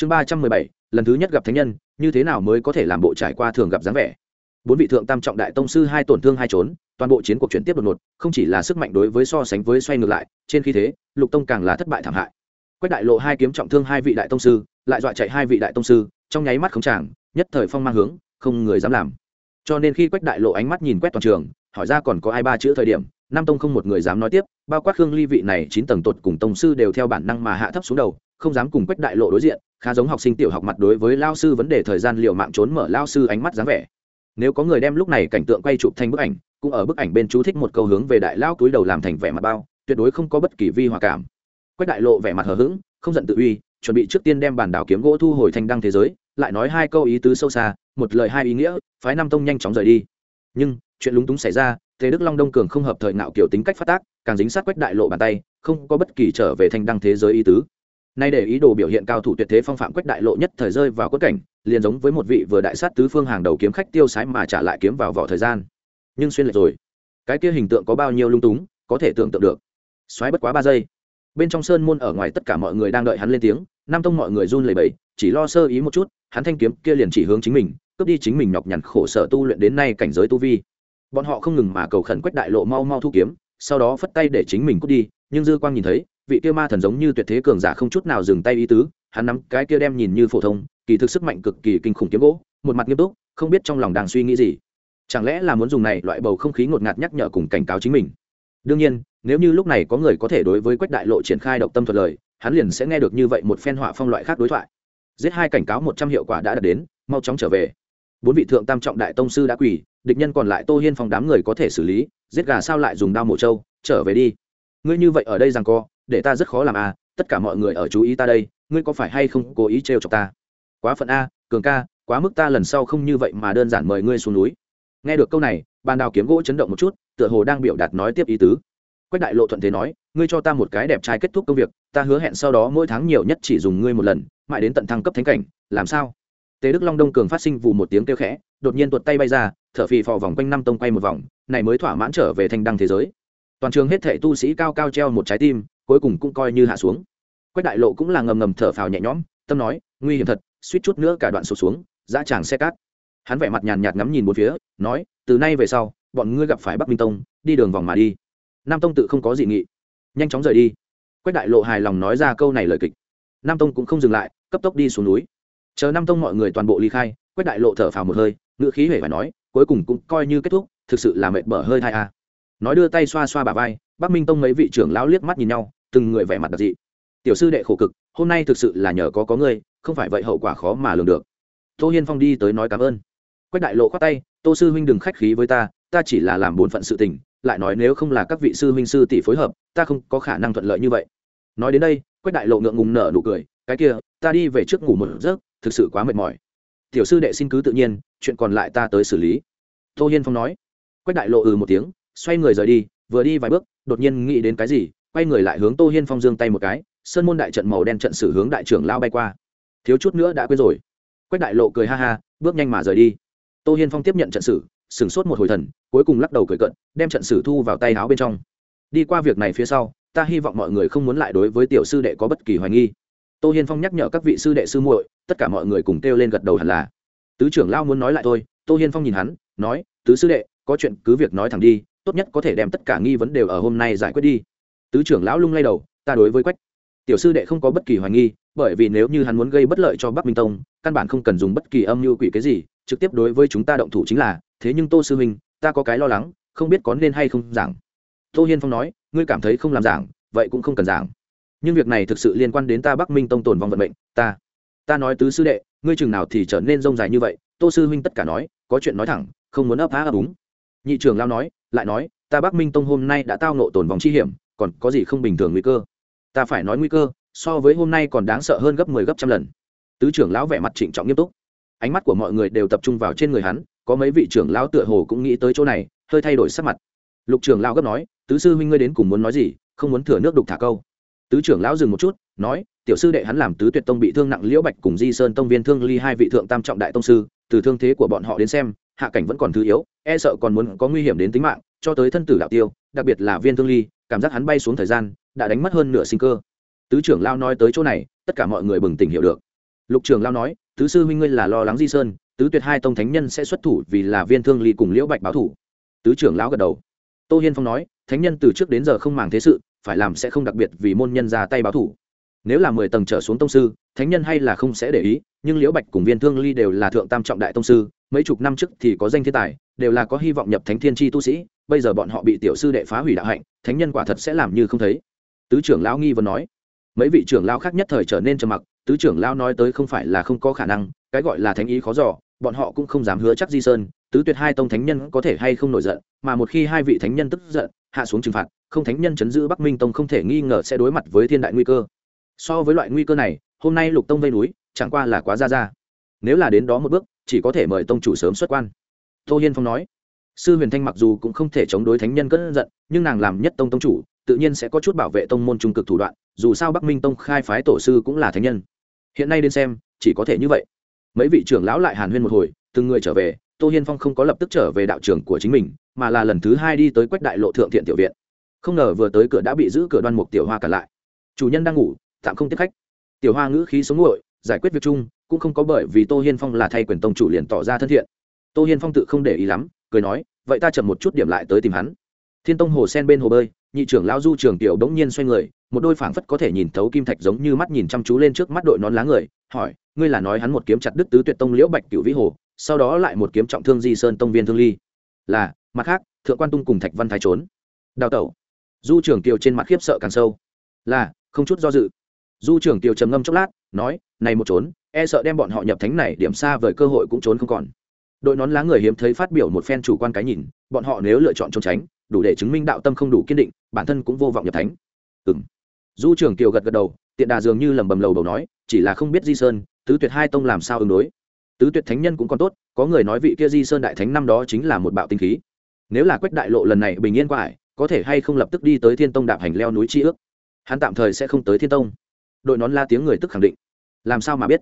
chương ba trăm mười bảy, lần thứ nhất gặp thánh nhân, như thế nào mới có thể làm bộ trải qua thường gặp dáng vẻ? Bốn vị thượng tam trọng đại tông sư hai tổn thương hai trốn toàn bộ chiến cuộc chuyển tiếp đột ngột, không chỉ là sức mạnh đối với so sánh với xoay ngược lại, trên khi thế, lục tông càng là thất bại thảm hại. Quách đại lộ hai kiếm trọng thương hai vị đại tông sư, lại dọa chạy hai vị đại tông sư, trong nháy mắt không tràng nhất thời phong mang hướng, không người dám làm. Cho nên khi quách đại lộ ánh mắt nhìn quét toàn trường, hỏi ra còn có ai ba chữ thời điểm, nam tông không một người dám nói tiếp, bao quát khương ly vị này chín tầng tột cùng tông sư đều theo bản năng mà hạ thấp xuống đầu không dám cùng quách đại lộ đối diện, khá giống học sinh tiểu học mặt đối với lao sư vấn đề thời gian liệu mạng trốn mở lao sư ánh mắt dáng vẻ. Nếu có người đem lúc này cảnh tượng quay chụp thành bức ảnh, cũng ở bức ảnh bên chú thích một câu hướng về đại lao túi đầu làm thành vẻ mặt bao, tuyệt đối không có bất kỳ vi hòa cảm. Quách đại lộ vẻ mặt hờ hững, không giận tự uy, chuẩn bị trước tiên đem bản đảo kiếm gỗ thu hồi thành đăng thế giới, lại nói hai câu ý tứ sâu xa, một lời hai ý nghĩa, phái nam tông nhanh chóng rời đi. Nhưng, chuyện lúng túng xảy ra thế đức long đông cường không hợp thời ngạo kiểu tính cách phát tác, càng dính sát quách đại lộ bàn tay, không có bất kỳ trở về thanh đăng thế giới ý tứ nay để ý đồ biểu hiện cao thủ tuyệt thế phong phạm quách đại lộ nhất thời rơi vào quất cảnh, liền giống với một vị vừa đại sát tứ phương hàng đầu kiếm khách tiêu sái mà trả lại kiếm vào vỏ thời gian. Nhưng xuyên lệch rồi. Cái kia hình tượng có bao nhiêu lung túng, có thể tưởng tượng được. Xoáy bất quá ba giây. Bên trong sơn môn ở ngoài tất cả mọi người đang đợi hắn lên tiếng, nam tông mọi người run lẩy bẩy, chỉ lo sơ ý một chút, hắn thanh kiếm kia liền chỉ hướng chính mình, cướp đi chính mình nhọc nhằn khổ sở tu luyện đến nay cảnh giới tu vi. Bọn họ không ngừng mà cầu khẩn quách đại lộ mau mau thu kiếm, sau đó phất tay để chính mình cút đi, nhưng dư quang nhìn thấy vị kia ma thần giống như tuyệt thế cường giả không chút nào dừng tay ý tứ, hắn nắm cái kia đem nhìn như phổ thông, kỳ thực sức mạnh cực kỳ kinh khủng kiếm gỗ, một mặt nghiêm túc, không biết trong lòng đang suy nghĩ gì. Chẳng lẽ là muốn dùng này loại bầu không khí ngột ngạt nhắc nhở cùng cảnh cáo chính mình? Đương nhiên, nếu như lúc này có người có thể đối với quách đại lộ triển khai động tâm thuật lời, hắn liền sẽ nghe được như vậy một phen họa phong loại khác đối thoại. Giết hai cảnh cáo một trăm hiệu quả đã đạt đến, mau chóng trở về. Bốn vị thượng tam trọng đại tông sư đã quỳ, địch nhân còn lại tô hiên phòng đám người có thể xử lý, giết gà sao lại dùng đao mổ trâu, trở về đi. Ngươi như vậy ở đây rằng co để ta rất khó làm à tất cả mọi người ở chú ý ta đây, ngươi có phải hay không cố ý trêu chọc ta? Quá phận a, cường ca, quá mức ta lần sau không như vậy mà đơn giản mời ngươi xuống núi. Nghe được câu này, bàn đào kiếm gỗ chấn động một chút, tựa hồ đang biểu đạt nói tiếp ý tứ. Quách đại lộ thuận thế nói, ngươi cho ta một cái đẹp trai kết thúc công việc, ta hứa hẹn sau đó mỗi tháng nhiều nhất chỉ dùng ngươi một lần, mãi đến tận thăng cấp thánh cảnh, làm sao? Tế đức long đông cường phát sinh vụ một tiếng kêu khẽ, đột nhiên tuột tay bay ra, thở phì phò vòng quanh năm tông quay một vòng, này mới thỏa mãn trở về thanh đăng thế giới toàn trường hết thệ tu sĩ cao cao treo một trái tim, cuối cùng cũng coi như hạ xuống. Quách đại lộ cũng là ngầm ngầm thở phào nhẹ nhõm, tâm nói, nguy hiểm thật, suýt chút nữa cả đoạn sụt xuống, dã tràng xe cát. Hắn vẻ mặt nhàn nhạt ngắm nhìn một phía, nói, từ nay về sau, bọn ngươi gặp phải bắc minh tông, đi đường vòng mà đi. Nam tông tự không có dị nghị. Nhanh chóng rời đi. Quách đại lộ hài lòng nói ra câu này lời kịch. Nam tông cũng không dừng lại, cấp tốc đi xuống núi. Chờ nam tông mọi người toàn bộ ly khai, quách đại lộ thở phào một hơi ngựa khí hể phải nói, cuối cùng cũng coi như kết thúc, thực sự là mệt bở hơi thai a nói đưa tay xoa xoa bà vai, bắc minh tông mấy vị trưởng lão liếc mắt nhìn nhau, từng người vẻ mặt đặc dị. Tiểu sư đệ khổ cực, hôm nay thực sự là nhờ có có ngươi, không phải vậy hậu quả khó mà lường được. Tô hiên phong đi tới nói cảm ơn. Quách đại lộ khoát tay, tô sư huynh đừng khách khí với ta ta chỉ là làm bổn phận sự tình, lại nói nếu không là các vị sư huynh sư tỷ phối hợp, ta không có khả năng thuận lợi như vậy. Nói đến đây, quách đại lộ ngượng ngùng nở nụ cười, cái kia, ta đi về trước ngủ một giấc, thực sự quá mệt mỏi. Tiểu sư đệ xin cứ tự nhiên, chuyện còn lại ta tới xử lý. Tô hiên phong nói. Quách đại lộ ừ một tiếng xoay người rời đi, vừa đi vài bước, đột nhiên nghĩ đến cái gì, quay người lại hướng tô hiên phong dương tay một cái, sơn môn đại trận màu đen trận sử hướng đại trưởng lao bay qua. Thiếu chút nữa đã quên rồi. Quách đại lộ cười ha ha, bước nhanh mà rời đi. Tô hiên phong tiếp nhận trận sử, sửng sốt một hồi thần, cuối cùng lắc đầu cười cận đem trận sử thu vào tay áo bên trong. Đi qua việc này phía sau, ta hy vọng mọi người không muốn lại đối với tiểu sư đệ có bất kỳ hoài nghi. Tô hiên phong nhắc nhở các vị sư đệ sư muội, tất cả mọi người cùng kêu lên gật đầu hẳn là. Tứ trưởng lao muốn nói lại thôi, tô hiên phong nhìn hắn, nói, tứ sư đệ, có chuyện cứ việc nói thẳng đi tốt nhất có thể đem tất cả nghi vấn đều ở hôm nay giải quyết đi. Tứ trưởng lão lung lay đầu, ta đối với quách tiểu sư đệ không có bất kỳ hoài nghi, bởi vì nếu như hắn muốn gây bất lợi cho bắc minh tông, căn bản không cần dùng bất kỳ âm mưu quỷ cái gì, trực tiếp đối với chúng ta động thủ chính là, thế nhưng tô sư huynh, ta có cái lo lắng, không biết có nên hay không giảng. Tô hiên phong nói, ngươi cảm thấy không làm giảng, vậy cũng không cần giảng. Nhưng việc này thực sự liên quan đến ta bắc minh tông tồn vong vận mệnh, ta ta nói tứ sư đệ, ngươi chừng nào thì trở nên rông dài như vậy, tô sư huynh tất cả nói, có chuyện nói thẳng, không muốn ấp á ấp úng nhị trưởng lao nói, lại nói, ta bắc minh tông hôm nay đã tao nộ tồn vong chi hiểm, còn có gì không bình thường nguy cơ? Ta phải nói nguy cơ, so với hôm nay còn đáng sợ hơn gấp mười 10 gấp trăm lần. Tứ trưởng lão vẻ mặt trịnh trọng nghiêm túc. Ánh mắt của mọi người đều tập trung vào trên người hắn, có mấy vị trưởng lão tựa hồ cũng nghĩ tới chỗ này, hơi thay đổi sắc mặt. Lục trưởng lão gấp nói, tứ sư huynh ngươi đến cùng muốn nói gì, không muốn thừa nước đục thả câu. Tứ trưởng lão dừng một chút, nói, tiểu sư đệ hắn làm tứ tuyệt tông bị thương nặng liễu bạch cùng di sơn tông viên thương ly hai vị thượng tam trọng đại tông sư, từ thương thế của bọn họ đến xem hạ cảnh vẫn còn thứ yếu e sợ còn muốn có nguy hiểm đến tính mạng, cho tới thân tử đạo tiêu, đặc biệt là viên thương ly, cảm giác hắn bay xuống thời gian, đã đánh mất hơn nửa sinh cơ. Tứ trưởng lao nói tới chỗ này, tất cả mọi người bừng tỉnh hiểu được. Lục trưởng lao nói, tứ sư huynh ngươi là lo lắng di sơn, tứ tuyệt hai tông thánh nhân sẽ xuất thủ vì là viên thương ly cùng liễu bạch báo thủ. Tứ trưởng lão gật đầu. Tô hiên phong nói, thánh nhân từ trước đến giờ không màng thế sự, phải làm sẽ không đặc biệt vì môn nhân ra tay báo thủ. Nếu là mười tầng trở xuống tông sư, thánh nhân hay là không sẽ để ý, nhưng liễu bạch cùng viên thương ly đều là thượng tam trọng đại tông sư mấy chục năm trước thì có danh thiên tài, đều là có hy vọng nhập thánh thiên tri tu sĩ, bây giờ bọn họ bị tiểu sư đệ phá hủy đạo hạnh, thánh nhân quả thật sẽ làm như không thấy. Tứ trưởng lão nghi vấn nói. Mấy vị trưởng lão khác nhất thời trở nên trầm mặc, tứ trưởng lão nói tới không phải là không có khả năng, cái gọi là thánh ý khó dò, bọn họ cũng không dám hứa chắc di sơn, tứ tuyệt hai tông thánh nhân có thể hay không nổi giận, mà một khi hai vị thánh nhân tức giận, hạ xuống trừng phạt, không thánh nhân chấn giữ bắc minh tông không thể nghi ngờ sẽ đối mặt với thiên đại nguy cơ. So với loại nguy cơ này, hôm nay lục tông vây núi, chẳng qua là quá ra ra. Nếu là đến đó một bước chỉ có thể mời tông chủ sớm xuất quan. Tô hiên phong nói, sư huyền thanh mặc dù cũng không thể chống đối thánh nhân cất giận, nhưng nàng làm nhất tông tông chủ, tự nhiên sẽ có chút bảo vệ tông môn trung cực thủ đoạn, dù sao bắc minh tông khai phái tổ sư cũng là thánh nhân. Hiện nay đến xem, chỉ có thể như vậy. Mấy vị trưởng lão lại hàn huyên một hồi, từng người trở về, tô hiên phong không có lập tức trở về đạo trường của chính mình, mà là lần thứ hai đi tới quách đại lộ thượng thiện tiểu viện. Không ngờ vừa tới cửa đã bị giữ cửa đoan mục tiểu hoa cả lại. Chủ nhân đang ngủ, tạm không tiếp khách. Tiểu hoa ngữ khí sống nguội, giải quyết việc chung cũng không có bởi vì tô hiên phong là thay quyền tông chủ liền tỏ ra thân thiện. Tô hiên phong tự không để ý lắm, cười nói, vậy ta chậm một chút điểm lại tới tìm hắn. Thiên tông hồ sen bên hồ bơi, nhị trưởng lão du trường tiểu đống nhiên xoay người, một đôi phảng phất có thể nhìn thấu kim thạch giống như mắt nhìn chăm chú lên trước mắt đội nón lá người, hỏi, ngươi là nói hắn một kiếm chặt đứt tứ tuyệt tông liễu bạch cửu vĩ hồ, sau đó lại một kiếm trọng thương di sơn tông viên thương ly? Là, mặt khác, thượng quan tung cùng thạch văn thái trốn. Đào tẩu. Du trưởng kiều trên mặt khiếp sợ càng sâu. Là, không chút do dự. Du trưởng kiều trầm ngâm chốc lát, nói, này một trốn e sợ đem bọn họ nhập thánh này điểm xa vời cơ hội cũng trốn không còn. Đội nón lá người hiếm thấy phát biểu một phen chủ quan cái nhìn, bọn họ nếu lựa chọn trốn tránh, đủ để chứng minh đạo tâm không đủ kiên định, bản thân cũng vô vọng nhập thánh. Ừ m du trưởng kiều gật gật đầu, tiện đà dường như lầm bầm lầu đầu nói, chỉ là không biết di sơn, tứ tuyệt hai tông làm sao ứng đối. Tứ tuyệt thánh nhân cũng còn tốt, có người nói vị kia di sơn đại thánh năm đó chính là một bạo tinh khí. Nếu là quách đại lộ lần này bình yên qua ải, có thể hay không lập tức đi tới thiên tông đạp hành leo núi chi ước? Hắn tạm thời sẽ không tới thiên tông. Đội nón la tiếng người tức khẳng định. Làm sao mà biết?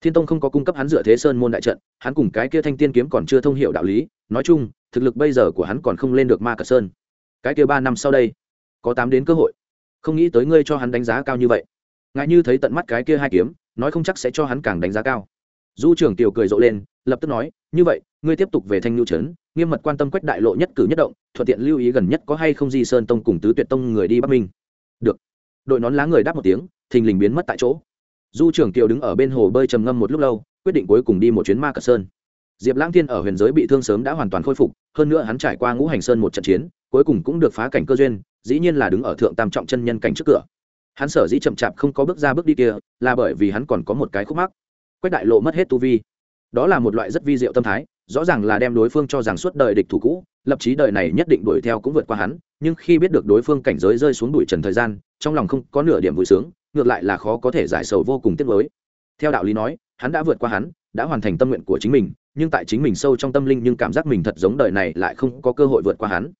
Thiên tông không có cung cấp hắn dựa thế sơn môn đại trận, hắn cùng cái kia thanh tiên kiếm còn chưa thông h i ể u đạo lý, nói chung, thực lực bây giờ của hắn còn không lên được ma cờ sơn. Cái kia ba năm sau đây, có tám đến cơ hội. Không nghĩ tới ngươi cho hắn đánh giá cao như vậy. Ngại như thấy tận mắt cái kia hai kiếm, nói không chắc sẽ cho hắn càng đánh giá cao. Du trưởng tiểu cười rộ lên, lập tức nói, như vậy, ngươi tiếp tục về thanh lưu trấn, nghiêm mật quan tâm quách đại lộ nhất cử nhất động, thuận tiện lưu ý gần nhất có hay không di sơn tông cùng tứ tuyệt tông người đi bắc minh. Được. Đội nón lá người đáp một tiếng, thình lình biến mất tại chỗ du trưởng kiều đứng ở bên hồ bơi trầm ngâm một lúc lâu, quyết định cuối cùng đi một chuyến ma Cả sơn. Diệp lãng thiên ở huyền giới bị thương sớm đã hoàn toàn khôi phục, hơn nữa hắn trải qua ngũ hành sơn một trận chiến, cuối cùng cũng được phá cảnh cơ duyên, dĩ nhiên là đứng ở thượng tam trọng chân nhân cảnh trước cửa. Hắn sở dĩ chậm chạp không có bước ra bước đi kia, là bởi vì hắn còn có một cái khúc mắc. Quách đại lộ mất hết tu vi. Đó là một loại rất vi diệu tâm thái, rõ ràng là đem đối phương cho rằng suốt đời địch thủ cũ, lập chí đời này nhất định đuổi theo cũng vượt qua hắn, nhưng khi biết được đối phương cảnh giới rơi xuống đuổi trần thời gian, trong lòng không có nửa điểm vui sướng ngược lại là khó có thể giải sầu vô cùng tiếc mới theo đạo lý nói, hắn đã vượt qua hắn, đã hoàn thành tâm nguyện của chính mình, nhưng tại chính mình sâu trong tâm linh nhưng cảm giác mình thật giống đời này lại không có cơ hội vượt qua hắn.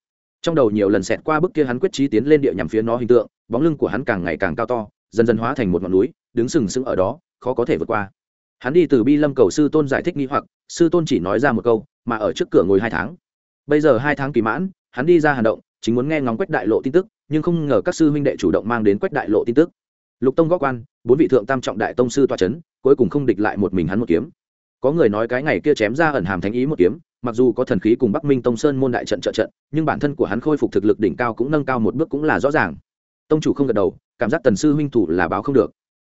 Trong đầu nhiều lần xẹt qua bức kia hắn quyết trí tiến lên địa nhằm phía nó hình tượng, bóng lưng của hắn càng ngày càng cao to, dần dần hóa thành một ngọn núi, đứng sừng sững ở đó, khó có thể vượt qua. Hắn đi từ bi lâm cầu sư tôn giải thích nghi hoặc, sư tôn chỉ nói ra một câu, mà ở trước cửa ngồi hai tháng. Bây giờ hai tháng kỳ mãn, hắn đi ra hành động, chính muốn nghe ngóng quách đại lộ tin tức, nhưng không ngờ các sư huynh đệ chủ động mang đến quách đại lộ tin tức lục tông góc quan, bốn vị thượng tam trọng đại tông sư toa c h ấ n cuối cùng không địch lại một mình hắn một kiếm. Có người nói cái ngày kia chém ra ẩn hàm thánh ý một kiếm, mặc dù có thần khí cùng bắc minh tông sơn môn đại trận trợ trận, nhưng bản thân của hắn khôi phục thực lực đỉnh cao cũng nâng cao một bước cũng là rõ ràng. Tông chủ không gật đầu, cảm giác tần sư huynh thủ là báo không được.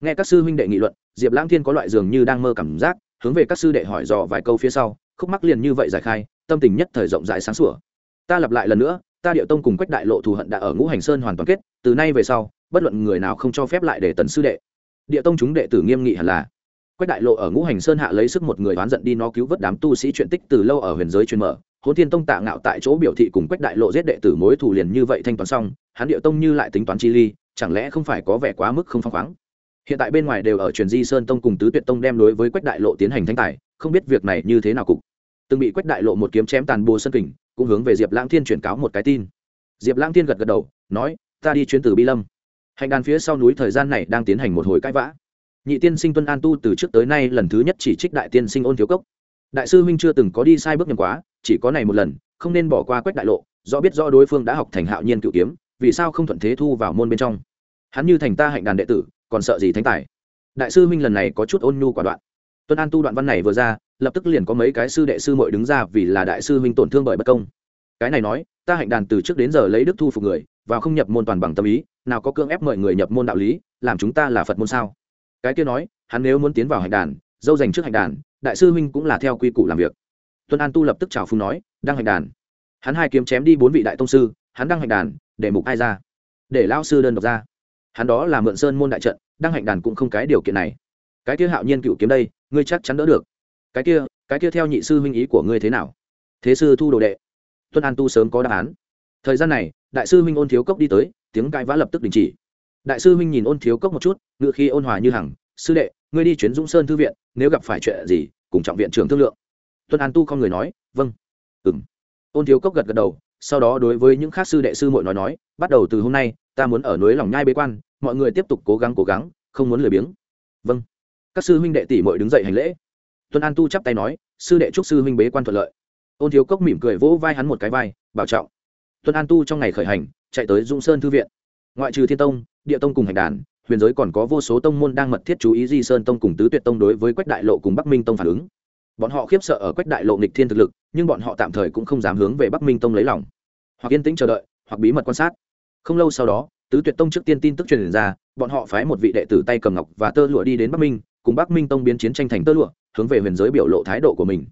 Nghe các sư huynh đệ nghị luận, diệp lãng thiên có loại dường như đang mơ cảm giác, hướng về các sư đệ hỏi dò vài câu phía sau, khúc mắc liền như vậy giải khai, tâm tình nhất thời rộng rãi sáng sủa. Ta lặp lại lần nữa, ta điệu tông cùng quách đại lộ thù hận đã ở ngũ hành sơn hoàn toàn kết, từ nay về sau bất luận người nào không cho phép lại để tần sư đệ. Địa tông chúng đệ tử nghiêm nghị hẳn là. Quách đại lộ ở ngũ hành sơn hạ lấy sức một người oán giận đi nó cứu vớt đám tu sĩ chuyện tích từ lâu ở huyền giới truyền mở. Hôn thiên tông tạ ngạo tại chỗ biểu thị cùng quách đại lộ giết đệ tử mối thù liền như vậy thanh toán xong, hắn địa tông như lại tính toán chi ly, chẳng lẽ không phải có vẻ quá mức không phăng khoáng? Hiện tại bên ngoài đều ở truyền di sơn tông cùng tứ tuyệt tông đem đối với quách đại lộ tiến hành thanh tài, không biết việc này như thế nào cục. Từng bị quách đại lộ một kiếm chém tàn bồ sân kình, cũng hướng về diệp lãng thiên chuyển cáo một cái tin. Diệp lãng thiên gật gật đầu, nói, ta đi chuyến từ bi lâm hành đàn phía sau núi thời gian này đang tiến hành một hồi cãi vã. Nhị tiên sinh tuân an tu từ trước tới nay lần thứ nhất chỉ trích đại tiên sinh ôn thiếu cốc. Đại sư huynh chưa từng có đi sai bước nhầm quá, chỉ có này một lần, không nên bỏ qua quách đại lộ do biết rõ đối phương đã học thành hạo nhiên cựu kiếm, vì sao không thuận thế thu vào môn bên trong. Hắn như thành ta hạnh đàn đệ tử, còn sợ gì thánh tài. Đại sư huynh lần này có chút ôn nhu quả đoạn. Tuân an tu đoạn văn này vừa ra, lập tức liền có mấy cái sư đệ sư mội đứng ra vì là đại sư huynh tổn thương bởi bất công. Cái này nói, ta hạnh đàn từ trước đến giờ lấy đức thu phục người và không nhập môn toàn bằng tâm ý, nào có cưỡng ép mọi người nhập môn đạo lý, làm chúng ta là phật môn sao? Cái kia nói, hắn nếu muốn tiến vào hạnh đàn, dâu dành trước hạnh đàn, đại sư huynh cũng là theo quy củ làm việc. Tuân an tu lập tức chào phung nói, đăng hạnh đàn. Hắn hai kiếm chém đi bốn vị đại tông sư, hắn đăng hạnh đàn, để mục ai ra? Để lao sư đơn độc ra. Hắn đó là mượn sơn môn đại trận, đăng hạnh đàn cũng không cái điều kiện này. Cái kia hạo nhiên cựu kiếm đây, ngươi chắc chắn đỡ được. Cái kia cái kia theo nhị sư huynh ý của ngươi thế nào? Thế sư thu đồ đệ. Tuân an tu sớm có đáp án thời gian này, đại sư huynh ôn thiếu cốc đi tới, tiếng cãi vã lập tức đình chỉ. Đại sư huynh nhìn ôn thiếu cốc một chút, ngựa khi ôn hòa như hằng, sư đệ, ngươi đi chuyến dũng sơn thư viện, nếu gặp phải chuyện gì, cùng trọng viện trưởng thương lượng. Tuân an tu không người nói vâng. Ừng ôn thiếu cốc gật gật đầu, sau đó đối với những khác sư đệ sư muội nói nói, bắt đầu từ hôm nay, ta muốn ở núi lòng nhai bế quan, mọi người tiếp tục cố gắng cố gắng, không muốn lười biếng. Vâng. Các sư huynh đệ tỷ muội đứng dậy hành lễ. Tuân an tu chắp tay nói, sư đệ chúc sư huynh bế quan thuận lợi. Ôn thiếu cốc mỉm cười vỗ vai hắn một cái vai, bảo trọng tuân an tu trong ngày khởi hành, chạy tới dung sơn thư viện. Ngoại trừ thiên tông, địa tông cùng hành đàn, huyền giới còn có vô số tông môn đang mật thiết chú ý di sơn tông cùng tứ tuyệt tông đối với quách đại lộ cùng bắc minh tông phản ứng. Bọn họ khiếp sợ ở quách đại lộ nghịch thiên thực lực, nhưng bọn họ tạm thời cũng không dám hướng về bắc minh tông lấy lòng. Hoặc yên tĩnh chờ đợi, hoặc bí mật quan sát. Không lâu sau đó, tứ tuyệt tông trước tiên tin tức truyền ra, bọn họ phái một vị đệ tử tay cầm ngọc và tơ lụa đi đến bắc minh, cùng bắc minh tông biến chiến tranh thành tơ lụa, hướng về huyền giới biểu lộ thái độ của mình.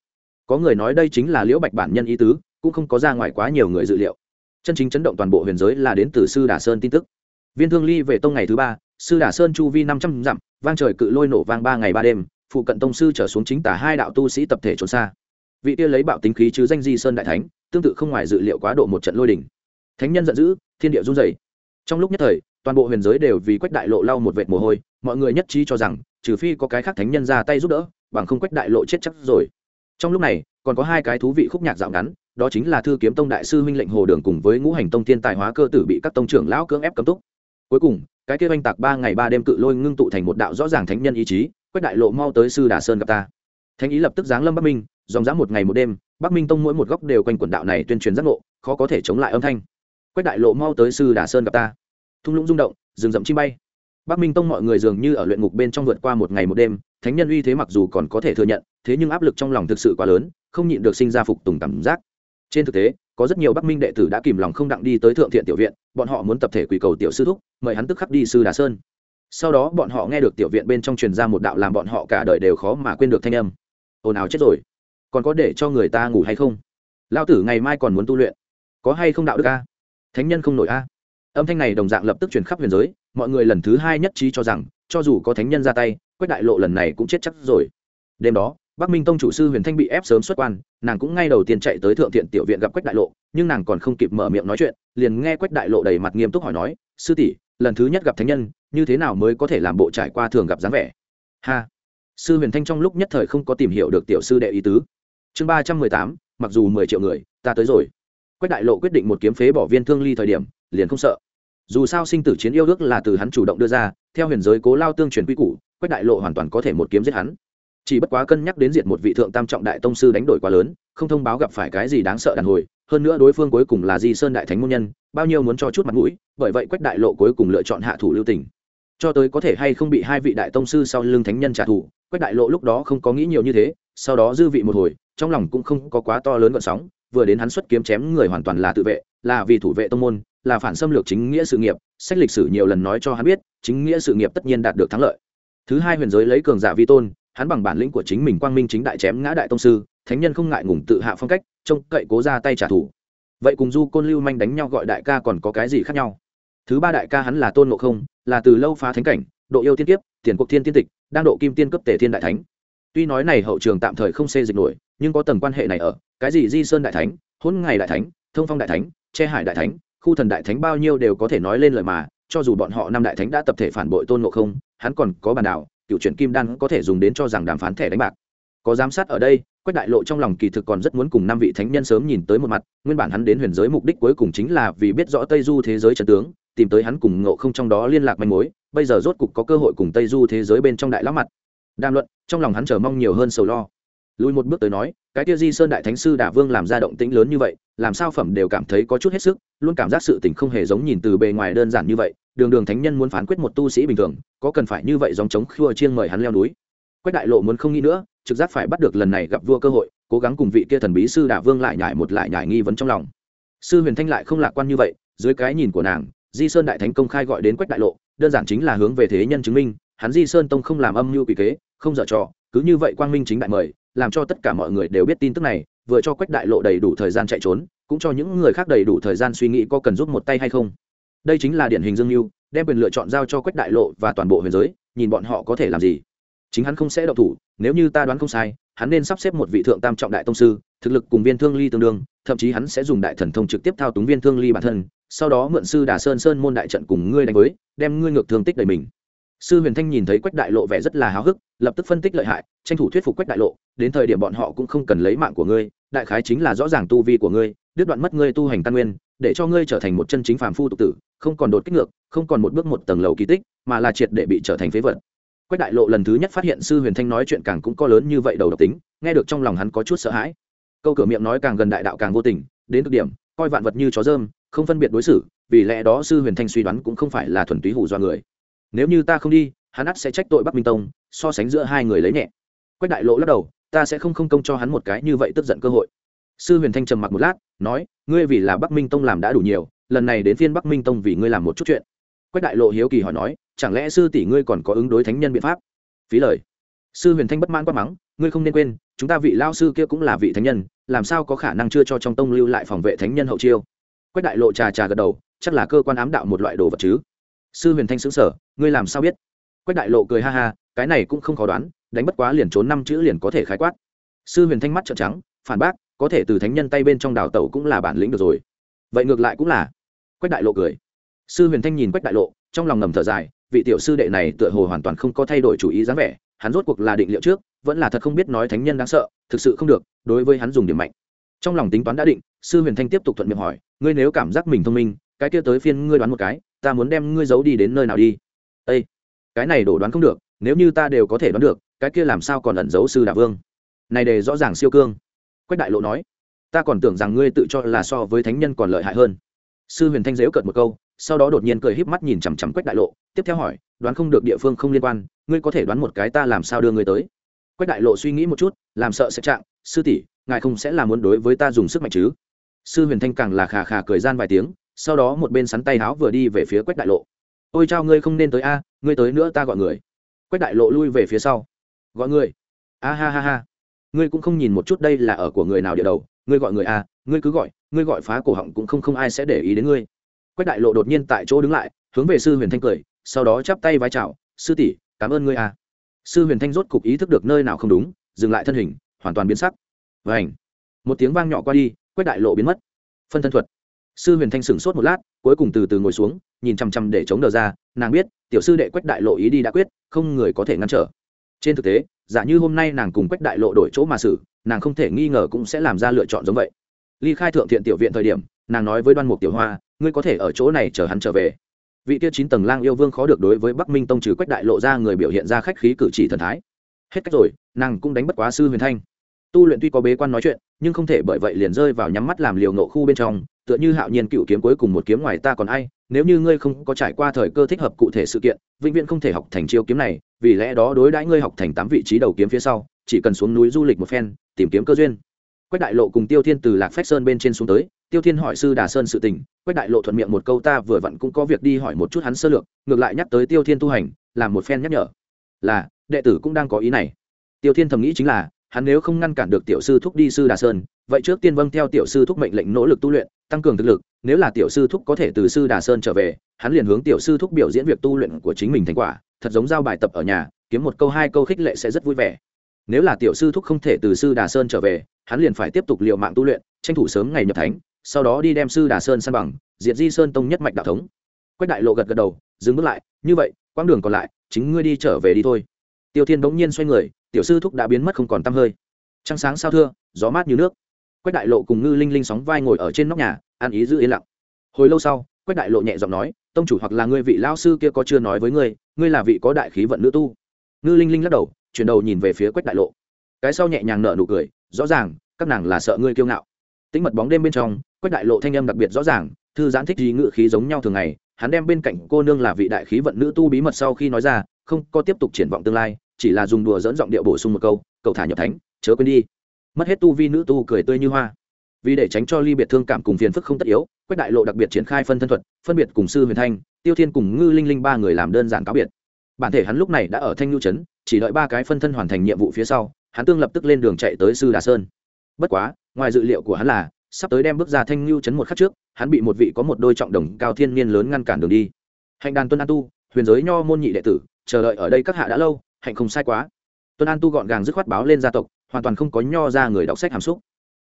Có người nói đây chính là liễu bạch bản nhân ý tứ, cũng không có ra ngoài quá nhiều người dự liệu chân chính chấn động toàn bộ huyền giới là đến từ sư đà sơn tin tức. Viên thương ly về tông ngày thứ ba, sư đà sơn chu vi năm trăm dặm, vang trời cự lôi nổ vang ba ngày ba đêm, phụ cận tông sư trở xuống chính tả hai đạo tu sĩ tập thể trốn xa. Vị kia lấy bạo tính khí chứ danh di sơn đại thánh, tương tự không ngoài dự liệu quá độ một trận lôi đỉnh. Thánh nhân giận dữ, thiên địa run rẩy. Trong lúc nhất thời, toàn bộ huyền giới đều vì quách đại lộ lau một vệt mồ hôi, mọi người nhất trí cho rằng, trừ phi có cái khác thánh nhân ra tay giúp đỡ, bằng không quách đại lộ chết chắc rồi. Trong lúc này, còn có hai cái thú vị khúc nhạc dạo ngắn đó chính là thư kiếm tông đại sư huynh lệnh hồ đường cùng với ngũ hành tông thiên tài hóa cơ tử bị các tông trưởng lão cưỡng ép cấm túc. Cuối cùng, cái kia oanh tạc ba ngày ba đêm cự lôi ngưng tụ thành một đạo rõ ràng thánh nhân ý chí, quét đại lộ mau tới sư đà sơn gặp ta. Thánh ý lập tức giáng lâm bắc minh, dòng dã một ngày một đêm, bắc minh tông mỗi một góc đều quanh quần đạo này tuyên truyền giác ngộ, khó có thể chống lại âm thanh. Quét đại lộ mau tới sư đà sơn gặp ta. Thung lũng rung động, rừng rậm chim bay. Bắc minh tông mọi người dường như ở luyện ngục bên trong vượt qua một ngày một đêm, thánh nhân uy thế mặc dù còn có thể thừa nhận, thế nhưng áp lực trong lòng thực sự quá lớn, không nhịn được sinh ra phục tùng cảm giác trên thực tế, có rất nhiều bắc minh đệ tử đã kìm lòng không đặng đi tới thượng thiện tiểu viện, bọn họ muốn tập thể quỳ cầu tiểu sư thúc, mời hắn tức khắc đi sư đà sơn. Sau đó bọn họ nghe được tiểu viện bên trong truyền ra một đạo làm bọn họ cả đời đều khó mà quên được thanh âm. Ồn ào chết rồi. Còn có để cho người ta ngủ hay không? Lao tử ngày mai còn muốn tu luyện. Có hay không đạo đức a? Thánh nhân không nổi a. Âm thanh này đồng dạng lập tức truyền khắp huyền giới, mọi người lần thứ hai nhất trí cho rằng, cho dù có thánh nhân ra tay, quách đại lộ lần này cũng chết chắc rồi. Đêm đó bắc minh tông chủ sư huyền thanh bị ép sớm xuất quan, nàng cũng ngay đầu tiên chạy tới thượng thiện tiểu viện gặp quách đại lộ, nhưng nàng còn không kịp mở miệng nói chuyện, liền nghe quách đại lộ đầy mặt nghiêm túc hỏi nói, sư tỷ, lần thứ nhất gặp thánh nhân, như thế nào mới có thể làm bộ trải qua thường gặp dáng vẻ? Ha. Sư huyền thanh trong lúc nhất thời không có tìm hiểu được tiểu sư đệ ý tứ. Chương ba trăm mười tám, mặc dù mười triệu người, ta tới rồi. Quách đại lộ quyết định một kiếm phế bỏ viên thương ly thời điểm, liền không sợ. Dù sao sinh tử chiến yêu ước là từ hắn chủ động đưa ra, theo huyền giới cố lao tương truyền quy củ, quách đại lộ hoàn toàn có thể một kiếm giết hắn chỉ bất quá cân nhắc đến diệt một vị thượng tam trọng đại tông sư đánh đổi quá lớn, không thông báo gặp phải cái gì đáng sợ đàn hồi, hơn nữa đối phương cuối cùng là di sơn đại thánh môn nhân, bao nhiêu muốn cho chút mặt mũi, bởi vậy quách đại lộ cuối cùng lựa chọn hạ thủ lưu tình. Cho tới có thể hay không bị hai vị đại tông sư sau lưng thánh nhân trả thù, quách đại lộ lúc đó không có nghĩ nhiều như thế, sau đó dư vị một hồi, trong lòng cũng không có quá to lớn gợn sóng, vừa đến hắn xuất kiếm chém người hoàn toàn là tự vệ, là vì thủ vệ tông môn, là phản xâm lược chính nghĩa sự nghiệp, sách lịch sử nhiều lần nói cho hắn biết, chính nghĩa sự nghiệp tất nhiên đạt được thắng lợi. Thứ hai huyền giới lấy cường giả vi tôn hắn bằng bản lĩnh của chính mình quang minh chính đại chém ngã đại tông sư, thánh nhân không ngại ngùng tự hạ phong cách, trông cậy cố ra tay trả thù. Vậy cùng du côn lưu manh đánh nhau gọi đại ca còn có cái gì khác nhau? Thứ ba đại ca hắn là tôn ngộ không, là từ lâu phá thánh cảnh, độ yêu tiên kiếp, tiền quốc thiên tiên tịch, đang độ kim tiên cấp tể thiên đại thánh. Tuy nói này hậu trường tạm thời không xê dịch nổi, nhưng có tầng quan hệ này ở, cái gì di sơn đại thánh hôn ngày đại thánh, thông phong đại thánh, che hải đại thánh, khu thần đại thánh bao nhiêu đều có thể nói lên lời mà, cho dù bọn họ năm đại thánh đã tập thể phản bội tôn ngộ không, hắn còn có bàn đảo cựu chuyển kim đan có thể dùng đến cho rằng đàm phán thẻ đánh bạc. Có giám sát ở đây, quách đại lộ trong lòng kỳ thực còn rất muốn cùng năm vị thánh nhân sớm nhìn tới một mặt, nguyên bản hắn đến huyền giới mục đích cuối cùng chính là vì biết rõ tây du thế giới trần tướng, tìm tới hắn cùng ngộ không trong đó liên lạc manh mối, bây giờ rốt cục có cơ hội cùng tây du thế giới bên trong đại lão mặt. Đàm luận, trong lòng hắn chờ mong nhiều hơn sầu lo lùi một bước tới nói, cái kia di sơn đại thánh sư đả vương làm ra động tĩnh lớn như vậy, làm sao phẩm đều cảm thấy có chút hết sức, luôn cảm giác sự tình không hề giống nhìn từ bề ngoài đơn giản như vậy, đường đường thánh nhân muốn phán quyết một tu sĩ bình thường, có cần phải như vậy dòng chống khua chiêng mời hắn leo núi. Quách đại lộ muốn không nghĩ nữa, trực giác phải bắt được lần này gặp vua cơ hội, cố gắng cùng vị kia thần bí sư đả vương lại nhải một lại nhải nghi vấn trong lòng. Sư huyền thanh lại không lạc quan như vậy, dưới cái nhìn của nàng, di sơn đại thánh công khai gọi đến quách đại lộ, đơn giản chính là hướng về thế nhân chứng minh, hắn di sơn tông không làm âm mưu quỷ kế, không dở trò, cứ như vậy quang minh chính đại mời làm cho tất cả mọi người đều biết tin tức này, vừa cho quách đại lộ đầy đủ thời gian chạy trốn, cũng cho những người khác đầy đủ thời gian suy nghĩ có cần giúp một tay hay không. Đây chính là điển hình dương mưu đem quyền lựa chọn giao cho quách đại lộ và toàn bộ huyền giới, nhìn bọn họ có thể làm gì. Chính hắn không sẽ động thủ, nếu như ta đoán không sai, hắn nên sắp xếp một vị thượng tam trọng đại tông sư, thực lực cùng viên thương ly tương đương, thậm chí hắn sẽ dùng đại thần thông trực tiếp thao túng viên thương ly bản thân, sau đó mượn sư đà sơn sơn môn đại trận cùng ngươi đánh với, đem ngươi ngược thương tích đầy mình. Sư huyền thanh nhìn thấy quách đại lộ vẻ rất là háo hức lập tức phân tích lợi hại, tranh thủ thuyết phục quách đại lộ, đến thời điểm bọn họ cũng không cần lấy mạng của ngươi, đại khái chính là rõ ràng tu vi của ngươi, đứt đoạn mất ngươi tu hành căn nguyên, để cho ngươi trở thành một chân chính phàm phu tục tử, không còn đột kích ngược, không còn một bước một tầng lầu kỳ tích, mà là triệt để bị trở thành phế vật. Quách đại lộ lần thứ nhất phát hiện sư huyền thanh nói chuyện càng cũng có lớn như vậy đầu độc tính, nghe được trong lòng hắn có chút sợ hãi. Câu cửa miệng nói càng gần đại đạo càng vô tình, đến cực điểm, coi vạn vật như chó dơm, không phân biệt đối xử, vì lẽ đó sư huyền thanh suy đoán cũng không phải là thuần túy hủ do người. Nếu như ta không đi hắn ắt sẽ trách tội bắc minh tông, so sánh giữa hai người lấy nhẹ. Quách đại lộ lắc đầu, ta sẽ không không công cho hắn một cái như vậy tức giận cơ hội. Sư huyền thanh trầm mặc một lát, nói, ngươi vì là bắc minh tông làm đã đủ nhiều, lần này đến phiên bắc minh tông vì ngươi làm một chút chuyện. Quách đại lộ hiếu kỳ hỏi nói, chẳng lẽ sư tỷ ngươi còn có ứng đối thánh nhân biện pháp? Phí lời. Sư huyền thanh bất mãn quát mắng, ngươi không nên quên, chúng ta vị lao sư kia cũng là vị thánh nhân, làm sao có khả năng chưa cho trong tông lưu lại phòng vệ thánh nhân hậu chiêu? Quách đại lộ trà trà gật đầu, chắc là cơ quan ám đạo một loại đồ vật chứ. Sư huyền thanh xứng sở ngươi làm sao biết? Quách đại lộ cười ha ha, cái này cũng không khó đoán, đánh bất quá liền trốn năm chữ liền có thể khái quát. Sư huyền thanh mắt trợn trắng, phản bác, có thể từ thánh nhân tay bên trong đào tẩu cũng là bản lĩnh được rồi. Vậy ngược lại cũng là. Quách đại lộ cười. Sư huyền thanh nhìn quách đại lộ, trong lòng ngầm thở dài, vị tiểu sư đệ này tựa hồ hoàn toàn không có thay đổi chủ ý dáng vẻ, hắn rốt cuộc là định liệu trước, vẫn là thật không biết nói thánh nhân đáng sợ, thực sự không được, đối với hắn dùng điểm mạnh. Trong lòng tính toán đã định, sư huyền thanh tiếp tục thuận miệng hỏi, ngươi nếu cảm giác mình thông minh, cái kia tới phiên ngươi đoán một cái, ta muốn đem ngươi giấu đi đến nơi nào đi? Â cái này đổ đoán không được, nếu như ta đều có thể đoán được, cái kia làm sao còn ẩn giấu sư đà vương? Này đề rõ ràng siêu cương. Quách đại lộ nói, ta còn tưởng rằng ngươi tự cho là so với thánh nhân còn lợi hại hơn. Sư huyền thanh dễu cợt một câu, sau đó đột nhiên cười híp mắt nhìn chằm chằm quách đại lộ, tiếp theo hỏi, đoán không được địa phương không liên quan, ngươi có thể đoán một cái ta làm sao đưa ngươi tới? Quách đại lộ suy nghĩ một chút, làm sợ sẽ trạng sư tỷ, ngài không sẽ là muốn đối với ta dùng sức mạnh chứ? Sư huyền thanh càng là khà khà cười gian vài tiếng, sau đó một bên sắn tay háo vừa đi về phía quách đại lộ ôi chao ngươi không nên tới a, ngươi tới nữa ta gọi người. Quách đại lộ lui về phía sau. Gọi người. A ha ha ha. Ngươi cũng không nhìn một chút đây là ở của người nào địa đầu, ngươi gọi người a, ngươi cứ gọi, ngươi gọi phá cổ họng cũng không không ai sẽ để ý đến ngươi. Quách đại lộ đột nhiên tại chỗ đứng lại, hướng về sư huyền thanh cười, sau đó chắp tay vai chào, sư tỷ, cảm ơn ngươi a. Sư huyền thanh rốt cục ý thức được nơi nào không đúng, dừng lại thân hình, hoàn toàn biến sắc. Vảnh một tiếng vang nhỏ qua đi, quách đại lộ biến mất. Phân thân thuật sư huyền thanh sửng sốt một lát, cuối cùng từ từ ngồi xuống, nhìn chằm chằm để chống đờ ra, nàng biết, tiểu sư đệ quách đại lộ ý đi đã quyết, không người có thể ngăn trở. Trên thực tế, giả như hôm nay nàng cùng quách đại lộ đổi chỗ mà xử, nàng không thể nghi ngờ cũng sẽ làm ra lựa chọn giống vậy. Ly khai thượng thiện tiểu viện thời điểm, nàng nói với đoan mục tiểu hoa, ngươi có thể ở chỗ này chờ hắn trở về. Vị kia chín tầng lang yêu vương khó được đối với bắc minh tông trừ quách đại lộ ra người biểu hiện ra khách khí cử chỉ thần thái. Hết cách rồi, nàng cũng đánh bất quá sư huyền thanh. Tu luyện tuy có bế quan nói chuyện, nhưng không thể bởi vậy liền rơi vào nhắm mắt làm liều nộ khu bên trong tựa như hạo nhiên cựu kiếm cuối cùng một kiếm ngoài ta còn ai, nếu như ngươi không có trải qua thời cơ thích hợp cụ thể sự kiện, vĩnh viễn không thể học thành chiêu kiếm này, vì lẽ đó đối đãi ngươi học thành tám vị trí đầu kiếm phía sau, chỉ cần xuống núi du lịch một phen, tìm kiếm cơ duyên. Quách đại lộ cùng tiêu thiên từ lạc phách sơn bên trên xuống tới, tiêu thiên hỏi sư đà sơn sự tình, quách đại lộ thuận miệng một câu ta vừa vặn cũng có việc đi hỏi một chút hắn sơ lược, ngược lại nhắc tới tiêu thiên tu hành, làm một phen nhắc nhở. Là, đệ tử cũng đang có ý này. Tiêu thiên thầm nghĩ chính là, hắn nếu không ngăn cản được tiểu sư thúc đi sư đà sơn, vậy trước tiên vâng theo tiểu sư thúc mệnh lệnh nỗ lực tu luyện tăng cường thực lực, nếu là tiểu sư thúc có thể từ sư đà sơn trở về, hắn liền hướng tiểu sư thúc biểu diễn việc tu luyện của chính mình thành quả, thật giống giao bài tập ở nhà, kiếm một câu hai câu khích lệ sẽ rất vui vẻ. Nếu là tiểu sư thúc không thể từ sư đà sơn trở về, hắn liền phải tiếp tục l i ề u mạng tu luyện, tranh thủ sớm ngày nhập thánh, sau đó đi đem sư đà sơn san bằng, diệt di sơn tông nhất mạch đạo thống. Quách đại lộ gật gật đầu, dừng bước lại, như vậy, quãng đường còn lại, chính ngươi đi trở về đi thôi. Tiêu thiên bỗng nhiên xoay người, tiểu sư thúc đã biến mất không còn t hơi. Trăng sáng sao thưa, gió mát như nước quách đại lộ cùng ngư linh linh sóng vai ngồi ở trên nóc nhà, ăn ý giữ yên lặng. Hồi lâu sau, quách đại lộ nhẹ giọng nói, tông chủ hoặc là ngươi vị lao sư kia có chưa nói với ngươi ngươi là vị có đại khí vận nữ tu. Ngư linh linh lắc đầu, chuyển đầu nhìn về phía quách đại lộ. Cái sau nhẹ nhàng nở nụ cười, rõ ràng, các nàng là sợ ngươi kiêu ngạo. Tính mật bóng đêm bên trong, quách đại lộ thanh âm đặc biệt rõ ràng, thư giãn thích gì ngự khí giống nhau thường ngày, hắn đem bên cạnh cô nương là vị đại khí vận nữ tu bí mật sau khi nói ra, không có tiếp tục triển vọng tương lai, chỉ là dùng đùa dẫn giọng điệu bổ sung một câu, cầu thả nhập thánh, chớ quên đi mất hết tu vi nữ tu cười tươi như hoa. Vì để tránh cho ly biệt thương cảm cùng phiền phức không tất yếu, quách đại lộ đặc biệt triển khai phân thân thuật, phân biệt cùng sư huyền thanh, tiêu thiên cùng ngư linh linh ba người làm đơn giản cáo biệt. Bản thể hắn lúc này đã ở thanh nhu trấn, chỉ đợi ba cái phân thân hoàn thành nhiệm vụ phía sau, hắn tương lập tức lên đường chạy tới sư đà sơn. Bất quá, ngoài dự liệu của hắn là, sắp tới đem bước ra thanh nhu trấn một khắc trước, hắn bị một vị có một đôi trọng đồng cao thiên niên lớn ngăn cản đường đi. Hạnh đàn tuân an tu, huyền giới nho môn nhị đệ tử, chờ đợi ở đây các hạ đã lâu, hạnh không sai quá. Tuân an tu gọn gàng dứt khoát báo lên gia tộc hoàn toàn không có nho ra người đọc sách hàm xúc.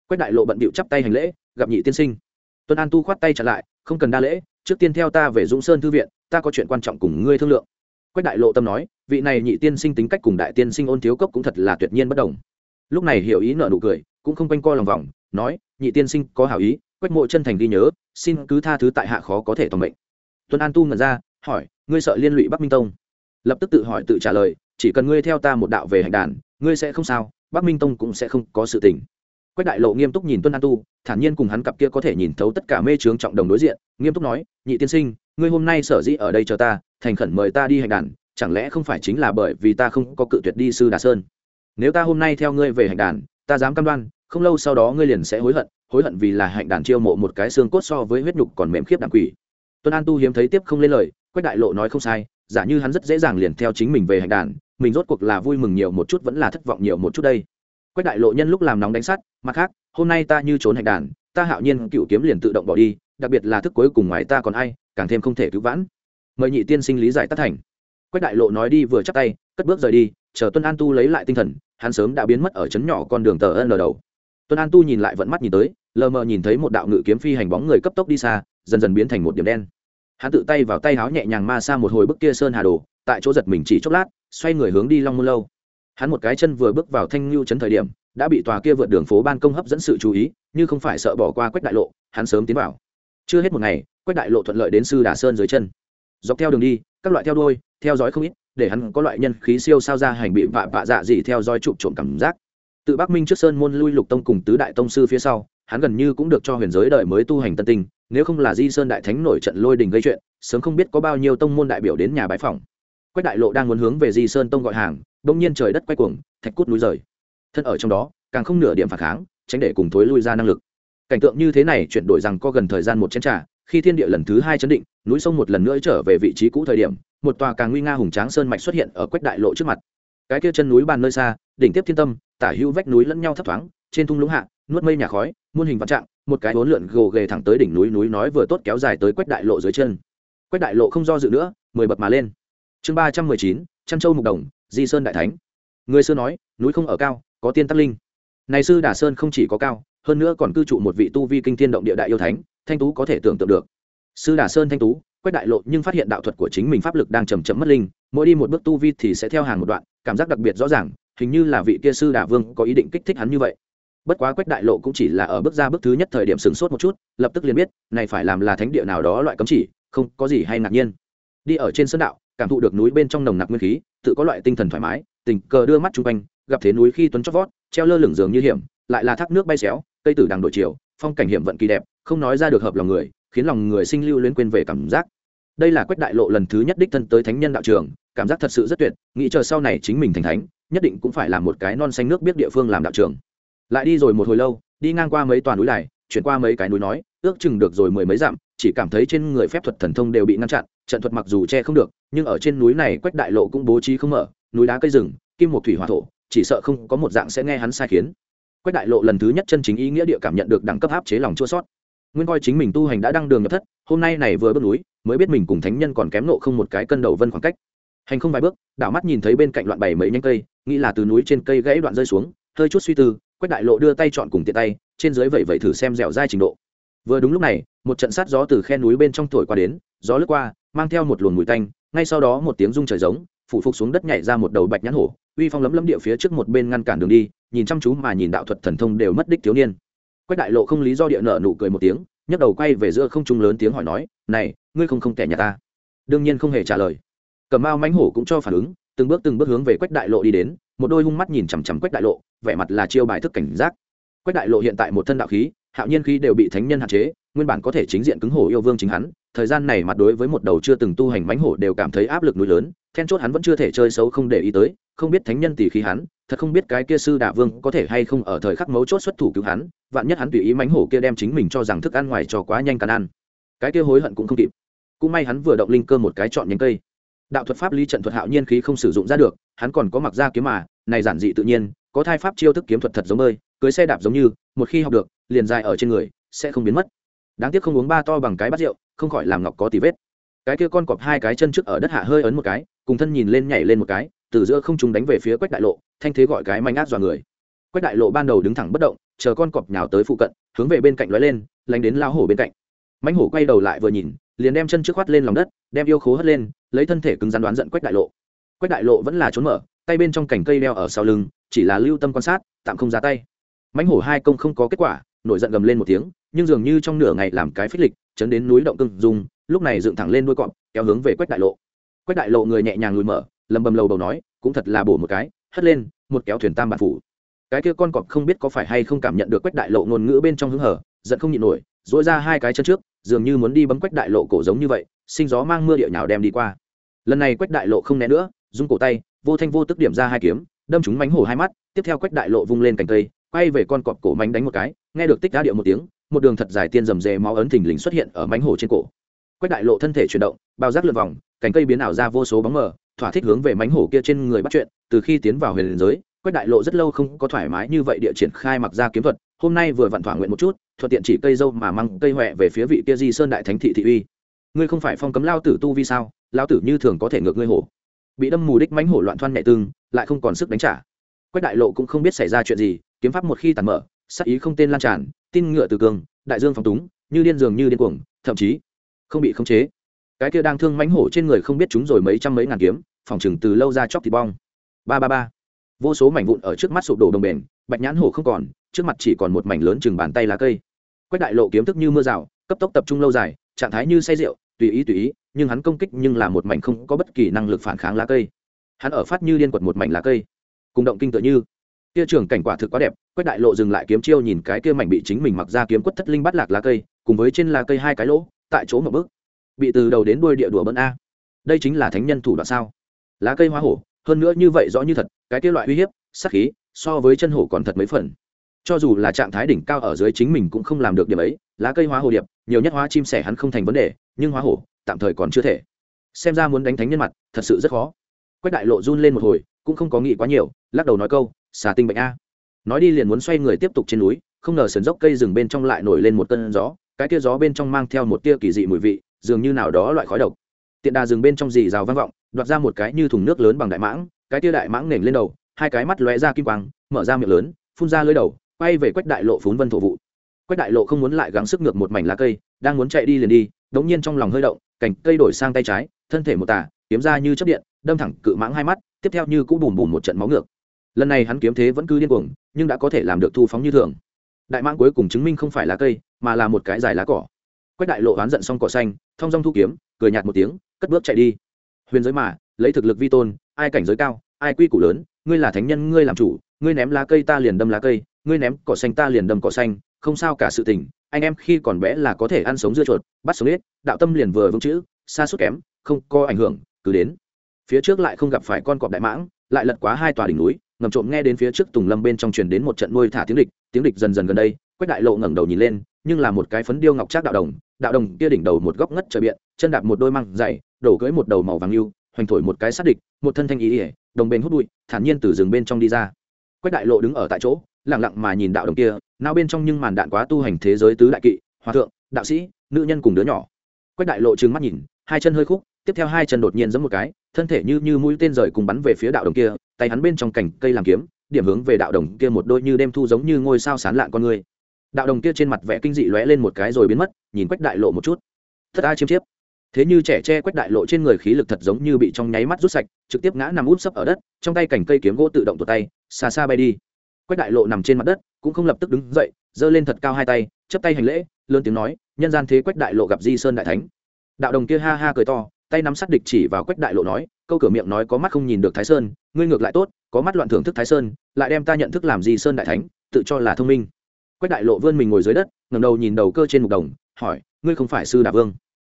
Quách đại lộ bận bịu chắp tay hành lễ, gặp nhị tiên sinh. Tuân an tu khoát tay trả lại, không cần đa lễ, trước tiên theo ta về dũng sơn thư viện, ta có chuyện quan trọng cùng ngươi thương lượng. Quách đại lộ tâm nói, vị này nhị tiên sinh tính cách cùng đại tiên sinh ôn thiếu cốc cũng thật là tuyệt nhiên bất đồng. Lúc này hiểu ý nợ nụ cười, cũng không quanh co lòng vòng, nói, nhị tiên sinh có hảo ý, quách mộ chân thành ghi nhớ, xin cứ tha thứ tại hạ khó có thể toàn mệnh. Tuân an tu ngẩn ra, hỏi, ngươi sợ liên lụy bắc minh tông? Lập tức tự hỏi tự trả lời, chỉ cần ngươi theo ta một đạo về hành đàn, ngươi sẽ không sao bắc minh tông cũng sẽ không có sự tình. Quách đại lộ nghiêm túc nhìn tuân an tu, thản nhiên cùng hắn cặp kia có thể nhìn thấu tất cả mê trướng trọng đồng đối diện, nghiêm túc nói, nhị tiên sinh, ngươi hôm nay sở dĩ ở đây chờ ta, thành khẩn mời ta đi hành đàn, chẳng lẽ không phải chính là bởi vì ta không có cự tuyệt đi sư đà sơn? Nếu ta hôm nay theo ngươi về hành đàn, ta dám cam đoan, không lâu sau đó ngươi liền sẽ hối hận hối hận vì là hạnh đàn chiêu mộ một cái xương cốt so với huyết nhục còn mềm khiếp đạm quỷ. Tuân an tu hiếm thấy tiếp không lên lời, quách đại lộ nói không sai, giả như hắn rất dễ dàng liền theo chính mình về hành đàn mình rốt cuộc là vui mừng nhiều một chút vẫn là thất vọng nhiều một chút đây. Quách đại lộ nhân lúc làm nóng đánh sắt, mặt khác, hôm nay ta như trốn hạch đàn, ta hạo nhiên cựu kiếm liền tự động bỏ đi, đặc biệt là thức cuối cùng ngoài ta còn ai, càng thêm không thể cứu vãn. Mời nhị tiên sinh lý giải tác thành. Quách đại lộ nói đi vừa chắc tay, cất bước rời đi, chờ tuân an tu lấy lại tinh thần, hắn sớm đã biến mất ở trấn nhỏ con đường tờ ân lờ đầu. Tuân an tu nhìn lại vẫn mắt nhìn tới, lờ mờ nhìn thấy một đạo ngự kiếm phi hành bóng người cấp tốc đi xa, dần dần biến thành một điểm đen. Hắn tự tay vào tay háo nhẹ nhàng ma xa một hồi bức kia sơn hà đồ tại chỗ giật mình chỉ chốc lát, xoay người hướng đi long môn lâu. Hắn một cái chân vừa bước vào thanh lưu trấn thời điểm, đã bị tòa kia vượt đường phố ban công hấp dẫn sự chú ý, như không phải sợ bỏ qua quách đại lộ, hắn sớm tiến vào. Chưa hết một ngày, quách đại lộ thuận lợi đến sư đà sơn dưới chân. Dọc theo đường đi, các loại theo đôi theo dõi không ít, để hắn có loại nhân khí siêu sao ra hành bị vạ vạ dạ gì theo dõi chụp trộm cảm giác. Tự bắc minh trước sơn môn lui lục tông cùng tứ đại tông sư phía sau, hắn gần như cũng được cho huyền giới đời mới tu hành tân tinh, nếu không là di sơn đại thánh nổi trận lôi đình gây chuyện, sớm không biết có bao nhiêu tông môn đại biểu đến nhà bái phòng quách đại lộ đang muốn hướng về di sơn tông gọi hàng đông nhiên trời đất quay cuồng, thạch cút núi rời. Thân ở trong đó, càng không nửa điểm phản kháng, tránh để cùng thối lui ra năng lực. Cảnh tượng như thế này chuyển đổi rằng có gần thời gian một chén trà, khi thiên địa lần thứ hai chấn định, núi sông một lần nữa trở về vị trí cũ thời điểm, một tòa càng nguy nga hùng tráng sơn mạch xuất hiện ở quách đại lộ trước mặt. Cái kia chân núi bàn nơi xa, đỉnh tiếp thiên tâm, tả hữu vách núi lẫn nhau thấp thoáng, trên thung lũng hạ, nuốt mây nhà khói, muôn hình vạn trạng, một cái bốn lượn gồ ghề thẳng tới đỉnh núi núi nói vừa tốt kéo dài tới quách đại lộ dưới chân. Quách đại lộ không do dự nữa, mười bậc mà lên chương ba trăm mười chín, trăn châu mục đồng, di sơn đại thánh. Người xưa nói, núi không ở cao, có tiên tắc linh. Này sư đà sơn không chỉ có cao, hơn nữa còn cư trụ một vị tu vi kinh thiên động địa đại yêu thánh, thanh tú có thể tưởng tượng được. Sư đà sơn thanh tú, quét đại lộ nhưng phát hiện đạo thuật của chính mình pháp lực đang chầm chậm mất linh, mỗi đi một bước tu vi thì sẽ theo hàng một đoạn, cảm giác đặc biệt rõ ràng, hình như là vị kia sư đà vương có ý định kích thích hắn như vậy. Bất quá quét đại lộ cũng chỉ là ở bước ra bước thứ nhất thời điểm sửng sốt một chút, lập tức liền biết, này phải làm là thánh địa nào đó loại cấm chỉ, không có gì hay ngạc nhiên. Đi ở trên sơn đạo cảm thụ được núi bên trong nồng nặc nguyên khí, tự có loại tinh thần thoải mái, tình cờ đưa mắt chung quanh, gặp thế núi khi tuấn chót vót, treo lơ lửng dường như hiểm, lại là thác nước bay xéo, cây tử đằng đổi chiều, phong cảnh hiểm vận kỳ đẹp, không nói ra được hợp lòng người, khiến lòng người sinh lưu luyến quên về cảm giác. Đây là quách đại lộ lần thứ nhất đích thân tới thánh nhân đạo trường, cảm giác thật sự rất tuyệt, nghĩ chờ sau này chính mình thành thánh, nhất định cũng phải là một cái non xanh nước biết địa phương làm đạo trường. Lại đi rồi một hồi lâu, đi ngang qua mấy toàn núi này chuyển qua mấy cái núi nói, ước chừng được rồi mười mấy dặm chỉ cảm thấy trên người phép thuật thần thông đều bị ngăn chặn, trận thuật mặc dù che không được, nhưng ở trên núi này quách đại lộ cũng bố trí không mở, núi đá cây rừng, kim một thủy hỏa thổ, chỉ sợ không có một dạng sẽ nghe hắn sai khiến. Quách đại lộ lần thứ nhất chân chính ý nghĩa địa cảm nhận được đẳng cấp áp chế lòng chua sót. Nguyên coi chính mình tu hành đã đăng đường nhập thất, hôm nay này vừa bước núi, mới biết mình cùng thánh nhân còn kém nộ không một cái cân đầu vân khoảng cách. Hành không vài bước, đảo mắt nhìn thấy bên cạnh loạn bảy mấy nhánh cây, nghĩ là từ núi trên cây gãy đoạn rơi xuống, hơi chút suy tư, quách đại lộ đưa tay chọn cùng tiện tay, trên dưới vậy vậy thử xem dẻo dai trình độ. Vừa đúng lúc này một trận sát gió từ khe núi bên trong thổi qua đến, gió lướt qua, mang theo một luồng mùi tanh, ngay sau đó một tiếng rung trời giống, phủ phục xuống đất nhảy ra một đầu bạch nhãn hổ, uy phong lấm lấm địa phía trước một bên ngăn cản đường đi, nhìn chăm chú mà nhìn đạo thuật thần thông đều mất đích thiếu niên. Quách đại lộ không lý do địa nợ nụ cười một tiếng, nhấc đầu quay về giữa không trung lớn tiếng hỏi nói, này, ngươi không không kẻ nhà ta? Đương nhiên không hề trả lời. Cầm mao mánh hổ cũng cho phản ứng, từng bước từng bước hướng về quách đại lộ đi đến, một đôi hung mắt nhìn chằm chằm quách đại lộ, vẻ mặt là chiêu bài thức cảnh giác. Quách đại lộ hiện tại một thân đạo khí hạo nhiên khí đều bị thánh nhân hạn chế, nguyên bản có thể chính diện cứng hổ yêu vương chính hắn, thời gian này mặt đối với một đầu chưa từng tu hành mãnh hổ đều cảm thấy áp lực núi lớn, then chốt hắn vẫn chưa thể chơi xấu không để ý tới, không biết thánh nhân tỷ khí hắn, thật không biết cái kia sư đả vương có thể hay không ở thời khắc mấu chốt xuất thủ cứu hắn, vạn nhất hắn tùy ý mãnh hổ kia đem chính mình cho rằng thức ăn ngoài cho quá nhanh càn ăn. Cái kia hối hận cũng không kịp. Cũng may hắn vừa động linh cơ một cái chọn nhánh cây. Đạo thuật pháp lý trận thuật hạo nhiên khí không sử dụng ra được, hắn còn có mặc ra kiếm mà, này giản dị tự nhiên, có thai pháp chiêu thức kiếm thuật thật giống ơi cưới xe đạp giống như, một khi học được liền dài ở trên người, sẽ không biến mất. Đáng tiếc không uống ba to bằng cái bát rượu, không khỏi làm ngọc có tì vết. Cái kia con cọp hai cái chân trước ở đất hạ hơi ấn một cái, cùng thân nhìn lên nhảy lên một cái, từ giữa không trung đánh về phía quách đại lộ, thanh thế gọi cái manh ác dọa người. Quách đại lộ ban đầu đứng thẳng bất động, chờ con cọp nhào tới phụ cận, hướng về bên cạnh lói lên, lánh đến lao hổ bên cạnh. Mãnh hổ quay đầu lại vừa nhìn, liền đem chân trước khoát lên lòng đất, đem yêu khố hất lên, lấy thân thể cứng rắn đoán giận quách đại lộ. Quách đại lộ vẫn là trốn mở, tay bên trong cành cây đeo ở sau lưng, chỉ là lưu tâm quan sát, tạm không ra tay. Mãnh hổ hai công không có kết quả nổi giận gầm lên một tiếng, nhưng dường như trong nửa ngày làm cái phích lịch, chấn đến núi động cưng dùng lúc này dựng thẳng lên đuôi cọp, kéo hướng về quách đại lộ. Quách đại lộ người nhẹ nhàng lùi mở, lầm bầm lầu bầu nói, cũng thật là bổ một cái, hất lên, một kéo thuyền tam bản phủ. Cái kia con cọp không biết có phải hay không cảm nhận được quách đại lộ ngôn ngữ bên trong hứng hở, giận không nhịn nổi dỗi ra hai cái chân trước, dường như muốn đi bấm quách đại lộ cổ giống như vậy, sinh gió mang mưa địa nhào đem đi qua. Lần này quách đại lộ không né nữa, rung cổ tay, vô thanh vô tức điểm ra hai kiếm, đâm chúng mánh hổ hai mắt, tiếp theo quách đại lộ vung lên cành cây quay về con cọp cổ mánh đánh một cái, nghe được tích đá điệu một tiếng, một đường thật dài tiên rầm rề máu ấn thình lình xuất hiện ở mánh hổ trên cổ. Quách đại lộ thân thể chuyển động, bao giác lượt vòng, cành cây biến ảo ra vô số bóng mờ, thỏa thích hướng về mánh hổ kia trên người bắt chuyện, từ khi tiến vào huyền giới, quách đại lộ rất lâu không có thoải mái như vậy địa triển khai mặc ra kiếm thuật, hôm nay vừa vặn thỏa nguyện một chút, thuận tiện chỉ cây dâu mà mang cây huệ về phía vị kia di sơn đại thánh thị thị uy. Ngươi không phải phong cấm lao tử tu vi sao? Lao tử như thường có thể ngược ngươi hổ. Bị đâm mù đích mánh hổ loạn thoan nhẹ tương lại không còn sức đánh trả. Quách đại lộ cũng không biết xảy ra chuyện gì kiếm pháp một khi tàn mở sắc ý không tên lan tràn, tin ngựa từ cường, đại dương phong túng, như điên dường như điên cuồng, thậm chí không bị khống chế. Cái kia đang thương mãnh hổ trên người không biết chúng rồi mấy trăm mấy ngàn kiếm, phòng chừng từ lâu ra chóc thịt bong. Ba ba ba. Vô số mảnh vụn ở trước mắt sụp đổ đồng bền, bạch nhãn hổ không còn, trước mặt chỉ còn một mảnh lớn chừng bàn tay lá cây. Quách đại lộ kiếm thức như mưa rào, cấp tốc tập trung lâu dài, trạng thái như say rượu, tùy ý tùy ý, nhưng hắn công kích nhưng là một mảnh không có bất kỳ năng lực phản kháng lá cây. Hắn ở phát như điên quật một mảnh lá cây. Cùng động kinh tựa như kia trường cảnh quả thực quá đẹp, quách đại lộ dừng lại kiếm chiêu nhìn cái kia mảnh bị chính mình mặc ra kiếm quất thất linh bắt lạc lá cây, cùng với trên lá cây hai cái lỗ, tại chỗ một bước. Bị từ đầu đến đuôi địa đùa bận a. Đây chính là thánh nhân thủ đoạn sao? Lá cây hoa hổ, hơn nữa như vậy rõ như thật, cái kia loại uy hiếp sắc khí, so với chân hổ còn thật mấy phần. Cho dù là trạng thái đỉnh cao ở dưới chính mình cũng không làm được điểm ấy, lá cây hóa hồ điệp, nhiều nhất hóa chim sẻ hắn không thành vấn đề, nhưng hóa hổ, tạm thời còn chưa thể. Xem ra muốn đánh thánh nhân mặt, thật sự rất khó. Quách đại lộ run lên một hồi, cũng không có nghĩ quá nhiều, lắc đầu nói câu xà tinh bệnh a. Nói đi liền muốn xoay người tiếp tục trên núi, không ngờ sườn dốc cây rừng bên trong lại nổi lên một cơn gió, cái kia gió bên trong mang theo một tia kỳ dị mùi vị, dường như nào đó loại khói độc. Tiện đà rừng bên trong dì rào vang vọng, đoạt ra một cái như thùng nước lớn bằng đại mãng, cái tia đại mãng nền lên đầu, hai cái mắt lóe ra kim quang, mở ra miệng lớn, phun ra lưới đầu, quay về quách đại lộ phún vân thổ vụ. Quách đại lộ không muốn lại gắng sức ngược một mảnh lá cây, đang muốn chạy đi liền đi, đống nhiên trong lòng hơi động, cành cây đổi sang tay trái, thân thể một tả kiếm ra như chấp điện, đâm thẳng cự mãng hai mắt, tiếp theo như cũ bùm bùm một trận máu ngược lần này hắn kiếm thế vẫn cứ điên cuồng, nhưng đã có thể làm được thu phóng như thường. Đại mãng cuối cùng chứng minh không phải là cây, mà là một cái dài lá cỏ. Quách đại lộ oán giận xong cỏ xanh thong dong thu kiếm, cười nhạt một tiếng, cất bước chạy đi. Huyền giới mà, lấy thực lực vi tôn, ai cảnh giới cao, ai quy củ lớn, ngươi là thánh nhân, ngươi làm chủ, ngươi ném lá cây ta liền đâm lá cây, ngươi ném cỏ xanh ta liền đâm cỏ xanh, không sao cả sự tình, anh em khi còn bé là có thể ăn sống dưa chuột, bắt sống ít đạo tâm liền vừa vững chữ, xa suốt kém, không có ảnh hưởng, cứ đến. Phía trước lại không gặp phải con cọp đại mãng, lại lật quá hai tòa đỉnh núi ngầm trộm nghe đến phía trước tùng lâm bên trong truyền đến một trận nuôi thả tiếng địch tiếng địch dần dần gần đây, quách đại lộ ngẩng đầu nhìn lên, nhưng là một cái phấn điêu ngọc trác đạo đồng đạo đồng kia đỉnh đầu một góc ngất trời biện, chân đạp một đôi măng dày, đổ cưỡi một đầu màu vàng lưu, hoành thổi một cái sát địch, một thân thanh ý ỉa đồng bền hút bụi, thản nhiên từ rừng bên trong đi ra. Quách đại lộ đứng ở tại chỗ, lặng lặng mà nhìn đạo đồng kia, nào bên trong nhưng màn đạn quá tu hành thế giới tứ đại kỵ, hòa thượng, đạo sĩ, nữ nhân cùng đứa nhỏ. Quách đại lộ trừng mắt nhìn, hai chân hơi khúc, tiếp theo hai chân đột nhiên giẫm một cái, thân thể như như mũi tên rời cùng bắn về phía đạo đồng kia tay hắn bên trong cành cây làm kiếm, điểm hướng về đạo đồng kia một đôi như đêm thu giống như ngôi sao sán lạn con người. Đạo đồng kia trên mặt vẻ kinh dị lóe lên một cái rồi biến mất, nhìn quách đại lộ một chút. Thật ai chiêm chiếp. Thế như trẻ tre quách đại lộ trên người khí lực thật giống như bị trong nháy mắt rút sạch, trực tiếp ngã nằm úp sấp ở đất, trong tay cành cây kiếm gỗ tự động tụt tay, xa xa bay đi. Quách đại lộ nằm trên mặt đất, cũng không lập tức đứng dậy, giơ lên thật cao hai tay chấp tay hành lễ, lớn tiếng nói, nhân gian thế quách đại lộ gặp di sơn đại thánh. Đạo đồng kia ha ha cười to tay nắm sát địch chỉ vào quách đại lộ nói, câu cửa miệng nói có mắt không nhìn được thái sơn, ngươi ngược lại tốt, có mắt loạn thưởng thức thái sơn, lại đem ta nhận thức làm gì sơn đại thánh, tự cho là thông minh. Quách đại lộ vươn mình ngồi dưới đất ngầm đầu nhìn đầu cơ trên mục đồng, hỏi, ngươi không phải sư đà vương?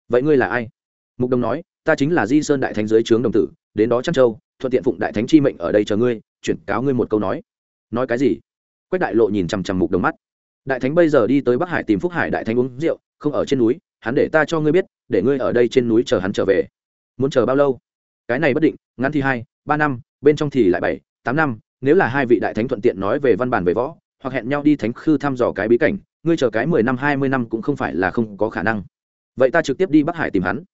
Vậy ngươi là ai? Mục đồng nói, ta chính là di sơn đại thánh dưới trướng đồng tử, đến đó trăn châu thuận tiện phụng đại thánh chi mệnh ở đây chờ ngươi, chuyển cáo ngươi một câu nói. Nói cái gì? Quách đại lộ nhìn chằm chằm mục đồng mắt. Đại thánh bây giờ đi tới bắc hải tìm phúc hải đại thánh uống rượu, không ở trên núi, hắn để ta cho ngươi biết để ngươi ở đây trên núi chờ hắn trở về. Muốn chờ bao lâu? Cái này bất định, ngắn thì hai, ba năm, bên trong thì lại bảy, tám năm, nếu là hai vị đại thánh thuận tiện nói về văn bản về võ, hoặc hẹn nhau đi thánh khư thăm dò cái bí cảnh, ngươi chờ cái mười năm, hai mươi năm cũng không phải là không có khả năng. Vậy ta trực tiếp đi bắc hải tìm hắn.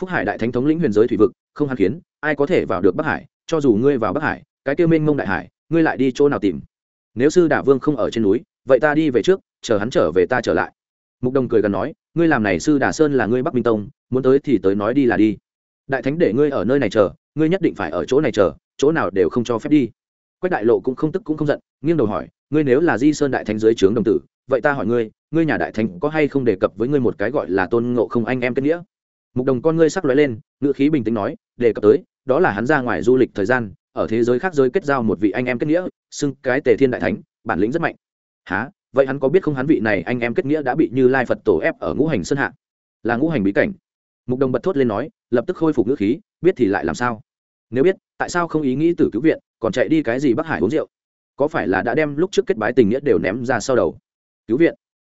Phúc hải đại thánh thống lĩnh huyền giới thủy vực, không hắn khiến ai có thể vào được bắc hải, cho dù ngươi vào bắc hải, cái kêu minh mông đại hải, ngươi lại đi chỗ nào tìm? Nếu sư đả vương không ở trên núi, vậy ta đi về trước, chờ hắn trở về ta trở lại mục đồng cười gần nói, ngươi làm này sư đà sơn là ngươi bắc minh tông, muốn tới thì tới nói đi là đi. Đại thánh để ngươi ở nơi này chờ, ngươi nhất định phải ở chỗ này chờ, chỗ nào đều không cho phép đi. Quách đại lộ cũng không tức cũng không giận, nghiêng đầu hỏi, ngươi nếu là di sơn đại thánh dưới trướng đồng tử, vậy ta hỏi ngươi ngươi nhà đại thánh có hay không đề cập với ngươi một cái gọi là tôn ngộ không anh em kết nghĩa? Mục đồng con ngươi sắc lóe lên ngựa khí bình tĩnh nói, đề cập tới, đó là hắn ra ngoài du lịch thời gian, ở thế giới khác giới kết giao một vị anh em kết nghĩa, xưng cái tề thiên đại thánh, bản lĩnh rất mạnh. Há vậy hắn có biết không hắn vị này anh em kết nghĩa đã bị như lai phật tổ ép ở ngũ hành sơn hạ? Là ngũ hành bí cảnh. Mục đồng bật thốt lên nói, lập tức khôi phục ngữ khí, biết thì lại làm sao? Nếu biết, tại sao không ý nghĩ tử cứu viện, còn chạy đi cái gì bắc hải uống rượu? Có phải là đã đem lúc trước kết bái tình nghĩa đều ném ra sau đầu? Cứu viện?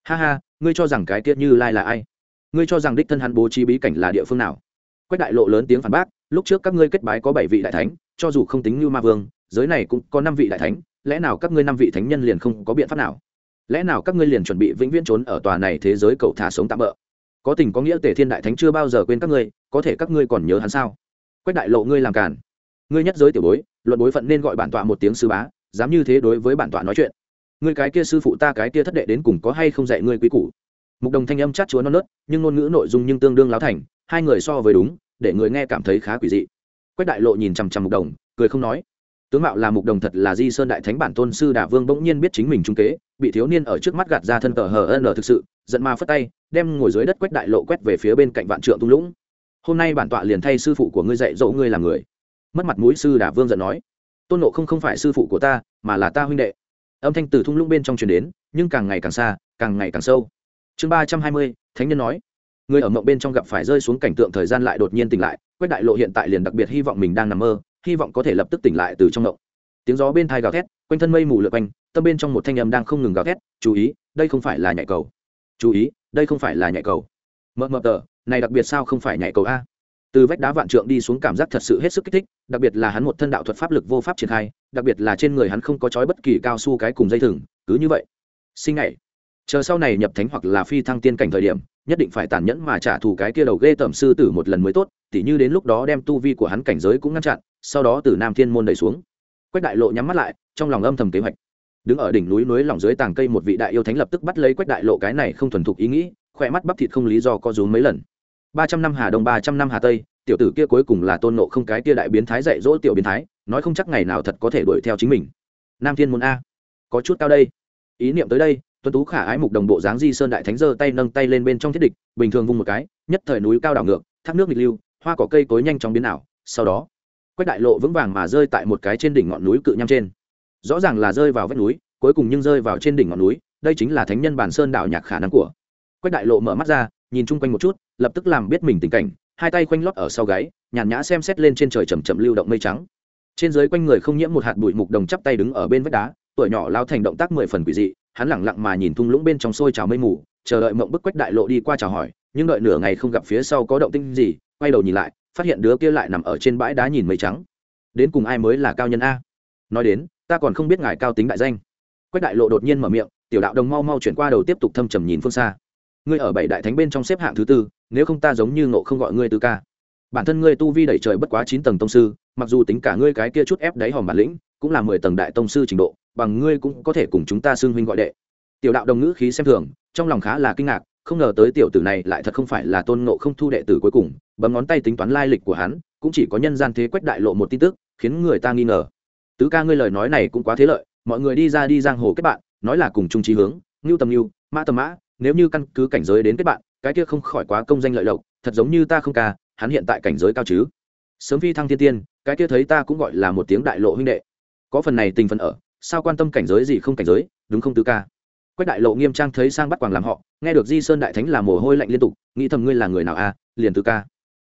Ha ha, ngươi cho rằng cái tiết như lai là ai? Ngươi cho rằng đích thân hắn bố trí bí cảnh là địa phương nào? Quách đại lộ lớn tiếng phản bác, lúc trước các ngươi kết bái có bảy vị đại thánh, cho dù không tính như ma vương, giới này cũng có năm vị đại thánh, lẽ nào các ngươi năm vị thánh nhân liền không có biện pháp nào? Lẽ nào các ngươi liền chuẩn bị vĩnh viễn trốn ở tòa này thế giới cậu thả sống tạm bỡ? Có tình có nghĩa tề thiên đại thánh chưa bao giờ quên các ngươi, có thể các ngươi còn nhớ hắn sao? Quách đại lộ ngươi làm cản ngươi nhất giới tiểu bối, luận bối phận nên gọi bản tọa một tiếng sư bá, dám như thế đối với bản tọa nói chuyện. Ngươi cái kia sư phụ ta cái kia thất đệ đến cùng có hay không dạy ngươi quý củ? Mục đồng thanh âm chát chúa non nớt, nhưng ngôn ngữ nội dung nhưng tương đương láo thành, hai người so với đúng, để người nghe cảm thấy khá quỷ dị. Quách đại lộ nhìn chằm chằm mục đồng, cười không nói tướng mạo là mục đồng thật là di sơn đại thánh bản tôn sư đà vương bỗng nhiên biết chính mình trung kế, bị thiếu niên ở trước mắt gạt ra thân tờ hờ n thực sự, giận ma phất tay, đem ngồi dưới đất quách đại lộ quét về phía bên cạnh vạn trượng tung lũng. Hôm nay bản tọa liền thay sư phụ của ngươi dạy dỗ ngươi làm người. Mất mặt mũi sư đà vương giận nói. Tôn nộ không không phải sư phụ của ta, mà là ta huynh đệ. Âm thanh từ thung lũng bên trong truyền đến, nhưng càng ngày càng xa, càng ngày càng sâu. Chương ba trăm hai mươi, thánh nhân nói. Người ở mộng bên trong gặp phải rơi xuống cảnh tượng thời gian lại đột nhiên tỉnh lại quách đại lộ hiện tại liền đặc biệt hy vọng mình đang nằm mơ hy vọng có thể lập tức tỉnh lại từ trong động tiếng gió bên thai gào thét, quanh thân mây mù lượt quanh, tâm bên trong một thanh âm đang không ngừng gào thét, chú ý, đây không phải là nhạy cầu. Chú ý, đây không phải là nhạy cầu. Mờ mờ tờ, này đặc biệt sao không phải nhạy cầu a? Từ vách đá vạn trượng đi xuống cảm giác thật sự hết sức kích thích, đặc biệt là hắn một thân đạo thuật pháp lực vô pháp triển khai, đặc biệt là trên người hắn không có trói bất kỳ cao su cái cùng dây thừng, cứ như vậy. Sinh ngày chờ sau này nhập thánh hoặc là phi thăng tiên cảnh thời điểm nhất định phải tàn nhẫn mà trả thù cái kia đầu ghê tẩm sư tử một lần mới tốt, tỉ như đến lúc đó đem tu vi của hắn cảnh giới cũng ngăn chặn, sau đó từ nam thiên môn đẩy xuống. Quách đại lộ nhắm mắt lại, trong lòng âm thầm kế hoạch. Đứng ở đỉnh núi núi lòng dưới tàng cây một vị đại yêu thánh lập tức bắt lấy quách đại lộ cái này không thuần thục ý nghĩ, khỏe mắt bắp thịt không lý do có rúm mấy lần. Ba trăm năm hà đông, ba trăm năm hà tây, tiểu tử kia cuối cùng là tôn nộ không cái kia đại biến thái dạy dỗ tiểu biến thái, nói không chắc ngày nào thật có thể đuổi theo chính mình. Nam thiên môn a, có chút cao đây. Ý niệm tới đây tuấn tú khả ái mục đồng bộ dáng di sơn đại thánh giơ tay nâng tay lên bên trong thiết địch, bình thường vung một cái, nhất thời núi cao đảo ngược, thác nước nghịch lưu, hoa cỏ cây cối nhanh chóng biến ảo, sau đó, quách đại lộ vững vàng mà rơi tại một cái trên đỉnh ngọn núi cự nham trên. Rõ ràng là rơi vào vách núi, cuối cùng nhưng rơi vào trên đỉnh ngọn núi, đây chính là thánh nhân bản sơn đảo nhạc khả năng của. Quách đại lộ mở mắt ra, nhìn chung quanh một chút, lập tức làm biết mình tình cảnh, hai tay khoanh lót ở sau gáy, nhàn nhã xem xét lên trên trời chầm chậm lưu động mây trắng. Trên dưới quanh người không nhiễm một hạt bụi mục đồng chắp tay đứng ở bên vách đá, tuổi nhỏ lao thành động tác mười phần quỷ dị hắn lẳng lặng mà nhìn thung lũng bên trong sôi trào mây mù, chờ đợi mộng bức quách đại lộ đi qua chào hỏi, nhưng đợi nửa ngày không gặp phía sau có động tinh gì, quay đầu nhìn lại, phát hiện đứa kia lại nằm ở trên bãi đá nhìn mây trắng. Đến cùng ai mới là cao nhân a? Nói đến, ta còn không biết ngài cao tính đại danh. Quách đại lộ đột nhiên mở miệng, tiểu đạo đồng mau mau chuyển qua đầu tiếp tục thâm trầm nhìn phương xa. Ngươi ở bảy đại thánh bên trong xếp hạng thứ tư, nếu không ta giống như ngộ không gọi ngươi tư ca. Bản thân ngươi tu vi đẩy trời bất quá chín tầng tông sư, mặc dù tính cả ngươi cái kia chút ép đáy hòm bản lĩnh, cũng là mười tầng đại tông sư trình độ bằng ngươi cũng có thể cùng chúng ta xưng huynh gọi đệ. Tiểu đạo đồng ngữ khí xem thường, trong lòng khá là kinh ngạc, không ngờ tới tiểu tử này lại thật không phải là tôn nộ không thu đệ tử cuối cùng, bấm ngón tay tính toán lai lịch của hắn, cũng chỉ có nhân gian thế quách đại lộ một tin tức, khiến người ta nghi ngờ. Tứ ca ngươi lời nói này cũng quá thế lợi, mọi người đi ra đi giang hồ kết bạn, nói là cùng chung trí hướng, ngưu tầm ngưu, mã tầm mã, nếu như căn cứ cảnh giới đến kết bạn, cái kia không khỏi quá công danh lợi lộc, thật giống như ta không ca, hắn hiện tại cảnh giới cao chứ. Sớm phi thăng thiên tiên, cái kia thấy ta cũng gọi là một tiếng đại lộ huynh đệ. Có phần này tình phần ở sao quan tâm cảnh giới gì không cảnh giới, đúng không tứ ca quách đại lộ nghiêm trang thấy sang bắt quàng làm họ, nghe được di sơn đại thánh là mồ hôi lạnh liên tục, nghĩ thầm ngươi là người nào a à? liền tứ ca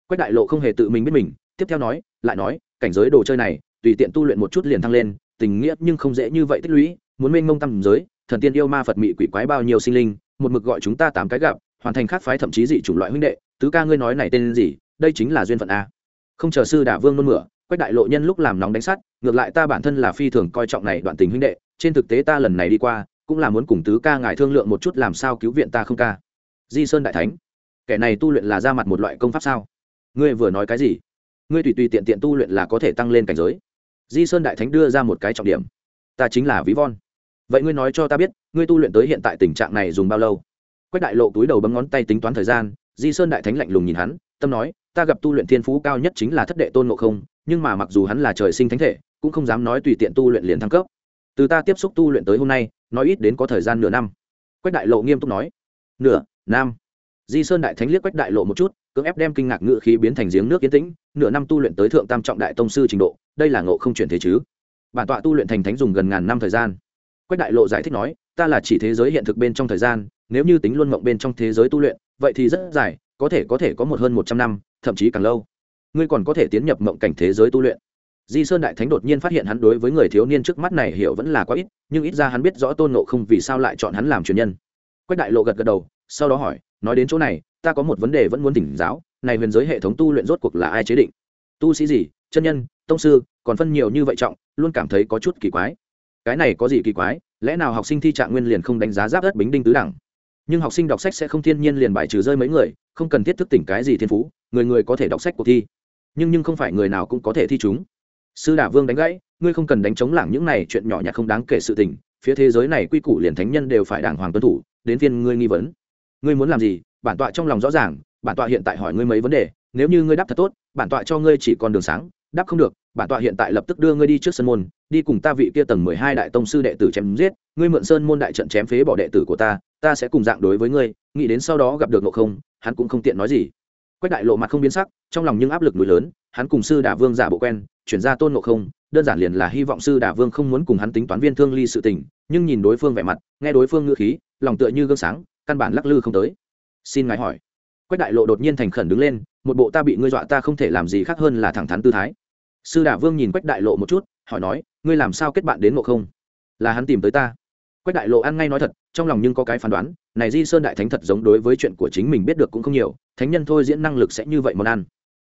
quách đại lộ không hề tự mình biết mình, tiếp theo nói, lại nói, cảnh giới đồ chơi này, tùy tiện tu luyện một chút liền thăng lên, tình nghĩa nhưng không dễ như vậy tích lũy, muốn mênh mông tâm giới, thần tiên yêu ma phật mị quỷ quái bao nhiêu sinh linh, một mực gọi chúng ta tám cái gặp, hoàn thành khác phái thậm chí dị chủng loại huynh đệ, tứ ca ngươi nói này tên gì, đây chính là duyên phận a không chờ sư đả vương nôn mửa, quách đại lộ nhân lúc làm nóng đánh sắt ngược lại ta bản thân là phi thường coi trọng này đoạn tình huynh đệ, trên thực tế ta lần này đi qua, cũng là muốn cùng tứ ca ngài thương lượng một chút làm sao cứu viện ta không ca. Di sơn đại thánh, kẻ này tu luyện là ra mặt một loại công pháp sao? Ngươi vừa nói cái gì? Ngươi tùy tùy tiện tiện tu luyện là có thể tăng lên cảnh giới. Di sơn đại thánh đưa ra một cái trọng điểm. Ta chính là ví von. Vậy ngươi nói cho ta biết, ngươi tu luyện tới hiện tại tình trạng này dùng bao lâu? Quách đại lộ túi đầu bấm ngón tay tính toán thời gian, di sơn đại thánh lạnh lùng nhìn hắn, tâm nói, ta gặp tu luyện thiên phú cao nhất chính là thất đệ tôn ngộ không nhưng mà mặc dù hắn là trời sinh thánh thể, cũng không dám nói tùy tiện tu luyện liền thăng cấp. Từ ta tiếp xúc tu luyện tới hôm nay, nói ít đến có thời gian nửa năm. Quách đại lộ nghiêm túc nói. Nửa, năm. Di sơn đại thánh liếc quách đại lộ một chút, cưỡng ép đem kinh ngạc ngự khí biến thành giếng nước yên tĩnh, nửa năm tu luyện tới thượng tam trọng đại tông sư trình độ, đây là ngộ không chuyển thế chứ? Bản tọa tu luyện thành thánh dùng gần ngàn năm thời gian. Quách đại lộ giải thích nói, ta là chỉ thế giới hiện thực bên trong thời gian, nếu như tính luôn mộng bên trong thế giới tu luyện, vậy thì rất dài, có thể có thể có một hơn một trăm năm, thậm chí càng lâu ngươi còn có thể tiến nhập mộng cảnh thế giới tu luyện. Di sơn đại thánh đột nhiên phát hiện hắn đối với người thiếu niên trước mắt này hiểu vẫn là quá ít, nhưng ít ra hắn biết rõ tôn nộ không vì sao lại chọn hắn làm truyền nhân. Quách đại lộ gật gật đầu, sau đó hỏi, nói đến chỗ này, ta có một vấn đề vẫn muốn tỉnh giáo, này huyền giới hệ thống tu luyện rốt cuộc là ai chế định? Tu sĩ gì? Chân nhân, tông sư, còn phân nhiều như vậy trọng, luôn cảm thấy có chút kỳ quái. Cái này có gì kỳ quái? Lẽ nào học sinh thi trạng nguyên liền không đánh giá giáp đất bính đinh tứ đẳng? Nhưng học sinh đọc sách sẽ không thiên nhiên liền bài trừ rơi mấy người, không cần thiết thức tỉnh cái gì thiên phú, người người có thể đọc sách cuộc thi nhưng nhưng không phải người nào cũng có thể thi chúng. Sư đả vương đánh gãy, ngươi không cần đánh chống lảng những này chuyện nhỏ nhặt không đáng kể sự tình, phía thế giới này quy củ liền thánh nhân đều phải đàng hoàng tuân thủ, đến phiên ngươi nghi vấn. Ngươi muốn làm gì? Bản tọa trong lòng rõ ràng, bản tọa hiện tại hỏi ngươi mấy vấn đề, nếu như ngươi đáp thật tốt, bản tọa cho ngươi chỉ còn đường sáng, đáp không được, bản tọa hiện tại lập tức đưa ngươi đi trước sân môn, đi cùng ta vị kia tầng mười hai đại tông sư đệ tử chém giết, ngươi mượn sơn môn đại trận chém phế bỏ đệ tử của ta ta sẽ cùng dạng đối với ngươi, nghĩ đến sau đó gặp được ngộ không, hắn cũng không tiện nói gì quách đại lộ mặt không biến sắc, trong lòng nhưng áp lực núi lớn, hắn cùng sư đả vương giả bộ quen, chuyển ra tôn ngộ không, đơn giản liền là hy vọng sư đả vương không muốn cùng hắn tính toán viên thương ly sự tình, nhưng nhìn đối phương vẻ mặt, nghe đối phương ngữ khí, lòng tựa như gương sáng, căn bản lắc lư không tới. Xin ngài hỏi. Quách đại lộ đột nhiên thành khẩn đứng lên, một bộ ta bị ngươi dọa ta không thể làm gì khác hơn là thẳng thắn tư thái. Sư đả vương nhìn quách đại lộ một chút, hỏi nói, ngươi làm sao kết bạn đến ngộ không? Là hắn tìm tới ta quách đại lộ ăn ngay nói thật, trong lòng nhưng có cái phán đoán, này di sơn đại thánh thật giống đối với chuyện của chính mình biết được cũng không nhiều, thánh nhân thôi diễn năng lực sẽ như vậy món ăn.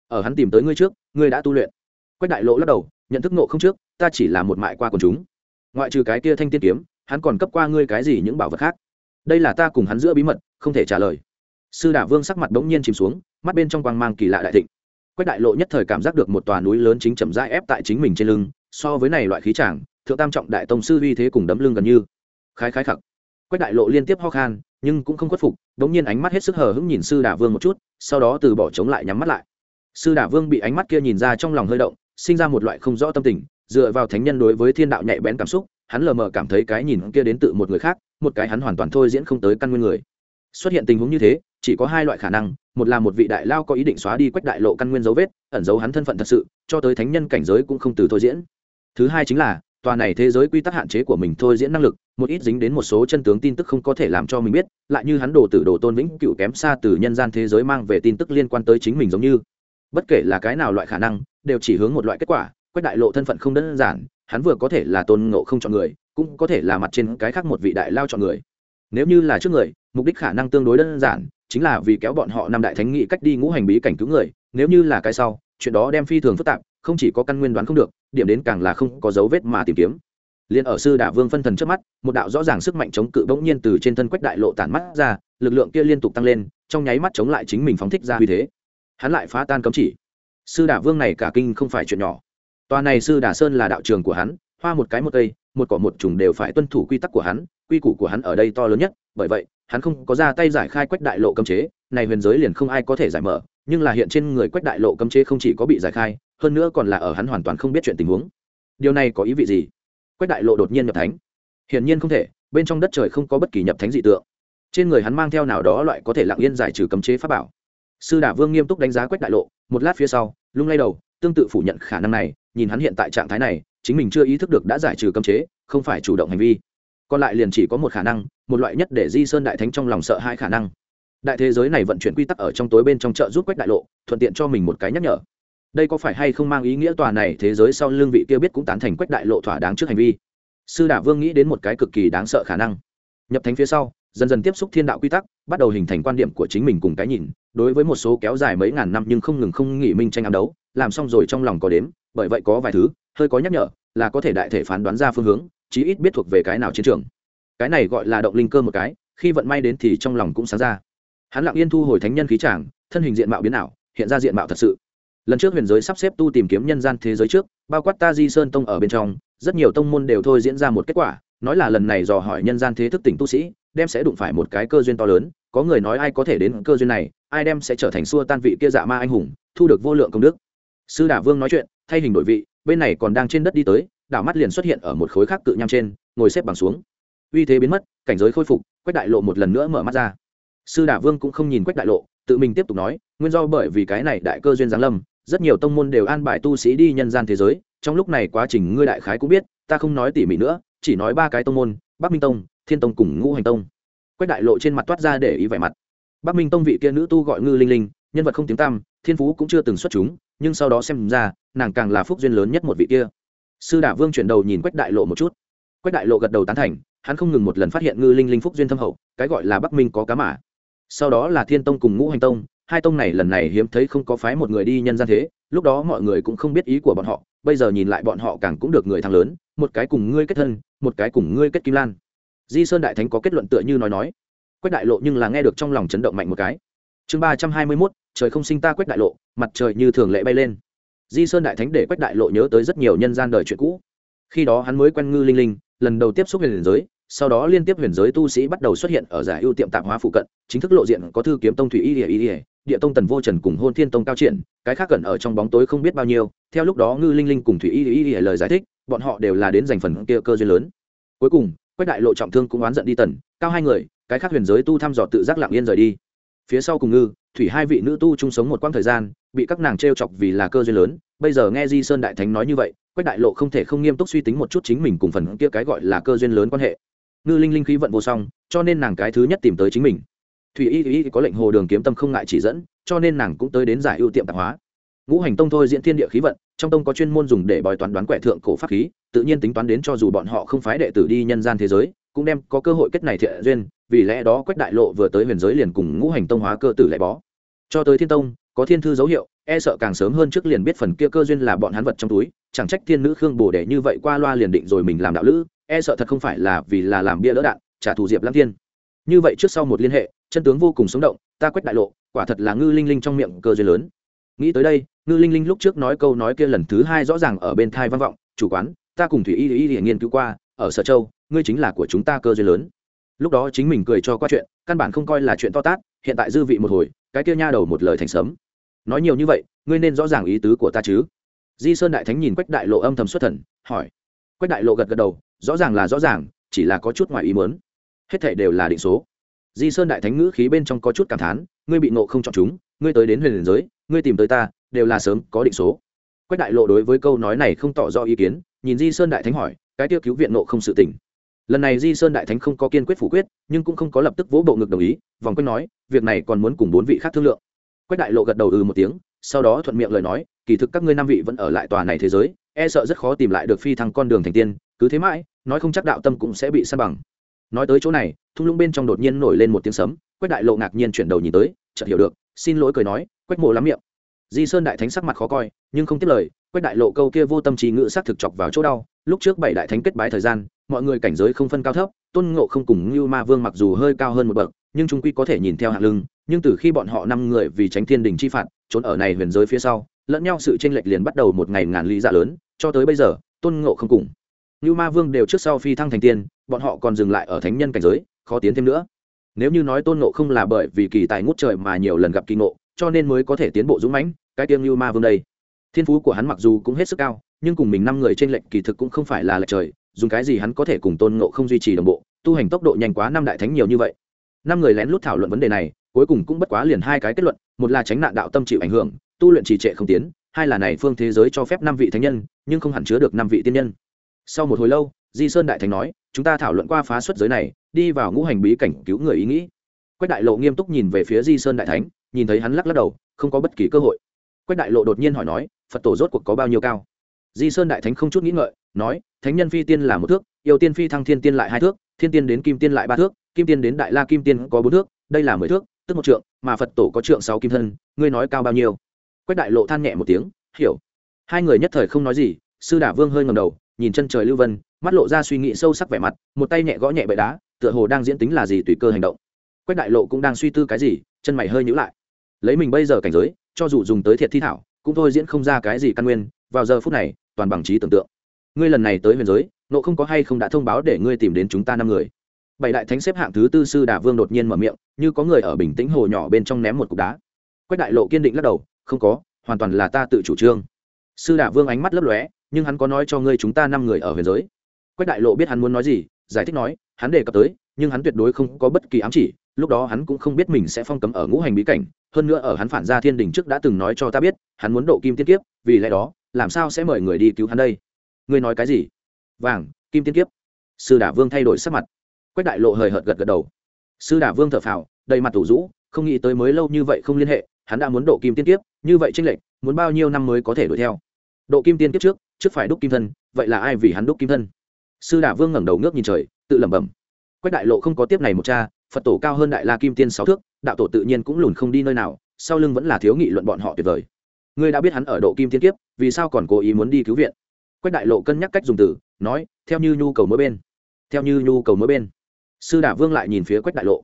Ở hắn tìm tới ngươi trước, ngươi đã tu luyện. Quách đại lộ lắc đầu, nhận thức nộ không trước, ta chỉ là một mại qua quần chúng. Ngoại trừ cái kia thanh tiên kiếm, hắn còn cấp qua ngươi cái gì những bảo vật khác? Đây là ta cùng hắn giữa bí mật, không thể trả lời. Sư đả vương sắc mặt bỗng nhiên chìm xuống, mắt bên trong quang mang kỳ lạ đại thịnh. Quách đại lộ nhất thời cảm giác được một tòa núi lớn chính chậm rãi ép tại chính mình trên lưng, so với này loại khí tràng thượng tam trọng đại tông sư uy thế cùng đấm lưng gần như khái khái khặc. Quách đại lộ liên tiếp ho khan, nhưng cũng không khuất phục đ ố n g nhiên ánh mắt hết sức hờ hững nhìn sư đả vương một chút, sau đó từ bỏ chống lại nhắm mắt lại. Sư đả vương bị ánh mắt kia nhìn ra trong lòng hơi động, sinh ra một loại không rõ tâm tình, dựa vào thánh nhân đối với thiên đạo nhạy bén cảm xúc, hắn lờ mờ cảm thấy cái nhìn kia đến tự một người khác, một cái hắn hoàn toàn thôi diễn không tới căn nguyên người. Xuất hiện tình huống như thế, chỉ có hai loại khả năng, một là một vị đại lao có ý định xóa đi quách đại lộ căn nguyên dấu vết, ẩn giấu hắn thân phận thật sự, cho tới thánh nhân cảnh giới cũng không từ thôi diễn. Thứ hai chính là tòa này thế giới quy tắc hạn chế của mình thôi diễn năng lực, một ít dính đến một số chân tướng tin tức không có thể làm cho mình biết, lại như hắn đồ tử đồ tôn vĩnh cựu kém xa từ nhân gian thế giới mang về tin tức liên quan tới chính mình giống như. Bất kể là cái nào loại khả năng, đều chỉ hướng một loại kết quả, quách đại lộ thân phận không đơn giản, hắn vừa có thể là tôn ngộ không chọn người, cũng có thể là mặt trên cái khác một vị đại lao chọn người. Nếu như là trước người, mục đích khả năng tương đối đơn giản, chính là vì kéo bọn họ năm đại thánh nghị cách đi ngũ hành bí cảnh cứu người, nếu như là cái sau, chuyện đó đem phi thường phức tạp không chỉ có căn nguyên đoán không được, điểm đến càng là không có dấu vết mà tìm kiếm. Liền ở sư đả vương phân thần trước mắt, một đạo rõ ràng sức mạnh chống cự bỗng nhiên từ trên thân quách đại lộ tản mắt ra, lực lượng kia liên tục tăng lên, trong nháy mắt chống lại chính mình phóng thích ra vì thế. Hắn lại phá tan cấm chỉ. Sư đả vương này cả kinh không phải chuyện nhỏ. Tòa này sư đả sơn là đạo trường của hắn, hoa một cái một cây, một cỏ một trùng đều phải tuân thủ quy tắc của hắn, quy củ của hắn ở đây to lớn nhất, bởi vậy, hắn không có ra tay giải khai quách đại lộ cấm chế, này huyền giới liền không ai có thể giải mở, nhưng là hiện trên người quách đại lộ cấm chế không chỉ có bị giải khai hơn nữa còn là ở hắn hoàn toàn không biết chuyện tình huống. Điều này có ý vị gì? Quách đại lộ đột nhiên nhập thánh. Hiển nhiên không thể, bên trong đất trời không có bất kỳ nhập thánh dị tượng. Trên người hắn mang theo nào đó loại có thể lặng yên giải trừ cấm chế pháp bảo. Sư đả vương nghiêm túc đánh giá quách đại lộ, một lát phía sau, lung lay đầu, tương tự phủ nhận khả năng này, nhìn hắn hiện tại trạng thái này, chính mình chưa ý thức được đã giải trừ cấm chế, không phải chủ động hành vi. Còn lại liền chỉ có một khả năng, một loại nhất để di sơn đại thánh trong lòng sợ hai khả năng. Đại thế giới này vận chuyển quy tắc ở trong tối bên trong chợ giúp quách đại lộ, thuận tiện cho mình một cái nhắc nhở đây có phải hay không mang ý nghĩa tòa này thế giới sau lương vị kia biết cũng tán thành quách đại lộ thỏa đáng trước hành vi? Sư đả vương nghĩ đến một cái cực kỳ đáng sợ khả năng. Nhập thánh phía sau, dần dần tiếp xúc thiên đạo quy tắc, bắt đầu hình thành quan điểm của chính mình cùng cái nhìn, đối với một số kéo dài mấy ngàn năm nhưng không ngừng không nghỉ minh tranh ám đấu, làm xong rồi trong lòng có đếm, bởi vậy có vài thứ, hơi có nhắc nhở, là có thể đại thể phán đoán ra phương hướng, chí ít biết thuộc về cái nào chiến trường. Cái này gọi là động linh cơ một cái, khi vận may đến thì trong lòng cũng sáng ra. Hắn lặng yên thu hồi thánh nhân khí tràng, thân hình diện mạo biến ảo, hiện ra diện mạo thật sự lần trước huyền giới sắp xếp tu tìm kiếm nhân gian thế giới trước, bao quát ta di sơn tông ở bên trong, rất nhiều tông môn đều thôi diễn ra một kết quả, nói là lần này dò hỏi nhân gian thế thức tỉnh tu sĩ, đem sẽ đụng phải một cái cơ duyên to lớn, có người nói ai có thể đến cơ duyên này, ai đem sẽ trở thành xua tan vị kia dạ ma anh hùng, thu được vô lượng công đức. Sư đả vương nói chuyện, thay hình đổi vị, bên này còn đang trên đất đi tới, đảo mắt liền xuất hiện ở một khối khác cự nham trên, ngồi xếp bằng xuống. Uy thế biến mất, cảnh giới khôi phục, quách đại lộ một lần nữa mở mắt ra. Sư đả vương cũng không nhìn quách đại lộ, tự mình tiếp tục nói, nguyên do bởi vì cái này đại cơ duyên giáng lâm rất nhiều tông môn đều an bài tu sĩ đi nhân gian thế giới, trong lúc này quá trình ngươi đại khái cũng biết, ta không nói tỉ mỉ nữa, chỉ nói ba cái tông môn, bắc minh tông, thiên tông cùng ngũ hành tông. Quách đại lộ trên mặt toát ra để ý vẻ mặt. Bắc minh tông vị kia nữ tu gọi ngư linh linh, nhân vật không tiếng tăm, thiên phú cũng chưa từng xuất chúng, nhưng sau đó xem ra, nàng càng là phúc duyên lớn nhất một vị kia. Sư đả vương chuyển đầu nhìn quách đại lộ một chút. Quách đại lộ gật đầu tán thành, hắn không ngừng một lần phát hiện ngư linh linh phúc duyên thâm hậu, cái gọi là bắc minh có cá mã sau đó là thiên tông cùng ngũ hành tông hai tông này lần này hiếm thấy không có phái một người đi nhân gian thế, lúc đó mọi người cũng không biết ý của bọn họ, bây giờ nhìn lại bọn họ càng cũng được người thăng lớn, một cái cùng ngươi kết thân, một cái cùng ngươi kết kim lan. Di sơn đại thánh có kết luận tựa như nói nói. Quách đại lộ nhưng là nghe được trong lòng chấn động mạnh một cái. Chương ba trăm hai mươi mốt, trời không sinh ta quách đại lộ, mặt trời như thường lệ bay lên. Di sơn đại thánh để quách đại lộ nhớ tới rất nhiều nhân gian đời chuyện cũ. Khi đó hắn mới quen ngư linh linh, lần đầu tiếp xúc huyền giới, sau đó liên tiếp huyền giới tu sĩ bắt đầu xuất hiện ở giải ưu tiệm tạp hóa phụ cận, chính thức lộ diện có thư kiếm tông thủy y ỉa ỉa địa tông tần vô trần cùng hôn thiên tông cao triển, cái khác cần ở trong bóng tối không biết bao nhiêu, theo lúc đó ngư linh linh cùng thủy y y y lời giải thích, bọn họ đều là đến giành phần kia cơ duyên lớn. Cuối cùng, quách đại lộ trọng thương cũng oán giận đi tần, cao hai người, cái khác huyền giới tu thăm dò tự giác lặng yên rời đi. Phía sau cùng ngư, thủy hai vị nữ tu chung sống một quãng thời gian, bị các nàng t chọc vì là cơ duyên lớn, bây giờ nghe di sơn đại thánh nói như vậy, quách đại lộ không thể không nghiêm túc suy tính một chút chính mình cùng phần kia cái gọi là cơ duyên lớn quan hệ. Ngư linh linh khí vận vô song, cho nên nàng cái thứ nhất tìm tới chính mình thủy y y có lệnh hồ đường kiếm tâm không ngại chỉ dẫn, cho nên nàng cũng tới đến giải ưu tiệm tạp hóa. Ngũ hành tông thôi diễn thiên địa khí vận, trong tông có chuyên môn dùng để bói toán đoán quẻ thượng cổ pháp khí, tự nhiên tính toán đến cho dù bọn họ không phái đệ tử đi nhân gian thế giới, cũng đem có cơ hội kết này thiện duyên, vì lẽ đó quách đại lộ vừa tới huyền giới liền cùng ngũ hành tông hóa cơ tử lại bó. Cho tới thiên tông, có thiên thư dấu hiệu e sợ càng sớm hơn trước liền biết phần kia cơ duyên là bọn hắn vật trong túi, chẳng trách thiên nữ khương bồ để như vậy qua loa liền định rồi mình làm đạo lữ e sợ thật không phải là vì là làm bia lỡ đạn, trả thù diệp lam thiên. Như vậy trước sau một liên hệ chân tướng vô cùng sống động, ta quét đại lộ, quả thật là ngư linh linh trong miệng cơ duyên lớn. Nghĩ tới đây, ngư linh linh lúc trước nói câu nói kia lần thứ hai rõ ràng ở bên thai văn vọng, chủ quán, ta cùng thủy y y y nghiên cứu qua, ở sở châu, ngươi chính là của chúng ta cơ duyên lớn. Lúc đó chính mình cười cho qua chuyện, căn bản không coi là chuyện to tát, hiện tại dư vị một hồi, cái kia nha đầu một lời thành sớm. Nói nhiều như vậy, ngươi nên rõ ràng ý tứ của ta chứ? Di sơn đại thánh nhìn quách đại lộ âm thầm xuất thần, hỏi. Quách đại lộ gật gật đầu, rõ ràng là rõ ràng, chỉ là có chút ngoài ý mớn hết thể đều là định số di sơn đại thánh ngữ khí bên trong có chút cảm thán, ngươi bị nộ không chọn chúng, ngươi tới đến huyền liền giới, ngươi tìm tới ta, đều là sớm có định số. Quách đại lộ đối với câu nói này không tỏ rõ ý kiến, nhìn di sơn đại thánh hỏi, cái tiêu cứu viện nộ không sự tỉnh lần này di sơn đại thánh không có kiên quyết phủ quyết, nhưng cũng không có lập tức vỗ bộ ngực đồng ý, vòng quanh nói, việc này còn muốn cùng bốn vị khác thương lượng. Quách đại lộ gật đầu ừ một tiếng, sau đó thuận miệng lời nói, kỳ thực các ngươi năm vị vẫn ở lại tòa này thế giới e sợ rất khó tìm lại được phi thăng con đường thành tiên, cứ thế mãi, nói không chắc đạo tâm cũng sẽ bị san bằng nói tới chỗ này, thung lũng bên trong đột nhiên nổi lên một tiếng sấm, quách đại lộ ngạc nhiên chuyển đầu nhìn tới, chợt hiểu được, xin lỗi cười nói, quách mộ lắm miệng. Di sơn đại thánh sắc mặt khó coi, nhưng không tiếp lời, quách đại lộ câu kia vô tâm trí ngự s thực chọc vào chỗ đau. Lúc trước bảy đại thánh kết bái thời gian, mọi người cảnh giới không phân cao thấp, tôn ngộ không cùng như ma vương mặc dù hơi cao hơn một bậc, nhưng chúng quy có thể nhìn theo hạng lưng, nhưng từ khi bọn họ năm người vì tránh thiên đình chi phạt, trốn ở này huyền giới phía sau, lẫn nhau sự tranh lệch liền bắt đầu một ngày ngàn lý dạ lớn, cho tới bây giờ, tôn ngộ không cùng như ma vương đều trước sau phi thăng thành tiên, bọn họ còn dừng lại ở thánh nhân cảnh giới, khó tiến thêm nữa. Nếu như nói tôn ngộ không là bởi vì kỳ tài ngút trời mà nhiều lần gặp kỳ ngộ, cho nên mới có thể tiến bộ dũng mãnh, cái tiêm như ma vương đây. Thiên phú của hắn mặc dù cũng hết sức cao, nhưng cùng mình năm người trên lệnh kỳ thực cũng không phải là lệch trời, dùng cái gì hắn có thể cùng tôn ngộ không duy trì đồng bộ, tu hành tốc độ nhanh quá năm đại thánh nhiều như vậy. Năm người lén lút thảo luận vấn đề này, cuối cùng cũng bất quá liền hai cái kết luận, một là tránh nạn đạo tâm chịu ảnh hưởng, tu luyện trì trệ không tiến, hai là này phương thế giới cho phép năm vị thánh nhân, nhưng không hẳn chứa được năm vị tiên nhân sau một hồi lâu, di sơn đại thánh nói, chúng ta thảo luận qua phá xuất giới này, đi vào ngũ hành bí cảnh cứu người ý nghĩ. Quách đại lộ nghiêm túc nhìn về phía di sơn đại thánh, nhìn thấy hắn lắc lắc đầu, không có bất kỳ cơ hội. Quách đại lộ đột nhiên hỏi nói, phật tổ rốt cuộc có bao nhiêu cao? Di sơn đại thánh không chút nghĩ ngợi, nói, thánh nhân phi tiên là một thước, yêu tiên phi thăng thiên tiên lại hai thước, thiên tiên đến kim tiên lại ba thước, kim tiên đến đại la kim tiên có bốn thước, đây là mười thước, tức một trượng, mà phật tổ có trượng sáu kim thân, ngươi nói cao bao nhiêu? Quách đại lộ than nhẹ một tiếng, hiểu. Hai người nhất thời không nói gì, sư đả vương hơi ngầm đầu nhìn chân trời lưu vân, mắt lộ ra suy nghĩ sâu sắc vẻ mặt, một tay nhẹ gõ nhẹ bệ đá, tựa hồ đang diễn tính là gì tùy cơ hành động. Quách đại lộ cũng đang suy tư cái gì, chân mày hơi nhữ lại. Lấy mình bây giờ cảnh giới, cho dù dùng tới thiệt thi thảo, cũng thôi diễn không ra cái gì căn nguyên, vào giờ phút này, toàn bằng trí tưởng tượng. Ngươi lần này tới huyền giới, nộ không có hay không đã thông báo để ngươi tìm đến chúng ta năm người? Bảy đại thánh xếp hạng thứ tư sư đà vương đột nhiên mở miệng, như có người ở bình tĩnh hồ nhỏ bên trong ném một cục đá. Quách đại lộ kiên định lắc đầu, không có, hoàn toàn là ta tự chủ trương. Sư đà vương ánh mắt lấp lóe nhưng hắn có nói cho ngươi chúng ta năm người ở huyền giới. Quách đại lộ biết hắn muốn nói gì, giải thích nói, hắn đề cập tới, nhưng hắn tuyệt đối không có bất kỳ ám chỉ, lúc đó hắn cũng không biết mình sẽ phong cấm ở ngũ hành bí cảnh, hơn nữa ở hắn phản gia thiên đình trước đã từng nói cho ta biết, hắn muốn độ kim tiên kiếp, vì lẽ đó, làm sao sẽ mời người đi cứu hắn đây? Ngươi nói cái gì? Vàng, kim tiên kiếp. Sư đả vương thay đổi sắc mặt. Quách đại lộ hời hợt gật gật đầu. Sư đả vương thở phào, đầy mặt tủ rũ, không nghĩ tới mới lâu như vậy không liên hệ, hắn đã muốn độ kim tiên kiếp, như vậy tranh lệch, muốn bao nhiêu năm mới có thể đuổi theo? Độ kim tiên kiếp trước trước phải đúc kim thân, vậy là ai vì hắn đúc kim thân? Sư đả vương ngẩng đầu ngước nhìn trời, tự lẩm bẩm. Quách đại lộ không có tiếp này một cha, phật tổ cao hơn đại la kim tiên sáu thước, đạo tổ tự nhiên cũng lùn không đi nơi nào, sau lưng vẫn là thiếu nghị luận bọn họ tuyệt vời. Ngươi đã biết hắn ở độ kim tiên kiếp, vì sao còn cố ý muốn đi cứu viện? Quách đại lộ cân nhắc cách dùng từ, nói, theo như nhu cầu mỗi bên. Theo như nhu cầu mỗi bên. Sư đả vương lại nhìn phía quách đại lộ.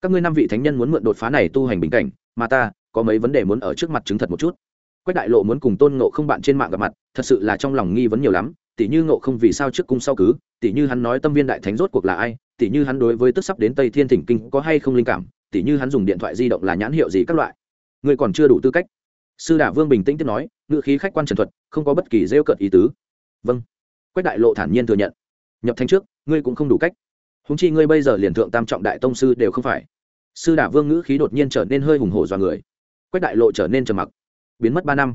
Các ngươi năm vị thánh nhân muốn mượn đột phá này tu hành bình cảnh, mà ta có mấy vấn đề muốn ở trước mặt chứng thật một chút quách đại lộ muốn cùng tôn ngộ không bạn trên mạng gặp mặt, thật sự là trong lòng nghi vấn nhiều lắm, tỉ như ngộ không vì sao trước cung sau cứ, tỉ như hắn nói tâm viên đại thánh rốt cuộc là ai, tỉ như hắn đối với tức sắp đến tây thiên thỉnh kinh có hay không linh cảm, tỉ như hắn dùng điện thoại di động là nhãn hiệu gì các loại. Người còn chưa đủ tư cách. Sư đả vương bình tĩnh tiếp nói ngự khí khách quan trần thuật, không có bất kỳ rêu cợt ý tứ. Vâng. Quách đại lộ thản nhiên thừa nhận. Nhập thanh trước, ngươi cũng không đủ cách. Húng chi ngươi bây giờ liền thượng tam trọng đại tông sư đều không phải. Sư đả vương ngữ khí đột nhiên trở nên hơi hùng hổ do người. Quách đại lộ trở nên trầm mặc biến mất ba năm.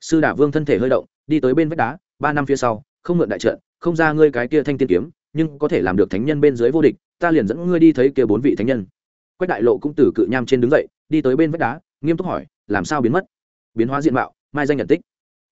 Sư đả vương thân thể hơi động, đi tới bên vách đá, ba năm phía sau, không mượn đại trận, không ra ngươi cái kia thanh tiên kiếm, nhưng có thể làm được thánh nhân bên dưới vô địch, ta liền dẫn ngươi đi thấy kia bốn vị thánh nhân. Quách đại lộ cũng từ cự nham trên đứng dậy, đi tới bên vách đá, nghiêm túc hỏi, làm sao biến mất? Biến hóa diện mạo, mai danh nhận tích.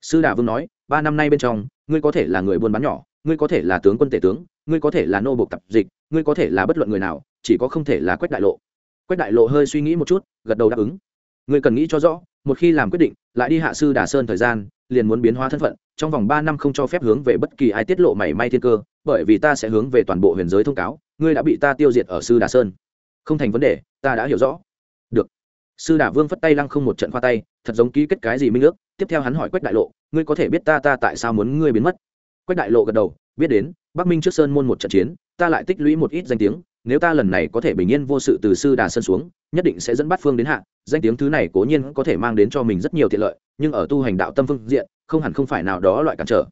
Sư đà vương nói, ba năm nay bên trong, ngươi có thể là người buôn bán nhỏ, ngươi có thể là tướng quân tể tướng, ngươi có thể là nô bộc tập dịch, ngươi có thể là bất luận người nào, chỉ có không thể là quách đại lộ. Quách đại lộ hơi suy nghĩ một chút, gật đầu đáp ứng ngươi cần nghĩ cho rõ, một khi làm quyết định, lại đi hạ sư đà sơn thời gian, liền muốn biến hóa thân phận, trong vòng ba năm không cho phép hướng về bất kỳ ai tiết lộ mảy may thiên cơ, bởi vì ta sẽ hướng về toàn bộ huyền giới thông cáo, ngươi đã bị ta tiêu diệt ở sư đà sơn. Không thành vấn đề, ta đã hiểu rõ. Được. Sư đà vương phất tay lăng không một trận khoa tay, thật giống ký kết cái gì minh ước, tiếp theo hắn hỏi quách đại lộ, ngươi có thể biết ta ta tại sao muốn ngươi biến mất? Quách đại lộ gật đầu, biết đến, bắc minh trước sơn môn một trận chiến, ta lại tích lũy một ít danh tiếng nếu ta lần này có thể bình yên vô sự từ sư đà sơn xuống, nhất định sẽ dẫn bắt phương đến hạ, danh tiếng thứ này cố nhiên có thể mang đến cho mình rất nhiều tiện lợi, nhưng ở tu hành đạo tâm phương diện, không hẳn không phải nào đó loại cản trở.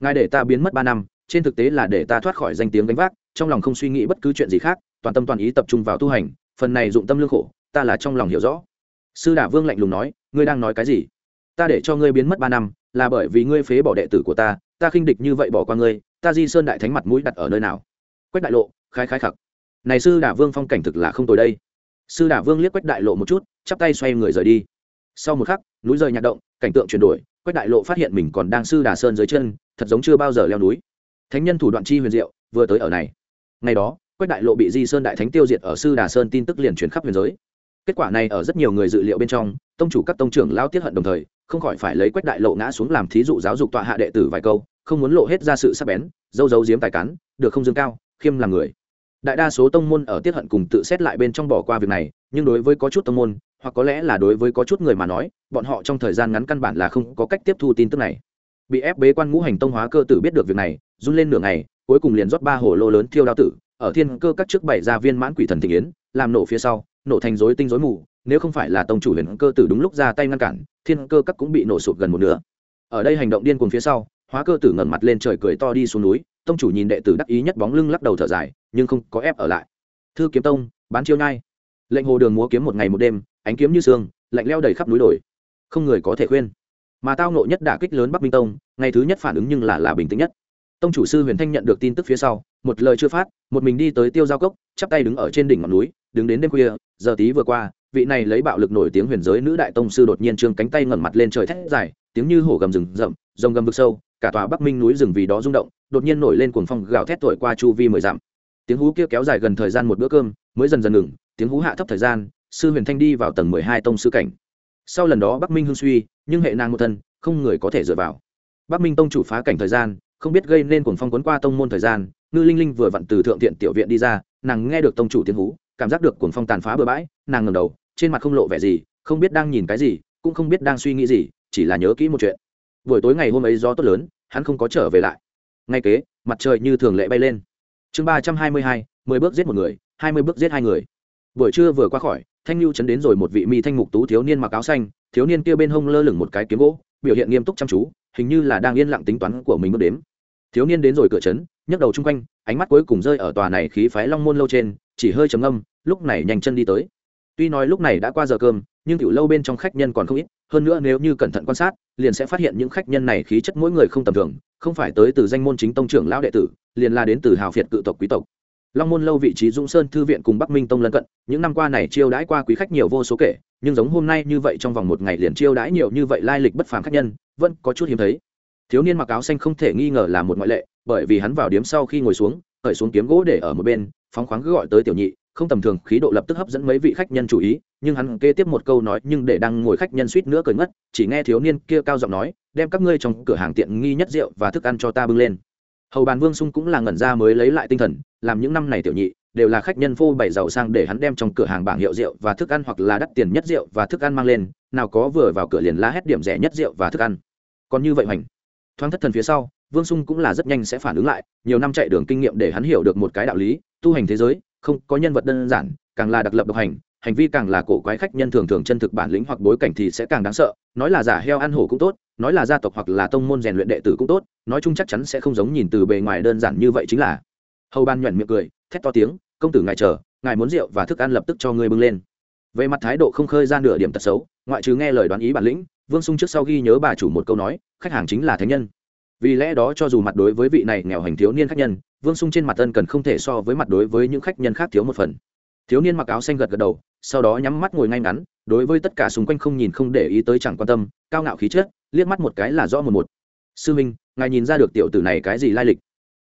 Ngài để ta biến mất ba năm, trên thực tế là để ta thoát khỏi danh tiếng gánh vác, trong lòng không suy nghĩ bất cứ chuyện gì khác, toàn tâm toàn ý tập trung vào tu hành, phần này dụng tâm lương khổ, ta là trong lòng hiểu rõ. Sư đà vương lạnh lùng nói, ngươi đang nói cái gì? Ta để cho ngươi biến mất ba năm, là bởi vì ngươi phế bỏ đệ tử của ta ta khinh địch như vậy bỏ qua ngươi, ta di sơn đại thánh mặt mũi đặt ở nơi nào? Quách đại lộ khai khai khặc này sư đả vương phong cảnh thực là không tồi đây. Sư đả vương liếc quách đại lộ một chút, chắp tay xoay người rời đi. Sau một khắc, núi rơi nhạc động, cảnh tượng chuyển đổi, quách đại lộ phát hiện mình còn đang sư đà sơn dưới chân, thật giống chưa bao giờ leo núi. Thánh nhân thủ đoạn chi huyền diệu, vừa tới ở này. Ngày đó, quách đại lộ bị di sơn đại thánh tiêu diệt ở sư đà sơn tin tức liền chuyển khắp huyền giới. Kết quả này ở rất nhiều người dự liệu bên trong, tông chủ các tông trưởng lao tiết hận đồng thời, không khỏi phải lấy quách đại lộ ngã xuống làm thí dụ giáo dục tọa hạ đệ tử vài câu, không muốn lộ hết ra sự sắc bén, dâu dấu diếm tài cán, được không dương cao, khiêm làm người đại đa số tông môn ở tiết hận cùng tự xét lại bên trong bỏ qua việc này, nhưng đối với có chút tông môn, hoặc có lẽ là đối với có chút người mà nói, bọn họ trong thời gian ngắn căn bản là không có cách tiếp thu tin tức này. Bị ép bế quan ngũ hành tông hóa cơ tử biết được việc này, run lên nửa ngày, cuối cùng liền rót ba hồ lô lớn thiêu đao tử, ở thiên cơ các trước bảy gia viên mãn quỷ thần thị yến, làm nổ phía sau, nổ thành rối tinh rối mù, nếu không phải là tông chủ huyền cơ tử đúng lúc ra tay ngăn cản, thiên cơ các cũng bị nổ sụp gần một nửa. Ở đây hành động điên cuồng phía sau, hóa cơ tử ngẩng mặt lên trời cười to đi xuống núi tông chủ nhìn đệ tử đắc ý nhất bóng lưng lắc đầu thở dài, nhưng không có ép ở lại. Thư kiếm tông, bán chiêu nhai. Lệnh hồ đường múa kiếm một ngày một đêm, ánh kiếm như sương, lạnh leo đầy khắp núi đồi. Không người có thể khuyên. Mà tao nộ nhất đả kích lớn bắc minh tông, ngày thứ nhất phản ứng nhưng là là bình tĩnh nhất. Tông chủ sư huyền thanh nhận được tin tức phía sau, một lời chưa phát, một mình đi tới tiêu giao cốc, chắp tay đứng ở trên đỉnh ngọn núi, đứng đến đêm khuya, giờ tí vừa qua, vị này lấy bạo lực nổi tiếng huyền giới nữ đại tông sư đột nhiên trương cánh tay ngẩn mặt lên trời thét dài, tiếng như hổ gầm rừng rậm, rồng gầm vực sâu cả tòa bắc minh núi rừng vì đó rung động, đột nhiên nổi lên cuồng phong gào thét thổi qua chu vi mười dặm. Tiếng hú kia kéo dài gần thời gian một bữa cơm, mới dần dần ngừng, tiếng hú hạ thấp thời gian, sư huyền thanh đi vào tầng mười hai tông sư cảnh. Sau lần đó bắc minh hưng suy, nhưng hệ nàng một thân, không người có thể dựa vào. Bắc minh tông chủ phá cảnh thời gian, không biết gây nên cuồng phong quấn qua tông môn thời gian, ngư linh linh vừa vặn từ thượng thiện tiểu viện đi ra, nàng nghe được tông chủ tiếng hú, cảm giác được cuồng phong tàn phá bừa bãi, nàng ngầm đầu, trên mặt không lộ vẻ gì, không biết đang nhìn cái gì, cũng không biết đang suy nghĩ gì, chỉ là nhớ kỹ một chuyện buổi tối ngày hôm ấy gió tốt lớn, hắn không có trở về lại. Ngay kế, mặt trời như thường lệ bay lên. Chương ba trăm hai mươi hai, mười bước giết một người, hai mươi bước giết hai người. Buổi trưa vừa qua khỏi, thanh lưu chấn đến rồi một vị mi thanh mục tú thiếu niên mặc áo xanh, thiếu niên kia bên hông lơ lửng một cái kiếm gỗ, biểu hiện nghiêm túc chăm chú, hình như là đang yên lặng tính toán của mình bước đếm. Thiếu niên đến rồi cửa trấn nhấc đầu chung quanh, ánh mắt cuối cùng rơi ở tòa này khí phái long môn lâu trên, chỉ hơi trầm ngâm, lúc này nhanh chân đi tới. Tuy nói lúc này đã qua giờ cơm nhưng tiểu lâu bên trong khách nhân còn không ít, hơn nữa nếu như cẩn thận quan sát, liền sẽ phát hiện những khách nhân này khí chất mỗi người không tầm thường, không phải tới từ danh môn chính tông trưởng lão đệ tử, liền là đến từ hào phiệt cự tộc quý tộc. Long môn lâu vị trí dũng sơn thư viện cùng bắc minh tông lân cận, những năm qua này chiêu đãi qua quý khách nhiều vô số kể, nhưng giống hôm nay như vậy trong vòng một ngày liền chiêu đãi nhiều như vậy lai lịch bất phàm khách nhân, vẫn có chút hiếm thấy. Thiếu niên mặc áo xanh không thể nghi ngờ là một ngoại lệ, bởi vì hắn vào điếm sau khi ngồi xuống, cởi xuống kiếm gỗ để ở một bên, phóng khoáng cứ gọi tới tiểu nhị, không tầm thường, khí độ lập tức hấp dẫn mấy vị khách nhân chú ý nhưng hắn kế tiếp một câu nói nhưng để đang ngồi khách nhân suýt nữa cười ngất, chỉ nghe thiếu niên kia cao giọng nói, đem các ngươi trong cửa hàng tiện nghi nhất rượu và thức ăn cho ta bưng lên. Hầu bàn vương sung cũng là ngẩn ra mới lấy lại tinh thần, làm những năm này tiểu nhị, đều là khách nhân phô bày giàu sang để hắn đem trong cửa hàng bảng hiệu rượu và thức ăn hoặc là đắt tiền nhất rượu và thức ăn mang lên, nào có vừa vào cửa liền la hét điểm rẻ nhất rượu và thức ăn. Còn như vậy hoành. Thoáng thất thần phía sau, vương sung cũng là rất nhanh sẽ phản ứng lại, nhiều năm chạy đường kinh nghiệm để hắn hiểu được một cái đạo lý, tu hành thế giới, không có nhân vật đơn giản, càng là đặc lập độc hành hành vi càng là cổ quái khách nhân thường thường chân thực bản lĩnh hoặc bối cảnh thì sẽ càng đáng sợ. Nói là giả heo ăn hổ cũng tốt, nói là gia tộc hoặc là tông môn rèn luyện đệ tử cũng tốt, nói chung chắc chắn sẽ không giống nhìn từ bề ngoài đơn giản như vậy chính là. Hầu ban nhuận miệng cười, thét to tiếng, công tử ngài chờ, ngài muốn rượu và thức ăn lập tức cho ngươi bưng lên. Về mặt thái độ không khơi ra nửa điểm tật xấu, ngoại trừ nghe lời đoán ý bản lĩnh, vương sung trước sau ghi nhớ bà chủ một câu nói, khách hàng chính là thánh nhân. Vì lẽ đó cho dù mặt đối với vị này nghèo hành thiếu niên khách nhân, vương sung trên mặt ân cần không thể so với mặt đối với những khách nhân khác thiếu một phần. Thiếu niên mặc áo xanh gật gật đầu sau đó nhắm mắt ngồi ngay ngắn, đối với tất cả xung quanh không nhìn không để ý tới chẳng quan tâm, cao ngạo khí chất, liếc mắt một cái là rõ một một. Sư minh, ngài nhìn ra được tiểu tử này cái gì lai lịch?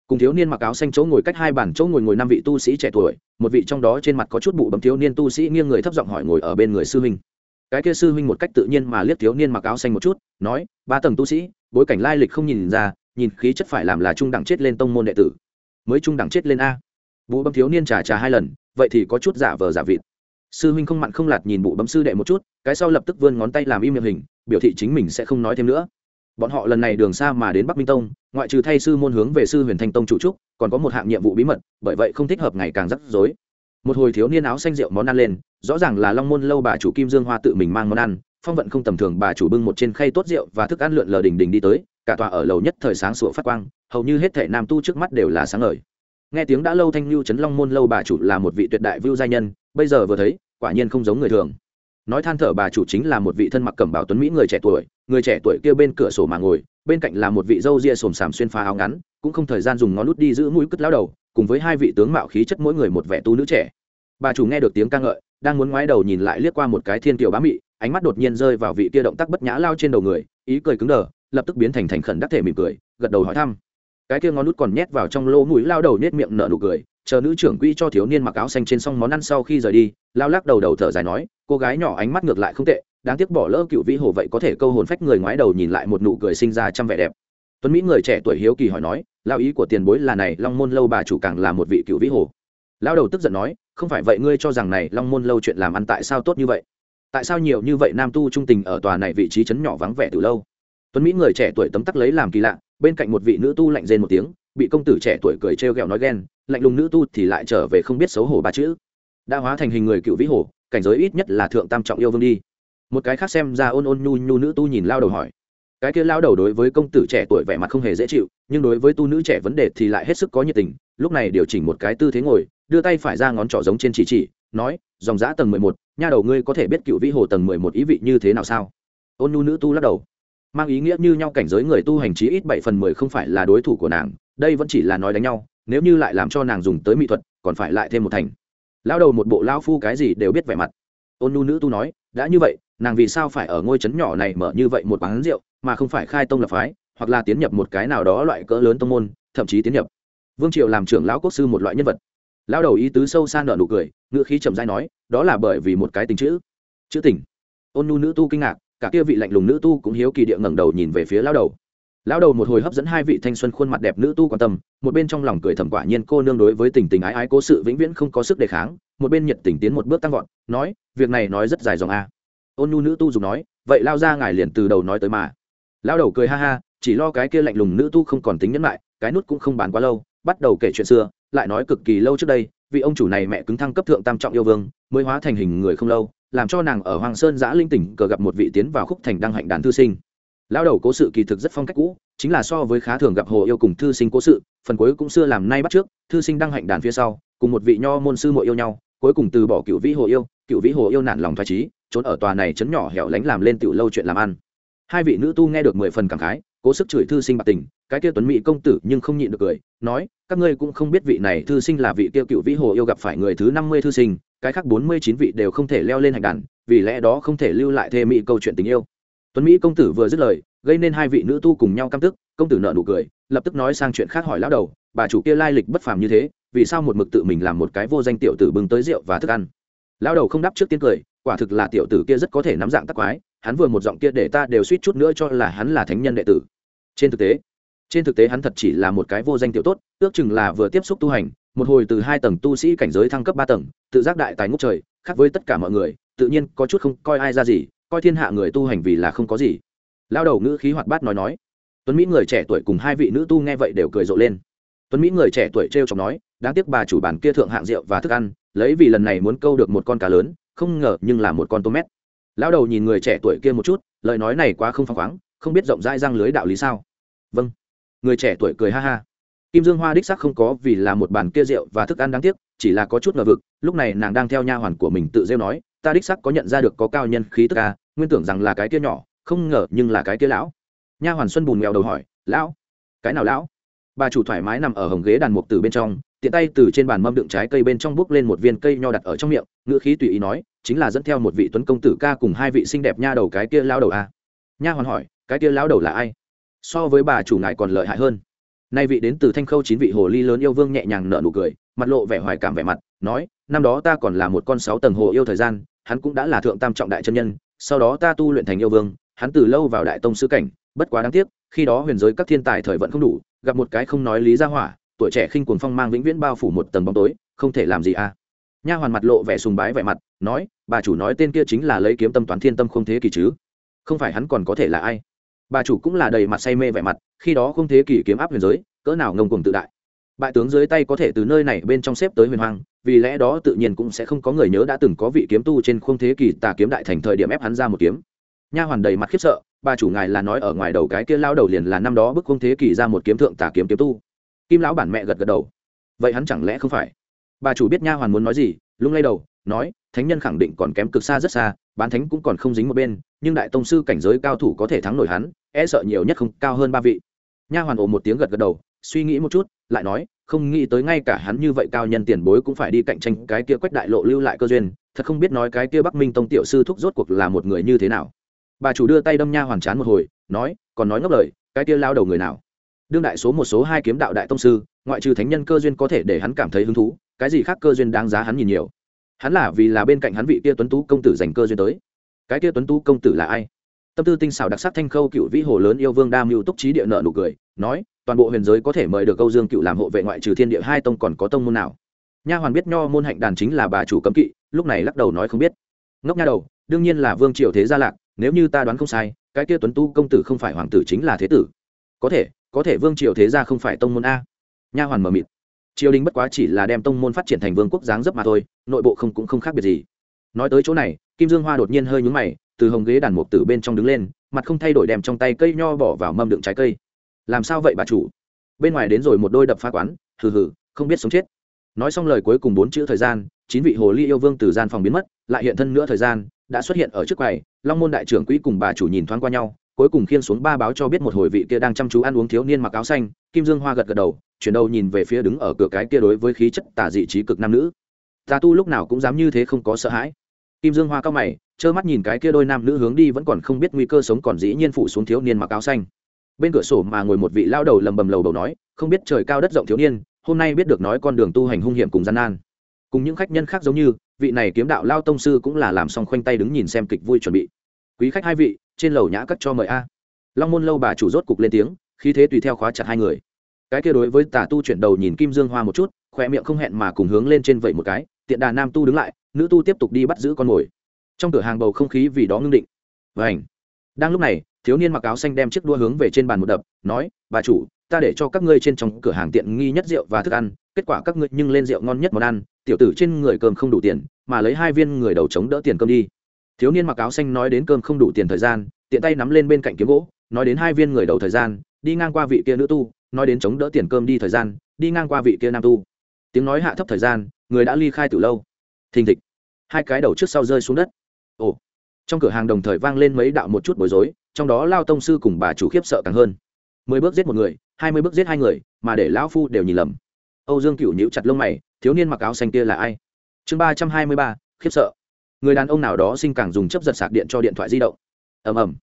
Cùng thiếu niên mặc áo xanh chỗ ngồi cách hai bản chỗ ngồi ngồi năm vị tu sĩ trẻ tuổi, một vị trong đó trên mặt có chút bụ bấm thiếu niên tu sĩ nghiêng người thấp giọng hỏi ngồi ở bên người sư minh. Cái kia sư huynh một cách tự nhiên mà liếc thiếu niên mặc áo xanh một chút, nói, ba tầng tu sĩ, bối cảnh lai lịch không nhìn ra, nhìn khí chất phải làm là trung đẳng chết lên tông môn đệ tử. Mới trung đẳng chết lên a. Bụ bấm thiếu niên trà trà hai lần, vậy thì có chút giả vờ giả vịt sư huynh không mặn không lạt nhìn bụ bấm sư đệ một chút, cái sau lập tức vươn ngón tay làm im miệng hình, biểu thị chính mình sẽ không nói thêm nữa. Bọn họ lần này đường xa mà đến bắc minh tông, ngoại trừ thay sư môn hướng về sư huyền thanh tông chủ trúc, còn có một hạng nhiệm vụ bí mật, bởi vậy không thích hợp ngày càng rắc rối. Một hồi thiếu niên áo xanh rượu món ăn lên, rõ ràng là long môn lâu bà chủ kim dương hoa tự mình mang món ăn, phong vận không tầm thường bà chủ bưng một trên khay tốt rượu và thức ăn lượn lờ đình đình đi tới, cả tòa ở lầu nhất thời sáng sủa phát quang, hầu như hết thể nam tu trước mắt đều là sáng ngời. Nghe tiếng đã lâu thanh lưu trấn long môn lâu bà chủ là một vị tuyệt đại vưu gia nhân bây giờ vừa thấy, quả nhiên không giống người thường. Nói than thở bà chủ chính là một vị thân mặc cẩm bào tuấn mỹ người trẻ tuổi, người trẻ tuổi kia bên cửa sổ mà ngồi, bên cạnh là một vị dâu ria sồm sàm xuyên phá áo ngắn, cũng không thời gian dùng ngón lút đi giữ mũi cất lao đầu, cùng với hai vị tướng mạo khí chất mỗi người một vẻ tu nữ trẻ. Bà chủ nghe được tiếng ca ngợi, đang muốn ngoái đầu nhìn lại liếc qua một cái thiên kiều bá mị, ánh mắt đột nhiên rơi vào vị kia động tác bất nhã lao trên đầu người, ý cười cứng đờ, lập tức biến thành thành khẩn đắc thể mỉm cười, gật đầu hỏi thăm. Cái kia ngón nút còn nhét vào trong lỗ mũi lao đầu nết miệng nở nụ cười chờ nữ trưởng quỹ cho thiếu niên mặc áo xanh trên xong món ăn sau khi rời đi, lao lắc đầu đầu thở dài nói, cô gái nhỏ ánh mắt ngược lại không tệ, đáng tiếc bỏ lỡ cựu vĩ hồ vậy có thể câu hồn phách người ngoái đầu nhìn lại một nụ cười sinh ra trăm vẻ đẹp. Tuấn mỹ người trẻ tuổi hiếu kỳ hỏi nói, lao ý của tiền bối là này, long môn lâu bà chủ càng là một vị cựu vĩ hồ. Lao đầu tức giận nói, không phải vậy ngươi cho rằng này, long môn lâu chuyện làm ăn tại sao tốt như vậy? Tại sao nhiều như vậy nam tu trung tình ở tòa này vị trí chấn nhỏ vắng vẻ từ lâu? Tuấn mỹ người trẻ tuổi tấm tắc lấy làm kỳ lạ bên cạnh một vị nữ tu lạnh rên một tiếng, bị công tử trẻ tuổi cười trêu ghẹo nói ghen, lạnh lùng nữ tu thì lại trở về không biết xấu hổ ba chữ. Đã hóa thành hình người cựu vĩ hồ, cảnh giới ít nhất là thượng tam trọng yêu vương đi. Một cái khác xem ra ôn ôn nhu nhu nữ tu nhìn lao đầu hỏi. Cái kia lao đầu đối với công tử trẻ tuổi vẻ mặt không hề dễ chịu, nhưng đối với tu nữ trẻ vấn đề thì lại hết sức có nhiệt tình, lúc này điều chỉnh một cái tư thế ngồi, đưa tay phải ra ngón trỏ giống trên chỉ chỉ, nói, dòng giã tầng mười một, nha đầu ngươi có thể biết cựu vĩ hồ tầng mười một ý vị như thế nào sao? Ôn nhu nữ tu lắc đầu mang ý nghĩa như nhau cảnh giới người tu hành chí ít bảy phần mười không phải là đối thủ của nàng, đây vẫn chỉ là nói đánh nhau, nếu như lại làm cho nàng dùng tới mỹ thuật, còn phải lại thêm một thành. Lao đầu một bộ lao phu cái gì đều biết vẻ mặt. Ôn nhu nữ tu nói, đã như vậy, nàng vì sao phải ở ngôi trấn nhỏ này mở như vậy một quán rượu, mà không phải khai tông lập phái, hoặc là tiến nhập một cái nào đó loại cỡ lớn tông môn, thậm chí tiến nhập. Vương triệu làm trưởng lão quốc sư một loại nhân vật. Lão đầu ý tứ sâu xa nở nụ cười, ngữ khí trầm dai nói, đó là bởi vì một cái tình chữ. Chữ tình. Ôn nhu nữ tu kinh ngạc cả kia vị lạnh lùng nữ tu cũng hiếu kỳ địa ngẩng đầu nhìn về phía lão đầu. Lão đầu một hồi hấp dẫn hai vị thanh xuân khuôn mặt đẹp nữ tu quan tâm, một bên trong lòng cười thầm quả nhiên cô nương đối với tình tình ái ái cố sự vĩnh viễn không có sức đề kháng, một bên nhiệt tình tiến một bước tăng vọt, nói, việc này nói rất dài dòng a. Ôn nhu nữ tu dùng nói, vậy lao ra ngài liền từ đầu nói tới mà. Lão đầu cười ha ha, chỉ lo cái kia lạnh lùng nữ tu không còn tính nhẫn lại, cái nút cũng không bán quá lâu, bắt đầu kể chuyện xưa, lại nói cực kỳ lâu trước đây, vị ông chủ này mẹ cứng thăng cấp thượng tam trọng yêu vương, mới hóa thành hình người không lâu làm cho nàng ở hoàng sơn giã linh tỉnh cờ gặp một vị tiến vào khúc thành đăng hạnh đàn thư sinh. Lao đầu cố sự kỳ thực rất phong cách cũ, chính là so với khá thường gặp hồ yêu cùng thư sinh cố sự, phần cuối cũng xưa làm nay bắt trước, thư sinh đăng hạnh đàn phía sau, cùng một vị nho môn sư muội yêu nhau, cuối cùng từ bỏ cựu vĩ hồ yêu, cựu vĩ hồ yêu nản lòng thoải trí, trốn ở tòa này chấn nhỏ hẻo lánh làm lên tiểu lâu chuyện làm ăn. Hai vị nữ tu nghe được mười phần cảm khái, cố sức chửi thư sinh bạc tình, cái kia tuấn mỹ công tử nhưng không nhịn được cười, nói, các ngươi cũng không biết vị này thư sinh là vị kia cựu vĩ hồ yêu gặp phải người thứ năm mươi thư sinh cái khác bốn mươi chín vị đều không thể leo lên hành đàn, vì lẽ đó không thể lưu lại thê mỹ câu chuyện tình yêu. Tuấn mỹ công tử vừa dứt lời, gây nên hai vị nữ tu cùng nhau căm tức, công tử nợ nụ cười, lập tức nói sang chuyện khác hỏi lão đầu, bà chủ kia lai lịch bất phàm như thế, vì sao một mực tự mình làm một cái vô danh tiểu tử bưng tới rượu và thức ăn? Lão đầu không đáp trước tiên cười, quả thực là tiểu tử kia rất có thể nắm dạng tắc quái, hắn vừa một giọng kia để ta đều suýt chút nữa cho là hắn là thánh nhân đệ tử. Trên thực tế, trên thực tế hắn thật chỉ là một cái vô danh tiểu tốt, ước chừng là vừa tiếp xúc tu hành một hồi từ hai tầng tu sĩ cảnh giới thăng cấp ba tầng, tự giác đại tài ngốc trời, khác với tất cả mọi người, tự nhiên có chút không coi ai ra gì, coi thiên hạ người tu hành vì là không có gì. Lao đầu ngữ khí hoạt bát nói nói. Tuấn mỹ người trẻ tuổi cùng hai vị nữ tu nghe vậy đều cười rộ lên. Tuấn mỹ người trẻ tuổi t r e o chọc nói, đáng tiếc bà chủ bàn kia thượng hạng rượu và thức ăn, lấy vì lần này muốn câu được một con cá lớn, không ngờ nhưng là một con tôm mét. Lao đầu nhìn người trẻ tuổi kia một chút, lời nói này quá không phăng khoáng, không biết rộng rãi răng lưới đạo lý sao. Vâng. Người trẻ tuổi cười ha ha kim dương hoa đích sắc không có vì là một bàn kia rượu và thức ăn đáng tiếc, chỉ là có chút ngờ vực, lúc này nàng đang theo nha hoàn của mình tự rêu nói, ta đích sắc có nhận ra được có cao nhân khí tức ca nguyên tưởng rằng là cái kia nhỏ, không ngờ nhưng là cái kia lão. Nha hoàn xuân bùn nghèo đầu hỏi, lão, cái nào lão? Bà chủ thoải mái nằm ở hồng ghế đàn mục từ bên trong, tiện tay từ trên bàn mâm đựng trái cây bên trong bước lên một viên cây nho đặt ở trong miệng ngựa khí tùy ý nói, chính là dẫn theo một vị tuấn công tử ca cùng hai vị xinh đẹp nha đầu cái kia lão đầu a nha hoàn hỏi, cái kia lão đầu là ai? So với bà chủ ngài còn lợi hại hơn nay vị đến từ thanh khâu chín vị hồ ly lớn yêu vương nhẹ nhàng nở nụ cười, mặt lộ vẻ hoài cảm vẻ mặt, nói, năm đó ta còn là một con sáu tầng hồ yêu thời gian, hắn cũng đã là thượng tam trọng đại chân nhân, sau đó ta tu luyện thành yêu vương, hắn từ lâu vào đại tông sứ cảnh, bất quá đáng tiếc, khi đó huyền giới các thiên tài thời vận không đủ, gặp một cái không nói lý ra hỏa, tuổi trẻ khinh cuồng phong mang vĩnh viễn bao phủ một tầng bóng tối, không thể làm gì à. Nha hoàn mặt lộ vẻ sùng bái vẻ mặt, nói, bà chủ nói tên kia chính là lấy kiếm tâm toán thiên tâm không thế kỳ chứ? Không phải hắn còn có thể là ai? Bà chủ cũng là đầy mặt say mê vẻ mặt, khi đó không thế kỷ kiếm áp huyền giới, cỡ nào ngông cuồng tự đại. Bại tướng dưới tay có thể từ nơi này bên trong xếp tới huyền hoang, vì lẽ đó tự nhiên cũng sẽ không có người nhớ đã từng có vị kiếm tu trên không thế kỷ tà kiếm đại thành thời điểm ép hắn ra một kiếm. Nha hoàn đầy mặt khiếp sợ, bà chủ ngài là nói ở ngoài đầu cái kia lao đầu liền là năm đó bức không thế kỷ ra một kiếm thượng tà kiếm kiếm tu. Kim lão bản mẹ gật gật đầu. Vậy hắn chẳng lẽ không phải? Bà chủ biết nha hoàn muốn nói gì, lung lay đầu, nói, thánh nhân khẳng định còn kém cực xa rất xa bán thánh cũng còn không dính một bên, nhưng đại tông sư cảnh giới cao thủ có thể thắng nổi hắn e sợ nhiều nhất không cao hơn ba vị. Nha hoàn ồ một tiếng gật gật đầu, suy nghĩ một chút, lại nói, không nghĩ tới ngay cả hắn như vậy cao nhân tiền bối cũng phải đi cạnh tranh cái kia quách đại lộ lưu lại cơ duyên, thật không biết nói cái kia bắc minh tông tiểu sư thúc rốt cuộc là một người như thế nào. Bà chủ đưa tay đâm nha hoàn chán một hồi, nói, còn nói ngốc lời, cái kia lao đầu người nào? Đương đại số một số hai kiếm đạo đại tông sư, ngoại trừ thánh nhân cơ duyên có thể để hắn cảm thấy hứng thú, cái gì khác cơ duyên đáng giá hắn nhìn nhiều hắn là vì là bên cạnh hắn vị kia tuấn tú công tử dành cơ duyên tới. Cái kia tuấn tú công tử là ai? Tâm tư tinh xảo đặc sắc thanh khâu cựu vĩ hồ lớn yêu vương đa mưu túc trí địa nợ nụ cười, nói, toàn bộ huyền giới có thể mời được câu dương cựu làm hộ vệ ngoại trừ thiên địa hai tông còn có tông môn nào? Nha hoàn biết nho môn hạnh đàn chính là bà chủ cấm kỵ, lúc này lắc đầu nói không biết. Ngốc nha đầu, đương nhiên là vương triều thế gia lạc, nếu như ta đoán không sai, cái kia tuấn tu công tử không phải hoàng tử chính là thế tử. Có thể có thể vương triều thế gia không phải tông môn a. Nha hoàn mờ mịt triều đình bất quá chỉ là đem tông môn phát triển thành vương quốc dáng dấp mà thôi, nội bộ không cũng không khác biệt gì. Nói tới chỗ này, kim dương hoa đột nhiên hơi nhúng mày, từ hồng ghế đàn mục tử bên trong đứng lên, mặt không thay đổi đem trong tay cây nho bỏ vào mâm đựng trái cây. Làm sao vậy bà chủ? Bên ngoài đến rồi một đôi đập phá quán, hừ hừ, không biết sống chết. Nói xong lời cuối cùng bốn chữ thời gian, chín vị hồ ly yêu vương từ gian phòng biến mất, lại hiện thân nữa thời gian, đã xuất hiện ở trước quầy, long môn đại trưởng quỹ cùng bà chủ nhìn thoáng qua nhau cuối cùng khiên xuống ba báo cho biết một hồi vị kia đang chăm chú ăn uống thiếu niên mặc áo xanh, kim dương hoa gật gật đầu, chuyển đầu nhìn về phía đứng ở cửa cái kia đối với khí chất tả dị trí cực nam nữ. Tà tu lúc nào cũng dám như thế không có sợ hãi. Kim dương hoa cao mày, trơ mắt nhìn cái kia đôi nam nữ hướng đi vẫn còn không biết nguy cơ sống còn dĩ nhiên phủ xuống thiếu niên mặc áo xanh. Bên cửa sổ mà ngồi một vị lao đầu lầm bầm lầu đầu nói, không biết trời cao đất rộng thiếu niên, hôm nay biết được nói con đường tu hành hung hiểm cùng gian nan. Cùng những khách nhân khác giống như, vị này kiếm đạo lao tông sư cũng là làm xong khoanh tay đứng nhìn xem kịch vui chuẩn bị. Quý khách hai vị trên lầu nhã cất cho mời a. Long môn lâu bà chủ rốt cục lên tiếng, khí thế tùy theo khóa chặt hai người. Cái kia đối với tà tu chuyển đầu nhìn kim dương hoa một chút khỏe miệng không hẹn mà cùng hướng lên trên vậy một cái, tiện đà nam tu đứng lại, nữ tu tiếp tục đi bắt giữ con mồi. Trong cửa hàng bầu không khí vì đó ngưng định. Vảnh đang lúc này, thiếu niên mặc áo xanh đem chiếc đua hướng về trên bàn một đập, nói, bà chủ, ta để cho các ngươi trên trong cửa hàng tiện nghi nhất rượu và thức ăn, kết quả các ngươi nhưng lên rượu ngon nhất món ăn, tiểu tử trên người cơm không đủ tiền, mà lấy hai viên người đầu chống đỡ tiền cơm đi thiếu niên mặc áo xanh nói đến cơm không đủ tiền thời gian, tiện tay nắm lên bên cạnh kiếm gỗ, nói đến hai viên người đầu thời gian, đi ngang qua vị kia nữ tu, nói đến chống đỡ tiền cơm đi thời gian, đi ngang qua vị kia nam tu. Tiếng nói hạ thấp thời gian, người đã ly khai từ lâu. Thình thịch. Hai cái đầu trước sau rơi xuống đất. Ồ. Trong cửa hàng đồng thời vang lên mấy đạo một chút bối rối, trong đó lao tông sư cùng bà chủ khiếp sợ càng hơn. Mười bước giết một người, hai mươi bước giết hai người, mà để lão phu đều nhìn lầm. Âu dương cựu nhíu chặt lông mày, thiếu niên mặc áo xanh kia là ai? Chương ba trăm hai mươi ba, khiếp sợ người đàn ông nào đó sinh càng dùng chấp giật sạc điện cho điện thoại di động. Ầm ầm.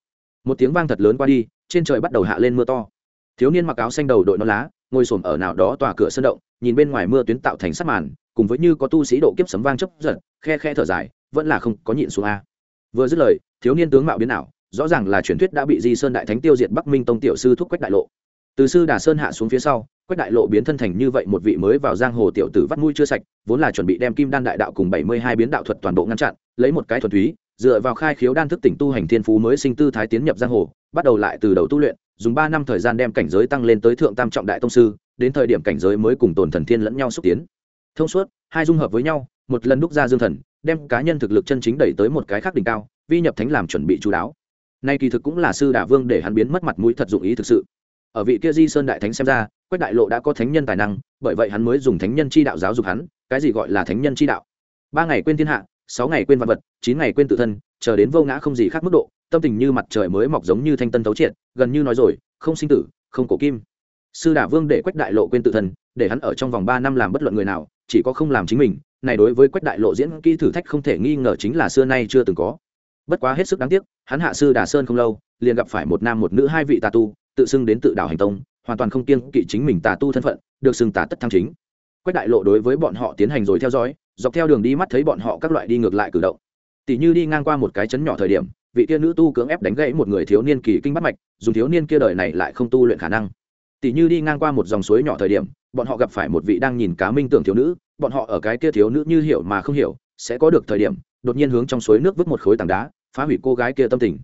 Một tiếng vang thật lớn qua đi, trên trời bắt đầu hạ lên mưa to. Thiếu niên mặc áo xanh đầu đội non lá, ngồi xổm ở nào đó tòa cửa sân động, nhìn bên ngoài mưa tuyến tạo thành sắt màn, cùng với như có tu sĩ độ kiếp sấm vang chấp giật, khe khe thở dài, vẫn là không có nhịn xuống a. Vừa dứt lời, thiếu niên tướng mạo biến ảo, rõ ràng là truyền thuyết đã bị di sơn đại thánh tiêu diệt bắc minh tông tiểu sư thúc quách đại lộ. Từ sư đà sơn hạ xuống phía sau, quách đại lộ biến thân thành như vậy một vị mới vào giang hồ tiểu tử vắt mũi chưa sạch, vốn là chuẩn bị đem kim đan đại đạo cùng bảy mươi hai biến đạo thuật toàn bộ ngăn chặn lấy một cái thuần túy, dựa vào khai khiếu đan thức tỉnh tu hành thiên phú mới sinh tư thái tiến nhập giang hồ, bắt đầu lại từ đầu tu luyện, dùng ba năm thời gian đem cảnh giới tăng lên tới thượng tam trọng đại tông sư, đến thời điểm cảnh giới mới cùng tồn thần thiên lẫn nhau xúc tiến. Thông suốt, hai dung hợp với nhau, một lần đúc ra dương thần, đem cá nhân thực lực chân chính đẩy tới một cái khác đỉnh cao, vi nhập thánh làm chuẩn bị chú đáo. Nay kỳ thực cũng là sư đả vương để hắn biến mất mặt mũi thật dụng ý thực sự. Ở vị kia di sơn đại thánh xem ra, quách đại lộ đã có thánh nhân tài năng, bởi vậy hắn mới dùng thánh nhân chi đạo giáo dục hắn, cái gì gọi là thánh nhân chi đạo? Ba ngày quên thiên hạ sáu ngày quên vật vật, chín ngày quên tự thân, chờ đến vô ngã không gì khác mức độ, tâm tình như mặt trời mới mọc giống như thanh tân thấu triệt, gần như nói rồi, không sinh tử, không cổ kim. Sư đả vương để quách đại lộ quên tự thân, để hắn ở trong vòng ba năm làm bất luận người nào, chỉ có không làm chính mình, này đối với quách đại lộ diễn kỹ thử thách không thể nghi ngờ chính là xưa nay chưa từng có. Bất quá hết sức đáng tiếc, hắn hạ sư đà sơn không lâu, liền gặp phải một nam một nữ hai vị tà tu, tự xưng đến tự đảo hành tông, hoàn toàn không kiêng kỵ chính mình tà tu thân phận, được xưng tà tất thăng chính. Quách đại lộ đối với bọn họ tiến hành rồi theo dõi dọc theo đường đi mắt thấy bọn họ các loại đi ngược lại cử động. Tỷ như đi ngang qua một cái chấn nhỏ thời điểm, vị kia nữ tu cưỡng ép đánh gãy một người thiếu niên kỳ kinh bắt mạch dùng thiếu niên kia đời này lại không tu luyện khả năng. Tỷ như đi ngang qua một dòng suối nhỏ thời điểm, bọn họ gặp phải một vị đang nhìn cá minh tưởng thiếu nữ, bọn họ ở cái kia thiếu nữ như hiểu mà không hiểu, sẽ có được thời điểm, đột nhiên hướng trong suối nước vứt một khối tảng đá, phá hủy cô gái kia tâm tình.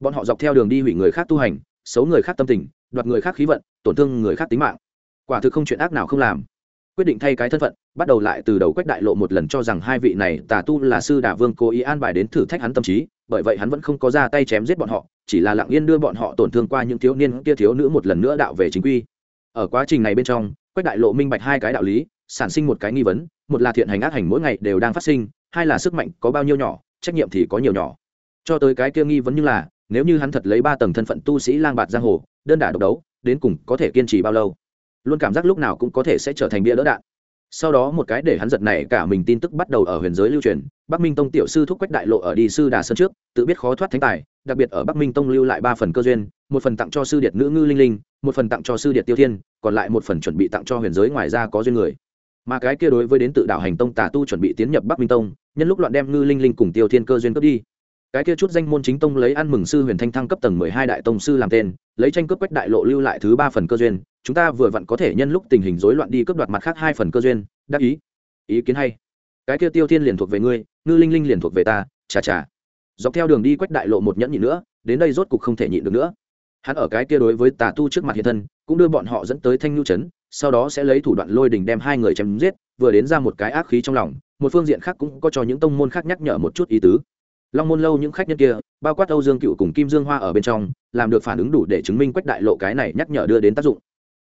Bọn họ dọc theo đường đi hủy người khác tu hành, xấu người khác tâm tình, đoạt người khác khí vận, tổn thương người khác tính mạng. Quả thực không chuyện ác nào không làm quyết định thay cái thân phận, bắt đầu lại từ đầu quách đại lộ một lần cho rằng hai vị này tà tu là sư đà vương cố ý an bài đến thử thách hắn tâm trí, bởi vậy hắn vẫn không có ra tay chém giết bọn họ, chỉ là lặng yên đưa bọn họ tổn thương qua những thiếu niên kia thiếu nữ một lần nữa đạo về chính quy. Ở quá trình này bên trong, quách đại lộ minh bạch hai cái đạo lý, sản sinh một cái nghi vấn, một là thiện hành ác hành mỗi ngày đều đang phát sinh, hai là sức mạnh có bao nhiêu nhỏ, trách nhiệm thì có nhiều nhỏ. Cho tới cái kia nghi vấn như là, nếu như hắn thật lấy ba tầng thân phận tu sĩ lang bạt giang hồ, đơn đả độc đấu, đến cùng có thể kiên trì bao lâu? Luôn cảm giác lúc nào cũng có thể sẽ trở thành bia đỡ đạn. Sau đó một cái để hắn giật này cả mình tin tức bắt đầu ở huyền giới lưu truyền, bắc minh tông tiểu sư thúc quách đại lộ ở đi sư đà sơn trước, tự biết khó thoát thánh tài, đặc biệt ở bắc minh tông lưu lại ba phần cơ duyên, một phần tặng cho sư điệt nữ ngư linh linh, một phần tặng cho sư điệt tiêu thiên, còn lại một phần chuẩn bị tặng cho huyền giới ngoài ra có duyên người. Mà cái kia đối với đến tự đạo hành tông tà tu chuẩn bị tiến nhập bắc minh tông, nhân lúc loạn đem ngư linh linh cùng tiêu thiên cơ duyên cướp đi. Cái kia chút danh môn chính tông lấy ăn mừng sư huyền thanh thăng cấp tầng mười hai đại tông sư làm tên, lấy tranh cướp quách đại lộ lưu lại thứ ba phần cơ duyên chúng ta vừa vặn có thể nhân lúc tình hình rối loạn đi cướp đoạt mặt khác hai phần cơ duyên, đắc ý. Ý kiến hay. Cái kia tiêu thiên liền thuộc về ngươi, ngư linh linh liền thuộc về ta, chà chà. Dọc theo đường đi quách đại lộ một nhẫn nhịn nữa, đến đây rốt cục không thể nhịn được nữa. Hắn ở cái kia đối với tà tu trước mặt hiện thân, cũng đưa bọn họ dẫn tới thanh nhu trấn, sau đó sẽ lấy thủ đoạn lôi đình đem hai người chém giết, vừa đến ra một cái ác khí trong lòng, một phương diện khác cũng có cho những tông môn khác nhắc nhở một chút ý tứ. Long môn lâu những khách nhân kia, bao quát âu dương cựu cùng kim dương hoa ở bên trong, làm được phản ứng đủ để chứng minh quách đại lộ cái này nhắc nhở đưa đến tác dụng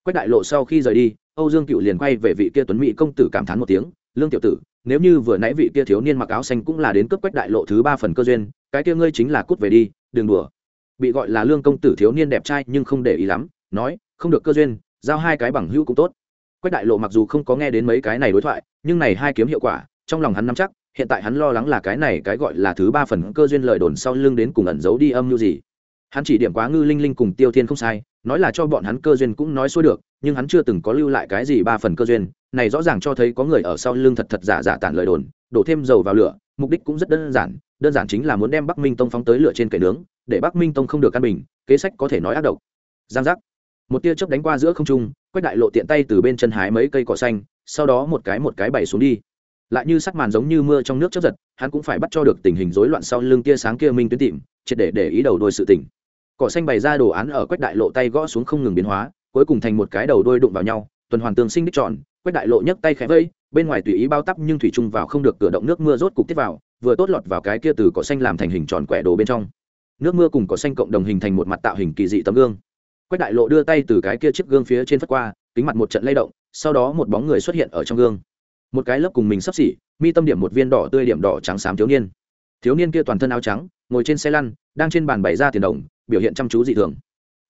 quách đại lộ sau khi rời đi, âu dương cựu liền quay về vị kia tuấn mỹ công tử cảm thán một tiếng, lương tiểu tử, nếu như vừa nãy vị kia thiếu niên mặc áo xanh cũng là đến cướp quách đại lộ thứ ba phần cơ duyên, cái kia ngươi chính là cút về đi, đừng đùa. Bị gọi là lương công tử thiếu niên đẹp trai nhưng không để ý lắm, nói, không được cơ duyên, giao hai cái bằng hữu cũng tốt. Quách đại lộ mặc dù không có nghe đến mấy cái này đối thoại, nhưng này hai kiếm hiệu quả, trong lòng hắn nắm chắc, hiện tại hắn lo lắng là cái này cái gọi là thứ ba phần cơ duyên lời đồn sau lưng đến cùng ẩn giấu đi âm mưu gì. Hắn chỉ điểm quá ngư linh linh cùng tiêu thiên không sai nói là cho bọn hắn cơ duyên cũng nói xuôi được, nhưng hắn chưa từng có lưu lại cái gì ba phần cơ duyên, này rõ ràng cho thấy có người ở sau lưng thật thật giả giả tản lời đồn, đổ thêm dầu vào lửa, mục đích cũng rất đơn giản đơn giản chính là muốn đem bắc minh tông phóng tới lửa trên cậy nướng, để bắc minh tông không được căn bình, kế sách có thể nói ác độc. Giang giác. Một tia chớp đánh qua giữa không trung, quách đại lộ tiện tay từ bên chân hái mấy cây cỏ xanh, sau đó một cái một cái bày xuống đi. Lại như sắc màn giống như mưa trong nước chớp giật, hắn cũng phải bắt cho được tình hình rối loạn sau lưng tia sáng kia minh tuyến tìm, triệt để để ý đầu đôi sự tỉnh cỏ xanh bày ra đồ án ở quách đại lộ tay gõ xuống không ngừng biến hóa, cuối cùng thành một cái đầu đôi đụng vào nhau, tuần hoàn tương sinh đích tròn, quách đại lộ nhấc tay khẽ vây, bên ngoài tùy ý bao tắp nhưng thủy trung vào không được cửa động nước mưa rốt cục tiếp vào, vừa tốt lọt vào cái kia từ cỏ xanh làm thành hình tròn quẻ đồ bên trong. Nước mưa cùng cỏ xanh cộng đồng hình thành một mặt tạo hình kỳ dị tấm gương. Quách đại lộ đưa tay từ cái kia chiếc gương phía trên phất qua, kính mặt một trận lay động, sau đó một bóng người xuất hiện ở trong gương. Một cái lớp cùng mình sắp xỉ, mi tâm điểm một viên đỏ tươi điểm đỏ trắng xám thiếu niên thiếu niên kia toàn thân áo trắng, ngồi trên xe lăn, đang trên bàn bày ra tiền đồng, biểu hiện chăm chú dị thường.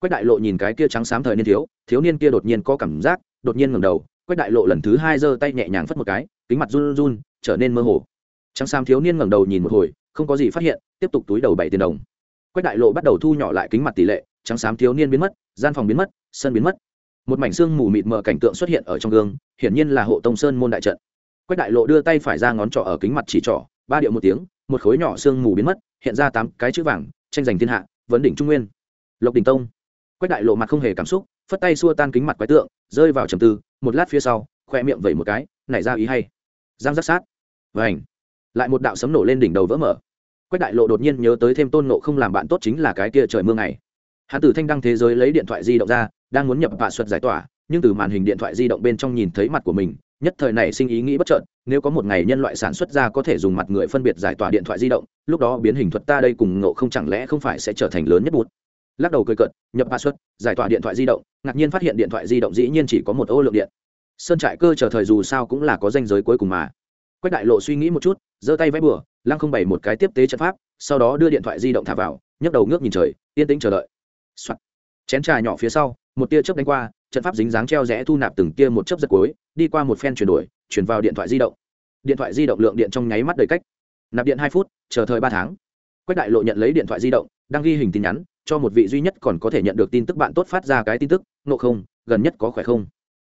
Quách đại lộ nhìn cái kia trắng xám thời niên thiếu thiếu niên kia đột nhiên có cảm giác, đột nhiên ngẩng đầu, quách đại lộ lần thứ hai giơ tay nhẹ nhàng phất một cái, kính mặt run run, trở nên mơ hồ. Trắng xám thiếu niên ngẩng đầu nhìn một hồi, không có gì phát hiện, tiếp tục túi đầu bảy tiền đồng. Quách đại lộ bắt đầu thu nhỏ lại kính mặt tỷ lệ, trắng xám thiếu niên biến mất, gian phòng biến mất, sân biến mất. Một mảnh xương mù mịt mờ cảnh tượng xuất hiện ở trong gương, hiển nhiên là hộ tông sơn môn đại trận. Quách đại lộ đưa tay phải ra ngón trỏ ở kính mặt chỉ trỏ, ba điệu một tiếng một khối nhỏ xương mù biến mất hiện ra tám cái chữ vàng tranh giành thiên hạ vấn đỉnh trung nguyên. Lộc đình tông. Quách đại lộ mặt không hề cảm xúc phất tay xua tan kính mặt quái tượng rơi vào trầm tư một lát phía sau khoe miệng vẩy một cái nảy ra ý hay. Giang giác sát. Vảnh lại một đạo sấm nổ lên đỉnh đầu vỡ mở. Quách đại lộ đột nhiên nhớ tới thêm tôn nộ không làm bạn tốt chính là cái kia trời mưa ngày, hắn tử thanh đăng thế giới lấy điện thoại di động ra đang muốn nhập vạ xuất giải tỏa nhưng từ màn hình điện thoại di động bên trong nhìn thấy mặt của mình nhất thời này sinh ý nghĩ bất chợt, nếu có một ngày nhân loại sản xuất ra có thể dùng mặt người phân biệt giải tỏa điện thoại di động, lúc đó biến hình thuật ta đây cùng ngộ không chẳng lẽ không phải sẽ trở thành lớn nhất bút lắc đầu cười cợt, nhập password giải tỏa điện thoại di động, ngạc nhiên phát hiện điện thoại di động dĩ nhiên chỉ có một ô lượng điện. Sơn trại cơ chờ thời dù sao cũng là có danh giới cuối cùng mà. Quách đại lộ suy nghĩ một chút, giơ tay vẽ bừa, lăng không bày một cái tiếp tế trận pháp, sau đó đưa điện thoại di động thả vào, nhấc đầu ngước nhìn trời, yên tĩnh chờ đợi、Soạn. chén trà nhỏ phía sau, một tia chớp đánh qua, trận pháp dính dáng treo rẽ thu nạp từng tia một chớp giật cuối đi qua một phen chuyển đổi, chuyển vào điện thoại di động. Điện thoại di động lượng điện trong nháy mắt đầy cách. Nạp điện hai phút, chờ thời ba tháng. Quách đại lộ nhận lấy điện thoại di động, đang ghi hình tin nhắn, cho một vị duy nhất còn có thể nhận được tin tức bạn tốt phát ra cái tin tức nộ không, gần nhất có khỏe không?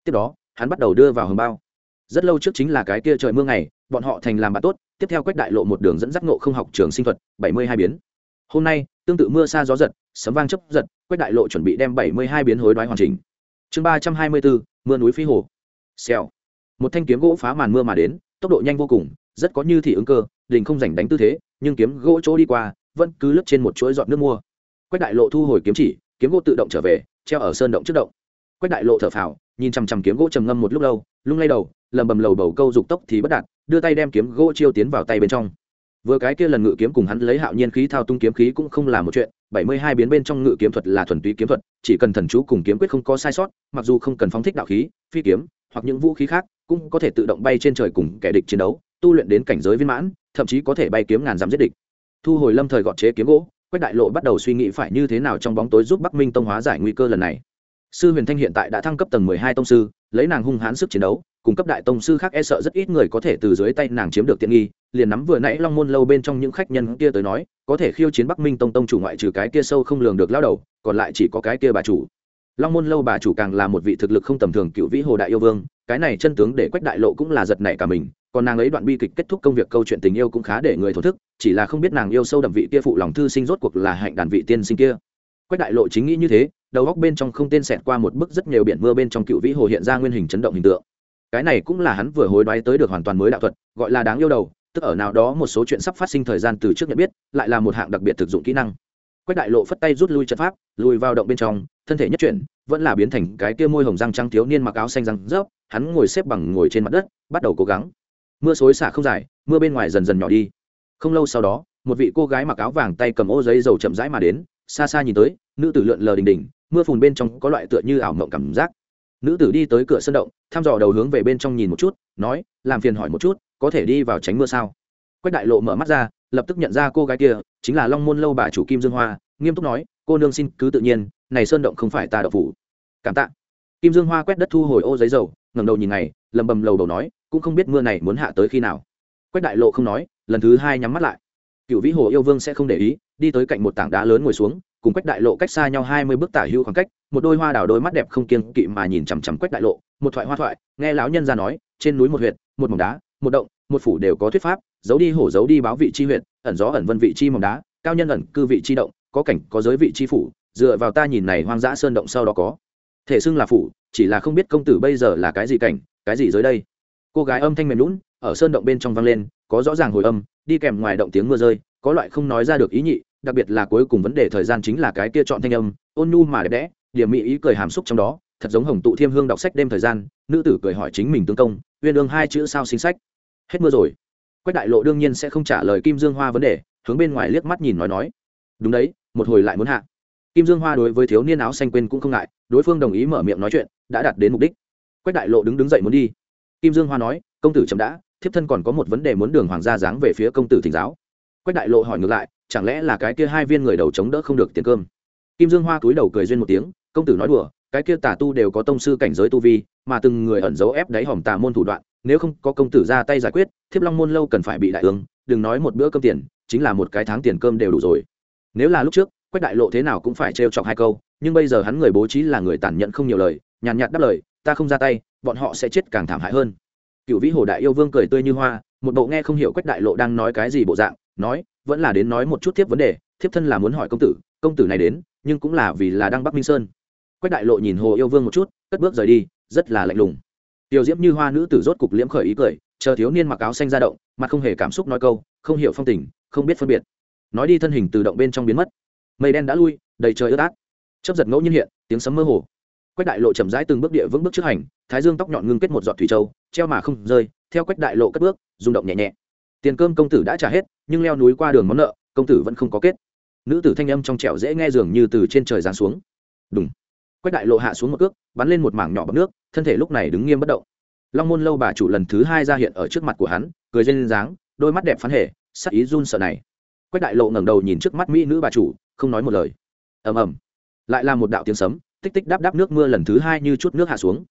Tiếp đó, hắn bắt đầu đưa vào hồng bao. Rất lâu trước chính là cái kia trời mưa ngày, bọn họ thành làm bạn tốt, tiếp theo quách đại lộ một đường dẫn dắt nộ không học trường sinh thuật, bảy mươi hai biến. Hôm nay, tương tự mưa xa gió giật, sấm vang chấp giật, quách đại lộ chuẩn bị đem bảy mươi hai biến hối đoái hoàn chỉnh. Chương ba trăm hai mươi bốn mưa núi phi hồ xèo. Một thanh kiếm gỗ phá màn mưa mà đến, tốc độ nhanh vô cùng, rất có như thị ứng cơ, đình không giành đánh tư thế, nhưng kiếm gỗ chỗ đi qua, vẫn cứ lướt trên một chuỗi giọt nước mua. Quách đại lộ thu hồi kiếm chỉ, kiếm gỗ tự động trở về, treo ở sơn động trước động. Quách đại lộ thở phào, nhìn chằm chằm kiếm gỗ trầm ngâm một lúc lâu, lung lay đầu lầm bầm lầu bầu câu dục tốc thì bất đạt, đưa tay đem kiếm gỗ chiêu tiến vào tay bên trong. Vừa cái kia lần ngự kiếm cùng hắn lấy hạo nhiên khí thao tung kiếm khí cũng không là một chuyện, bảy mươi hai biến bên trong ngự kiếm thuật là thuần túy kiếm thuật, chỉ cần thần chú cùng kiếm quyết không có sai sót, mặc dù không cần phóng thích đạo khí, phi kiếm hoặc những vũ khí khác, cũng có thể tự động bay trên trời cùng kẻ địch chiến đấu, tu luyện đến cảnh giới viên mãn, thậm chí có thể bay kiếm ngàn dặm giết địch. Thu hồi lâm thời gọt chế kiếm gỗ, quách đại lộ bắt đầu suy nghĩ phải như thế nào trong bóng tối giúp bắc minh tông hóa giải nguy cơ lần này. Sư huyền thanh hiện tại đã thăng cấp tầng mười hai tông sư, lấy nàng hung hãn sức chiến đấu, cùng cấp đại tông sư khác e sợ rất ít người có thể từ dưới tay nàng chiếm được tiện nghi, liền nắm vừa nãy long môn lâu bên trong những khách nhân kia tới nói, có thể khiêu chiến bắc minh tông tông chủ ngoại trừ cái kia sâu không lường được lao đầu, còn lại chỉ có cái kia bà chủ long môn lâu bà chủ càng là một vị thực lực không tầm thường cựu vĩ hồ đại yêu vương, cái này chân tướng để quách đại lộ cũng là giật nảy cả mình, còn nàng ấy đoạn bi kịch kết thúc công việc câu chuyện tình yêu cũng khá để người thổ thức, chỉ là không biết nàng yêu sâu đậm vị kia phụ lòng thư sinh rốt cuộc là hạnh đàn vị tiên sinh kia. Quách đại lộ chính nghĩ như thế, đầu góc bên trong không tên xẹt qua một bức rất nhiều biển mưa bên trong cựu vĩ hồ hiện ra nguyên hình chấn động hình tượng. Cái này cũng là hắn vừa hối đoái tới được hoàn toàn mới đạo thuật, gọi là đáng yêu đầu, tức ở nào đó một số chuyện sắp phát sinh thời gian từ trước nhận biết, lại là một hạng đặc biệt thực dụng kỹ năng quách đại lộ phất tay rút lui trận pháp, lùi vào động bên trong, thân thể nhất chuyển, vẫn là biến thành cái kia môi hồng răng trắng thiếu niên mặc áo xanh răng rớp, hắn ngồi xếp bằng ngồi trên mặt đất, bắt đầu cố gắng. Mưa xối xả không dài, mưa bên ngoài dần dần nhỏ đi. Không lâu sau đó, một vị cô gái mặc áo vàng tay cầm ô giấy dầu chậm rãi mà đến, xa xa nhìn tới, nữ tử lượn lờ đình đình mưa phùn bên trong có loại tựa như ảo mộng cảm giác. Nữ tử đi tới cửa sân động, thăm dò đầu hướng về bên trong nhìn một chút, nói, làm phiền hỏi một chút, có thể đi vào tránh mưa sao? Quách đại lộ mở mắt ra, lập tức nhận ra cô gái kia, chính là long môn lâu bà chủ kim dương hoa, nghiêm túc nói, cô nương xin cứ tự nhiên, này sơn động không phải ta đậu phủ. Cảm tạ. Kim dương hoa quét đất thu hồi ô giấy dầu, ngẩng đầu nhìn này lầm bầm lầu đầu nói, cũng không biết mưa này muốn hạ tới khi nào. Quách đại lộ không nói, lần thứ hai nhắm mắt lại. Cựu vĩ hồ yêu vương sẽ không để ý, đi tới cạnh một tảng đá lớn ngồi xuống, cùng quách đại lộ cách xa nhau hai mươi bước tả hữu khoảng cách, một đôi hoa đào đôi mắt đẹp không kiêng kỵ mà nhìn chằm chằm quách đại lộ, một thoại hoa thoại, nghe lão nhân ra nói, trên núi một huyện một mỏng đá, một động một phủ đều có thuyết pháp, giấu đi hổ giấu đi báo vị chi huyện ẩn gió ẩn vân vị chi mỏng đá, cao nhân ẩn cư vị chi động, có cảnh, có giới vị chi phủ, dựa vào ta nhìn này hoang dã sơn động sau đó có. Thể xưng là phủ, chỉ là không biết công tử bây giờ là cái gì cảnh, cái gì dưới đây. Cô gái âm thanh mềm lún ở sơn động bên trong vang lên, có rõ ràng hồi âm, đi kèm ngoài động tiếng mưa rơi, có loại không nói ra được ý nhị, đặc biệt là cuối cùng vấn đề thời gian chính là cái kia chọn thanh âm, ôn nhu mà đẹp đẽ, điểm mỹ ý cười hàm xúc trong đó, thật giống hồng tụ thiêm hương đọc sách đêm thời gian, nữ tử cười hỏi chính mình tương công, uyên ương hai chữ sao sinh sách hết mưa rồi. Quách đại lộ đương nhiên sẽ không trả lời kim dương hoa vấn đề, hướng bên ngoài liếc mắt nhìn nói nói. Đúng đấy, một hồi lại muốn hạ. Kim dương hoa đối với thiếu niên áo xanh quên cũng không ngại, đối phương đồng ý mở miệng nói chuyện, đã đạt đến mục đích. Quách đại lộ đứng đứng dậy muốn đi. Kim dương hoa nói, công tử chậm đã, thiếp thân còn có một vấn đề muốn đường hoàng gia dáng về phía công tử thỉnh giáo. Quách đại lộ hỏi ngược lại, chẳng lẽ là cái kia hai viên người đầu chống đỡ không được tiền cơm? Kim dương hoa túi đầu cười duyên một tiếng, công tử nói đùa, cái kia tà tu đều có tông sư cảnh giới tu vi, mà từng người ẩn giấu ép đáy hòm tà môn thủ đoạn nếu không có công tử ra tay giải quyết, thiếp long môn lâu cần phải bị đại ứng đừng nói một bữa cơm tiền, chính là một cái tháng tiền cơm đều đủ rồi. Nếu là lúc trước, quách đại lộ thế nào cũng phải trêu chọc hai câu, nhưng bây giờ hắn người bố trí là người tàn nhẫn không nhiều lời, nhàn nhạt đáp lời, ta không ra tay, bọn họ sẽ chết càng thảm hại hơn. Cựu vĩ hồ đại yêu vương cười tươi như hoa, một bộ nghe không hiểu quách đại lộ đang nói cái gì bộ dạng, nói, vẫn là đến nói một chút tiếp vấn đề, thiếp thân là muốn hỏi công tử công tử này đến, nhưng cũng là vì là đang bắc minh sơn. Quách đại lộ nhìn hồ yêu vương một chút, cất bước rời đi, rất là lạnh lùng tiểu diễm như hoa nữ tử rốt cục liễm khởi ý cười, chờ thiếu niên mặc áo xanh ra động, mặt không hề cảm xúc nói câu, không hiểu phong tình, không biết phân biệt. Nói đi thân hình từ động bên trong biến mất. Mây đen đã lui, đầy trời ướt át. Chấp giật ngẫu nhiên hiện, tiếng sấm mơ hồ. Quách đại lộ chậm rãi từng bước địa vững bước trước hành, thái dương tóc nhọn ngưng kết một giọt thủy châu, treo mà không rơi, theo quách đại lộ cất bước, rung động nhẹ nhẹ. Tiền cơm công tử đã trả hết, nhưng leo núi qua đường món nợ, công tử vẫn không có kết. Nữ tử thanh âm trong trẻo dễ nghe dường như từ trên trời giáng xuống. Đúng quách đại lộ hạ xuống một cước, bắn lên một mảng nhỏ bọc nước, thân thể lúc này đứng nghiêm bất động. Long môn lâu bà chủ lần thứ hai ra hiện ở trước mặt của hắn, cười lên dáng, đôi mắt đẹp phán hệ sắc ý run sợ này. Quách đại lộ ngẩng đầu nhìn trước mắt mỹ nữ bà chủ, không nói một lời. Ầm ầm. Lại là một đạo tiếng sấm, tích tích đáp đáp nước mưa lần thứ hai như chút nước hạ xuống.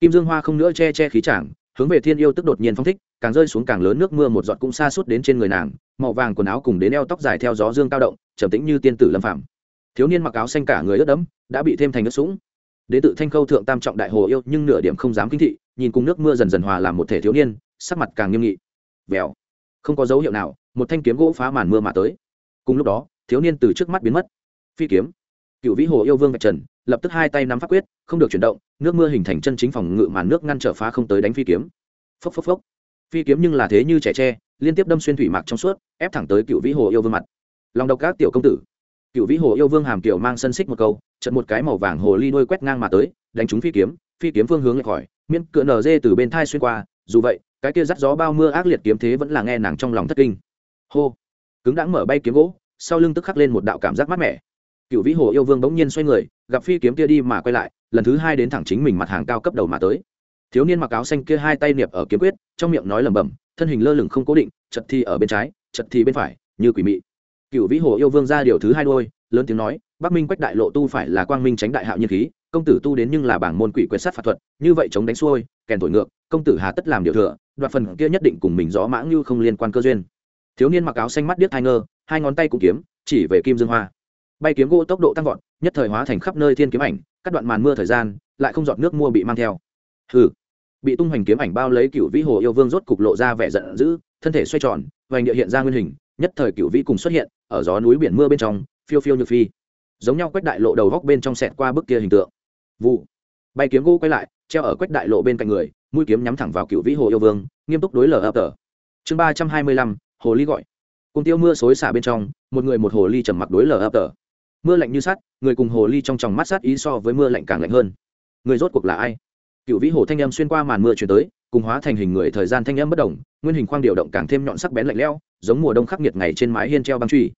Kim dương hoa không nữa che che khí chảng hướng về thiên yêu tức đột nhiên phong thích, càng rơi xuống càng lớn nước mưa một giọt cũng xa suốt đến trên người nàng, màu vàng quần áo cùng đến eo tóc dài theo gió dương cao động, trầm tĩnh như tiên tử lâm phạm thiếu niên mặc áo xanh cả người ướt đẫm đã bị thêm thành nước sũng. Đến tự thanh khâu thượng tam trọng đại hồ yêu, nhưng nửa điểm không dám kinh thị, nhìn cùng nước mưa dần dần hòa làm một thể thiếu niên, sắc mặt càng nghiêm nghị. Vèo. Không có dấu hiệu nào, một thanh kiếm gỗ phá màn mưa mà tới. Cùng lúc đó, thiếu niên từ trước mắt biến mất. Phi kiếm. Cựu vĩ hồ yêu vương vạch trần, lập tức hai tay nắm pháp quyết, không được chuyển động, nước mưa hình thành chân chính phòng ngự màn nước ngăn trở phá không tới đánh phi kiếm. Phốc phốc phốc. Phi kiếm nhưng là thế như trẻ tre, liên tiếp đâm xuyên thủy mạc trong suốt, ép thẳng tới cựu vĩ hồ yêu vương mặt. Lòng độc các tiểu công tử cựu vĩ hồ yêu vương hàm kiểu mang sân xích một câu trận một cái màu vàng hồ ly đôi quét ngang mà tới, đánh trúng phi kiếm phi kiếm phương hướng lại khỏi, miễn cựa nở dê từ bên thai xuyên qua, dù vậy, cái kia dắt gió bao mưa ác liệt kiếm thế vẫn là nghe nàng trong lòng thất kinh. Hô! Cứng đãng mở bay kiếm gỗ, sau lưng tức khắc lên một đạo cảm giác mát mẻ. Cựu vĩ hồ yêu vương bỗng nhiên xoay người, gặp phi kiếm kia đi mà quay lại, lần thứ hai đến thẳng chính mình mặt hàng cao cấp đầu mà tới. Thiếu niên mặc áo xanh kia hai tay niệp ở kiếm quyết, trong miệng nói lẩm bẩm, thân hình lơ lửng không cố định, chật thì ở bên trái, chật thì bên phải, như quỷ mị cựu vĩ hồ yêu vương ra điều thứ hai đôi, lớn tiếng nói, bắc minh quách đại lộ tu phải là quang minh tránh đại hạo nhiên khí, công tử tu đến nhưng là bảng môn quỷ quyệt sát phạt thuật, như vậy chống đánh xuôi, kèn thổi ngược, công tử hà tất làm điều thừa, đoạt phần kia nhất định cùng mình gió mãng như không liên quan cơ duyên. Thiếu niên mặc áo xanh mắt điếc hai ngơ, hai ngón tay cũng kiếm, chỉ về kim dương hoa. Bay kiếm gỗ tốc độ tăng vọt, nhất thời hóa thành khắp nơi thiên kiếm ảnh, cắt đoạn màn mưa thời gian, lại không giọt nước mua bị mang theo. Hừ. Bị tung hoành kiếm ảnh bao lấy cựu vĩ hồ yêu vương rốt cục lộ ra vẻ giận dữ, thân thể xoay tròn vành địa hiện ra nguyên hình nhất thời cựu vĩ cùng xuất hiện, ở gió núi biển mưa bên trong, phiêu phiêu như phi. Giống nhau quách đại lộ đầu góc bên trong sẹt qua bức kia hình tượng. Vụ. Bay kiếm gỗ quay lại, treo ở quách đại lộ bên cạnh người, mũi kiếm nhắm thẳng vào cựu vĩ hồ yêu vương, nghiêm túc đối lở ập tờ. Chương ba trăm hai mươi lăm, hồ ly gọi. Cùng tiêu mưa xối xả bên trong, một người một hồ ly trầm mặc đối lở ập tờ. Mưa lạnh như sắt, người cùng hồ ly trong tròng mắt sát ý so với mưa lạnh càng lạnh hơn. Người rốt cuộc là ai? Cựu vĩ hồ thanh âm xuyên qua màn mưa chuyển tới cùng hóa thành hình người thời gian thanh âm bất đồng, nguyên hình khoang điều động càng thêm nhọn sắc bén lạnh lẽo, giống mùa đông khắc nghiệt ngày trên mái hiên treo băng truy.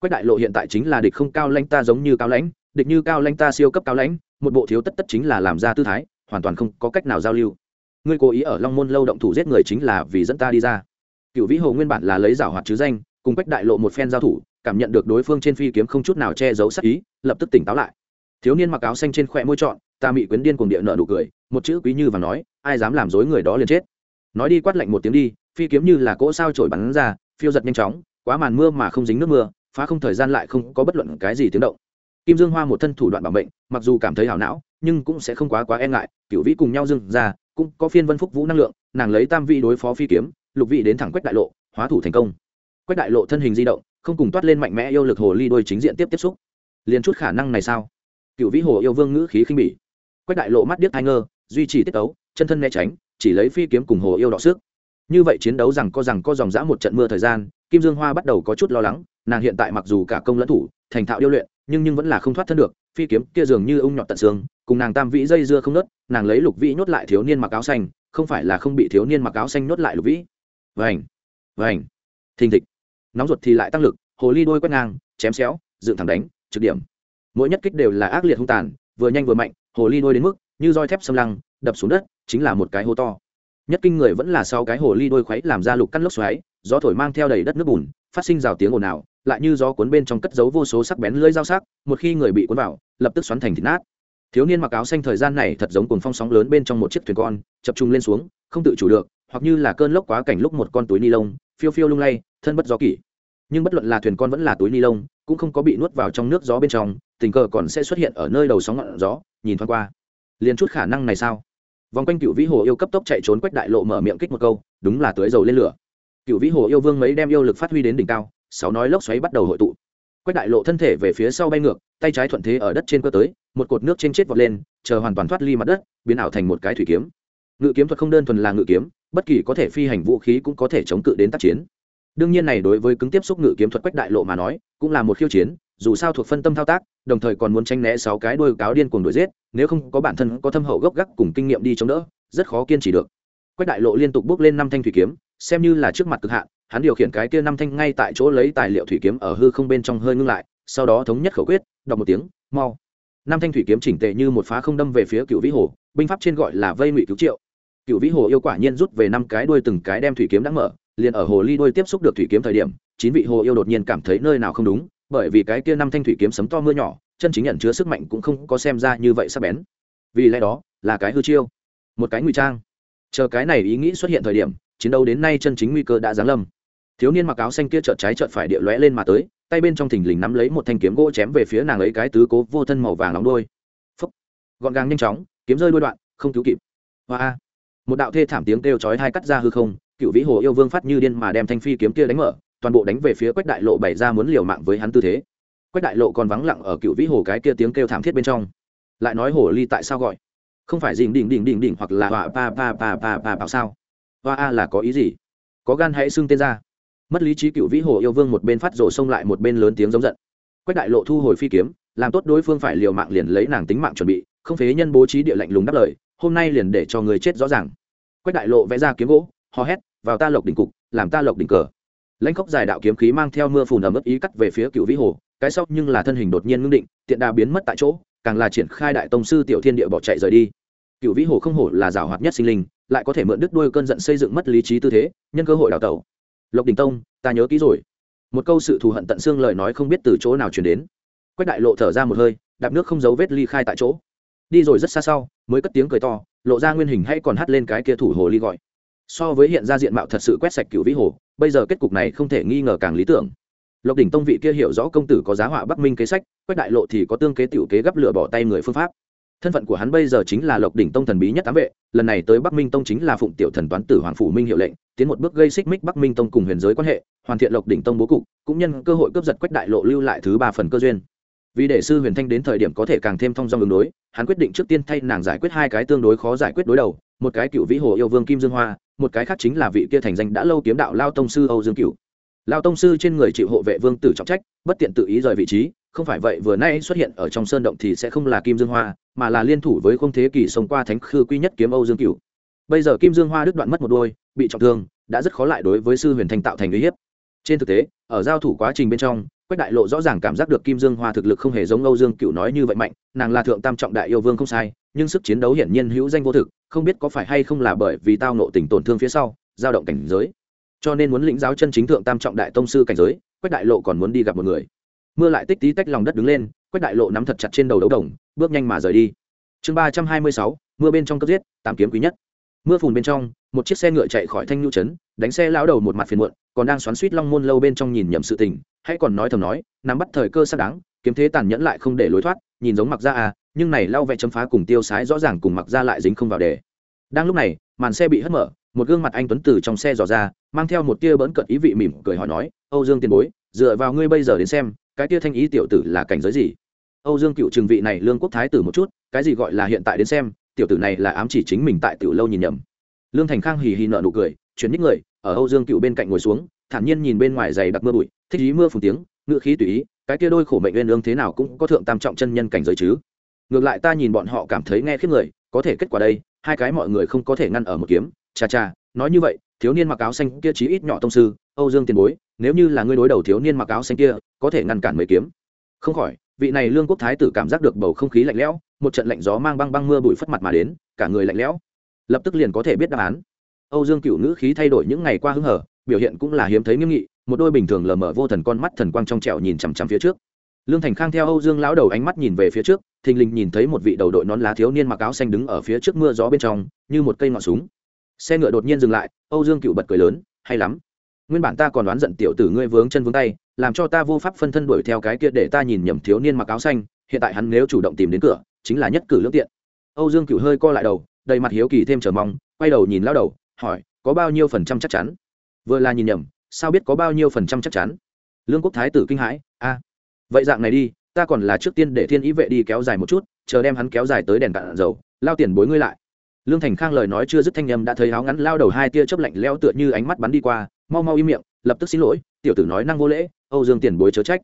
Quách đại lộ hiện tại chính là địch không cao lãnh ta giống như cao lãnh, địch như cao lãnh ta siêu cấp cao lãnh, một bộ thiếu tất tất chính là làm ra tư thái, hoàn toàn không có cách nào giao lưu. Ngươi cố ý ở long môn lâu động thủ giết người chính là vì dẫn ta đi ra. Cựu vĩ hồ nguyên bản là lấy giảo hoạt chứ danh, cùng quách đại lộ một phen giao thủ, cảm nhận được đối phương trên phi kiếm không chút nào che giấu sắc ý, lập tức tỉnh táo lại. Thiếu niên mặc áo xanh trên khỏe môi trọn, ta bị quyến điên cùng địa nợ nụ cười một chữ quý như và nói, ai dám làm dối người đó liền chết. Nói đi quát lạnh một tiếng đi, phi kiếm như là cỗ sao trổi bắn ra, phiêu giật nhanh chóng, quá màn mưa mà không dính nước mưa, phá không thời gian lại không có bất luận cái gì tiếng động. Kim dương hoa một thân thủ đoạn bảo mệnh, mặc dù cảm thấy hảo não, nhưng cũng sẽ không quá quá e ngại cựu vĩ cùng nhau dưng ra, cũng có phiên vân phúc vũ năng lượng, nàng lấy tam vị đối phó phi kiếm, lục vị đến thẳng quách đại lộ, hóa thủ thành công. Quách đại lộ thân hình di động, không cùng toát lên mạnh mẽ yêu lực hồ ly đôi chính diện tiếp tiếp xúc. Liền chút khả năng này sao? Cựu vĩ hồ yêu vương ngữ khí khinh bỉ. Quách đại lộ mắt điếc ai ngơ duy trì tiết tấu, chân thân né tránh, chỉ lấy phi kiếm cùng hồ yêu đọ xước như vậy chiến đấu rằng có rằng có dòng dã một trận mưa thời gian, kim dương hoa bắt đầu có chút lo lắng, nàng hiện tại mặc dù cả công lẫn thủ, thành thạo điêu luyện, nhưng nhưng vẫn là không thoát thân được, phi kiếm kia dường như ung nhọt tận xương, cùng nàng tam vĩ dây dưa không nớt nàng lấy lục vĩ nhốt lại thiếu niên mặc áo xanh, không phải là không bị thiếu niên mặc áo xanh nhốt lại lục vĩ. Vành vành. Thình thịch. Nóng ruột thì lại tăng lực, hồ ly đôi quét ngang, chém xéo, dựng thẳng đánh, trực điểm. Mỗi nhất kích đều là ác liệt hung tàn, vừa nhanh vừa mạnh, hồ ly đôi đến mức như roi thép xâm lăng, đập xuống đất, chính là một cái hố to. Nhất kinh người vẫn là sau cái hồ ly đôi khuấy làm ra lục căn lốc xoáy, gió thổi mang theo đầy đất nước bùn, phát sinh rào tiếng ồn ào, lại như gió cuốn bên trong cất giấu vô số sắc bén lưỡi dao sắc, một khi người bị cuốn vào, lập tức xoắn thành thịt nát. Thiếu niên mặc áo xanh thời gian này thật giống cùng phong sóng lớn bên trong một chiếc thuyền con, chập trung lên xuống, không tự chủ được, hoặc như là cơn lốc quá cảnh lúc một con túi ni lông, phiêu phiêu lung lay, thân bất gió kỷ. Nhưng bất luận là thuyền con vẫn là túi ni lông, cũng không có bị nuốt vào trong nước gió bên trong, tình cờ còn sẽ xuất hiện ở nơi đầu sóng ngọn gió, nhìn thoáng qua liền chút khả năng này sao? Vòng quanh cựu vĩ hồ yêu cấp tốc chạy trốn quách đại lộ mở miệng kích một câu, đúng là tưới dầu lên lửa. Cựu vĩ hồ yêu vương mấy đem yêu lực phát huy đến đỉnh cao, sáu nói lốc xoáy bắt đầu hội tụ. Quách đại lộ thân thể về phía sau bay ngược, tay trái thuận thế ở đất trên cơ tới, một cột nước trên chết vọt lên, chờ hoàn toàn thoát ly mặt đất, biến ảo thành một cái thủy kiếm. Ngự kiếm thuật không đơn thuần là ngự kiếm, bất kỳ có thể phi hành vũ khí cũng có thể chống cự đến tác chiến. Đương nhiên này đối với cứng tiếp xúc ngự kiếm thuật quách đại lộ mà nói, cũng là một khiêu chiến dù sao thuộc phân tâm thao tác, đồng thời còn muốn tranh né sáu cái đôi cáo điên cuồng đuổi giết, nếu không có bản thân có thâm hậu gốc gác cùng kinh nghiệm đi chống đỡ, rất khó kiên trì được. Quách đại lộ liên tục bước lên năm thanh thủy kiếm, xem như là trước mặt cực hạn, hắn điều khiển cái kia năm thanh ngay tại chỗ lấy tài liệu thủy kiếm ở hư không bên trong hơi ngưng lại, sau đó thống nhất khẩu quyết, đọc một tiếng, mau. Năm thanh thủy kiếm chỉnh tề như một phá không đâm về phía cựu vĩ hồ, binh pháp trên gọi là vây ngụy cứu triệu. Cựu vĩ hồ yêu quả nhiên rút về năm cái đuôi từng cái đem thủy kiếm đã mở, liền ở hồ ly đuôi tiếp xúc được thủy kiếm thời điểm, chín vị hồ yêu đột nhiên cảm thấy nơi nào không đúng bởi vì cái kia năm thanh thủy kiếm sấm to mưa nhỏ, chân chính nhận chứa sức mạnh cũng không có xem ra như vậy sắc bén. Vì lẽ đó, là cái hư chiêu, một cái ngụy trang. Chờ cái này ý nghĩ xuất hiện thời điểm, chiến đấu đến nay chân chính nguy cơ đã giáng lâm. Thiếu niên mặc áo xanh kia chợt trái chợt phải địa lóe lên mà tới, tay bên trong thình lình nắm lấy một thanh kiếm gỗ chém về phía nàng ấy cái tứ cố vô thân màu vàng nóng đôi phấp gọn gàng nhanh chóng, kiếm rơi đôi đoạn, không cứu kịp. Hoa một đạo thê thảm tiếng kêu chói hai cắt ra hư không, cựu vĩ hồ yêu vương phát như điên mà đem thanh phi kiếm kia đánh mở toàn bộ đánh về phía quách đại lộ bày ra muốn liều mạng với hắn tư thế. Quách đại lộ còn vắng lặng ở cựu vĩ hồ cái kia tiếng kêu thảm thiết bên trong. Lại nói hồ ly tại sao gọi? Không phải dình đỉnh đỉnh đỉnh đỉnh hoặc là họa pa pa pa pa pa bảo sao? Hoa a là có ý gì? Có gan hãy xưng tên ra. Mất lý trí cựu vĩ hồ yêu vương một bên phát rổ xông lại một bên lớn tiếng giống giận. Quách đại lộ thu hồi phi kiếm, làm tốt đối phương phải liều mạng liền lấy nàng tính mạng chuẩn bị, không phế nhân bố trí địa lạnh lùng đáp lời, hôm nay liền để cho người chết rõ ràng. Quách đại lộ vẽ ra kiếm gỗ, hò hét, vào ta lộc đỉnh cục, làm ta lộc đỉnh cờ lãnh khốc dài đạo kiếm khí mang theo mưa phùn ẩm ướt ý cắt về phía cựu vĩ hồ, cái sau nhưng là thân hình đột nhiên ngưng định, tiện đà biến mất tại chỗ, càng là triển khai đại tông sư tiểu thiên địa bỏ chạy rời đi. Cựu vĩ hồ không hổ là rào hoạt nhất sinh linh, lại có thể mượn đứt đuôi cơn giận xây dựng mất lý trí tư thế, nhân cơ hội đào tẩu. Lộc đình tông, ta nhớ kỹ rồi. Một câu sự thù hận tận xương lời nói không biết từ chỗ nào chuyển đến. Quách đại lộ thở ra một hơi, đạp nước không giấu vết ly khai tại chỗ. Đi rồi rất xa sau, mới cất tiếng cười to, lộ ra nguyên hình hay còn hắt lên cái kia thủ hồ ly gọi so với hiện ra diện mạo thật sự quét sạch cựu vĩ hồ, bây giờ kết cục này không thể nghi ngờ càng lý tưởng. Lộc đỉnh tông vị kia hiểu rõ công tử có giá họa bắc minh kế sách, quét đại lộ thì có tương kế tiểu kế gấp lửa bỏ tay người phương pháp. Thân phận của hắn bây giờ chính là lộc đỉnh tông thần bí nhất tám vệ, lần này tới bắc minh tông chính là phụng tiểu thần toán tử hoàng phủ minh hiệu lệnh, tiến một bước gây xích mích bắc minh tông cùng huyền giới quan hệ, hoàn thiện lộc đỉnh tông bố cục, cũng nhân cơ hội cướp giật quách đại lộ lưu lại thứ ba phần cơ duyên. Vì để sư huyền thanh đến thời điểm có thể càng thêm thông dong đường đối, hắn quyết định trước tiên thay nàng giải quyết hai cái tương đối khó giải quyết đối đầu, một cái cựu vĩ hồ yêu vương kim dương hoa một cái khác chính là vị kia thành danh đã lâu kiếm đạo lao tông sư âu dương cựu lao tông sư trên người chịu hộ vệ vương tử trọng trách, bất tiện tự ý rời vị trí, không phải vậy vừa nay xuất hiện ở trong sơn động thì sẽ không là kim dương hoa, mà là liên thủ với không thế kỷ sống qua thánh khư quy nhất kiếm âu dương cựu bây giờ kim dương hoa đứt đoạn mất một đôi, bị trọng thương, đã rất khó lại đối với sư huyền thanh tạo thành uy hiếp. Trên thực tế, ở giao thủ quá trình bên trong, quách đại lộ rõ ràng cảm giác được kim dương hoa thực lực không hề giống âu dương cựu nói như vậy mạnh, nàng là thượng tam trọng đại yêu vương không sai, nhưng sức chiến đấu hiển nhiên hữu danh vô thực không biết có phải hay không là bởi vì tao nộ tình tổn thương phía sau dao động cảnh giới. Cho nên muốn lĩnh giáo chân chính thượng tam trọng đại tông sư cảnh giới, quách đại lộ còn muốn đi gặp một người. Mưa lại tích tí tách lòng đất đứng lên, quách đại lộ nắm thật chặt trên đầu đấu đồng, bước nhanh mà rời đi. Chương ba trăm hai mươi sáu, mưa bên trong cấp giết, tám kiếm quý nhất. Mưa phùn bên trong, một chiếc xe ngựa chạy khỏi thanh nhu trấn, đánh xe lão đầu một mặt phiền muộn, còn đang xoắn suýt long môn lâu bên trong nhìn nhầm sự tình, hãy còn nói thầm nói, nắm bắt thời cơ xác đáng, kiếm thế tàn nhẫn lại không để lối thoát, nhìn giống mặc ra à nhưng này lau vẽ chấm phá cùng tiêu sái rõ ràng cùng mặc ra lại dính không vào đề. Đang lúc này, màn xe bị hất mở, một gương mặt anh tuấn từ trong xe dò ra, mang theo một tia bỡn cận ý vị mỉm cười hỏi nói, âu dương tiền bối, dựa vào ngươi bây giờ đến xem, cái tia thanh ý tiểu tử là cảnh giới gì? Âu dương cựu trường vị này lương quốc thái tử một chút, cái gì gọi là hiện tại đến xem, tiểu tử này là ám chỉ chính mình tại tiểu lâu nhìn nhầm. Lương thành khang hì hì nợ nụ cười, chuyển nhích người, ở âu dương cựu bên cạnh ngồi xuống, thản nhiên nhìn bên ngoài dày đặc mưa bụi, thích ý mưa phùng tiếng, ngựa khí tùy ý, cái kia đôi khổ mệnh uyên ương thế nào cũng có thượng tam trọng chân nhân cảnh giới chứ ngược lại ta nhìn bọn họ cảm thấy nghe khiếp người, có thể kết quả đây, hai cái mọi người không có thể ngăn ở một kiếm. Cha cha nói như vậy, thiếu niên mặc áo xanh kia chí ít nhỏ tông sư, âu dương tiền bối, nếu như là ngươi đối đầu thiếu niên mặc áo xanh kia, có thể ngăn cản mấy kiếm. Không khỏi, vị này lương quốc thái tử cảm giác được bầu không khí lạnh lẽo, một trận lạnh gió mang băng băng mưa bụi phất mặt mà đến, cả người lạnh lẽo. Lập tức liền có thể biết đáp án. Âu dương cựu ngữ khí thay đổi những ngày qua hứng hở, biểu hiện cũng là hiếm thấy nghiêm nghị, một đôi bình thường lờ mờ vô thần con mắt thần quang trong trẻo nhìn chằm chằm phía trước. Lương thành khang theo âu dương lão đầu ánh mắt nhìn về phía trước thình lình nhìn thấy một vị đầu đội nón lá thiếu niên mặc áo xanh đứng ở phía trước mưa gió bên trong, như một cây ngọn súng. Xe ngựa đột nhiên dừng lại, âu dương cựu bật cười lớn, hay lắm. Nguyên bản ta còn đoán giận tiểu tử ngươi vướng chân vướng tay, làm cho ta vô pháp phân thân đuổi theo cái kia để ta nhìn nhầm thiếu niên mặc áo xanh, hiện tại hắn nếu chủ động tìm đến cửa, chính là nhất cử lương tiện. Âu dương cựu hơi co lại đầu, đầy mặt hiếu kỳ thêm chờ mong, quay đầu nhìn lao đầu, hỏi, có bao nhiêu phần trăm chắc chắn? Vừa là nhìn nhầm, sao biết có bao nhiêu phần trăm chắc chắn? Lương quốc thái tử kinh hãi, a, vậy dạng này đi ta còn là trước tiên để thiên ý vệ đi kéo dài một chút, chờ đem hắn kéo dài tới đèn cạn dầu, lao tiền bối ngươi lại. Lương thành khang lời nói chưa dứt thanh nhầm đã thấy áo ngắn lao đầu hai tia chớp lạnh leo tựa như ánh mắt bắn đi qua, mau mau im miệng, lập tức xin lỗi, tiểu tử nói năng vô lễ, âu dương tiền bối chớ trách.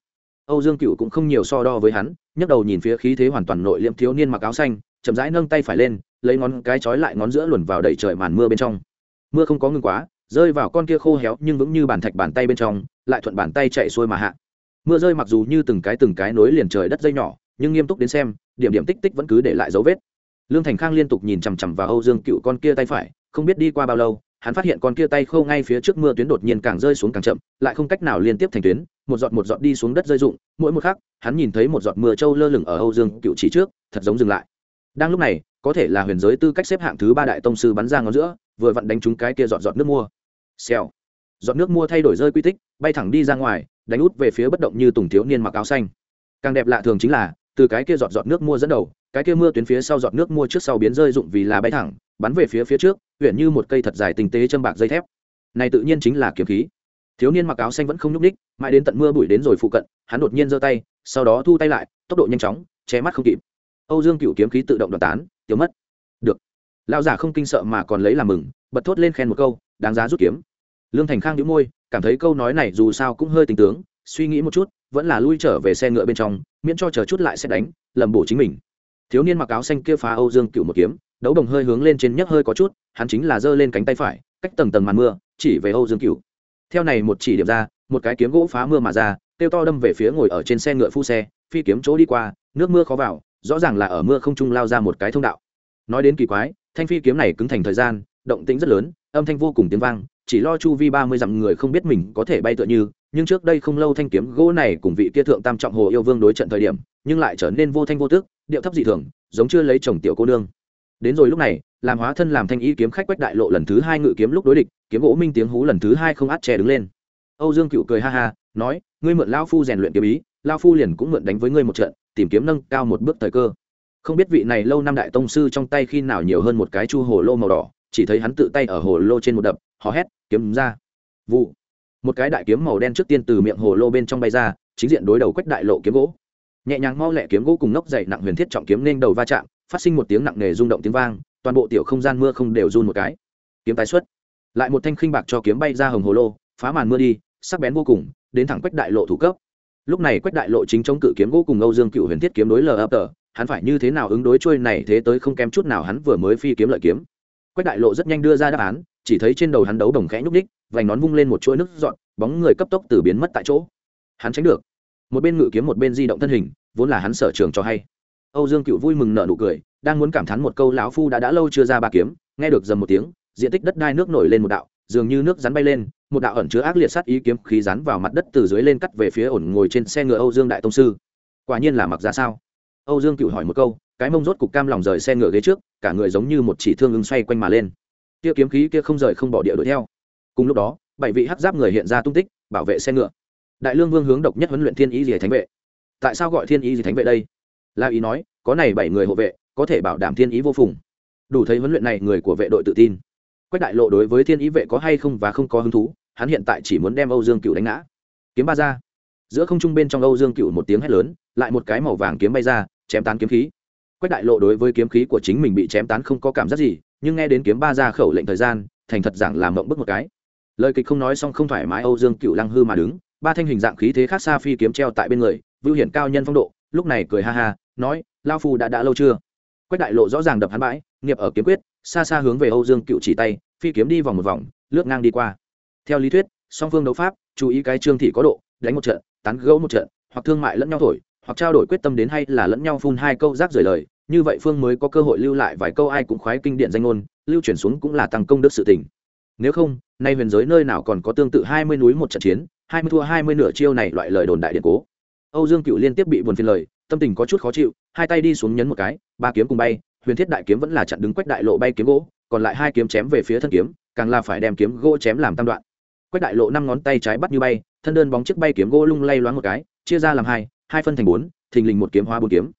Âu dương cựu cũng không nhiều so đo với hắn, nhấc đầu nhìn phía khí thế hoàn toàn nội liệm thiếu niên mặc áo xanh, chậm rãi nâng tay phải lên, lấy ngón cái trói lại ngón giữa luồn vào đầy trời màn mưa bên trong. Mưa không có ngừng quá, rơi vào con kia khô héo nhưng vững như bàn thạch bàn tay bên trong, lại thuận bàn tay chạy xuôi mà hạ mưa rơi mặc dù như từng cái từng cái nối liền trời đất dây nhỏ, nhưng nghiêm túc đến xem, điểm điểm tích tích vẫn cứ để lại dấu vết. Lương thành khang liên tục nhìn chằm chằm vào âu dương cựu con kia tay phải, không biết đi qua bao lâu, hắn phát hiện con kia tay khâu ngay phía trước mưa tuyến đột nhiên càng rơi xuống càng chậm, lại không cách nào liên tiếp thành tuyến, một giọt một giọt đi xuống đất rơi rụng, mỗi một khắc, hắn nhìn thấy một giọt mưa trâu lơ lửng ở âu dương cựu chỉ trước, thật giống dừng lại. Đang lúc này, có thể là huyền giới tư cách xếp hạng thứ ba đại tông sư bắn ra ngón giữa, vừa vặn đánh trúng cái kia giọt giọt nước mua. Xèo. Giọt nước mua thay đổi rơi quy tích, bay thẳng đi ra ngoài đánh út về phía bất động như tùng thiếu niên mặc áo xanh. Càng đẹp lạ thường chính là, từ cái kia giọt giọt nước mua dẫn đầu, cái kia mưa tuyến phía sau giọt nước mua trước sau biến rơi dụng vì là bay thẳng, bắn về phía phía trước huyện như một cây thật dài tinh tế châm bạc dây thép. Này tự nhiên chính là kiếm khí. Thiếu niên mặc áo xanh vẫn không nhúc ních mãi đến tận mưa bụi đến rồi phụ cận, hắn đột nhiên giơ tay, sau đó thu tay lại, tốc độ nhanh chóng, che mắt không kịp. Âu dương cựu kiếm khí tự động đoạt tán, tiêu mất. Được. Lão giả không kinh sợ mà còn lấy làm mừng, bật thốt lên khen một câu, đáng giá rút kiếm lương thành khang đĩu môi, cảm thấy câu nói này dù sao cũng hơi tình tướng, suy nghĩ một chút, vẫn là lui trở về xe ngựa bên trong, miễn cho chờ chút lại sẽ đánh, lầm bổ chính mình. Thiếu niên mặc áo xanh kia phá âu dương cựu một kiếm, đấu đồng hơi hướng lên trên nhấc hơi có chút, hắn chính là giơ lên cánh tay phải, cách tầng tầng màn mưa, chỉ về âu dương cựu. Theo này một chỉ điểm ra, một cái kiếm gỗ phá mưa mà ra tiêu to đâm về phía ngồi ở trên xe ngựa phu xe, phi kiếm chỗ đi qua, nước mưa khó vào, rõ ràng là ở mưa không trung lao ra một cái thông đạo. Nói đến kỳ quái, thanh phi kiếm này cứng thành thời gian, động tĩnh rất lớn, âm thanh vô cùng tiếng vang chỉ lo chu vi ba mươi dặm người không biết mình có thể bay tựa như, nhưng trước đây không lâu thanh kiếm gỗ này cùng vị kia thượng tam trọng hồ yêu vương đối trận thời điểm, nhưng lại trở nên vô thanh vô tước điệu thấp dị thường, giống chưa lấy chồng tiểu cô nương. Đến rồi lúc này, làm hóa thân làm thanh y kiếm khách quách đại lộ lần thứ hai ngự kiếm lúc đối địch, kiếm gỗ minh tiếng hú lần thứ hai không át che đứng lên. Âu dương cựu cười ha ha, nói, ngươi mượn lao phu rèn luyện kiếm ý lao phu liền cũng mượn đánh với ngươi một trận, tìm kiếm nâng cao một bước thời cơ. Không biết vị này lâu năm đại tông sư trong tay khi nào nhiều hơn một cái chu hồ lô màu đỏ, chỉ thấy hắn tự tay ở hồ lô trên một đập hò hét, kiếm ra. Vụ. Một cái đại kiếm màu đen trước tiên từ miệng hồ lô bên trong bay ra, chính diện đối đầu quách đại lộ kiếm gỗ. Nhẹ nhàng mau lẹ kiếm gỗ cùng nóc dày nặng huyền thiết trọng kiếm nên đầu va chạm, phát sinh một tiếng nặng nề rung động tiếng vang, toàn bộ tiểu không gian mưa không đều run một cái. Kiếm tái xuất. Lại một thanh khinh bạc cho kiếm bay ra hồng hồ lô, phá màn mưa đi, sắc bén vô cùng, đến thẳng quách đại lộ thủ cấp. Lúc này quách đại lộ chính chống cự kiếm gỗ cùng âu dương cựu huyền thiết kiếm đối lờ ập tờ, hắn phải như thế nào ứng đối trôi này thế tới không kém chút nào hắn vừa mới phi kiếm lợi kiếm. Quách đại lộ rất nhanh đưa ra đáp án chỉ thấy trên đầu hắn đấu đồng khẽ nhúc ních vành nón vung lên một chuỗi nước dọn, bóng người cấp tốc từ biến mất tại chỗ. Hắn tránh được. Một bên ngự kiếm một bên di động thân hình, vốn là hắn sở trường cho hay. Âu dương cựu vui mừng nở nụ cười, đang muốn cảm thán một câu lão phu đã đã lâu chưa ra ba kiếm, nghe được dầm một tiếng, diện tích đất đai nước nổi lên một đạo, dường như nước rắn bay lên, một đạo ẩn chứa ác liệt sát ý kiếm khí rắn vào mặt đất từ dưới lên cắt về phía ổn ngồi trên xe ngựa âu dương đại tông sư. Quả nhiên là mặc ra sao? Âu dương cựu hỏi một câu, cái mông rốt cục cam lòng rời xe ngựa ghế trước, cả người giống như một chỉ thương ứng xoay quanh mà lên kia kiếm khí kia không rời không bỏ địa đuổi theo. Cùng lúc đó, bảy vị hắc giáp người hiện ra tung tích, bảo vệ xe ngựa. Đại lương vương hướng độc nhất huấn luyện thiên ý gì thánh vệ. Tại sao gọi thiên ý gì thánh vệ đây? La ý nói, có này bảy người hộ vệ, có thể bảo đảm thiên ý vô phùng. Đủ thấy huấn luyện này người của vệ đội tự tin. Quách đại lộ đối với thiên ý vệ có hay không và không có hứng thú, hắn hiện tại chỉ muốn đem âu dương cựu đánh ngã. Kiếm ba ra. Giữa không trung bên trong âu dương cựu một tiếng hét lớn, lại một cái màu vàng kiếm bay ra, chém tán kiếm khí. Quách đại lộ đối với kiếm khí của chính mình bị chém tán không có cảm giác gì nhưng nghe đến kiếm ba ra khẩu lệnh thời gian, thành thật giảng làm mộng bức một cái. Lời kịch không nói xong không thoải mái âu dương cựu lăng hư mà đứng, ba thanh hình dạng khí thế khác xa phi kiếm treo tại bên người, vưu hiển cao nhân phong độ, lúc này cười ha ha, nói, lao phu đã đã lâu chưa? Quách đại lộ rõ ràng đập hắn bãi, nghiệp ở kiếm quyết, xa xa hướng về âu dương cựu chỉ tay, phi kiếm đi vòng một vòng, lướt ngang đi qua. Theo lý thuyết, song phương đấu pháp, chú ý cái trương thị có độ, đánh một trận, tán gẫu một trận, hoặc thương mại lẫn nhau thổi, hoặc trao đổi quyết tâm đến hay là lẫn nhau phun hai câu rác rời lời như vậy phương mới có cơ hội lưu lại vài câu ai cũng khoái kinh điển danh ngôn, lưu chuyển xuống cũng là tăng công đức sự tình. Nếu không, nay huyền giới nơi nào còn có tương tự hai mươi núi một trận chiến, hai mươi thua hai mươi nửa chiêu này loại lời đồn đại điện cố. Âu dương cựu liên tiếp bị buồn phiền lời, tâm tình có chút khó chịu, hai tay đi xuống nhấn một cái, ba kiếm cùng bay, huyền thiết đại kiếm vẫn là chặn đứng quách đại lộ bay kiếm gỗ, còn lại hai kiếm chém về phía thân kiếm, càng là phải đem kiếm gỗ chém làm tam đoạn. Quách đại lộ năm ngón tay trái bắt như bay, thân đơn bóng chiếc bay kiếm gỗ lung lay loáng một cái, chia ra làm hai hai phân thành bốn, thình lình một kiếm hóa bốn kiếm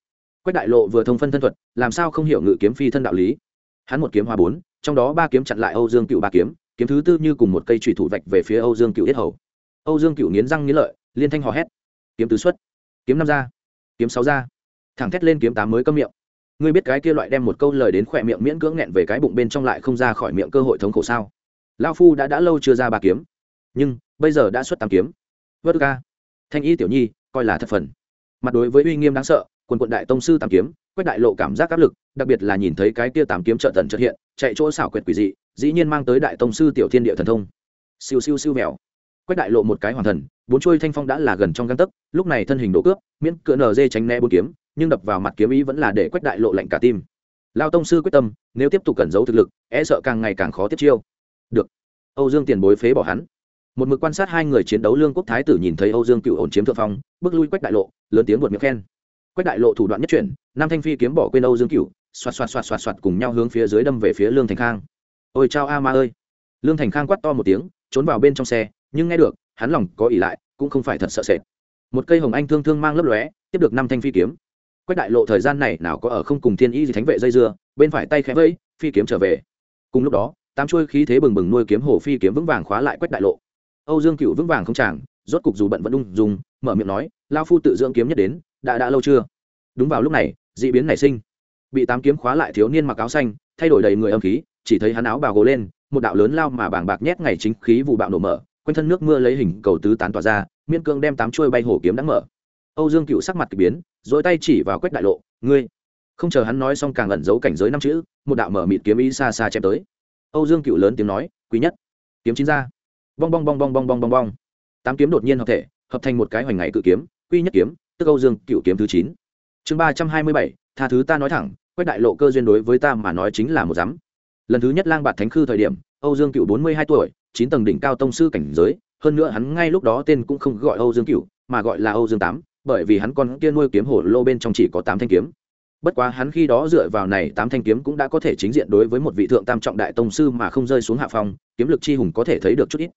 quách đại lộ vừa thông phân thân thuật, làm sao không hiểu ngự kiếm phi thân đạo lý? Hắn một kiếm hoa bốn, trong đó ba kiếm chặn lại âu dương cựu ba kiếm kiếm thứ tư như cùng một cây trùy thủ vạch về phía âu dương cựu yết hầu. Âu dương cựu nghiến răng nghiến lợi, liên thanh hò hét. Kiếm tứ xuất, kiếm năm ra, kiếm sáu ra. Thẳng thét lên kiếm tám mới câm miệng. Ngươi biết cái kia loại đem một câu lời đến khỏe miệng miễn cưỡng nghẹn về cái bụng bên trong lại không ra khỏi miệng cơ hội thống khổ sao? Lao phu đã đã lâu chưa ra ba kiếm, nhưng bây giờ đã xuất tám kiếm. Vớt ca. Thanh y tiểu nhi, coi là thật phần. Mặt đối với uy nghiêm đáng sợ quần quận đại tông sư tám kiếm quách đại lộ cảm giác áp lực, đặc biệt là nhìn thấy cái kia tám kiếm trợ tần trợ hiện, chạy chỗ xảo quyệt quỷ dị, dĩ nhiên mang tới đại tông sư tiểu thiên địa thần thông. Siêu siêu siêu mèo quách đại lộ một cái hoàn thần, bốn chuôi thanh phong đã là gần trong găng tấc, lúc này thân hình đổ cướp, miễn cựa nở dê tránh né bốn kiếm, nhưng đập vào mặt kiếm ý vẫn là để quách đại lộ lạnh cả tim. Lao tông sư quyết tâm, nếu tiếp tục cẩn giấu thực lực e sợ càng ngày càng khó tiếp chiêu. Được. Âu dương tiền bối phế bỏ hắn. Một mực quan sát hai người chiến đấu lương quốc thái tử nhìn thấy âu dương cựu ổn chiếm thượng phong, bước lui quách đại lộ, lớn tiếng buột miệng khen quách đại lộ thủ đoạn nhất chuyển, nam thanh phi kiếm bỏ quên âu dương cựu xoạt xoạt xoạt xoạt xoạt cùng nhau hướng phía dưới đâm về phía lương thành khang. Ôi chao a ma ơi! Lương thành khang quát to một tiếng, trốn vào bên trong xe, nhưng nghe được, hắn lòng có ỉ lại, cũng không phải thật sợ sệt. Một cây hồng anh thương thương mang lấp lóe, tiếp được năm thanh phi kiếm. Quách đại lộ thời gian này nào có ở không cùng thiên y gì thánh vệ dây dưa, bên phải tay khẽ vẫy, phi kiếm trở về. Cùng lúc đó, tám chuôi khí thế bừng bừng nuôi kiếm hồ phi kiếm vững vàng khóa lại quách đại lộ. Âu dương cựu vững vàng không chàng, rốt cục dù bận vẫn ung dùng mở miệng nói lao phu tự dưỡng kiếm nhất đến đã đã lâu chưa? Đúng vào lúc này d ị biến nảy sinh. Bị tám kiếm khóa lại thiếu niên mặc áo xanh, thay đổi đầy người âm khí, chỉ thấy hắn áo bào gồ lên, một đạo lớn lao mà bàng bạc nhét ngày chính khí vụ bạo nổ mở, quanh thân nước mưa lấy hình cầu tứ tán tỏa ra, miên cương đem tám chuôi bay hổ kiếm đắng mở. Âu dương cựu sắc mặt k ỳ biến dỗi tay chỉ vào quách đại lộ, ngươi! Không chờ hắn nói xong càng ẩn giấu cảnh giới năm chữ, một đạo mở mịt kiếm ý xa xa chém tới. Âu dương cựu lớn tiếng nói, quý nhất, kiếm chín ra. Bong bong bong bong bong bong bong bong. Tám kiếm đột nhiên hợp thể, hợp thành một cái hoành ngày cự kiếm, quy nhất kiếm tức âu dương, cựu kiếm thứ chín. Chương ba trăm hai mươi bảy, tha thứ ta nói thẳng, quách đại lộ cơ duyên đối với ta mà nói chính là một dám. lần thứ nhất lang bạt thánh khư thời điểm, âu dương cựu bốn mươi hai tuổi, chín tầng đỉnh cao tông sư cảnh giới, hơn nữa hắn ngay lúc đó tên cũng không gọi âu dương cựu, mà gọi là âu dương tám, bởi vì hắn con kia nuôi kiếm hổ lô bên trong chỉ có tám thanh kiếm. Bất quá hắn khi đó dựa vào này tám thanh kiếm cũng đã có thể chính diện đối với một vị thượng tam trọng đại tông sư mà không rơi xuống hạ phong, kiếm lực chi hùng có thể thấy được chút ít.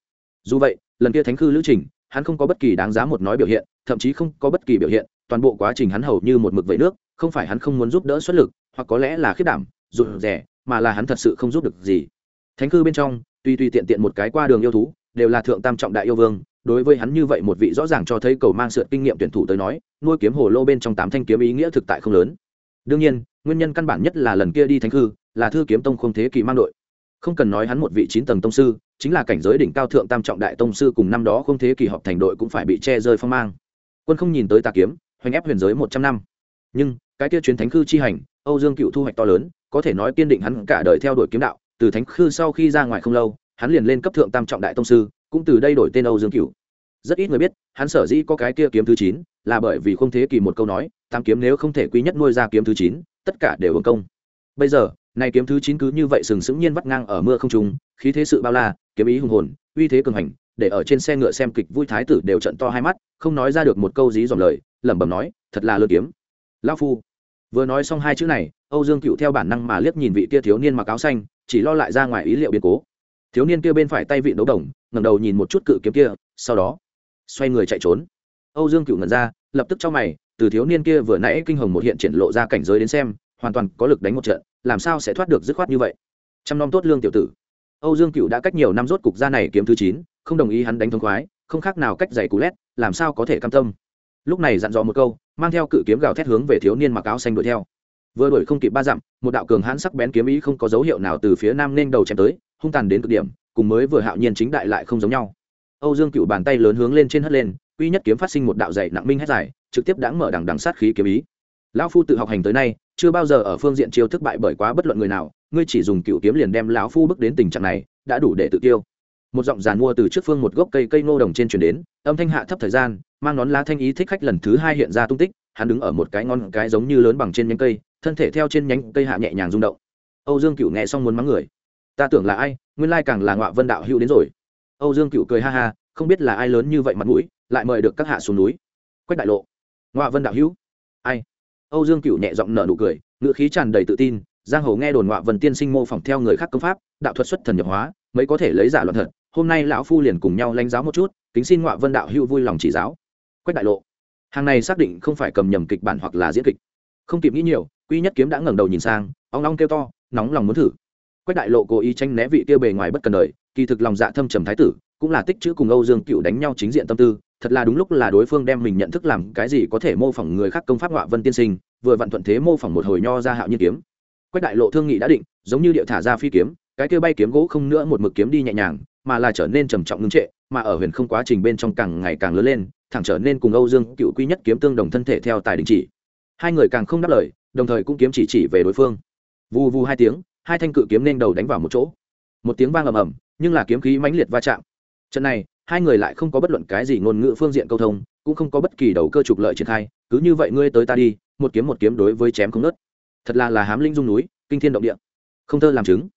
Dù vậy, lần kia thánh khư lữ trình, hắn không có bất kỳ đáng giá một nói biểu hiện thậm chí không có bất kỳ biểu hiện toàn bộ quá trình hắn hầu như một mực vẫy nước không phải hắn không muốn giúp đỡ xuất lực hoặc có lẽ là khiết đảm rụt rẻ mà là hắn thật sự không giúp được gì. Thánh cư bên trong tuy tuy tiện tiện một cái qua đường yêu thú đều là thượng tam trọng đại yêu vương đối với hắn như vậy một vị rõ ràng cho thấy cầu mang sự kinh nghiệm tuyển thủ tới nói nuôi kiếm hồ lô bên trong tám thanh kiếm ý nghĩa thực tại không lớn. Đương nhiên nguyên nhân căn bản nhất là lần kia đi thánh cư, là thư kiếm tông không thế kỳ mang đội. Không cần nói hắn một vị chín tầng tông sư chính là cảnh giới đỉnh cao thượng tam trọng đại tông sư cùng năm đó không thế kỳ họp thành đội cũng phải bị che rơi phong mang quân không nhìn tới tà kiếm, hoành ép huyền giới một trăm năm. Nhưng, cái kia chuyến thánh khư chi hành, âu dương cựu thu hoạch to lớn, có thể nói kiên định hắn cả đời theo đuổi kiếm đạo, từ thánh khư sau khi ra ngoài không lâu, hắn liền lên cấp thượng tam trọng đại tông sư, cũng từ đây đổi tên âu dương cựu. Rất ít người biết, hắn sở dĩ có cái kia kiếm thứ chín, là bởi vì không thế kỳ một câu nói, tam kiếm nếu không thể quý nhất nuôi ra kiếm thứ chín, tất cả đều hưởng công. Bây giờ này kiếm thứ chín cứ như vậy sừng sững nhiên vắt ngang ở mưa không trung, khí thế sự bao la, kiếm ý hùng hồn, uy thế cường hành để ở trên xe ngựa xem kịch vui thái tử đều trận to hai mắt, không nói ra được một câu dí dòm lời, lẩm bẩm nói, thật là lơ kiếm. Lao phu. Vừa nói xong hai chữ này, âu dương cựu theo bản năng mà liếc nhìn vị kia thiếu niên mặc áo xanh, chỉ lo lại ra ngoài ý liệu biến cố. Thiếu niên kia bên phải tay vị đấu đồng, ngẩng đầu nhìn một chút cự kiếm kia, sau đó xoay người chạy trốn. Âu dương cựu ngẩn ra, lập tức cho mày, từ thiếu niên kia vừa nãy kinh hồng một hiện triển lộ ra cảnh giới đến xem, hoàn toàn có lực đánh một trận, làm sao sẽ thoát được dứt khoát như vậy? Trăm năm tốt lương tiểu tử. Âu dương cựu đã cách nhiều năm rốt cục ra này kiếm thứ chín không đồng ý hắn đánh thông khoái, không khác nào cách giày cú lét làm sao có thể cam tâm. Lúc này dặn dò một câu, mang theo cự kiếm gào thét hướng về thiếu niên mặc áo xanh đuổi theo. Vừa đuổi không kịp ba dặm, một đạo cường hãn sắc bén kiếm ý không có dấu hiệu nào từ phía nam nên đầu chém tới, hung tàn đến cực điểm, cùng mới vừa hạo nhiên chính đại lại không giống nhau. Âu dương cựu bàn tay lớn hướng lên trên hất lên, uy nhất kiếm phát sinh một đạo dày nặng minh hét dài, trực tiếp đáng mở đằng đằng sát khí kiếm ý. Lão phu tự học hành tới nay, chưa bao giờ ở phương diện chiêu thức bại bởi quá bất luận người nào, ngươi chỉ dùng cựu kiếm liền đem lão phu bước đến tình trạng này, đã đủ để tự tiêu một giọng giàn mua từ trước phương một gốc cây cây ngô đồng trên chuyển đến, âm thanh hạ thấp thời gian, mang nón lá thanh ý thích khách lần thứ hai hiện ra tung tích, hắn đứng ở một cái ngon cái giống như lớn bằng trên nhánh cây, thân thể theo trên nhánh cây hạ nhẹ nhàng rung động. Âu dương cựu nghe xong muốn mắng người. Ta tưởng là ai, nguyên lai càng là ngọa vân đạo hữu đến rồi. Âu dương cựu cười ha ha, không biết là ai lớn như vậy mặt mũi, lại mời được các hạ xuống núi. Quách đại lộ. Ngọa vân đạo hữu. Ai? Âu dương cựu nhẹ giọng nở nụ cười, ngữ khí tràn đầy tự tin, giang hồ nghe đồn ngọa vần tiên sinh mô phỏng theo người khác công pháp, đạo thuật xuất thần nhập hóa mới có thể lấy giả luận thật hôm nay lão phu liền cùng nhau lãnh giáo một chút, kính xin ngọa vân đạo hữu vui lòng chỉ giáo. Quách đại lộ. Hàng này xác định không phải cầm nhầm kịch bản hoặc là diễn kịch. Không kịp nghĩ nhiều quy nhất kiếm đã ngẩng đầu nhìn sang, ong long kêu to, nóng lòng muốn thử. Quách đại lộ cố ý tranh né vị kia bề ngoài bất cần đời, kỳ thực lòng dạ thâm trầm thái tử, cũng là tích chữ cùng âu dương cựu đánh nhau chính diện tâm tư, thật là đúng lúc là đối phương đem mình nhận thức làm cái gì có thể mô phỏng người khác công pháp ngọa vân tiên sinh, vừa vặn thuận thế mô phỏng một hồi nho ra hạo nhiên kiếm. Quách đại lộ thương nghị đã định, giống như điệu thả ra phi kiếm, cái kia bay kiếm gỗ không nữa một mực kiếm đi nhẹ nhàng mà là trở nên trầm trọng ngưng trệ, mà ở huyền không quá trình bên trong càng ngày càng lớn lên, thẳng trở nên cùng âu dương cựu quy nhất kiếm tương đồng thân thể theo tài đình chỉ. Hai người càng không đáp lời, đồng thời cũng kiếm chỉ chỉ về đối phương. Vù vù hai tiếng, hai thanh cự kiếm nên đầu đánh vào một chỗ. Một tiếng vang ầm ầm, nhưng là kiếm khí mãnh liệt va chạm. Trận này, hai người lại không có bất luận cái gì ngôn ngữ phương diện câu thông, cũng không có bất kỳ đầu cơ trục lợi triển khai, cứ như vậy ngươi tới ta đi, một kiếm một kiếm đối với chém không nớt thật là là hám linh dung núi, kinh thiên động địa. Không thơ làm chứng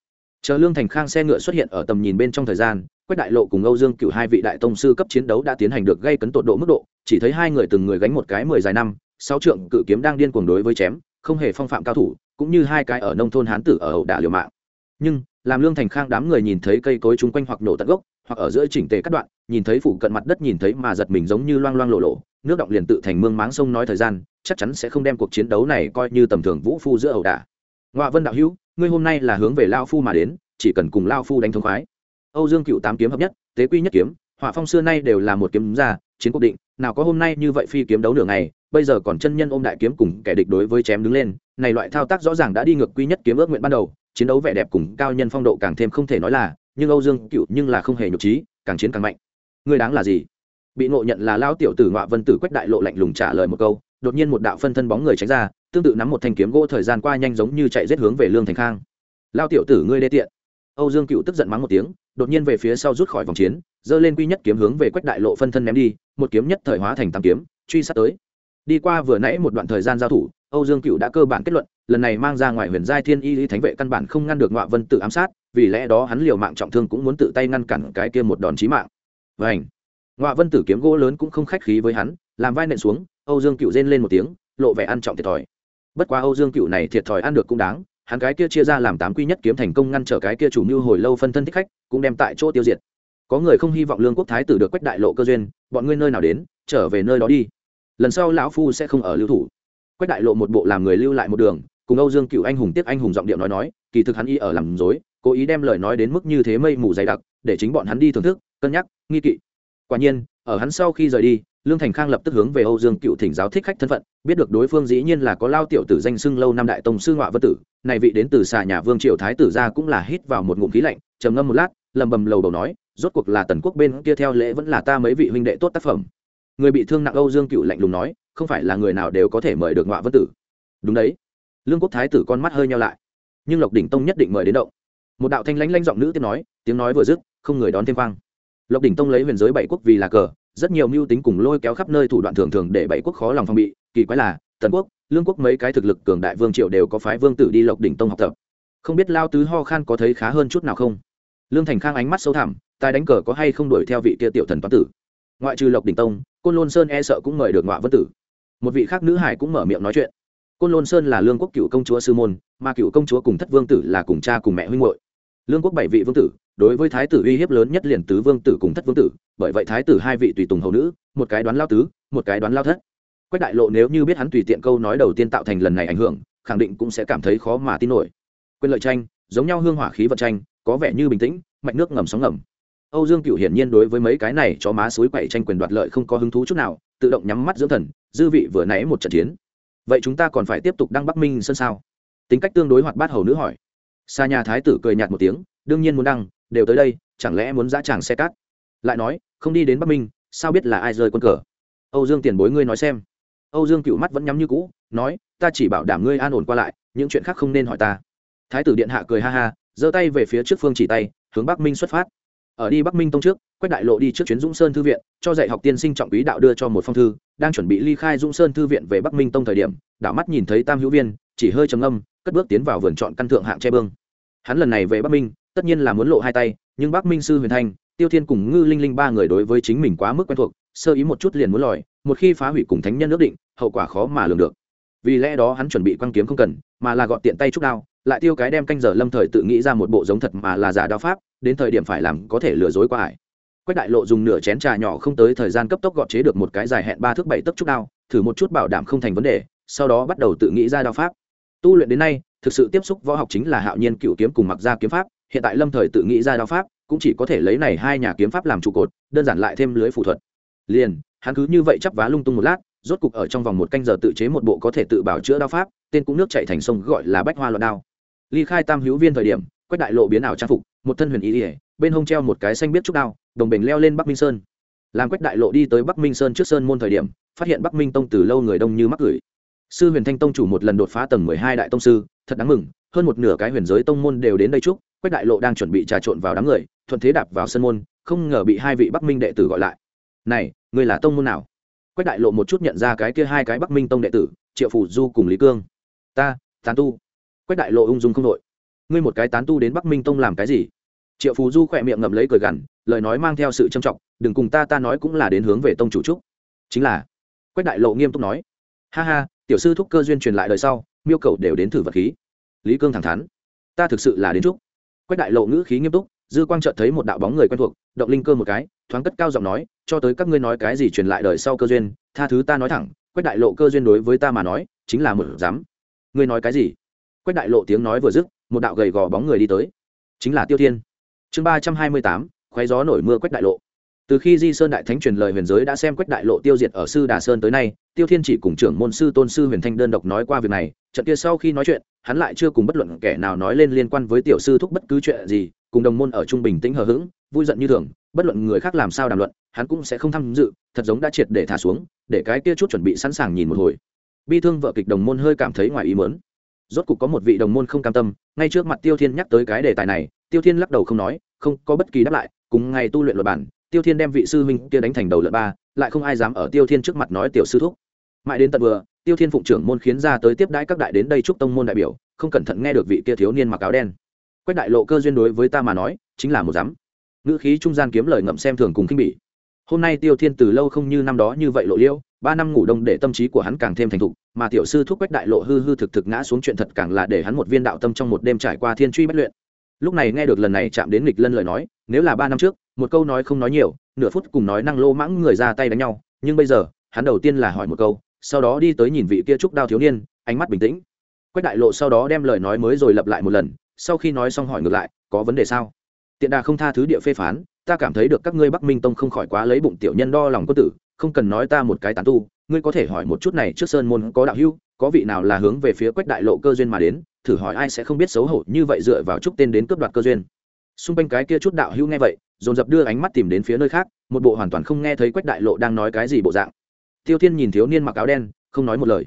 chờ lương thành khang xe ngựa xuất hiện ở tầm nhìn bên trong thời gian, quách đại lộ cùng âu dương cựu hai vị đại tông sư cấp chiến đấu đã tiến hành được gây cấn tột độ mức độ, chỉ thấy hai người từng người gánh một cái mười dài năm, sáu trượng cự kiếm đang điên cuồng đối với chém, không hề phong phạm cao thủ, cũng như hai cái ở nông thôn hán tử ở ẩu đả liều mạng. Nhưng, làm lương thành khang đám người nhìn thấy cây cối chung quanh hoặc nổ tận gốc, hoặc ở giữa chỉnh tề cắt đoạn, nhìn thấy phủ cận mặt đất nhìn thấy mà giật mình giống như loang loang lộ lộ, nước động liền tự thành mương máng sông nói thời gian, chắc chắn sẽ không đem cuộc chiến đấu này coi như tầm thường vũ phu giữa ẩu đả. Ngoại vân đạo hữu ngươi hôm nay là hướng về lao phu mà đến, chỉ cần cùng lao phu đánh thông khoái. Âu dương cựu tám kiếm hợp nhất, tế quy nhất kiếm họa phong xưa nay đều là một kiếm ra, chiến quốc định, nào có hôm nay như vậy phi kiếm đấu nửa ngày, bây giờ còn chân nhân ôm đại kiếm cùng kẻ địch đối với chém đứng lên, này loại thao tác rõ ràng đã đi ngược quy nhất kiếm ước nguyện ban đầu, chiến đấu vẻ đẹp cùng cao nhân phong độ càng thêm không thể nói là, nhưng âu dương cựu nhưng là không hề nhục trí, càng chiến càng mạnh. Ngươi đáng là gì? Bị ngộ nhận là lao tiểu tử ngọa vân tử quách đại lộ lạnh lùng trả lời một câu, đột nhiên một đạo phân thân bóng người tránh ra tương tự nắm một thanh kiếm gỗ thời gian qua nhanh giống như chạy rết hướng về lương thành khang. Lao tiểu tử ngươi đê tiện. Âu dương cựu tức giận mắng một tiếng, đột nhiên về phía sau rút khỏi vòng chiến, giơ lên quy nhất kiếm hướng về quách đại lộ phân thân ném đi, một kiếm nhất thời hóa thành tám kiếm, truy sát tới. Đi qua vừa nãy một đoạn thời gian giao thủ, âu dương cựu đã cơ bản kết luận, lần này mang ra ngoài huyền giai thiên y lý thánh vệ căn bản không ngăn được ngọa vân tự ám sát, vì lẽ đó hắn liều mạng trọng thương cũng muốn tự tay ngăn cản cái kia một đòn chí mạng. Vảnh ngọa vân tử kiếm gỗ lớn cũng không khách khí với hắn, làm vai nện xuống, âu dương cựu rên lên một tiếng, lộ vẻ ăn trọng thiệt thòi bất quá âu dương cựu này thiệt thòi ăn được cũng đáng, hắn cái kia chia ra làm tám quy nhất kiếm thành công ngăn trở cái kia chủ mưu hồi lâu phân thân thích khách, cũng đem tại chỗ tiêu diệt. Có người không hy vọng lương quốc thái tử được quách đại lộ cơ duyên, bọn ngươi nơi nào đến, trở về nơi đó đi. Lần sau lão phu sẽ không ở lưu thủ. Quách đại lộ một bộ làm người lưu lại một đường, cùng âu dương cựu anh hùng tiếp anh hùng giọng điệu nói nói, kỳ thực hắn y ở làm dối, cố ý đem lời nói đến mức như thế mây mù dày đặc, để chính bọn hắn đi thưởng thức, cân nhắc, nghi kỵ. Quả nhiên, ở hắn sau khi rời đi lương thành khang lập tức hướng về âu dương cựu thỉnh giáo thích khách thân phận, biết được đối phương dĩ nhiên là có lao tiểu tử danh xưng lâu năm đại tông sư ngoại vân tử, này vị đến từ xà nhà vương triều thái tử ra cũng là hít vào một ngụm khí lạnh, trầm ngâm một lát, lầm bầm lầu đầu nói, rốt cuộc là tần quốc bên kia theo lễ vẫn là ta mấy vị huynh đệ tốt tác phẩm. Người bị thương nặng âu dương cựu lạnh lùng nói, không phải là người nào đều có thể mời được ngoại vân tử. Đúng đấy. Lương quốc thái tử con mắt hơi nhau lại, nhưng lộc đỉnh tông nhất định mời đến động. Một đạo thanh lãnh lãnh giọng nữ tiếp nói, tiếng nói vừa dứt, không người đón thêm vang. lộc đỉnh tông lấy huyền giới bảy quốc vì là cờ rất nhiều mưu tính cùng lôi kéo khắp nơi thủ đoạn thường thường để bảy quốc khó lòng phòng bị. Kỳ quái là, tần quốc, lương quốc mấy cái thực lực cường đại vương triều đều có phái vương tử đi lộc đỉnh tông học tập. Không biết lao tứ ho khan có thấy khá hơn chút nào không? Lương thành khang ánh mắt sâu thẳm tài đánh cờ có hay không đuổi theo vị kia tiểu thần toán tử? Ngoại trừ lộc đỉnh tông, côn lôn sơn e sợ cũng mời được ngoại vân tử. Một vị khác nữ hải cũng mở miệng nói chuyện. Côn lôn sơn là lương quốc cựu công chúa sư môn, mà cựu công chúa cùng thất vương tử là cùng cha cùng mẹ huynh hội lương quốc bảy vị vương tử đối với thái tử uy hiếp lớn nhất liền tứ vương tử cùng thất vương tử, bởi vậy thái tử hai vị tùy tùng hầu nữ, một cái đoán lao tứ, một cái đoán lao thất. Quách đại lộ nếu như biết hắn tùy tiện câu nói đầu tiên tạo thành lần này ảnh hưởng, khẳng định cũng sẽ cảm thấy khó mà tin nổi. Quyền lợi tranh, giống nhau hương hỏa khí vật tranh, có vẻ như bình tĩnh, mạch nước ngầm sóng ngầm. Âu dương cựu hiển nhiên đối với mấy cái này cho má suối quậy tranh quyền đoạt lợi không có hứng thú chút nào, tự động nhắm mắt dưỡng thần, dư vị vừa nãy một trận chiến. Vậy chúng ta còn phải tiếp tục đăng bắc minh sân sao? Tính cách tương đối hoạt bát hầu nữ hỏi. Xa nhà thái tử cười nhạt một tiếng, đương nhiên muốn đăng đều tới đây, chẳng lẽ muốn dã tràng xe cát? Lại nói, không đi đến bắc minh, sao biết là ai rơi quân cờ? Âu dương tiền bối ngươi nói xem. Âu dương cựu mắt vẫn nhắm như cũ, nói, ta chỉ bảo đảm ngươi an ổn qua lại, những chuyện khác không nên hỏi ta. Thái tử điện hạ cười ha ha, giơ tay về phía trước phương chỉ tay, hướng bắc minh xuất phát. Ở đi bắc minh tông trước, quách đại lộ đi trước chuyến dũng sơn thư viện, cho dạy học tiên sinh trọng quý đạo đưa cho một phong thư, đang chuẩn bị ly khai dũng sơn thư viện về bắc minh tông thời điểm, đảo mắt nhìn thấy tam hữu viên, chỉ hơi trầm âm cất bước tiến vào vườn chọn căn thượng hạng che bương. Hắn lần này về bắc minh tất nhiên là muốn lộ hai tay, nhưng bắc minh sư huyền thanh tiêu thiên cùng ngư linh linh ba người đối với chính mình quá mức quen thuộc, sơ ý một chút liền muốn lòi, một khi phá hủy cùng thánh nhân ước định, hậu quả khó mà lường được. Vì lẽ đó hắn chuẩn bị quăng kiếm không cần, mà là gọn tiện tay trúc đao, lại tiêu cái đem canh giờ lâm thời tự nghĩ ra một bộ giống thật mà là giả đao pháp, đến thời điểm phải làm có thể lừa dối qua ải. Quách đại lộ dùng nửa chén trà nhỏ không tới thời gian cấp tốc gọt chế được một cái dài hẹn ba thước bảy tấc trúc đao, thử một chút bảo đảm không thành vấn đề, sau đó bắt đầu tự nghĩ ra đao pháp. Tu luyện đến nay, thực sự tiếp xúc võ học chính là hạo nhiên cựu kiếm cùng mặc ra kiếm pháp hiện tại lâm thời tự nghĩ ra đao pháp, cũng chỉ có thể lấy này hai nhà kiếm pháp làm trụ cột, đơn giản lại thêm lưới phụ thuật. Liền, hắn cứ như vậy chắp vá lung tung một lát, rốt cục ở trong vòng một canh giờ tự chế một bộ có thể tự bảo chữa đao pháp, tên cũng nước chạy thành sông gọi là bách hoa loạn đao. Ly khai tam hữu viên thời điểm quách đại lộ biến ảo trang phục, một thân huyền ý ỉa bên hông treo một cái xanh biết trúc đao, đồng bình leo lên bắc minh sơn. Làm quách đại lộ đi tới bắc minh sơn trước sơn môn thời điểm, phát hiện bắc minh tông từ lâu người đông như mắc gửi sư huyền thanh tông chủ một lần đột phá tầng mười hai đại tông sư, thật đáng mừng, hơn một nửa cái huyền giới tông môn đều đến đây chúc quách đại lộ đang chuẩn bị trà trộn vào đám người, thuận thế đạp vào sân môn, không ngờ bị hai vị bắc minh đệ tử gọi lại. Này người là tông môn nào? Quách đại lộ một chút nhận ra cái kia hai cái bắc minh tông đệ tử, triệu phủ du cùng lý cương. Ta, tán tu. Quách đại lộ ung dung không đội ngươi một cái tán tu đến bắc minh tông làm cái gì? Triệu phù du khỏe miệng ngậm lấy cười gằn, lời nói mang theo sự trầm trọng, đừng cùng ta ta nói cũng là đến hướng về tông chủ trúc. Chính là, quách đại lộ nghiêm túc nói, ha ha, tiểu sư thúc cơ duyên truyền lại đời sau, miêu cầu đều đến thử vật khí. Lý cương thẳng thắn, ta thực sự là đến trúc quách đại lộ ngữ khí nghiêm túc, dư quang chợt thấy một đạo bóng người quen thuộc, động linh cơ một cái, thoáng cất cao giọng nói, cho tới các ngươi nói cái gì truyền lại đời sau cơ duyên, tha thứ ta nói thẳng, quách đại lộ cơ duyên đối với ta mà nói, chính là một dám ngươi nói cái gì? Quách đại lộ tiếng nói vừa dứt, một đạo gầy gò bóng người đi tới. Chính là tiêu thiên. Chương ba trăm hai mươi tám khoáy gió nổi mưa quách đại lộ từ khi di sơn đại thánh truyền lời huyền giới đã xem quách đại lộ tiêu diệt ở sư đà sơn tới nay, tiêu thiên chỉ cùng trưởng môn sư tôn sư huyền thanh đơn độc nói qua việc này, trận kia sau khi nói chuyện, hắn lại chưa cùng bất luận kẻ nào nói lên liên quan với tiểu sư thúc bất cứ chuyện gì, cùng đồng môn ở trung bình tĩnh hờ hững, vui giận như thường, bất luận người khác làm sao đàm luận, hắn cũng sẽ không tham dự, thật giống đã triệt để thả xuống, để cái kia chút chuẩn bị sẵn sàng nhìn một hồi. Bi thương vợ kịch đồng môn hơi cảm thấy ngoài ý mớn rốt cục có một vị đồng môn không cam tâm, ngay trước mặt tiêu thiên nhắc tới cái đề tài này, tiêu thiên lắc đầu không nói, không có bất kỳ đáp lại, cùng ngày tu luyện luật bản tiêu thiên đem vị sư huynh kia đánh thành đầu lợn ba, lại không ai dám ở tiêu thiên trước mặt nói tiểu sư thúc. Mãi đến tận vừa, tiêu thiên phụng trưởng môn khiến ra tới tiếp đãi các đại đến đây chúc tông môn đại biểu, không cẩn thận nghe được vị kia thiếu niên mặc áo đen. Quách đại lộ cơ duyên đối với ta mà nói, chính là một dám ngữ khí trung gian kiếm lời ngậm xem thường cùng khinh bỉ. Hôm nay tiêu thiên từ lâu không như năm đó như vậy lộ liêu ba năm ngủ đông để tâm trí của hắn càng thêm thành thục, mà tiểu sư thúc quách đại lộ hư hư thực thực ngã xuống chuyện thật càng là để hắn một viên đạo tâm trong một đêm trải qua thiên truy bất luyện. Lúc này nghe được lần này chạm đến nghịch lân lời nói, nếu là ba năm trước một câu nói không nói nhiều, nửa phút cùng nói năng lô mãng người ra tay đánh nhau, nhưng bây giờ, hắn đầu tiên là hỏi một câu, sau đó đi tới nhìn vị kia trúc đao thiếu niên, ánh mắt bình tĩnh. Quách đại lộ sau đó đem lời nói mới rồi lặp lại một lần, sau khi nói xong hỏi ngược lại, có vấn đề sao? Tiện đà không tha thứ địa phê phán, ta cảm thấy được các ngươi bắc minh tông không khỏi quá lấy bụng tiểu nhân đo lòng có tử, không cần nói ta một cái tán tu, ngươi có thể hỏi một chút này trước sơn môn có đạo hưu có vị nào là hướng về phía quách đại lộ cơ duyên mà đến, thử hỏi ai sẽ không biết xấu hổ như vậy dựa vào chúc tên đến cướp đoạt cơ duyên. Xung quanh cái kia chút đạo hưu nghe vậy dồn dập đưa ánh mắt tìm đến phía nơi khác, một bộ hoàn toàn không nghe thấy quách đại lộ đang nói cái gì bộ dạng. Tiêu thiên nhìn thiếu niên mặc áo đen, không nói một lời.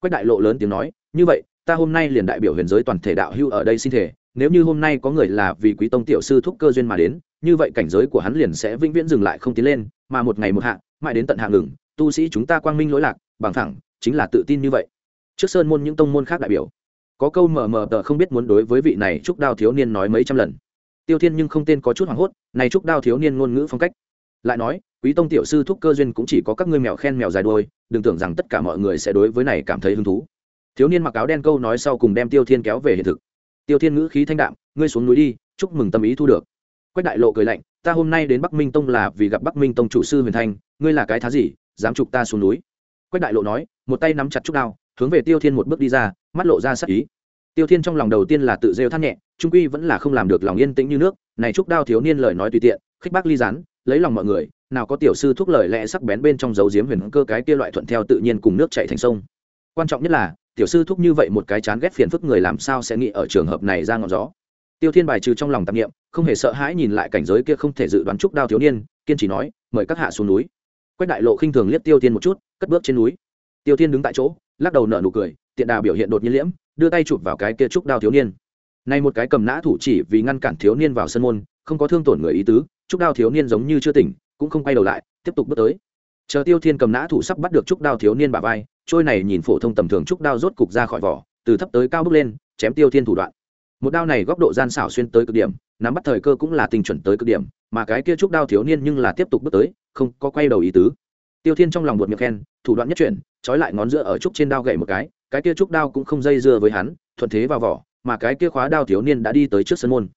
Quách đại lộ lớn tiếng nói, như vậy, ta hôm nay liền đại biểu huyền giới toàn thể đạo hưu ở đây xin thể nếu như hôm nay có người là vì quý tông tiểu sư thúc cơ duyên mà đến, như vậy cảnh giới của hắn liền sẽ vĩnh viễn dừng lại không tiến lên, mà một ngày một hạ, mãi đến tận hạ ngừng, tu sĩ chúng ta quang minh lỗi lạc, bằng thẳng chính là tự tin như vậy. Trước sơn môn những tông môn khác đại biểu, có câu mờ mờ tờ không biết muốn đối với vị này trúc đao thiếu niên nói mấy trăm lần tiêu thiên nhưng không tên có chút hoảng hốt, này trúc đao thiếu niên ngôn ngữ phong cách. Lại nói, quý tông tiểu sư thúc cơ duyên cũng chỉ có các ngươi mèo khen mèo dài đôi đừng tưởng rằng tất cả mọi người sẽ đối với này cảm thấy hứng thú. Thiếu niên mặc áo đen câu nói sau cùng đem tiêu thiên kéo về hiện thực. Tiêu thiên ngữ khí thanh đạm, ngươi xuống núi đi, chúc mừng tâm ý thu được. Quách đại lộ cười lạnh, ta hôm nay đến bắc minh tông là vì gặp bắc minh tông chủ sư huyền thanh, ngươi là cái thá gì, dám chụp ta xuống núi? Quách đại lộ nói, một tay nắm chặt trúc đao, hướng về tiêu thiên một bước đi ra, mắt lộ ra sắc ý tiêu thiên trong lòng đầu tiên là tự rêu than nhẹ, trung quy vẫn là không làm được lòng yên tĩnh như nước, này trúc đao thiếu niên lời nói tùy tiện, khích bác ly rán lấy lòng mọi người, nào có tiểu sư thúc lời lẽ sắc bén bên trong dấu diếm huyền cơ cái kia loại thuận theo tự nhiên cùng nước chảy thành sông. Quan trọng nhất là, tiểu sư thúc như vậy một cái chán ghét phiền phức người làm sao sẽ nghĩ ở trường hợp này ra ngọn gió. Tiêu thiên bài trừ trong lòng tạp nghiệm không hề sợ hãi nhìn lại cảnh giới kia không thể dự đoán trúc đao thiếu niên, kiên trì nói, mời các hạ xuống núi. Quách đại lộ khinh thường liếc tiêu thiên một chút, cất bước trên núi. Tiêu thiên đứng tại chỗ, lắc đầu nở nụ cười, tiện đà biểu hiện đột nhiên liễm đưa tay chụp vào cái kia trúc đao thiếu niên. Nay một cái cầm nã thủ chỉ vì ngăn cản thiếu niên vào sân môn, không có thương tổn người ý tứ, trúc đao thiếu niên giống như chưa tỉnh, cũng không quay đầu lại, tiếp tục bước tới. Chờ tiêu thiên cầm nã thủ sắp bắt được trúc đao thiếu niên bà vai, trôi này nhìn phổ thông tầm thường trúc đao rốt cục ra khỏi vỏ, từ thấp tới cao bước lên, chém tiêu thiên thủ đoạn. Một đao này góc độ gian xảo xuyên tới cực điểm, nắm bắt thời cơ cũng là tình chuẩn tới cực điểm, mà cái kia trúc đao thiếu niên nhưng là tiếp tục bước tới, không có quay đầu ý tứ. Tiêu thiên trong lòng buột miệng khen, thủ đoạn nhất chuyển, trói lại ngón giữa ở trúc trên đao gậy một cái cái kia trúc đao cũng không dây dưa với hắn, thuận thế vào vỏ, mà cái kia khóa đao thiếu niên đã đi tới trước sân môn.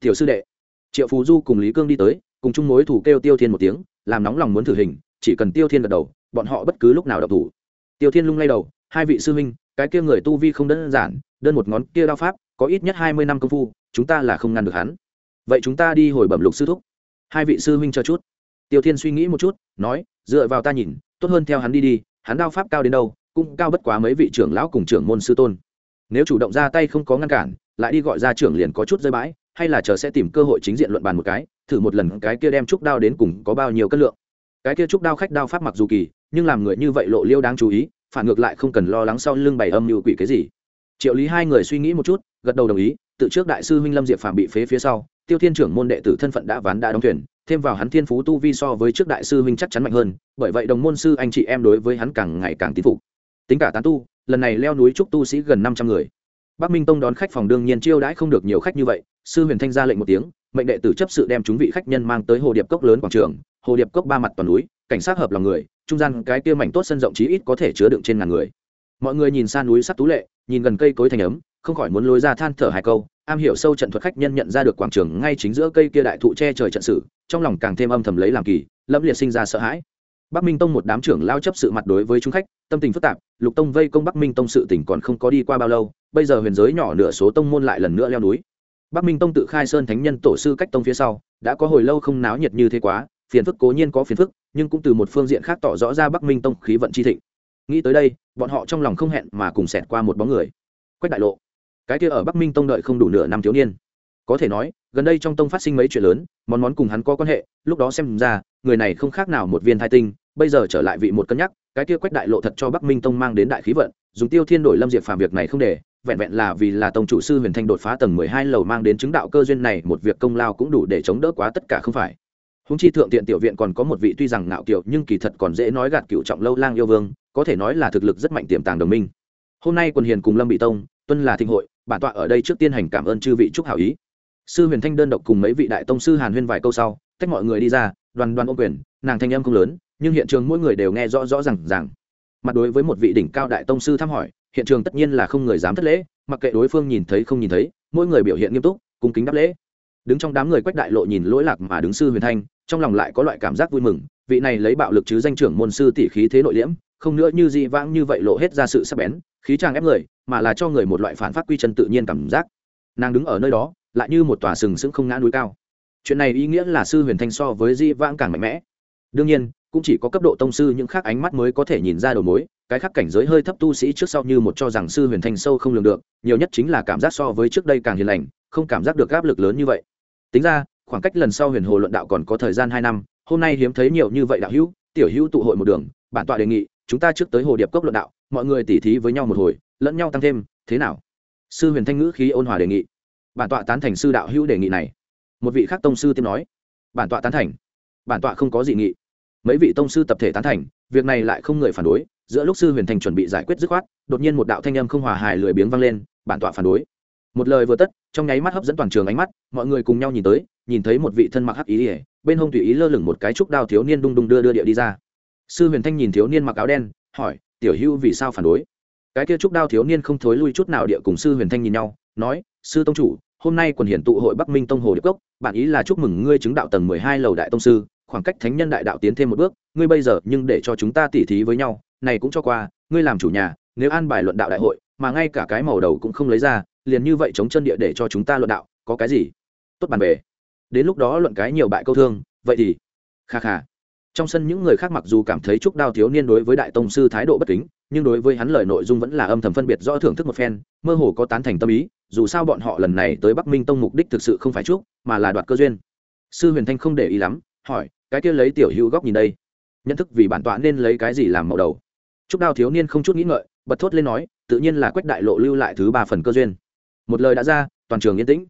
Tiểu sư đệ. Triệu phú du cùng lý cương đi tới, cùng chung mối thủ kêu tiêu thiên một tiếng, làm nóng lòng muốn thử hình, chỉ cần tiêu thiên gật đầu, bọn họ bất cứ lúc nào đập thủ. Tiêu thiên lung lay đầu, hai vị sư huynh, cái kia người tu vi không đơn giản, đơn một ngón kia đao pháp, có ít nhất hai mươi năm công phu, chúng ta là không ngăn được hắn. Vậy chúng ta đi hồi bẩm lục sư thúc. Hai vị sư huynh cho chút. Tiêu thiên suy nghĩ một chút, nói, dựa vào ta nhìn, tốt hơn theo hắn đi đi, hắn đao pháp cao đến đâu cũng cao bất quá mấy vị trưởng lão cùng trưởng môn sư tôn. Nếu chủ động ra tay không có ngăn cản, lại đi gọi ra trưởng liền có chút rơi bãi, hay là chờ sẽ tìm cơ hội chính diện luận bàn một cái, thử một lần cái kia đem trúc đao đến cùng có bao nhiêu cân lượng. Cái kia trúc đao khách đao pháp mặc dù kỳ, nhưng làm người như vậy lộ liêu đáng chú ý, phản ngược lại không cần lo lắng sau lưng bày âm như quỷ cái gì. Triệu lý hai người suy nghĩ một chút, gật đầu đồng ý, tự trước đại sư huynh lâm diệp phàm bị phế phía sau, tiêu thiên trưởng môn đệ tử thân phận đã ván đã đóng thuyền, thêm vào hắn thiên phú tu vi so với trước đại sư huynh chắc chắn mạnh hơn, bởi vậy đồng môn sư anh chị em đối với hắn càng ngày càng tín phục tính cả tán tu, lần này leo núi trúc tu sĩ gần năm trăm người. Bắc minh tông đón khách phòng đương nhiên chiêu đãi không được nhiều khách như vậy, sư huyền thanh ra lệnh một tiếng, mệnh đệ tử chấp sự đem chúng vị khách nhân mang tới hồ điệp cốc lớn quảng trường, hồ điệp cốc ba mặt toàn núi, cảnh sát hợp lòng người, trung gian cái kia mảnh tốt sân rộng chí ít có thể chứa đựng trên ngàn người. Mọi người nhìn xa núi sắc tú lệ, nhìn gần cây cối thành ấm, không khỏi muốn lối ra than thở hai câu, am hiểu sâu trận thuật khách nhân nhận ra được quảng trường ngay chính giữa cây kia đại thụ che trời trận sử trong lòng càng thêm âm thầm lấy làm kỳ, lâm liệt sinh ra sợ hãi bắc minh tông một đám trưởng lao chấp sự mặt đối với chúng khách, tâm tình phức tạp, lục tông vây công bắc minh tông sự tỉnh còn không có đi qua bao lâu, bây giờ huyền giới nhỏ nửa số tông môn lại lần nữa leo núi. Bắc minh tông tự khai sơn thánh nhân tổ sư cách tông phía sau, đã có hồi lâu không náo nhiệt như thế quá, phiền phức cố nhiên có phiền phức, nhưng cũng từ một phương diện khác tỏ rõ ra bắc minh tông khí vận chi thịnh. Nghĩ tới đây, bọn họ trong lòng không hẹn mà cùng xẹt qua một bóng người. Quách đại lộ. Cái kia ở bắc minh tông đợi không đủ nửa năm thiếu niên. Có thể nói, gần đây trong tông phát sinh mấy chuyện lớn, món món cùng hắn có quan hệ, lúc đó xem ra, người này không khác nào một viên thai tinh bây giờ trở lại vị một cân nhắc, cái kia quách đại lộ thật cho bắc minh tông mang đến đại khí vận, dùng tiêu thiên đổi lâm diệp phàm việc này không để, vẹn vẹn là vì là tông chủ sư huyền thanh đột phá tầng mười hai lầu mang đến chứng đạo cơ duyên này, một việc công lao cũng đủ để chống đỡ quá tất cả không phải. Húng chi thượng tiện tiểu viện còn có một vị tuy rằng ngạo kiểu nhưng kỳ thật còn dễ nói gạt cựu trọng lâu lang yêu vương, có thể nói là thực lực rất mạnh tiềm tàng đồng minh. Hôm nay quần hiền cùng lâm bị tông, tuân là thịnh hội, bản tọa ở đây trước tiên hành cảm ơn chư vị chúc hảo ý. Sư huyền thanh đơn độc cùng mấy vị đại tông sư hàn huyên vài câu sau, tách mọi người đi ra, đoàn đoàn ô quyền, nàng thanh âm không lớn nhưng hiện trường mỗi người đều nghe rõ rõ rằng rằng mặt đối với một vị đỉnh cao đại tông sư thăm hỏi, hiện trường tất nhiên là không người dám thất lễ, mặc kệ đối phương nhìn thấy không nhìn thấy, mỗi người biểu hiện nghiêm túc, cung kính đáp lễ. Đứng trong đám người quách đại lộ nhìn lỗi lạc mà đứng sư huyền thanh, trong lòng lại có loại cảm giác vui mừng, vị này lấy bạo lực chứ danh trưởng môn sư tỷ khí thế nội liễm, không nữa như dị vãng như vậy lộ hết ra sự sắc bén, khí trang ép người, mà là cho người một loại phản phát quy chân tự nhiên cảm giác. Nàng đứng ở nơi đó, lại như một tòa sừng sững không ngã núi cao. Chuyện này ý nghĩa là sư huyền thanh so với di vãng càng mạnh mẽ. Đương nhiên cũng chỉ có cấp độ tông sư những khác ánh mắt mới có thể nhìn ra đầu mối, cái khác cảnh giới hơi thấp tu sĩ trước sau như một cho rằng sư huyền thanh sâu không lường được, nhiều nhất chính là cảm giác so với trước đây càng hiền lành, không cảm giác được áp lực lớn như vậy. Tính ra, khoảng cách lần sau huyền hồ luận đạo còn có thời gian hai năm, hôm nay hiếm thấy nhiều như vậy đạo hữu, tiểu hữu tụ hội một đường, bản tọa đề nghị, chúng ta trước tới hồ điệp cốc luận đạo, mọi người tỉ thí với nhau một hồi, lẫn nhau tăng thêm, thế nào? Sư huyền thanh ngữ khí ôn hòa đề nghị. Bản tọa tán thành sư đạo hữu đề nghị này. Một vị khác tông sư tiếp nói. Bản tọa tán thành. Bản tọa không có dị nghị mấy vị tông sư tập thể tán thành, việc này lại không người phản đối, giữa lúc sư huyền thành chuẩn bị giải quyết dứt khoát, đột nhiên một đạo thanh âm không hòa hài lười biếng vang lên, bản tọa phản đối. Một lời vừa tất, trong nháy mắt hấp dẫn toàn trường ánh mắt, mọi người cùng nhau nhìn tới, nhìn thấy một vị thân mặc hắc ý ỉa bên hông tùy ý lơ lửng một cái trúc đao thiếu niên đung đung đưa đưa địa đi ra. Sư huyền thanh nhìn thiếu niên mặc áo đen, hỏi, tiểu hưu vì sao phản đối? Cái kia trúc đao thiếu niên không thối lui chút nào địa cùng sư huyền thanh nhìn nhau, nói, sư tông chủ, hôm nay quần hiển tụ hội bắc minh tông hồ điệp cốc, bản ý là chúc mừng ngươi chứng đạo tầng mười hai lầu đại tông sư khoảng cách thánh nhân đại đạo tiến thêm một bước, ngươi bây giờ nhưng để cho chúng ta tỉ thí với nhau, này cũng cho qua, ngươi làm chủ nhà, nếu an bài luận đạo đại hội, mà ngay cả cái màu đầu cũng không lấy ra, liền như vậy chống chân địa để cho chúng ta luận đạo, có cái gì? Tốt bàn về đến lúc đó luận cái nhiều bại câu thương, vậy thì, kha kha. Trong sân những người khác mặc dù cảm thấy trúc đao thiếu niên đối với đại tông sư thái độ bất kính, nhưng đối với hắn lời nội dung vẫn là âm thầm phân biệt rõ thưởng thức một phen, mơ hồ có tán thành tâm ý, dù sao bọn họ lần này tới bắc minh tông mục đích thực sự không phải trúc, mà là đoạt cơ duyên. Sư huyền thanh không để ý lắm, hỏi cái kia lấy tiểu hữu góc nhìn đây. Nhận thức vì bản tọa nên lấy cái gì làm màu đầu. Trúc đao thiếu niên không chút nghĩ ngợi, bật thốt lên nói, tự nhiên là quách đại lộ lưu lại thứ ba phần cơ duyên. Một lời đã ra, toàn trường yên tĩnh.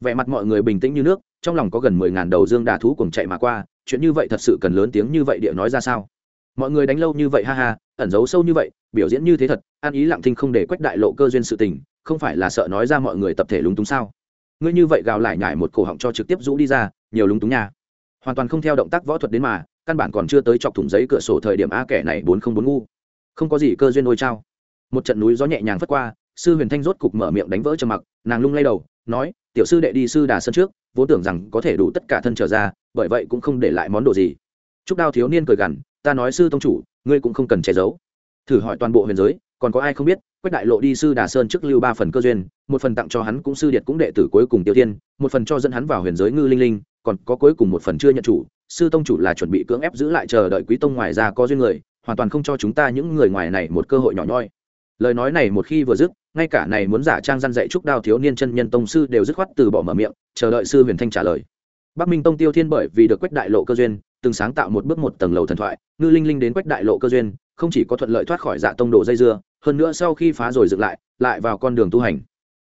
Vẻ mặt mọi người bình tĩnh như nước, trong lòng có gần mười ngàn đầu dương đà thú cùng chạy mà qua, chuyện như vậy thật sự cần lớn tiếng như vậy địa nói ra sao? Mọi người đánh lâu như vậy ha ha, ẩn giấu sâu như vậy, biểu diễn như thế thật, an ý lặng thinh không để quách đại lộ cơ duyên sự tình, không phải là sợ nói ra mọi người tập thể lúng túng sao? Ngươi như vậy gào lại nhải một cổ họng cho trực tiếp rũ đi ra, nhiều lúng túng nha hoàn toàn không theo động tác võ thuật đến mà, căn bản còn chưa tới chọc thủng giấy cửa sổ thời điểm a kẻ này bốn không bốn ngu. Không có gì cơ duyên ôi trao. Một trận núi gió nhẹ nhàng phất qua, sư huyền thanh rốt cục mở miệng đánh vỡ trầm mặc, nàng lung lay đầu, nói, tiểu sư đệ đi sư đà sân trước, vốn tưởng rằng có thể đủ tất cả thân trở ra, bởi vậy cũng không để lại món đồ gì. Chúc đao thiếu niên cười gằn, ta nói sư tông chủ, ngươi cũng không cần che giấu. Thử hỏi toàn bộ huyền giới, còn có ai không biết, quách đại lộ đi sư đà sơn trước lưu ba phần cơ duyên, một phần tặng cho hắn cũng sư điệt cũng đệ tử cuối cùng tiêu tiên một phần cho dẫn hắn vào huyền giới ngư linh linh còn có cuối cùng một phần chưa nhận chủ, sư tông chủ là chuẩn bị cưỡng ép giữ lại chờ đợi quý tông ngoài ra có duyên người, hoàn toàn không cho chúng ta những người ngoài này một cơ hội nhỏ nhoi. Lời nói này một khi vừa dứt, ngay cả này muốn giả trang răn dạy trúc đao thiếu niên chân nhân tông sư đều dứt khoát từ bỏ mở miệng, chờ đợi sư huyền thanh trả lời. Bắc minh tông tiêu thiên bởi vì được quách đại lộ cơ duyên, từng sáng tạo một bước một tầng lầu thần thoại, ngư linh linh đến quách đại lộ cơ duyên, không chỉ có thuận lợi thoát khỏi dạ tông độ dây dưa, hơn nữa sau khi phá rồi dựng lại lại vào con đường tu hành.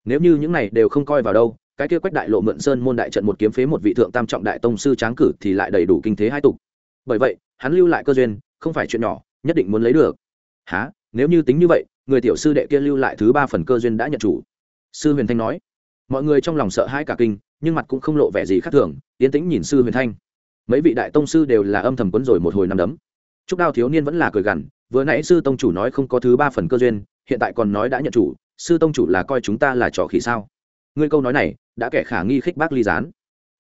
Nếu như những này đều không coi vào đâu cái kia quách đại lộ mượn sơn môn đại trận một kiếm phế một vị thượng tam trọng đại tông sư tráng cử thì lại đầy đủ kinh thế hai tục. Bởi vậy, hắn lưu lại cơ duyên, không phải chuyện nhỏ, nhất định muốn lấy được. Há nếu như tính như vậy, người tiểu sư đệ kia lưu lại thứ ba phần cơ duyên đã nhận chủ. Sư huyền thanh nói. Mọi người trong lòng sợ hãi cả kinh, nhưng mặt cũng không lộ vẻ gì khác thường, yên tĩnh nhìn sư huyền thanh. Mấy vị đại tông sư đều là âm thầm quấn rồi một hồi năm đấm. Trúc đao thiếu niên vẫn là cười gằn, vừa nãy sư tông chủ nói không có thứ ba phần cơ duyên, hiện tại còn nói đã nhận chủ, sư tông chủ là coi chúng ta là trò khỉ sao? Ngươi câu nói này đã kẻ khả nghi khích bác ly gián.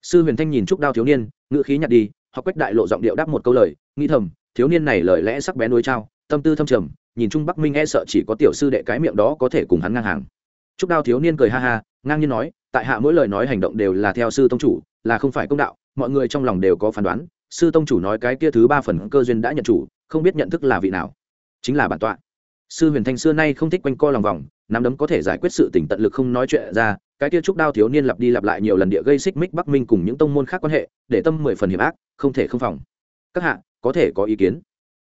Sư huyền thanh nhìn trúc đao thiếu niên, ngữ khí nhặt đi, họ quách đại lộ giọng điệu đáp một câu lời nghi thầm, thiếu niên này lời lẽ sắc bén nuôi trao, tâm tư thâm trầm, nhìn trung bắc minh e sợ chỉ có tiểu sư đệ cái miệng đó có thể cùng hắn ngang hàng. Trúc đao thiếu niên cười ha ha, ngang nhiên nói, tại hạ mỗi lời nói hành động đều là theo sư tông chủ, là không phải công đạo, mọi người trong lòng đều có phán đoán, sư tông chủ nói cái kia thứ ba phần cơ duyên đã nhận chủ, không biết nhận thức là vị nào. Chính là bản tọa. Sư huyền thanh xưa nay không thích quanh co lòng vòng nắm đấm có thể giải quyết sự tỉnh tận lực không nói chuyện ra, cái kia trúc đao thiếu niên lặp đi lặp lại nhiều lần địa gây xích mích bắc minh cùng những tông môn khác quan hệ, để tâm mười phần hiểm ác, không thể không phòng. Các hạ, có thể có ý kiến.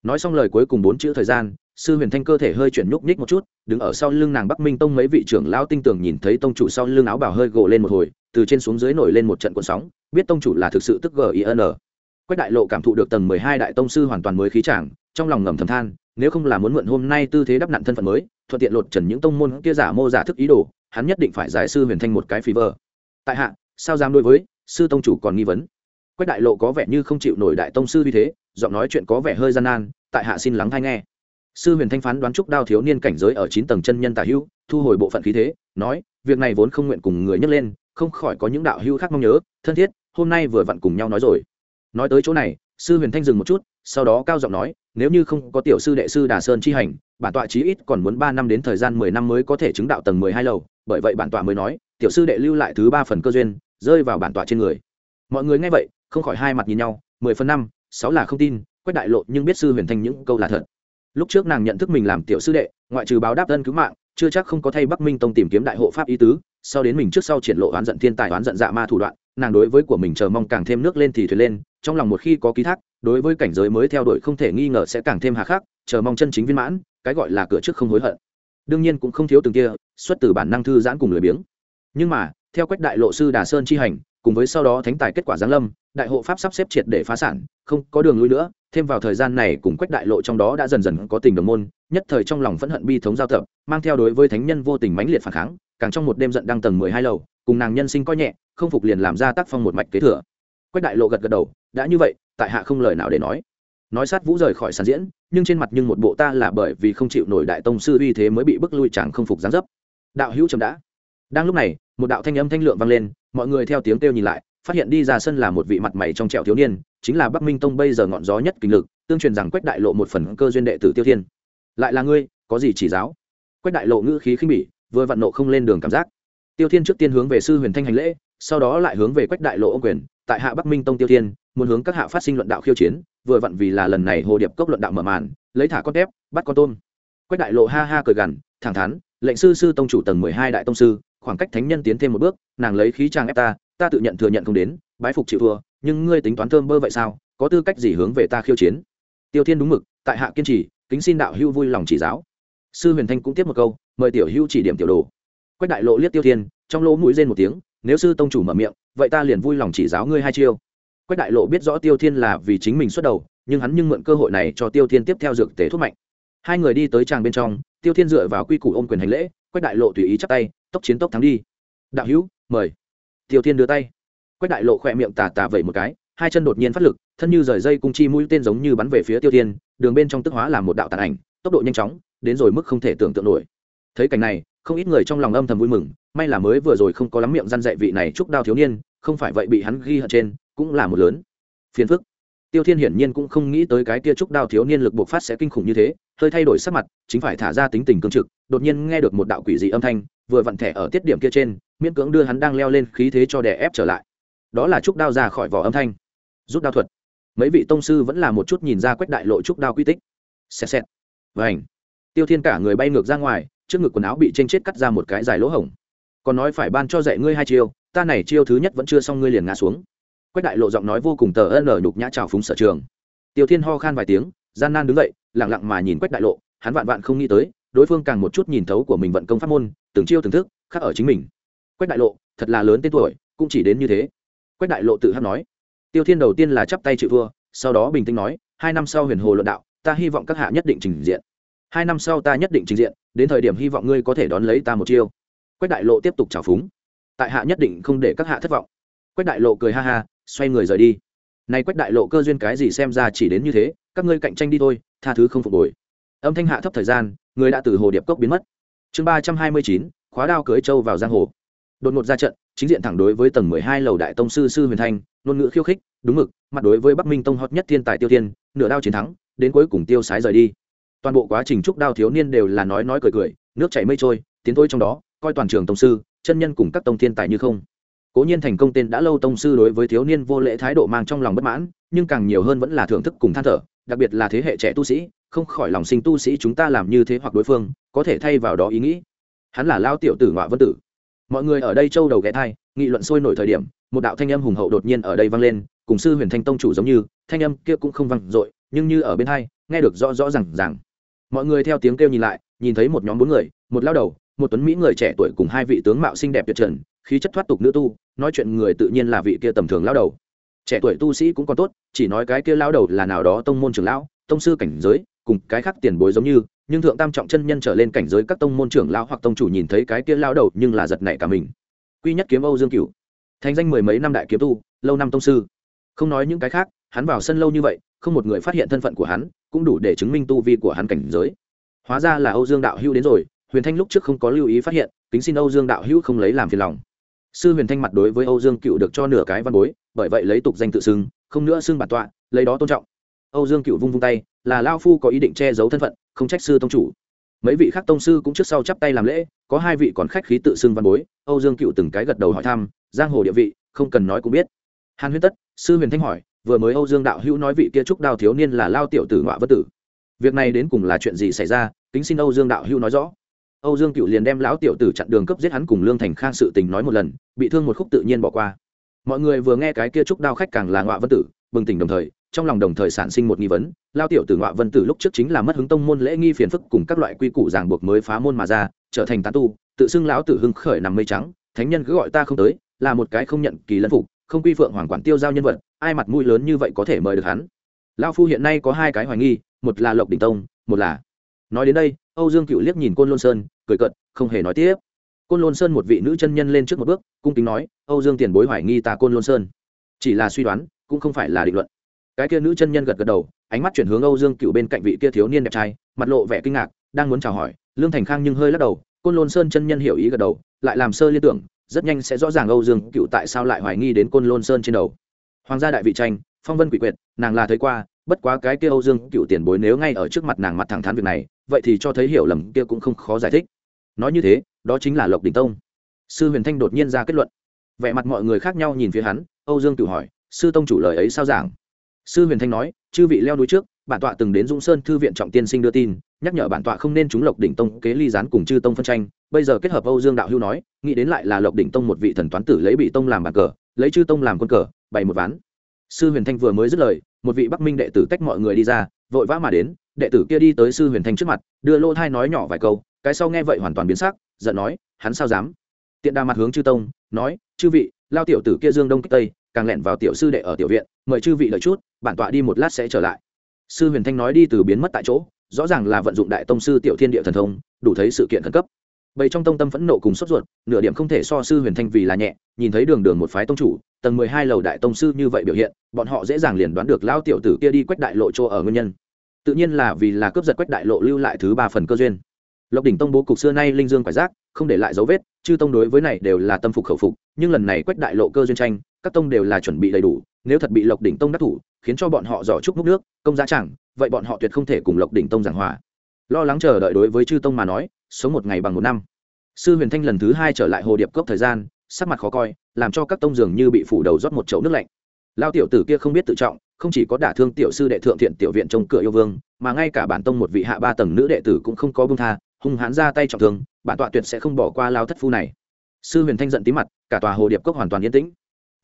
Nói xong lời cuối cùng bốn chữ thời gian, sư huyền thanh cơ thể hơi chuyển nhúc nhích một chút, đứng ở sau lưng nàng bắc minh tông mấy vị trưởng lao tinh tường nhìn thấy tông chủ sau lưng áo bảo hơi gộ lên một hồi, từ trên xuống dưới nổi lên một trận cuộn sóng, biết tông chủ là thực sự tức gin quách đại lộ cảm thụ được tầng mười hai đại tông sư hoàn toàn mới khí trảng trong lòng ngầm thầm than nếu không là muốn mượn hôm nay tư thế đắp nặn thân phận mới, thuận tiện lột trần những tông môn kia giả mô giả thức ý đồ, hắn nhất định phải giải sư huyền thanh một cái phí vờ tại hạ, sao dám đối với sư tông chủ còn nghi vấn? Quách đại lộ có vẻ như không chịu nổi đại tông sư vì thế, giọng nói chuyện có vẻ hơi gian nan, tại hạ xin lắng hay nghe. Sư huyền thanh phán đoán trúc đao thiếu niên cảnh giới ở chín tầng chân nhân tả hữu, thu hồi bộ phận khí thế, nói, việc này vốn không nguyện cùng người nhấc lên, không khỏi có những đạo hữu khác mong nhớ, thân thiết, hôm nay vừa vặn cùng nhau nói rồi. Nói tới chỗ này sư huyền thanh dừng một chút, sau đó cao giọng nói, nếu như không có tiểu sư đệ sư đà sơn chi hành, bản tọa chí ít còn muốn ba năm đến thời gian mười năm mới có thể chứng đạo tầng mười hai lầu, bởi vậy bản tọa mới nói, tiểu sư đệ lưu lại thứ ba phần cơ duyên, rơi vào bản tọa trên người. Mọi người nghe vậy, không khỏi hai mặt nhìn nhau, mười phần năm, sáu là không tin quét đại lộ nhưng biết sư huyền thanh những câu là thật. Lúc trước nàng nhận thức mình làm tiểu sư đệ, ngoại trừ báo đáp ân cứu mạng, chưa chắc không có thay bắc minh tông tìm kiếm đại hộ pháp ý tứ, sau đến mình trước sau triển lộ oán giận thiên tài oán giận dạ ma thủ đoạn nàng đối với của mình chờ mong càng thêm nước lên thì thuyền lên, trong lòng một khi có ký thác, đối với cảnh giới mới theo đuổi không thể nghi ngờ sẽ càng thêm hà khắc, chờ mong chân chính viên mãn, cái gọi là cửa trước không hối hận. Đương nhiên cũng không thiếu từng kia, xuất từ bản năng thư giãn cùng lười biếng. Nhưng mà, theo quách đại lộ sư đà sơn chi hành, cùng với sau đó thánh tài kết quả giáng lâm, đại hộ pháp sắp xếp triệt để phá sản, không có đường lui nữa, thêm vào thời gian này cùng quách đại lộ trong đó đã dần dần có tình đồng môn, nhất thời trong lòng phẫn hận bi thống giao tập, mang theo đối với thánh nhân vô tình mãnh liệt phản kháng, càng trong một đêm giận đang tầng mười hai lầu, cùng nàng nhân sinh coi nhẹ không phục liền làm ra tác phong một mạch kế thừa. Quách đại lộ gật gật đầu, đã như vậy, tại hạ không lời nào để nói. Nói sát vũ rời khỏi sàn diễn, nhưng trên mặt nhưng một bộ ta là bởi vì không chịu nổi đại tông sư uy thế mới bị bức lui chẳng không phục gián dấp. Đạo hữu trầm đã. Đang lúc này, một đạo thanh âm thanh lượng vang lên, mọi người theo tiếng kêu nhìn lại, phát hiện đi ra sân là một vị mặt mày trong trẹo thiếu niên, chính là bắc minh tông bây giờ ngọn gió nhất kinh lực, tương truyền rằng quách đại lộ một phần cơ duyên đệ tử tiêu thiên. Lại là ngươi, có gì chỉ giáo? Quách đại lộ ngữ khí khinh bỉ, vừa vặn nộ không lên đường cảm giác. Tiêu thiên trước tiên hướng về sư huyền thanh hành lễ sau đó lại hướng về quách đại lộ ông quyền, tại hạ bắc minh tông tiêu thiên, muốn hướng các hạ phát sinh luận đạo khiêu chiến, vừa vặn vì là lần này hồ điệp cốc luận đạo mở màn, lấy thả con tép bắt con tôm. Quách đại lộ ha ha cười gằn, thẳng thắn, lệnh sư sư tông chủ tầng mười hai đại tông sư, khoảng cách thánh nhân tiến thêm một bước, nàng lấy khí trang ép ta ta tự nhận thừa nhận không đến, bái phục chịu thua, nhưng ngươi tính toán thơm bơ vậy sao, có tư cách gì hướng về ta khiêu chiến? Tiêu thiên đúng mực, tại hạ kiên trì, kính xin đạo hưu vui lòng chỉ giáo. Sư huyền thanh cũng tiếp một câu, mời tiểu hưu chỉ điểm tiểu đồ. Quách đại lộ liếc tiêu thiên, trong lỗ mũi rên một tiếng nếu sư tông chủ mở miệng, vậy ta liền vui lòng chỉ giáo ngươi hai chiêu. Quách đại lộ biết rõ tiêu thiên là vì chính mình xuất đầu, nhưng hắn nhưng mượn cơ hội này cho tiêu thiên tiếp theo dược tế thuốc mạnh. Hai người đi tới tràng bên trong, tiêu thiên dựa vào quy củ ôm quyền hành lễ, quách đại lộ tùy ý chắc tay, tốc chiến tốc thắng đi. Đạo hữu, mời. Tiêu thiên đưa tay. Quách đại lộ khỏe miệng tà tà vẩy một cái, hai chân đột nhiên phát lực, thân như rời dây cung chi mũi tên giống như bắn về phía tiêu thiên, đường bên trong tức hóa làm một đạo tàn ảnh, tốc độ nhanh chóng, đến rồi mức không thể tưởng tượng nổi. Thấy cảnh này, không ít người trong lòng âm thầm vui mừng may là mới vừa rồi không có lắm miệng răn dạy vị này chúc đao thiếu niên, không phải vậy bị hắn ghi hận trên, cũng là một lớn. Phiền phức. Tiêu thiên hiển nhiên cũng không nghĩ tới cái kia trúc đao thiếu niên lực bộc phát sẽ kinh khủng như thế, hơi thay đổi sắc mặt, chính phải thả ra tính tình cương trực, đột nhiên nghe được một đạo quỷ dị âm thanh, vừa vặn thẻ ở tiết điểm kia trên, miễn cưỡng đưa hắn đang leo lên khí thế cho đè ép trở lại. Đó là trúc đao ra khỏi vỏ âm thanh. Rút đao thuật. Mấy vị tông sư vẫn là một chút nhìn ra quách đại lộ trúc đao quy tích. Xẹt xẹt. Vảnh tiêu thiên cả người bay ngược ra ngoài, trước ngực quần áo bị tranh chết cắt ra một cái dài lỗ hổng còn nói phải ban cho dạy ngươi hai chiêu, ta này chiêu thứ nhất vẫn chưa xong ngươi liền ngã xuống. Quách đại lộ giọng nói vô cùng tờ ân ở nhục nhã trào phúng sở trường. Tiêu thiên ho khan vài tiếng, gian nan đứng dậy lẳng lặng mà nhìn quách đại lộ, hắn vạn vạn không nghĩ tới, đối phương càng một chút nhìn thấu của mình vận công pháp môn, từng chiêu từng thức, khác ở chính mình. Quách đại lộ, thật là lớn tên tuổi, cũng chỉ đến như thế. Quách đại lộ tự hát nói. Tiêu thiên đầu tiên là chắp tay chịu thua, sau đó bình tĩnh nói, hai năm sau huyền hồ luận đạo, ta hy vọng các hạ nhất định trình diện. Hai năm sau ta nhất định trình diện, đến thời điểm hy vọng ngươi có thể đón lấy ta một chiêu quách đại lộ tiếp tục trào phúng. Tại hạ nhất định không để các hạ thất vọng. Quách đại lộ cười ha ha xoay người rời đi. Này quách đại lộ cơ duyên cái gì xem ra chỉ đến như thế các ngươi cạnh tranh đi thôi tha thứ không phục hồi. Âm thanh hạ thấp thời gian người đã từ hồ điệp cốc biến mất. Chương ba trăm hai mươi chín khóa đao cưới châu vào giang hồ. Đột ngột ra trận chính diện thẳng đối với tầng mười hai lầu đại tông sư sư huyền thanh ngôn ngữ khiêu khích đúng mực mặt đối với bắc minh tông hot nhất thiên tài tiêu thiên, nửa đao chiến thắng đến cuối cùng tiêu sái rời đi. Toàn bộ quá trình trúc đao thiếu niên đều là nói nói cười cười nước chảy mây trôi tiến thôi trong đó coi toàn trường tông sư, chân nhân cùng các tông thiên tài như không. Cố nhiên thành công tên đã lâu tông sư đối với thiếu niên vô lễ thái độ mang trong lòng bất mãn, nhưng càng nhiều hơn vẫn là thưởng thức cùng than thở, đặc biệt là thế hệ trẻ tu sĩ, không khỏi lòng sinh tu sĩ chúng ta làm như thế hoặc đối phương, có thể thay vào đó ý nghĩ. Hắn là lao tiểu tử ngoại vân tử. Mọi người ở đây châu đầu ghé thai, nghị luận sôi nổi thời điểm, một đạo thanh âm hùng hậu đột nhiên ở đây vang lên, cùng sư huyền thanh tông chủ giống như, thanh âm kia cũng không vang dội, nhưng như ở bên hai, nghe được rõ rõ rằng rằng mọi người theo tiếng kêu nhìn lại, nhìn thấy một nhóm bốn người, một lao đầu một tuấn mỹ người trẻ tuổi cùng hai vị tướng mạo xinh đẹp tuyệt trần, khí chất thoát tục nữ tu, nói chuyện người tự nhiên là vị kia tầm thường lao đầu. Trẻ tuổi tu sĩ cũng còn tốt, chỉ nói cái kia lao đầu là nào đó tông môn trưởng lão, tông sư cảnh giới, cùng cái khác tiền bối giống như, nhưng thượng tam trọng chân nhân trở lên cảnh giới các tông môn trưởng lão hoặc tông chủ nhìn thấy cái kia lao đầu nhưng là giật nảy cả mình. Quy nhất kiếm âu dương cửu, thành danh mười mấy năm đại kiếm tu, lâu năm tông sư. Không nói những cái khác, hắn vào sân lâu như vậy, không một người phát hiện thân phận của hắn, cũng đủ để chứng minh tu vi của hắn cảnh giới. Hóa ra là âu dương đạo hưu đến rồi huyền thanh lúc trước không có lưu ý phát hiện, kính xin âu dương đạo hữu không lấy làm phiền lòng. Sư huyền thanh mặt đối với âu dương cựu được cho nửa cái văn bối, bởi vậy lấy tục danh tự xưng, không nữa xưng bản tọa, lấy đó tôn trọng. Âu dương cựu vung vung tay, là lao phu có ý định che giấu thân phận, không trách sư tông chủ. Mấy vị khác tông sư cũng trước sau chắp tay làm lễ, có hai vị còn khách khí tự xưng văn bối, âu dương cựu từng cái gật đầu hỏi thăm, giang hồ địa vị, không cần nói cũng biết. Hàn huyên tất, sư huyền thanh hỏi, vừa mới âu dương đạo hữu nói vị kia trúc đao thiếu niên là lao tiểu tử ngoại vất tử. Việc này đến cùng là chuyện gì xảy ra, kính xin âu dương đạo hữu nói rõ âu dương cựu liền đem lão tiểu tử chặn đường cấp giết hắn cùng lương thành khang sự tình nói một lần, bị thương một khúc tự nhiên bỏ qua. Mọi người vừa nghe cái kia trúc đao khách càng là ngọa vân tử, bừng tỉnh đồng thời, trong lòng đồng thời sản sinh một nghi vấn lao tiểu tử ngọa vân tử lúc trước chính là mất hứng tông môn lễ nghi phiền phức cùng các loại quy củ ràng buộc mới phá môn mà ra, trở thành tán tu, tự xưng lão tử hưng khởi nằm mây trắng, thánh nhân cứ gọi ta không tới, là một cái không nhận kỳ lân phục, không quy phượng hoàng quản tiêu giao nhân vật, ai mặt mũi lớn như vậy có thể mời được hắn? Lao phu hiện nay có hai cái hoài nghi, một là lộc đỉnh tông, một là nói đến đây âu dương cựu liếc nhìn côn lôn sơn, cười cận không hề nói tiếp. Côn lôn sơn một vị nữ chân nhân lên trước một bước, cung kính nói, âu dương tiền bối hoài nghi ta côn lôn sơn. Chỉ là suy đoán, cũng không phải là định luận. Cái kia nữ chân nhân gật gật đầu, ánh mắt chuyển hướng âu dương cựu bên cạnh vị kia thiếu niên đẹp trai, mặt lộ vẻ kinh ngạc, đang muốn chào hỏi, lương thành khang nhưng hơi lắc đầu, côn lôn sơn chân nhân hiểu ý gật đầu, lại làm sơ liên tưởng, rất nhanh sẽ rõ ràng âu dương cựu tại sao lại hoài nghi đến côn lôn sơn trên đầu. Hoàng gia đại vị tranh, phong vân quỷ quyệt, nàng là thấy qua, bất quá cái kia âu dương cựu tiền bối nếu ngay ở trước mặt nàng mặt thẳng thắn việc này vậy thì cho thấy hiểu lầm kia cũng không khó giải thích. Nói như thế, đó chính là lộc đình tông. Sư huyền thanh đột nhiên ra kết luận. Vẻ mặt mọi người khác nhau nhìn phía hắn, âu dương cửu hỏi, sư tông chủ lời ấy sao giảng? Sư huyền thanh nói, chư vị leo núi trước, bản tọa từng đến dũng sơn thư viện trọng tiên sinh đưa tin, nhắc nhở bản tọa không nên trúng lộc đỉnh tông kế ly gián cùng chư tông phân tranh. Bây giờ kết hợp âu dương đạo hưu nói, nghĩ đến lại là lộc đỉnh tông một vị thần toán tử lấy bị tông làm bàn cờ, lấy chư tông làm quân cờ, bày một ván. Sư huyền thanh vừa mới dứt lời, một vị bắc minh đệ tử tách mọi người đi ra, vội vã mà đến đệ tử kia đi tới sư huyền thanh trước mặt, đưa lô thai nói nhỏ vài câu, cái sau nghe vậy hoàn toàn biến sắc, giận nói, hắn sao dám? Tiện đa mặt hướng chư tông, nói, chư vị, lao tiểu tử kia dương đông kích tây, càng lẹn vào tiểu sư đệ ở tiểu viện, mời chư vị đợi chút, bản tọa đi một lát sẽ trở lại. Sư huyền thanh nói đi từ biến mất tại chỗ, rõ ràng là vận dụng đại tông sư tiểu thiên địa thần thông, đủ thấy sự kiện khẩn cấp. Bầy trong tông tâm phẫn nộ cùng sốt ruột, nửa điểm không thể so sư huyền thanh vì là nhẹ, nhìn thấy đường đường một phái tông chủ, tầng mười hai lầu đại tông sư như vậy biểu hiện, bọn họ dễ dàng liền đoán được lao tiểu tử kia đi quách đại lộ chỗ ở nguyên nhân tự nhiên là vì là cướp giật quách đại lộ lưu lại thứ ba phần cơ duyên. Lộc đỉnh tông bố cục xưa nay linh dương quải giác không để lại dấu vết, chư tông đối với này đều là tâm phục khẩu phục, nhưng lần này quách đại lộ cơ duyên tranh, các tông đều là chuẩn bị đầy đủ, nếu thật bị lộc đỉnh tông đắc thủ, khiến cho bọn họ giỏ trúc múc nước, công giá chẳng, vậy bọn họ tuyệt không thể cùng lộc đỉnh tông giảng hòa. Lo lắng chờ đợi đối với chư tông mà nói, sống một ngày bằng một năm. Sư huyền thanh lần thứ hai trở lại hồ điệp cốc thời gian, sắc mặt khó coi, làm cho các tông dường như bị phủ đầu rót một chậu nước lạnh. Lao tiểu tử kia không biết tự trọng không chỉ có đả thương tiểu sư đệ thượng thiện tiểu viện trong cửa yêu vương, mà ngay cả bản tông một vị hạ ba tầng nữ đệ tử cũng không có bưng tha, hung hãn ra tay trọng thương, bản tọa tuyệt sẽ không bỏ qua lao thất phu này. Sư huyền thanh giận tí mặt, cả tòa hồ điệp cốc hoàn toàn yên tĩnh.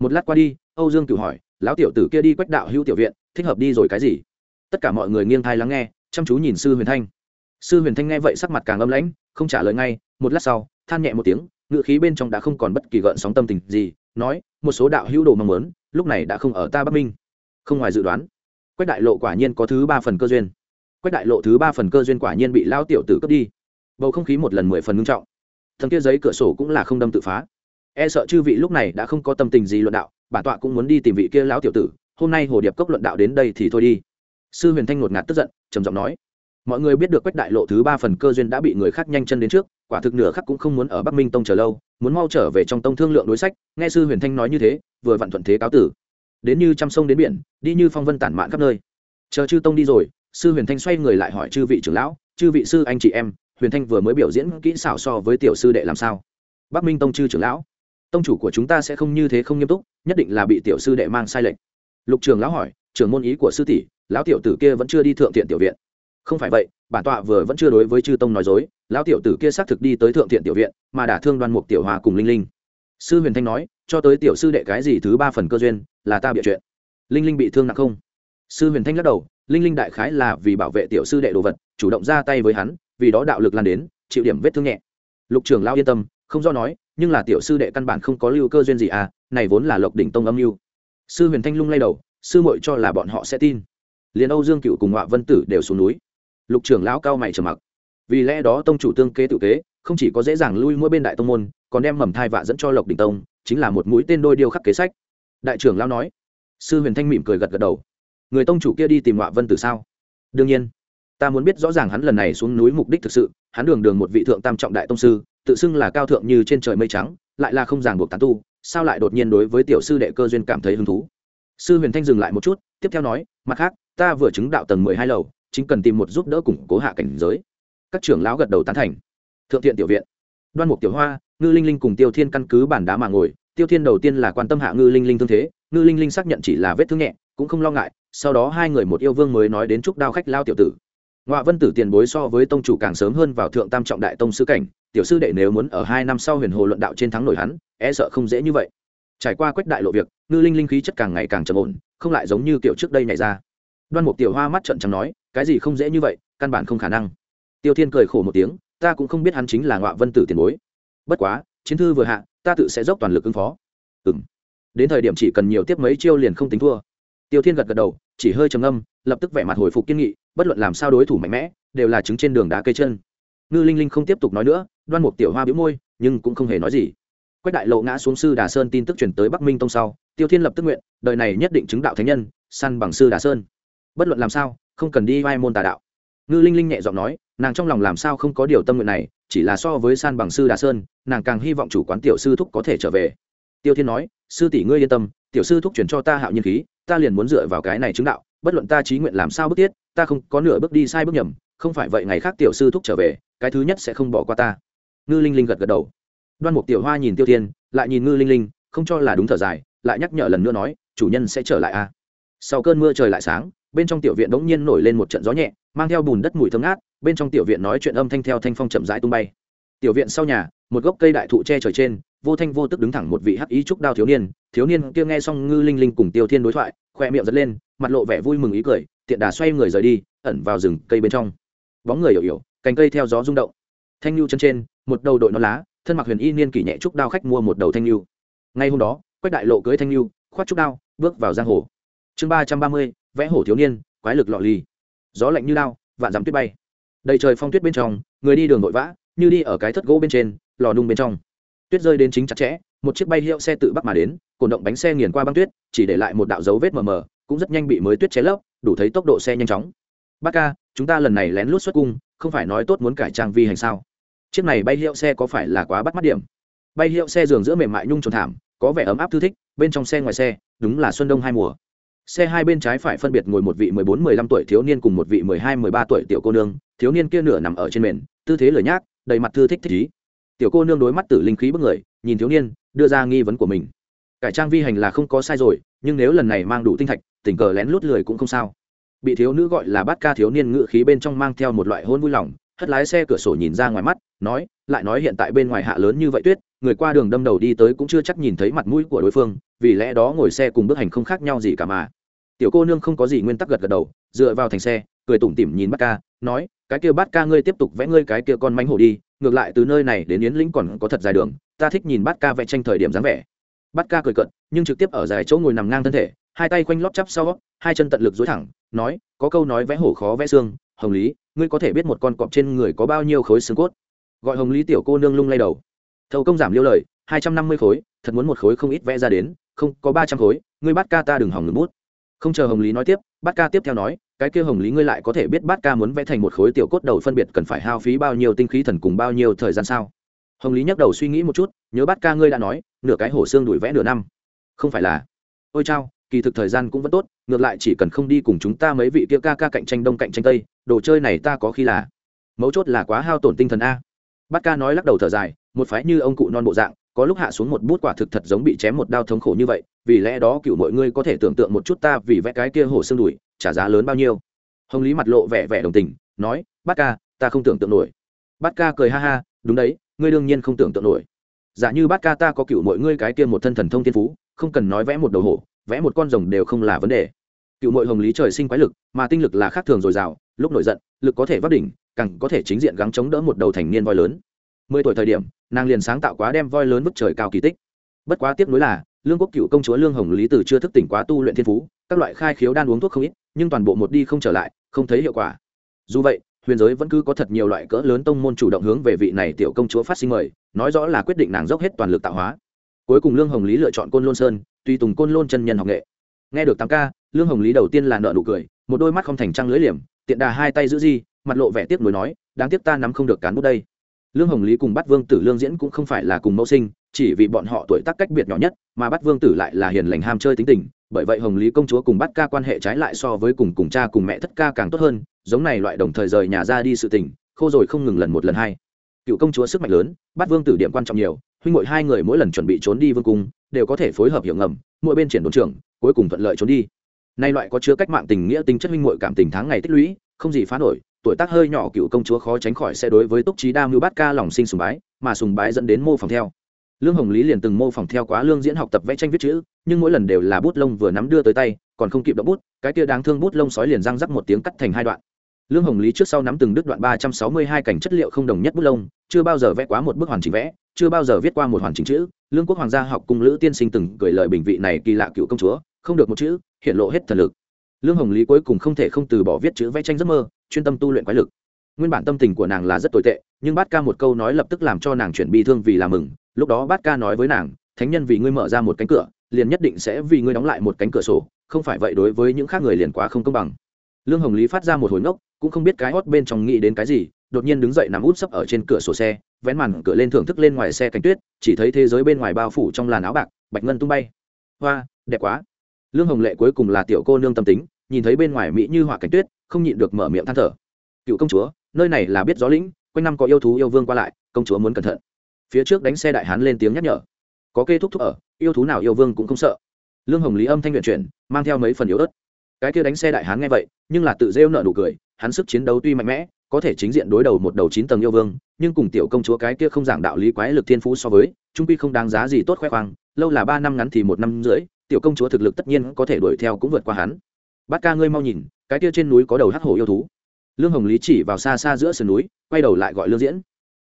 Một lát qua đi, âu dương cửu hỏi, lão tiểu tử kia đi quách đạo hữu tiểu viện, thích hợp đi rồi cái gì? Tất cả mọi người nghiêng thai lắng nghe, chăm chú nhìn sư huyền thanh. Sư huyền thanh nghe vậy sắc mặt càng âm lãnh, không trả lời ngay, một lát sau, than nhẹ một tiếng ngự khí bên trong đã không còn bất kỳ gợn sóng tâm tình gì, nói, một số đạo hữu đồ mong muốn, lúc này đã không ở ta bắc minh không ngoài dự đoán, quách đại lộ quả nhiên có thứ ba phần cơ duyên. Quách đại lộ thứ ba phần cơ duyên quả nhiên bị lao tiểu tử cướp đi. Bầu không khí một lần mười phần ngưng trọng. Thần kia giấy cửa sổ cũng là không đâm tự phá. E sợ chư vị lúc này đã không có tâm tình gì luận đạo, bản tọa cũng muốn đi tìm vị kia lão tiểu tử, hôm nay hồ điệp cốc luận đạo đến đây thì thôi đi. Sư huyền thanh ngột ngạt tức giận, trầm giọng nói, mọi người biết được quách đại lộ thứ ba phần cơ duyên đã bị người khác nhanh chân đến trước, quả thực nửa khắc cũng không muốn ở bắc minh tông chờ lâu, muốn mau trở về trong tông thương lượng đối sách. Nghe sư huyền thanh nói như thế, vừa vặn thuận thế cáo tử đến như trăm sông đến biển, đi như phong vân tản mạn khắp nơi. Chờ chư tông đi rồi, sư huyền thanh xoay người lại hỏi chư vị trưởng lão, chư vị sư anh chị em, huyền thanh vừa mới biểu diễn kỹ xảo so với tiểu sư đệ làm sao? Bắc minh tông chư trưởng lão, tông chủ của chúng ta sẽ không như thế không nghiêm túc, nhất định là bị tiểu sư đệ mang sai lệch. Lục trường lão hỏi, trưởng môn ý của sư tỷ, lão tiểu tử kia vẫn chưa đi thượng thiện tiểu viện. Không phải vậy bản tọa vừa vẫn chưa đối với chư tông nói dối, lão tiểu tử kia xác thực đi tới thượng thiện tiểu viện, mà đả thương đoan mục tiểu hòa cùng linh linh. Sư huyền thanh nói, cho tới tiểu sư đệ cái gì thứ ba phần cơ duyên là ta bịa chuyện. Linh linh bị thương nặng không? Sư huyền thanh lắc đầu, linh linh đại khái là vì bảo vệ tiểu sư đệ đồ vật, chủ động ra tay với hắn, vì đó đạo lực lan đến, chịu điểm vết thương nhẹ. Lục trường lao yên tâm, không do nói, nhưng là tiểu sư đệ căn bản không có lưu cơ duyên gì à này vốn là lộc đỉnh tông âm mưu. Sư huyền thanh lung lay đầu, sư muội cho là bọn họ sẽ tin. Liền âu dương cựu cùng ngọa vân tử đều xuống núi. Lục trưởng lão cao mày trầm mặc. Vì lẽ đó tông chủ tương kế tự kế, không chỉ có dễ dàng lui mỗi bên đại tông môn, còn đem mầm thai vạ dẫn cho lộc đỉnh tông, chính là một mũi tên đôi điêu khắc kế sách đại trưởng lão nói. Sư huyền thanh mỉm cười gật gật đầu. Người tông chủ kia đi tìm ngọa vân tử sao? Đương nhiên. Ta muốn biết rõ ràng hắn lần này xuống núi mục đích thực sự, hắn đường đường một vị thượng tam trọng đại tông sư, tự xưng là cao thượng như trên trời mây trắng, lại là không ràng buộc tán tu, sao lại đột nhiên đối với tiểu sư đệ cơ duyên cảm thấy hứng thú? Sư huyền thanh dừng lại một chút, tiếp theo nói, mặt khác, ta vừa chứng đạo tầng mười hai lầu, chính cần tìm một giúp đỡ củng cố hạ cảnh giới. Các trưởng lão gật đầu tán thành. Thượng thiện tiểu viện. Đoan mục tiểu hoa, ngư linh linh cùng tiêu thiên căn cứ bản đá mà ngồi tiêu thiên đầu tiên là quan tâm hạ ngư linh linh thương thế, ngư linh linh xác nhận chỉ là vết thương nhẹ, cũng không lo ngại, sau đó hai người một yêu vương mới nói đến chúc đao khách lao tiểu tử. Ngoại vân tử tiền bối so với tông chủ càng sớm hơn vào thượng tam trọng đại tông sư cảnh, tiểu sư đệ nếu muốn ở hai năm sau huyền hồ luận đạo trên thắng nổi hắn e sợ không dễ như vậy. Trải qua quách đại lộ việc, ngư linh linh khí chất càng ngày càng trầm ổn, không lại giống như kiểu trước đây nhảy ra. Đoan mục tiểu hoa mắt trận chẳng nói, cái gì không dễ như vậy, căn bản không khả năng. Tiêu thiên cười khổ một tiếng, ta cũng không biết hắn chính là ngoạ vân tử tiền bối. Bất quá, chiến thư vừa hạ ta tự sẽ dốc toàn lực ứng phó. Ừng đến thời điểm chỉ cần nhiều tiếp mấy chiêu liền không tính thua. Tiêu thiên gật gật đầu, chỉ hơi trầm âm lập tức vẻ mặt hồi phục kiên nghị, bất luận làm sao đối thủ mạnh mẽ, đều là chứng trên đường đá cây chân. Ngư linh linh không tiếp tục nói nữa, đoan mục tiểu hoa bĩu môi, nhưng cũng không hề nói gì. Quách đại lộ ngã xuống sư đà sơn tin tức chuyển tới bắc minh tông sau, tiêu thiên lập tức nguyện, đời này nhất định chứng đạo thánh nhân, săn bằng sư đà sơn. Bất luận làm sao, không cần đi vai môn tà đạo. Ngư linh linh nhẹ giọng nói, nàng trong lòng làm sao không có điều tâm nguyện này chỉ là so với san bằng sư đà sơn, nàng càng hy vọng chủ quán tiểu sư thúc có thể trở về. Tiêu thiên nói, sư tỷ ngươi yên tâm, tiểu sư thúc chuyển cho ta hạo nhiên khí, ta liền muốn dựa vào cái này chứng đạo, bất luận ta trí nguyện làm sao bước tiết ta không có nửa bước đi sai bước nhầm, không phải vậy ngày khác tiểu sư thúc trở về, cái thứ nhất sẽ không bỏ qua ta. Ngư linh linh gật gật đầu. Đoan mục tiểu hoa nhìn tiêu thiên, lại nhìn ngư linh linh, không cho là đúng thở dài, lại nhắc nhở lần nữa nói, chủ nhân sẽ trở lại a. Sau cơn mưa trời lại sáng bên trong tiểu viện đ ỗ n g nhiên nổi lên một trận gió nhẹ, mang theo bùn đất mùi thơm ngát, bên trong tiểu viện nói chuyện âm thanh theo thanh phong chậm rãi tung bay. Tiểu viện sau nhà, một gốc cây đại thụ che trời trên, vô thanh vô tức đứng thẳng một vị hắc ý trúc đao thiếu niên thiếu niên kia nghe xong ngư linh linh cùng tiêu thiên đối thoại, khoe miệng giật lên, mặt lộ vẻ vui mừng ý cười, tiện đà xoay người rời đi, ẩn vào rừng cây bên trong. Bóng người hiểu hiểu, cành cây theo gió rung động. Thanh lưu chân trên, một đầu đội non lá, thân mặc huyền y niên kỷ nhẹ trúc đao khách mua một đầu thanh lưu. Ngay hôm đó, quách đại lộ cưới thanh lưu khoát trúc đao, bước vào giang hồ. Chương ba trăm ba mươi vẽ hổ thiếu niên, quái lực lọ ly gió lạnh như lao, vạn dắm tuyết bay. Đầy trời phong tuyết bên trong, người đi đường vội vã, như đi ở cái thất gỗ bên trên, lò nung bên trong. Tuyết rơi đến chính chặt chẽ, một chiếc bay hiệu xe tự bắc mà đến, cồn động bánh xe nghiền qua băng tuyết, chỉ để lại một đạo dấu vết mờ mờ, cũng rất nhanh bị mới tuyết cháy lấp, đủ thấy tốc độ xe nhanh chóng. Bác ca, chúng ta lần này lén lút xuất cung, không phải nói tốt muốn cải trang vi hành sao? Chiếc này bay hiệu xe có phải là quá bắt mắt điểm? Bay hiệu xe giường giữa mềm mại nhung trồn thảm, có vẻ ấm áp thư thích, bên trong xe ngoài xe, đúng là xuân đông hai mùa xe hai bên trái phải phân biệt ngồi một vị mười bốn, mười lăm tuổi thiếu niên cùng một vị mười hai, mười ba tuổi tiểu cô nương. Thiếu niên kia nửa nằm ở trên mền, tư thế lời nhác, đầy mặt thư thích thích ý. Tiểu cô nương đối mắt tử linh khí bức người, nhìn thiếu niên, đưa ra nghi vấn của mình. Cải trang vi hành là không có sai rồi, nhưng nếu lần này mang đủ tinh thạch, tình cờ lén lút lười cũng không sao. Bị thiếu nữ gọi là bát ca thiếu niên ngự khí bên trong mang theo một loại hôn vui lòng, hất lái xe cửa sổ nhìn ra ngoài mắt, nói, lại nói hiện tại bên ngoài hạ lớn như vậy tuyết người qua đường đâm đầu đi tới cũng chưa chắc nhìn thấy mặt mũi của đối phương, vì lẽ đó ngồi xe cùng bước hành không khác nhau gì cả mà. Tiểu cô nương không có gì nguyên tắc gật gật đầu, dựa vào thành xe, cười tủm tỉm nhìn bát ca, nói, cái kia bát ca ngươi tiếp tục vẽ ngươi cái kia con mánh hổ đi, ngược lại từ nơi này đến yến lĩnh còn có thật dài đường, ta thích nhìn bát ca vẽ tranh thời điểm dáng vẻ. Bát ca cười cận nhưng trực tiếp ở dài chỗ ngồi nằm ngang thân thể, hai tay quanh lót chắp sau, hai chân tận lực dối thẳng, nói, có câu nói vẽ hổ khó vẽ xương, hồng lý, ngươi có thể biết một con cọp trên người có bao nhiêu khối xương cốt? Gọi hồng lý tiểu cô nương lung lay đầu thầu công giảm liêu lời, hai trăm năm mươi khối, thật muốn một khối không ít vẽ ra đến, không, có ba trăm khối, ngươi bắt ca ta đừng hỏng ngừng bút. Không chờ hồng lý nói tiếp bát ca tiếp theo nói, cái kia hồng lý ngươi lại có thể biết bát ca muốn vẽ thành một khối tiểu cốt đầu phân biệt cần phải hao phí bao nhiêu tinh khí thần cùng bao nhiêu thời gian sao? Hồng lý nhắc đầu suy nghĩ một chút, nhớ bát ca ngươi đã nói, nửa cái hổ xương đuổi vẽ nửa năm. Không phải là. Ôi chao, kỳ thực thời gian cũng vẫn tốt, ngược lại chỉ cần không đi cùng chúng ta mấy vị kia ca ca cạnh tranh đông cạnh tranh tây, đồ chơi này ta có khi là. Mấu chốt là quá hao tổn tinh thần a bát ca nói lắc đầu thở dài, một phái như ông cụ non bộ dạng, có lúc hạ xuống một bút quả thực thật giống bị chém một đao thống khổ như vậy, vì lẽ đó cựu mọi ngươi có thể tưởng tượng một chút ta vì vẽ cái kia hổ xương đùi, trả giá lớn bao nhiêu. Hồng lý mặt lộ vẻ vẻ đồng tình, nói, bát ca, ta không tưởng tượng nổi. Bát ca cười ha ha, đúng đấy, ngươi đương nhiên không tưởng tượng nổi. Giả như bát ca ta có cựu mọi ngươi cái kia một thân thần thông thiên phú, không cần nói vẽ một đầu hổ, vẽ một con rồng đều không là vấn đề. Cựu mội hồng lý trời sinh quái lực, mà tinh lực là khác thường dồi dào, lúc nổi giận, lực có thể vấp đỉnh càng có thể chính diện gắng chống đỡ một đầu thành niên voi lớn. Mười tuổi thời điểm, nàng liền sáng tạo quá đem voi lớn vứt trời cao kỳ tích. Bất quá tiếp nối là, lương quốc cựu công chúa lương hồng lý từ chưa thức tỉnh quá tu luyện thiên phú, các loại khai khiếu đan uống thuốc không ít, nhưng toàn bộ một đi không trở lại, không thấy hiệu quả. Dù vậy, huyền giới vẫn cứ có thật nhiều loại cỡ lớn tông môn chủ động hướng về vị này tiểu công chúa phát sinh mời, nói rõ là quyết định nàng dốc hết toàn lực tạo hóa. Cuối cùng lương hồng lý lựa chọn côn lôn sơn, tùy tùng côn lôn chân nhân học nghệ. Nghe được tám ca, lương hồng lý đầu tiên là nợ nụ cười, một đôi mắt không thành trăng lưỡi liềm, tiện đà hai tay giữ di mặt lộ vẻ tiếc nuối nói, đáng tiếc ta nắm không được cán bút đây. Lương hồng lý cùng bắt vương tử lương diễn cũng không phải là cùng mẫu sinh, chỉ vì bọn họ tuổi tác cách biệt nhỏ nhất, mà bắt vương tử lại là hiền lành ham chơi tính tình, bởi vậy hồng lý công chúa cùng bắt ca quan hệ trái lại so với cùng cùng cha cùng mẹ thất ca càng tốt hơn, giống này loại đồng thời rời nhà ra đi sự tình, khô rồi không ngừng lần một lần hai. Cựu công chúa sức mạnh lớn, bắt vương tử điểm quan trọng nhiều, huynh muội hai người mỗi lần chuẩn bị trốn đi vương cung, đều có thể phối hợp hiệu ngầm, mỗi bên triển đồn trưởng, cuối cùng thuận lợi trốn đi. Nay loại có chứa cách mạng tình nghĩa tinh chất huynh muội cảm tình tháng ngày tích lũy, không gì phá nổi tuổi tác hơi nhỏ cựu công chúa khó tránh khỏi sẽ đối với túc trí đa mưu bát ca lòng sinh sùng bái, mà sùng bái dẫn đến mô phỏng theo. Lương hồng lý liền từng mô phỏng theo quá lương diễn học tập vẽ tranh viết chữ, nhưng mỗi lần đều là bút lông vừa nắm đưa tới tay, còn không kịp động bút, cái kia đáng thương bút lông sói liền răng rắc một tiếng cắt thành hai đoạn. Lương hồng lý trước sau nắm từng đứt đoạn ba trăm sáu mươi hai cảnh chất liệu không đồng nhất bút lông, chưa bao giờ vẽ quá một bức hoàn chỉnh vẽ, chưa bao giờ viết qua một hoàn chỉnh chữ. Lương quốc hoàng gia học cung lữ tiên sinh từng gửi lời bình vị này kỳ lạ cựu công chúa, không được một chữ, hiện lộ hết thần lực. Lương hồng lý cuối cùng không thể không từ bỏ viết chữ vẽ tranh giấc mơ chuyên tâm tu luyện quái lực. Nguyên bản tâm tình của nàng là rất tồi tệ, nhưng bát ca một câu nói lập tức làm cho nàng chuyển bi thương vì làm mừng. Lúc đó bát ca nói với nàng, thánh nhân vì ngươi mở ra một cánh cửa, liền nhất định sẽ vì ngươi đóng lại một cánh cửa sổ, không phải vậy đối với những khác người liền quá không công bằng. Lương hồng lý phát ra một hồi ngốc, cũng không biết cái hót bên trong nghĩ đến cái gì, đột nhiên đứng dậy nằm út sấp ở trên cửa sổ xe, vén màn cửa lên thưởng thức lên ngoài xe cánh tuyết, chỉ thấy thế giới bên ngoài bao phủ trong làn áo bạc, bạch ngân tung bay. Hoa, đẹp quá. Lương hồng lệ cuối cùng là tiểu cô nương tâm tính, nhìn thấy bên ngoài mỹ như họa cánh tuyết không nhịn được mở miệng than thở. Cựu công chúa, nơi này là biết gió lĩnh, quanh năm có yêu thú yêu vương qua lại, công chúa muốn cẩn thận. Phía trước đánh xe đại hán lên tiếng nhắc nhở. Có kê thúc thúc ở, yêu thú nào yêu vương cũng không sợ. Lương hồng lý âm thanh nguyện chuyển, mang theo mấy phần yếu ớt. Cái kia đánh xe đại hán nghe vậy, nhưng là tự rêu nợ nụ cười, hắn sức chiến đấu tuy mạnh mẽ, có thể chính diện đối đầu một đầu chín tầng yêu vương, nhưng cùng tiểu công chúa cái kia không giảng đạo lý quái lực thiên phú so với, trung quy không đáng giá gì tốt khoe khoang, lâu là ba năm ngắn thì một năm rưỡi, tiểu công chúa thực lực tất nhiên có thể đuổi theo cũng vượt qua hắn. Bát ca ngươi mau nhìn cái kia trên núi có đầu hắc hổ yêu thú. Lương hồng lý chỉ vào xa xa giữa sườn núi, quay đầu lại gọi lương diễn.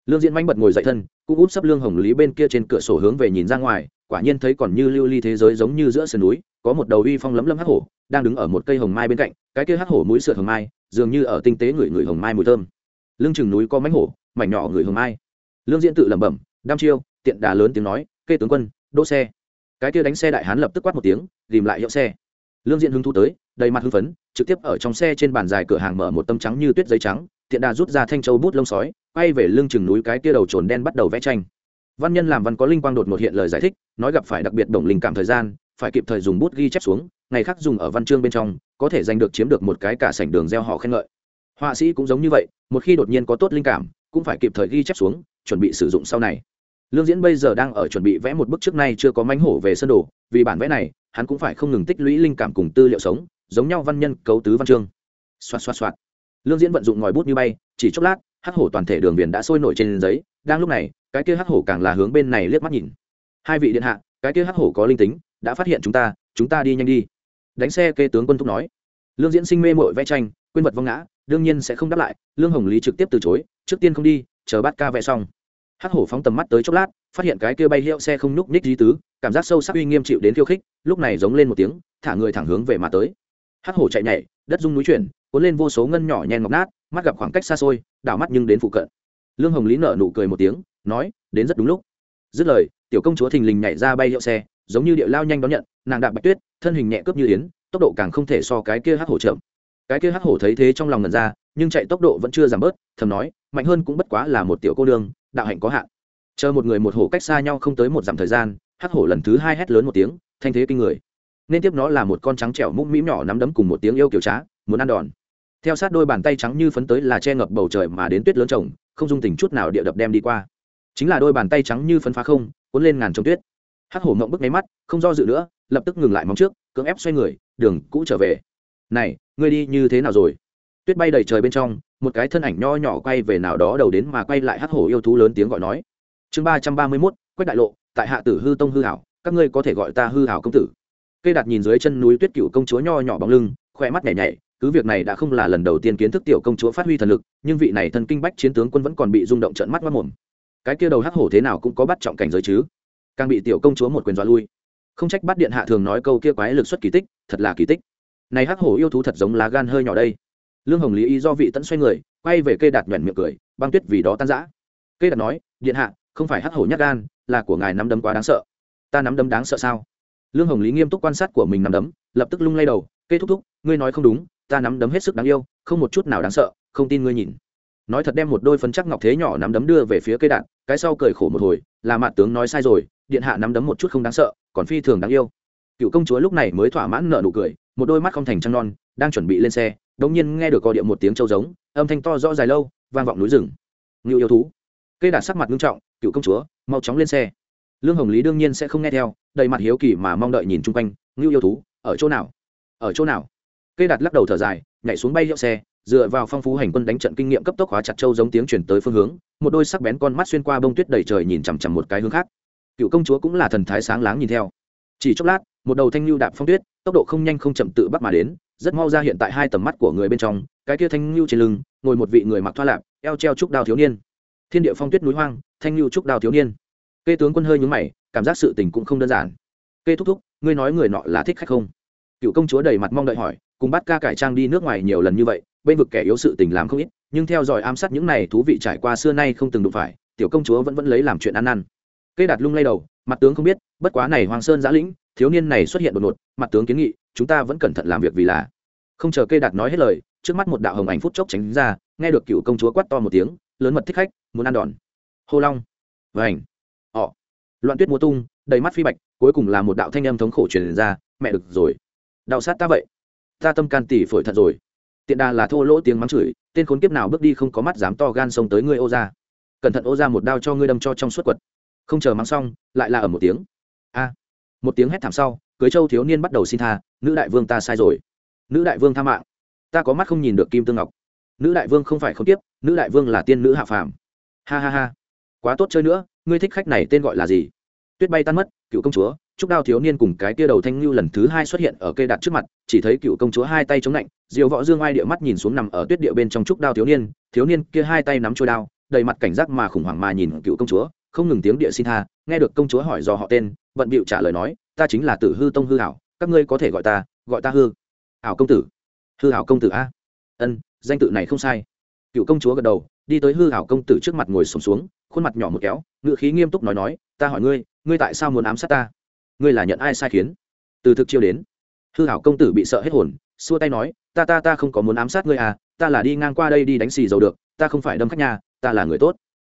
Lương diễn manh bật ngồi dậy thân, cũng út sấp lương hồng lý bên kia trên cửa sổ hướng về nhìn ra ngoài, quả nhiên thấy còn như lưu ly thế giới giống như giữa sườn núi, có một đầu uy phong lấm lấm hắc hổ, đang đứng ở một cây hồng mai bên cạnh, cái kia hắc hổ mũi sượt hồng mai, dường như ở tinh tế người người hồng mai mùi thơm. Lưng chừng núi có mánh hổ, mảnh nhỏ người hồng mai. Lương diễn tự lẩm bẩm, đam chiêu, tiện đà lớn tiếng nói, kê tướng quân, đỗ xe. Cái kia đánh xe đại hán lập tức quát một tiếng, tìm lại hiệu xe. Lương diễn hứng thu tới, đầy mặt hưng phấn trực tiếp ở trong xe trên bàn dài cửa hàng mở một tấm trắng như tuyết giấy trắng, tiện đà rút ra thanh châu bút lông sói, quay về lưng chừng núi cái kia đầu trồn đen bắt đầu vẽ tranh. Văn nhân làm văn có linh quang đột một hiện lời giải thích, nói gặp phải đặc biệt đồng linh cảm thời gian, phải kịp thời dùng bút ghi chép xuống, ngày khác dùng ở văn chương bên trong, có thể giành được chiếm được một cái cả sảnh đường gieo họ khen ngợi. Họa sĩ cũng giống như vậy, một khi đột nhiên có tốt linh cảm, cũng phải kịp thời ghi chép xuống, chuẩn bị sử dụng sau này. Lương diễn bây giờ đang ở chuẩn bị vẽ một bức trước nay chưa có mánh hổ về sân đồ, vì bản vẽ này, hắn cũng phải không ngừng tích lũy linh cảm cùng tư liệu sống giống nhau văn nhân cấu tứ văn chương. Xoạt xoạt xoạt. Lương diễn vận dụng ngòi bút như bay, chỉ chốc lát, hắc hổ toàn thể đường viền đã sôi nổi trên giấy, đang lúc này, cái kia hắc hổ càng là hướng bên này liếc mắt nhìn. Hai vị điện hạ, cái kia hắc hổ có linh tính, đã phát hiện chúng ta chúng ta đi nhanh đi. Đánh xe kê tướng quân thúc nói. Lương diễn sinh mê mội vẽ tranh, quên vật vong ngã, đương nhiên sẽ không đáp lại, lương hồng lý trực tiếp từ chối, trước tiên không đi, chờ bát ca vẽ xong. Hắc hổ phóng tầm mắt tới chốc lát, phát hiện cái kia bay hiệu xe không nhúc nhích di tứ, cảm giác sâu sắc uy nghiêm chịu đến khiêu khích, lúc này giống lên một tiếng, thả người thẳng hướng về mà tới hắc hổ chạy nhảy, đất rung núi chuyển, cuốn lên vô số ngân nhỏ nhen ngọc nát, mắt gặp khoảng cách xa xôi, đảo mắt nhưng đến phụ cận. Lương hồng lý nở nụ cười một tiếng, nói, đến rất đúng lúc. Dứt lời, tiểu công chúa thình lình nhảy ra bay hiệu xe, giống như điệu lao nhanh đón nhận, nàng đạp bạch tuyết, thân hình nhẹ cướp như yến, tốc độ càng không thể so cái kia hắc hổ chậm. Cái kia hắc hổ thấy thế trong lòng ngần ra, nhưng chạy tốc độ vẫn chưa giảm bớt, thầm nói, mạnh hơn cũng bất quá là một tiểu cô đương đạo hạnh có hạn. Chờ một người một hổ cách xa nhau không tới một dặm thời gian, hắc hổ lần thứ hai hét lớn một tiếng, thanh thế kinh người nên tiếp nó là một con trắng trẻo mũm mĩm nhỏ nắm đấm cùng một tiếng yêu kiểu trá, muốn ăn đòn. Theo sát đôi bàn tay trắng như phấn tới là che ngập bầu trời mà đến tuyết lớn trồng không dung tình chút nào địa đập đem đi qua. Chính là đôi bàn tay trắng như phấn phá không, cuốn lên ngàn trồng tuyết. Hắc hổ mộng bức máy mắt, không do dự nữa, lập tức ngừng lại móng trước, cưỡng ép xoay người, đường cũ trở về. Này, ngươi đi như thế nào rồi? Tuyết bay đầy trời bên trong, một cái thân ảnh nho nhỏ quay về nào đó đầu đến mà quay lại hắc hổ yêu thú lớn tiếng gọi nói. Chương ba trăm ba mươi mốt, quách đại lộ, tại hạ tử hư tông hư hảo, các ngươi có thể gọi ta hư hảo công tử cây Đạt nhìn dưới chân núi tuyết cựu công chúa nho nhỏ bóng lưng khoe mắt nhảy nhảy, cứ việc này đã không là lần đầu tiên kiến thức tiểu công chúa phát huy thần lực, nhưng vị này thần kinh bách chiến tướng quân vẫn còn bị rung động trận mắt mất mồm. Cái kia đầu hắc hổ thế nào cũng có bắt trọng cảnh giới chứ? Càng bị tiểu công chúa một quyền dọa lui. Không trách bắt điện hạ thường nói câu kia quái lực xuất kỳ tích, thật là kỳ tích. Này hắc hổ yêu thú thật giống lá gan hơi nhỏ đây. Lương hồng lý y do vị tẫn xoay người, quay về cây đạt nhuận miệng cười, băng tuyết vì đó tan rã. Cây đạt nói, điện hạ, không phải hắc hổ nhát gan, là của ngài nắm đấm quá đáng sợ. Ta nắm đấm đáng sợ sao? Lương hồng lý nghiêm túc quan sát của mình nắm đấm, lập tức lung lay đầu cây thúc thúc, ngươi nói không đúng, ta nắm đấm hết sức đáng yêu, không một chút nào đáng sợ, không tin ngươi nhìn. Nói thật đem một đôi phân chắc ngọc thế nhỏ nắm đấm đưa về phía cây đạn, cái sau cười khổ một hồi, là mạn tướng nói sai rồi, điện hạ nắm đấm một chút không đáng sợ, còn phi thường đáng yêu. Cựu công chúa lúc này mới thỏa mãn nợ nụ cười, một đôi mắt không thành trăng non, đang chuẩn bị lên xe đống nhiên nghe được có điện một tiếng trâu giống, âm thanh to rõ dài lâu, vang vọng núi rừng. Ngưu yêu thú. Cây đạt sắc mặt nghiêm trọng, cựu công chúa, mau chóng lên xe lương hồng lý đương nhiên sẽ không nghe theo, đầy mặt hiếu kỳ mà mong đợi nhìn chung quanh, ngưu yêu thú, ở chỗ nào? Ở chỗ nào? Cây đạt lắc đầu thở dài, nhảy xuống bay hiệu xe, dựa vào phong phú hành quân đánh trận kinh nghiệm cấp tốc hóa chặt châu giống tiếng chuyển tới phương hướng, một đôi sắc bén con mắt xuyên qua bông tuyết đầy trời nhìn chằm chằm một cái hướng khác. Cựu công chúa cũng là thần thái sáng láng nhìn theo. Chỉ chốc lát, một đầu thanh lưu đạp phong tuyết, tốc độ không nhanh không chậm tự bắc mà đến, rất mau ra hiện tại hai tầm mắt của người bên trong, cái kia thanh lưu trên lưng, ngồi một vị người mặc thoa lạp, eo treo trúc đao thiếu niên. Thiên địa phong tuyết núi hoang, thanh lưu trúc đao thiếu niên kê tướng quân hơi nhúng mày, cảm giác sự tình cũng không đơn giản. Kê thúc thúc, ngươi nói người nọ là thích khách không? Cựu công chúa đầy mặt mong đợi hỏi, cùng bắt ca cải trang đi nước ngoài nhiều lần như vậy, bên vực kẻ yếu sự tình làm không ít, nhưng theo dõi ám sát những này thú vị trải qua xưa nay không từng đụng phải, tiểu công chúa vẫn vẫn lấy làm chuyện ăn ăn kê đạt lung lay đầu, mặt tướng không biết, bất quá này hoàng sơn giã lĩnh, thiếu niên này xuất hiện đột ngột, mặt tướng kiến nghị, chúng ta vẫn cẩn thận làm việc vì là. Không chờ kê đạt nói hết lời, trước mắt một đạo hồng ảnh phút chốc tránh ra, nghe được cựu công chúa quát to một tiếng, lớn mật thích khách, muốn ăn đòn. Hô long. Và ảnh loạn tuyết múa tung, đầy mắt phi bạch, cuối cùng là một đạo thanh âm thống khổ truyền ra, mẹ được rồi đạo sát ta vậy. Ta tâm can tỉ phổi thật rồi. Tiện đà là thô lỗ tiếng mắng chửi, tên khốn kiếp nào bước đi không có mắt dám to gan xông tới ngươi ô ra cẩn thận ô ra một đao cho ngươi đâm cho trong suốt quật. Không chờ mắng xong, lại là ở một tiếng. A! Một tiếng hét thảm sau, cưới châu thiếu niên bắt đầu xin tha, nữ đại vương ta sai rồi. Nữ đại vương tha mạng. Ta có mắt không nhìn được kim tương ngọc. Nữ đại vương không phải không tiếp nữ đại vương là tiên nữ hạ phàm. Ha ha ha. Quá tốt chơi nữa ngươi thích khách này tên gọi là gì? Tuyết bay tan mất, cựu công chúa, trúc đao thiếu niên cùng cái kia đầu thanh lưu lần thứ hai xuất hiện ở cây đặt trước mặt, chỉ thấy cựu công chúa hai tay chống lạnh diều võ dương ai địa mắt nhìn xuống nằm ở tuyết địa bên trong trúc đao thiếu niên thiếu niên kia hai tay nắm trôi đao, đầy mặt cảnh giác mà khủng hoảng mà nhìn cựu công chúa, không ngừng tiếng địa xin tha, nghe được công chúa hỏi do họ tên, bận bịu trả lời nói, ta chính là tử hư tông hư hảo, các ngươi có thể gọi ta gọi ta hư. Hảo công tử. Hư hảo công tử a. Ân, danh tự này không sai. Cựu công chúa gật đầu đi tới hư hảo công tử trước mặt ngồi sổm xuống, khuôn mặt nhỏ một kéo ngự khí nghiêm túc nói nói, ta hỏi ngươi ngươi tại sao muốn ám sát ta? Ngươi là nhận ai sai khiến? Từ thực chiêu đến, hư hảo công tử bị sợ hết hồn, xua tay nói, ta ta ta không có muốn ám sát ngươi à ta là đi ngang qua đây đi đánh xì dầu được, ta không phải đâm khách nhà, ta là người tốt.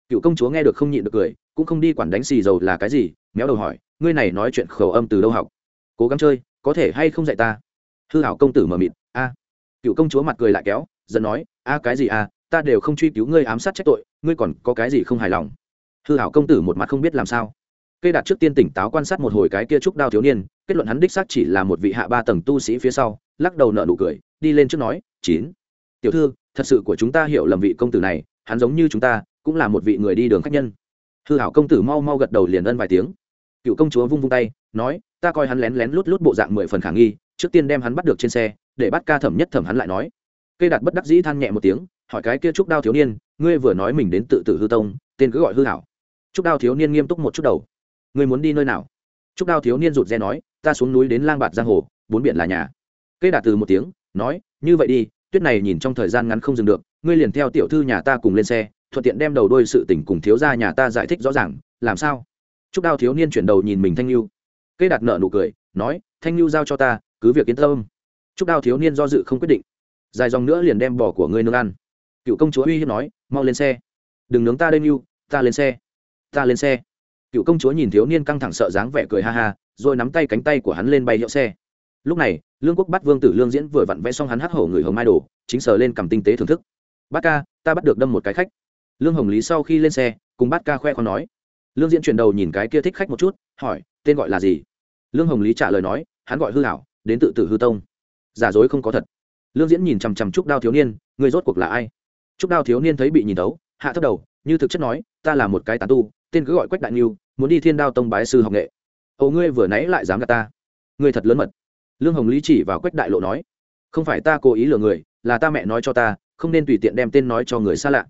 Cựu công chúa nghe được không nhịn được cười, cũng không đi quản đánh xì dầu là cái gì, méo đầu hỏi, ngươi này nói chuyện khẩu âm từ đâu học? Cố gắng chơi, có thể hay không dạy ta? Hư hảo công tử mờ mịt, a. Cựu công chúa mặt cười lại kéo dần nói, a, cái gì a ta đều không truy cứu ngươi ám sát trách tội, ngươi còn có cái gì không hài lòng? Hư hảo công tử một mặt không biết làm sao. Cây đạt trước tiên tỉnh táo quan sát một hồi cái kia trúc đao thiếu niên, kết luận hắn đích xác chỉ là một vị hạ ba tầng tu sĩ phía sau, lắc đầu nợ nụ cười, đi lên trước nói, chín, tiểu thư, thật sự của chúng ta hiểu lầm vị công tử này, hắn giống như chúng ta, cũng là một vị người đi đường khách nhân. Hư hảo công tử mau mau gật đầu liền ân vài tiếng. Cựu công chúa vung vung tay, nói, ta coi hắn lén lén lút lút bộ dạng mười phần khả nghi, trước tiên đem hắn bắt được trên xe, để bắt ca thẩm nhất thẩm hắn lại nói. Cây đạt bất đắc dĩ than nhẹ một tiếng hỏi cái kia trúc đao thiếu niên, ngươi vừa nói mình đến tự tử hư tông, tên cứ gọi hư hảo. Trúc đao thiếu niên nghiêm túc một chút đầu. Ngươi muốn đi nơi nào? Trúc đao thiếu niên rụt rè nói, ta xuống núi đến lang bạt giang hồ, bốn biển là nhà. Cây đạt từ một tiếng, nói, như vậy đi, tuyết này nhìn trong thời gian ngắn không dừng được, ngươi liền theo tiểu thư nhà ta cùng lên xe, thuận tiện đem đầu đôi sự tình cùng thiếu gia nhà ta giải thích rõ ràng, làm sao? Trúc đao thiếu niên chuyển đầu nhìn mình thanh lưu cây đạt nợ nụ cười, nói, thanh lưu giao cho ta, cứ việc yên tâm. Trúc đao thiếu niên do dự không quyết định. Dài dòng nữa liền đem bỏ của ngươi nương ăn cựu công chúa uy hiếp nói, mau lên xe. Đừng nướng ta đây mưu ta lên xe. Ta lên xe. Cựu công chúa nhìn thiếu niên căng thẳng sợ dáng vẻ cười ha ha, rồi nắm tay cánh tay của hắn lên bay hiệu xe. Lúc này, lương quốc bắt vương tử lương diễn vừa vặn vẽ xong hắn hắc hổ người hồng mai đồ, chính sờ lên cầm tinh tế thưởng thức. Bát ca, ta bắt được đâm một cái khách. Lương hồng lý sau khi lên xe, cùng bát ca khoe con nói. Lương diễn chuyển đầu nhìn cái kia thích khách một chút, hỏi, tên gọi là gì? Lương hồng lý trả lời nói, hắn gọi hư hảo, đến tự tử hư tông. Giả dối không có thật. Lương diễn nhìn chằm chằm trúc đao thiếu niên người rốt cuộc là ai? Trúc đao thiếu niên thấy bị nhìn tấu hạ thấp đầu, như thực chất nói, ta là một cái tán tu, tên cứ gọi quách đại niu muốn đi thiên đao tông bái sư học nghệ. Ồ, ngươi vừa nãy lại dám gạt ta? Ngươi thật lớn mật. Lương hồng lý chỉ vào quách đại lộ nói, không phải ta cố ý lừa người, là ta mẹ nói cho ta, không nên tùy tiện đem tên nói cho người xa lạ.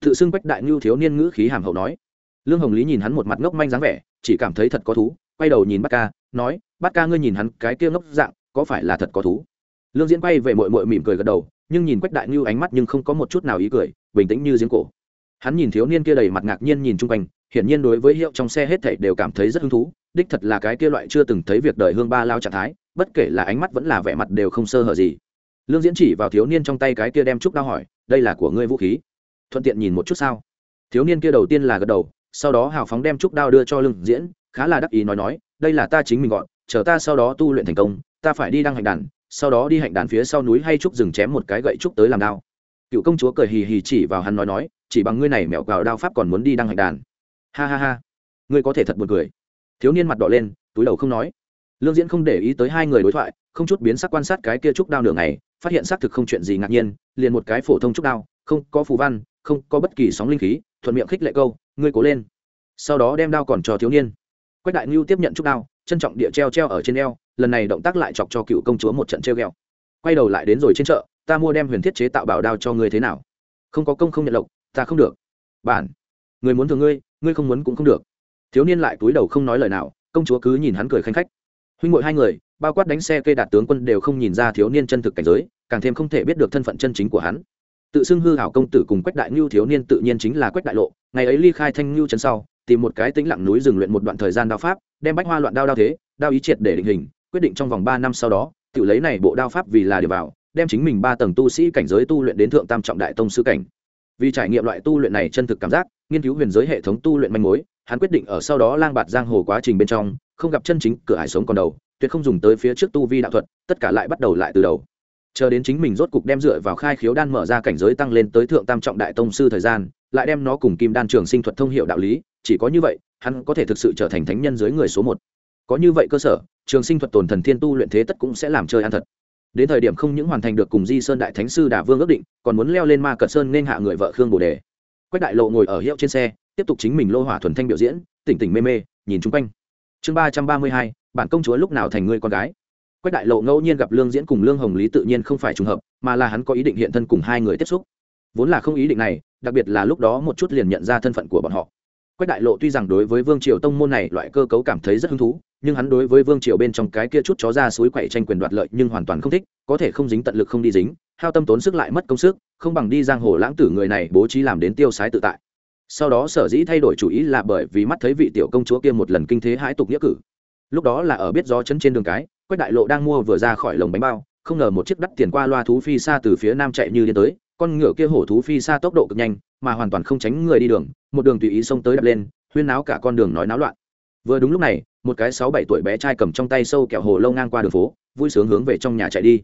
Tự xưng quách đại niu thiếu niên ngữ khí hàm hậu nói. Lương hồng lý nhìn hắn một mặt ngốc manh dáng vẻ, chỉ cảm thấy thật có thú, quay đầu nhìn bát ca, nói, bát ca ngươi nhìn hắn cái kia ngốc dạng, có phải là thật có thú? Lương diễn quay về mội mội mỉm cười gật đầu nhưng nhìn quách đại ngưu ánh mắt nhưng không có một chút nào ý cười, bình tĩnh như giếng cổ. Hắn nhìn thiếu niên kia đầy mặt ngạc nhiên nhìn chung quanh, hiển nhiên đối với hiệu trong xe hết thảy đều cảm thấy rất hứng thú, đích thật là cái kia loại chưa từng thấy việc đời hương ba lao trạng thái, bất kể là ánh mắt vẫn là vẻ mặt đều không sơ hở gì. Lương diễn chỉ vào thiếu niên trong tay cái kia đem trúc đao hỏi, đây là của ngươi vũ khí? Thuận tiện nhìn một chút sao? Thiếu niên kia đầu tiên là gật đầu, sau đó hào phóng đem trúc đao đưa cho lương diễn, khá là đắc ý nói nói, đây là ta chính mình gọn chờ ta sau đó tu luyện thành công, ta phải đi đăng hành đàn sau đó đi hạnh đàn phía sau núi hay trúc rừng chém một cái gậy trúc tới làm đao. Cựu công chúa cười hì hì chỉ vào hắn nói nói, chỉ bằng ngươi này mẹo cào đao pháp còn muốn đi đăng hạnh đàn. Ha ha ha, ngươi có thể thật buồn cười. Thiếu niên mặt đỏ lên, túi đầu không nói. Lương diễn không để ý tới hai người đối thoại, không chút biến sắc quan sát cái kia trúc đao nửa ngày, phát hiện xác thực không chuyện gì ngạc nhiên, liền một cái phổ thông trúc đao, không có phù văn, không có bất kỳ sóng linh khí, thuận miệng khích lệ câu, ngươi cố lên. Sau đó đem đao còn cho thiếu niên. Quách đại ngưu tiếp nhận trúc đao, trân trọng địa treo treo ở trên eo lần này động tác lại chọc cho cựu công chúa một trận treo ghẹo. Quay đầu lại đến rồi trên chợ, ta mua đem huyền thiết chế tạo bảo đao cho ngươi thế nào? Không có công không nhận lộc, ta không được. Bản, người muốn thường ngươi ngươi không muốn cũng không được. Thiếu niên lại túi đầu không nói lời nào, công chúa cứ nhìn hắn cười khanh khách. Huynh ngội hai người, bao quát đánh xe cây đạt tướng quân đều không nhìn ra thiếu niên chân thực cảnh giới, càng thêm không thể biết được thân phận chân chính của hắn. Tự xưng hư hảo công tử cùng quách đại ngưu thiếu niên tự nhiên chính là quách đại lộ, ngày ấy ly khai thanh ngưu chân sau, tìm một cái tĩnh lặng núi rừng luyện một đoạn thời gian đao pháp, đem bách hoa loạn đao đao thế, đao ý triệt để định hình quyết định trong vòng ba năm sau đó, tự lấy này bộ đao pháp vì là điều vào, đem chính mình ba tầng tu sĩ cảnh giới tu luyện đến thượng tam trọng đại tông sư cảnh. Vì trải nghiệm loại tu luyện này chân thực cảm giác, nghiên cứu huyền giới hệ thống tu luyện manh mối, hắn quyết định ở sau đó lang bạt giang hồ quá trình bên trong, không gặp chân chính cửa hải sống còn đầu, tuyệt không dùng tới phía trước tu vi đạo thuật, tất cả lại bắt đầu lại từ đầu. Chờ đến chính mình rốt cục đem dựa vào khai khiếu đan mở ra cảnh giới tăng lên tới thượng tam trọng đại tông sư thời gian, lại đem nó cùng kim đan trường sinh thuật thông hiệu đạo lý, chỉ có như vậy, hắn có thể thực sự trở thành thánh nhân dưới người số một có như vậy cơ sở, trường sinh thuật tồn thần thiên tu luyện thế tất cũng sẽ làm chơi ăn thật. Đến thời điểm không những hoàn thành được cùng di sơn đại thánh sư đà vương ước định, còn muốn leo lên ma cật sơn nên hạ người vợ khương bồ đề. Quách đại lộ ngồi ở hiệu trên xe, tiếp tục chính mình lô hỏa thuần thanh biểu diễn, tỉnh tỉnh mê mê, nhìn chung quanh. Chương ba trăm ba mươi hai, bản công chúa lúc nào thành người con gái? Quách đại lộ ngẫu nhiên gặp lương diễn cùng lương hồng lý tự nhiên không phải trùng hợp, mà là hắn có ý định hiện thân cùng hai người tiếp xúc. Vốn là không ý định này, đặc biệt là lúc đó một chút liền nhận ra thân phận của bọn họ quách đại lộ tuy rằng đối với vương triều tông môn này loại cơ cấu cảm thấy rất hứng thú, nhưng hắn đối với vương triều bên trong cái kia chút chó ra suối quậy tranh quyền đoạt lợi nhưng hoàn toàn không thích, có thể không dính tận lực không đi dính, hao tâm tốn sức lại mất công sức, không bằng đi giang hồ lãng tử người này bố trí làm đến tiêu sái tự tại. Sau đó sở dĩ thay đổi chủ ý là bởi vì mắt thấy vị tiểu công chúa kia một lần kinh thế hãi tục nghĩa cử. Lúc đó là ở biết gió chấn trên đường cái, quách đại lộ đang mua vừa ra khỏi lồng bánh bao, không ngờ một chiếc đắt tiền qua loa thú phi xa từ phía nam chạy như điên tới con ngựa kia hổ thú phi xa tốc độ cực nhanh, mà hoàn toàn không tránh người đi đường, một đường tùy ý xông tới đập lên, huyên náo cả con đường nói náo loạn. Vừa đúng lúc này, một cái sáu bảy tuổi bé trai cầm trong tay sâu kẹo hồ lâu ngang qua đường phố, vui sướng hướng về trong nhà chạy đi.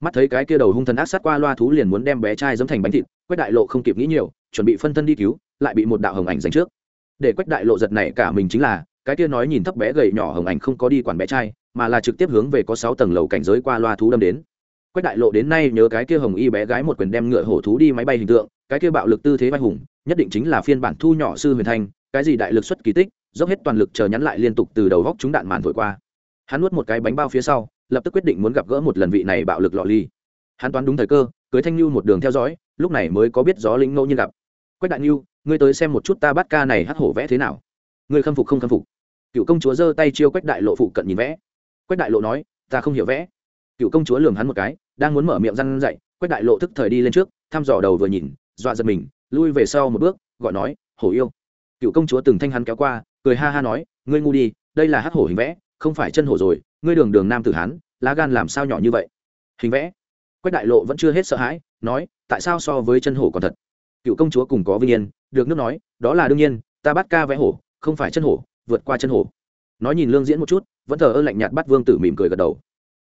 Mắt thấy cái kia đầu hung thần ác sát qua loa thú liền muốn đem bé trai dẫm thành bánh thịt, quách đại lộ không kịp nghĩ nhiều, chuẩn bị phân thân đi cứu, lại bị một đạo hồng ảnh giành trước. Để quách đại lộ giật này cả mình chính là, cái kia nói nhìn thấp bé gầy nhỏ hồng ảnh không có đi quản bé trai, mà là trực tiếp hướng về có sáu tầng lầu cảnh giới qua loa thú đâm đến quách đại lộ đến nay nhớ cái kia hồng y bé gái một quyền đem ngựa hổ thú đi máy bay hình tượng, cái kia bạo lực tư thế vai hùng, nhất định chính là phiên bản thu nhỏ sư huyền thanh, cái gì đại lực xuất kỳ tích, dốc hết toàn lực chờ nhắn lại liên tục từ đầu góc chúng đạn màn thổi qua. Hắn nuốt một cái bánh bao phía sau, lập tức quyết định muốn gặp gỡ một lần vị này bạo lực lọ ly. Hắn toán đúng thời cơ, cưới thanh lưu một đường theo dõi, lúc này mới có biết gió lĩnh ngẫu nhiên gặp. Quách đại lưu ngươi tới xem một chút ta bắt ca này hắt hổ vẽ thế nào. Ngươi khâm phục không khâm phục. Cựu công chúa giơ tay chiêu quách đại lộ phụ cận nhìn vẽ. Quách đại lộ nói, ta không hiểu vẽ. Cựu công chúa lường hắn một cái đang muốn mở miệng răn dậy quách đại lộ thức thời đi lên trước, thăm dò đầu vừa nhìn, dọa giật mình, lui về sau một bước, gọi nói, hổ yêu. Cựu công chúa từng thanh hắn kéo qua, cười ha ha nói, ngươi ngu đi, đây là hắc hổ hình vẽ, không phải chân hổ rồi, ngươi đường đường nam tử hán, lá gan làm sao nhỏ như vậy? Hình vẽ. Quách đại lộ vẫn chưa hết sợ hãi, nói, tại sao so với chân hổ còn thật? Cựu công chúa cùng có vinh yên, được nước nói, đó là đương nhiên, ta bắt ca vẽ hổ, không phải chân hổ, vượt qua chân hổ. Nói nhìn lương diễn một chút, vẫn thờ ơ lạnh nhạt bắt vương tử mỉm cười gật đầu.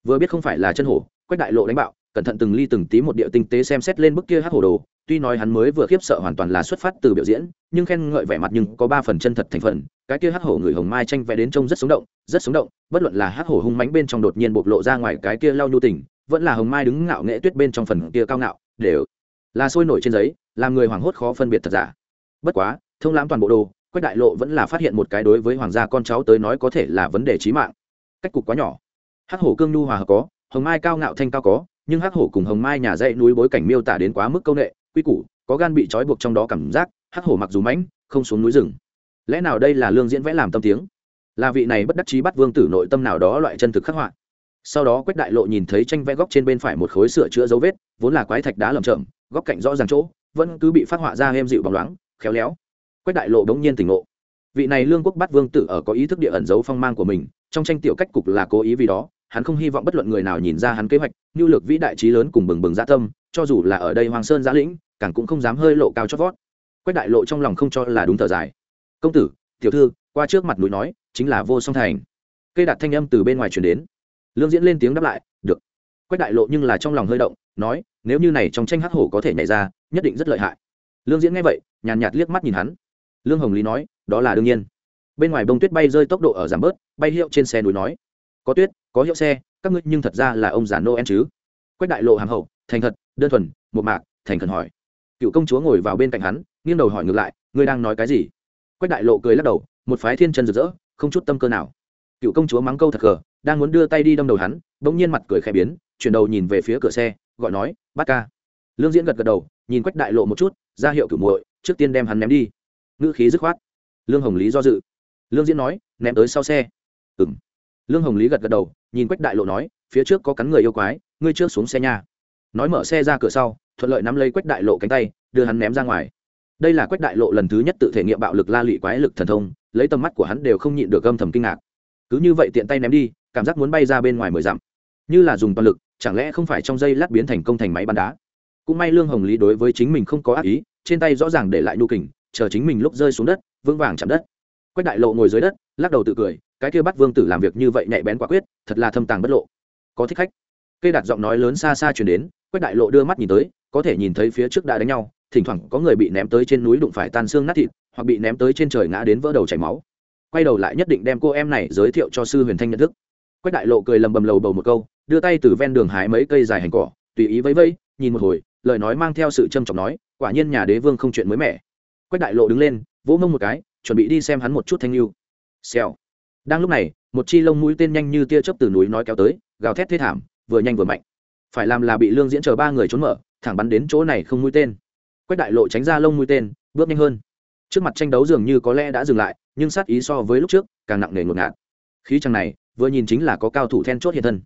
Vừa biết không phải là chân hổ quách đại lộ đánh bạo, cẩn thận từng ly từng tí một địa tinh tế xem xét lên bức kia hát hổ đồ, tuy nói hắn mới vừa khiếp sợ hoàn toàn là xuất phát từ biểu diễn, nhưng khen ngợi vẻ mặt nhưng có ba phần chân thật thành phần, cái kia hát hổ người hồng mai tranh vẽ đến trông rất sống động, rất sống động, bất luận là hát hổ hung mánh bên trong đột nhiên bộc lộ ra ngoài cái kia lau nhu tình, vẫn là hồng mai đứng ngạo nghệ tuyết bên trong phần kia cao ngạo, đều là sôi nổi trên giấy, làm người hoảng hốt khó phân biệt thật giả. Bất quá, thông lãm toàn bộ đồ, quách đại lộ vẫn là phát hiện một cái đối với hoàng gia con cháu tới nói có thể là vấn đề trí mạng. Cách cục quá nhỏ. Hát hổ cương nhu hòa có hồng mai cao ngạo thanh cao có, nhưng hắc hổ cùng hồng mai nhà dãy núi bối cảnh miêu tả đến quá mức công nghệ quy củ, có gan bị trói buộc trong đó cảm giác, hắc hổ mặc dù mãnh, không xuống núi rừng. Lẽ nào đây là lương diễn vẽ làm tâm tiếng? Là vị này bất đắc chí bắt vương tử nội tâm nào đó loại chân thực khắc họa? Sau đó quách đại lộ nhìn thấy tranh vẽ góc trên bên phải một khối sửa chữa dấu vết, vốn là quái thạch đá lầm chậm góc cạnh rõ ràng chỗ, vẫn cứ bị phát họa ra êm dịu bóng loáng, khéo léo. Quách đại lộ bỗng nhiên tỉnh ngộ. Vị này lương quốc bắt vương tử ở có ý thức địa ẩn giấu phong mang của mình, trong tranh tiểu cách cục là cố ý vì đó hắn không hy vọng bất luận người nào nhìn ra hắn kế hoạch nhu lược vĩ đại trí lớn cùng bừng bừng gia tâm, cho dù là ở đây hoàng sơn giã lĩnh, càng cũng không dám hơi lộ cao chót vót. Quách đại lộ trong lòng không cho là đúng thở dài. Công tử, tiểu thư, qua trước mặt núi nói, chính là vô song thành. Cây đặt thanh âm từ bên ngoài chuyển đến. Lương diễn lên tiếng đáp lại, được. Quách đại lộ nhưng là trong lòng hơi động, nói, nếu như này trong tranh hắc hổ có thể nhảy ra, nhất định rất lợi hại. Lương diễn nghe vậy, nhàn nhạt liếc mắt nhìn hắn. Lương hồng lý nói, đó là đương nhiên. Bên ngoài bông tuyết bay rơi tốc độ ở giảm bớt, bay hiệu trên xe núi nói, có tuyết có hiệu xe, các ngươi nhưng thật ra là ông già noel chứ? Quách đại lộ hàng hậu, thành thật, đơn thuần, một mạc, thành khẩn hỏi. Cựu công chúa ngồi vào bên cạnh hắn, nghiêng đầu hỏi ngược lại, ngươi đang nói cái gì? Quách đại lộ cười lắc đầu, một phái thiên chân rực rỡ, không chút tâm cơ nào. Cựu công chúa mắng câu thật gờ, đang muốn đưa tay đi đâm đầu hắn, bỗng nhiên mặt cười khẽ biến, chuyển đầu nhìn về phía cửa xe, gọi nói, bát ca. Lương diễn gật gật đầu, nhìn quách đại lộ một chút, ra hiệu cửu muội, trước tiên đem hắn ném đi. Ngữ khí dứt khoát. Lương hồng lý do dự. Lương diễn nói, ném tới sau xe. Ừ m lương hồng lý gật gật đầu nhìn quách đại lộ nói, phía trước có cắn người yêu quái, ngươi trước xuống xe nha. nói mở xe ra cửa sau, thuận lợi nắm lấy quách đại lộ cánh tay, đưa hắn ném ra ngoài. Đây là quách đại lộ lần thứ nhất tự thể nghiệm bạo lực la lụy quái lực thần thông, lấy tầm mắt của hắn đều không nhịn được âm thầm kinh ngạc. Cứ như vậy tiện tay ném đi, cảm giác muốn bay ra bên ngoài mười dặm. Như là dùng toàn lực, chẳng lẽ không phải trong dây lát biến thành công thành máy bắn đá? Cũng may lương hồng lý đối với chính mình không có ác ý, trên tay rõ ràng để lại nhu kình, chờ chính mình lúc rơi xuống đất, vững vàng chạm đất. Quách đại lộ ngồi dưới đất, lắc đầu tự cười cái kia bắt vương tử làm việc như vậy nhạy bén quả quyết, thật là thâm tàng bất lộ. Có thích khách. Cây đặt giọng nói lớn xa xa chuyển đến, quách đại lộ đưa mắt nhìn tới, có thể nhìn thấy phía trước đã đánh nhau, thỉnh thoảng có người bị ném tới trên núi đụng phải tan xương nát thịt, hoặc bị ném tới trên trời ngã đến vỡ đầu chảy máu. Quay đầu lại nhất định đem cô em này giới thiệu cho sư huyền thanh nhận thức. Quách đại lộ cười lầm bầm lầu bầu một câu, đưa tay từ ven đường hái mấy cây dài hành cỏ, tùy ý vẫy vẫy, nhìn một hồi, lời nói mang theo sự trâm trọng nói, quả nhiên nhà đế vương không chuyện mới mẻ. Quách đại lộ đứng lên, vỗ mông một cái, chuẩn bị đi xem hắn một chút thanh lưu. Xèo đang lúc này, một chi lông mũi tên nhanh như tia chớp từ núi nói kéo tới, gào thét thế thảm, vừa nhanh vừa mạnh. Phải làm là bị lương diễn chờ ba người trốn mở, thẳng bắn đến chỗ này không mũi tên. Quách đại lộ tránh ra lông mũi tên, bước nhanh hơn. Trước mặt tranh đấu dường như có lẽ đã dừng lại, nhưng sát ý so với lúc trước, càng nặng nề ngột ngạt. Khí chàng này, vừa nhìn chính là có cao thủ then chốt hiện thân.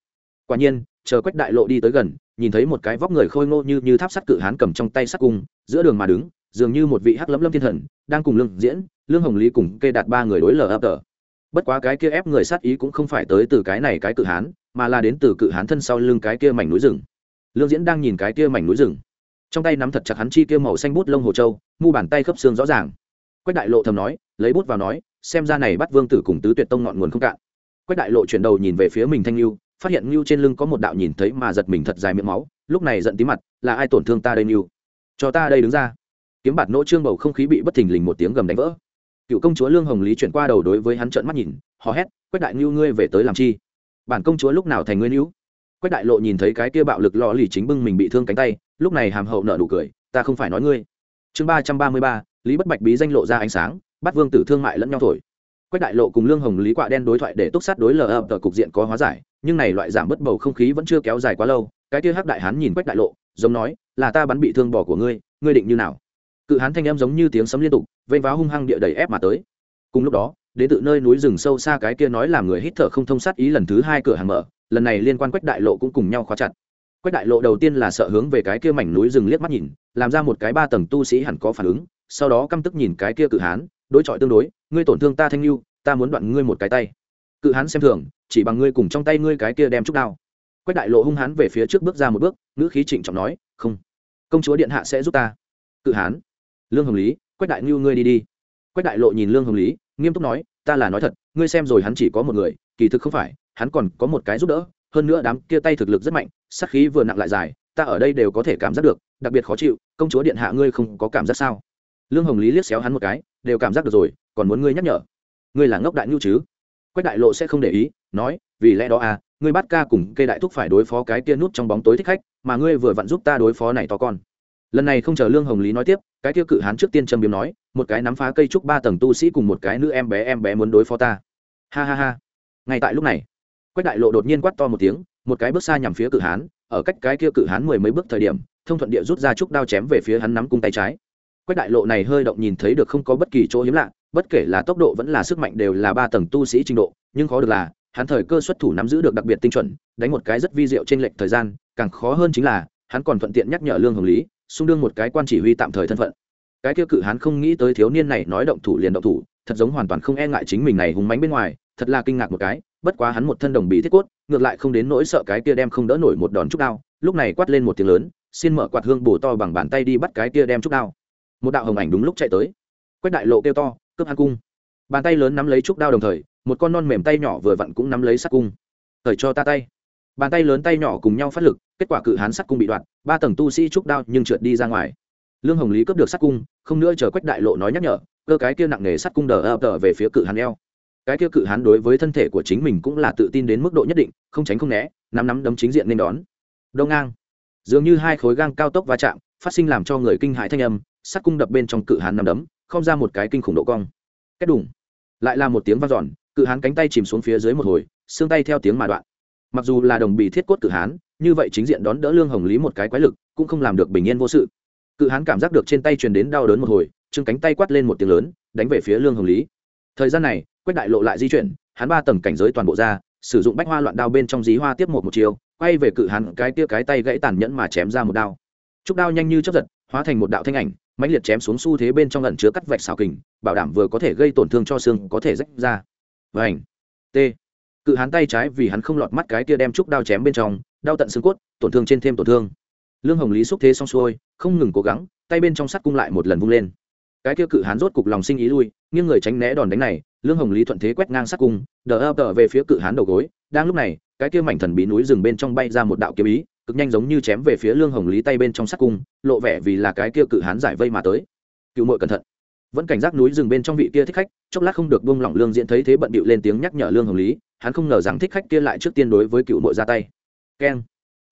Quả nhiên, chờ quách đại lộ đi tới gần, nhìn thấy một cái vóc người khôi ngô như như tháp sắt cự hán cầm trong tay sắt cung, giữa đường mà đứng, dường như một vị hắc lấm lâm thiên thần, đang cùng lương diễn, lương hồng lý cùng kê đạt ba người đối lờ ấp tờ bất quá cái kia ép người sát ý cũng không phải tới từ cái này cái cự hán, mà là đến từ cự hán thân sau lưng cái kia mảnh núi rừng. Lương diễn đang nhìn cái kia mảnh núi rừng. Trong tay nắm thật chặt hắn chi kia màu xanh bút lông hồ châu, mu bàn tay khớp xương rõ ràng. Quách đại lộ thầm nói, lấy bút vào nói, xem ra này bắt vương tử cùng tứ tuyệt tông ngọn nguồn không cạn. Quách đại lộ chuyển đầu nhìn về phía mình thanh lưu phát hiện lưu trên lưng có một đạo nhìn thấy mà giật mình thật dài miệng máu, lúc này giận tí mặt, là ai tổn thương ta đây lưu cho ta đây đứng ra. Kiếm bạt nỗ trương bầu không khí bị bất thình lình một tiếng gầm đánh vỡ cựu công chúa lương hồng lý chuyển qua đầu đối với hắn trợn mắt nhìn, hò hét, quách đại ngưu ngươi về tới làm chi? Bản công chúa lúc nào thành ngươi níu? Quách đại lộ nhìn thấy cái kia bạo lực lò lì chính bưng mình bị thương cánh tay, lúc này hàm hậu nợ nụ cười, ta không phải nói ngươi. Chương ba trăm ba mươi ba, lý bất bạch bí danh lộ ra ánh sáng, bắt vương tử thương mại lẫn nhau thổi. Quách đại lộ cùng lương hồng lý quạ đen đối thoại để túc sát đối lờ ập tờ cục diện có hóa giải, nhưng này loại giảm bớt bầu không khí vẫn chưa kéo dài quá lâu, cái kia hắc đại hán nhìn quách đại lộ, giống nói, là ta bắn bị thương bỏ của ngươi ngươi định như nào? Cự hán thanh em giống như tiếng sấm liên tục vênh váo hung hăng địa đầy ép mà tới. Cùng lúc đó, đến từ nơi núi rừng sâu xa cái kia nói làm người hít thở không thông sát ý lần thứ hai cửa hàng mở, lần này liên quan quách đại lộ cũng cùng nhau khóa chặt. Quách đại lộ đầu tiên là sợ hướng về cái kia mảnh núi rừng liếc mắt nhìn, làm ra một cái ba tầng tu sĩ hẳn có phản ứng, sau đó căm tức nhìn cái kia cự hán, đối chọi tương đối, ngươi tổn thương ta thanh lưu ta muốn đoạn ngươi một cái tay. Cự hán xem thường, chỉ bằng ngươi cùng trong tay ngươi cái kia đem trúc đao. Quách đại lộ hung hán về phía trước bước ra một bước, ngữ khí trịnh trọng nói, không, công chúa điện hạ sẽ giúp ta. Cự hán, lương hồng lý quách đại ngưu ngươi đi đi. Quách đại lộ nhìn lương hồng lý, nghiêm túc nói, ta là nói thật, ngươi xem rồi hắn chỉ có một người, kỳ thực không phải, hắn còn có một cái giúp đỡ, hơn nữa đám kia tay thực lực rất mạnh sắc khí vừa nặng lại dài, ta ở đây đều có thể cảm giác được, đặc biệt khó chịu, công chúa điện hạ ngươi không có cảm giác sao? Lương hồng lý liếc xéo hắn một cái, đều cảm giác được rồi, còn muốn ngươi nhắc nhở. Ngươi là ngốc đại ngưu chứ? Quách đại lộ sẽ không để ý, nói, vì lẽ đó à ngươi bắt ca cùng cây đại thúc phải đối phó cái kia nút trong bóng tối thích khách, mà ngươi vừa vặn giúp ta đối phó này to con lần này không chờ lương hồng lý nói tiếp cái kia cự hán trước tiên châm biếm nói một cái nắm phá cây trúc ba tầng tu sĩ cùng một cái nữ em bé em bé muốn đối phó ta ha ha ha ngay tại lúc này quách đại lộ đột nhiên quát to một tiếng một cái bước xa nhằm phía cự hán ở cách cái kia cự hán mười mấy bước thời điểm thông thuận địa rút ra trúc đao chém về phía hắn nắm cung tay trái quách đại lộ này hơi động nhìn thấy được không có bất kỳ chỗ hiếm lạ bất kể là tốc độ vẫn là sức mạnh đều là ba tầng tu sĩ trình độ nhưng khó được là hắn thời cơ xuất thủ nắm giữ được đặc biệt tinh chuẩn đánh một cái rất vi diệu trên lệch thời gian càng khó hơn chính là hắn còn thuận tiện nhắc nhở lương hồng lý xung đương một cái quan chỉ huy tạm thời thân phận. Cái kia cự hắn không nghĩ tới thiếu niên này nói động thủ liền động thủ, thật giống hoàn toàn không e ngại chính mình này hùng mánh bên ngoài, thật là kinh ngạc một cái, bất quá hắn một thân đồng bị thiết cốt, ngược lại không đến nỗi sợ cái kia đem không đỡ nổi một đòn trúc đao, lúc này quát lên một tiếng lớn, xin mở quạt hương bổ to bằng bàn tay đi bắt cái kia đem trúc đao. Một đạo hồng ảnh đúng lúc chạy tới. Quách đại lộ kêu to, cướp hắn cung. Bàn tay lớn nắm lấy trúc đao đồng thời, một con non mềm tay nhỏ vừa vặn cũng nắm lấy sắc cung. Thời cho ta tay bàn tay lớn tay nhỏ cùng nhau phát lực, kết quả cự hán sắt cung bị đoạn ba tầng tu sĩ trúc đao nhưng trượt đi ra ngoài. Lương hồng lý cướp được sắt cung, không nữa chờ quách đại lộ nói nhắc nhở, cơ cái kia nặng nề sắt cung đờ ập đờ về phía cự hán eo. Cái kia cự hán đối với thân thể của chính mình cũng là tự tin đến mức độ nhất định, không tránh không né nắm nắm đấm chính diện nên đón. Đông ngang. Dường như hai khối gang cao tốc va chạm, phát sinh làm cho người kinh hãi thanh âm, sắt cung đập bên trong cự hán nắm đấm không ra một cái kinh khủng độ cong. Kết đủng lại là một tiếng vang dọn, cự hán cánh tay chìm xuống phía dưới một hồi, xương tay theo tiếng mà đoạn mặc dù là đồng bị thiết cốt cự hán, như vậy chính diện đón đỡ lương hồng lý một cái quái lực, cũng không làm được bình yên vô sự. Cự hán cảm giác được trên tay truyền đến đau đớn một hồi chưng cánh tay quát lên một tiếng lớn, đánh về phía lương hồng lý. Thời gian này, quách đại lộ lại di chuyển, hắn ba tầng cảnh giới toàn bộ ra, sử dụng bách hoa loạn đao bên trong dí hoa tiếp một một chiều quay về cự hán cái tia cái tay gãy tàn nhẫn mà chém ra một đao. Trúc đao nhanh như chấp giật, hóa thành một đạo thanh ảnh, mãnh liệt chém xuống xu thế bên trong lần chứa cắt vạch xào kình, bảo đảm vừa có thể gây tổn thương cho xương có thể rách ra. Ảnh t cự hán tay trái vì hắn không lọt mắt cái kia đem trúc đao chém bên trong, đau tận xương cốt, tổn thương trên thêm tổn thương. Lương hồng lý xúc thế xong xuôi, không ngừng cố gắng, tay bên trong sắt cung lại một lần vung lên. Cái kia cự hán rốt cục lòng sinh ý lui, nghiêng người tránh né đòn đánh này, lương hồng lý thuận thế quét ngang sắt cung, đờ ập đờ về phía cự hán đầu gối. Đang lúc này, cái kia mảnh thần bí núi rừng bên trong bay ra một đạo kiếm ý, cực nhanh giống như chém về phía lương hồng lý tay bên trong sắt cung, lộ vẻ vì là cái kia cự hán giải vây mà tới. Cựu mội cẩn thận. Vẫn cảnh giác núi rừng bên trong vị kia thích khách, chốc lát không được buông lỏng lương diễn thấy thế bận bịu lên tiếng nhắc nhở lương hồng lý hắn không ngờ rằng thích khách kia lại trước tiên đối với cựu mội ra tay. Keng.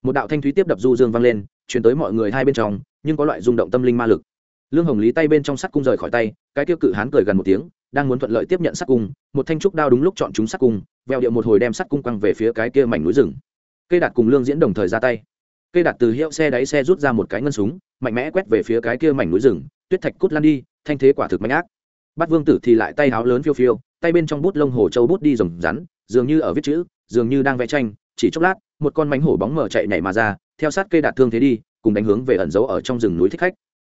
Một đạo thanh thúy tiếp đập du dương vang lên chuyển tới mọi người hai bên trong, nhưng có loại rung động tâm linh ma lực. Lương hồng lý tay bên trong sắt cung rời khỏi tay, cái tiêu cự hán cười gần một tiếng, đang muốn thuận lợi tiếp nhận sắt cung, một thanh trúc đao đúng lúc chọn chúng sắt cung, veo điệu một hồi đem sắt cung quăng về phía cái kia mảnh núi rừng. Cây đạt cùng lương diễn đồng thời ra tay. Cây đạt từ hiệu xe đáy xe rút ra một cái ngân súng, mạnh mẽ quét về phía cái kia mảnh núi rừng, tuyết thạch cút lan đi, thanh thế quả thực mạnh ác. Bắt vương tử thì lại tay háo lớn phiêu phiêu, tay bên trong bút lông hồ châu bút đi rồng rắn dường như ở viết chữ, dường như đang vẽ tranh, chỉ chốc lát, một con mánh hổ bóng mở chạy nhảy mà ra, theo sát cây đạt thương thế đi, cùng đánh hướng về ẩn giấu ở trong rừng núi thích khách.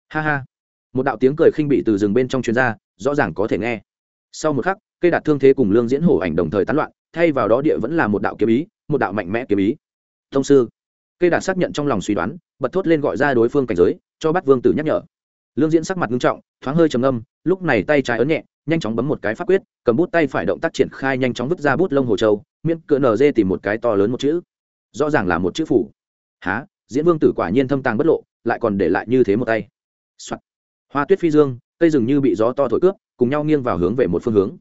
Ha ha. Một đạo tiếng cười khinh bị từ rừng bên trong chuyên gia rõ ràng có thể nghe. Sau một khắc, cây đạt thương thế cùng lương diễn hổ ảnh đồng thời tán loạn, thay vào đó địa vẫn là một đạo kiếm ý, một đạo mạnh mẽ kiếm ý. Thông sư. Cây đạt xác nhận trong lòng suy đoán, bật thốt lên gọi ra đối phương cảnh giới, cho bắt vương tử nhắc nhở lương diễn sắc mặt nghiêm trọng, thoáng hơi trầm âm lúc này tay trái ấn nhẹ, nhanh chóng bấm một cái pháp quyết, cầm bút tay phải động tác triển khai nhanh chóng vứt ra bút lông hồ châu, miễn cỡ nở dê tìm một cái to lớn một chữ. Rõ ràng là một chữ phủ. Há diễn vương tử quả nhiên thâm tàng bất lộ, lại còn để lại như thế một tay、Soạn. hoa tuyết phi dương, cây rừng như bị gió to thổi cướp, cùng nhau nghiêng vào hướng về một phương hướng.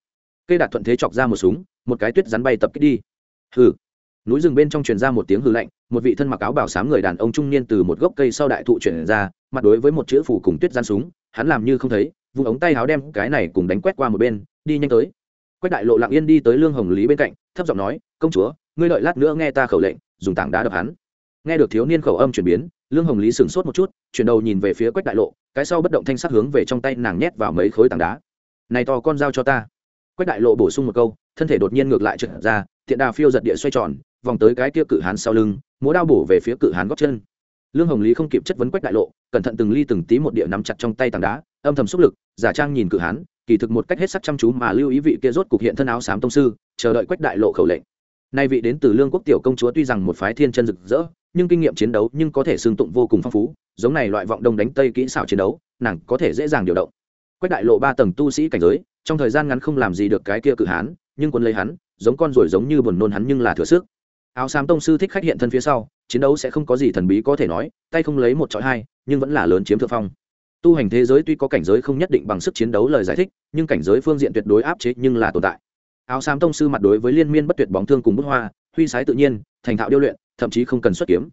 Cây đạt thuận thế chọc ra một súng, một cái tuyết rắn bay tập kích đi. Hừ núi rừng bên trong truyền ra một tiếng hư lạnh, một vị thân mặc áo bảo sám người đàn ông trung niên từ một gốc cây sau đại thụ chuyển ra, mặt đối với một chữ phủ cùng tuyết gian súng, hắn làm như không thấy vùng ống tay áo đem cái này cùng đánh quét qua một bên, đi nhanh tới. Quách đại lộ lặng yên đi tới lương hồng lý bên cạnh, thấp giọng nói, công chúa, ngươi đợi lát nữa nghe ta khẩu lệnh, dùng tảng đá đập hắn. Nghe được thiếu niên khẩu âm chuyển biến, lương hồng lý sửng sốt một chút, chuyển đầu nhìn về phía quách đại lộ, cái sau bất động thanh sắc hướng về trong tay nàng nhét vào mấy khối tảng đá. Này to con dao cho ta. Quách đại lộ bổ sung một câu, thân thể đột nhiên ngược lại trượt ra thiện đà phiêu giật địa xoay tròn, vòng tới cái kia cự hán sau lưng, múa đao bổ về phía cự hán góc chân. Lương hồng lý không kịp chất vấn quách đại lộ, cẩn thận từng ly từng tí một địa nắm chặt trong tay tảng đá, âm thầm xúc lực, giả trang nhìn cự hán, kỳ thực một cách hết sắc chăm chú mà lưu ý vị kia rốt cục hiện thân áo xám tông sư, chờ đợi quách đại lộ khẩu lệnh. Nay vị đến từ lương quốc tiểu công chúa tuy rằng một phái thiên chân rực rỡ, nhưng kinh nghiệm chiến đấu nhưng có thể xương tụng vô cùng phong phú, giống này loại vọng đông đánh tây kỹ xảo chiến đấu, nàng có thể dễ dàng điều động. Quách đại lộ ba tầng tu sĩ cảnh giới, trong thời gian ngắn không làm gì được cái kia cự hán, nhưng quân lấy hắn giống con rồi giống như buồn nôn hắn nhưng là thừa sức. Áo xám tông sư thích khách hiện thân phía sau, chiến đấu sẽ không có gì thần bí có thể nói, tay không lấy một chọi hai, nhưng vẫn là lớn chiếm thượng phong. Tu hành thế giới tuy có cảnh giới không nhất định bằng sức chiến đấu lời giải thích, nhưng cảnh giới phương diện tuyệt đối áp chế nhưng là tồn tại. Áo xám tông sư mặt đối với liên miên bất tuyệt bóng thương cùng bút hoa, huy sái tự nhiên, thành thạo điêu luyện, thậm chí không cần xuất kiếm.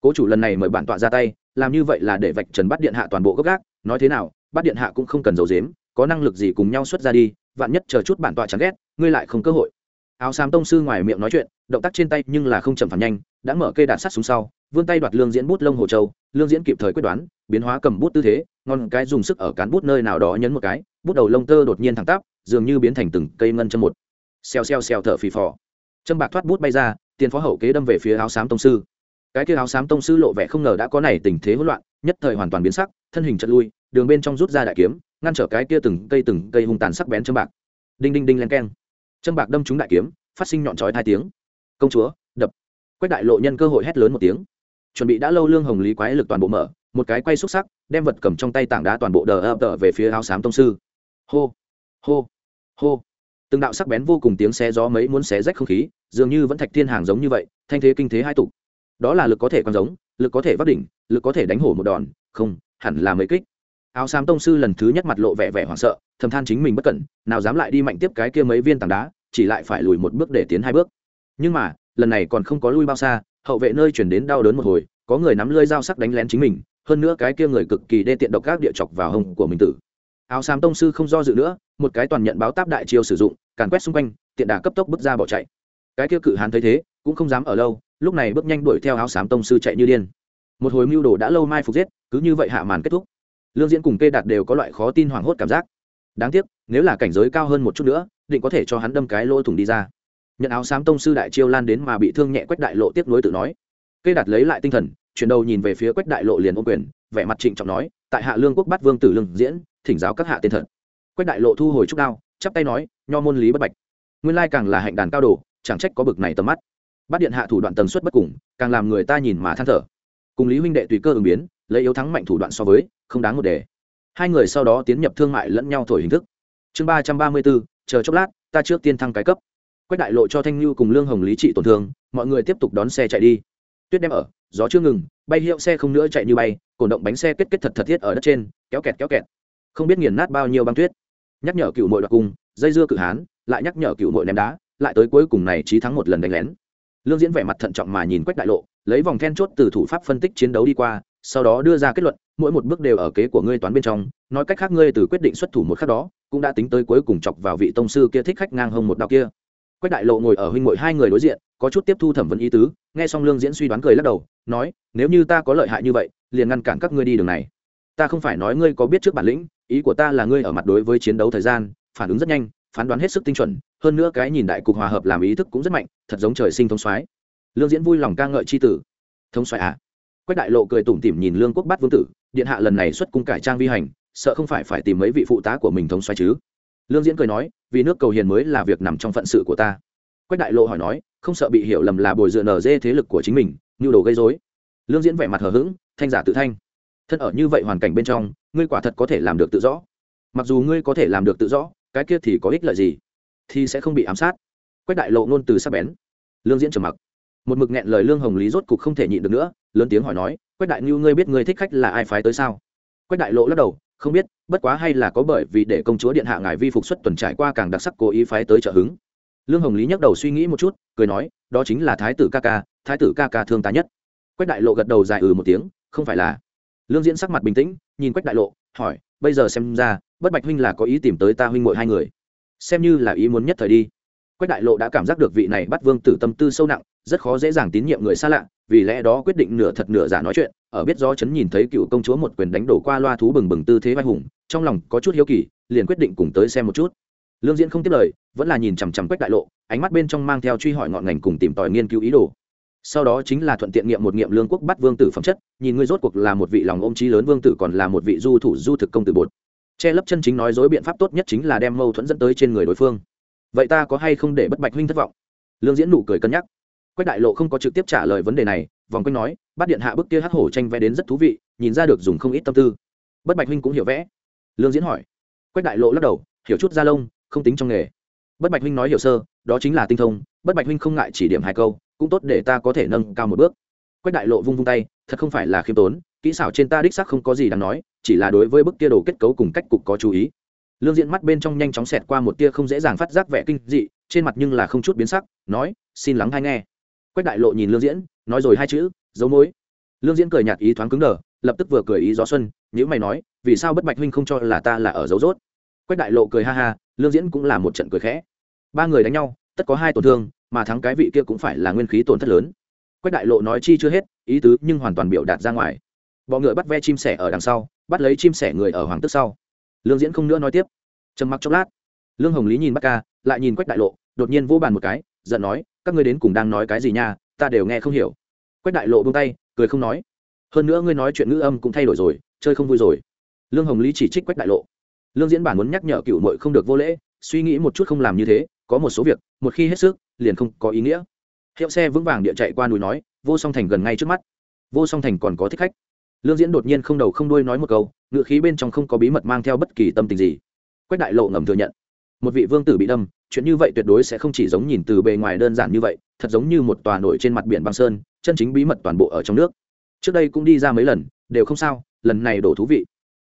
Cố chủ lần này mời bản tọa ra tay, làm như vậy là để vạch trần bắt điện hạ toàn bộ gốc gác, nói thế nào, bắt điện hạ cũng không cần giấu dếm có năng lực gì cùng nhau xuất ra đi, vạn nhất chờ chút bản tọa chán ghét, ngươi lại không cơ hội áo xám tông sư ngoài miệng nói chuyện, động tác trên tay nhưng là không chậm phản nhanh, đã mở cây đạn sắt xuống sau, vươn tay đoạt lương diễn bút lông hồ châu, lương diễn kịp thời quyết đoán, biến hóa cầm bút tư thế, ngon cái dùng sức ở cán bút nơi nào đó nhấn một cái, bút đầu lông tơ đột nhiên thẳng tắp, dường như biến thành từng cây ngân châm một. Xèo xèo xèo thở phì phò. Châm bạc thoát bút bay ra, tiền phó hậu kế đâm về phía áo xám tông sư. Cái kia áo xám tông sư lộ vẻ không ngờ đã có này tình thế hỗn loạn, nhất thời hoàn toàn biến sắc, thân hình chật lui, đường bên trong rút ra đại kiếm, ngăn trở cái kia từng cây từng cây hung tàn sắc bén châm bạc. Đinh đinh đinh len keng châm bạc đâm trúng đại kiếm, phát sinh nhọn chói hai tiếng. Công chúa, đập. Quách đại lộ nhân cơ hội hét lớn một tiếng. Chuẩn bị đã lâu lương hồng lý quái lực toàn bộ mở, một cái quay xúc sắc, đem vật cầm trong tay tảng đá toàn bộ đờ ập đờ về phía áo xám tông sư. Hô hô hô. Từng đạo sắc bén vô cùng tiếng xé gió mấy muốn xé rách không khí, dường như vẫn thạch thiên hàng giống như vậy, thanh thế kinh thế hai tục. Đó là lực có thể còn giống, lực có thể vắt đỉnh, lực có thể đánh hổ một đòn, không, hẳn là mấy kích. Áo xám tông sư lần thứ nhất mặt lộ vẻ vẻ hoảng sợ, thầm than chính mình bất cẩn, nào dám lại đi mạnh tiếp cái kia mấy viên tảng đá chỉ lại phải lùi một bước để tiến hai bước. Nhưng mà, lần này còn không có lui bao xa, hậu vệ nơi chuyển đến đau đớn một hồi, có người nắm lơi dao sắc đánh lén chính mình, hơn nữa cái kia người cực kỳ đê tiện độc các địa chọc vào hông của mình tử. Áo xám tông sư không do dự nữa, một cái toàn nhận báo táp đại chiêu sử dụng, càn quét xung quanh, tiện đà cấp tốc bước ra bỏ chạy. Cái kia cự hán thấy thế, cũng không dám ở lâu, lúc này bước nhanh đuổi theo áo xám tông sư chạy như điên. Một hồi mưu đồ đã lâu mai phục giết, cứ như vậy hạ màn kết thúc. Lương diễn cùng kê đạt đều có loại khó tin hoảng hốt cảm giác đáng tiếc, nếu là cảnh giới cao hơn một chút nữa, định có thể cho hắn đâm cái lỗ thủng đi ra. Nhận áo xám tông sư đại chiêu lan đến mà bị thương nhẹ quách đại lộ tiếp nối tự nói. Cây đặt lấy lại tinh thần, chuyển đầu nhìn về phía quách đại lộ liền ô quyền, vẻ mặt trịnh trọng nói, tại hạ lương quốc bắt vương tử lương diễn, thỉnh giáo các hạ tên thật. Quách đại lộ thu hồi trúc đao, chắp tay nói, nho môn lý bất bạch, nguyên lai càng là hạnh đàn cao đồ, chẳng trách có bực này tầm mắt. Bắt điện hạ thủ đoạn tần suất bất cùng, càng làm người ta nhìn mà than thở. Cùng lý huynh đệ tùy cơ ứng biến, lấy yếu thắng mạnh thủ đoạn so với, không đáng một đề hai người sau đó tiến nhập thương mại lẫn nhau thổi hình thức. Chương ba trăm ba mươi bốn chờ chốc lát, ta trước tiên thăng cái cấp. Quách đại lộ cho thanh lưu cùng lương hồng lý trị tổn thương, mọi người tiếp tục đón xe chạy đi. Tuyết đem ở, gió chưa ngừng, bay hiệu xe không nữa chạy như bay, cổ động bánh xe kết kết thật thật thiết ở đất trên, kéo kẹt kéo kẹt. Không biết nghiền nát bao nhiêu băng tuyết. Nhắc nhở cựu mội đoạt cung, dây dưa cự hán, lại nhắc nhở cựu mội ném đá, lại tới cuối cùng này trí thắng một lần đánh lén. Lương diễn vẻ mặt thận trọng mà nhìn quách đại lộ, lấy vòng then chốt từ thủ pháp phân tích chiến đấu đi qua sau đó đưa ra kết luận, mỗi một bước đều ở kế của ngươi toán bên trong, nói cách khác ngươi từ quyết định xuất thủ một khắc đó, cũng đã tính tới cuối cùng chọc vào vị tông sư kia thích khách ngang hông một đạo kia. Quách đại lộ ngồi ở huynh ngội hai người đối diện, có chút tiếp thu thẩm vấn ý tứ, nghe xong lương diễn suy đoán cười lắc đầu, nói, nếu như ta có lợi hại như vậy, liền ngăn cản các ngươi đi đường này. Ta không phải nói ngươi có biết trước bản lĩnh, ý của ta là ngươi ở mặt đối với chiến đấu thời gian, phản ứng rất nhanh, phán đoán hết sức tinh chuẩn, hơn nữa cái nhìn đại cục hòa hợp làm ý thức cũng rất mạnh, thật giống trời sinh thông soái. Lương diễn vui lòng ca ngợi c h i tử. Thông soái à? Quách đại lộ cười tủm tỉm nhìn lương quốc Bát vương tử, điện hạ lần này xuất cung cải trang vi hành, sợ không phải phải tìm mấy vị phụ tá của mình thống xoay chứ? Lương diễn cười nói, vì nước cầu hiền mới là việc nằm trong phận sự của ta. Quách đại lộ hỏi nói, không sợ bị hiểu lầm là bồi dựa nở dê thế lực của chính mình, nhu đồ gây dối lương diễn vẻ mặt hờ hững, thanh giả tự thanh. Thân ở như vậy hoàn cảnh bên trong, ngươi quả thật có thể làm được tự rõ. Mặc dù ngươi có thể làm được tự rõ, cái kia thì có ích lợi gì? Thì sẽ không bị ám sát. Quách đại lộ ngôn từ sắc bén. Lương diễn trầm mặc một mực nghẹn lời lương hồng lý rốt cục không thể nhịn được nữa, lớn tiếng hỏi nói, quách đại ngưu ngươi biết ngươi thích khách là ai phái tới sao? Quách đại lộ lắc đầu, không biết, bất quá hay là có bởi vì để công chúa điện hạ ngài vi phục xuất tuần trải qua càng đặc sắc cố ý phái tới trợ hứng. Lương hồng lý nhắc đầu suy nghĩ một chút, cười nói, đó chính là thái tử ca ca, thái tử ca ca thương ta nhất. Quách đại lộ gật đầu dài ừ một tiếng, không phải là. Lương diễn sắc mặt bình tĩnh, nhìn quách đại lộ, hỏi, bây giờ xem ra, bất bạch huynh là có ý tìm tới ta huynh mội hai người. Xem như là ý muốn nhất thời đi. Quách đại lộ đã cảm giác được vị này bắt vương tử tâm tư sâu nặng rất khó dễ dàng tín nhiệm người xa lạ, vì lẽ đó quyết định nửa thật nửa giả nói chuyện, ở biết do chấn nhìn thấy cựu công chúa một quyền đánh đổ qua loa thú bừng bừng tư thế vai hùng, trong lòng có chút hiếu kỳ, liền quyết định cùng tới xem một chút. Lương diễn không tiếp lời, vẫn là nhìn chằm chằm quách đại lộ, ánh mắt bên trong mang theo truy hỏi ngọn ngành cùng tìm tòi nghiên cứu ý đồ. Sau đó chính là thuận tiện nghiệm một nghiệm lương quốc bắt vương tử phẩm chất, nhìn ngươi rốt cuộc là một vị lòng ôm trí lớn vương tử còn là một vị du thủ du thực công tử bột. Che lấp chân chính nói dối biện pháp tốt nhất chính là đem mâu thuẫn dẫn tới trên người đối phương. Vậy ta có hay không để bất bạch huynh thất vọng? Lương diễn nụ cười cân nhắc quách đại lộ không có trực tiếp trả lời vấn đề này, vòng quanh nói, bắt điện hạ bức kia hát hổ tranh vẽ đến rất thú vị, nhìn ra được dùng không ít tâm tư. Bất bạch huynh cũng hiểu vẽ. Lương diễn hỏi. Quách đại lộ lắc đầu, hiểu chút da lông, không tính trong nghề. Bất bạch huynh nói hiểu sơ, đó chính là tinh thông, bất bạch huynh không ngại chỉ điểm hai câu, cũng tốt để ta có thể nâng cao một bước. Quách đại lộ vung vung tay, thật không phải là khiêm tốn, kỹ xảo trên ta đích xác không có gì đáng nói, chỉ là đối với bức kia đồ kết cấu cùng cách cục có chú ý. Lương diễn mắt bên trong nhanh chóng xẹt qua một tia không dễ dàng phát giác vẻ kinh dị, trên mặt nhưng là không chút biến sắc, nói, xin lắng hay nghe quách đại lộ nhìn lương diễn, nói rồi hai chữ, dấu mối. Lương diễn cười nhạt ý thoáng cứng đờ, lập tức vừa cười ý gió xuân nhữ mày nói, vì sao bất bạch huynh không cho là ta là ở dấu rốt? Quách đại lộ cười ha ha, lương diễn cũng là một trận cười khẽ. Ba người đánh nhau, tất có hai tổn thương, mà thắng cái vị kia cũng phải là nguyên khí tổn thất lớn. Quách đại lộ nói chi chưa hết, ý tứ nhưng hoàn toàn biểu đạt ra ngoài. Bọ ngựa bắt ve chim sẻ ở đằng sau, bắt lấy chim sẻ người ở hoàng tức sau. Lương diễn không nữa nói tiếp. Trầm mặc chốc lát, lương hồng lý nhìn bắc ca, lại nhìn quách đại lộ, đột nhiên vô bàn một cái, giận nói các ngươi đến cùng đang nói cái gì nha, ta đều nghe không hiểu. Quách đại lộ buông tay, cười không nói. Hơn nữa ngươi nói chuyện ngữ âm cũng thay đổi rồi, chơi không vui rồi. Lương hồng lý chỉ trích quách đại lộ. Lương diễn bản muốn nhắc nhở cựu mội không được vô lễ, suy nghĩ một chút không làm như thế, có một số việc, một khi hết sức, liền không có ý nghĩa. Hiệu xe vững vàng địa chạy qua núi nói, vô song thành gần ngay trước mắt. Vô song thành còn có thích khách. Lương diễn đột nhiên không đầu không đuôi nói một câu, ngựa khí bên trong không có bí mật mang theo bất kỳ tâm tình gì. Quách đại lộ ngầm thừa nhận. Một vị vương tử bị đâm chuyện như vậy tuyệt đối sẽ không chỉ giống nhìn từ bề ngoài đơn giản như vậy, thật giống như một tòa nổi trên mặt biển băng sơn, chân chính bí mật toàn bộ ở trong nước. Trước đây cũng đi ra mấy lần, đều không sao, lần này đổ thú vị.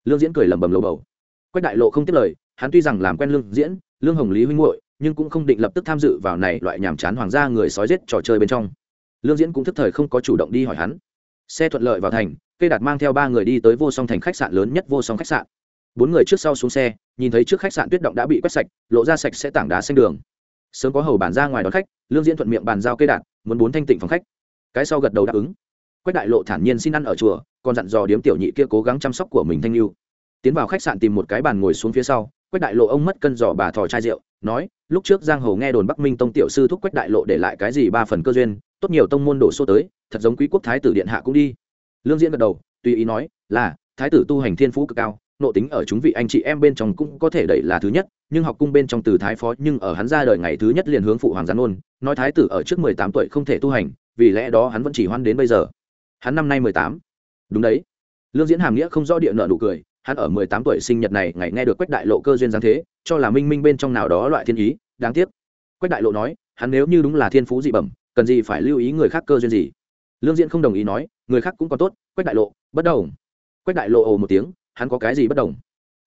Lương diễn cười lẩm bẩm lầu bầu. Quách đại lộ không tiếp lời, hắn tuy rằng làm quen lương diễn, lương hồng lý huynh hội nhưng cũng không định lập tức tham dự vào này loại nhàm chán hoàng gia người sói giết trò chơi bên trong. Lương diễn cũng thức thời không có chủ động đi hỏi hắn. Xe thuận lợi vào thành cây đạt mang theo ba người đi tới vô song thành khách sạn lớn nhất vô song khách sạn bốn người trước sau xuống xe, nhìn thấy trước khách sạn tuyết động đã bị quét sạch, lộ ra sạch sẽ tảng đá xanh đường. Sớm có hầu bàn ra ngoài đón khách, lương diễn thuận miệng bàn giao cây đạt muốn bốn thanh tịnh phòng khách. Cái sau gật đầu đáp ứng. Quách đại lộ thản nhiên xin ăn ở chùa, còn dặn dò điếm tiểu nhị kia cố gắng chăm sóc của mình thanh lưu. Tiến vào khách sạn tìm một cái bàn ngồi xuống phía sau, quách đại lộ ông mất cân giò bà thò chai rượu, nói, lúc trước giang hồ nghe đồn bắc minh tông tiểu sư thúc quách đại lộ để lại cái gì ba phần cơ duyên, tốt nhiều tông môn đổ xô tới, thật giống quý quốc thái tử điện hạ cũng đi. Lương diễn gật đầu, tùy ý nói, là, thái tử tu hành thiên phú cực cao nộ tính ở chúng vị anh chị em bên trong cũng có thể đẩy là thứ nhất, nhưng học cung bên trong từ thái phó, nhưng ở hắn ra đời ngày thứ nhất liền hướng phụ hoàng gián ôn nói thái tử ở trước mười tám tuổi không thể tu hành, vì lẽ đó hắn vẫn chỉ hoan đến bây giờ. Hắn năm nay mười tám. Đúng đấy. Lương diễn hàm nghĩa không rõ địa nợ nụ cười, hắn ở mười tám tuổi sinh nhật này ngày nghe được quách đại lộ cơ duyên giáng thế, cho là minh minh bên trong nào đó loại thiên ý, đáng tiếc. Quách đại lộ nói, hắn nếu như đúng là thiên phú dị bẩm, cần gì phải lưu ý người khác cơ duyên gì? Lương diễn không đồng ý nói, người khác cũng còn tốt, quách đại lộ, bất đồng. Quách đại lộ ồ một tiếng hắn có cái gì bất đồng?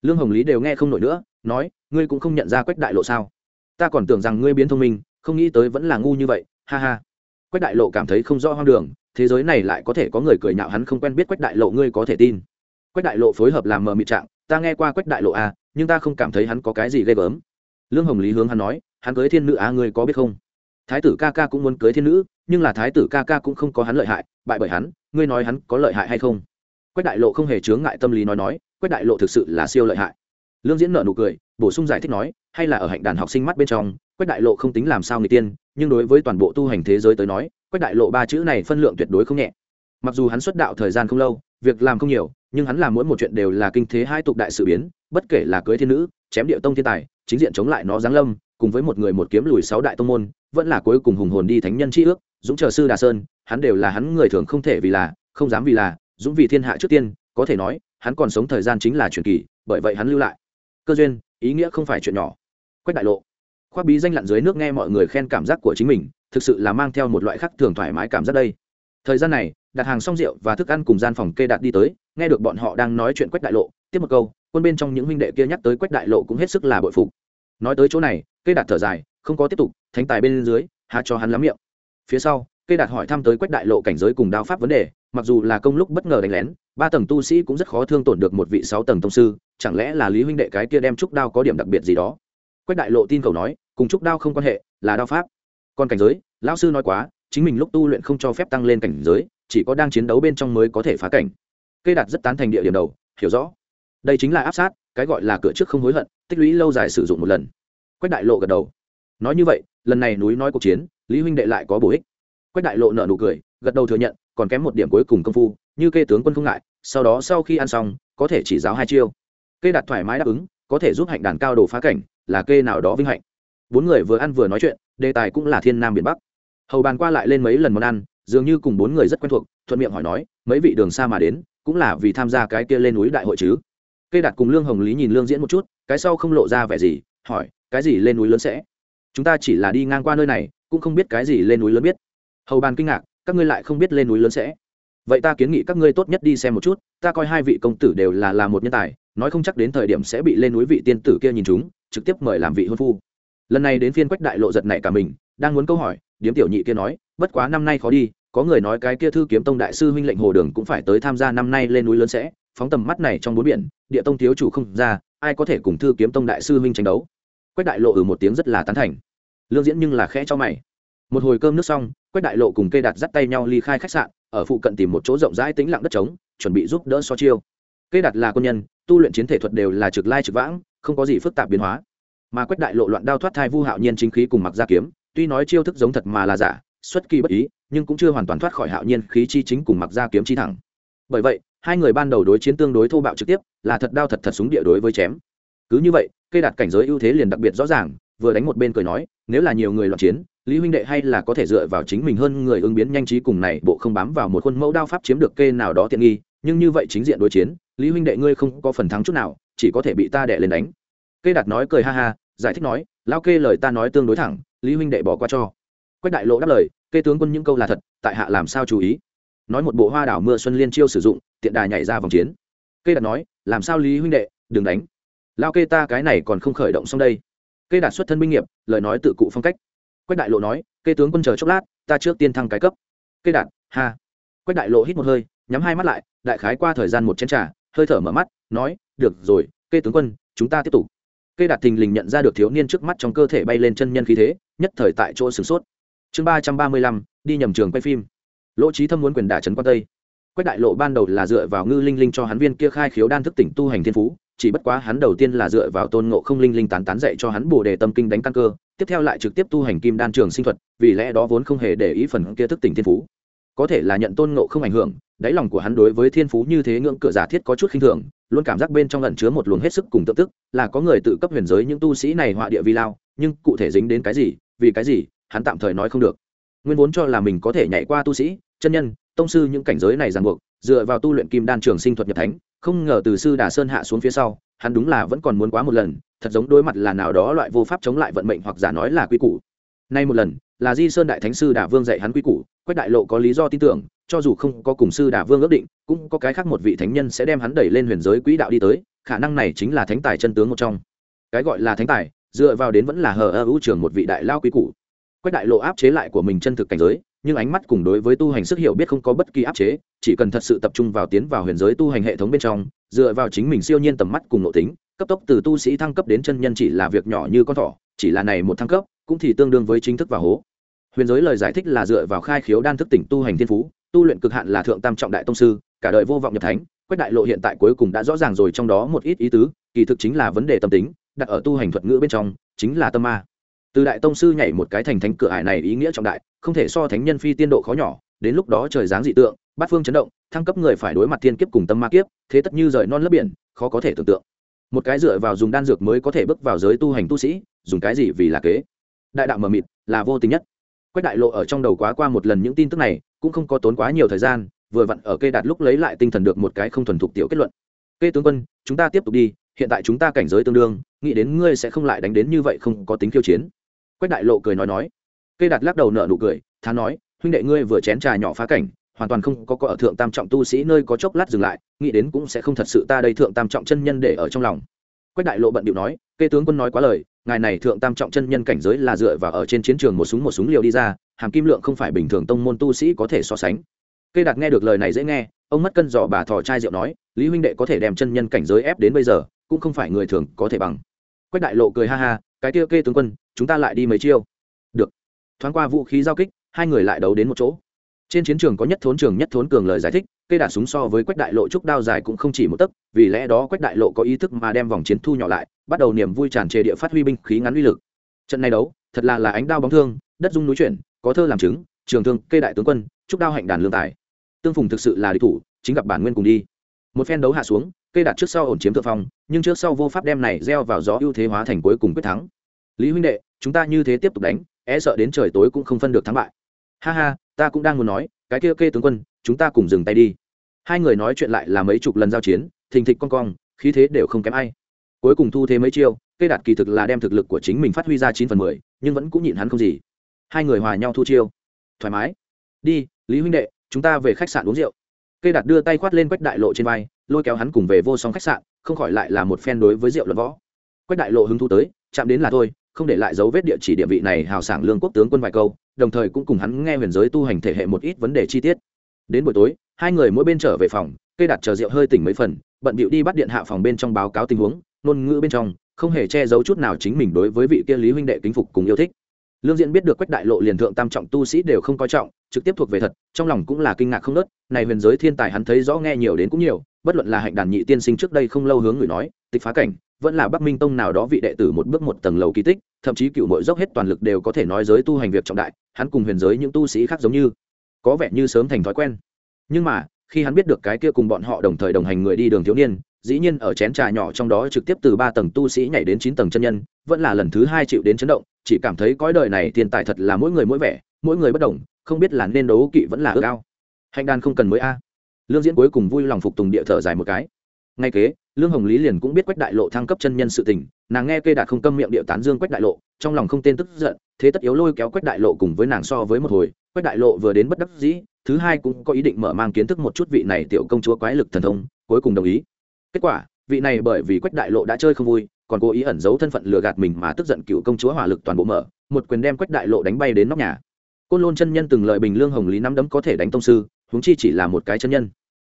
Lương hồng lý đều nghe không nổi nữa nói ngươi cũng không nhận ra quách đại lộ sao? Ta còn tưởng rằng ngươi biến thông minh không nghĩ tới vẫn là ngu như vậy ha ha. Quách đại lộ cảm thấy không rõ hoang đường thế giới này lại có thể có người cười nhạo hắn không quen biết quách đại lộ ngươi có thể tin. Quách đại lộ phối hợp làm mờ mịt trạng ta nghe qua quách đại lộ à, nhưng ta không cảm thấy hắn có cái gì ghê gớm. Lương hồng lý hướng hắn nói hắn cưới thiên nữ à, ngươi có biết không? Thái tử ca ca cũng muốn cưới thiên nữ nhưng là thái tử ca ca cũng không có hắn lợi hại bại bởi hắn ngươi nói hắn có lợi hại hay không? Quách đại lộ không hề chướng ngại tâm lý nói nói, quách đại lộ thực sự là siêu lợi hại. Lương diễn nợ nụ cười, bổ sung giải thích nói, hay là ở hạnh đàn học sinh mắt bên trong, quách đại lộ không tính làm sao người tiên, nhưng đối với toàn bộ tu hành thế giới tới nói, quách đại lộ ba chữ này phân lượng tuyệt đối không nhẹ. Mặc dù hắn xuất đạo thời gian không lâu, việc làm không nhiều, nhưng hắn làm mỗi một chuyện đều là kinh thế hai tục đại sự biến, bất kể là cưới thiên nữ, chém địa tông thiên tài, chính diện chống lại nó giáng lâm, cùng với một người một kiếm lùi sáu đại tông môn, vẫn là cuối cùng hùng hồn đi thánh nhân tri ước, dũng chờ sư đà sơn, hắn đều là hắn người thường không thể vì là, không dám vì là dũng vì thiên hạ trước tiên, có thể nói, hắn còn sống thời gian chính là truyền kỳ, bởi vậy hắn lưu lại. Cơ duyên, ý nghĩa không phải chuyện nhỏ. Quách đại lộ. Khoác bí danh lặn dưới nước nghe mọi người khen cảm giác của chính mình, thực sự là mang theo một loại khác thường thoải mái cảm giác đây. Thời gian này, đặt hàng xong rượu và thức ăn cùng gian phòng kê đạt đi tới, nghe được bọn họ đang nói chuyện quách đại lộ, tiếp một câu, quân bên trong những huynh đệ kia nhắc tới quách đại lộ cũng hết sức là bội phục. Nói tới chỗ này, kê đạt thở dài, không có tiếp tục, thánh tài bên dưới, há cho hắn lắm miệng. Phía sau, kê đạt hỏi thăm tới quách đại lộ cảnh giới cùng đao pháp vấn đề mặc dù là công lúc bất ngờ đánh lén, ba tầng tu sĩ cũng rất khó thương tổn được một vị sáu tầng tông sư, chẳng lẽ là lý huynh đệ cái kia đem trúc đao có điểm đặc biệt gì đó? Quách đại lộ tin cầu nói, cùng trúc đao không quan hệ, là đao pháp. Còn cảnh giới, lão sư nói quá, chính mình lúc tu luyện không cho phép tăng lên cảnh giới, chỉ có đang chiến đấu bên trong mới có thể phá cảnh. Cây đạt rất tán thành địa điểm đầu, hiểu rõ. Đây chính là áp sát, cái gọi là cửa trước không hối hận, tích lũy lâu dài sử dụng một lần. Quách đại lộ gật đầu. Nói như vậy, lần này núi nói cuộc chiến, lý huynh đệ lại có bổ ích. Quách đại lộ nợ nụ cười, gật đầu thừa nhận còn kém một điểm cuối cùng công phu, như kê tướng quân không ngại, sau đó sau khi ăn xong, có thể chỉ giáo hai chiêu. Kê đạt thoải mái đáp ứng, có thể giúp hạnh đàn cao đồ phá cảnh, là kê nào đó vinh hạnh. Bốn người vừa ăn vừa nói chuyện, đề tài cũng là thiên nam biển bắc. Hầu bàn qua lại lên mấy lần món ăn, dường như cùng bốn người rất quen thuộc, thuận miệng hỏi nói, mấy vị đường xa mà đến, cũng là vì tham gia cái kia lên núi đại hội chứ? Kê đạt cùng lương hồng lý nhìn lương diễn một chút, cái sau không lộ ra vẻ gì, hỏi, cái gì lên núi lớn sẽ? Chúng ta chỉ là đi ngang qua nơi này, cũng không biết cái gì lên núi lớn biết. Hầu bàn kinh ngạc các ngươi lại không biết lên núi lớn sẽ. Vậy ta kiến nghị các ngươi tốt nhất đi xem một chút, ta coi hai vị công tử đều là là một nhân tài, nói không chắc đến thời điểm sẽ bị lên núi vị tiên tử kia nhìn chúng, trực tiếp mời làm vị hôn phu. Lần này đến phiên quách đại lộ giật này cả mình, đang muốn câu hỏi, điếm tiểu nhị kia nói, bất quá năm nay khó đi, có người nói cái kia thư kiếm tông đại sư huynh lệnh hồ đường cũng phải tới tham gia năm nay lên núi lớn sẽ, phóng tầm mắt này trong bốn biển, địa tông thiếu chủ không ra, ai có thể cùng thư kiếm tông đại sư huynh tranh đấu? Quách đại lộ ừ một tiếng rất là tán thành. Lương diễn nhưng là khẽ cho mày một hồi cơm nước xong, quách đại lộ cùng cây đạt dắt tay nhau ly khai khách sạn, ở phụ cận tìm một chỗ rộng rãi tĩnh lặng đất trống, chuẩn bị giúp đỡ so chiêu. Cây đạt là quân nhân, tu luyện chiến thể thuật đều là trực lai trực vãng, không có gì phức tạp biến hóa. Mà quách đại lộ loạn đao thoát thai vu hạo nhiên chính khí cùng mặc gia kiếm, tuy nói chiêu thức giống thật mà là giả, xuất kỳ bất ý, nhưng cũng chưa hoàn toàn thoát khỏi hạo nhiên khí chi chính cùng mặc gia kiếm chi thẳng. Bởi vậy, hai người ban đầu đối chiến tương đối thô bạo trực tiếp, là thật đao thật thật súng địa đối với chém. Cứ như vậy cây đạt cảnh giới ưu thế liền đặc biệt rõ ràng, vừa đánh một bên cười nói nếu là nhiều người loạn chiến, lý huynh đệ hay là có thể dựa vào chính mình hơn người ứng biến nhanh trí cùng này, bộ không bám vào một khuôn mẫu đao pháp chiếm được kê nào đó tiện nghi, nhưng như vậy chính diện đối chiến, lý huynh đệ ngươi không có phần thắng chút nào, chỉ có thể bị ta đệ lên đánh. Kê đạt nói cười ha ha, giải thích nói lao kê lời ta nói tương đối thẳng, lý huynh đệ bỏ qua cho. Quách đại lộ đáp lời, kê tướng quân những câu là thật, tại hạ làm sao chú ý? Nói một bộ hoa đảo mưa xuân liên chiêu sử dụng, tiện đà nhảy ra vòng chiến. Kê đạt nói, làm sao lý huynh đệ, đừng đánh. Lao kê ta cái này còn không khởi động xong đây cây đạt xuất thân binh nghiệp, lời nói tự cụ phong cách. Quách đại lộ nói cây tướng quân chờ chốc lát, ta trước tiên thăng cái cấp. Cây đạt ha. Quách đại lộ hít một hơi, nhắm hai mắt lại, đại khái qua thời gian một chén t r à hơi thở mở mắt, nói, được rồi cây tướng quân, chúng ta tiếp tục. Cây đạt thình lình nhận ra được thiếu niên trước mắt trong cơ thể bay lên chân nhân khí thế, nhất thời tại chỗ sửng sốt. Chương ba trăm ba mươi lăm, đi nhầm trường quay phim. Lỗ trí thâm muốn quyền đả trấn quan tây. Quách đại lộ ban đầu là dựa vào ngư linh linh cho hắn viên kia khai khiếu đan thức tỉnh tu hành thiên phú chỉ bất quá hắn đầu tiên là dựa vào tôn ngộ không linh linh tán tán dạy cho hắn bồ đề tâm kinh đánh căn cơ, tiếp theo lại trực tiếp tu hành kim đan trường sinh thuật, vì lẽ đó vốn không hề để ý phần kia thức tỉnh thiên phú. Có thể là nhận tôn ngộ không ảnh hưởng, đáy lòng của hắn đối với thiên phú như thế ngưỡng cửa giả thiết có chút khinh thường, luôn cảm giác bên trong lẩn chứa một luồng hết sức cùng tự tức, là có người tự cấp huyền giới những tu sĩ này họa địa vi lao, nhưng cụ thể dính đến cái gì, vì cái gì, hắn tạm thời nói không được. Nguyên vốn cho là mình có thể nhảy qua tu sĩ, chân nhân, tông sư những cảnh giới này ràng buộc, dựa vào tu luyện kim đan trường sinh thuật nhập thánh không ngờ từ sư đà sơn hạ xuống phía sau hắn đúng là vẫn còn muốn quá một lần thật giống đối mặt là nào đó loại vô pháp chống lại vận mệnh hoặc giả nói là quy củ. Nay một lần là di sơn đại thánh sư đà vương dạy hắn quy củ quách đại lộ có lý do tin tưởng cho dù không có cùng sư đà vương ước định cũng có cái khác một vị thánh nhân sẽ đem hắn đẩy lên huyền giới quỹ đạo đi tới khả năng này chính là thánh tài chân tướng một trong. Cái gọi là thánh tài dựa vào đến vẫn là hờ ơ ưu trường một vị đại lao quy củ, quách đại lộ áp chế lại của mình chân thực cảnh giới nhưng ánh mắt cùng đối với tu hành sức hiểu biết không có bất kỳ áp chế, chỉ cần thật sự tập trung vào tiến vào huyền giới tu hành hệ thống bên trong, dựa vào chính mình siêu nhiên tầm mắt cùng nội tính, cấp tốc từ tu sĩ thăng cấp đến chân nhân chỉ là việc nhỏ như con thỏ, chỉ là này một thăng cấp, cũng thì tương đương với chính thức và hố. Huyền giới lời giải thích là dựa vào khai khiếu đan thức tỉnh tu hành thiên phú, tu luyện cực hạn là thượng tam trọng đại tông sư, cả đời vô vọng nhập thánh, quách đại lộ hiện tại cuối cùng đã rõ ràng rồi trong đó một ít ý tứ, kỳ thực chính là vấn đề tâm tính, đặt ở tu hành thuật ngữ bên trong, chính là tâm ma từ đại tông sư nhảy một cái thành thánh cửa ải này ý nghĩa trọng đại, không thể so thánh nhân phi tiên độ khó nhỏ, đến lúc đó trời dáng dị tượng, bát phương chấn động, thăng cấp người phải đối mặt thiên kiếp cùng tâm ma kiếp, thế tất như rời non lấp biển, khó có thể tưởng tượng. Một cái dựa vào dùng đan dược mới có thể bước vào giới tu hành tu sĩ, dùng cái gì vì là kế? Đại đạo mờ mịt, là vô tình nhất. Quách đại lộ ở trong đầu quá qua một lần những tin tức này, cũng không có tốn quá nhiều thời gian, vừa vặn ở cây đạt lúc lấy lại tinh thần được một cái không thuần thục tiểu kết luận. Kê tướng quân, chúng ta tiếp tục đi, hiện tại chúng ta cảnh giới tương đương, nghĩ đến ngươi sẽ không lại đánh đến như vậy không có tính khiêu chiến quách đại lộ cười nói nói. Cây đạt lắc đầu nợ nụ cười, thán nói, huynh đệ ngươi vừa chén trà nhỏ phá cảnh, hoàn toàn không có có ở thượng tam trọng tu sĩ nơi có chốc lát dừng lại, nghĩ đến cũng sẽ không thật sự ta đây thượng tam trọng chân nhân để ở trong lòng. Quách đại lộ bận điệu nói, kê tướng quân nói quá lời, ngài này thượng tam trọng chân nhân cảnh giới là dựa vào ở trên chiến trường một súng một súng liều đi ra, hàm kim lượng không phải bình thường tông môn tu sĩ có thể so sánh. Cây đạt nghe được lời này dễ nghe, ông mất cân dò bà thò chai rượu nói, lý huynh đệ có thể đem chân nhân cảnh giới ép đến bây giờ, cũng không phải người thường có thể bằng. Quách đại lộ cười ha ha, cái kia kê tướng quân chúng ta lại đi mấy chiêu. Được. Thoáng qua vũ khí giao kích, hai người lại đấu đến một chỗ. Trên chiến trường có nhất thốn trường nhất thốn cường lời giải thích cây đạn súng so với quách đại lộ trúc đao dài cũng không chỉ một tấc, vì lẽ đó quách đại lộ có ý thức mà đem vòng chiến thu nhỏ lại, bắt đầu niềm vui tràn trề địa phát huy binh khí ngắn uy lực. Trận này đấu, thật là là ánh đao bóng thương, đất dung núi chuyển, có thơ làm chứng, trường thương cây đại tướng quân, trúc đao hạnh đàn lương tài. Tương phùng thực sự là địch thủ, chính gặp bản nguyên cùng đi. Một phen đấu hạ xuống cây đạt trước sau ổn chiếm thượng phong, nhưng trước sau vô pháp đem này gieo vào gió ưu thế hóa thành cuối cùng quyết thắng. Lý huynh đệ chúng ta như thế tiếp tục đánh e sợ đến trời tối cũng không phân được thắng bại. Ha ha, ta cũng đang muốn nói, cái kia kê tướng quân, chúng ta cùng dừng tay đi. Hai người nói chuyện lại là mấy chục lần giao chiến, thình thịch con cong, khí thế đều không kém ai. Cuối cùng thu thế mấy chiêu cây đạt kỳ thực là đem thực lực của chính mình phát huy ra chín phần mười, nhưng vẫn cũng nhịn hắn không gì. Hai người hòa nhau thu chiêu. Thoải mái. Đi, lý huynh đệ, chúng ta về khách sạn uống rượu. Cây đạt đưa tay khoát lên quách đại lộ trên vai, lôi kéo hắn cùng về vô song khách sạn, không khỏi lại là một phen đối với rượu luận võ. Quách đại lộ hứng thu tới, chạm đến là thôi không để lại dấu vết địa chỉ địa vị này hào sảng lương quốc tướng quân vài câu, đồng thời cũng cùng hắn nghe huyền giới tu hành thể hệ một ít vấn đề chi tiết. Đến buổi tối, hai người mỗi bên trở về phòng, cây đặt chờ rượu hơi tỉnh mấy phần, bận bịu đi bắt điện hạ phòng bên trong báo cáo tình huống, ngôn ngữ bên trong, không hề che giấu chút nào chính mình đối với vị kia lý huynh đệ kính phục cùng yêu thích. Lương diễn biết được quách đại lộ liền thượng tam trọng tu sĩ đều không coi trọng, trực tiếp thuộc về thật, trong lòng cũng là kinh ngạc không nớt, này huyền giới thiên tài hắn thấy rõ nghe nhiều đến cũng nhiều, bất luận là hạnh đàn nhị tiên sinh trước đây không lâu hướng người nói, tịch phá cảnh vẫn là bắc minh tông nào đó vị đệ tử một bước một tầng lầu kỳ tích, thậm chí cựu mội dốc hết toàn lực đều có thể nói giới tu hành việc trọng đại, hắn cùng huyền giới những tu sĩ khác giống như, có vẻ như sớm thành thói quen. Nhưng mà, khi hắn biết được cái kia cùng bọn họ đồng thời đồng hành người đi đường thiếu niên, dĩ nhiên ở chén trà nhỏ trong đó trực tiếp từ ba tầng tu sĩ nhảy đến chín tầng chân nhân, vẫn là lần thứ hai chịu đến chấn động, chỉ cảm thấy cõi đời này tiền tài thật là mỗi người mỗi vẻ, mỗi người bất đồng, không biết là nên đấu kỵ vẫn là ước ao. Hạnh đan không cần mới a. Lương diễn cuối cùng vui lòng phục tùng địa thở dài một cái ngay kế, lương hồng lý liền cũng biết quách đại lộ thăng cấp chân nhân sự tình, nàng nghe kê đạt không câm miệng điệu tán dương quách đại lộ, trong lòng không tên tức giận, thế tất yếu lôi kéo quách đại lộ cùng với nàng so với một hồi. Quách đại lộ vừa đến bất đắc dĩ, thứ hai cũng có ý định mở mang kiến thức một chút vị này tiểu công chúa quái lực thần thông, cuối cùng đồng ý. Kết quả, vị này bởi vì quách đại lộ đã chơi không vui, còn cố ý ẩn giấu thân phận lừa gạt mình mà tức giận cựu công chúa hỏa lực toàn bộ mở, một quyền đem quách đại lộ đánh bay đến nóc nhà. Côn lôn chân nhân từng lời bình lương hồng lý năm đấm có thể đánh tông sư, huống chi chỉ là một cái chân nhân.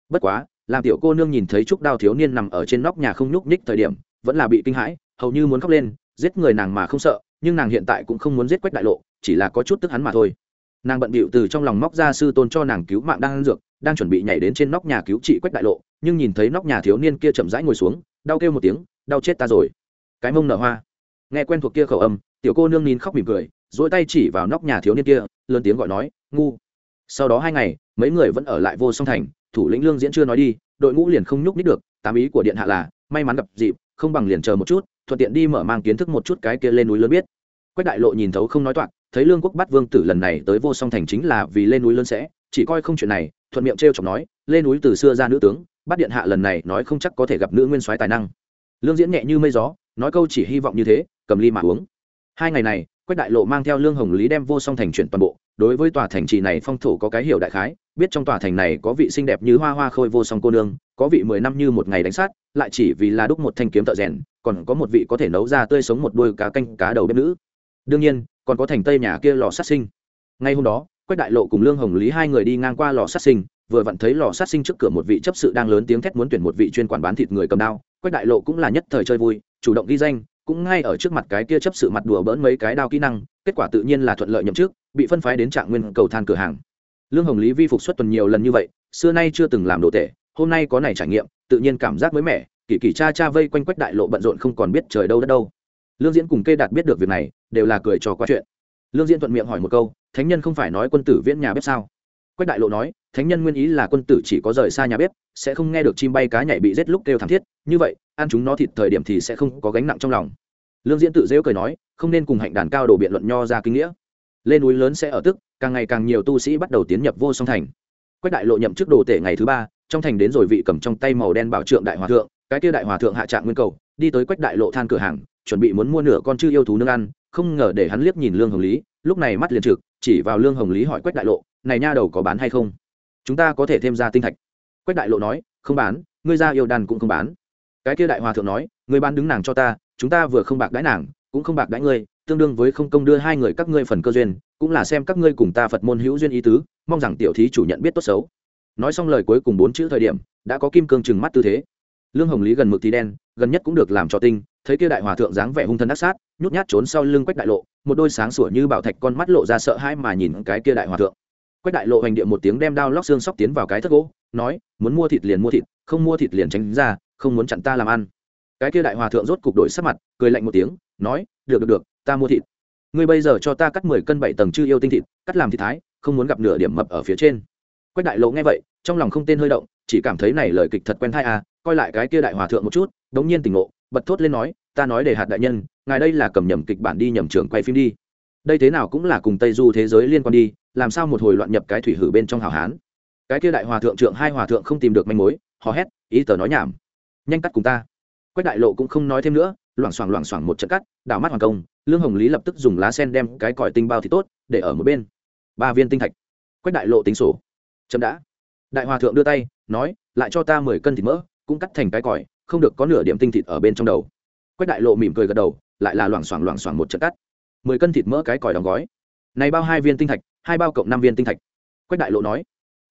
Bất quá làm tiểu cô nương nhìn thấy trúc đao thiếu niên nằm ở trên nóc nhà không nhúc nhích thời điểm, vẫn là bị kinh hãi, hầu như muốn khóc lên, giết người nàng mà không sợ, nhưng nàng hiện tại cũng không muốn giết quách đại lộ, chỉ là có chút tức hắn mà thôi. Nàng bận bịu từ trong lòng móc ra sư tôn cho nàng cứu mạng đang ăn dược, đang chuẩn bị nhảy đến trên nóc nhà cứu trị quách đại lộ, nhưng nhìn thấy nóc nhà thiếu niên kia chậm rãi ngồi xuống, đau kêu một tiếng, đau chết ta rồi. Cái mông nở hoa. Nghe quen thuộc kia khẩu âm, tiểu cô nương nín khóc mỉm cười dỗi tay chỉ vào nóc nhà thiếu niên kia, lớn tiếng gọi nói, ngu. Sau đó hai ngày, mấy người vẫn ở lại vô song thành thủ lĩnh lương diễn chưa nói đi, đội ngũ liền không nhúc nít được, tám ý của điện hạ là, may mắn gặp dịp, không bằng liền chờ một chút, thuận tiện đi mở mang kiến thức một chút cái kia lên núi lớn biết. Quách đại lộ nhìn thấu không nói toạc, thấy lương quốc bắt vương tử lần này tới vô song thành chính là vì lên núi lớn sẽ, chỉ coi không chuyện này, thuận miệng trêu chọc nói, lên núi từ xưa ra nữ tướng, bắt điện hạ lần này nói không chắc có thể gặp nữ nguyên soái tài năng. Lương diễn nhẹ như mây gió, nói câu chỉ hy vọng như thế, cầm ly mà uống. Hai ngày này quách đại lộ mang theo lương hồng lý đem vô song thành chuyển toàn bộ. Đối với tòa thành trì này phong thổ có cái hiểu đại khái, biết trong tòa thành này có vị xinh đẹp như hoa hoa khôi vô song cô nương, có vị mười năm như một ngày đánh sát, lại chỉ vì là đúc một thanh kiếm thợ rèn, còn có một vị có thể nấu ra tươi sống một đôi cá canh, cá đầu bếp nữ. Đương nhiên, còn có thành tây nhà kia lò sát sinh. Ngay hôm đó, quách đại lộ cùng lương hồng lý hai người đi ngang qua lò sát sinh, vừa vặn thấy lò sát sinh trước cửa một vị chấp sự đang lớn tiếng thét muốn tuyển một vị chuyên quản bán thịt người cầm đao. Quách đại lộ cũng là nhất thời chơi vui, chủ động ghi danh cũng ngay ở trước mặt cái kia chấp sự mặt đùa bỡn mấy cái đao kỹ năng, kết quả tự nhiên là thuận lợi nhậm chức, bị phân phái đến trạng nguyên cầu than cửa hàng. Lương hồng lý vi phục xuất tuần nhiều lần như vậy, xưa nay chưa từng làm đồ tệ, hôm nay có này trải nghiệm, tự nhiên cảm giác mới mẻ, kỳ kỳ cha cha vây quanh quách đại lộ bận rộn không còn biết trời đâu đất đâu. Lương diễn cùng kê đạt biết được việc này, đều là cười trò qua chuyện. Lương diễn thuận miệng hỏi một câu, thánh nhân không phải nói quân tử viễn nhà bếp sao? Quách đại lộ nói, thánh nhân nguyên ý là quân tử chỉ có rời xa nhà bếp, sẽ không nghe được chim bay cá nhảy bị rết lúc kêu thảm thiết, như vậy, ăn chúng nó thịt thời điểm thì sẽ không có gánh nặng trong lòng. Lương diễn tự dễu cười nói, không nên cùng hạnh đàn cao đồ biện luận nho ra kinh nghĩa. Lên núi lớn sẽ ở tức, càng ngày càng nhiều tu sĩ bắt đầu tiến nhập vô song thành. Quách đại lộ nhậm chức đồ tể ngày thứ ba, trong thành đến rồi vị cầm trong tay màu đen bảo trượng đại hòa thượng, cái kia đại hòa thượng hạ trạng nguyên cầu, đi tới quách đại lộ than cửa hàng, chuẩn bị muốn mua nửa con chư yêu thú nương ăn, không ngờ để hắn liếc nhìn lương hồng lý, lúc này mắt liền trực, chỉ vào lương hồng lý hỏi quách đại lộ này nha đầu có bán hay không? Chúng ta có thể thêm ra tinh thạch. Quách đại lộ nói, không bán, ngươi ra yêu đàn cũng không bán. Cái kia đại hòa thượng nói, ngươi bán đứng nàng cho ta, chúng ta vừa không bạc đãi nàng, cũng không bạc đãi ngươi, tương đương với không công đưa hai người các ngươi phần cơ duyên, cũng là xem các ngươi cùng ta phật môn hữu duyên ý tứ, mong rằng tiểu thí chủ nhận biết tốt xấu. Nói xong lời cuối cùng bốn chữ thời điểm, đã có kim cương chừng mắt tư thế. Lương hồng lý gần mực thì đen, gần nhất cũng được làm cho tinh, thấy kia đại hòa thượng dáng vẻ hung thân ác sát, nhút nhát trốn sau lưng quách đại lộ, một đôi sáng sủa như bảo thạch con mắt lộ ra sợ hãi mà nhìn cái kia đại hòa thượng quách đại lộ hành địa một tiếng đem đao lóc xương sóc tiến vào cái thất gỗ, nói, muốn mua thịt liền mua thịt, không mua thịt liền tránh ra, không muốn chặn ta làm ăn. Cái kia đại hòa thượng rốt cục đổi sắc mặt, cười lạnh một tiếng, nói, được được được, ta mua thịt. Ngươi bây giờ cho ta cắt mười cân bảy tầng chư yêu tinh thịt, cắt làm thịt thái, không muốn gặp nửa điểm mập ở phía trên. Quách đại lộ nghe vậy, trong lòng không tên hơi động, chỉ cảm thấy này lời kịch thật quen thai à coi lại cái kia đại hòa thượng một chút, đống nhiên tỉnh ngộ, bật thốt lên nói, ta nói để hạt đại nhân, ngài đây là cầm nhầm kịch bản đi nhầm trường quay phim đi. Đây thế nào cũng là cùng tây du thế giới liên quan đi làm sao một hồi loạn nhập cái thủy hử bên trong hào hán? Cái kia đại hòa thượng trượng hai hòa thượng không tìm được manh mối, hò hét, ý tờ nói nhảm. Nhanh cắt cùng ta. Quách đại lộ cũng không nói thêm nữa, loảng xoảng loảng xoảng một trận cắt, đảo mắt hoàng công, lương hồng lý lập tức dùng lá sen đem cái còi tinh bao thì tốt, để ở một bên. Ba viên tinh thạch. Quách đại lộ tính sổ. Chậm đã. Đại hòa thượng đưa tay, nói, lại cho ta mười cân thịt mỡ, cũng cắt thành cái còi, không được có nửa điểm tinh thịt ở bên trong đầu. Quách đại lộ mỉm cười gật đầu, lại là loảng xoảng loảng xoảng một trận cắt. Mười cân thịt mỡ cái còi đóng gói. Này bao hai viên tinh thạch hai bao cộng năm viên tinh thạch. Quách đại lộ nói,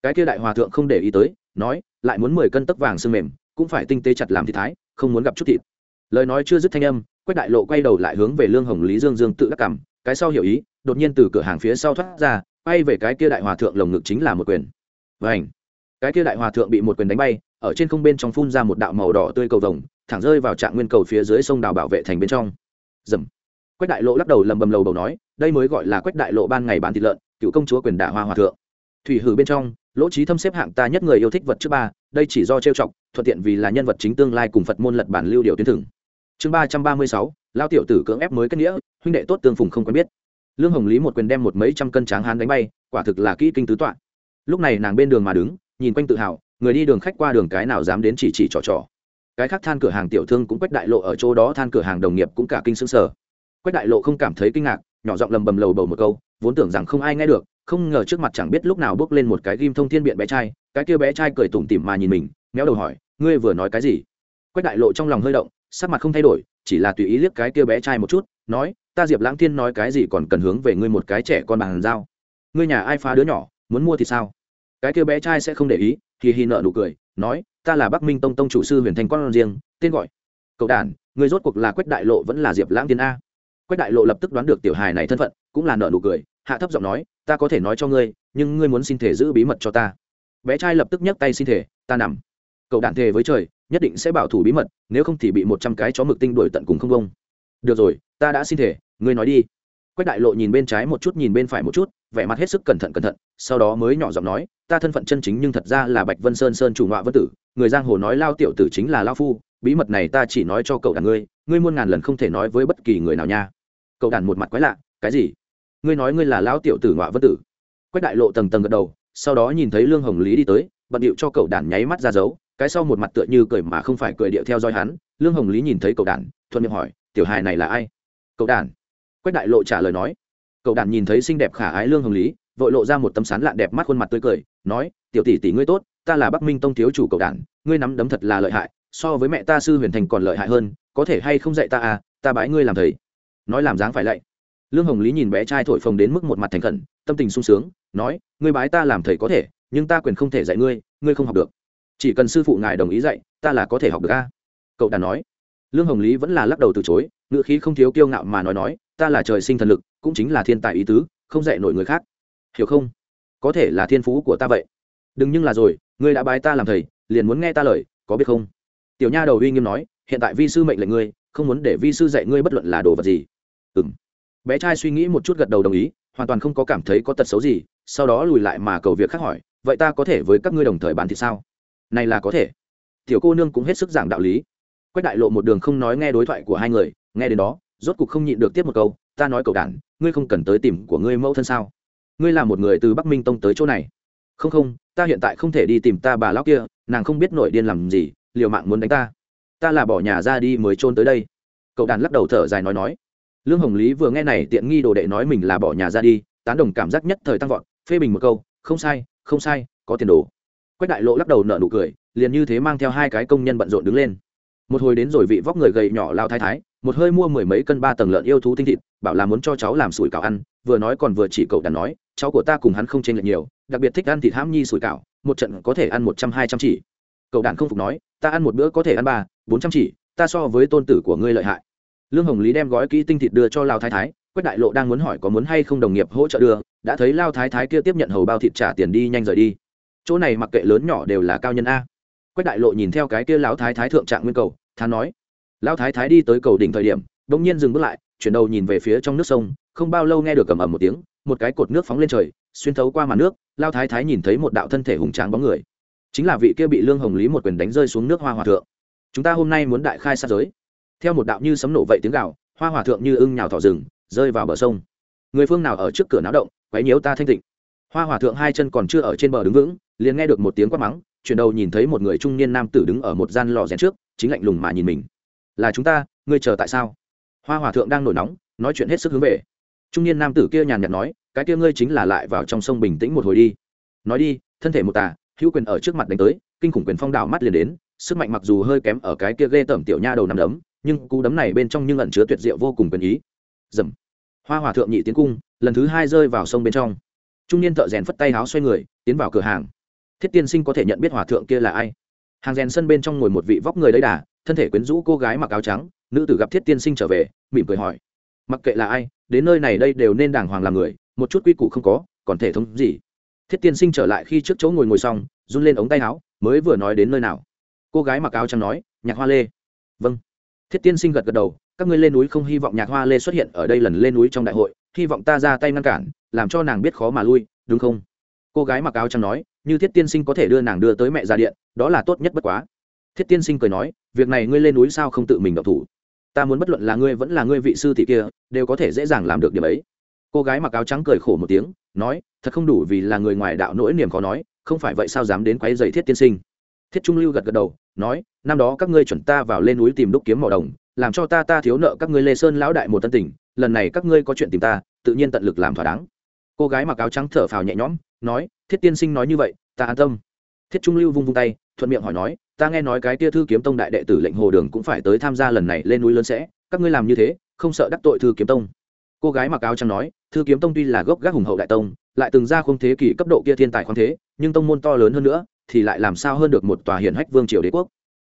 cái kia đại hòa thượng không để ý tới, nói, lại muốn mười cân tấc vàng xương mềm, cũng phải tinh tế chặt làm thị thái, không muốn gặp chút thịt. Lời nói chưa dứt thanh âm, quách đại lộ quay đầu lại hướng về lương hồng lý dương dương tự đắc cảm cái sau hiểu ý, đột nhiên từ cửa hàng phía sau thoát ra, quay về cái kia đại hòa thượng lồng ngực chính là một quyền. Vảnh cái kia đại hòa thượng bị một quyền đánh bay, ở trên không bên trong phun ra một đạo màu đỏ tươi cầu vồng, thẳng rơi vào trạng nguyên cầu phía dưới sông đào bảo vệ thành bên trong. Dầm! Quách đại lộ lắc đầu lầm bầm lầu đầu nói, đây mới gọi là quách đại lộ ban ngày bán thịt lợn cựu công chúa quyền đả hoa hòa thượng. Thủy hử bên trong, lỗ trí thâm xếp hạng ta nhất người yêu thích vật trước ba, đây chỉ do trêu chọc, thuận tiện vì là nhân vật chính tương lai cùng phật môn lật bản lưu điều tuyến thừng chương ba trăm ba mươi sáu lao tiểu tử cưỡng ép mới kết nghĩa, huynh đệ tốt tương phùng không quen biết. Lương hồng lý một quyền đem một mấy trăm cân tráng hán đánh bay, quả thực là kỹ kinh tứ toạn lúc này nàng bên đường mà đứng, nhìn quanh tự hào, người đi đường khách qua đường cái nào dám đến chỉ chỉ trò trò. Cái khác than cửa hàng tiểu thương cũng quách đại lộ ở chỗ đó, than cửa hàng đồng nghiệp cũng cả kinh xứng sở quách đại lộ không cảm thấy kinh ngạc, nhỏ giọng lầm bầm lầu bầu một câu vốn tưởng rằng không ai nghe được, không ngờ trước mặt chẳng biết lúc nào bước lên một cái ghim thông thiên biện bé trai, cái kia bé trai cười tủm tỉm mà nhìn mình, méo đầu hỏi, ngươi vừa nói cái gì? Quách đại lộ trong lòng hơi động, sắc mặt không thay đổi, chỉ là tùy ý liếc cái kia bé trai một chút, nói, ta diệp lãng thiên nói cái gì còn cần hướng về ngươi một cái trẻ con bàn giao? Ngươi nhà ai phá đứa nhỏ, muốn mua thì sao? Cái kia bé trai sẽ không để ý thì hi nợ nụ cười, nói, ta là bắc minh tông tông chủ sư huyền thành con riêng tên gọi cậu đản người rốt cuộc là quách đại lộ vẫn là diệp lãng Thiên a? Quách đại lộ lập tức đoán được tiểu hài này thân phận, cũng là nợ nụ cười, hạ thấp giọng nói, ta có thể nói cho ngươi, nhưng ngươi muốn xin thể giữ bí mật cho ta. Bé trai lập tức nhấc tay xin thể, ta nằm. Cậu đạn thề với trời, nhất định sẽ bảo thủ bí mật, nếu không thì bị một trăm cái chó mực tinh đuổi tận cùng không công được rồi, ta đã xin thể, ngươi nói đi. Quách đại lộ nhìn bên trái một chút, nhìn bên phải một chút, vẻ mặt hết sức cẩn thận cẩn thận, sau đó mới nhỏ giọng nói, ta thân phận chân chính nhưng thật ra là bạch vân sơn sơn chủ ngọa vân tử, người giang hồ nói lao tiểu tử chính là lao phu, bí mật này ta chỉ nói cho cậu đàn ngươi ngươi muôn ngàn lần không thể nói với bất kỳ người nào nha cậu đàn một mặt quái lạ, cái gì? Ngươi nói ngươi là Lão tiểu tử ngọa vân tử? Quách đại lộ tầng tầng gật đầu, sau đó nhìn thấy lương hồng lý đi tới, bận điệu cho cậu đàn nháy mắt ra dấu, cái sau một mặt tựa như cười mà không phải cười điệu theo dõi hắn. Lương hồng lý nhìn thấy cậu đàn, thuận miệng hỏi, tiểu hài này là ai? Cậu đàn? Quách đại lộ trả lời nói. Cậu đàn nhìn thấy xinh đẹp khả ái lương hồng lý, vội lộ ra một tấm sán lạn đẹp mắt khuôn mặt tươi cười, nói, tiểu tỷ tỷ ngươi tốt, ta là bắc minh tông thiếu chủ cậu đàn, ngươi nắm đấm thật là lợi hại, so với mẹ ta sư huyền thành còn lợi hại hơn, có thể hay không dạy ta à ta bái ngươi làm thầy nói làm dáng phải lạy. Lương hồng lý nhìn bé trai thổi phồng đến mức một mặt thành khẩn, tâm tình sung sướng, nói, ngươi bái ta làm thầy có thể, nhưng ta quyền không thể dạy ngươi ngươi không học được. Chỉ cần sư phụ ngài đồng ý dạy, ta là có thể học được a. Cậu đàn nói. Lương hồng lý vẫn là lắc đầu từ chối ngựa khí không thiếu kiêu ngạo mà nói nói, ta là trời sinh thần lực, cũng chính là thiên tài ý tứ, không dạy nổi người khác. Hiểu không? Có thể là thiên phú của ta vậy. Đừng nhưng là rồi, ngươi đã bái ta làm thầy, liền muốn nghe ta lời, có biết không? Tiểu nha đầu uy nghiêm nói, hiện tại vi sư mệnh lệnh ngươi, không muốn để vi sư dạy ngươi bất luận là đồ vật gì ừ bé trai suy nghĩ một chút gật đầu đồng ý, hoàn toàn không có cảm thấy có tật xấu gì, sau đó lùi lại mà cầu việc khác hỏi, vậy ta có thể với các ngươi đồng thời bán thì sao? Này là có thể. Tiểu cô nương cũng hết sức giảng đạo lý. Quách đại lộ một đường không nói nghe đối thoại của hai người, nghe đến đó, rốt cục không nhịn được tiếp một câu, ta nói cậu đản, ngươi không cần tới tìm của ngươi mẫu thân sao? Ngươi là một người từ bắc minh tông tới chỗ này. Không không, ta hiện tại không thể đi tìm ta bà lão kia, nàng không biết nội điên làm gì, liều mạng muốn đánh ta. Ta là bỏ nhà ra đi mới trôn tới đây. Cậu đàn lắc đầu thở dài nói nói lương hồng lý vừa nghe này tiện nghi đồ đệ nói mình là bỏ nhà ra đi, tán đồng cảm giác nhất thời tăng vọt, phê bình một câu, không sai không sai, có tiền đồ. Quách đại lộ lắc đầu nợ nụ cười, liền như thế mang theo hai cái công nhân bận rộn đứng lên. Một hồi đến rồi vị vóc người gầy nhỏ lao thái thái, một hơi mua mười mấy cân ba tầng lợn yêu thú tinh thịt, bảo là muốn cho cháu làm sủi cảo ăn, vừa nói còn vừa chỉ cậu đàn nói, cháu của ta cùng hắn không chênh lệch nhiều, đặc biệt thích ăn thịt hãm nhi sủi cảo, một trận có thể ăn một trăm hai trăm chỉ. Cậu đàn không phục nói, ta ăn một bữa có thể ăn ba, bốn trăm chỉ, ta so với tôn tử của ngươi lợi hại lương hồng lý đem gói kỹ tinh thịt đưa cho lao thái thái, quách đại lộ đang muốn hỏi có muốn hay không đồng nghiệp hỗ trợ đưa, đã thấy lao thái thái kia tiếp nhận hầu bao thịt trả tiền đi nhanh rời đi. Chỗ này mặc kệ lớn nhỏ đều là cao nhân a. Quách đại lộ nhìn theo cái kia lão thái thái thượng trạng nguyên cầu, thán nói lão thái thái đi tới cầu đỉnh thời điểm, bỗng nhiên dừng bước lại, chuyển đầu nhìn về phía trong nước sông, không bao lâu nghe được cầm ầm một tiếng, một cái cột nước phóng lên trời, xuyên thấu qua màn nước, lao thái thái nhìn thấy một đạo thân thể hùng tráng bóng người. Chính là vị kia bị lương hồng lý một quyền đánh rơi xuống nước hoa hòa thượng. Chúng ta hôm nay muốn đại khai sát giới theo một đạo như sấm nổ vậy tiếng gạo hoa hòa thượng như ưng nhào thỏ rừng, rơi vào bờ sông. Người phương nào ở trước cửa náo động, quấy nhiễu ta thanh tịnh. Hoa hòa thượng hai chân còn chưa ở trên bờ đứng vững, liền nghe được một tiếng quát mắng, chuyển đầu nhìn thấy một người trung niên nam tử đứng ở một gian lò rèn trước, chính lạnh lùng mà nhìn mình. Là chúng ta, ngươi chờ tại sao? Hoa hòa thượng đang nổi nóng, nói chuyện hết sức hướng về. Trung niên nam tử kia nhàn nhạt nói, cái kia ngươi chính là lại vào trong sông bình tĩnh một hồi đi. Nói đi, thân thể một tà, hữu quyền ở trước mặt đánh tới, kinh khủng quyền phong đảo mắt liền đến, sức mạnh mặc dù hơi kém ở cái kia ghê tởm tiểu nha đầu nằm đấm nhưng cú đấm này bên trong nhưng ẩn chứa tuyệt diệu vô cùng quyền ý. Dầm. Hoa hòa thượng nhị tiến cung, lần thứ hai rơi vào sông bên trong. Trung niên thợ rèn phất tay háo xoay người, tiến vào cửa hàng. Thiết tiên sinh có thể nhận biết hòa thượng kia là ai? Hàng rèn sân bên trong ngồi một vị vóc người đấy đà, thân thể quyến rũ cô gái mặc áo trắng, nữ tử gặp thiết tiên sinh trở về, mỉm cười hỏi. Mặc kệ là ai, đến nơi này đây đều nên đàng hoàng làm người, một chút quy củ không có, còn thể thống gì? Thiết tiên sinh trở lại khi trước chỗ ngồi ngồi xong, run lên ống tay áo mới vừa nói đến nơi nào. Cô gái mặc áo trắng nói, nhạc hoa lê. Vâng thiết tiên sinh gật gật đầu, các ngươi lên núi không hy vọng nhạc hoa lê xuất hiện ở đây lần lên núi trong đại hội, hy vọng ta ra tay ngăn cản, làm cho nàng biết khó mà lui, đúng không? Cô gái mặc áo trắng nói, như thiết tiên sinh có thể đưa nàng đưa tới mẹ ra điện, đó là tốt nhất bất quá. Thiết tiên sinh cười nói, việc này ngươi lên núi sao không tự mình độc thủ? Ta muốn bất luận là ngươi vẫn là ngươi vị sư thị kia, đều có thể dễ dàng làm được điểm ấy. Cô gái mặc áo trắng cười khổ một tiếng, nói, thật không đủ vì là người ngoài đạo nỗi niềm khó nói, không phải vậy sao dám đến quấy giày thiết tiên sinh? Thiết trung lưu gật gật đầu nói, năm đó các ngươi chuẩn ta vào lên núi tìm đúc kiếm mỏ đồng, làm cho ta ta thiếu nợ các ngươi lê sơn lão đại một tân tình, lần này các ngươi có chuyện tìm ta, tự nhiên tận lực làm thỏa đáng. Cô gái mặc áo trắng thở phào nhẹ nhõm, nói, thiết tiên sinh nói như vậy, ta an tâm. Thiết trung lưu vung vung tay, thuận miệng hỏi nói, ta nghe nói cái tia thư kiếm tông đại đệ tử lệnh hồ đường cũng phải tới tham gia lần này lên núi lớn sẽ, các ngươi làm như thế, không sợ đắc tội thư kiếm tông? Cô gái mặc áo trắng nói, thư kiếm tông tuy là gốc gác hùng hậu đại tông, lại từng ra không thế kỷ cấp độ kia thiên tài khoáng thế, nhưng tông môn to lớn hơn nữa thì lại làm sao hơn được một tòa hiển hách vương triều đế quốc?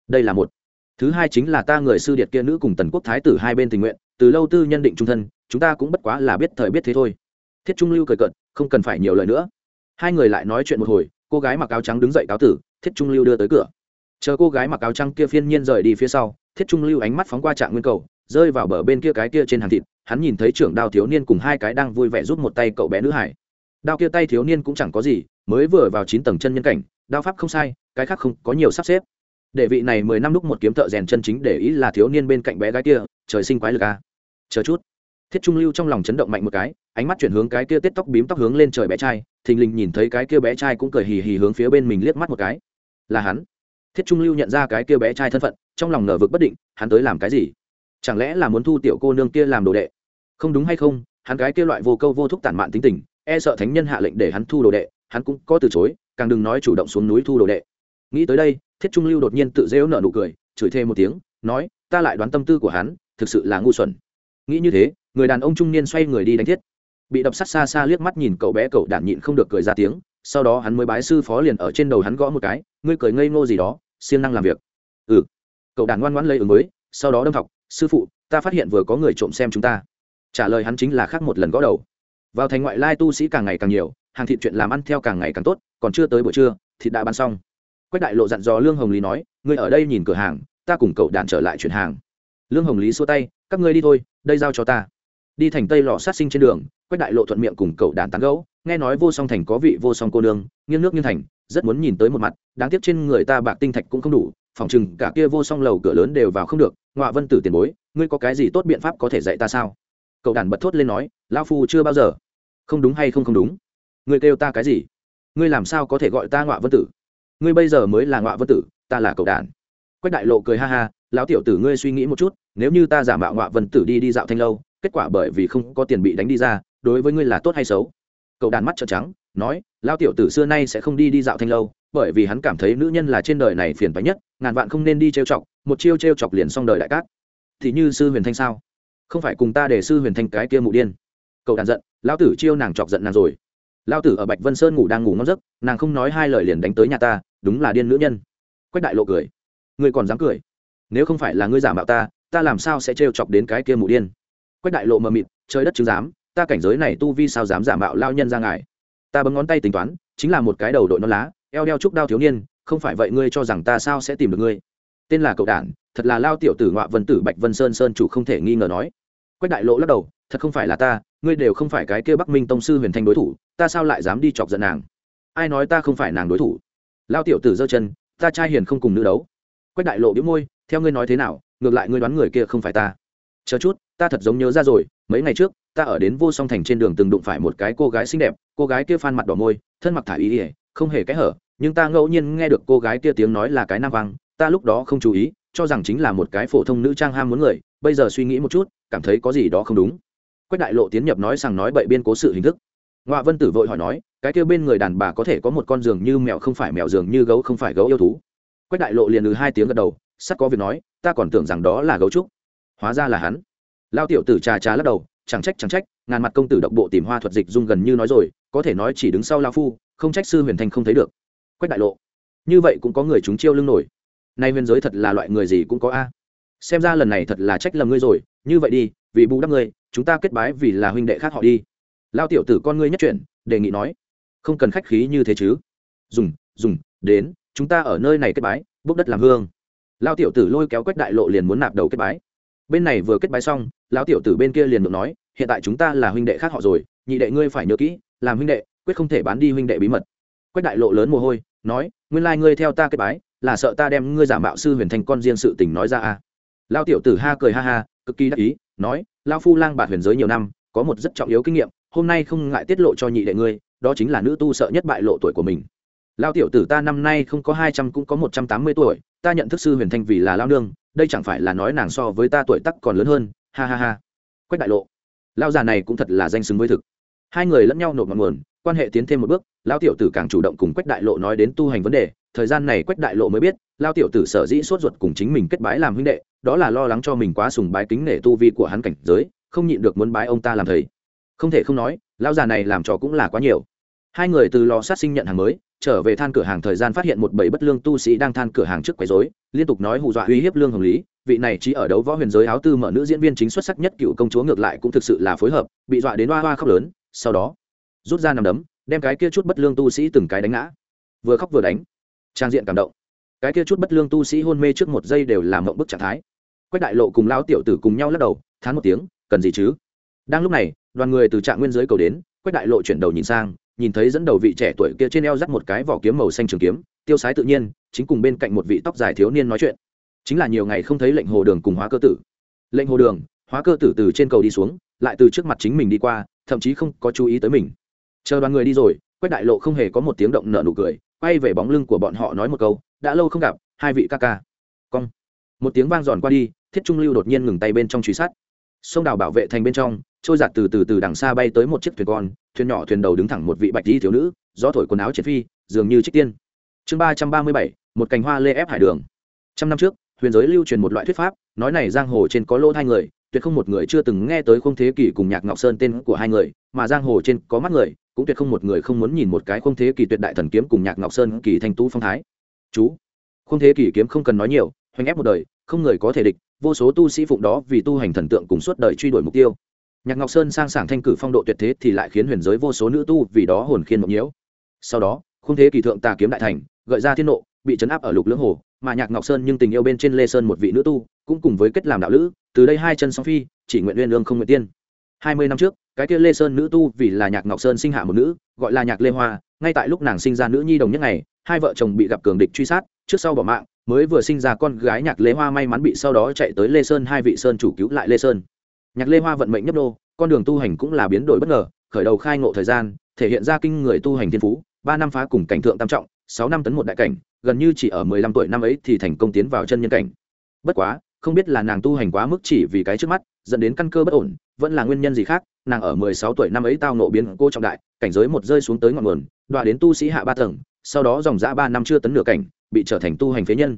Đây là một. Thứ hai chính là ta người sư điệt kia nữ cùng tần quốc thái tử hai bên tình nguyện, từ lâu tư nhân định trung thân, chúng ta cũng bất quá là biết thời biết thế thôi. Thiết trung lưu cười cận không cần phải nhiều lời nữa. Hai người lại nói chuyện một hồi, cô gái mặc áo trắng đứng dậy cáo tử, thiết trung lưu đưa tới cửa. Chờ cô gái mặc áo trắng kia phiên nhiên rời đi phía sau, thiết trung lưu ánh mắt phóng qua trạng nguyên cầu, rơi vào bờ bên kia cái kia trên hàng thịt, hắn nhìn thấy trưởng đao thiếu niên cùng hai cái đang vui vẻ giúp một tay cậu bé nữ hải. Đao kia tay thiếu niên cũng chẳng có gì, mới vừa vào chín tầng chân nhân cảnh đao pháp không sai, cái khác không có nhiều sắp xếp. Để vị này mười năm lúc một kiếm thợ rèn chân chính để ý là thiếu niên bên cạnh bé gái kia, trời sinh quái lực a. Chờ chút. Thiết trung lưu trong lòng chấn động mạnh một cái, ánh mắt chuyển hướng cái kia tết tóc bím tóc hướng lên trời bé trai, thình lình nhìn thấy cái kia bé trai cũng cười hì hì hướng phía bên mình liếc mắt một cái. Là hắn. Thiết trung lưu nhận ra cái kia bé trai thân phận, trong lòng nở vực bất định, hắn tới làm cái gì? Chẳng lẽ là muốn thu tiểu cô nương kia làm đồ đệ? Không đúng hay không, hắn cái kia loại vô câu vô thúc tản mạn tính tình e sợ thánh nhân hạ lệnh để hắn thu đồ đệ hắn cũng có từ chối, càng đừng nói chủ động xuống núi thu đồ đệ. Nghĩ tới đây, thiết trung lưu đột nhiên tự dễu nở nụ cười, chửi thêm một tiếng, nói, ta lại đoán tâm tư của hắn, thực sự là ngu xuẩn. Nghĩ như thế, người đàn ông trung niên xoay người đi đánh thiết. Bị đập sắt xa xa liếc mắt nhìn cậu bé, cậu đản nhịn không được cười ra tiếng, sau đó hắn mới bái sư phó liền ở trên đầu hắn gõ một cái, ngươi cười ngây ngô gì đó, siêng năng làm việc. Ừ. Cậu đản ngoan ngoãn lấy ứng mới sau đó đâm thọc, sư phụ, ta phát hiện vừa có người trộm xem chúng ta. Trả lời hắn chính là khác một lần gõ đầu. Vào thành ngoại lai tu sĩ càng ngày càng nhiều hàng thịt chuyện làm ăn theo càng ngày càng tốt, còn chưa tới buổi trưa, thịt đã bán xong. Quách đại lộ dặn dò lương hồng lý nói, ngươi ở đây nhìn cửa hàng, ta cùng cậu đàn trở lại chuyển hàng. Lương hồng lý xua tay, các ngươi đi thôi, đây giao cho ta. Đi thành tây lò sát sinh trên đường, quách đại lộ thuận miệng cùng cậu đàn tán gấu nghe nói vô song thành có vị vô song cô nương, nghiêng nước nghiêng thành, rất muốn nhìn tới một mặt, đáng tiếc trên người ta bạc tinh thạch cũng không đủ, phòng chừng cả kia vô song lầu cửa lớn đều vào không được ngoại vân tử tiền bối, ngươi có cái gì tốt biện pháp có thể dạy ta sao? Cậu đàn bật thốt lên nói lao phu chưa bao giờ. Không đúng hay không không đúng? Ngươi kêu ta cái gì? Ngươi làm sao có thể gọi ta ngọa vân tử? Ngươi bây giờ mới là ngọa vân tử, ta là cậu đàn. Quách đại lộ cười ha ha, lão tiểu tử ngươi suy nghĩ một chút, nếu như ta giả mạo ngọa vân tử đi đi dạo thanh lâu, kết quả bởi vì không có tiền bị đánh đi ra, đối với ngươi là tốt hay xấu? Cậu đàn mắt trợn trắng, nói, lão tiểu tử xưa nay sẽ không đi đi dạo thanh lâu, bởi vì hắn cảm thấy nữ nhân là trên đời này phiền toái nhất, ngàn vạn không nên đi trêu chọc, một chiêu trêu chọc liền xong đời đại cát. Thì như sư huyền thanh sao? Không phải cùng ta để sư huyền thanh cái kia mụ điên. Cậu đàn giận, lão tử chiêu nàng chọc giận nàng rồi lao tử ở bạch vân sơn ngủ đang ngủ ngon giấc, nàng không nói hai lời liền đánh tới nhà ta, đúng là điên nữ nhân. Quách đại lộ cười. Ngươi còn dám cười? Nếu không phải là ngươi giả mạo ta ta làm sao sẽ trêu chọc đến cái kia mụ điên? Quách đại lộ mờ mịt, trời đất chứng giám, ta cảnh giới này tu vi sao dám giả mạo lao nhân ra ngài? Ta bấm ngón tay tính toán, chính là một cái đầu đội non lá, eo đeo trúc đao thiếu niên, không phải vậy ngươi cho rằng ta sao sẽ tìm được ngươi? Tên là cậu đản, thật là lao tiểu tử ngoạ vân tử bạch vân sơn sơn chủ không thể nghi ngờ nói. Quách đại lộ lắc đầu, thật không phải là ta ngươi đều không phải cái kia bắc minh tông sư huyền thanh đối thủ, ta sao lại dám đi chọc giận nàng? Ai nói ta không phải nàng đối thủ? Lao tiểu tử giơ chân, ta trai hiền không cùng nữ đấu. Quách đại lộ biếu môi, theo ngươi nói thế nào, ngược lại ngươi đoán người kia không phải ta. Chờ chút, ta thật giống nhớ ra rồi, mấy ngày trước, ta ở đến vô song thành trên đường từng đụng phải một cái cô gái xinh đẹp, cô gái kia phan mặt đỏ môi, thân mặc thả ý ỉa không hề cái hở, nhưng ta ngẫu nhiên nghe được cô gái kia tiếng nói là cái nam vang ta lúc đó không chú ý, cho rằng chính là một cái phổ thông nữ trang ham muốn người, bây giờ suy nghĩ một chút, cảm thấy có gì đó không đúng quách đại lộ tiến nhập nói rằng nói bậy biên cố sự hình thức. Ngoại vân tử vội hỏi nói, cái kia bên người đàn bà có thể có một con giường như mèo không phải mèo, giường như gấu không phải gấu yêu thú? Quách đại lộ liền ừ hai tiếng gật đầu, sắt có việc nói, ta còn tưởng rằng đó là gấu trúc. Hóa ra là hắn. Lao tiểu tử trà trà lắc đầu, chẳng trách chẳng trách, ngàn mặt công tử độc bộ tìm hoa thuật dịch dung gần như nói rồi, có thể nói chỉ đứng sau lao phu, không trách sư huyền thanh không thấy được. Quách đại lộ, như vậy cũng có người chúng chiêu lưng nổi. Nay huyền giới thật là loại người gì cũng có a. Xem ra lần này thật là trách lầm ngươi rồi, như vậy đi, vì bù đắp ngươi chúng ta kết bái vì là huynh đệ khác họ đi. Lao tiểu tử con ngươi nhất chuyển, đề nghị nói, không cần khách khí như thế chứ. Dùng dùng, đến, chúng ta ở nơi này kết bái, bốc đất làm hương. Lao tiểu tử lôi kéo quách đại lộ liền muốn nạp đầu kết bái. Bên này vừa kết bái xong, lão tiểu tử bên kia liền được nói, hiện tại chúng ta là huynh đệ khác họ rồi, nhị đệ ngươi phải nhớ kỹ, làm huynh đệ, quyết không thể bán đi huynh đệ bí mật. Quách đại lộ lớn mồ hôi, nói, nguyên lai ngươi theo ta kết bái, là sợ ta đem ngươi giả mạo sư huyền thành con riêng sự tình nói ra à. Lao tiểu tử ha cười ha ha, cực kỳ đắc ý, nói lao phu lang bạt huyền giới nhiều năm, có một rất trọng yếu kinh nghiệm, hôm nay không ngại tiết lộ cho nhị đệ ngươi, đó chính là nữ tu sợ nhất bại lộ tuổi của mình. Lao tiểu tử ta năm nay không có hai trăm cũng có một trăm tám mươi tuổi, ta nhận thức sư huyền thanh vì là lao nương, đây chẳng phải là nói nàng so với ta tuổi tắc còn lớn hơn, ha ha ha. Quách đại lộ lao già này cũng thật là danh xứng với thực. Hai người lẫn nhau nộp ngọn nguồn, quan hệ tiến thêm một bước lao tiểu tử càng chủ động cùng quách đại lộ nói đến tu hành vấn đề, thời gian này quách đại lộ mới biết lao tiểu tử sở dĩ sốt ruột cùng chính mình kết bái làm huynh đệ đó là lo lắng cho mình quá sùng bái kính nể tu vi của hắn cảnh giới, không nhịn được muốn bái ông ta làm thầy. Không thể không nói, lão già này làm trò cũng là quá nhiều. Hai người từ lò sát sinh nhận hàng mới, trở về than cửa hàng thời gian phát hiện một bầy bất lương tu sĩ đang than cửa hàng trước quấy rối, liên tục nói hù dọa uy hiếp lương hồng lý, vị này chỉ ở đấu võ huyền giới áo tư mở nữ diễn viên chính xuất sắc nhất cựu công chúa ngược lại cũng thực sự là phối hợp, bị dọa đến hoa hoa khóc lớn, sau đó, rút ra nằm đấm, đem cái kia chút bất lương tu sĩ từng cái đánh ngã. Vừa khóc vừa đánh, trang diện cảm động. Cái kia chút bất lương tu sĩ hôn mê trước một giây đều làm mộng bức trạng thái quách đại lộ cùng lão tiểu tử cùng nhau lắc đầu, thán một tiếng, cần gì chứ? Đang lúc này, đoàn người từ trạng nguyên giới cầu đến, quách đại lộ chuyển đầu nhìn sang, nhìn thấy dẫn đầu vị trẻ tuổi kia trên eo dắt một cái vỏ kiếm màu xanh trường kiếm, tiêu sái tự nhiên, chính cùng bên cạnh một vị tóc dài thiếu niên nói chuyện. Chính là nhiều ngày không thấy lệnh hồ đường cùng hóa cơ tử. Lệnh hồ đường, hóa cơ tử từ trên cầu đi xuống, lại từ trước mặt chính mình đi qua, thậm chí không có chú ý tới mình. Chờ đoàn người đi rồi, quách đại lộ không hề có một tiếng động nở nụ cười, quay về bóng lưng của bọn họ nói một câu, đã lâu không gặp, hai vị ca ca. Cong. Một tiếng vang giòn qua đi thiết trung lưu đột nhiên ngừng tay bên trong truy sát. Sông đào bảo vệ thành bên trong, trôi giạt từ từ từ đằng xa bay tới một chiếc thuyền con, thuyền nhỏ thuyền đầu đứng thẳng một vị bạch di thiếu nữ, gió thổi quần áo triệt phi, dường như trích tiên. Chương ba trăm ba mươi bảy, một cành hoa lê ép hải đường. Trăm năm trước, huyền giới lưu truyền một loại thuyết pháp, nói này giang hồ trên có lỗ hai người, tuyệt không một người chưa từng nghe tới không thế kỷ cùng nhạc ngọc sơn tên của hai người, mà giang hồ trên có mắt người, cũng tuyệt không một người không muốn nhìn một cái không thế kỷ tuyệt đại thần kiếm cùng nhạc ngọc sơn kỳ thanh tú phong thái. Chú không thế kỷ kiếm không cần nói nhiều, hoành ép một đời, không người có thể địch vô số tu sĩ phụng đó vì tu hành thần tượng cùng suốt đời truy đuổi mục tiêu. Nhạc ngọc sơn sang sảng thanh cử phong độ tuyệt thế thì lại khiến huyền giới vô số nữ tu vì đó hồn khiên mộng nhiễu. Sau đó không thế kỳ thượng tà kiếm đại thành, gợi ra thiên nộ, bị chấn áp ở lục lưỡng hồ, mà nhạc ngọc sơn nhưng tình yêu bên trên lê sơn một vị nữ tu, cũng cùng với kết làm đạo lữ, từ đây hai chân song phi, chỉ nguyện uyên lương không nguyện tiên. Hai mươi năm trước, cái kia lê sơn nữ tu vì là nhạc ngọc sơn sinh hạ một nữ, gọi là nhạc lê hoa, ngay tại lúc nàng sinh ra nữ nhi đồng nhất ngày, hai vợ chồng bị gặp cường địch truy sát, trước sau bỏ mạng mới vừa sinh ra con gái nhạc lê hoa may mắn bị sau đó chạy tới lê sơn, hai vị sơn chủ cứu lại lê sơn. Nhạc lê hoa vận mệnh nhấp đô con đường tu hành cũng là biến đổi bất ngờ, khởi đầu khai ngộ thời gian, thể hiện ra kinh người tu hành thiên phú, ba năm phá cùng cảnh thượng tam trọng, sáu năm tấn một đại cảnh, gần như chỉ ở mười lăm tuổi năm ấy thì thành công tiến vào chân nhân cảnh. Bất quá, không biết là nàng tu hành quá mức chỉ vì cái trước mắt, dẫn đến căn cơ bất ổn, vẫn là nguyên nhân gì khác, nàng ở mười sáu tuổi năm ấy tao nộ biến cô trọng đại, cảnh giới một rơi xuống tới ngọn nguồn, đọa đến tu sĩ hạ ba tầng, sau đó dòng dã ba năm chưa tấn nửa cảnh bị trở thành tu hành phế nhân.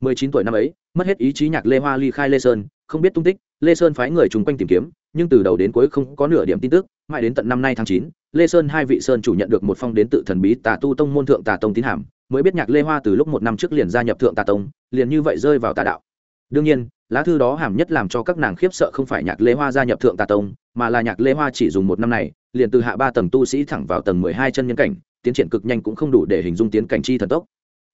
Mười chín tuổi năm ấy, mất hết ý chí nhạc lê hoa ly khai lê sơn, không biết tung tích, lê sơn phái người chung quanh tìm kiếm, nhưng từ đầu đến cuối không có nửa điểm tin tức. Mãi đến tận năm nay tháng chín, lê sơn hai vị sơn chủ nhận được một phong đến tự thần bí tà tu tông môn thượng tà tông tín hàm, mới biết nhạc lê hoa từ lúc một năm trước liền gia nhập thượng tà tông, liền như vậy rơi vào tà đạo. Đương nhiên, lá thư đó hàm nhất làm cho các nàng khiếp sợ không phải nhạc lê hoa gia nhập thượng tà tông, mà là nhạc lê hoa chỉ dùng một năm này, liền từ hạ ba tầng tu sĩ thẳng vào tầng mười hai chân nhân cảnh, tiến triển cực nhanh cũng không đủ để hình dung tiến cảnh chi thần tốc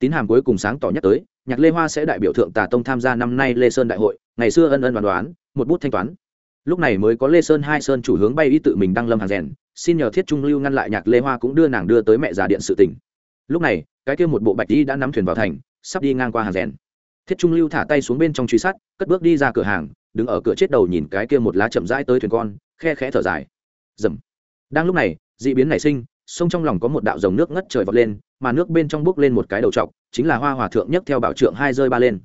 tín hàm cuối cùng sáng tỏ nhất tới, nhạc lê hoa sẽ đại biểu thượng tà tông tham gia năm nay lê sơn đại hội, ngày xưa ân ân đoán đoán, một bút thanh toán. Lúc này mới có lê sơn hai sơn chủ hướng bay y tự mình đăng lâm hàng rèn, xin nhờ thiết trung lưu ngăn lại nhạc lê hoa cũng đưa nàng đưa tới mẹ già điện sự tỉnh. Lúc này, cái kia một bộ bạch y đã nắm thuyền vào thành, sắp đi ngang qua hàng rèn. Thiết trung lưu thả tay xuống bên trong truy sát, cất bước đi ra cửa hàng, đứng ở cửa chết đầu nhìn cái kia một lá chậm rãi tới thuyền con, khe khẽ thở dài. Dầm. Đang lúc này d ị biến nảy sinh sông trong lòng có một đạo dòng nước ngất trời vọt lên, mà nước bên trong bốc lên một cái đầu trọc, chính là hoa hòa thượng nhất theo bảo trượng hai rơi ba lên.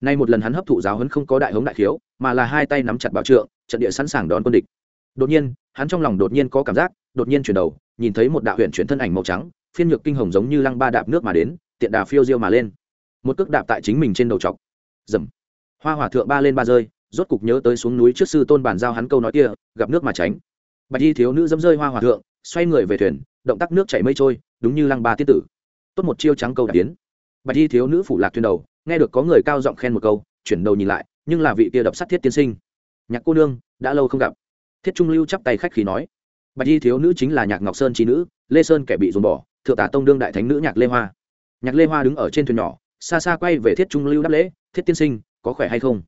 Nay một lần hắn hấp thụ giáo hấn không có đại hống đại khiếu, mà là hai tay nắm chặt bảo trượng, trận địa sẵn sàng đón quân địch. Đột nhiên, hắn trong lòng đột nhiên có cảm giác, đột nhiên chuyển đầu, nhìn thấy một đạo huyện chuyển thân ảnh màu trắng, phiên nhược kinh hồng giống như lăng ba đạp nước mà đến, tiện đà phiêu diêu mà lên. Một cước đạp tại chính mình trên đầu trọc. Dầm. Hoa hòa thượng ba lên ba rơi, rốt cục nhớ tới xuống núi trước sư tôn bàn giao hắn câu nói kia, gặp nước mà tránh. Bạch y thiếu nữ dẫm rơi hoa hòa thượng, xoay người về thuyền động tác nước chảy mây trôi, đúng như lăng ba tiết tử. Tốt một chiêu trắng câu đã tiến bạch y thiếu nữ phủ lạc thuyền đầu, nghe được có người cao giọng khen một câu, chuyển đầu nhìn lại, nhưng là vị kia đập sắt thiết tiên sinh. Nhạc cô nương, đã lâu không gặp. Thiết trung lưu chắp tay khách khí nói. Bạch y thiếu nữ chính là nhạc ngọc sơn trí nữ, lê sơn kẻ bị dồn bỏ, thượng tả tông đương đại thánh nữ nhạc lê hoa. Nhạc lê hoa đứng ở trên thuyền nhỏ, xa xa quay về thiết trung lưu đáp lễ, thiết tiên sinh, có khỏe hay không?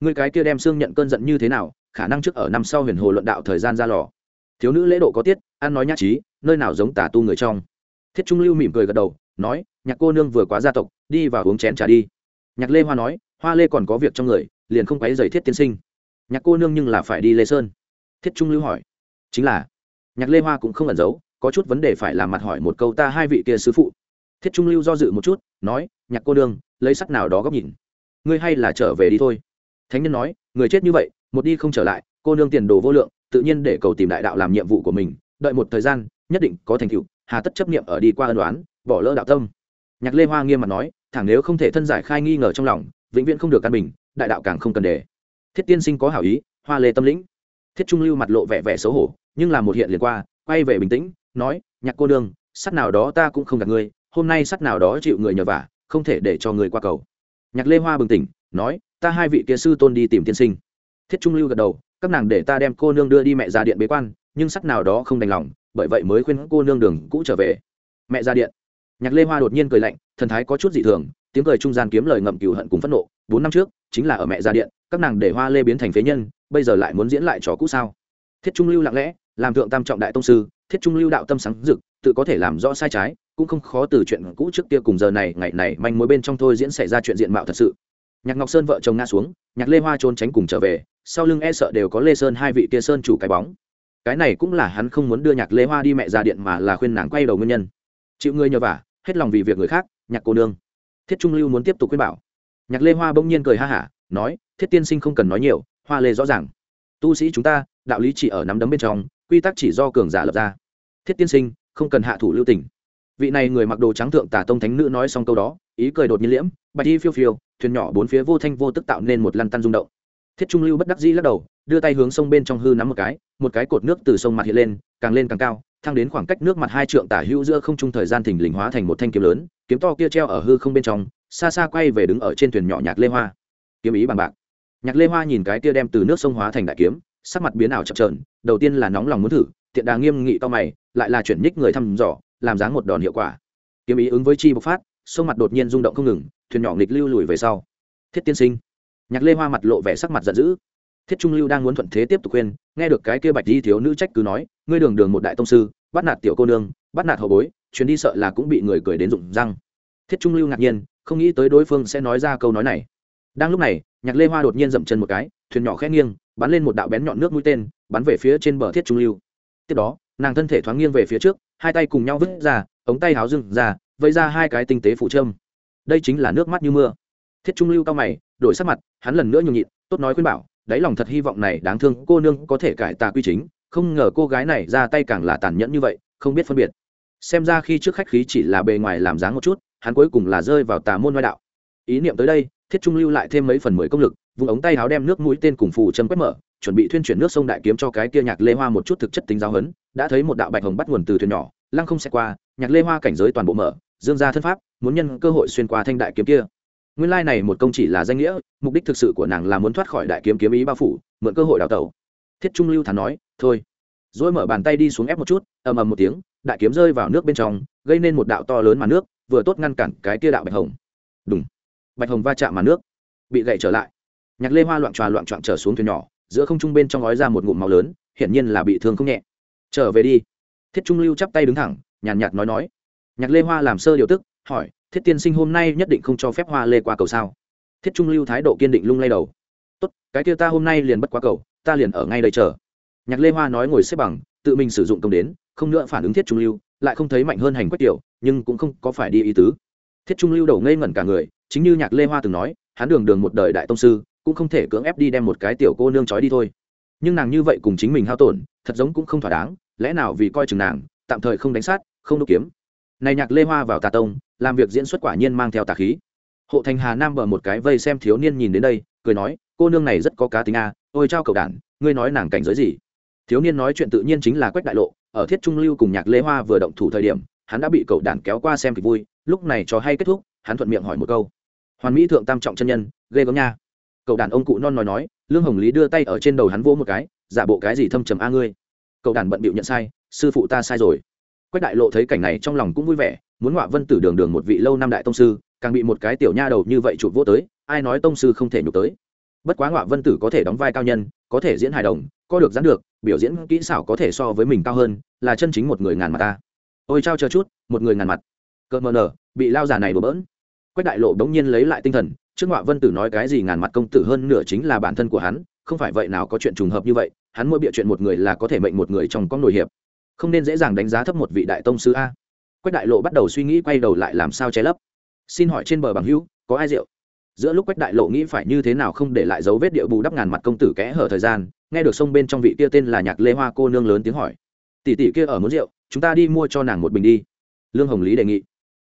Người cái kia đem xương nhận cơn giận như thế nào, khả năng trước ở năm sau huyền hồ luận đạo thời gian ra lò thiếu nữ lễ độ có tiết, ăn nói nhát trí, nơi nào giống tả tu người trong. Thiết trung lưu mỉm cười gật đầu, nói, nhạc cô nương vừa quá gia tộc, đi vào uống chén trà đi. Nhạc lê hoa nói, hoa lê còn có việc trong người, liền không quấy dày thiết tiên sinh. Nhạc cô nương nhưng là phải đi lê sơn. Thiết trung lưu hỏi, chính là? Nhạc lê hoa cũng không ẩn giấu, có chút vấn đề phải làm mặt hỏi một câu ta hai vị kia sứ phụ. Thiết trung lưu do dự một chút, nói, nhạc cô nương, lấy sắc nào đó góc nhìn. Ngươi hay là trở về đi thôi. Thánh nhân nói, người chết như vậy, một đi không trở lại, cô nương tiền đồ vô lượng tự nhiên để cầu tìm đại đạo làm nhiệm vụ của mình, đợi một thời gian, nhất định có thành tựu, hà tất chấp niệm ở đi qua ân đoán bỏ lỡ đạo tâm. Nhạc lê hoa nghiêm mặt nói, thẳng nếu không thể thân giải khai nghi ngờ trong lòng, vĩnh viễn không được căn bình, đại đạo càng không cần để thiết tiên sinh có hảo ý, hoa lê tâm lĩnh. Thiết trung lưu mặt lộ vẻ vẻ xấu hổ, nhưng là một hiện liền qua, quay về bình tĩnh, nói, nhạc cô đương sắt nào đó ta cũng không gặp ngươi, hôm nay sắt nào đó chịu người nhờ vả, không thể để cho người qua cầu. Nhạc lê hoa bừng tỉnh, nói, ta hai vị kia sư tôn đi tìm tiên sinh. Thiết trung lưu gật đầu các nàng để ta đem cô nương đưa đi mẹ ra điện bế quan, nhưng sắt nào đó không đành lòng, bởi vậy mới khuyên cô nương đường cũ trở về. Mẹ ra điện. Nhạc lê hoa đột nhiên cười lạnh, thần thái có chút dị thường, tiếng cười trung gian kiếm lời ngậm cừu hận cùng phẫn nộ, bốn năm trước, chính là ở mẹ gia điện, các nàng để hoa lê biến thành phế nhân, bây giờ lại muốn diễn lại trò cũ sao? Thiết trung lưu lặng lẽ, làm thượng tam trọng đại tông sư, thiết trung lưu đạo tâm sáng dực tự có thể làm rõ sai trái, cũng không khó từ chuyện cũ trước kia cùng giờ này, ngày này manh mối bên trong thôi diễn xảy ra chuyện diện mạo thật sự. Nhạc ngọc sơn vợ chồng ngã xuống, nhạc lê hoa trốn tránh cùng trở về sau lưng e sợ đều có lê sơn hai vị kia sơn chủ cái bóng. Cái này cũng là hắn không muốn đưa nhạc lê hoa đi mẹ ra điện mà là khuyên nàng quay đầu nguyên nhân. Chịu ngươi nhờ vả, hết lòng vì việc người khác, nhạc cô nương. Thiết trung lưu muốn tiếp tục khuyên bảo. Nhạc lê hoa bỗng nhiên cười ha hả, nói, thiết tiên sinh không cần nói nhiều, hoa lê rõ ràng. Tu sĩ chúng ta, đạo lý chỉ ở nắm đấm bên trong, quy tắc chỉ do cường giả lập ra. Thiết tiên sinh, không cần hạ thủ lưu tình. Vị này người mặc đồ trắng thượng tả tông thánh nữ nói xong câu đó, ý cười đột nhiên liễm, bạch đi phiêu phiêu, thuyền nhỏ bốn phía vô thanh vô tức tạo nên một lăn tăn rung động thiết trung lưu bất đắc dĩ lắc đầu, đưa tay hướng sông bên trong hư nắm một cái một cái cột nước từ sông mặt hiện lên, càng lên càng cao, thăng đến khoảng cách nước mặt hai trượng tả hữu giữa không trung thời gian thình lình hóa thành một thanh kiếm lớn, kiếm to kia treo ở hư không bên trong, xa xa quay về đứng ở trên thuyền nhỏ nhạc lê hoa. Kiếm ý bằng bạc. Nhạc lê hoa nhìn cái kia đem từ nước sông hóa thành đại kiếm, sắc mặt biến ảo chập trờn đầu tiên là nóng lòng muốn thử tiện đà nghiêm nghị to mày, lại là chuyển nhích người thăm dò, làm dáng một đòn hiệu quả. Kiếm ý ứng với chi bộc phát, sông mặt đột nhiên rung động không ngừng, thuyền nhỏ nghịch lưu lùi về sau. Thiết tiên sinh nhạc lê hoa mặt lộ vẻ sắc mặt giận dữ. Thiết trung lưu đang muốn thuận thế tiếp tục khuyên, nghe được cái kia bạch di thiếu nữ trách cứ nói, ngươi đường đường một đại tông sư, bắt nạt tiểu cô nương, bắt nạt hậu bối chuyến đi sợ là cũng bị người cười đến rụng răng. Thiết trung lưu ngạc nhiên, không nghĩ tới đối phương sẽ nói ra câu nói này. Đang lúc này, nhạc lê hoa đột nhiên dậm chân một cái, thuyền nhỏ khẽ nghiêng, bắn lên một đạo bén nhọn nước mũi tên, bắn về phía trên bờ thiết trung lưu. Tiếp đó, nàng thân thể thoáng nghiêng về phía trước, hai tay cùng nhau vứt ra, ống tay háo dừng ra vây ra hai cái tinh tế phủ trâm. Đây chính là nước mắt như mưa. Thiết trung lưu cao mày đổi sắc mặt, hắn lần nữa nhường nhịn, tốt nói khuyên bảo, đáy lòng thật hy vọng này đáng thương cô nương có thể cải tà quy chính, không ngờ cô gái này ra tay càng là tàn nhẫn như vậy, không biết phân biệt. Xem ra khi trước khách khí chỉ là bề ngoài làm dáng một chút, hắn cuối cùng là rơi vào tà môn ngoại đạo. Ý niệm tới đây, thiết trung lưu lại thêm mấy phần mười công lực vùng ống tay háo đem nước mũi tên cùng phù chân quét mở, chuẩn bị thuyên chuyển nước sông đại kiếm cho cái kia nhạc lê hoa một chút thực chất tính giáo hấn đã thấy một đạo bạch hồng bắt nguồn từ thuyền nhỏ, lăng không xe qua, nhạc lê hoa cảnh giới toàn bộ mở, dương ra thân pháp, muốn nhân cơ hội xuyên qua thanh đại kiếm kia nguyên lai này một công chỉ là danh nghĩa, mục đích thực sự của nàng là muốn thoát khỏi đại kiếm kiếm ý bao phủ, mượn cơ hội đào tẩu. Thiết trung lưu thản nói, thôi. Rồi mở bàn tay đi xuống ép một chút, ầm ầm một tiếng, đại kiếm rơi vào nước bên trong, gây nên một đạo to lớn mà nước, vừa tốt ngăn cản cái kia đạo bạch hồng. Đúng bạch hồng va chạm mà nước, bị gậy trở lại. Nhạc lê hoa loạn tròa loạn trọn trở xuống thuyền nhỏ, giữa không trung bên trong gói ra một ngụm máu lớn, hiển nhiên là bị thương không nhẹ. Trở về đi. Thiết trung lưu chắp tay đứng thẳng, nhàn nhạt nói nói. Nhạc lê hoa làm sơ điều tức, hỏi thiết tiên sinh hôm nay nhất định không cho phép hoa lê qua cầu sao? Thiết trung lưu thái độ kiên định lung lay đầu. Tốt, cái kia ta hôm nay liền bất qua cầu, ta liền ở ngay đây chờ. Nhạc lê hoa nói ngồi xếp bằng, tự mình sử dụng công đến, không nữa phản ứng thiết trung lưu, lại không thấy mạnh hơn hành quách tiểu, nhưng cũng không có phải đi ý tứ. Thiết trung lưu đầu ngây ngẩn cả người, chính như nhạc lê hoa từng nói, hắn đường đường một đời đại tông sư, cũng không thể cưỡng ép đi đem một cái tiểu cô nương trói đi thôi. Nhưng nàng như vậy cùng chính mình hao tổn, thật giống cũng không thỏa đáng, lẽ nào vì coi chừng nàng, tạm thời không đánh sát, không đúc kiếm này nhạc lê hoa vào tà tông, làm việc diễn xuất quả nhiên mang theo tà khí. Hộ thành hà nam bờ một cái vây xem thiếu niên nhìn đến đây, cười nói, cô nương này rất có cá tính a, ôi trao cầu đản, ngươi nói nàng cảnh giới gì? Thiếu niên nói chuyện tự nhiên chính là quách đại lộ, ở thiết trung lưu cùng nhạc lê hoa vừa động thủ thời điểm, hắn đã bị cậu đản kéo qua xem kịch vui, lúc này trò hay kết thúc, hắn thuận miệng hỏi một câu. Hoàn mỹ thượng tam trọng chân nhân, ghê gớm nha. Cậu đàn ông cụ non nói nói, lương hồng lý đưa tay ở trên đầu hắn vỗ một cái, giả bộ cái gì thâm trầm a ngươi? Cậu đàn bận bịu nhận sai, sư phụ ta sai rồi quách đại lộ thấy cảnh này trong lòng cũng vui vẻ, muốn ngọa vân tử đường đường một vị lâu năm đại tông sư, càng bị một cái tiểu nha đầu như vậy chụp vô tới, ai nói tông sư không thể nhục tới. Bất quá ngọa vân tử có thể đóng vai cao nhân, có thể diễn hài đồng, có được dán được, biểu diễn kỹ xảo có thể so với mình cao hơn, là chân chính một người ngàn mặt ta. Ôi trao chờ chút, một người ngàn mặt. Cợt mờ nở, bị lao giả này đổ bỡn. Quách đại lộ bỗng nhiên lấy lại tinh thần, trước ngọa vân tử nói cái gì ngàn mặt công tử hơn nửa chính là bản thân của hắn, không phải vậy nào có chuyện trùng hợp như vậy, hắn mỗi bịa chuyện một người là có thể mệnh một người trong con nổi hiệp không nên dễ dàng đánh giá thấp một vị đại tông sư a. Quách đại lộ bắt đầu suy nghĩ quay đầu lại làm sao che lấp. Xin hỏi trên bờ bằng hữu, có ai rượu? Giữa lúc quách đại lộ nghĩ phải như thế nào không để lại dấu vết địa bù đắp ngàn mặt công tử kẽ hở thời gian, nghe được sông bên trong vị kia tên là nhạc lê hoa cô nương lớn tiếng hỏi. Tỷ tỷ kia ở muốn rượu, chúng ta đi mua cho nàng một bình đi. Lương hồng lý đề nghị.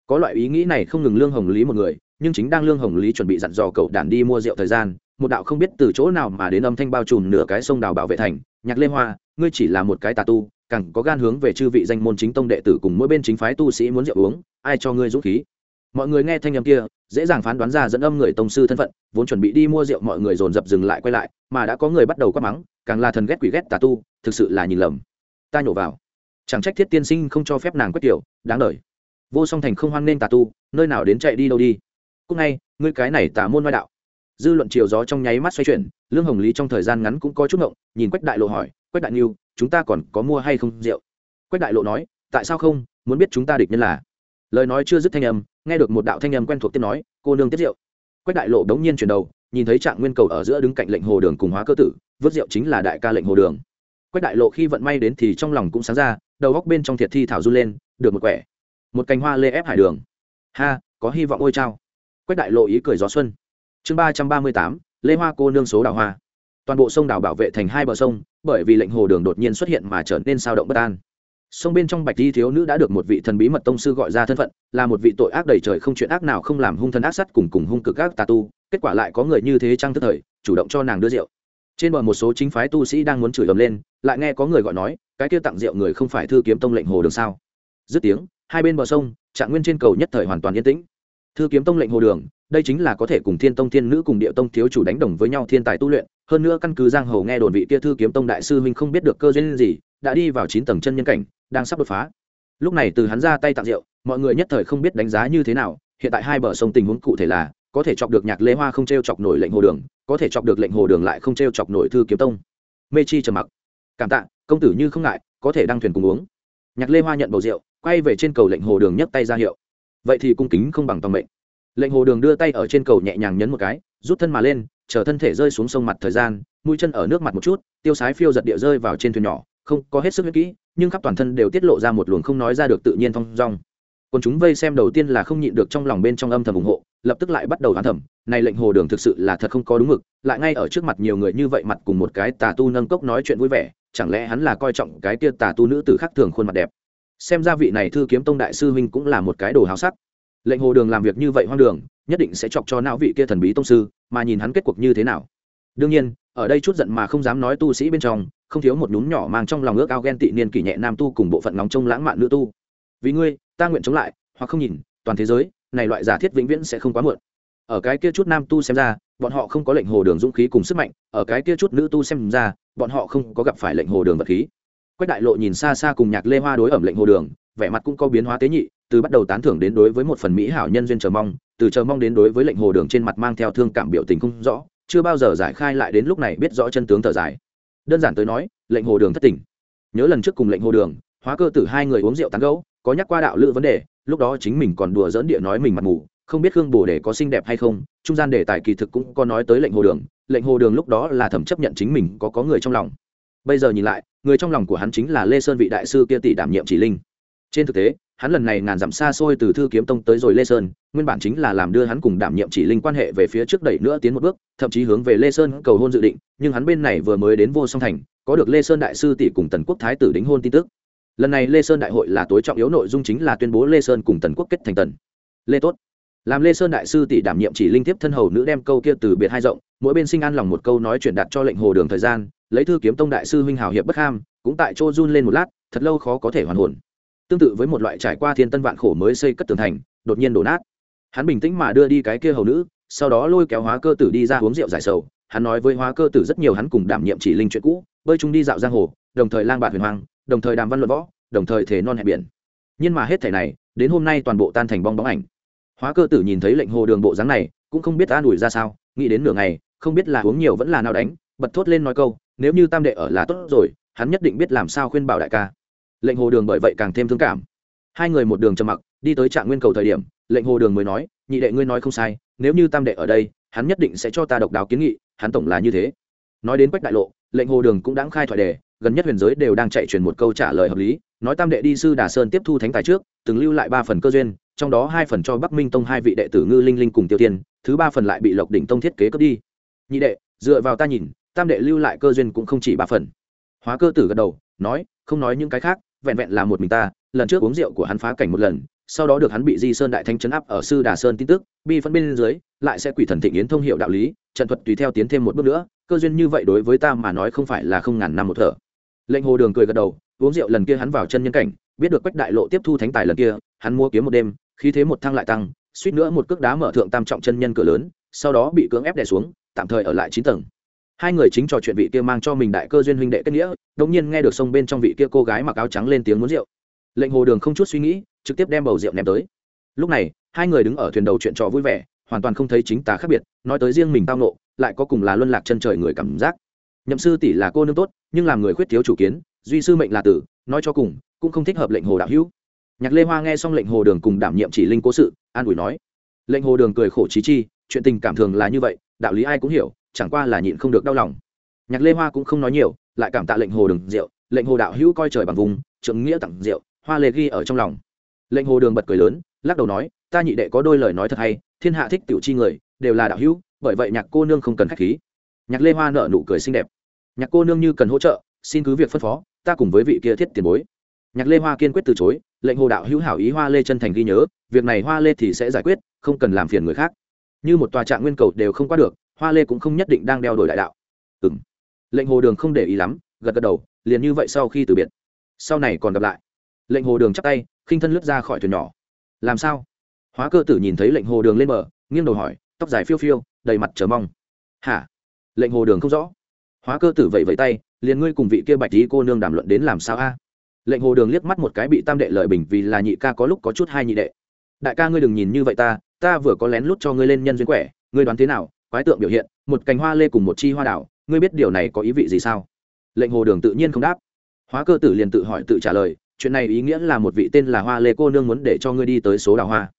Có loại ý nghĩ này không ngừng lương hồng lý một người, nhưng chính đang lương hồng lý chuẩn bị dặn dò cậu đàn đi mua rượu thời gian, một đạo không biết từ chỗ nào mà đến âm thanh bao trùm nửa cái sông đào bảo vệ thành nhạc lê hoa, ngươi chỉ là một cái tà tu, càng có gan hướng về chư vị danh môn chính tông đệ tử cùng mỗi bên chính phái tu sĩ muốn rượu uống, ai cho ngươi dũng khí? Mọi người nghe thanh âm kia, dễ dàng phán đoán ra dẫn âm người tông sư thân phận, vốn chuẩn bị đi mua rượu mọi người dồn dập dừng lại quay lại, mà đã có người bắt đầu quát mắng, càng là thần ghét quỷ ghét tà tu, thực sự là nhìn lầm. Ta nhổ vào. Chẳng trách thiết tiên sinh không cho phép nàng quét tiểu, đáng đời. Vô song thành không hoan nên tà tu, nơi nào đến chạy đi đâu đi. Cúc ngay, ngươi cái này tà môn ngoại đạo dư luận chiều gió trong nháy mắt xoay chuyển, lương hồng lý trong thời gian ngắn cũng có chút ngộng, nhìn quách đại lộ hỏi, quách đại niu chúng ta còn có mua hay không rượu? Quách đại lộ nói, tại sao không, muốn biết chúng ta địch nhân là? Lời nói chưa dứt thanh âm, nghe được một đạo thanh âm quen thuộc tiếp nói, cô nương tiếp rượu. Quách đại lộ đống nhiên chuyển đầu, nhìn thấy trạng nguyên cầu ở giữa đứng cạnh lệnh hồ đường cùng hóa cơ tử, vớt rượu chính là đại ca lệnh hồ đường. Quách đại lộ khi vận may đến thì trong lòng cũng sáng ra, đầu góc bên trong thiệt thi thảo run lên, được một quẻ. Một cành hoa lê ép hải đường. Ha, có hy vọng ôi trao quách đại lộ ý cười gió xuân chương ba trăm ba mươi tám, lê hoa cô nương số đào hoa. Toàn bộ sông đảo bảo vệ thành hai bờ sông, bởi vì lệnh hồ đường đột nhiên xuất hiện mà trở nên sao động bất an. Sông bên trong bạch di thiếu nữ đã được một vị thần bí mật tông sư gọi ra thân phận, là một vị tội ác đầy trời không chuyện ác nào không làm hung thân ác sắt cùng cùng hung cực ác tà tu, kết quả lại có người như thế trang tức thời, chủ động cho nàng đưa rượu. Trên bờ một số chính phái tu sĩ đang muốn chửi ầm lên, lại nghe có người gọi nói, cái kia tặng rượu người không phải thư kiếm tông lệnh hồ đường sao? Dứt tiếng, hai bên bờ sông, trạng nguyên trên cầu nhất thời hoàn toàn yên tĩnh. Thư kiếm tông lệnh hồ đường đây chính là có thể cùng thiên tông thiên nữ cùng địa tông thiếu chủ đánh đồng với nhau thiên tài tu luyện, hơn nữa căn cứ giang hồ nghe đồn vị kia thư kiếm tông đại sư huynh không biết được cơ duyên gì, đã đi vào chín tầng chân nhân cảnh, đang sắp đột phá. Lúc này từ hắn ra tay tặng rượu, mọi người nhất thời không biết đánh giá như thế nào, hiện tại hai bờ sông tình huống cụ thể là, có thể chọc được nhạc lê hoa không t r e o chọc nổi lệnh hồ đường, có thể chọc được lệnh hồ đường lại không t r e o chọc nổi thư kiếm tông. Mê chi trầm mặc. Cảm tạ, công tử như không ngại, có thể đăng thuyền cùng uống. Nhạc lê hoa nhận bầu rượu, quay về trên cầu lệnh hồ đường nhấc tay ra hiệu. Vậy thì cung kính không bằng toàn mệnh lệnh hồ đường đưa tay ở trên cầu nhẹ nhàng nhấn một cái, rút thân mà lên, chờ thân thể rơi xuống sông mặt thời gian, mũi chân ở nước mặt một chút, tiêu sái phiêu giật địa rơi vào trên thuyền nhỏ, không có hết sức huyết kỹ, nhưng khắp toàn thân đều tiết lộ ra một luồng không nói ra được tự nhiên thong dong. Còn chúng vây xem đầu tiên là không nhịn được trong lòng bên trong âm thầm ủng hộ, lập tức lại bắt đầu đoán thầm, này lệnh hồ đường thực sự là thật không có đúng mực, lại ngay ở trước mặt nhiều người như vậy mặt cùng một cái tà tu nâng cốc nói chuyện vui vẻ, chẳng lẽ hắn là coi trọng cái kia tà tu nữ tử khác thường khuôn mặt đẹp. Xem ra vị này thư kiếm tông đại sư huynh cũng là một cái đồ hào sắc lệnh hồ đường làm việc như vậy hoang đường, nhất định sẽ chọc cho não vị kia thần bí tông sư, mà nhìn hắn kết cuộc như thế nào. Đương nhiên, ở đây chút giận mà không dám nói tu sĩ bên trong, không thiếu một nhúm nhỏ mang trong lòng ước ao ghen tị niên kỷ nhẹ nam tu cùng bộ phận nóng trông lãng mạn nữ tu. Vì ngươi, ta nguyện chống lại, hoặc không nhìn, toàn thế giới, này loại giả thiết vĩnh viễn sẽ không quá muộn. Ở cái kia chút nam tu xem ra, bọn họ không có lệnh hồ đường dũng khí cùng sức mạnh, ở cái kia chút nữ tu xem ra, bọn họ không có gặp phải lệnh hồ đường vật khí. Quách đại lộ nhìn xa xa cùng nhạc lê hoa đối ẩm lệnh hồ đường, vẻ mặt cũng có biến hóa tế nhị từ bắt đầu tán thưởng đến đối với một phần mỹ hảo nhân duyên chờ mong, từ chờ mong đến đối với lệnh hồ đường trên mặt mang theo thương cảm biểu tình không rõ, chưa bao giờ giải khai lại đến lúc này biết rõ chân tướng thở dài. Đơn giản tới nói, lệnh hồ đường thất tình. Nhớ lần trước cùng lệnh hồ đường, hóa cơ tử hai người uống rượu tán gấu có nhắc qua đạo lự vấn đề, lúc đó chính mình còn đùa dỡn địa nói mình mặt mù, không biết hương bồ đề có xinh đẹp hay không, trung gian đề tài kỳ thực cũng có nói tới lệnh hồ đường, lệnh hồ đường lúc đó là thẩm chấp nhận chính mình có có người trong lòng. Bây giờ nhìn lại, người trong lòng của hắn chính là lê sơn vị đại sư kia tỷ đảm nhiệm chỉ linh. Trên thực tế hắn lần này ngàn dặm xa xôi từ thư kiếm tông tới rồi lê sơn, nguyên bản chính là làm đưa hắn cùng đảm nhiệm chỉ linh quan hệ về phía trước đẩy nữa tiến một bước, thậm chí hướng về lê sơn cầu hôn dự định, nhưng hắn bên này vừa mới đến vô song thành, có được lê sơn đại sư tỷ cùng tần quốc thái tử đính hôn tin tức. Lần này lê sơn đại hội là tối trọng yếu nội dung chính là tuyên bố lê sơn cùng tần quốc kết thành tần. Lê tốt. Làm lê sơn đại sư tỷ đảm nhiệm chỉ linh tiếp thân hầu nữ đem câu kia từ biệt hai rộng, mỗi bên sinh an lòng một câu nói chuyển đạt cho lệnh hồ đường thời gian, lấy thư kiếm tông đại sư huynh hào hiệp bất ham, cũng tại chỗ run lên một lát, thật lâu khó có thể hoàn hồn tương tự với một loại trải qua thiên tân vạn khổ mới xây cất tường thành, đột nhiên đổ nát. Hắn bình tĩnh mà đưa đi cái kia hầu nữ, sau đó lôi kéo hóa cơ tử đi ra uống rượu giải sầu. Hắn nói với hóa cơ tử rất nhiều hắn cùng đảm nhiệm chỉ linh chuyện cũ, bơi chúng đi dạo giang hồ, đồng thời lang bạt huyền hoàng đồng thời đàm văn luận võ, đồng thời thể non hẹp biển. Nhưng mà hết thể này, đến hôm nay toàn bộ tan thành bong bóng ảnh. Hóa cơ tử nhìn thấy lệnh hồ đường bộ dáng này, cũng không biết an ủi ra sao, nghĩ đến nửa ngày, không biết là uống nhiều vẫn là nào đánh, bật thốt lên nói câu, nếu như tam đệ ở là tốt rồi, hắn nhất định biết làm sao khuyên bảo đại ca lệnh hồ đường bởi vậy càng thêm thương cảm. Hai người một đường trầm mặc, đi tới trạng nguyên cầu thời điểm, lệnh hồ đường mới nói, nhị đệ ngươi nói không sai, nếu như tam đệ ở đây, hắn nhất định sẽ cho ta độc đáo kiến nghị, hắn tổng là như thế. Nói đến quách đại lộ, lệnh hồ đường cũng đã khai thoại đề, gần nhất huyền giới đều đang chạy truyền một câu trả lời hợp lý, nói tam đệ đi sư đà sơn tiếp thu thánh tài trước, từng lưu lại ba phần cơ duyên, trong đó hai phần cho bắc minh tông hai vị đệ tử ngư linh linh cùng tiêu tiên, thứ ba phần lại bị lộc đỉnh tông thiết kế cướp đi. Nhị đệ, dựa vào ta nhìn, tam đệ lưu lại cơ duyên cũng không chỉ ba phần. Hóa cơ tử gật đầu, nói, không nói những cái khác vẹn vẹn là một mình ta, lần trước uống rượu của hắn phá cảnh một lần, sau đó được hắn bị di sơn đại thanh chấn áp ở sư đà sơn tin tức, bi phân bên dưới, lại sẽ quỷ thần thịnh yến thông hiệu đạo lý, trận thuật tùy theo tiến thêm một bước nữa, cơ duyên như vậy đối với ta mà nói không phải là không ngàn năm một thở. Lệnh hồ đường cười gật đầu, uống rượu lần kia hắn vào chân nhân cảnh, biết được quách đại lộ tiếp thu thánh tài lần kia, hắn mua kiếm một đêm, khí thế một thăng lại tăng, suýt nữa một cước đá mở thượng tam trọng chân nhân cửa lớn, sau đó bị cưỡng ép đè xuống, tạm thời ở lại chín tầng hai người chính trò chuyện vị kia mang cho mình đại cơ duyên huynh đệ kết nghĩa đống nhiên nghe được sông bên trong vị kia cô gái mặc áo trắng lên tiếng muốn rượu. Lệnh hồ đường không chút suy nghĩ, trực tiếp đem bầu rượu ném tới. Lúc này, hai người đứng ở thuyền đầu chuyện trò vui vẻ, hoàn toàn không thấy chính tà khác biệt, nói tới riêng mình tao nộ lại có cùng là luân lạc chân trời người cảm giác. Nhậm sư tỷ là cô nương tốt, nhưng làm người khuyết thiếu chủ kiến, duy sư mệnh là tử, nói cho cùng, cũng không thích hợp lệnh hồ đạo hữu. Nhạc lê hoa nghe xong lệnh hồ đường cùng đảm nhiệm chỉ linh cố sự, an ủi nói. Lệnh hồ đường cười khổ trí chi, chuyện tình cảm thường là như vậy, đạo lý ai cũng hiểu chẳng qua là nhịn không được đau lòng. Nhạc lê hoa cũng không nói nhiều, lại cảm tạ lệnh hồ đường rượu, lệnh hồ đạo hữu coi trời bằng vùng trượng nghĩa tặng rượu, hoa lê ghi ở trong lòng. Lệnh hồ đường bật cười lớn, lắc đầu nói, ta nhị đệ có đôi lời nói thật hay, thiên hạ thích tiểu chi người, đều là đạo hữu, bởi vậy nhạc cô nương không cần khách khí. Nhạc lê hoa nở nụ cười xinh đẹp. Nhạc cô nương như cần hỗ trợ, xin cứ việc phân phó, ta cùng với vị kia thiết tiền bối. Nhạc lê hoa kiên quyết từ chối, lệnh hồ đạo hữu hảo ý hoa lê chân thành ghi nhớ, việc này hoa lê thì sẽ giải quyết, không cần làm phiền người khác. Như một tòa trạng nguyên cầu đều không qua được hoa lê cũng không nhất định đang đeo đổi đại đạo. Ừ m lệnh hồ đường không để ý lắm, gật gật đầu, liền như vậy sau khi từ biệt. Sau này còn gặp lại. Lệnh hồ đường chắp tay, khinh thân lướt ra khỏi thuyền nhỏ. Làm sao? Hóa cơ tử nhìn thấy lệnh hồ đường lên bờ, nghiêng đầu hỏi, tóc dài phiêu phiêu, đầy mặt chờ mong. Hả? Lệnh hồ đường không rõ. Hóa cơ tử vẫy vẫy tay, liền ngươi cùng vị kia bạch tí cô nương đàm luận đến làm sao a? Lệnh hồ đường liếc mắt một cái bị tam đệ lợi bình vì là nhị ca có lúc có chút hai nhị đệ. Đại ca ngươi đừng nhìn như vậy ta ta vừa có lén lút cho ngươi lên nhân duyên quẻ, ngươi đoán thế nào? Quái tượng biểu hiện, một cành hoa lê cùng một chi hoa đảo, ngươi biết điều này có ý vị gì sao? Lệnh hồ đường tự nhiên không đáp. Hóa cơ tử liền tự hỏi tự trả lời, chuyện này ý nghĩa là một vị tên là hoa lê cô nương muốn để cho ngươi đi tới số đào hoa.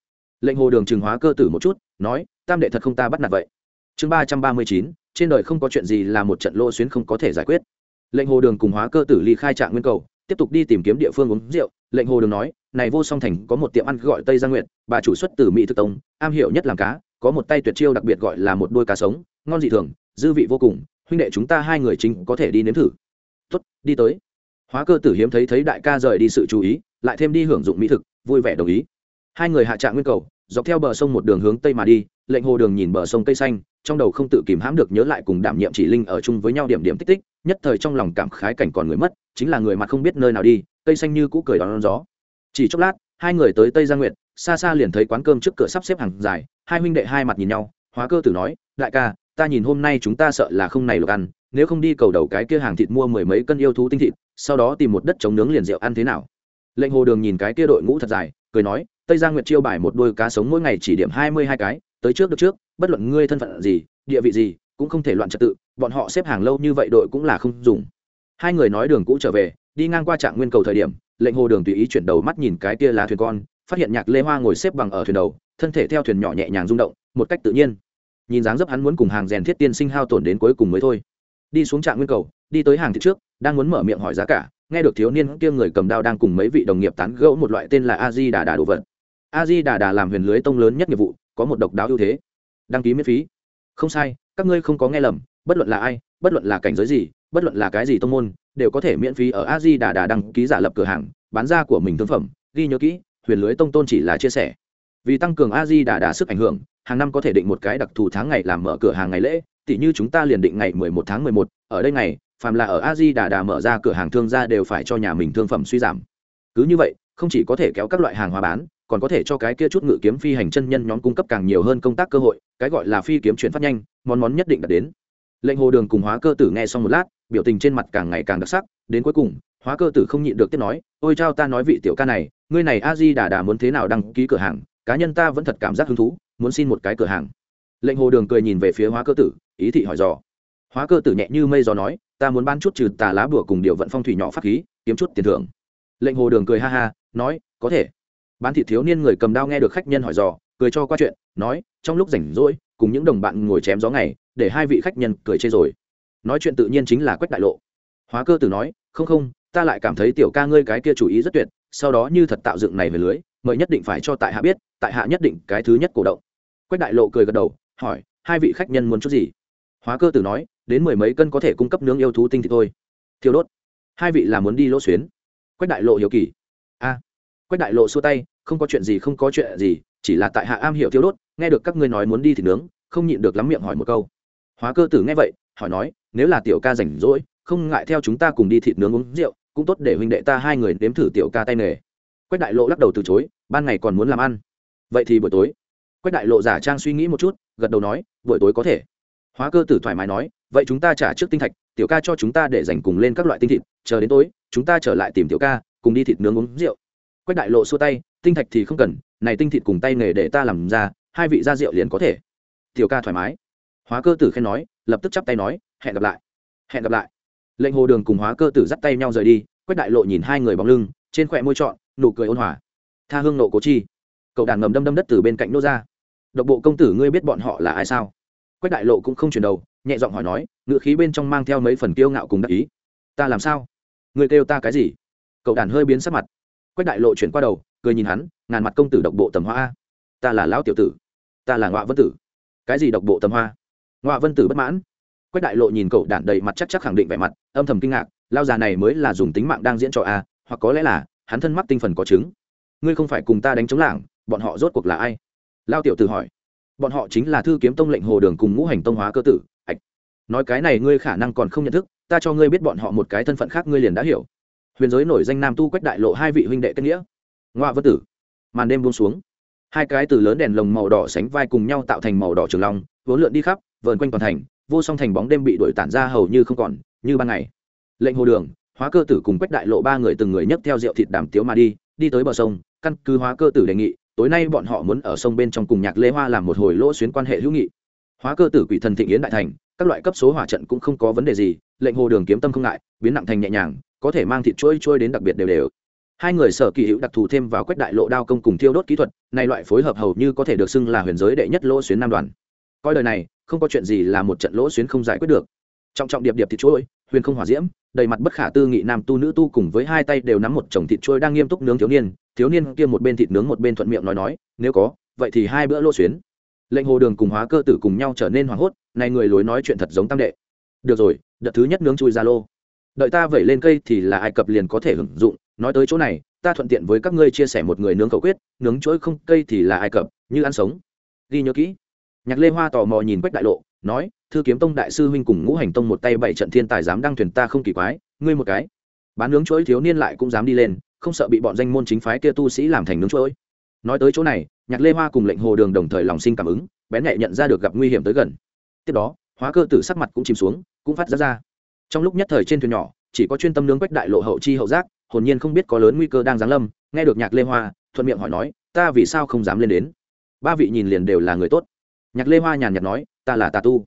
Lệnh hồ đường trừng hóa cơ tử một chút, nói, tam đệ thật không ta bắt nạt vậy. Chương ba trăm ba mươi chín, trên đời không có chuyện gì là một trận lô xuyến không có thể giải quyết. Lệnh hồ đường cùng hóa cơ tử ly khai trạng nguyên cầu, tiếp tục đi tìm kiếm địa phương uống rượu. Lệnh hồ đường nói, này vô song thành có một tiệm ăn gọi tây gia nguyện bà chủ xuất từ mỹ thực tông, am hiểu nhất làm cá có một tay tuyệt chiêu đặc biệt gọi là một đôi cá sống, ngon dị thường, dư vị vô cùng, huynh đệ chúng ta hai người chính có thể đi nếm thử. Tuất đi tới. Hóa cơ tử hiếm thấy thấy đại ca rời đi sự chú ý, lại thêm đi hưởng dụng mỹ thực, vui vẻ đồng ý. Hai người hạ trạng nguyên cầu, dọc theo bờ sông một đường hướng tây mà đi, lệnh hồ đường nhìn bờ sông cây xanh, trong đầu không tự kìm hãm được nhớ lại cùng đảm nhiệm chỉ linh ở chung với nhau điểm điểm tích tích, nhất thời trong lòng cảm khái cảnh còn người mất, chính là người mặt không biết nơi nào đi, cây xanh như cũ cười đón gió. Chỉ chốc lát, hai người tới tây gia nguyệt xa xa liền thấy quán cơm trước cửa sắp xếp hàng dài, hai huynh đệ hai mặt nhìn nhau, hóa cơ tử nói, đại ca, ta nhìn hôm nay chúng ta sợ là không này lộc ăn, nếu không đi cầu đầu cái kia hàng thịt mua mười mấy cân yêu thú tinh thịt, sau đó tìm một đất chống nướng liền rượu ăn thế nào? Lệnh hồ đường nhìn cái kia đội ngũ thật dài, cười nói, tây giang nguyệt chiêu bài một đôi cá sống mỗi ngày chỉ điểm hai mươi hai cái, tới trước được trước, bất luận ngươi thân phận gì, địa vị gì, cũng không thể loạn trật tự, bọn họ xếp hàng lâu như vậy đội cũng là không dùng. Hai người nói đường cũ trở về, đi ngang qua trạm nguyên cầu thời điểm, lệnh hồ đường tùy ý chuyển đầu mắt nhìn cái kia lá thuyền con phát hiện nhạc lê hoa ngồi xếp bằng ở thuyền đầu, thân thể theo thuyền nhỏ nhẹ nhàng rung động, một cách tự nhiên. Nhìn dáng dấp hắn muốn cùng hàng rèn thiết tiên sinh hao tổn đến cuối cùng mới thôi. Đi xuống trạm nguyên cầu, đi tới hàng thịt trước, đang muốn mở miệng hỏi giá cả, nghe được thiếu niên kia người cầm đao đang cùng mấy vị đồng nghiệp tán gẫu một loại tên là a di đà đà đồ vật. A di đà đà làm huyền lưới tông lớn nhất nghiệp vụ, có một độc đáo ưu thế. Đăng ký miễn phí. Không sai, các ngươi không có nghe lầm, bất luận là ai, bất luận là cảnh giới gì, bất luận là cái gì tông môn, đều có thể miễn phí ở a di đà đà đăng ký giả lập cửa hàng, bán ra của mình thương phẩm, ghi nhớ kỹ huyền lưới tông tôn chỉ là chia sẻ. Vì tăng cường a di đà đà sức ảnh hưởng, hàng năm có thể định một cái đặc thù tháng ngày làm mở cửa hàng ngày lễ tỷ như chúng ta liền định ngày mười một tháng mười một, ở đây ngày, phàm là ở a di đà đà mở ra cửa hàng thương gia đều phải cho nhà mình thương phẩm suy giảm. Cứ như vậy, không chỉ có thể kéo các loại hàng hóa bán, còn có thể cho cái kia chút ngự kiếm phi hành chân nhân nhóm cung cấp càng nhiều hơn công tác cơ hội, cái gọi là phi kiếm chuyển phát nhanh, món món nhất định đạt đến. Lệnh hồ đường cùng hóa cơ tử nghe xong một lát, biểu tình trên mặt càng ngày càng đặc sắc, đến cuối cùng hóa cơ tử không nhịn được tiếp nói, ôi chao, ta nói vị tiểu ca này, ngươi này a di đà đà muốn thế nào đăng ký cửa hàng, cá nhân ta vẫn thật cảm giác hứng thú, muốn xin một cái cửa hàng. Lệnh hồ đường cười nhìn về phía hóa cơ tử, ý thị hỏi dò. Hóa cơ tử nhẹ như mây gió nói, ta muốn bán chút trừ tà lá bùa cùng điều vận phong thủy nhỏ pháp khí, kiếm chút tiền thưởng. Lệnh hồ đường cười ha ha, nói, có thể. Bán thị thiếu niên người cầm đao nghe được khách nhân hỏi dò, cười cho qua chuyện, nói, trong lúc rảnh rỗi, cùng những đồng bạn ngồi chém gió ngày, để hai vị khách nhân cười chê rồi. Nói chuyện tự nhiên chính là quách đại lộ. Hóa cơ tử nói, không không ta lại cảm thấy tiểu ca ngươi cái kia chủ ý rất tuyệt, sau đó như thật tạo dựng này về lưới, mời nhất định phải cho tại hạ biết, tại hạ nhất định cái thứ nhất cổ động. Quách đại lộ cười gật đầu, hỏi, hai vị khách nhân muốn chút gì? Hóa cơ tử nói, đến mười mấy cân có thể cung cấp nướng yêu thú tinh thì thôi. Thiêu đốt. Hai vị là muốn đi lỗ xuyến. Quách đại lộ hiểu kỳ. A. Quách đại lộ xua tay, không có chuyện gì, không có chuyện gì, chỉ là tại hạ am hiểu thiêu đốt, nghe được các ngươi nói muốn đi thì nướng, không nhịn được lắm miệng hỏi một câu. Hóa cơ tử nghe vậy, hỏi nói, nếu là tiểu ca rảnh rỗi, không ngại theo chúng ta cùng đi thịt nướng uống rượu cũng tốt để huynh đệ ta hai người nếm thử tiểu ca tay nghề. Quách đại lộ lắc đầu từ chối, ban ngày còn muốn làm ăn. Vậy thì buổi tối. Quách đại lộ giả trang suy nghĩ một chút, gật đầu nói, buổi tối có thể. Hóa cơ tử thoải mái nói, vậy chúng ta trả trước tinh thạch, tiểu ca cho chúng ta để dành cùng lên các loại tinh thịt, chờ đến tối, chúng ta trở lại tìm tiểu ca, cùng đi thịt nướng uống rượu. Quách đại lộ xua tay, tinh thạch thì không cần, này tinh thịt cùng tay nghề để ta làm ra, hai vị ra rượu liền có thể. Tiểu ca thoải mái. Hóa cơ tử khen nói, lập tức chắp tay nói, hẹn gặp lại. Hẹn gặp lại lệnh hồ đường cùng hóa cơ tử dắt tay nhau rời đi quách đại lộ nhìn hai người bóng lưng, trên khỏe môi trọn, nụ cười ôn hòa. Tha hương nộ cố chi. Cậu đàn ngầm đâm đâm đất từ bên cạnh nô ra. Độc bộ công tử ngươi biết bọn họ là ai sao? Quách đại lộ cũng không chuyển đầu, nhẹ giọng hỏi nói ngựa khí bên trong mang theo mấy phần kiêu ngạo cùng đắc ý. Ta làm sao? Người kêu ta cái gì? Cậu đàn hơi biến sắc mặt. Quách đại lộ chuyển qua đầu, cười nhìn hắn, ngàn mặt công tử độc bộ tầm hoa ta là lão tiểu tử. Ta là ngọa vân tử. Cái gì độc bộ tầm hoa? Ngọa vân tử bất mãn quách đại lộ nhìn cậu đản đầy mặt chắc chắc khẳng định vẻ mặt, âm thầm kinh ngạc, lao già này mới là dùng tính mạng đang diễn trò a hoặc có lẽ là, hắn thân mắc tinh phần có chứng. Ngươi không phải cùng ta đánh chống lảng, bọn họ rốt cuộc là ai? Lao tiểu tử hỏi. Bọn họ chính là thư kiếm tông lệnh hồ đường cùng ngũ hành tông hóa cơ tử, ạch. Nói cái này ngươi khả năng còn không nhận thức, ta cho ngươi biết bọn họ một cái thân phận khác ngươi liền đã hiểu. Huyền giới nổi danh nam tu quách đại lộ hai vị huynh đệ kết nghĩa. Ngoa vân tử. Màn đêm buông xuống. Hai cái từ lớn đèn lồng màu đỏ sánh vai cùng nhau tạo thành màu đỏ trường long, vốn lượn đi khắp vờn quanh toàn thành, vô song thành bóng đêm bị đuổi tản ra hầu như không còn, như ban ngày. Lệnh hồ đường, hóa cơ tử cùng quách đại lộ ba người từng người nhấc theo rượu thịt đàm tiếu mà đi đi tới bờ sông, căn cứ hóa cơ tử đề nghị, tối nay bọn họ muốn ở sông bên trong cùng nhạc lê hoa làm một hồi lỗ xuyến quan hệ hữu nghị. Hóa cơ tử quỷ thần thịnh yến đại thành, các loại cấp số hỏa trận cũng không có vấn đề gì, lệnh hồ đường kiếm tâm không ngại, biến nặng thành nhẹ nhàng, có thể mang thịt trôi trôi đến đặc biệt đều đều. Hai người sở kỳ hữu đặc thù thêm vào quách đại lộ đao công cùng thiêu đốt kỹ thuật, này loại phối hợp hầu như có thể được xưng là huyền giới đệ nhất lỗ xuyến nam đoàn coi đời này, không có chuyện gì là một trận lỗ xuyến không giải quyết được. Trọng trọng điệp điệp thịt trôi huyền không hỏa diễm, đầy mặt bất khả tư nghị nam tu nữ tu cùng với hai tay đều nắm một chồng thịt trôi đang nghiêm túc nướng thiếu niên thiếu niên kia một bên thịt nướng một bên thuận miệng nói nói, nếu có, vậy thì hai bữa lỗ xuyến. Lệnh hồ đường cùng hóa cơ tử cùng nhau trở nên hoảng hốt, này người lối nói chuyện thật giống tam đệ. Được rồi, đợt thứ nhất nướng chui ra lô. Đợi ta vẩy lên cây thì là ai cập liền có thể hưởng dụng, nói tới chỗ này, ta thuận tiện với các ngươi chia sẻ một người nướng khẩu quyết, nướng chuỗi không, cây thì là ai cập, như ăn sống. Ghi nhớ kỹ nhạc lê hoa tò mò nhìn quách đại lộ, nói, thư kiếm tông đại sư huynh cùng ngũ hành tông một tay bảy trận thiên tài dám đăng thuyền ta không kỳ quái, ngươi một cái. Bán nướng chuỗi thiếu niên lại cũng dám đi lên, không sợ bị bọn danh môn chính phái kia tu sĩ làm thành nướng chuỗi nói tới chỗ này, nhạc lê hoa cùng lệnh hồ đường đồng thời lòng sinh cảm ứng, bén nhẹ nhận ra được gặp nguy hiểm tới gần. Tiếp đó, hóa cơ tử sắc mặt cũng chìm xuống, cũng phát ra ra. Trong lúc nhất thời trên thuyền nhỏ, chỉ có chuyên tâm nướng quách đại lộ hậu chi hậu giác, hồn nhiên không biết có lớn nguy cơ đang giáng lâm, nghe được nhạc lê hoa, thuận miệng hỏi nói, ta vì sao không dám lên đến? Ba vị nhìn liền đều là người tốt nhạc lê hoa nhàn nhạt nói, ta là tà tu.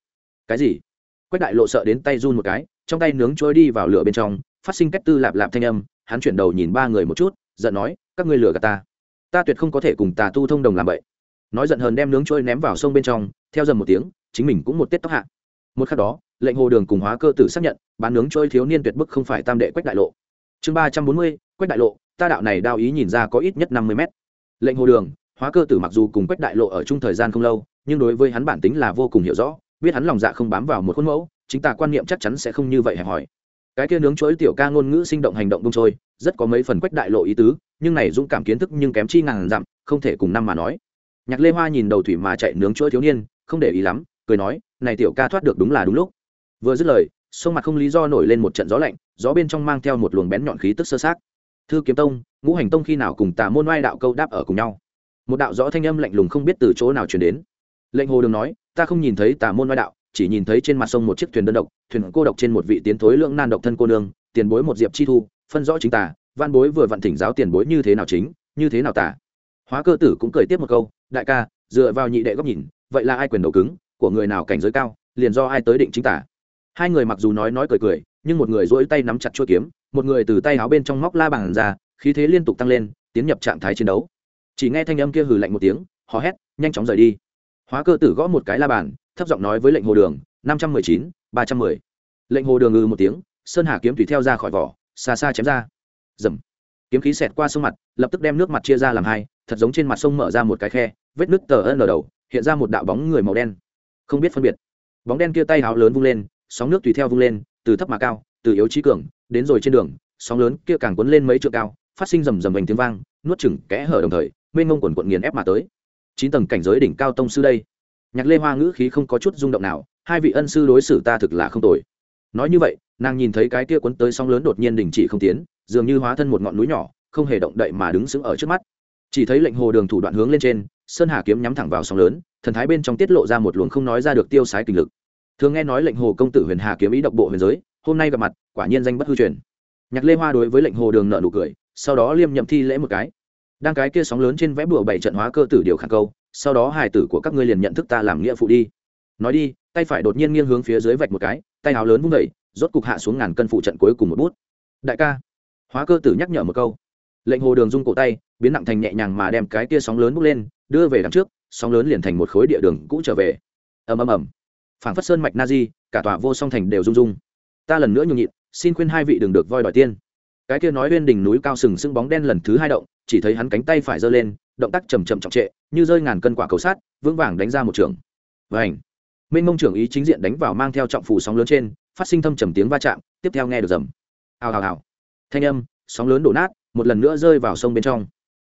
Cái gì? Quách đại lộ sợ đến tay run một cái, trong tay nướng trôi đi vào lửa bên trong, phát sinh cách tư lạp lạp thanh âm, hắn chuyển đầu nhìn ba người một chút, giận nói, các ngươi lừa gạt ta. Ta tuyệt không có thể cùng tà tu thông đồng làm vậy. Nói giận hờn đem nướng trôi ném vào sông bên trong, theo dầm một tiếng, chính mình cũng một tết tóc hạ. Một khắc đó, lệnh hồ đường cùng hóa cơ tử xác nhận, bán nướng trôi thiếu niên tuyệt bức không phải tam đệ quách đại lộ. Chương ba trăm bốn mươi, quách đại lộ, ta đạo này đao ý nhìn ra có ít nhất năm mươi mét. Lệnh hồ đường, hóa cơ tử mặc dù cùng quách đại lộ ở chung thời gian không lâu nhưng đối với hắn bản tính là vô cùng hiểu rõ, biết hắn lòng dạ không bám vào một khuôn mẫu, chính ta quan niệm chắc chắn sẽ không như vậy hẹp hòi. Cái kia nướng chuỗi tiểu ca ngôn ngữ sinh động hành động bông trôi, rất có mấy phần quách đại lộ ý tứ, nhưng này dũng cảm kiến thức nhưng kém chi ngàn dặm, không thể cùng năm mà nói. Nhạc lê hoa nhìn đầu thủy mà chạy nướng chuỗi thiếu niên, không để ý lắm, cười nói, này tiểu ca thoát được đúng là đúng lúc. Vừa dứt lời, sông mặt không lý do nổi lên một trận gió lạnh, gió bên trong mang theo một luồng bén nhọn khí tức sơ sát thư kiếm tông, ngũ hành tông khi nào cùng tà môn oai đạo câu đáp ở cùng nhau? Một đạo rõ thanh âm lạnh lùng không biết từ chỗ nào truyền đến lệnh hồ đường nói, ta không nhìn thấy tà môn ngoại đạo, chỉ nhìn thấy trên mặt sông một chiếc thuyền đơn độc, thuyền cô độc trên một vị tiến thối lưỡng nan độc thân cô nương, tiền bối một diệp chi thu, phân rõ chính tà, văn bối vừa vặn thỉnh giáo tiền bối như thế nào chính, như thế nào tà. Hóa cơ tử cũng cười tiếp một câu, đại ca, dựa vào nhị đệ góc nhìn, vậy là ai quyền đầu cứng, của người nào cảnh giới cao, liền do ai tới định chính tà. Hai người mặc dù nói nói cười cười, nhưng một người dỗi tay nắm chặt chuôi kiếm, một người từ tay áo bên trong móc la bàn ra, khí thế liên tục tăng lên, tiến nhập trạng thái chiến đấu. Chỉ nghe thanh âm kia hừ lạnh một tiếng, hò hét, nhanh chóng rời đi hóa cơ tử gõ một cái la bàn, thấp giọng nói với lệnh hồ đường, năm trăm mười chín, ba trăm mười. Lệnh hồ đường ngừ một tiếng, sơn hà kiếm tùy theo ra khỏi vỏ, xa xa chém ra. Dầm. Kiếm khí xẹt qua sông mặt, lập tức đem nước mặt chia ra làm hai, thật giống trên mặt sông mở ra một cái khe, vết nước tờ ân ở đầu, hiện ra một đạo bóng người màu đen. Không biết phân biệt. Bóng đen kia tay háo lớn vung lên, sóng nước tùy theo vung lên, từ thấp mà cao, từ yếu trí cường, đến rồi trên đường, sóng lớn kia càng cuốn lên mấy trượng cao, phát sinh rầm rầm bành tiếng vang, nuốt chừng kẽ hở đồng thời, mênh ngông quần quận nghiền ép mà tới chín tầng cảnh giới đỉnh cao tông sư đây. Nhạc lê hoa ngữ khí không có chút rung động nào, hai vị ân sư đối xử ta thực là không tồi. Nói như vậy, nàng nhìn thấy cái kia cuốn tới sóng lớn đột nhiên đình chỉ không tiến, dường như hóa thân một ngọn núi nhỏ, không hề động đậy mà đứng sững ở trước mắt. Chỉ thấy lệnh hồ đường thủ đoạn hướng lên trên, sơn hà kiếm nhắm thẳng vào sóng lớn, thần thái bên trong tiết lộ ra một luồng không nói ra được tiêu sái kinh lực. Thường nghe nói lệnh hồ công tử huyền hà kiếm ý độc bộ huyền giới, hôm nay gặp mặt, quả nhiên danh bất hư truyền. Nhạc lê hoa đối với lệnh hồ đường nợ nụ cười, sau đó liêm nhậm thi lễ một cái đang cái kia sóng lớn trên vẽ bùa bảy trận hóa cơ tử điều khả câu, sau đó hài tử của các ngươi liền nhận thức ta làm nghĩa phụ đi. Nói đi, tay phải đột nhiên nghiêng hướng phía dưới vạch một cái, tay áo lớn vung đẩy rốt cục hạ xuống ngàn cân phụ trận cuối cùng một bút. Đại ca, hóa cơ tử nhắc nhở một câu. Lệnh hồ đường rung cổ tay, biến nặng thành nhẹ nhàng mà đem cái kia sóng lớn bốc lên, đưa về đằng trước, sóng lớn liền thành một khối địa đường cũ trở về. Ầm ầm ầm. Phảng phất sơn mạch na di cả tòa vô song thành đều rung rung. Ta lần nữa nhường nhịn, xin khuyên hai vị đừng được voi đòi tiên. Cái kia nói bên đỉnh núi cao sừng sững bóng đen lần thứ hai động chỉ thấy hắn cánh tay phải giơ lên, động tác chầm chậm trọng trệ, như rơi ngàn cân quả cầu sát vững vàng đánh ra một trường. Và ảnh minh mông trưởng ý chính diện đánh vào mang theo trọng phủ sóng lớn trên, phát sinh thâm trầm tiếng va chạm, tiếp theo nghe được rầm. Hào hào hào! Thanh âm, sóng lớn đổ nát, một lần nữa rơi vào sông bên trong.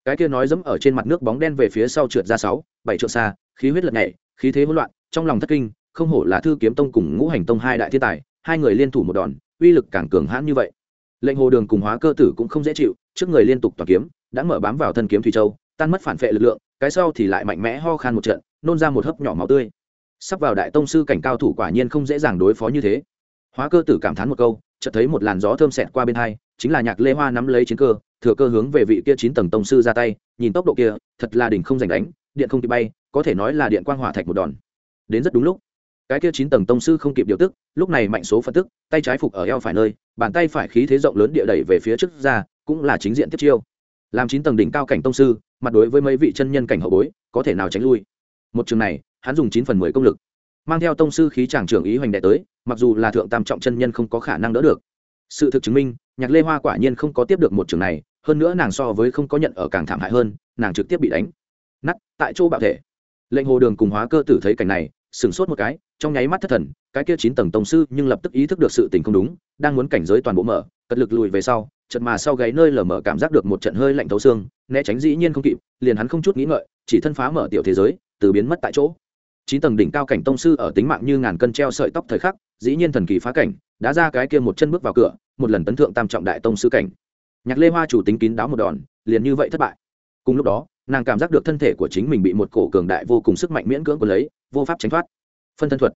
Cái kia nói dẫm ở trên mặt nước bóng đen về phía sau trượt ra sáu, bảy trượng xa, khí huyết lật nhảy, khí thế hỗn loạn, trong lòng thất kinh, không hổ là thư kiếm tông cùng ngũ hành tông hai đại thiên tài, hai người liên thủ một đòn, uy lực càng cường hãn như vậy. Lệnh hồ đường cùng hóa cơ tử cũng không dễ chịu, trước người liên tục tỏa kiếm đã mở bám vào thân kiếm thủy châu, tan mất phản vệ lực lượng, cái sau thì lại mạnh mẽ ho khan một trận, nôn ra một hớp nhỏ máu tươi. Sắp vào đại tông sư cảnh cao thủ quả nhiên không dễ dàng đối phó như thế. Hóa cơ tử cảm thán một câu, chợt thấy một làn gió thơm xẹt qua bên hai, chính là nhạc lê hoa nắm lấy chiến cơ, thừa cơ hướng về vị kia chín tầng tông sư ra tay, nhìn tốc độ kia, thật là đỉnh không giành đánh, điện không kịp bay, có thể nói là điện quang hỏa thạch một đòn. Đến rất đúng lúc. Cái kia chín tầng tông sư không kịp điều tức, lúc này mạnh số phân tức, tay trái phục ở eo phải nơi, bàn tay phải khí thế rộng lớn địa đẩy về phía trước ra, cũng là chính diện tiếp chiêu làm chín tầng đỉnh cao cảnh tông sư, mặt đối với mấy vị chân nhân cảnh hậu bối, có thể nào tránh lui? Một trường này, hắn dùng chín phần mười công lực, mang theo tông sư khí tràng trưởng ý hoành đệ tới, mặc dù là thượng tam trọng chân nhân không có khả năng đỡ được. Sự thực chứng minh, nhạc lê hoa quả nhiên không có tiếp được một trường này, hơn nữa nàng so với không có nhận ở càng thảm hại hơn, nàng trực tiếp bị đánh. Nắt tại chỗ bạo thể. Lệnh hồ đường cùng hóa cơ tử thấy cảnh này, sửng sốt một cái, trong nháy mắt thất thần, cái kia chín tầng tông sư nhưng lập tức ý thức được sự tình không đúng, đang muốn cảnh giới toàn bộ mở, cật lực lùi về sau chật mà sau gáy nơi lờ mở cảm giác được một trận hơi lạnh thấu xương, né tránh dĩ nhiên không kịp, liền hắn không chút nghĩ ngợi, chỉ thân phá mở tiểu thế giới, từ biến mất tại chỗ. Chín tầng đỉnh cao cảnh tông sư ở tính mạng như ngàn cân treo sợi tóc thời khắc, dĩ nhiên thần kỳ phá cảnh, đã ra cái kia một chân bước vào cửa, một lần tấn thượng tam trọng đại tông sư cảnh. Nhạc lê hoa chủ tính kín đáo một đòn, liền như vậy thất bại. Cùng lúc đó, nàng cảm giác được thân thể của chính mình bị một cổ cường đại vô cùng sức mạnh miễn cưỡng của lấy, vô pháp tránh thoát. Phân thân thuật.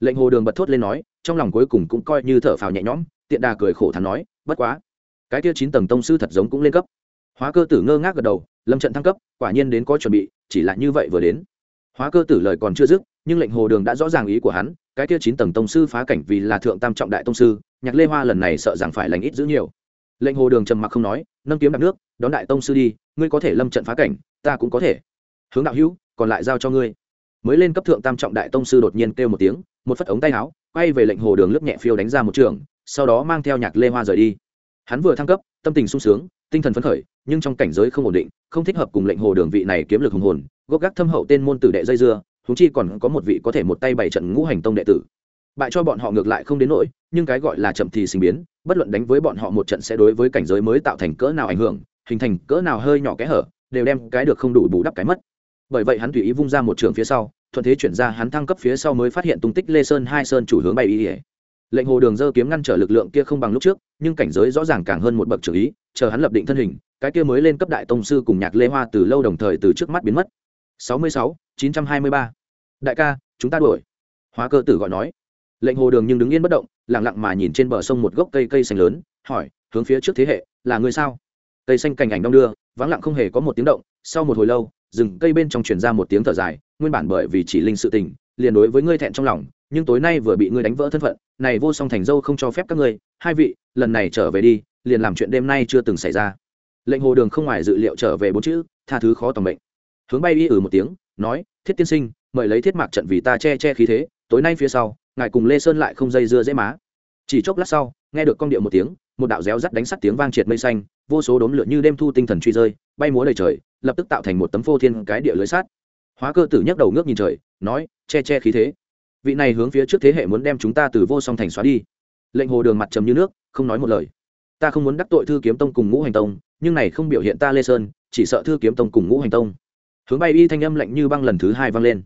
Lệnh hồ đường bật thốt lên nói, trong lòng cuối cùng cũng coi như thở phào nhẹ nhõm, tiện đà cười khổ thắn nói, bất quá cái kia chín tầng tông sư thật giống cũng lên cấp. Hóa cơ tử ngơ ngác gật đầu, lâm trận thăng cấp, quả nhiên đến có chuẩn bị, chỉ là như vậy vừa đến. Hóa cơ tử lời còn chưa dứt, nhưng lệnh hồ đường đã rõ ràng ý của hắn, cái kia chín tầng tông sư phá cảnh vì là thượng tam trọng đại tông sư, nhạc lê hoa lần này sợ rằng phải lành ít giữ nhiều. Lệnh hồ đường trầm mặc không nói, nâng kiếm đạp nước, đón đại tông sư đi, ngươi có thể lâm trận phá cảnh, ta cũng có thể. Hướng đạo hữu, còn lại giao cho ngươi. Mới lên cấp thượng tam trọng đại tông sư đột nhiên kêu một tiếng, một phất ống tay áo, quay về lệnh hồ đường lướt nhẹ phiêu đánh ra một trường, sau đó mang theo nhạc lê hoa rời đi hắn vừa thăng cấp, tâm tình sung sướng, tinh thần phấn khởi, nhưng trong cảnh giới không ổn định, không thích hợp cùng lệnh hồ đường vị này kiếm lực hùng hồn, gốc gác thâm hậu tên môn tử đệ dây dưa thú chi còn có một vị có thể một tay bảy trận ngũ hành tông đệ tử. Bại cho bọn họ ngược lại không đến nỗi, nhưng cái gọi là chậm thì sinh biến, bất luận đánh với bọn họ một trận sẽ đối với cảnh giới mới tạo thành cỡ nào ảnh hưởng, hình thành cỡ nào hơi nhỏ kẽ hở, đều đem cái được không đủ bù đắp cái mất. Bởi vậy hắn tùy ý vung ra một trường phía sau, thuận thế chuyển ra hắn thăng cấp phía sau mới phát hiện tung tích lê sơn hai sơn chủ hướng bay ý ỉa lệnh hồ đường dơ kiếm ngăn trở lực lượng kia không bằng lúc trước, nhưng cảnh giới rõ ràng càng hơn một bậc trưởng ý, chờ hắn lập định thân hình, cái kia mới lên cấp đại tông sư cùng nhạc lê hoa từ lâu đồng thời từ trước mắt biến mất. Sáu mươi sáu, chín trăm hai mươi ba. Đại ca, chúng ta đuổi. Hóa cơ tử gọi nói. Lệnh hồ đường nhưng đứng yên bất động, lặng lặng mà nhìn trên bờ sông một gốc cây cây xanh lớn, hỏi, hướng phía trước thế hệ, là người sao? Cây xanh cành ảnh đong đưa, vắng lặng không hề có một tiếng động, sau một hồi lâu, rừng cây bên trong truyền ra một tiếng thở dài, nguyên bản bởi vì chỉ linh sự tình, liền đối với ngươi thẹn trong lòng nhưng tối nay vừa bị ngươi đánh vỡ thân phận, này vô song thành dâu không cho phép các ngươi, hai vị, lần này trở về đi, liền làm chuyện đêm nay chưa từng xảy ra. Lệnh hồ đường không ngoài dự liệu trở về bốn chữ, tha thứ khó tầm bệnh hướng bay y ử một tiếng, nói, thiết tiên sinh, mời lấy thiết mạc trận vì ta che che khí thế, tối nay phía sau, ngài cùng lê sơn lại không dây dưa dễ má. Chỉ chốc lát sau, nghe được con điệu một tiếng, một đạo réo rắt đánh sắt tiếng vang triệt mây xanh, vô số đốm lửa như đêm thu tinh thần truy rơi, bay múa đầy trời, lập tức tạo thành một tấm phô thiên cái địa lưới sát hóa cơ tử nhấc đầu ngước nhìn trời, nói, che che khí thế vị này hướng phía trước thế hệ muốn đem chúng ta từ vô song thành xóa đi. Lệnh hồ đường mặt trầm như nước, không nói một lời. Ta không muốn đắc tội thư kiếm tông cùng ngũ hành tông, nhưng này không biểu hiện ta lê sơn, chỉ sợ thư kiếm tông cùng ngũ hành tông. Hướng bay y thanh âm lạnh như băng lần thứ hai vang lên.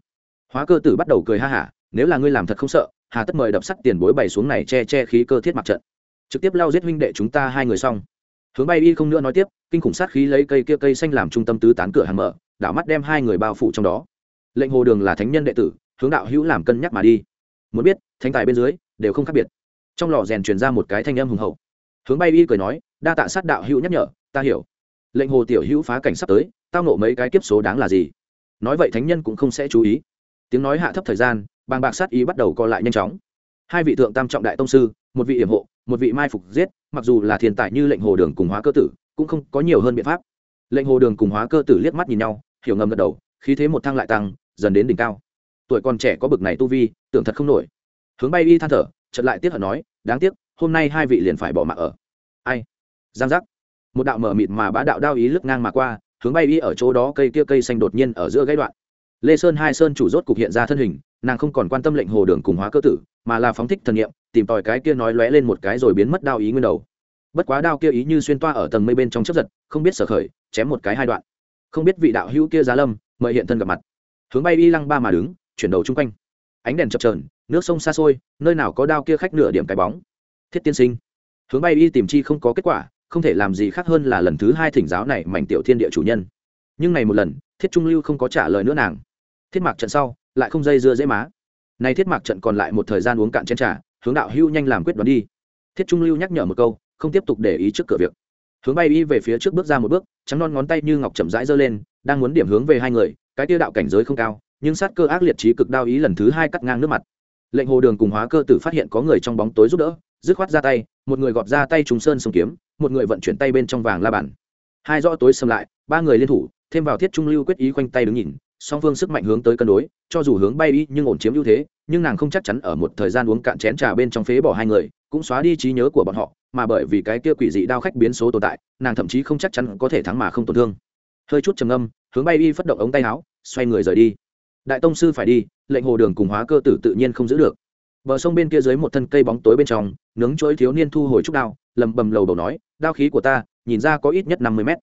Hóa cơ tử bắt đầu cười ha hả, nếu là ngươi làm thật không sợ, hà tất mời đập sắt tiền bối bày xuống này che che khí cơ thiết mặt trận. Trực tiếp lao giết huynh đệ chúng ta hai người xong. Hướng bay y không nữa nói tiếp, kinh khủng sát khí lấy cây kia cây xanh làm trung tâm tứ tán cửa hàng mở, đảo mắt đem hai người bao phủ trong đó. Lệnh hồ đường là thánh nhân đệ tử hướng đạo hữu làm cân nhắc mà đi. Muốn biết, thánh tài bên dưới, đều không khác biệt. Trong lò rèn truyền ra một cái thanh âm hùng hậu. Hướng bay y cười nói, đa tạ sát đạo hữu nhắc nhở, ta hiểu. Lệnh hồ tiểu hữu phá cảnh sắp tới, tao nộ mấy cái kiếp số đáng là gì? Nói vậy thánh nhân cũng không sẽ chú ý. Tiếng nói hạ thấp thời gian, bàng bạc sát ý bắt đầu co lại nhanh chóng. Hai vị thượng tam trọng đại tông sư, một vị hiểm hộ, một vị mai phục giết, mặc dù là thiên tài như lệnh hồ đường cùng hóa cơ tử, cũng không có nhiều hơn biện pháp. Lệnh hồ đường cùng hóa cơ tử liếc mắt nhìn nhau, hiểu ngầm gật đầu, khí thế một thăng lại tăng, dần đến đỉnh cao tuổi còn trẻ có bực này tu vi, tưởng thật không nổi. Hướng bay y than thở, chợt lại tiếc hận nói, đáng tiếc, hôm nay hai vị liền phải bỏ mạng ở. Ai? Giang giác. Một đạo mở mịt mà bá đạo đao ý lướt ngang mà qua, hướng bay y ở chỗ đó cây kia cây xanh đột nhiên ở giữa gãy đoạn. Lê sơn hai sơn chủ rốt cục hiện ra thân hình, nàng không còn quan tâm lệnh hồ đường cùng hóa cơ tử, mà là phóng thích thần nghiệm tìm tòi cái kia nói lóe lên một cái rồi biến mất đao ý nguyên đầu. Bất quá đao kia ý như xuyên toa ở tầng mây bên trong chấp giật, không biết sở khởi, chém một cái hai đoạn. Không biết vị đạo hữu kia giá lâm, mời hiện thân gặp mặt. Hướng bay y lăng ba mà đứng chuyển đầu chung quanh. Ánh đèn chập trờn nước sông xa xôi, nơi nào có đao kia khách nửa điểm cái bóng. Thiết tiên sinh. Hướng bay y tìm chi không có kết quả, không thể làm gì khác hơn là lần thứ hai thỉnh giáo này mảnh tiểu thiên địa chủ nhân. Nhưng này một lần, thiết trung lưu không có trả lời nữa nàng. Thiết mạc trận sau, lại không dây dưa dễ má. Nay thiết mạc trận còn lại một thời gian uống cạn chén trà, hướng đạo hưu nhanh làm quyết đoán đi. Thiết trung lưu nhắc nhở một câu, không tiếp tục để ý trước cửa việc. Hướng bay y về phía trước bước ra một bước, trắng non ngón tay như ngọc chậm rãi giơ lên, đang muốn điểm hướng về hai người, cái tiêu đạo cảnh giới không cao nhưng sát cơ ác liệt trí cực đao ý lần thứ hai cắt ngang nước mặt. Lệnh hồ đường cùng hóa cơ tử phát hiện có người trong bóng tối giúp đỡ, dứt khoát ra tay, một người gọt ra tay trùng sơn sông kiếm, một người vận chuyển tay bên trong vàng la bản hai rõ tối xâm lại, ba người liên thủ, thêm vào thiết trung lưu quyết ý khoanh tay đứng nhìn, song phương sức mạnh hướng tới cân đối, cho dù hướng bay y nhưng ổn chiếm ưu thế, nhưng nàng không chắc chắn ở một thời gian uống cạn chén trà bên trong phế bỏ hai người, cũng xóa đi trí nhớ của bọn họ, mà bởi vì cái kia quỷ dị đao khách biến số tồn tại, nàng thậm chí không chắc chắn có thể thắng mà không tổn thương. Hơi chút trầm âm hướng bay y phất động ống tay áo, xoay người rời đi đại tông sư phải đi, lệnh hồ đường cùng hóa cơ tử tự nhiên không giữ được. Bờ sông bên kia dưới một thân cây bóng tối bên trong, nướng chuỗi thiếu niên thu hồi trúc đao, lầm bầm lầu đầu nói, đao khí của ta, nhìn ra có ít nhất năm mươi mét.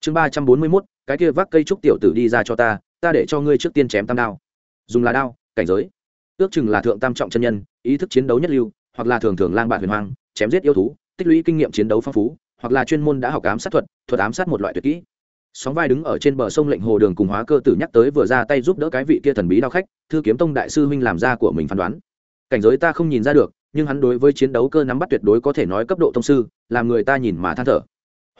Chương ba trăm bốn mươi mốt, cái kia vác cây trúc tiểu tử đi ra cho ta ta để cho ngươi trước tiên chém tam đao. Dùng là đao, cảnh giới. Ước chừng là thượng tam trọng chân nhân, ý thức chiến đấu nhất lưu, hoặc là thường thường lang bạc huyền hoang, chém giết yêu thú, tích lũy kinh nghiệm chiến đấu phong phú, hoặc là chuyên môn đã học ám sát thuật thuật ám sát một loại tuyệt kỹ sóng vai đứng ở trên bờ sông lệnh hồ đường cùng hóa cơ tử nhắc tới vừa ra tay giúp đỡ cái vị kia thần bí đao khách, thư kiếm tông đại sư huynh làm ra của mình phán đoán. Cảnh giới ta không nhìn ra được, nhưng hắn đối với chiến đấu cơ nắm bắt tuyệt đối có thể nói cấp độ thông sư, làm người ta nhìn mà than thở.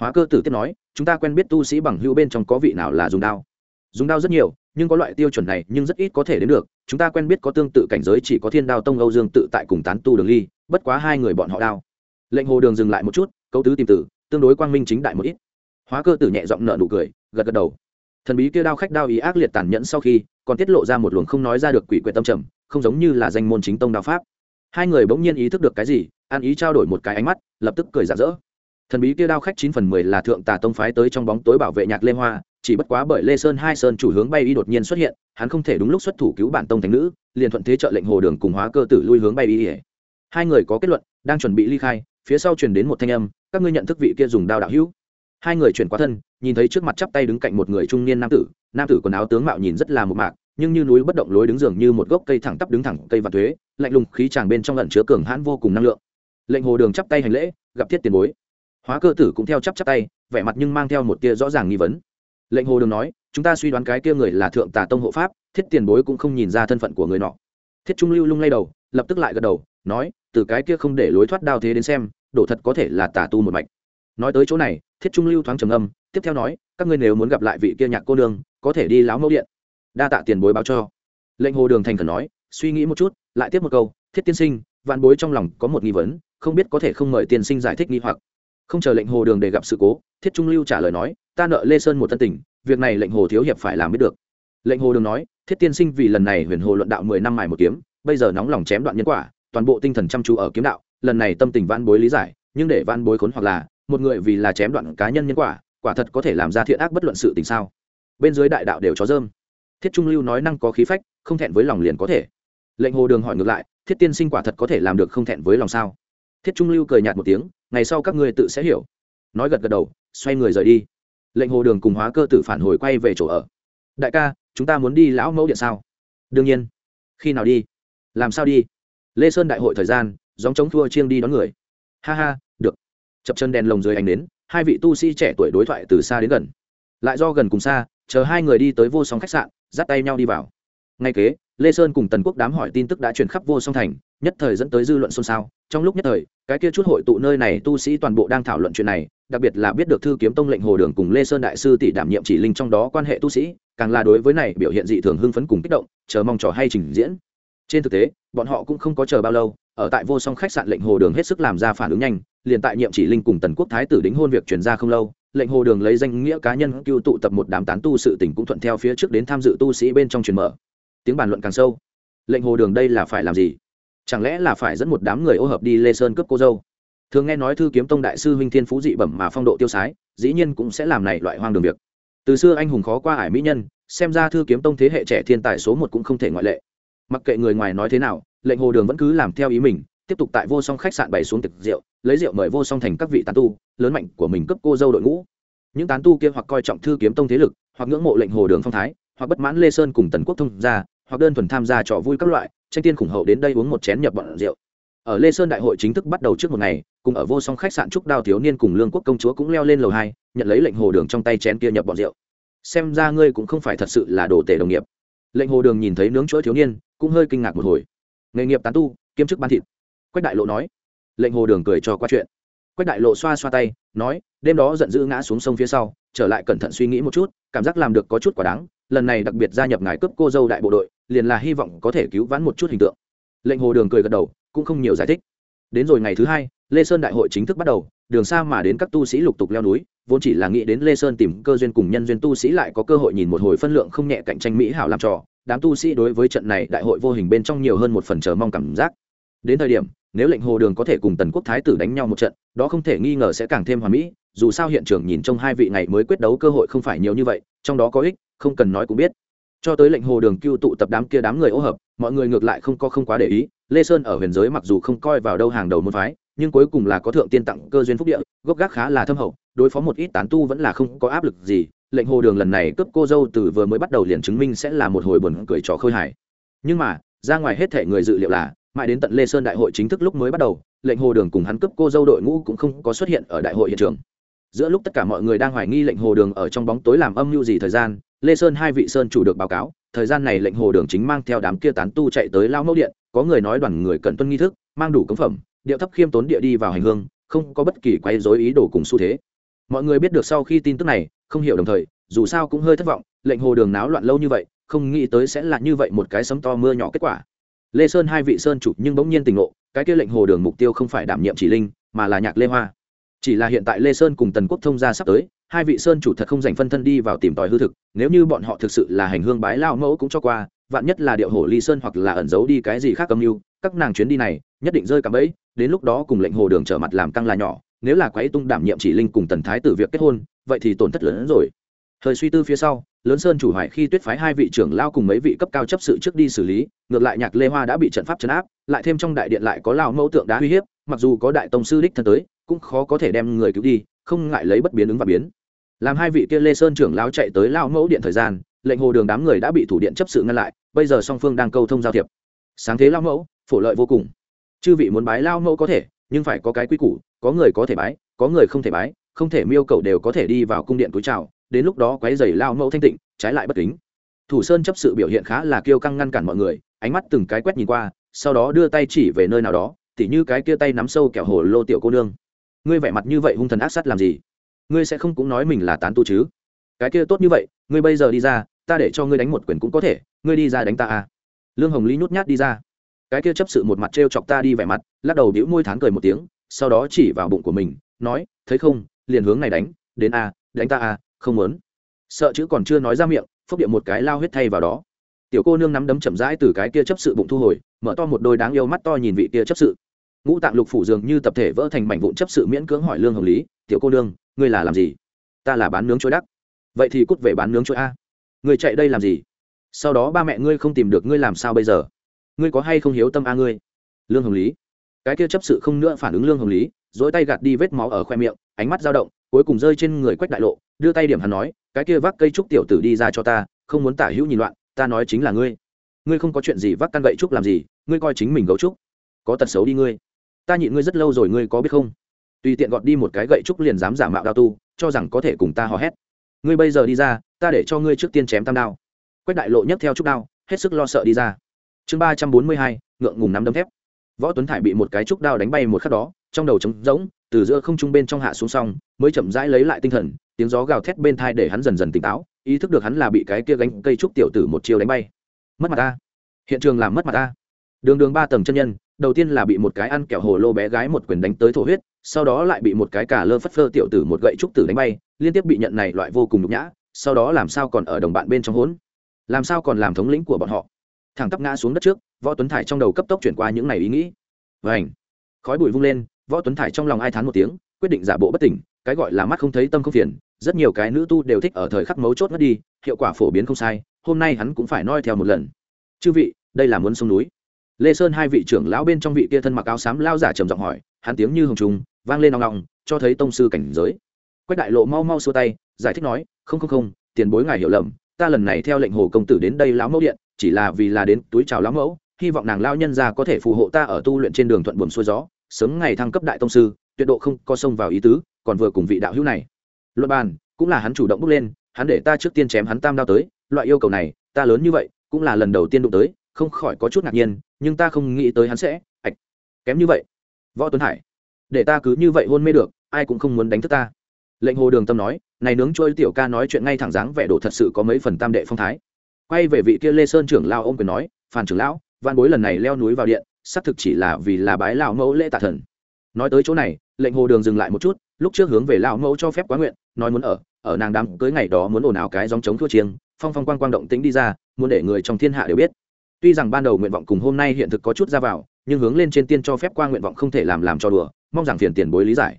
Hóa cơ tử tiếp nói, chúng ta quen biết tu sĩ bằng hữu bên trong có vị nào là dùng đao. Dùng đao rất nhiều, nhưng có loại tiêu chuẩn này nhưng rất ít có thể đến được, chúng ta quen biết có tương tự cảnh giới chỉ có thiên đao tông âu dương tự tại cùng tán tu đường ly, bất quá hai người bọn họ đao. Lệnh hồ đường dừng lại một chút câu tứ tìm tử, tương đối quang minh chính đại một ít hóa cơ tử nhẹ giọng nợ nụ cười, gật gật đầu. Thần bí kia đao khách đao ý ác liệt tàn nhẫn sau khi, còn tiết lộ ra một luồng không nói ra được quỷ quyệt tâm trầm, không giống như là danh môn chính tông đao pháp. Hai người bỗng nhiên ý thức được cái gì, an ý trao đổi một cái ánh mắt, lập tức cười rạng rỡ. Thần bí kia đao khách chín phần mười là thượng tà tông phái tới trong bóng tối bảo vệ nhạc lê hoa, chỉ bất quá bởi lê sơn hai sơn chủ hướng bay y đột nhiên xuất hiện, hắn không thể đúng lúc xuất thủ cứu bản tông thánh nữ, liền thuận thế trợ lệnh hồ đường cùng hóa cơ tử lui hướng bay y. Hai người có kết luận, đang chuẩn bị ly khai, phía sau truyền đến một thanh âm, các ngươi nhận thức vị kia dùng đao đạo hữu hai người chuyển qua thân, nhìn thấy trước mặt chắp tay đứng cạnh một người trung niên nam tử nam tử quần áo tướng mạo nhìn rất là một mạc, nhưng như núi bất động lối đứng dường như một gốc cây thẳng tắp đứng thẳng cây và thuế, lạnh lùng khí tràng bên trong lẩn chứa cường hãn vô cùng năng lượng. Lệnh hồ đường chắp tay hành lễ, gặp thiết tiền bối. Hóa cơ tử cũng theo chắp chắp tay, vẻ mặt nhưng mang theo một tia rõ ràng nghi vấn. Lệnh hồ đường nói, chúng ta suy đoán cái kia người là thượng tà tông hộ pháp, thiết tiền bối cũng không nhìn ra thân phận của người nọ. Thiết trung lưu lung lay đầu, lập tức lại gật đầu, nói, từ cái kia không để lối thoát đao thế đến xem, đổ thật có thể là tà tu một mạch. Nói tới chỗ này thiết trung lưu thoáng trầm âm tiếp theo nói, các ngươi nếu muốn gặp lại vị kia nhạc cô nương, có thể đi láo mẫu điện. Đa tạ tiền bối báo cho. Lệnh hồ đường thành khẩn nói, suy nghĩ một chút, lại tiếp một câu, thiết tiên sinh, vạn bối trong lòng có một nghi vấn, không biết có thể không mời tiên sinh giải thích nghi hoặc. Không chờ lệnh hồ đường để gặp sự cố, thiết trung lưu trả lời nói, ta nợ lê sơn một tân tình việc này lệnh hồ thiếu hiệp phải làm biết được. Lệnh hồ đường nói, thiết tiên sinh vì lần này huyền hồ luận đạo mười năm mài một kiếm, bây giờ nóng lòng chém đoạn nhân quả, toàn bộ tinh thần chăm chú ở kiếm đạo, lần này tâm tình van bối lý giải, nhưng để van bối khốn hoặc là một người vì là chém đoạn cá nhân nhân quả quả thật có thể làm ra thiện ác bất luận sự tình sao. Bên dưới đại đạo đều chó dơm. Thiết trung lưu nói năng có khí phách, không thẹn với lòng liền có thể. Lệnh hồ đường hỏi ngược lại, thiết tiên sinh quả thật có thể làm được không thẹn với lòng sao? Thiết trung lưu cười nhạt một tiếng, ngày sau các ngươi tự sẽ hiểu. Nói gật gật đầu, xoay người rời đi. Lệnh hồ đường cùng hóa cơ tử phản hồi quay về chỗ ở. Đại ca, chúng ta muốn đi lão mẫu điện sao? Đương nhiên. Khi nào đi? Làm sao đi? Lê sơn đại hội thời gian dòng chống thua chiêng đi đón người. Ha ha, được chập chân đèn lồng dưới ánh đến, hai vị tu sĩ trẻ tuổi đối thoại từ xa đến gần. Lại do gần cùng xa, chờ hai người đi tới vô song khách sạn, dắt tay nhau đi vào. Ngay kế, lê sơn cùng tần quốc đám hỏi tin tức đã truyền khắp vô song thành, nhất thời dẫn tới dư luận xôn xao. Trong lúc nhất thời, cái kia chút hội tụ nơi này tu sĩ toàn bộ đang thảo luận chuyện này, đặc biệt là biết được thư kiếm tông lệnh hồ đường cùng lê sơn đại sư tỷ đảm nhiệm chỉ linh trong đó quan hệ tu sĩ, càng là đối với này biểu hiện dị thường hưng phấn cùng kích động, chờ mong trò hay trình diễn. Trên thực tế, bọn họ cũng không có chờ bao lâu, ở tại vô song khách sạn lệnh hồ đường hết sức làm ra phản ứng nhanh liền tại nhiệm chỉ linh cùng tần quốc thái tử đính hôn việc truyền ra không lâu, lệnh hồ đường lấy danh nghĩa cá nhân cưu tụ tập một đám tán tu sự tỉnh cũng thuận theo phía trước đến tham dự tu sĩ bên trong truyền mở. Tiếng bàn luận càng sâu. Lệnh hồ đường đây là phải làm gì? Chẳng lẽ là phải dẫn một đám người ô hợp đi lê sơn cướp cô dâu? Thường nghe nói thư kiếm tông đại sư huynh thiên phú dị bẩm mà phong độ tiêu sái, dĩ nhiên cũng sẽ làm này loại hoang đường việc. Từ xưa anh hùng khó qua ải mỹ nhân, xem ra thư kiếm tông thế hệ trẻ thiên tài số một cũng không thể ngoại lệ. Mặc kệ người ngoài nói thế nào, lệnh hồ đường vẫn cứ làm theo ý mình, tiếp tục tại vô song khách sạn bày xuống tiệc rượu lấy rượu mời vô song thành các vị tán tu, lớn mạnh của mình cấp cô dâu đội ngũ. Những tán tu kia hoặc coi trọng thư kiếm tông thế lực, hoặc ngưỡng mộ lệnh hồ đường phong thái, hoặc bất mãn lê sơn cùng tần quốc thông ra hoặc đơn thuần tham gia trò vui các loại, tranh tiên khủng hậu đến đây uống một chén nhập bọn rượu. Ở lê sơn đại hội chính thức bắt đầu trước một ngày, cùng ở vô song khách sạn trúc đao thiếu niên cùng lương quốc công chúa cũng leo lên lầu hai, nhận lấy lệnh hồ đường trong tay chén kia nhập bọn rượu. Xem ra ngươi cũng không phải thật sự là đồ tể đồng nghiệp. Lệnh hồ đường nhìn thấy nướng chuỗi thiếu niên, cũng hơi kinh ngạc một hồi. Nghề nghiệp tán tu, kiêm chức ban thịt. Quách đại lộ nói lệnh hồ đường cười cho qua chuyện. Quách đại lộ xoa xoa tay, nói, đêm đó giận dữ ngã xuống sông phía sau, trở lại cẩn thận suy nghĩ một chút, cảm giác làm được có chút quả đáng, lần này đặc biệt gia nhập ngài cướp cô dâu đại bộ đội, liền là hy vọng có thể cứu vãn một chút hình tượng. Lệnh hồ đường cười gật đầu, cũng không nhiều giải thích. Đến rồi ngày thứ hai, lê sơn đại hội chính thức bắt đầu, đường xa mà đến các tu sĩ lục tục leo núi, vốn chỉ là nghĩ đến lê sơn tìm cơ duyên cùng nhân duyên tu sĩ lại có cơ hội nhìn một hồi phân lượng không nhẹ cạnh tranh mỹ hảo làm trò, đám tu sĩ đối với trận này đại hội vô hình bên trong nhiều hơn một phần chờ mong cảm giác. Đến thời điểm nếu lệnh hồ đường có thể cùng tần quốc thái tử đánh nhau một trận, đó không thể nghi ngờ sẽ càng thêm hoàn mỹ, dù sao hiện trường nhìn trong hai vị này mới quyết đấu cơ hội không phải nhiều như vậy, trong đó có ích, không cần nói cũng biết. Cho tới lệnh hồ đường cưu tụ tập đám kia đám người ô hợp, mọi người ngược lại không có không quá để ý, lê sơn ở huyền giới mặc dù không coi vào đâu hàng đầu môn phái, nhưng cuối cùng là có thượng tiên tặng cơ duyên phúc địa, gốc gác khá là thâm hậu, đối phó một ít tán tu vẫn là không có áp lực gì, lệnh hồ đường lần này cướp cô dâu từ vừa mới bắt đầu liền chứng minh sẽ là một hồi buồn cười trò khơi hài. Nhưng mà, ra ngoài hết thể người dự liệu là mãi đến tận lê sơn đại hội chính thức lúc mới bắt đầu, lệnh hồ đường cùng hắn cướp cô dâu đội ngũ cũng không có xuất hiện ở đại hội hiện trường. Giữa lúc tất cả mọi người đang hoài nghi lệnh hồ đường ở trong bóng tối làm âm mưu gì thời gian, lê sơn hai vị sơn chủ được báo cáo, thời gian này lệnh hồ đường chính mang theo đám kia tán tu chạy tới lao mẫu điện, có người nói đoàn người cần tuân nghi thức, mang đủ cấm phẩm, điệu thấp khiêm tốn địa đi vào hành hương, không có bất kỳ quay dối ý đồ cùng xu thế. Mọi người biết được sau khi tin tức này, không hiểu đồng thời, dù sao cũng hơi thất vọng, lệnh hồ đường náo loạn lâu như vậy, không nghĩ tới sẽ là như vậy một cái sấm to mưa nhỏ kết quả lê sơn hai vị sơn chủ nhưng bỗng nhiên tình ngộ, cái kia lệnh hồ đường mục tiêu không phải đảm nhiệm chỉ linh, mà là nhạc lê hoa. Chỉ là hiện tại lê sơn cùng tần quốc thông gia sắp tới, hai vị sơn chủ thật không dành phân thân đi vào tìm tòi hư thực, nếu như bọn họ thực sự là hành hương bái lao mẫu cũng cho qua, vạn nhất là điệu hổ ly sơn hoặc là ẩn giấu đi cái gì khác âm mưu, các nàng chuyến đi này, nhất định rơi cả bẫy, đến lúc đó cùng lệnh hồ đường trở mặt làm căng là nhỏ, nếu là quái tung đảm nhiệm chỉ linh cùng tần thái tử việc kết hôn, vậy thì tổn thất lớn hơn rồi thời suy tư phía sau, lớn sơn chủ hoài khi tuyết phái hai vị trưởng lao cùng mấy vị cấp cao chấp sự trước đi xử lý, ngược lại nhạc lê hoa đã bị trận pháp chấn áp, lại thêm trong đại điện lại có lao mẫu tượng đá uy hiếp, mặc dù có đại tông sư đích thân tới, cũng khó có thể đem người cứu đi, không ngại lấy bất biến ứng và biến. Làm hai vị kia lê sơn trưởng lao chạy tới lao mẫu điện thời gian, lệnh hồ đường đám người đã bị thủ điện chấp sự ngăn lại, bây giờ song phương đang câu thông giao thiệp. Sáng thế lao mẫu, phổ lợi vô cùng. Chư vị muốn bái lao mẫu có thể, nhưng phải có cái quy củ, có người có thể bái, có người không thể bái, không thể miêu cầu đều có thể đi vào cung điện túi trào đến lúc đó quấy giày lao mẫu thanh tịnh, trái lại bất kính. Thủ sơn chấp sự biểu hiện khá là kiêu căng ngăn cản mọi người, ánh mắt từng cái quét nhìn qua, sau đó đưa tay chỉ về nơi nào đó, tỉ như cái kia tay nắm sâu kẹo hồ lô tiểu cô nương. Ngươi vẻ mặt như vậy hung thần ác sát làm gì? Ngươi sẽ không cũng nói mình là tán tu chứ? Cái kia tốt như vậy, ngươi bây giờ đi ra, ta để cho ngươi đánh một quyền cũng có thể, ngươi đi ra đánh ta à? Lương hồng lý nhút nhát đi ra. Cái kia chấp sự một mặt t r e o chọc ta đi vẻ mặt, lắc đầu đĩu môi thán cười một tiếng, sau đó chỉ vào bụng của mình, nói, thấy không, liền hướng này đánh, đến a, đánh ta a không muốn. Sợ chữ còn chưa nói ra miệng, phốc điệu một cái lao huyết thay vào đó. Tiểu cô nương nắm đấm chậm rãi từ cái kia chấp sự bụng thu hồi, mở to một đôi đáng yêu mắt to nhìn vị kia chấp sự. Ngũ tạng lục phủ dường như tập thể vỡ thành mảnh vụn chấp sự miễn cưỡng hỏi lương hồng lý, tiểu cô nương, ngươi là làm gì? Ta là bán nướng chuối đắc. Vậy thì cút về bán nướng chuối a. Ngươi chạy đây làm gì? Sau đó ba mẹ ngươi không tìm được ngươi làm sao bây giờ? Ngươi có hay không hiếu tâm a ngươi? Lương hồng lý. Cái kia chấp sự không nữa phản ứng lương hồng lý, dỗi tay gạt đi vết máu ở khoe miệng, ánh mắt dao động cuối cùng rơi trên người quách đại lộ, đưa tay điểm hắn nói, cái kia vác cây trúc tiểu tử đi ra cho ta, không muốn tả hữu nhìn loạn, ta nói chính là ngươi. Ngươi không có chuyện gì vác căn gậy trúc làm gì, ngươi coi chính mình gấu trúc. Có tật xấu đi ngươi. Ta nhịn ngươi rất lâu rồi ngươi có biết không? Tùy tiện gọt đi một cái gậy trúc liền dám giả mạo đao tu, cho rằng có thể cùng ta hò hét. Ngươi bây giờ đi ra, ta để cho ngươi trước tiên chém tam đao. Quách đại lộ nhấc theo trúc đao, hết sức lo sợ đi ra. Chương ba trăm bốn mươi hai, ngượng ngùng nắm đấm thép. Võ tuấn thải bị một cái trúc đao đánh bay một khắc đó trong đầu trống rỗng, từ giữa không trung bên trong hạ xuống xong, mới chậm rãi lấy lại tinh thần, tiếng gió gào thét bên thai để hắn dần dần tỉnh táo, ý thức được hắn là bị cái kia gánh cây trúc tiểu tử một chiều đánh bay. Mất mặt ta. Hiện trường làm mất mặt ta. Đường đường ba tầng chân nhân, đầu tiên là bị một cái ăn kẹo hồ lô bé gái một quyền đánh tới thổ huyết, sau đó lại bị một cái cả lơ phất phơ tiểu tử một gậy trúc tử đánh bay, liên tiếp bị nhận này loại vô cùng nhục nhã, sau đó làm sao còn ở đồng bạn bên trong hỗn làm sao còn làm thống lĩnh của bọn họ? Thẳng tắp ngã xuống đất trước, võ tuấn thải trong đầu cấp tốc chuyển qua những này ý nghĩ. Vảnh khói bụi vung lên võ tuấn thải trong lòng ai thán một tiếng, quyết định giả bộ bất tỉnh, cái gọi là mắt không thấy tâm không phiền, rất nhiều cái nữ tu đều thích ở thời khắc mấu chốt mất đi, hiệu quả phổ biến không sai, hôm nay hắn cũng phải noi theo một lần. Chư vị, đây là muốn sông núi. Lê sơn hai vị trưởng lão bên trong vị kia thân mặc áo xám lao giả trầm giọng hỏi, hắn tiếng như hồng trùng, vang lên nòng nòng cho thấy tông sư cảnh giới. Quách đại lộ mau mau xua tay, giải thích nói, không không không, tiền bối ngài hiểu lầm, ta lần này theo lệnh hồ công tử đến đây lão mẫu điện, chỉ là vì là đến túi chào lão mẫu, hy vọng nàng lao nhân ra có thể phù hộ ta ở tu luyện trên đường thuận buồm xuôi gió sớm ngày thăng cấp đại tông sư, tuyệt độ không có xông vào ý tứ, còn vừa cùng vị đạo hữu này. Luật bàn, cũng là hắn chủ động bước lên, hắn để ta trước tiên chém hắn tam đao tới, loại yêu cầu này, ta lớn như vậy, cũng là lần đầu tiên đụng tới, không khỏi có chút ngạc nhiên, nhưng ta không nghĩ tới hắn sẽ, ạch, kém như vậy. Võ tuấn hải, để ta cứ như vậy hôn mê được, ai cũng không muốn đánh thức ta. Lệnh hồ đường tâm nói, này nướng trôi tiểu ca nói chuyện ngay thẳng dáng vẻ đồ thật sự có mấy phần tam đệ phong thái. Quay về vị kia lê sơn trưởng lao ôm quyền nói, phàn trưởng lão văn bối lần này leo núi vào điện xác thực chỉ là vì là bái lão mẫu lễ tạ thần. Nói tới chỗ này, lệnh hồ đường dừng lại một chút, lúc trước hướng về lão mẫu cho phép quá nguyện, nói muốn ở ở nàng đám cưới ngày đó muốn ồn ào cái dòng chống thua chiêng, phong phong quang quang động tính đi ra, muốn để người trong thiên hạ đều biết. Tuy rằng ban đầu nguyện vọng cùng hôm nay hiện thực có chút ra vào, nhưng hướng lên trên tiên cho phép qua nguyện vọng không thể làm làm cho đùa, mong rằng phiền tiền bối lý giải.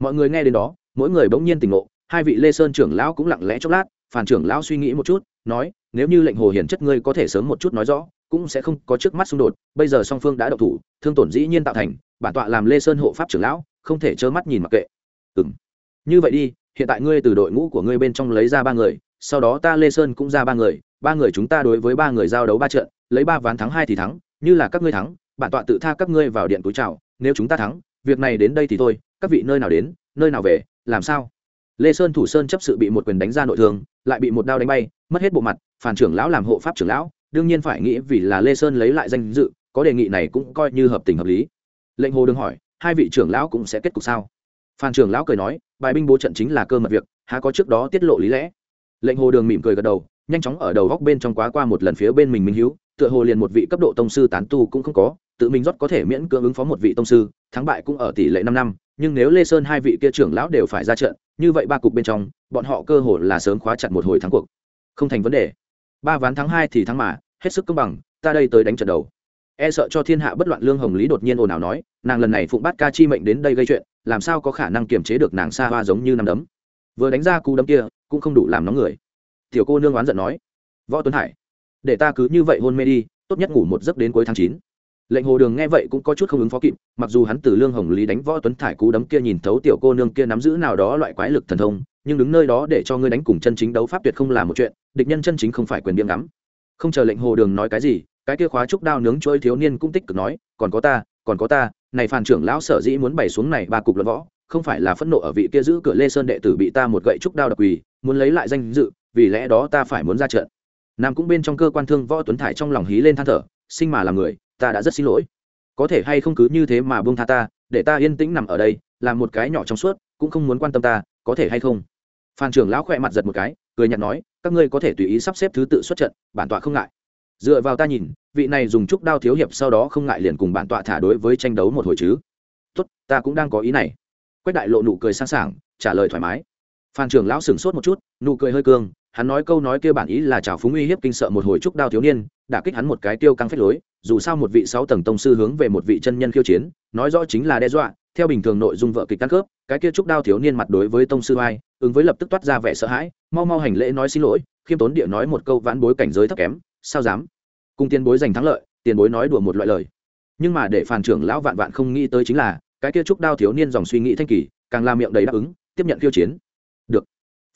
Mọi người nghe đến đó, mỗi người bỗng nhiên tỉnh ngộ, hai vị lê sơn trưởng lão cũng lặng lẽ chốc lát phản trưởng lão suy nghĩ một chút, nói, nếu như lệnh hồ hiển chất ngươi có thể sớm một chút nói rõ cũng sẽ không có trước mắt xung đột, bây giờ song phương đã độc thủ, thương tổn dĩ nhiên tạo thành, bản tọa làm lê sơn hộ pháp trưởng lão, không thể trơ mắt nhìn mặc kệ. Ừ m như vậy đi, hiện tại ngươi từ đội ngũ của ngươi bên trong lấy ra ba người, sau đó ta lê sơn cũng ra ba người ba người chúng ta đối với ba người giao đấu ba trận, lấy ba ván thắng hai thì thắng, như là các ngươi thắng, bản tọa tự tha các ngươi vào điện túi trào nếu chúng ta thắng, việc này đến đây thì thôi, các vị nơi nào đến, nơi nào về, làm sao? Lê sơn thủ sơn chấp sự bị một quyền đánh ra nội thương, lại bị một đao đánh bay, mất hết bộ mặt, phản trưởng lão làm hộ pháp trưởng lão đương nhiên phải nghĩ vì là lê sơn lấy lại danh dự, có đề nghị này cũng coi như hợp tình hợp lý. Lệnh hồ đương hỏi, hai vị trưởng lão cũng sẽ kết cục sao? Phan trưởng lão cười nói, bài binh bố trận chính là cơ mật việc, há có trước đó tiết lộ lý lẽ. Lệnh hồ đường mỉm cười gật đầu, nhanh chóng ở đầu góc bên trong quá qua một lần phía bên mình minh hữu tựa hồ liền một vị cấp độ tông sư tán tu cũng không có, tự mình rót có thể miễn cưỡng ứng phó một vị tông sư, thắng bại cũng ở tỷ lệ năm năm, nhưng nếu lê sơn hai vị kia trưởng lão đều phải ra trận, như vậy ba cục bên trong, bọn họ cơ hồ là sớm khóa chặt một hồi thắng cuộc. Không thành vấn đề. Ba ván thắng hai thì thắng mà hết sức công bằng, ta đây tới đánh trận đầu. E sợ cho thiên hạ bất loạn lương hồng lý đột nhiên ồn ào nói, nàng lần này phụng bát ca chi mệnh đến đây gây chuyện, làm sao có khả năng kiềm chế được nàng xa hoa giống như nằm đấm. Vừa đánh ra cú đấm kia, cũng không đủ làm nóng người. Tiểu cô nương oán giận nói, võ tuấn hải, để ta cứ như vậy hôn mê đi, tốt nhất ngủ một giấc đến cuối tháng chín. Lệnh hồ đường nghe vậy cũng có chút không ứng phó kịp, mặc dù hắn từ lương hồng lý đánh võ tuấn thải cú đấm kia nhìn thấu tiểu cô nương kia nắm giữ nào đó loại quái lực thần thông, nhưng đứng nơi đó để cho ngươi đánh cùng chân chính đấu pháp tuyệt không là một chuyện, địch nhân chân chính không phải quyền biếng ngắm không chờ lệnh hồ đường nói cái gì, cái kia khóa trúc đao nướng chuỗi thiếu niên cũng tích cực nói, còn có ta, còn có ta, này phàn trưởng lão sở dĩ muốn bày xuống này ba cục luận võ, không phải là phẫn nộ ở vị kia giữ cửa lê sơn đệ tử bị ta một gậy trúc đao đập quỳ, muốn lấy lại danh dự, vì lẽ đó ta phải muốn ra trận. Nam cũng bên trong cơ quan thương võ tuấn thải trong lòng hí lên than thở, sinh mà là người, ta đã rất xin lỗi. Có thể hay không cứ như thế mà buông tha ta, để ta yên tĩnh nằm ở đây, làm một cái nhỏ trong suốt, cũng không muốn quan tâm ta, có thể hay không? Phan trưởng lão khỏe mặt giật một cái cười nhạt nói, các ngươi có thể tùy ý sắp xếp thứ tự xuất trận, bản tọa không ngại. Dựa vào ta nhìn, vị này dùng trúc đao thiếu hiệp sau đó không ngại liền cùng bản tọa thả đối với tranh đấu một hồi chứ. Tốt, ta cũng đang có ý này. Quách đại lộ nụ cười sang sảng, trả lời thoải mái. Phan trưởng lão sửng sốt một chút, nụ cười hơi cương, hắn nói câu nói kia bản ý là chào phúng uy hiếp kinh sợ một hồi trúc đao thiếu niên đã kích hắn một cái tiêu căng phách lối, dù sao một vị sáu tầng tông sư hướng về một vị chân nhân khiêu chiến, nói rõ chính là đe dọa theo bình thường nội dung vợ kịch căn khớp, cái kia trúc đao thiếu niên mặt đối với tông sư ai ứng với lập tức toát ra vẻ sợ hãi, mau mau hành lễ nói xin lỗi, khiêm tốn địa nói một câu vãn bối cảnh giới thấp kém, sao dám? Cùng tiền bối giành thắng lợi, tiền bối nói đùa một loại lời. Nhưng mà để phàn trưởng lão vạn vạn không nghĩ tới chính là, cái kia trúc đao thiếu niên dòng suy nghĩ thanh kỳ, càng làm miệng đầy đáp ứng, tiếp nhận khiêu chiến. Được.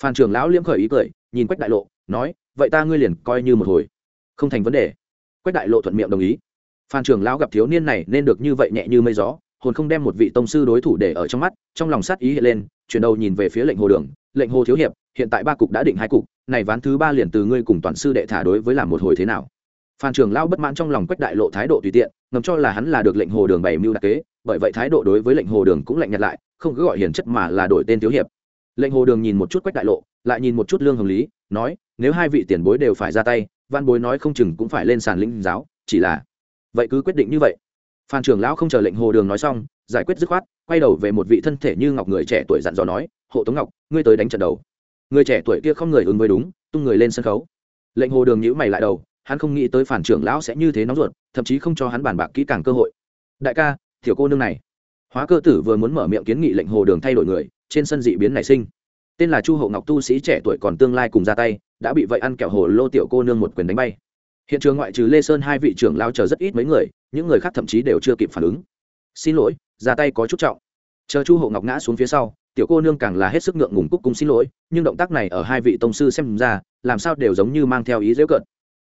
Phàn trưởng lão liêm khởi ý cười, nhìn quách đại lộ, nói, vậy ta ngươi liền coi như một hồi. Không thành vấn đề. Quách đại lộ thuận miệng đồng ý. Phan trường lão gặp thiếu niên này nên được như vậy nhẹ như mây gió hồn không đem một vị tông sư đối thủ để ở trong mắt, trong lòng sát ý hiện lên, chuyển đầu nhìn về phía lệnh hồ đường, lệnh hồ thiếu hiệp, hiện tại ba cục đã định hai cục, này ván thứ ba liền từ ngươi cùng toàn sư đệ thả đối với làm một hồi thế nào? Phan trường lão bất mãn trong lòng quách đại lộ thái độ tùy tiện, ngầm cho là hắn là được lệnh hồ đường bày mưu đặc kế, bởi vậy thái độ đối với lệnh hồ đường cũng lạnh nhạt lại, không cứ gọi hiền chất mà là đổi tên thiếu hiệp. Lệnh hồ đường nhìn một chút quách đại lộ, lại nhìn một chút lương hồng lý, nói, nếu hai vị tiền bối đều phải ra tay, văn bối nói không chừng cũng phải lên sàn lĩnh giáo, chỉ là vậy cứ quyết định như vậy phan trưởng lão không chờ lệnh hồ đường nói xong, giải quyết dứt khoát, quay đầu về một vị thân thể như ngọc người trẻ tuổi dặn dò nói, hộ tống ngọc, ngươi tới đánh trận đầu. Người trẻ tuổi kia không người ứng với đúng, tung người lên sân khấu. Lệnh hồ đường nhữ mày lại đầu, hắn không nghĩ tới phản trưởng lão sẽ như thế nóng ruột, thậm chí không cho hắn bàn bạc kỹ càng cơ hội. Đại ca thiểu cô nương này. Hóa cơ tử vừa muốn mở miệng kiến nghị lệnh hồ đường thay đổi người, trên sân dị biến nảy sinh. Tên là chu hậu ngọc tu sĩ trẻ tuổi còn tương lai cùng ra tay, đã bị vậy ăn kẹo hồ lô tiểu cô nương một quyền đánh bay hiện trường ngoại trừ lê sơn hai vị trưởng lao chờ rất ít mấy người, những người khác thậm chí đều chưa kịp phản ứng. Xin lỗi, ra tay có chút trọng. Chờ chu hậu ngọc ngã xuống phía sau, tiểu cô nương càng là hết sức ngượng ngùng cúc cung xin lỗi, nhưng động tác này ở hai vị tông sư xem ra, làm sao đều giống như mang theo ý dễ cợt.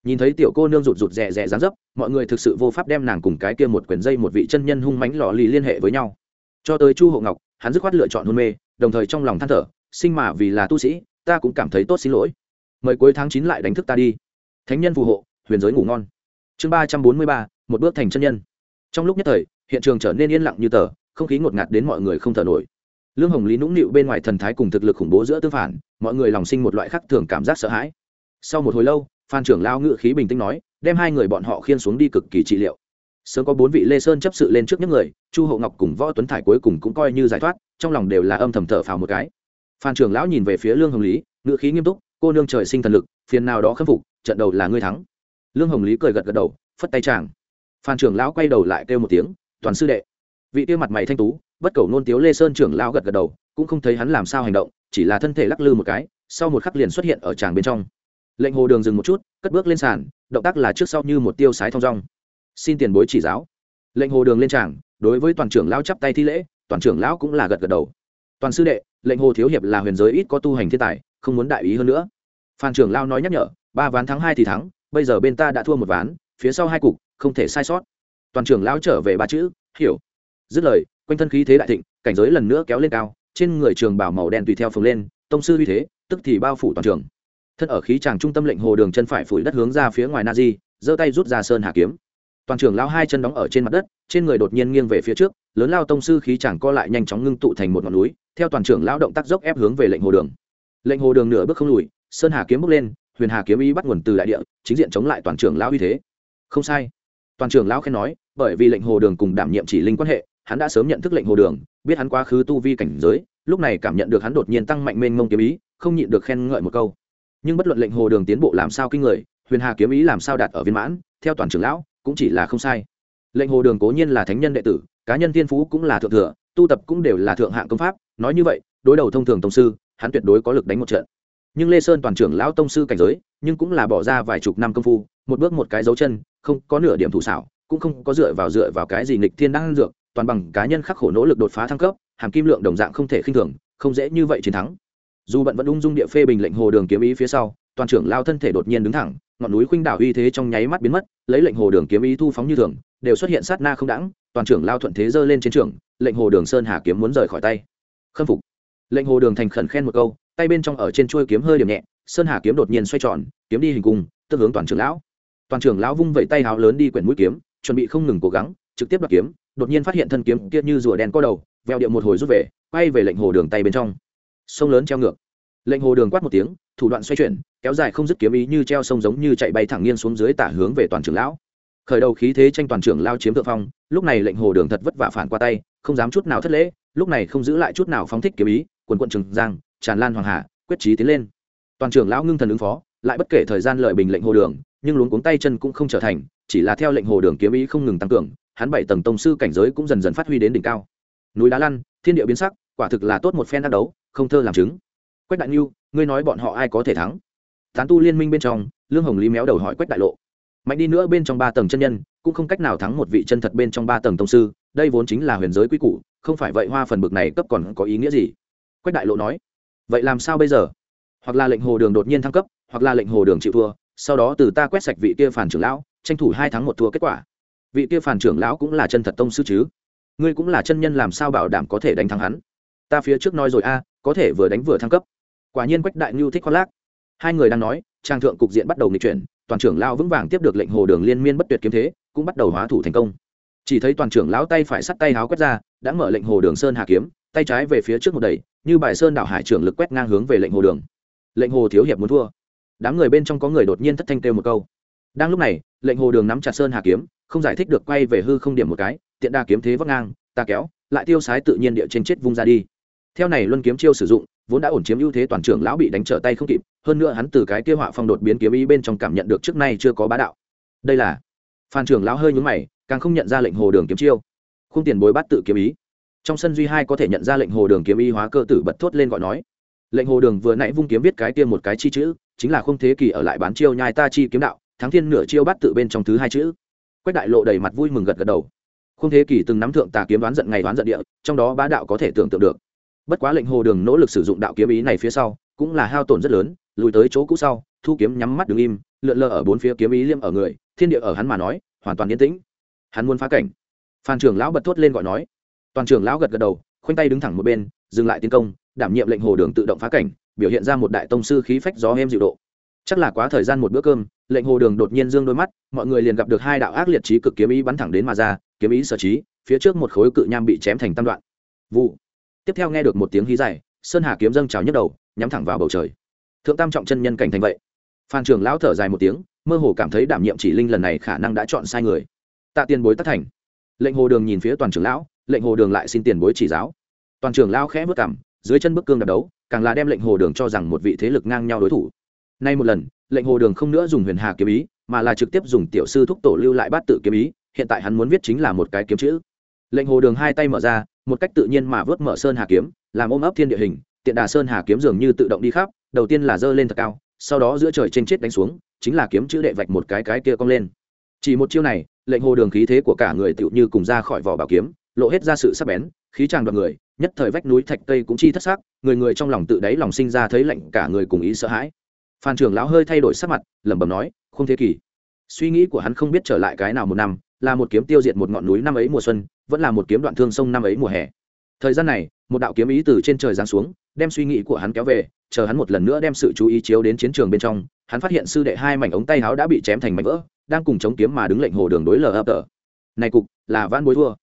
Nhìn thấy tiểu cô nương rụt rụt rè rè dán dấp, mọi người thực sự vô pháp đem nàng cùng cái kia một quyển dây một vị chân nhân hung mánh lò lì liên hệ với nhau. Cho tới chu hộ ngọc, hắn dứt khoát lựa chọn hôn mê, đồng thời trong lòng than thở, sinh mà vì là tu sĩ, ta cũng cảm thấy tốt xin lỗi. Mời cuối tháng chín lại đánh thức ta đi. Thánh nhân phù hộ huyền giới ngủ ngon. Chương ba trăm bốn mươi ba, một bước thành chân nhân. Trong lúc nhất thời, hiện trường trở nên yên lặng như tờ, không khí ngột ngạt đến mọi người không thở nổi. Lương hồng lý nũng nịu bên ngoài thần thái cùng thực lực khủng bố giữa tương phản, mọi người lòng sinh một loại khác thường cảm giác sợ hãi. Sau một hồi lâu, phan trưởng lao ngự khí bình tĩnh nói, đem hai người bọn họ khiên xuống đi cực kỳ trị liệu. Sớm có bốn vị lê sơn chấp sự lên trước những người, chu hậu ngọc cùng võ tuấn thải cuối cùng cũng coi như giải thoát, trong lòng đều là âm thầm thở phào một cái. Phan trưởng lão nhìn về phía lương hồng lý ngự khí nghiêm túc, cô nương trời sinh thần lực, phiền nào đó khâm phục, trận đầu là ngươi thắng lương hồng lý cười gật gật đầu, phất tay chàng. Phan trưởng lão quay đầu lại kêu một tiếng, toàn sư đệ. Vị tiêu mặt mày thanh tú, bất cầu nôn tiếu lê sơn trưởng lão gật gật đầu, cũng không thấy hắn làm sao hành động, chỉ là thân thể lắc lư một cái, sau một khắc liền xuất hiện ở tràng bên trong. Lệnh hồ đường dừng một chút, cất bước lên sàn, động tác là trước sau như một tiêu sái thong dong. Xin tiền bối chỉ giáo. Lệnh hồ đường lên tràng đối với toàn trưởng lão chắp tay thi lễ, toàn trưởng lão cũng là gật gật đầu. Toàn sư đệ, lệnh hồ thiếu hiệp là huyền giới ít có tu hành thiên tài, không muốn đại ý hơn nữa. Phan trưởng lão nói nhắc nhở, ba ván thắng hai thì thắng bây giờ bên ta đã thua một ván, phía sau hai cục, không thể sai sót. Toàn trưởng lão trở về ba chữ, hiểu. Dứt lời, quanh thân khí thế đại thịnh, cảnh giới lần nữa kéo lên cao, trên người trường bảo màu đen tùy theo phồng lên, tông sư uy thế, tức thì bao phủ toàn trường. Thân ở khí tràng trung tâm lệnh hồ đường chân phải phủi đất hướng ra phía ngoài na di, giơ tay rút ra sơn hà kiếm. Toàn trường lão hai chân đóng ở trên mặt đất, trên người đột nhiên nghiêng về phía trước, lớn lao tông sư khí chàng co lại nhanh chóng ngưng tụ thành một ngọn núi, theo toàn trường lão động tác dốc ép hướng về lệnh hồ đường. Lệnh hồ đường nửa bước không lùi, sơn hà kiếm bước lên huyền hà kiếm ý bắt nguồn từ đại địa, chính diện chống lại toàn trường lão uy thế. Không sai. Toàn trường lão khen nói, bởi vì lệnh hồ đường cùng đảm nhiệm chỉ linh quan hệ, hắn đã sớm nhận thức lệnh hồ đường, biết hắn quá khứ tu vi cảnh giới, lúc này cảm nhận được hắn đột nhiên tăng mạnh mênh mông kiếm ý, không nhịn được khen ngợi một câu. Nhưng bất luận lệnh hồ đường tiến bộ làm sao kinh người, huyền hà kiếm ý làm sao đạt ở viên mãn, theo toàn trưởng lão, cũng chỉ là không sai. Lệnh hồ đường cố nhiên là thánh nhân đệ tử, cá nhân thiên phú cũng là thượng thừa, tu tập cũng đều là thượng hạng công pháp, nói như vậy, đối đầu thông thường tông sư, hắn tuyệt đối có lực đánh một trận nhưng lê sơn toàn trưởng lão tông sư cảnh giới, nhưng cũng là bỏ ra vài chục năm công phu, một bước một cái dấu chân, không có nửa điểm thủ xảo, cũng không có dựa vào dựa vào cái gì nghịch thiên đang dược, toàn bằng cá nhân khắc khổ nỗ lực đột phá thăng cấp, hàm kim lượng đồng dạng không thể khinh thường, không dễ như vậy chiến thắng. Dù bận vẫn ung dung địa phê bình lệnh hồ đường kiếm ý phía sau, toàn trưởng lao thân thể đột nhiên đứng thẳng, ngọn núi khuynh đảo uy thế trong nháy mắt biến mất, lấy lệnh hồ đường kiếm ý thu phóng như thường, đều xuất hiện sát na không đãng, toàn trưởng lao thuận thế giơ lên chiến trường, lệnh hồ đường sơn hà kiếm muốn rời khỏi tay. Khâm phục lệnh hồ đường thành khẩn khen một câu, tay bên trong ở trên chuôi kiếm hơi điểm nhẹ, sơn hà kiếm đột nhiên xoay tròn, kiếm đi hình cung, tức hướng toàn trưởng lão. Toàn trưởng lão vung vẩy tay háo lớn đi quyển mũi kiếm, chuẩn bị không ngừng cố gắng, trực tiếp đoạt kiếm, đột nhiên phát hiện thân kiếm kia như rùa đen co đầu, veo điệu một hồi rút về, quay về lệnh hồ đường tay bên trong. Sông lớn treo ngược. Lệnh hồ đường quát một tiếng, thủ đoạn xoay chuyển, kéo dài không dứt kiếm ý như treo sông giống như chạy bay thẳng nghiêng xuống dưới tả hướng về toàn trưởng lão. Khởi đầu khí thế tranh toàn trưởng lao chiếm thượng phong, lúc này lệnh hồ đường thật vất vả phản qua tay, không dám chút nào thất lễ, lúc này không giữ lại chút nào phóng thích kiếm ý quần quận trường giang, tràn lan hoàng hà, quyết trí tiến lên. Toàn trưởng lão ngưng thần ứng phó, lại bất kể thời gian lợi bình lệnh hồ đường, nhưng luống cuống tay chân cũng không trở thành, chỉ là theo lệnh hồ đường kiếm ý không ngừng tăng cường, hắn bảy tầng tông sư cảnh giới cũng dần dần phát huy đến đỉnh cao. Núi đá lăn, thiên địa biến sắc, quả thực là tốt một phen đắc đấu, không thơ làm chứng. Quách đại nhu ngươi nói bọn họ ai có thể thắng? Tán tu liên minh bên trong, lương hồng lý méo đầu hỏi quách đại lộ. Mạnh đi nữa bên trong ba tầng chân nhân, cũng không cách nào thắng một vị chân thật bên trong ba tầng tông sư, đây vốn chính là huyền giới quy củ, không phải vậy hoa phần bực này cấp còn có ý nghĩa gì? Quách đại lộ nói, vậy làm sao bây giờ? Hoặc là lệnh hồ đường đột nhiên thăng cấp, hoặc là lệnh hồ đường chịu thua, sau đó từ ta quét sạch vị kia phản trưởng lão, tranh thủ hai tháng một thua kết quả. Vị kia phản trưởng lão cũng là chân thật tông sư chứ? Ngươi cũng là chân nhân làm sao bảo đảm có thể đánh thắng hắn? Ta phía trước nói rồi a, có thể vừa đánh vừa thăng cấp. Quả nhiên quách đại ngưu thích khoác lác. Hai người đang nói, trang thượng cục diện bắt đầu nghịch chuyển, toàn trưởng lão vững vàng tiếp được lệnh hồ đường liên miên bất tuyệt kiếm thế, cũng bắt đầu hóa thủ thành công. Chỉ thấy toàn trưởng lão tay phải sắt tay háo quét ra, đã mở lệnh hồ đường sơn hạ kiếm, tay trái về phía trước một đẩy như bài sơn đảo hải trưởng lực quét ngang hướng về lệnh hồ đường. Lệnh hồ thiếu hiệp muốn thua. Đám người bên trong có người đột nhiên thất thanh kêu một câu. Đang lúc này, lệnh hồ đường nắm chặt sơn hà kiếm, không giải thích được quay về hư không điểm một cái, tiện đa kiếm thế vắt ngang, ta kéo, lại tiêu sái tự nhiên địa trên chết vung ra đi. Theo này luân kiếm chiêu sử dụng, vốn đã ổn chiếm ưu thế toàn trưởng lão bị đánh trở tay không kịp, hơn nữa hắn từ cái kia họa phong đột biến kiếm ý bên trong cảm nhận được trước nay chưa có bá đạo. Đây là, phan trưởng lão hơi nhúng mày, càng không nhận ra lệnh hồ đường kiếm chiêu. Không tiền bối bắt tự kiếm ý trong sân duy hai có thể nhận ra lệnh hồ đường kiếm y hóa cơ tử bật thốt lên gọi nói. Lệnh hồ đường vừa nãy vung kiếm viết cái tiêm một cái chi chữ, chính là không thế kỳ ở lại bán chiêu nhai ta chi kiếm đạo, thắng thiên nửa chiêu bắt tự bên trong thứ hai chữ. Quách đại lộ đầy mặt vui mừng gật gật đầu. Không thế kỳ từng nắm thượng tà kiếm đoán giận ngày đoán giận địa, trong đó bá đạo có thể tưởng tượng được. Bất quá lệnh hồ đường nỗ lực sử dụng đạo kiếm ý này phía sau, cũng là hao tổn rất lớn, lùi tới chỗ cũ sau, thu kiếm nhắm mắt đứng im, lượn lờ ở bốn phía kiếm ý liêm ở người, thiên địa ở hắn mà nói, hoàn toàn yên tĩnh. Hắn muốn phá cảnh. Phan trưởng lão bật thốt lên gọi nói toàn trưởng lão gật gật đầu, khoanh tay đứng thẳng một bên, dừng lại tiến công, đảm nhiệm lệnh hồ đường tự động phá cảnh, biểu hiện ra một đại tông sư khí phách gió êm dịu độ. Chắc là quá thời gian một bữa cơm, lệnh hồ đường đột nhiên dương đôi mắt, mọi người liền gặp được hai đạo ác liệt trí cực kiếm ý bắn thẳng đến mà ra, kiếm ý sở trí, phía trước một khối cự nham bị chém thành tam đoạn. Vụ. Tiếp theo nghe được một tiếng hí dài, sơn hà kiếm dâng trào nhức đầu, nhắm thẳng vào bầu trời. Thượng tam trọng chân nhân cảnh thành vậy. Phan trường lão thở dài một tiếng, mơ hồ cảm thấy đảm nhiệm chỉ linh lần này khả năng đã chọn sai người. Tạ tiền bối tất thành. Lệnh hồ đường nhìn phía toàn trưởng lão lệnh hồ đường lại xin tiền bối chỉ giáo. Toàn trưởng lao khẽ bước cảm dưới chân bức cương đập đấu, càng là đem lệnh hồ đường cho rằng một vị thế lực ngang nhau đối thủ. Nay một lần, lệnh hồ đường không nữa dùng huyền hà kiếm ý, mà là trực tiếp dùng tiểu sư thúc tổ lưu lại bát tự kiếm ý, hiện tại hắn muốn viết chính là một cái kiếm chữ. Lệnh hồ đường hai tay mở ra, một cách tự nhiên mà vớt mở sơn hà kiếm, làm ôm ấp thiên địa hình, tiện đà sơn hà kiếm dường như tự động đi khắp, đầu tiên là giơ lên thật cao, sau đó giữa trời trên chết đánh xuống, chính là kiếm chữ đệ vạch một cái cái kia cong lên. Chỉ một chiêu này, lệnh hồ đường khí thế của cả người tựu như cùng ra khỏi vỏ bảo kiếm lộ hết ra sự sắc bén, khí tràng đoàn người, nhất thời vách núi thạch tây cũng chi thất xác người người trong lòng tự đáy lòng sinh ra thấy lệnh cả người cùng ý sợ hãi. Phan trường lão hơi thay đổi sắc mặt, lẩm bẩm nói, không thế kỷ. Suy nghĩ của hắn không biết trở lại cái nào một năm, là một kiếm tiêu diệt một ngọn núi năm ấy mùa xuân, vẫn là một kiếm đoạn thương sông năm ấy mùa hè. Thời gian này, một đạo kiếm ý từ trên trời giáng xuống, đem suy nghĩ của hắn kéo về, chờ hắn một lần nữa đem sự chú ý chiếu đến chiến trường bên trong, hắn phát hiện sư đệ hai mảnh ống tay áo đã bị chém thành mảnh vỡ, đang cùng chống kiếm mà đứng lệnh hồ đường đối lờ ập tờ. Này cục, là van bối thua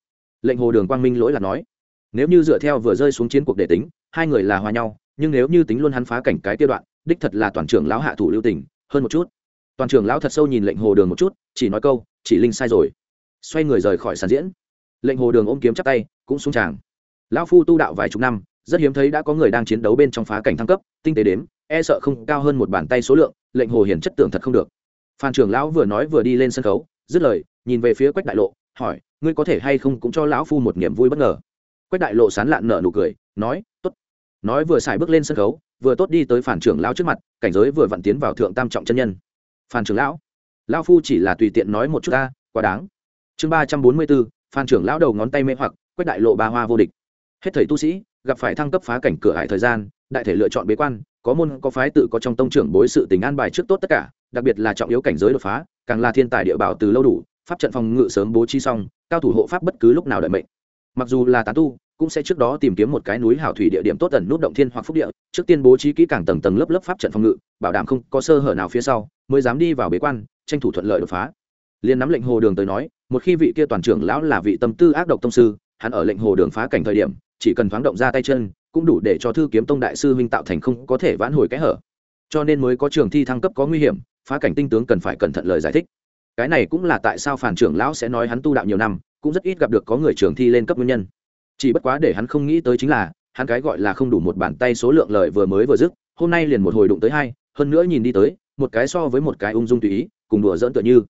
lệnh hồ đường quang minh lỗi là nói, nếu như dựa theo vừa rơi xuống chiến cuộc để tính, hai người là hòa nhau, nhưng nếu như tính luôn hắn phá cảnh cái tiêu đoạn, đích thật là toàn trưởng lão hạ thủ lưu tình, hơn một chút. Toàn trưởng lão thật sâu nhìn lệnh hồ đường một chút, chỉ nói câu, chỉ linh sai rồi. Xoay người rời khỏi sàn diễn. Lệnh hồ đường ôm kiếm chắp tay, cũng xuống tràng. Lão phu tu đạo vài chục năm, rất hiếm thấy đã có người đang chiến đấu bên trong phá cảnh thăng cấp, tinh tế đếm e sợ không cao hơn một bàn tay số lượng, lệnh hồ hiển chất tưởng thật không được. Phan trưởng lão vừa nói vừa đi lên sân khấu, dứt lời, nhìn về phía quách đại lộ, hỏi ngươi có thể hay không cũng cho lão phu một niềm vui bất ngờ. Quách đại lộ sán lạn nở nụ cười, nói, tốt. Nói vừa xài bước lên sân khấu, vừa tốt đi tới phản trưởng lão trước mặt, cảnh giới vừa vặn tiến vào thượng tam trọng chân nhân. Phản trưởng lão? Lão phu chỉ là tùy tiện nói một chút ta, quá đáng. Chương ba trăm bốn mươi bốn phan trưởng lão đầu ngón tay mê hoặc, quách đại lộ ba hoa vô địch. Hết thầy tu sĩ, gặp phải thăng cấp phá cảnh cửa hải thời gian, đại thể lựa chọn bế quan, có môn, có phái tự, có trong tông trưởng bối sự tình an bài trước tốt tất cả, đặc biệt là trọng yếu cảnh giới đột phá, càng là thiên tài địa bảo từ lâu đủ pháp trận phòng ngự sớm bố trí xong, cao thủ hộ pháp bất cứ lúc nào đợi mệnh. Mặc dù là tán tu, cũng sẽ trước đó tìm kiếm một cái núi hảo thủy địa điểm tốt tần nút động thiên hoặc phúc địa, trước tiên bố trí kỹ càng tầng tầng lớp lớp pháp trận phòng ngự, bảo đảm không có sơ hở nào phía sau, mới dám đi vào bế quan, tranh thủ thuận lợi đột phá. Liên nắm lệnh hồ đường tới nói, một khi vị kia toàn trưởng lão là vị tâm tư ác độc tông sư, hắn ở lệnh hồ đường phá cảnh thời điểm, chỉ cần thoáng động ra tay chân, cũng đủ để cho thư kiếm tông đại sư huynh tạo thành không có thể vãn hồi cái hở. Cho nên mới có trường thi thăng cấp có nguy hiểm, phá cảnh tinh tướng cần phải cẩn thận lời giải thích cái này cũng là tại sao phản trưởng lão sẽ nói hắn tu đạo nhiều năm, cũng rất ít gặp được có người trường thi lên cấp nguyên nhân. Chỉ bất quá để hắn không nghĩ tới chính là, hắn cái gọi là không đủ một bàn tay số lượng lời vừa mới vừa dứt, hôm nay liền một hồi đụng tới hai, hơn nữa nhìn đi tới, một cái so với một cái ung dung tùy ý, cùng đùa dỡn tựa như.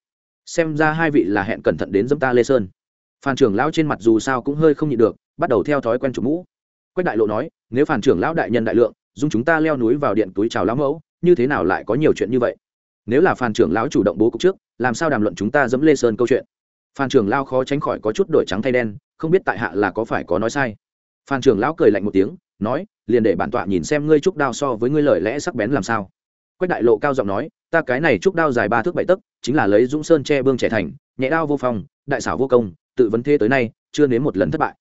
Xem ra hai vị là hẹn cẩn thận đến dâm ta lê sơn. Phan trưởng lão trên mặt dù sao cũng hơi không nhịn được, bắt đầu theo thói quen chủ mũ. Quách đại lộ nói, nếu phản trưởng lão đại nhân đại lượng dùng chúng ta leo núi vào điện túi chào lão mẫu, như thế nào lại có nhiều chuyện như vậy? Nếu là phản trưởng lão chủ động bố cục trước làm sao đàm luận chúng ta dẫm lê sơn câu chuyện? Phan trưởng lão khó tránh khỏi có chút đổi trắng thay đen, không biết tại hạ là có phải có nói sai. Phan trưởng lão cười lạnh một tiếng, nói, liền để bản tọa nhìn xem ngươi trúc đao so với ngươi lời lẽ sắc bén làm sao. Quách đại lộ cao giọng nói, ta cái này trúc đao dài ba thước bảy tấc, chính là lấy dũng sơn che bương trẻ thành, nhẹ đao vô phòng, đại xảo vô công, tự vấn thế tới nay, chưa nếm một lần thất bại.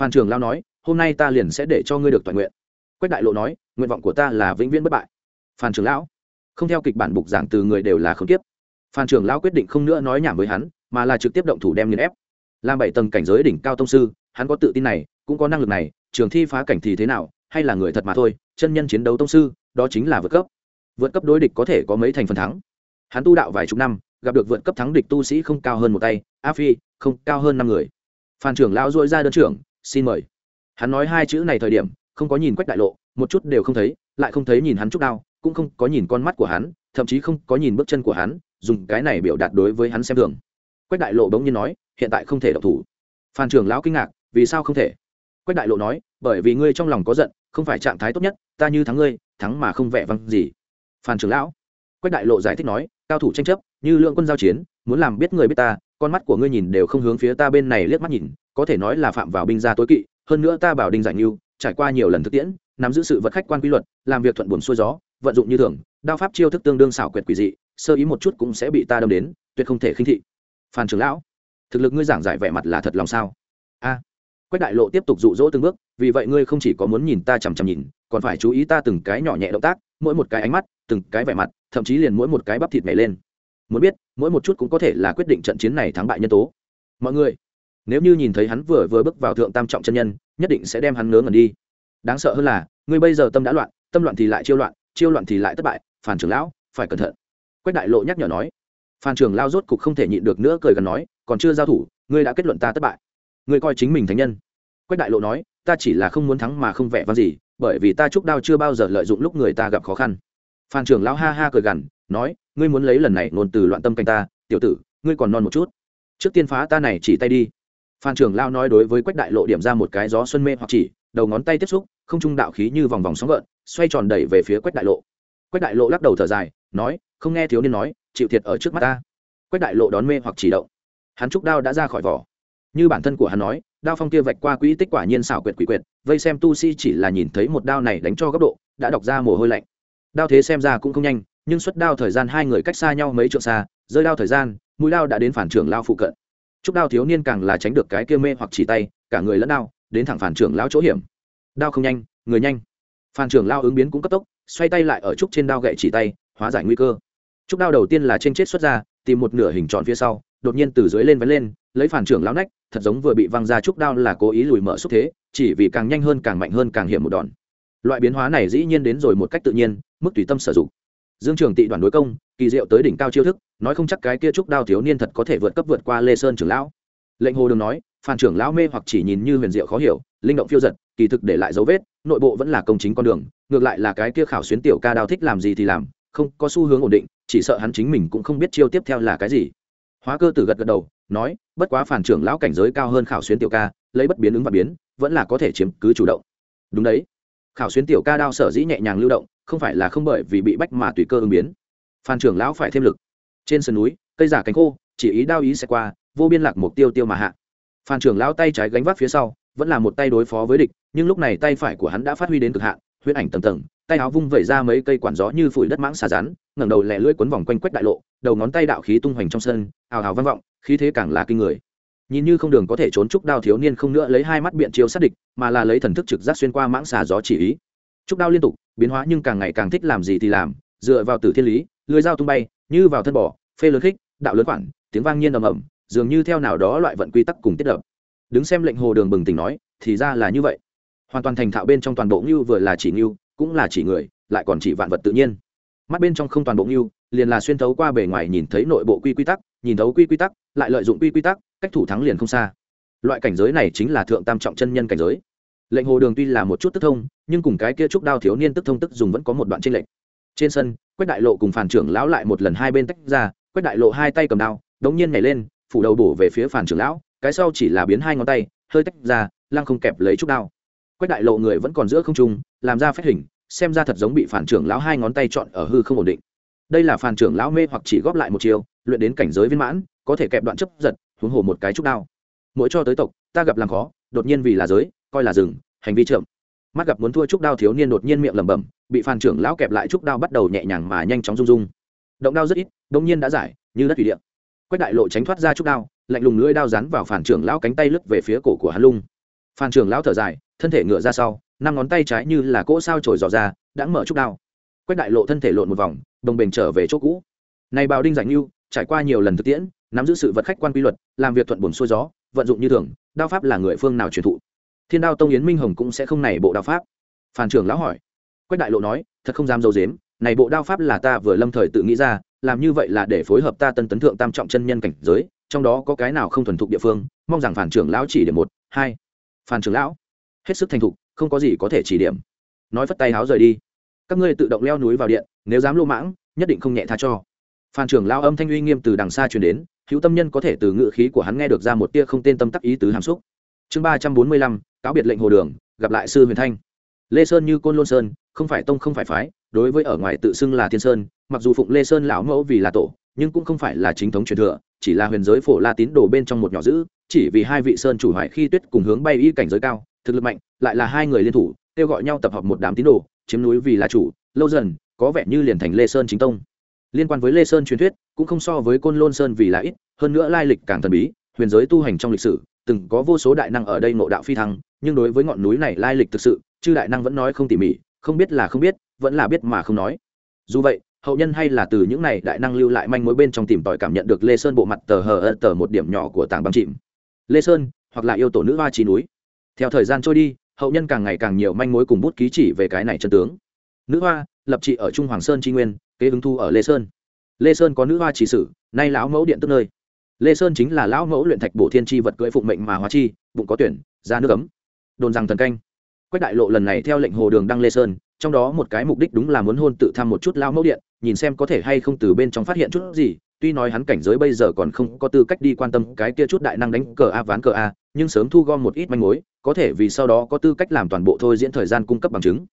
Phan trường lao nói, hôm nay ta liền sẽ để cho ngươi được toàn nguyện. Quách đại lộ nói, nguyện vọng của ta là vĩnh viễn bất bại. Phan trường lão, không theo kịch bản bục giảng từ người đều là không tiếp phan trường lão quyết định không nữa nói nhảm với hắn, mà là trực tiếp động thủ đem nghiền ép. Làm bảy tầng cảnh giới đỉnh cao tông sư, hắn có tự tin này, cũng có năng lực này, trường thi phá cảnh thì thế nào, hay là người thật mà thôi, chân nhân chiến đấu tông sư, đó chính là vượt cấp. Vượt cấp đối địch có thể có mấy thành phần thắng. Hắn tu đạo vài chục năm, gặp được vượt cấp thắng địch tu sĩ không cao hơn một tay, a phi, không cao hơn năm người. Phan trưởng lão dội ra đơn trưởng, xin mời. Hắn nói hai chữ này thời điểm, không có nhìn quách đại lộ, một chút đều không thấy, lại không thấy nhìn hắn chút đau cũng không có nhìn con mắt của hắn, thậm chí không có nhìn bước chân của hắn dùng cái này biểu đạt đối với hắn xem thường. Quách đại lộ bỗng nhiên nói, hiện tại không thể độc thủ. Phan Trường lão kinh ngạc, vì sao không thể? Quách đại lộ nói, bởi vì ngươi trong lòng có giận, không phải trạng thái tốt nhất, ta như thắng ngươi, thắng mà không vẻ văng gì. Phan Trường lão. Quách đại lộ giải thích nói, cao thủ tranh chấp, như lượng quân giao chiến, muốn làm biết người biết ta, con mắt của ngươi nhìn đều không hướng phía ta bên này liếc mắt nhìn, có thể nói là phạm vào binh gia tối kỵ, hơn nữa ta bảo đinh giải nghiêu trải qua nhiều lần thực tiễn, nắm giữ sự vật khách quan quy luật, làm việc thuận buồm xuôi gió, vận dụng như thường, đao pháp chiêu thức tương đương xảo quyệt quỷ dị sơ ý một chút cũng sẽ bị ta đâm đến, tuyệt không thể khinh thị. Phan trưởng lão, thực lực ngươi giảng giải vẻ mặt là thật lòng sao? A. Quách đại lộ tiếp tục rụ rỗ từng bước, vì vậy ngươi không chỉ có muốn nhìn ta chằm chằm nhìn, còn phải chú ý ta từng cái nhỏ nhẹ động tác, mỗi một cái ánh mắt, từng cái vẻ mặt, thậm chí liền mỗi một cái bắp thịt nhảy lên. Muốn biết, mỗi một chút cũng có thể là quyết định trận chiến này thắng bại nhân tố. Mọi người, nếu như nhìn thấy hắn vừa vừa bước vào thượng tam trọng chân nhân, nhất định sẽ đem hắn ngớ ngẩn đi. Đáng sợ hơn là, ngươi bây giờ tâm đã loạn, tâm loạn thì lại chiêu loạn chiêu loạn thì lại thất bại. Phản trưởng lão, phải cẩn thận quách đại lộ nhắc nhở nói. Phan Trường lao rốt cục không thể nhịn được nữa cười gần nói, còn chưa giao thủ, ngươi đã kết luận ta thất bại. Ngươi coi chính mình thánh nhân. Quách đại lộ nói, ta chỉ là không muốn thắng mà không vẻ vang gì, bởi vì ta chúc đao chưa bao giờ lợi dụng lúc người ta gặp khó khăn. Phan Trường lão ha ha cười gằn nói, ngươi muốn lấy lần này nôn từ loạn tâm canh ta, tiểu tử, ngươi còn non một chút. Trước tiên phá ta này chỉ tay đi. Phan Trường lao nói đối với quách đại lộ điểm ra một cái gió xuân mê hoặc chỉ, đầu ngón tay tiếp xúc, không trung đạo khí như vòng vòng sóng gợn, xoay tròn đẩy về phía quách đại lộ. Quách đại lộ lắc đầu thở dài nói, không nghe thiếu niên nói, chịu thiệt ở trước mắt ta. Quách đại lộ đón mê hoặc chỉ động. Hắn trúc đao đã ra khỏi vỏ. Như bản thân của hắn nói, đao phong kia vạch qua quỹ tích quả nhiên xảo quyệt quỷ quyệt, vây xem tu si chỉ là nhìn thấy một đao này đánh cho góc độ, đã đọc ra mồ hôi lạnh. Đao thế xem ra cũng không nhanh, nhưng xuất đao thời gian hai người cách xa nhau mấy trượng xa, rơi đao thời gian, mũi đao đã đến phản trưởng lao phụ cận. Trúc đao thiếu niên càng là tránh được cái kia mê hoặc chỉ tay, cả người lẫn đao, đến thẳng phản trưởng lao chỗ hiểm. Đao không nhanh, người nhanh. Phản trưởng lao ứng biến cũng cấp tốc, xoay tay lại ở trúc trên đao gậy chỉ tay hóa giải nguy cơ. Trúc đao đầu tiên là trên chết xuất ra, tìm một nửa hình tròn phía sau, đột nhiên từ dưới lên vén lên, lấy phản trưởng lão nách, thật giống vừa bị văng ra trúc đao là cố ý lùi mở xúc thế, chỉ vì càng nhanh hơn càng mạnh hơn càng hiểm một đòn. Loại biến hóa này dĩ nhiên đến rồi một cách tự nhiên, mức tùy tâm sử dụng. Dương trường tị đoàn đối công, kỳ diệu tới đỉnh cao chiêu thức, nói không chắc cái kia trúc đao thiếu niên thật có thể vượt cấp vượt qua lê sơn trưởng lão. Lệnh hồ đường nói, phản trưởng lão mê hoặc chỉ nhìn như huyền diệu khó hiểu, linh động phiêu giật, kỳ thực để lại dấu vết, nội bộ vẫn là công chính con đường, ngược lại là cái kia khảo xuyến tiểu ca đao thích làm gì thì làm không có xu hướng ổn định, chỉ sợ hắn chính mình cũng không biết chiêu tiếp theo là cái gì. Hóa cơ tử gật gật đầu, nói, bất quá phản trưởng lão cảnh giới cao hơn khảo xuyến tiểu ca, lấy bất biến ứng và biến, vẫn là có thể chiếm cứ chủ động. Đúng đấy. Khảo xuyến tiểu ca đao sở dĩ nhẹ nhàng lưu động, không phải là không bởi vì bị bách mà tùy cơ ứng biến. Phan trưởng lão phải thêm lực. Trên sườn núi, cây giả cánh khô, chỉ ý đao ý sẽ qua, vô biên lạc mục tiêu tiêu mà hạ. Phan trưởng lão tay trái gánh vác phía sau, vẫn là một tay đối phó với địch, nhưng lúc này tay phải của hắn đã phát huy đến cực hạn, huyết ảnh tầng tầng tay áo vung vẩy ra mấy cây quản gió như phủi đất mãng xà rắn, ngẩng đầu lẹ lưỡi quấn vòng quanh quách đại lộ, đầu ngón tay đạo khí tung hoành trong sân, ào ào vang vọng, khí thế càng là kinh người. Nhìn như không đường có thể trốn trúc đao thiếu niên không nữa lấy hai mắt biện chiếu sát địch, mà là lấy thần thức trực giác xuyên qua mãng xà gió chỉ ý. Trúc đao liên tục, biến hóa nhưng càng ngày càng thích làm gì thì làm, dựa vào tử thiên lý, lưới dao tung bay, như vào thân bò, phê lớn khích, đạo lớn quản tiếng vang nhiên ầm ầm, dường như theo nào đó loại vận quy tắc cùng tiết đập đứng xem lệnh hồ đường bừng tỉnh nói, thì ra là như vậy. Hoàn toàn thành thạo bên trong toàn bộ ngưu vừa là chỉ ngưu cũng là chỉ người, lại còn chỉ vạn vật tự nhiên. Mắt bên trong không toàn bộ ngưu, liền là xuyên thấu qua bề ngoài nhìn thấy nội bộ quy quy tắc, nhìn thấu quy quy tắc, lại lợi dụng quy quy tắc, cách thủ thắng liền không xa. Loại cảnh giới này chính là thượng tam trọng chân nhân cảnh giới. Lệnh hồ đường tuy là một chút tức thông, nhưng cùng cái kia trúc đao thiếu niên tức thông tức dùng vẫn có một đoạn trên lệnh trên sân, quách đại lộ cùng phản trưởng lão lại một lần hai bên tách ra, quách đại lộ hai tay cầm đao, đống nhiên nhảy lên, phủ đầu bổ về phía phản trưởng lão, cái sau chỉ là biến hai ngón tay, hơi tách ra, lăng không kẹp lấy trúc đao quách đại lộ người vẫn còn giữa không trung, làm ra phép hình, xem ra thật giống bị phản trưởng lão hai ngón tay chọn ở hư không ổn định. Đây là phản trưởng lão mê hoặc chỉ góp lại một chiều luyện đến cảnh giới viên mãn, có thể kẹp đoạn chấp giật, huống hồ một cái trúc đao. Mỗi cho tới tộc, ta gặp làm khó, đột nhiên vì là giới, coi là rừng, hành vi trộm. Mắt gặp muốn thua trúc đao thiếu niên đột nhiên miệng lẩm bẩm, bị phản trưởng lão kẹp lại trúc đao bắt đầu nhẹ nhàng mà nhanh chóng rung rung. Động đao rất ít đông nhiên đã giải, như đất thủy điện. Quách đại lộ tránh thoát ra trúc đao, lạnh lùng lưỡi đao rắn vào phản trưởng lão cánh tay lướt về phía cổ của hắn lung. Phản trưởng lão thở dài thân thể ngựa ra sau, năm ngón tay trái như là cỗ sao trồi dò ra đã mở trúc đao. Quách đại lộ thân thể lộn một vòng, đồng bền trở về chỗ cũ. Này bào đinh giảnh như trải qua nhiều lần thực tiễn, nắm giữ sự vật khách quan quy luật, làm việc thuận buồn xuôi gió, vận dụng như thường, đao pháp là người phương nào truyền thụ. Thiên đao tông yến minh hồng cũng sẽ không này bộ đao pháp. Phàn trưởng lão hỏi. Quách đại lộ nói, thật không dám dâu dếm này bộ đao pháp là ta vừa lâm thời tự nghĩ ra, làm như vậy là để phối hợp ta tân tấn thượng tam trọng chân nhân cảnh giới, trong đó có cái nào không thuần thục địa phương, mong rằng phản trưởng lão chỉ điểm một, hai. Phản trưởng lão hết sức thành thục, không có gì có thể chỉ điểm. Nói phất tay háo rời đi. Các ngươi tự động leo núi vào điện, nếu dám lô mãng, nhất định không nhẹ tha cho. Phan trưởng lao âm thanh uy nghiêm từ đằng xa truyền đến, hữu tâm nhân có thể từ ngự khí của hắn nghe được ra một tia không tên tâm tắc ý tứ hàm xúc. Chương ba trăm bốn mươi lăm, cáo biệt lệnh hồ đường, gặp lại sư huyền thanh. Lê sơn như côn lôn sơn, không phải tông không phải phái, đối với ở ngoài tự xưng là thiên sơn, mặc dù phụng lê sơn lão mẫu vì là tổ, nhưng cũng không phải là chính thống truyền thừa, chỉ là huyền giới phổ la tín đồ bên trong một nhỏ giữ, chỉ vì hai vị sơn chủ hoại khi tuyết cùng hướng bay y cảnh giới cao thực lực mạnh, lại là hai người liên thủ, kêu gọi nhau tập hợp một đám tín đồ, chiếm núi vì là chủ, lâu dần, có vẻ như liền thành lê sơn chính tông. Liên quan với lê sơn truyền thuyết, cũng không so với côn lôn sơn vì là ít, hơn nữa lai lịch càng thần bí, huyền giới tu hành trong lịch sử, từng có vô số đại năng ở đây ngộ đạo phi thăng, nhưng đối với ngọn núi này lai lịch thực sự, chư đại năng vẫn nói không tỉ mỉ, không biết là không biết, vẫn là biết mà không nói. Dù vậy, hậu nhân hay là từ những này đại năng lưu lại manh mối bên trong tìm tòi cảm nhận được lê sơn bộ mặt tờ hờ tờ một điểm nhỏ của tảng băng chìm. Lê sơn, hoặc là yêu tổ nữ hoa trí núi theo thời gian trôi đi, hậu nhân càng ngày càng nhiều manh mối cùng bút ký chỉ về cái này chân tướng. Nữ hoa, lập trị ở trung hoàng sơn tri nguyên, kế ứng thu ở lê sơn. Lê sơn có nữ hoa chỉ sử, nay lão mẫu điện tức nơi. Lê sơn chính là lão mẫu luyện thạch bổ thiên tri vật cưỡi phụng mệnh mà hóa chi, bụng có tuyển ra nước ấm. Đồn rằng thần canh. Quách đại lộ lần này theo lệnh hồ đường đăng lê sơn, trong đó một cái mục đích đúng là muốn hôn tự thăm một chút lão mẫu điện, nhìn xem có thể hay không từ bên trong phát hiện chút gì, tuy nói hắn cảnh giới bây giờ còn không có tư cách đi quan tâm cái kia chút đại năng đánh cờ a ván cờ a, nhưng sớm thu gom một ít manh mối có thể vì sau đó có tư cách làm toàn bộ thôi diễn thời gian cung cấp bằng chứng.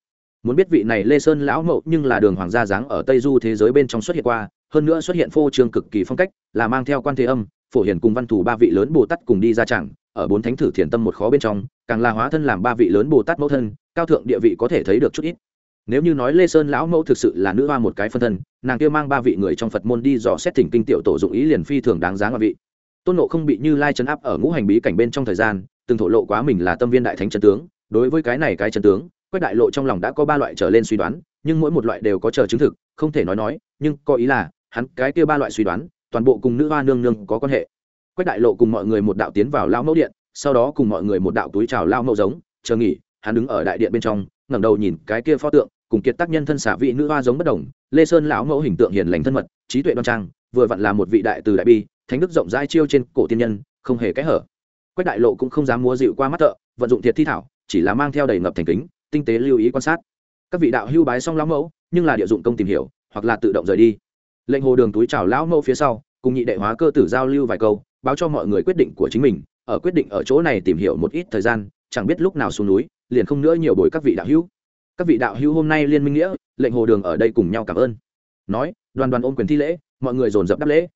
Muốn biết vị này lê sơn lão mậu nhưng là đường hoàng gia dáng ở tây du thế giới bên trong xuất hiện qua, hơn nữa xuất hiện phô trương cực kỳ phong cách, là mang theo quan thế âm, phổ hiền cùng văn thủ ba vị lớn bồ tát cùng đi ra chẳng, ở bốn thánh thử thiền tâm một khó bên trong, càng là hóa thân làm ba vị lớn bồ tát mẫu thân, cao thượng địa vị có thể thấy được chút ít. Nếu như nói lê sơn lão mẫu thực sự là nữ hoa một cái phân thân, nàng kia mang ba vị người trong phật môn đi dò xét thỉnh kinh tiểu tổ dụng ý liền phi thường đáng giá ngoại vị. Tôn nộ không bị như lai chấn áp ở ngũ hành bí cảnh bên trong thời gian từng thổ lộ quá mình là tâm viên đại thánh chân tướng. Đối với cái này cái chân tướng, quách đại lộ trong lòng đã có ba loại trở lên suy đoán, nhưng mỗi một loại đều có chờ chứng thực, không thể nói nói, nhưng có ý là, hắn cái kia ba loại suy đoán, toàn bộ cùng nữ hoa nương nương có quan hệ. Quách đại lộ cùng mọi người một đạo tiến vào lao mẫu điện, sau đó cùng mọi người một đạo túi trào lao mẫu giống, chờ nghỉ, hắn đứng ở đại điện bên trong, ngẩng đầu nhìn cái kia pho tượng, cùng kiệt tác nhân thân xả vị nữ hoa giống bất đồng, lê sơn lão mẫu hình tượng hiền lành thân mật, trí tuệ đoan trang, vừa vặn là một vị đại từ đại bi, thánh đức rộng rãi chiêu trên cổ tiên nhân, không hề kẽ hở quách đại lộ cũng không dám múa dịu qua mắt thợ, vận dụng thiệt thi thảo, chỉ là mang theo đầy ngập thành kính, tinh tế lưu ý quan sát. Các vị đạo hưu bái xong lão mẫu, nhưng là địa dụng công tìm hiểu, hoặc là tự động rời đi. Lệnh hồ đường túi chào lão mẫu phía sau, cùng nhị đệ hóa cơ tử giao lưu vài câu, báo cho mọi người quyết định của chính mình, ở quyết định ở chỗ này tìm hiểu một ít thời gian, chẳng biết lúc nào xuống núi, liền không nữa nhiều bồi các vị đạo hữu các vị đạo hữu hôm nay liên minh nghĩa, lệnh hồ đường ở đây cùng nhau cảm ơn. Nói, đoàn đoàn ôm quyền thi lễ, mọi người dồn dập đáp lễ.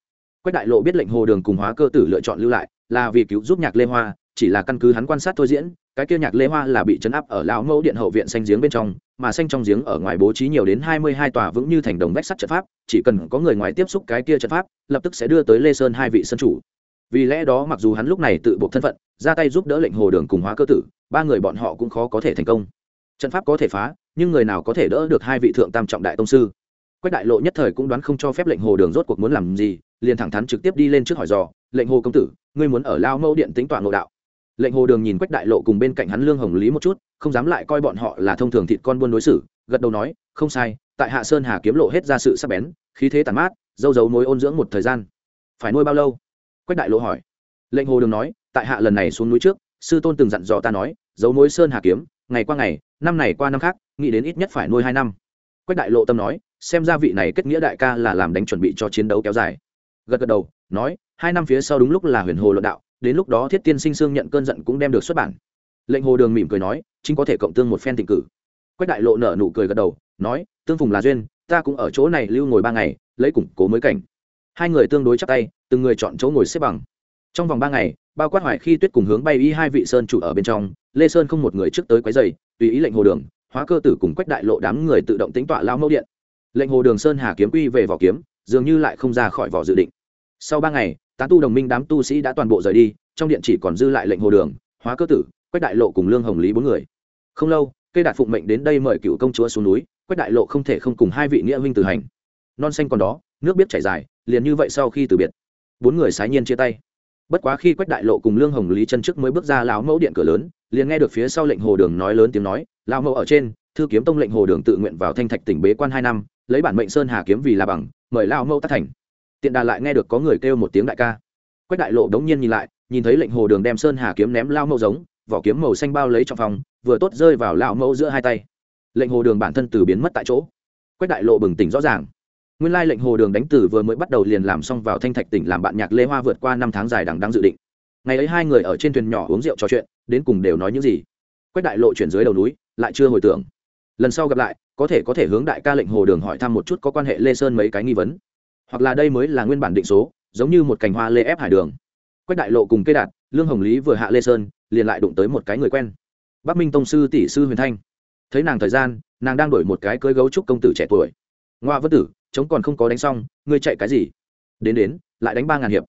Quách đại lộ biết lệnh hồ đường cùng hóa cơ tử lựa chọn lưu lại là vì cứu giúp nhạc lê hoa, chỉ là căn cứ hắn quan sát thôi diễn, cái kia nhạc lê hoa là bị chấn áp ở lão mẫu điện hậu viện xanh giếng bên trong, mà xanh trong giếng ở ngoài bố trí nhiều đến hai mươi hai tòa vững như thành đồng vách sắt trận pháp, chỉ cần có người ngoài tiếp xúc cái kia trận pháp, lập tức sẽ đưa tới lê sơn hai vị sân chủ. Vì lẽ đó mặc dù hắn lúc này tự buộc thân phận, ra tay giúp đỡ lệnh hồ đường cùng hóa cơ tử, ba người bọn họ cũng khó có thể thành công. Trận pháp có thể phá, nhưng người nào có thể đỡ được hai vị thượng tam trọng đại tông sư? Quách đại lộ nhất thời cũng đoán không cho phép lệnh hồ đường rốt cuộc muốn làm gì liền thẳng thắn trực tiếp đi lên trước hỏi dò, lệnh hồ công tử, ngươi muốn ở lao mẫu điện tính toàn ngộ đạo? Lệnh hồ đường nhìn quách đại lộ cùng bên cạnh hắn lương hồng lý một chút, không dám lại coi bọn họ là thông thường thịt con buôn đối xử, gật đầu nói, không sai, tại hạ sơn hà kiếm lộ hết ra sự sắc bén, khí thế tàn mát, dâu dấu mối ôn dưỡng một thời gian. Phải nuôi bao lâu? Quách đại lộ hỏi. Lệnh hồ đường nói, tại hạ lần này xuống núi trước, sư tôn từng dặn dò ta nói, dấu mối sơn hà kiếm, ngày qua ngày, năm này qua năm khác, nghĩ đến ít nhất phải nuôi hai năm. Quách đại lộ tâm nói, xem ra vị này kết nghĩa đại ca là làm đánh chuẩn bị cho chiến đấu kéo dài gật gật đầu, nói, hai năm phía sau đúng lúc là huyền hồ luận đạo, đến lúc đó thiết tiên sinh sương nhận cơn giận cũng đem được xuất bản. Lệnh hồ đường mỉm cười nói, chính có thể cộng tương một phen tình cử. Quách đại lộ nở nụ cười gật đầu, nói, tương phùng là duyên, ta cũng ở chỗ này lưu ngồi ba ngày, lấy củng cố mới cảnh. Hai người tương đối chắc tay, từng người chọn chỗ ngồi xếp bằng. Trong vòng ba ngày, bao quát hoài khi tuyết cùng hướng bay y hai vị sơn chủ ở bên trong, lê sơn không một người trước tới quấy dày tùy ý lệnh hồ đường, hóa cơ tử cùng quách đại lộ đám người tự động tính tọa lao mẫu điện. Lệnh hồ đường sơn hà kiếm quy về vỏ kiếm, dường như lại không ra khỏi vỏ dự định sau ba ngày, tán tu đồng minh đám tu sĩ đã toàn bộ rời đi, trong điện chỉ còn dư lại lệnh hồ đường, hóa cơ tử, quách đại lộ cùng lương hồng lý bốn người. Không lâu, cây đạt phụng mệnh đến đây mời cựu công chúa xuống núi, quách đại lộ không thể không cùng hai vị nghĩa huynh từ hành. Non xanh còn đó, nước biết chảy dài, liền như vậy sau khi từ biệt, bốn người sái nhiên chia tay. Bất quá khi quách đại lộ cùng lương hồng lý chân trước mới bước ra lão mẫu điện cửa lớn, liền nghe được phía sau lệnh hồ đường nói lớn tiếng nói, lão mẫu ở trên, thư kiếm tông lệnh hồ đường tự nguyện vào thanh thạch tỉnh bế quan hai năm, lấy bản mệnh sơn hà kiếm vì là bằng, mời lão mẫu tác thành tiện đà lại nghe được có người kêu một tiếng đại ca. Quách đại lộ đống nhiên nhìn lại, nhìn thấy lệnh hồ đường đem sơn hà kiếm ném lao mẫu giống, vỏ kiếm màu xanh bao lấy trong phòng, vừa tốt rơi vào lão mẫu giữa hai tay. Lệnh hồ đường bản thân từ biến mất tại chỗ. Quách đại lộ bừng tỉnh rõ ràng. Nguyên lai lệnh hồ đường đánh tử vừa mới bắt đầu liền làm xong vào thanh thạch tỉnh làm bạn nhạc lê hoa vượt qua năm tháng dài đằng đang dự định. Ngày ấy hai người ở trên thuyền nhỏ uống rượu trò chuyện, đến cùng đều nói những gì. Quách đại lộ chuyển dưới đầu núi, lại chưa hồi tưởng. Lần sau gặp lại, có thể có thể hướng đại ca lệnh hồ đường hỏi thăm một chút có quan hệ lê sơn mấy cái nghi vấn hoặc là đây mới là nguyên bản định số, giống như một cành hoa lê ép hải đường. Quách đại lộ cùng cây đạt, lương hồng lý vừa hạ lê sơn, liền lại đụng tới một cái người quen. Bắc minh tông sư tỷ sư huyền thanh. Thấy nàng thời gian, nàng đang đổi một cái cưới gấu trúc công tử trẻ tuổi. Ngoa vất tử chống còn không có đánh xong, ngươi chạy cái gì? Đến đến, lại đánh ba ngàn hiệp.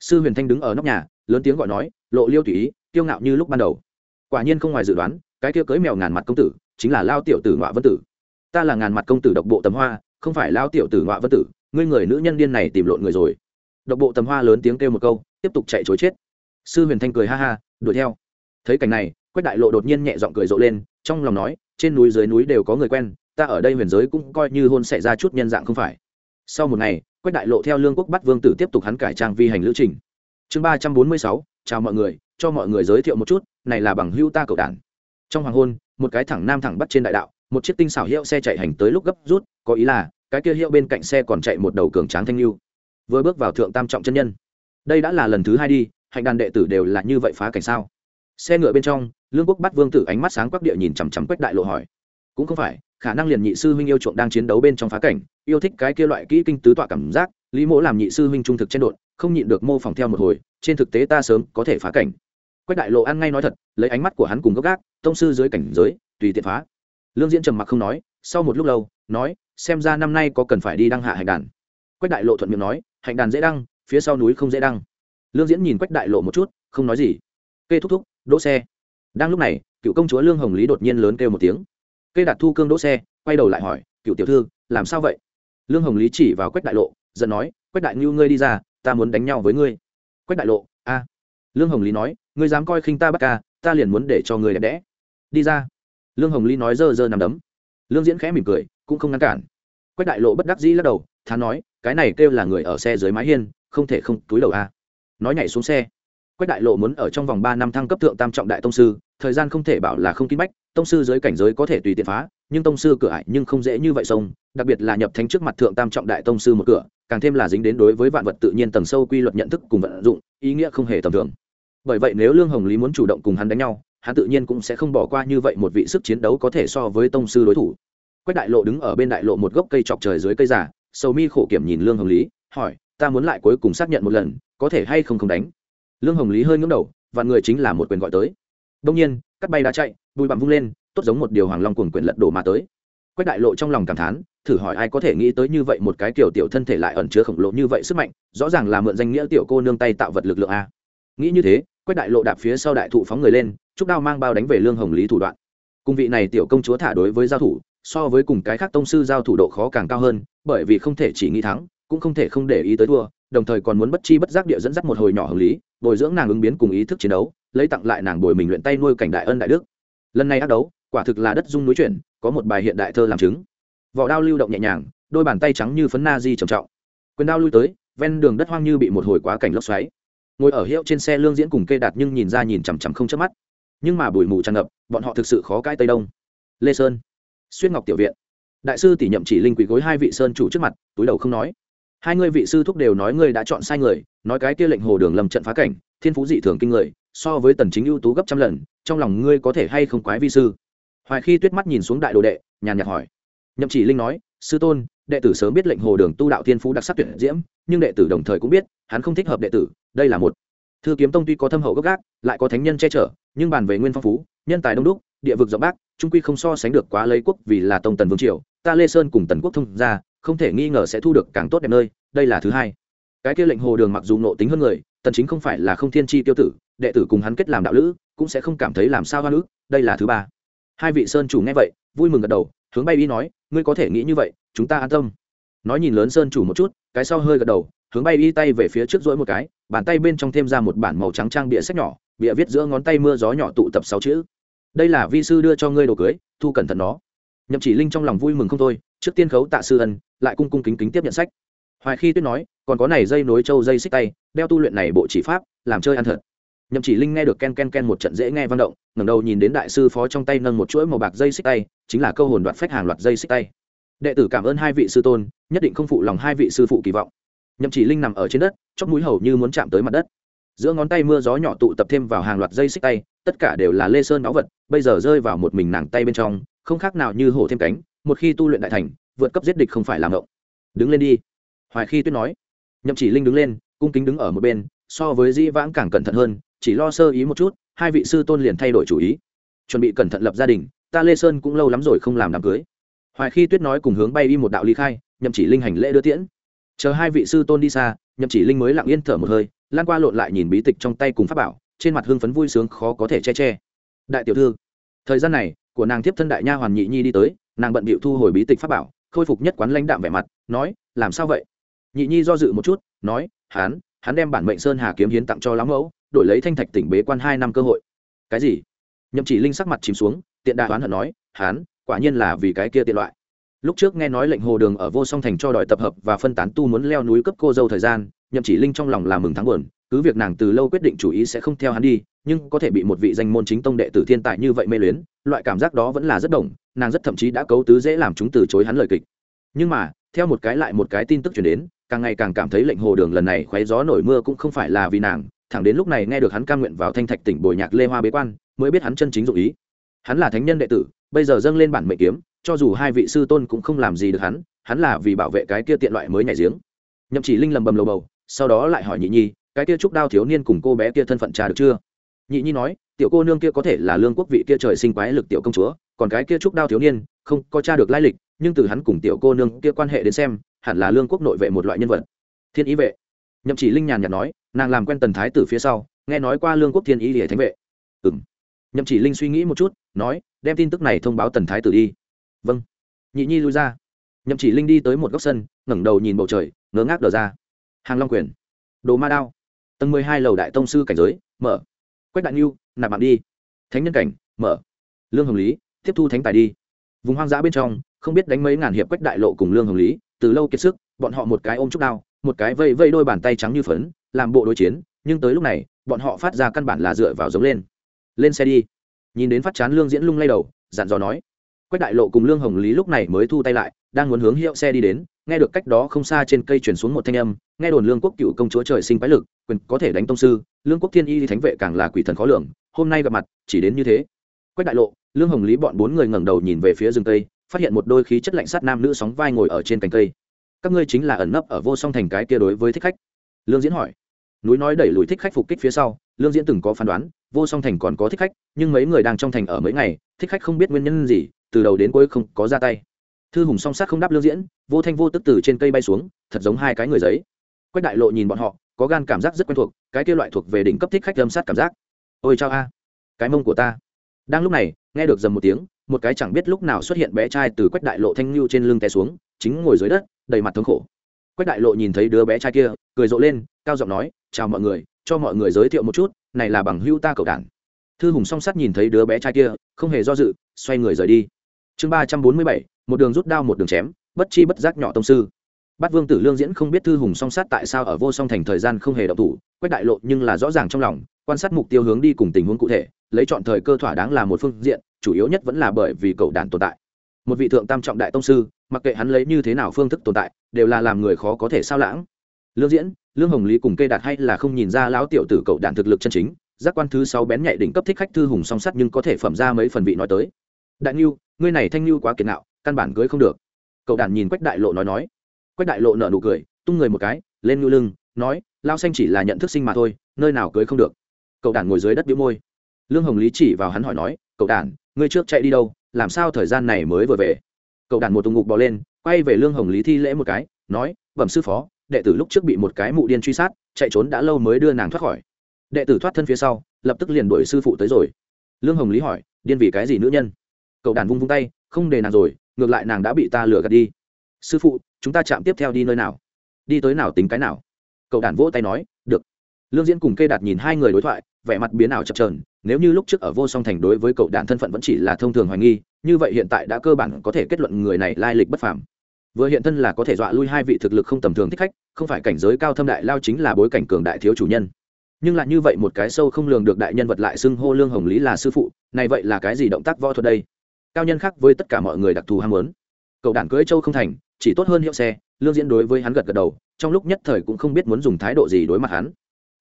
Sư huyền thanh đứng ở nóc nhà, lớn tiếng gọi nói, lộ liêu tùy ý, kiêu ngạo như lúc ban đầu. Quả nhiên không ngoài dự đoán, cái kia cưới mèo ngàn mặt công tử, chính là lao tiểu tử ngoạ vân tử. Ta là ngàn mặt công tử độc bộ tầm hoa, không phải lao tiểu tử ngoạ vân tử ngươi người nữ nhân điên này tìm lộn người rồi. Độc bộ tầm hoa lớn tiếng kêu một câu, tiếp tục chạy chối chết. Sư huyền thanh cười ha ha, đuổi theo. Thấy cảnh này, quách đại lộ đột nhiên nhẹ giọng cười rộ lên, trong lòng nói, trên núi dưới núi đều có người quen, ta ở đây huyền giới cũng coi như hôn xảy ra chút nhân dạng không phải. Sau một ngày, quách đại lộ theo lương quốc bắt vương tử tiếp tục hắn cải trang vi hành lữ trình. Chương ba trăm bốn mươi sáu, chào mọi người, cho mọi người giới thiệu một chút, này là bằng hưu ta cầu đản trong hoàng hôn, một cái thẳng nam thẳng bắt trên đại đạo, một chiếc tinh xảo hiệu xe chạy hành tới lúc gấp rút, có ý là cái kia hiệu bên cạnh xe còn chạy một đầu cường tráng thanh lưu vừa bước vào thượng tam trọng chân nhân. Đây đã là lần thứ hai đi, hạnh đàn đệ tử đều là như vậy phá cảnh sao? Xe ngựa bên trong, lương quốc bắt vương tử ánh mắt sáng quắc địa nhìn chằm chằm quách đại lộ hỏi. Cũng không phải, khả năng liền nhị sư huynh yêu chuộng đang chiến đấu bên trong phá cảnh, yêu thích cái kia loại kỹ kinh tứ tọa cảm giác, lý mỗ làm nhị sư huynh trung thực trên đột không nhịn được mô phỏng theo một hồi, trên thực tế ta sớm có thể phá cảnh. Quách đại lộ ăn ngay nói thật, lấy ánh mắt của hắn cùng gốc gác, tông sư dưới cảnh giới, tùy tiện phá. Lương diễn trầm mặc không nói, sau một lúc lâu, nói xem ra năm nay có cần phải đi đăng hạ hạnh đàn. Quách đại lộ thuận miệng nói, hạnh đàn dễ đăng, phía sau núi không dễ đăng. Lương diễn nhìn quách đại lộ một chút, không nói gì. Kê thúc thúc, đỗ xe. Đang lúc này, cựu công chúa lương hồng lý đột nhiên lớn kêu một tiếng. Kê đạt thu cương đỗ xe, quay đầu lại hỏi, cựu tiểu thư, làm sao vậy? Lương hồng lý chỉ vào quách đại lộ, giận nói, quách đại ngưu ngươi đi ra, ta muốn đánh nhau với ngươi. Quách đại lộ, a. Lương hồng lý nói, ngươi dám coi khinh ta bắt ca, ta liền muốn để cho ngươi đẹp đẽ. Đi ra. Lương hồng lý nói dơ dơ nằm đấm. Lương diễn khẽ mỉm cười cũng không ngăn cản. Quách đại lộ bất đắc dĩ lắc đầu, thán nói, cái này kêu là người ở xe dưới mái hiên, không thể không túi đầu a nói nhảy xuống xe. Quách đại lộ muốn ở trong vòng ba năm thăng cấp thượng tam trọng đại tông sư, thời gian không thể bảo là không kín bách, tông sư dưới cảnh giới có thể tùy tiện phá, nhưng tông sư cửa ải nhưng không dễ như vậy sông đặc biệt là nhập thánh trước mặt thượng tam trọng đại tông sư một cửa, càng thêm là dính đến đối với vạn vật tự nhiên tầng sâu quy luật nhận thức cùng vận dụng, ý nghĩa không hề tầm thường. Bởi vậy nếu lương hồng lý muốn chủ động cùng hắn đánh nhau, hắn tự nhiên cũng sẽ không bỏ qua như vậy một vị sức chiến đấu có thể so với tông sư đối thủ quách đại lộ đứng ở bên đại lộ một gốc cây chọc trời dưới cây giả sầu mi khổ kiểm nhìn lương hồng lý, hỏi, ta muốn lại cuối cùng xác nhận một lần, có thể hay không không đánh? Lương hồng lý hơi ngưỡng đầu và người chính là một quyền gọi tới. Đông nhiên, cắt bay đã chạy, bụi bặm vung lên, tốt giống một điều hoàng long cuồng quyền lật đổ mà tới. Quách đại lộ trong lòng cảm thán, thử hỏi ai có thể nghĩ tới như vậy một cái kiểu tiểu thân thể lại ẩn chứa khổng lồ như vậy sức mạnh, rõ ràng là mượn danh nghĩa tiểu cô nương tay tạo vật lực lượng a. Nghĩ như thế, quách đại lộ đạp phía sau đại thụ phóng người lên trúc đao mang bao đánh về lương hồng lý thủ đoạn. Cung vị này tiểu công chúa thả đối với giao thủ so với cùng cái khác tông sư giao thủ độ khó càng cao hơn, bởi vì không thể chỉ nghĩ thắng, cũng không thể không để ý tới thua, đồng thời còn muốn bất chi bất giác địa dẫn dắt một hồi nhỏ hồng lý, bồi dưỡng nàng ứng biến cùng ý thức chiến đấu, lấy tặng lại nàng bồi mình luyện tay nuôi cảnh đại ân đại đức. Lần này ác đấu, quả thực là đất dung núi chuyển, có một bài hiện đại thơ làm chứng. Vỏ đao lưu động nhẹ nhàng, đôi bàn tay trắng như phấn na di trầm trọng. Quyền đao lui tới, ven đường đất hoang như bị một hồi quá cảnh lốc xoáy. Ngồi ở hiệu trên xe lương diễn cùng kê đạt nhưng nhìn ra nhìn chằm chằm không chớp mắt. Nhưng mà bụi mù tràn ngập, bọn họ thực sự khó cãi tây đông. Lê sơn xuyên ngọc tiểu viện. Đại sư tỷ nhậm chỉ linh quỳ gối hai vị sơn chủ trước mặt, túi đầu không nói. Hai người vị sư thúc đều nói ngươi đã chọn sai người, nói cái kia lệnh hồ đường lầm trận phá cảnh, thiên phú dị thường kinh người, so với tần chính ưu tú gấp trăm lần, trong lòng ngươi có thể hay không quái vi sư? Hoài khi tuyết mắt nhìn xuống đại đồ đệ, nhàn nhạt hỏi. Nhậm chỉ linh nói, sư tôn, đệ tử sớm biết lệnh hồ đường tu đạo thiên phú đặc sắc tuyệt diễm, nhưng đệ tử đồng thời cũng biết, hắn không thích hợp đệ tử, đây là một. Thư kiếm tông tuy có thâm hậu gốc gác, lại có thánh nhân che chở nhưng bàn về nguyên phong phú, nhân tài đông đúc, địa vực rộng bác, trung quy không so sánh được quá lấy quốc vì là tông tần vương triều, ta lê sơn cùng tần quốc thông ra không thể nghi ngờ sẽ thu được càng tốt đẹp nơi, đây là thứ hai. Cái kia lệnh hồ đường mặc dù nộ tính hơn người, tần chính không phải là không thiên chi tiêu tử, đệ tử cùng hắn kết làm đạo lữ, cũng sẽ không cảm thấy làm sao hoa nữ đây là thứ ba. Hai vị sơn chủ nghe vậy, vui mừng gật đầu, hướng bay đi nói, ngươi có thể nghĩ như vậy, chúng ta an tâm. Nói nhìn lớn sơn chủ một chút, cái sau hơi gật đầu, hướng bay y tay về phía trước rỗi một cái, bàn tay bên trong thêm ra một bản màu trắng trang bịa sách nhỏ bịa viết giữa ngón tay mưa gió nhỏ tụ tập sáu chữ. Đây là vi sư đưa cho ngươi đồ cưới, thu cẩn thận nó. Nhậm chỉ linh trong lòng vui mừng không thôi, trước tiên khấu tạ sư ân, lại cung cung kính kính tiếp nhận sách. Hoài khi tuyết nói, còn có này dây nối trâu dây xích tay, đeo tu luyện này bộ chỉ pháp, làm chơi ăn thật. Nhậm chỉ linh nghe được ken ken ken một trận dễ nghe vang động, ngẩng đầu nhìn đến đại sư phó trong tay nâng một chuỗi màu bạc dây xích tay, chính là câu hồn đoạt phách hàng loạt dây xích tay. Đệ tử cảm ơn hai vị sư tôn, nhất định không phụ lòng hai vị sư phụ kỳ vọng. Nhậm chỉ linh nằm ở trên đất chóc mũi hầu như muốn chạm tới mặt đất giữa ngón tay mưa gió nhỏ tụ tập thêm vào hàng loạt dây xích tay, tất cả đều là lê sơn náo vật, bây giờ rơi vào một mình nàng tay bên trong, không khác nào như hổ thêm cánh, một khi tu luyện đại thành, vượt cấp giết địch không phải làm ngộng. Đứng lên đi. Hoài khi tuyết nói. Nhậm chỉ linh đứng lên, cung kính đứng ở một bên, so với dĩ vãng càng cẩn thận hơn, chỉ lo sơ ý một chút, hai vị sư tôn liền thay đổi chủ ý. Chuẩn bị cẩn thận lập gia đình, ta lê sơn cũng lâu lắm rồi không làm đám cưới. Hoài khi tuyết nói cùng hướng bay đi một đạo ly khai, nhậm chỉ linh hành lễ đưa tiễn chờ hai vị sư tôn đi xa, nhậm chỉ linh mới lặng yên thở một hơi, lan qua lộn lại nhìn bí tịch trong tay cùng pháp bảo, trên mặt hưng phấn vui sướng khó có thể che che. Đại tiểu thư, thời gian này, của nàng tiếp thân đại nha hoàn nhị nhi đi tới, nàng bận bịu thu hồi bí tịch pháp bảo, khôi phục nhất quán lãnh đạm vẻ mặt, nói, làm sao vậy? Nhị nhi do dự một chút, nói hắn hắn đem bản mệnh sơn hà kiếm hiến tặng cho lão mẫu, đổi lấy thanh thạch tỉnh bế quan hai năm cơ hội. Cái gì? Nhậm chỉ linh sắc mặt chìm xuống, tiện đại oán hận nói hắn quả nhiên là vì cái kia tiện loại lúc trước nghe nói lệnh hồ đường ở vô song thành cho đòi tập hợp và phân tán tu muốn leo núi cấp cô dâu thời gian, nhậm chỉ linh trong lòng là mừng thắng buồn, cứ việc nàng từ lâu quyết định chủ ý sẽ không theo hắn đi, nhưng có thể bị một vị danh môn chính tông đệ tử thiên tài như vậy mê luyến, loại cảm giác đó vẫn là rất đồng, nàng rất thậm chí đã cấu tứ dễ làm chúng từ chối hắn lời kịch. Nhưng mà, theo một cái lại một cái tin tức chuyển đến, càng ngày càng cảm thấy lệnh hồ đường lần này khoé gió nổi mưa cũng không phải là vì nàng, thẳng đến lúc này nghe được hắn cam nguyện vào thanh thạch tỉnh bồi nhạc lê hoa bế quan, mới biết hắn chân chính dụng ý. Hắn là thánh nhân đệ tử, bây giờ dâng lên bản mệnh kiếm cho dù hai vị sư tôn cũng không làm gì được hắn hắn là vì bảo vệ cái kia tiện loại mới nhảy giếng. Nhậm chỉ linh lầm bầm lầu bầu, sau đó lại hỏi nhị nhi, cái kia trúc đao thiếu niên cùng cô bé kia thân phận trà được chưa? Nhị nhi nói, tiểu cô nương kia có thể là lương quốc vị kia trời sinh quái lực tiểu công chúa, còn cái kia trúc đao thiếu niên, không, có tra được lai lịch, nhưng từ hắn cùng tiểu cô nương kia quan hệ đến xem, hẳn là lương quốc nội vệ một loại nhân vật. Thiên ý vệ. Nhậm chỉ linh nhàn nhạt nói, nàng làm quen tần thái từ phía sau, nghe nói qua lương quốc thiên ý hệ thánh vệ. Ừ m nhậm chỉ linh suy nghĩ một chút, nói, đem tin tức này thông báo tần thái tử đi vâng. Nhị nhi lui ra. Nhậm chỉ linh đi tới một góc sân, ngẩng đầu nhìn bầu trời ngớ ngác đờ ra. Hàng long quyền. Đồ ma đao. Tầng mười hai lầu đại tông sư cảnh giới, mở. Quách đại nhu nạp mạng đi. Thánh nhân cảnh, mở. Lương hồng lý, tiếp thu thánh tài đi. Vùng hoang dã bên trong, không biết đánh mấy ngàn hiệp quách đại lộ cùng lương hồng lý, từ lâu kiệt sức, bọn họ một cái ôm trúc đao, một cái vây vây đôi bàn tay trắng như phấn, làm bộ đối chiến, nhưng tới lúc này, bọn họ phát ra căn bản là dựa vào giống lên. Lên xe đi. Nhìn đến phát chán lương diễn lung lay đầu, dặn dò nói quách đại lộ cùng lương hồng lý lúc này mới thu tay lại, đang muốn hướng hiệu xe đi đến, nghe được cách đó không xa trên cây chuyển xuống một thanh âm, nghe đồn lương quốc cựu công chúa trời sinh bái lực, quyền có thể đánh tông sư, lương quốc thiên y thánh vệ càng là quỷ thần khó lường, hôm nay gặp mặt, chỉ đến như thế. Quách đại lộ, lương hồng lý bọn bốn người ngẩng đầu nhìn về phía rừng cây, phát hiện một đôi khí chất lạnh sát nam nữ sóng vai ngồi ở trên cành cây. Các ngươi chính là ẩn nấp ở vô song thành cái kia đối với thích khách. Lương diễn hỏi. Núi nói đẩy lùi thích khách phục kích phía sau, lương diễn từng có phán đoán, vô song thành còn có thích khách, nhưng mấy người đang trong thành ở mấy ngày, thích khách không biết nguyên nhân gì từ đầu đến cuối không có ra tay. Thư hùng song sát không đáp lương diễn, vô thanh vô tức từ trên cây bay xuống, thật giống hai cái người giấy. Quách đại lộ nhìn bọn họ, có gan cảm giác rất quen thuộc, cái kia loại thuộc về đỉnh cấp thích khách lâm sát cảm giác. Ôi chao a, cái mông của ta. Đang lúc này, nghe được dầm một tiếng, một cái chẳng biết lúc nào xuất hiện bé trai từ quách đại lộ thanh lưu trên lưng té xuống, chính ngồi dưới đất, đầy mặt thống khổ. Quách đại lộ nhìn thấy đứa bé trai kia, cười rộ lên, cao giọng nói, chào mọi người, cho mọi người giới thiệu một chút, này là bằng hưu ta cậu đản. Thư hùng song sắt nhìn thấy đứa bé trai kia, không hề do dự, xoay người rời đi chương ba trăm bốn mươi bảy, một đường rút đao một đường chém, bất chi bất giác nhỏ tông sư. Bát vương tử lương diễn không biết thư hùng song sát tại sao ở vô song thành thời gian không hề động thủ, quách đại lộ nhưng là rõ ràng trong lòng, quan sát mục tiêu hướng đi cùng tình huống cụ thể, lấy chọn thời cơ thỏa đáng là một phương diện, chủ yếu nhất vẫn là bởi vì cậu đàn tồn tại. Một vị thượng tam trọng đại tông sư, mặc kệ hắn lấy như thế nào phương thức tồn tại, đều là làm người khó có thể sao lãng. Lương diễn, lương hồng lý cùng cây đạt hay là không nhìn ra lão tiểu tử cậu đàn thực lực chân chính, giác quan thứ sáu bén nhạy đỉnh cấp thích khách thư hùng song sắt nhưng có thể phẩm ra mấy phần vị nói tới. Đại nhu ngươi này thanh lưu quá kiệt nạo căn bản cưới không được. Cậu đàn nhìn quách đại lộ nói nói. Quách đại lộ nở nụ cười, tung người một cái, lên ngưu lưng, nói lao xanh chỉ là nhận thức sinh mà thôi, nơi nào cưới không được. Cậu đàn ngồi dưới đất biếu môi. Lương hồng lý chỉ vào hắn hỏi nói, cậu đàn ngươi trước chạy đi đâu, làm sao thời gian này mới vừa về? Cậu đàn một tùng ngục bò lên, quay về lương hồng lý thi lễ một cái, nói, bẩm sư phó, đệ tử lúc trước bị một cái mụ điên truy sát, chạy trốn đã lâu mới đưa nàng thoát khỏi. Đệ tử thoát thân phía sau, lập tức liền đuổi sư phụ tới rồi. Lương hồng lý hỏi, điên vì cái gì nữ nhân? Cậu đàn vung vung tay, không để nàng rồi, ngược lại nàng đã bị ta lừa gạt đi. Sư phụ, chúng ta chạm tiếp theo đi nơi nào? Đi tới nào tính cái nào? Cậu đàn vỗ tay nói, được. Lương diễn cùng kê đạt nhìn hai người đối thoại, vẻ mặt biến ảo chập trờn nếu như lúc trước ở vô song thành đối với cậu đàn thân phận vẫn chỉ là thông thường hoài nghi, như vậy hiện tại đã cơ bản có thể kết luận người này lai lịch bất phàm. Vừa hiện thân là có thể dọa lui hai vị thực lực không tầm thường thích khách, không phải cảnh giới cao thâm đại lao chính là bối cảnh cường đại thiếu chủ nhân. Nhưng lại như vậy một cái sâu không lường được đại nhân vật lại xưng hô lương hồng lý là sư phụ, này vậy là cái gì động tác võ thuật đây? Cao nhân khác với tất cả mọi người đặc thù ham muốn. Cậu đản cưới châu không thành, chỉ tốt hơn hiệu xe, lương diễn đối với hắn gật gật đầu, trong lúc nhất thời cũng không biết muốn dùng thái độ gì đối mặt hắn.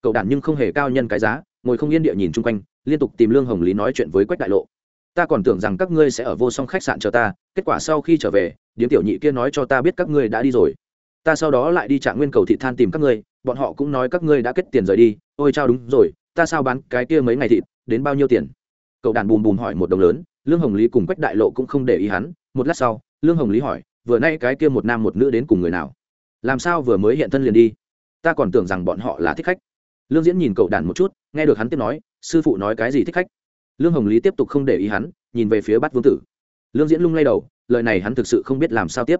Cậu đản nhưng không hề cao nhân cái giá, ngồi không yên địa nhìn chung quanh, liên tục tìm lương hồng lý nói chuyện với quách đại lộ. Ta còn tưởng rằng các ngươi sẽ ở vô song khách sạn chờ ta, kết quả sau khi trở về, điếm tiểu nhị kia nói cho ta biết các ngươi đã đi rồi. Ta sau đó lại đi trạng nguyên cầu thị than tìm các ngươi, bọn họ cũng nói các ngươi đã kết tiền rời đi. Ôi, chao, đúng rồi, ta sao bán cái kia mấy ngày thịt, đến bao nhiêu tiền? Cậu đàn bùm bùm hỏi một đồng lớn lương hồng lý cùng quách đại lộ cũng không để ý hắn, một lát sau, lương hồng lý hỏi, vừa nay cái kia một nam một nữ đến cùng người nào? Làm sao vừa mới hiện thân liền đi? Ta còn tưởng rằng bọn họ là thích khách. Lương diễn nhìn cậu đàn một chút, nghe được hắn tiếp nói, sư phụ nói cái gì thích khách? Lương hồng lý tiếp tục không để ý hắn, nhìn về phía bát vương tử. Lương diễn lung lay đầu, lời này hắn thực sự không biết làm sao tiếp.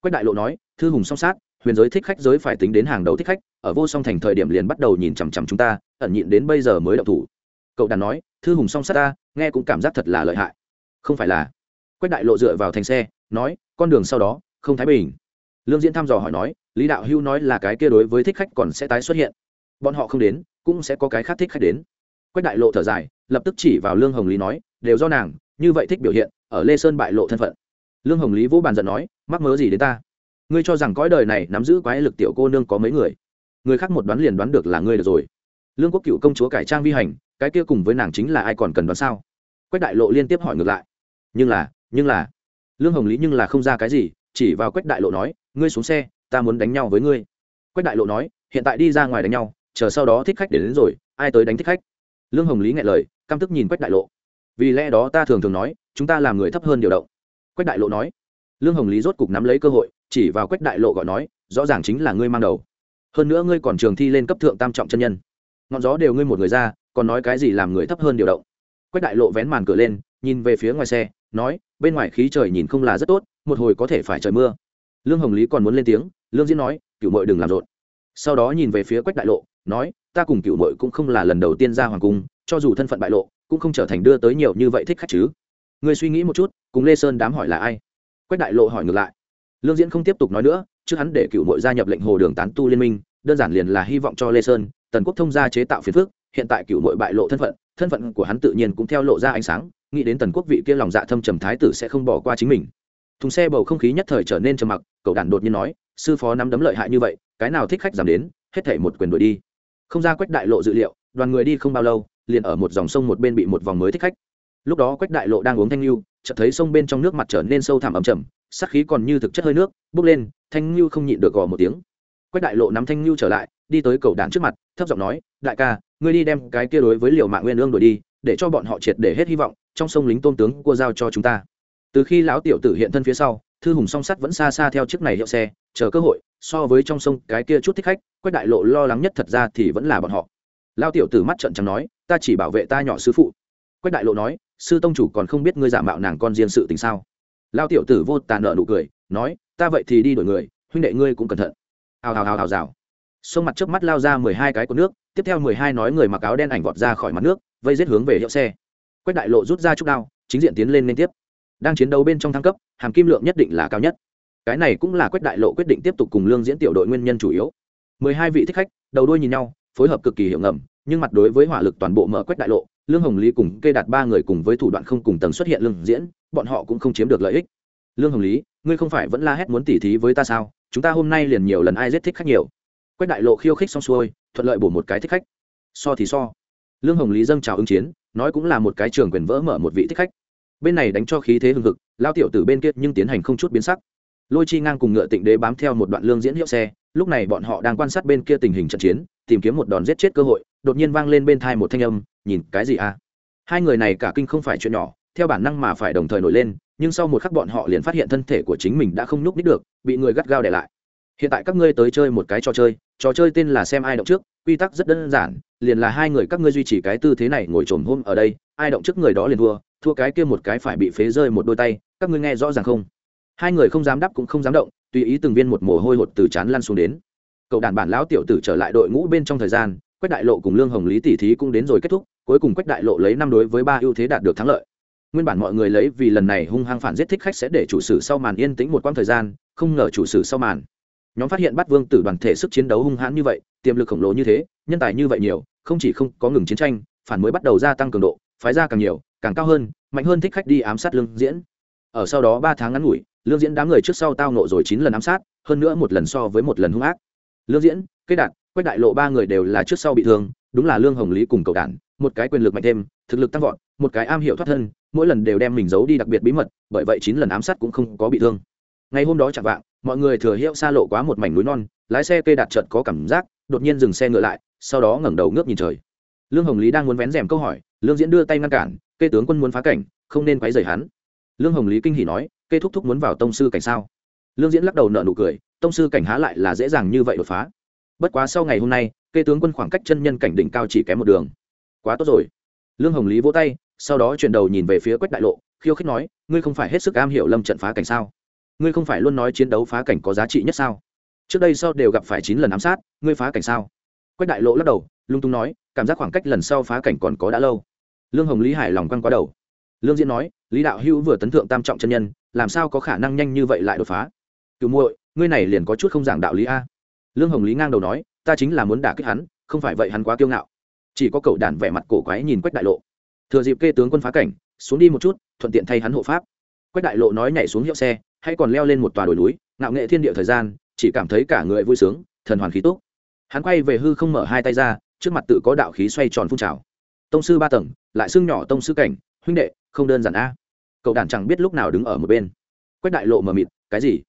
Quách đại lộ nói, thư hùng song sát, huyền giới thích khách giới phải tính đến hàng đầu thích khách, ở vô song thành thời điểm liền bắt đầu nhìn chằm chằm chúng ta, ẩn nhịn đến bây giờ mới đậu thủ. Cậu đàn nói, thư hùng song sát ta, nghe cũng cảm giác thật là lợi hại không phải là. Quách đại lộ dựa vào thành xe, nói, con đường sau đó, không thái bình. Lương diễn thăm dò hỏi nói, lý đạo hưu nói là cái kia đối với thích khách còn sẽ tái xuất hiện. Bọn họ không đến, cũng sẽ có cái khác thích khách đến. Quách đại lộ thở dài, lập tức chỉ vào lương hồng lý nói, đều do nàng, như vậy thích biểu hiện, ở lê sơn bại lộ thân phận. Lương hồng lý vỗ bàn giận nói, mắc mớ gì đến ta? Ngươi cho rằng cõi đời này nắm giữ quái lực tiểu cô nương có mấy người? Người khác một đoán liền đoán được là ngươi được rồi. Lương quốc cựu công chúa cải trang vi hành, cái kia cùng với nàng chính là ai còn cần đoán sao? Quách đại lộ liên tiếp hỏi ngược lại nhưng là nhưng là. Lương hồng lý nhưng là không ra cái gì, chỉ vào quách đại lộ nói, ngươi xuống xe, ta muốn đánh nhau với ngươi. Quách đại lộ nói, hiện tại đi ra ngoài đánh nhau, chờ sau đó thích khách để đến rồi, ai tới đánh thích khách? Lương hồng lý nghe lời, căm tức nhìn quách đại lộ. Vì lẽ đó ta thường thường nói, chúng ta làm người thấp hơn điều động. Quách đại lộ nói. Lương hồng lý rốt cục nắm lấy cơ hội, chỉ vào quách đại lộ gọi nói, rõ ràng chính là ngươi mang đầu. Hơn nữa ngươi còn trường thi lên cấp thượng tam trọng chân nhân. Ngọn gió đều ngươi một người ra, còn nói cái gì làm người thấp hơn điều động? Quách đại lộ vén màn cửa lên, nhìn về phía ngoài xe nói, bên ngoài khí trời nhìn không là rất tốt, một hồi có thể phải trời mưa. Lương hồng lý còn muốn lên tiếng, lương diễn nói cựu mội đừng làm rộn. Sau đó nhìn về phía quách đại lộ, nói, ta cùng cựu mội cũng không là lần đầu tiên ra hoàng cung, cho dù thân phận bại lộ, cũng không trở thành đưa tới nhiều như vậy thích khách chứ. Ngươi suy nghĩ một chút, cùng lê sơn đám hỏi là ai? Quách đại lộ hỏi ngược lại. Lương diễn không tiếp tục nói nữa, trước hắn để cựu mội gia nhập lệnh hồ đường tán tu liên minh, đơn giản liền là hy vọng cho lê sơn, tần quốc thông gia chế tạo phiền phước hiện tại cựu mội bại lộ thân phận thân phận của hắn tự nhiên cũng theo lộ ra ánh sáng nghĩ đến tần quốc vị kia lòng dạ thâm trầm thái tử sẽ không bỏ qua chính mình. Thùng xe bầu không khí nhất thời trở nên trầm mặc, cậu đản đột nhiên nói, sư phó nắm đấm lợi hại như vậy, cái nào thích khách giảm đến, hết thể một quyền đuổi đi. Không ra quách đại lộ dự liệu, đoàn người đi không bao lâu, liền ở một dòng sông một bên bị một vòng mới thích khách. Lúc đó quách đại lộ đang uống thanh lưu, chợt thấy sông bên trong nước mặt trở nên sâu thẳm ẩm chầm sắc khí còn như thực chất hơi nước, bốc lên, thanh lưu không nhịn được gò một tiếng. Quách đại lộ nắm thanh lưu trở lại, đi tới cầu đàn trước mặt, thấp giọng nói, đại ca, ngươi đi đem cái kia đối với liều mạng nguyên ương đổi đi để cho bọn họ triệt để hết hy vọng, trong sông lính tôn tướng cua giao cho chúng ta. Từ khi lão tiểu tử hiện thân phía sau, thư hùng song sắt vẫn xa xa theo chiếc này hiệu xe, chờ cơ hội, so với trong sông cái kia chút thích khách, quách đại lộ lo lắng nhất thật ra thì vẫn là bọn họ. Lao tiểu tử mắt trận chẳng nói, ta chỉ bảo vệ ta nhỏ sư phụ. Quách đại lộ nói, sư tông chủ còn không biết ngươi giả mạo nàng con riêng sự tình sao? Lao tiểu tử vô tàn nợ nụ cười, nói, ta vậy thì đi đổi người, huynh đệ ngươi cũng cẩn thận. Hào hào hào hào rào sông mặt trước mắt lao ra mười hai cái của nước, tiếp theo mười hai nói người mặc áo đen ảnh vọt ra khỏi mặt nước, vây giết hướng về hiệu xe. Quách đại lộ rút ra chút đao, chính diện tiến lên liên tiếp. Đang chiến đấu bên trong thăng cấp, hàm kim lượng nhất định là cao nhất. Cái này cũng là quách đại lộ quyết định tiếp tục cùng lương diễn tiểu đội nguyên nhân chủ yếu. mười hai vị thích khách, đầu đuôi nhìn nhau, phối hợp cực kỳ hiệu ngầm, nhưng mặt đối với hỏa lực toàn bộ mở quách đại lộ, lương hồng lý cùng kê đạt ba người cùng với thủ đoạn không cùng tầng xuất hiện lương diễn, bọn họ cũng không chiếm được lợi ích. Lương hồng lý, ngươi không phải vẫn la hét muốn tỉ thí với ta sao? Chúng ta hôm nay liền nhiều lần ai giết thích khách nhiều quách đại lộ khiêu khích xong xuôi, thuận lợi bổ một cái thích khách. So thì so. Lương hồng lý dâng chào ứng chiến, nói cũng là một cái trường quyền vỡ mở một vị thích khách. Bên này đánh cho khí thế hưng hực lao tiểu từ bên kia nhưng tiến hành không chút biến sắc. Lôi chi ngang cùng ngựa tịnh đế bám theo một đoạn lương diễn hiệu xe, lúc này bọn họ đang quan sát bên kia tình hình trận chiến, tìm kiếm một đòn giết chết cơ hội, đột nhiên vang lên bên thai một thanh âm, nhìn cái gì à? Hai người này cả kinh không phải chuyện nhỏ, theo bản năng mà phải đồng thời nổi lên, nhưng sau một khắc bọn họ liền phát hiện thân thể của chính mình đã không nhúc nít được, bị người gắt gao để lại hiện tại các ngươi tới chơi một cái trò chơi trò chơi tên là xem ai động trước, quy tắc rất đơn giản, liền là hai người các ngươi duy trì cái tư thế này ngồi trồm hôm ở đây, ai động trước người đó liền thua thua cái kia một cái phải bị phế rơi một đôi tay, các ngươi nghe rõ ràng không? Hai người không dám đáp cũng không dám động, tùy ý từng viên một mồ hôi hột từ chán lăn xuống đến. Cậu đàn bản lão tiểu tử trở lại đội ngũ bên trong thời gian, quách đại lộ cùng lương hồng lý tỷ thí cũng đến rồi kết thúc, cuối cùng quách đại lộ lấy năm đối với ba ưu thế đạt được thắng lợi. Nguyên bản mọi người lấy vì lần này hung hăng phản giết thích khách sẽ để chủ sử sau màn yên tĩnh một quãng thời gian, không ngờ chủ sử sau màn nhóm phát hiện bắt vương tử đoàn thể sức chiến đấu hung hãn như vậy, tiềm lực khổng lồ như thế, nhân tài như vậy nhiều, không chỉ không có ngừng chiến tranh, phản mới bắt đầu gia tăng cường độ, phái ra càng nhiều, càng cao hơn, mạnh hơn thích khách đi ám sát lương diễn. Ở sau đó ba tháng ngắn ngủi, lương diễn đám người trước sau tao nộ rồi chín lần ám sát, hơn nữa một lần so với một lần hung ác. Lương diễn kết đạt, quách đại lộ ba người đều là trước sau bị thương, đúng là lương hồng lý cùng cầu đản, một cái quyền lực mạnh thêm, thực lực tăng vọt, một cái am hiểu thoát thân, mỗi lần đều đem mình giấu đi đặc biệt bí mật, bởi vậy chín lần ám sát cũng không có bị thương ngày hôm đó chẳng vạng, mọi người thừa hiệu xa lộ quá một mảnh núi non, lái xe cây đạt trợt có cảm giác, đột nhiên dừng xe ngựa lại, sau đó ngẩng đầu ngước nhìn trời. Lương hồng lý đang muốn vén rèm câu hỏi, lương diễn đưa tay ngăn cản cây tướng quân muốn phá cảnh, không nên quấy rầy hắn. Lương hồng lý kinh hỉ nói cây thúc thúc muốn vào tông sư cảnh sao? Lương diễn lắc đầu nợ nụ cười, tông sư cảnh há lại là dễ dàng như vậy đột phá. Bất quá sau ngày hôm nay cây tướng quân khoảng cách chân nhân cảnh đỉnh cao chỉ kém một đường. Quá tốt rồi. Lương hồng lý vỗ tay, sau đó chuyển đầu nhìn về phía quách đại lộ, khiêu khích nói, ngươi không phải hết sức am hiểu lâm trận phá cảnh sao? Ngươi không phải luôn nói chiến đấu phá cảnh có giá trị nhất sao? Trước đây sau đều gặp phải chín lần ám sát, ngươi phá cảnh sao? Quách đại lộ lắc đầu, lung tung nói, cảm giác khoảng cách lần sau phá cảnh còn có đã lâu. Lương hồng lý Hải lòng quăng quá đầu. Lương diễn nói, lý đạo hữu vừa tấn thượng tam trọng chân nhân, làm sao có khả năng nhanh như vậy lại đột phá? Cựu muội, ngươi này liền có chút không giảng đạo lý a. Lương hồng lý ngang đầu nói, ta chính là muốn đả kích hắn, không phải vậy hắn quá kiêu ngạo. Chỉ có cậu đàn vẻ mặt cổ quái nhìn quách đại lộ. Thừa dịp kê tướng quân phá cảnh, xuống đi một chút, thuận tiện thay hắn hộ pháp. Quách đại lộ nói nhảy xuống hiệu xe hay còn leo lên một tòa đồi núi, ngạo nghệ thiên địa thời gian, chỉ cảm thấy cả người vui sướng, thần hoàn khí tốt hắn quay về hư không mở hai tay ra, trước mặt tự có đạo khí xoay tròn phun trào. Tông sư ba tầng, lại xương nhỏ tông sư cảnh, huynh đệ, không đơn giản a. Cậu đàn chẳng biết lúc nào đứng ở một bên. Quách đại lộ mờ mịt, cái gì?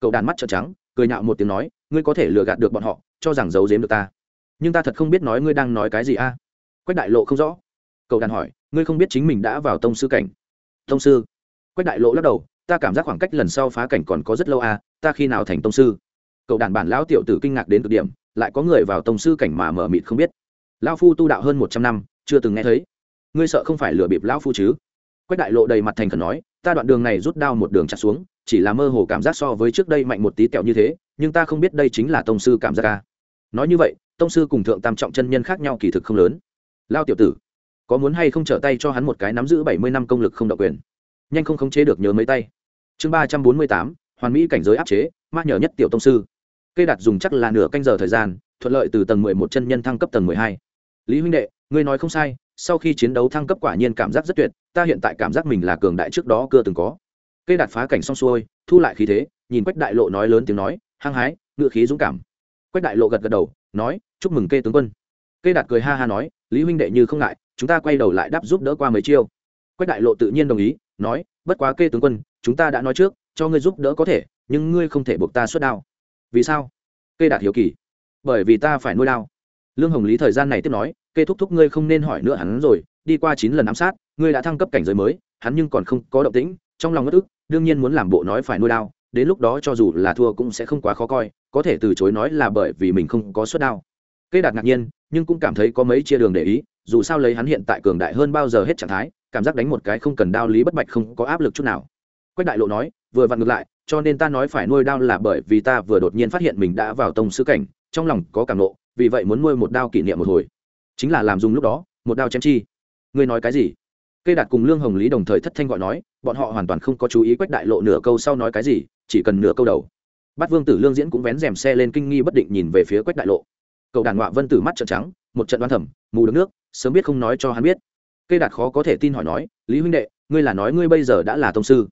Cậu đàn mắt trợn trắng, cười nhạo một tiếng nói, ngươi có thể lừa gạt được bọn họ, cho rằng giấu giếm được ta. Nhưng ta thật không biết nói ngươi đang nói cái gì a. Quách đại lộ không rõ. Cậu đàn hỏi, ngươi không biết chính mình đã vào tông sư cảnh. Tông sư. Quách đại lộ lắc đầu ta cảm giác khoảng cách lần sau phá cảnh còn có rất lâu à? ta khi nào thành tông sư? Cậu đàn bản lão tiểu tử kinh ngạc đến cực điểm, lại có người vào tông sư cảnh mà mở mịt không biết. Lão phu tu đạo hơn một trăm năm, chưa từng nghe thấy. Ngươi sợ không phải lừa bịp lão phu chứ? Quách đại lộ đầy mặt thành khẩn nói, ta đoạn đường này rút đao một đường chặt xuống, chỉ là mơ hồ cảm giác so với trước đây mạnh một tí kẹo như thế, nhưng ta không biết đây chính là tông sư cảm giác ca nói như vậy, tông sư cùng thượng tam trọng chân nhân khác nhau kỳ thực không lớn. Lao tiểu tử, có muốn hay không trở tay cho hắn một cái nắm giữ bảy mươi năm công lực không độc quyền? Nhanh không khống chế được nhớ mấy tay. Chương ba trăm bốn mươi tám, hoàn mỹ cảnh giới áp chế, ma nhờ nhất tiểu tông sư. Cây đặt dùng chắc là nửa canh giờ thời gian, thuận lợi từ tầng mười một chân nhân thăng cấp tầng mười hai. Lý huynh đệ, ngươi nói không sai, sau khi chiến đấu thăng cấp quả nhiên cảm giác rất tuyệt, ta hiện tại cảm giác mình là cường đại trước đó chưa từng có. Cây đạt phá cảnh xong xuôi, thu lại khí thế, nhìn quách đại lộ nói lớn tiếng nói, hăng hái, ngựa khí dũng cảm. Quách đại lộ gật gật đầu, nói, chúc mừng kê tướng quân. Cây đạt cười ha ha nói, lý huynh đệ như không ngại, chúng ta quay đầu lại đáp giúp đỡ qua mấy chiêu. Quách đại lộ tự nhiên đồng ý nói, bất quá kê tướng quân, chúng ta đã nói trước, cho ngươi giúp đỡ có thể, nhưng ngươi không thể buộc ta xuất đao. Vì sao? Kê đạt hiếu kỳ. Bởi vì ta phải nuôi đao. Lương hồng lý thời gian này tiếp nói, kê thúc thúc ngươi không nên hỏi nữa hắn rồi, đi qua chín lần ám sát, ngươi đã thăng cấp cảnh giới mới, hắn nhưng còn không có động tĩnh, trong lòng ngất ức, đương nhiên muốn làm bộ nói phải nuôi đao, đến lúc đó cho dù là thua cũng sẽ không quá khó coi, có thể từ chối nói là bởi vì mình không có suất đao. Kê đạt ngạc nhiên nhưng cũng cảm thấy có mấy chia đường để ý, dù sao lấy hắn hiện tại cường đại hơn bao giờ hết trạng thái, cảm giác đánh một cái không cần đao lý bất bạch không có áp lực chút nào. Quách đại lộ nói, vừa vặn ngược lại, cho nên ta nói phải nuôi đao là bởi vì ta vừa đột nhiên phát hiện mình đã vào tông sư cảnh, trong lòng có cảm nộ, vì vậy muốn nuôi một đao kỷ niệm một hồi. Chính là làm dùng lúc đó, một đao chém chi. Ngươi nói cái gì? Cây đạt cùng lương hồng lý đồng thời thất thanh gọi nói, bọn họ hoàn toàn không có chú ý quách đại lộ nửa câu sau nói cái gì, chỉ cần nửa câu đầu. Bát vương tử lương diễn cũng vén rèm xe lên kinh nghi bất định nhìn về phía quách đại lộ cậu đàn họa vân tử mắt trợn trắng, một trận đoán thẩm mù đứng nước, sớm biết không nói cho hắn biết. Cây đạt khó có thể tin hỏi nói, lý huynh đệ, ngươi là nói ngươi bây giờ đã là tông sư?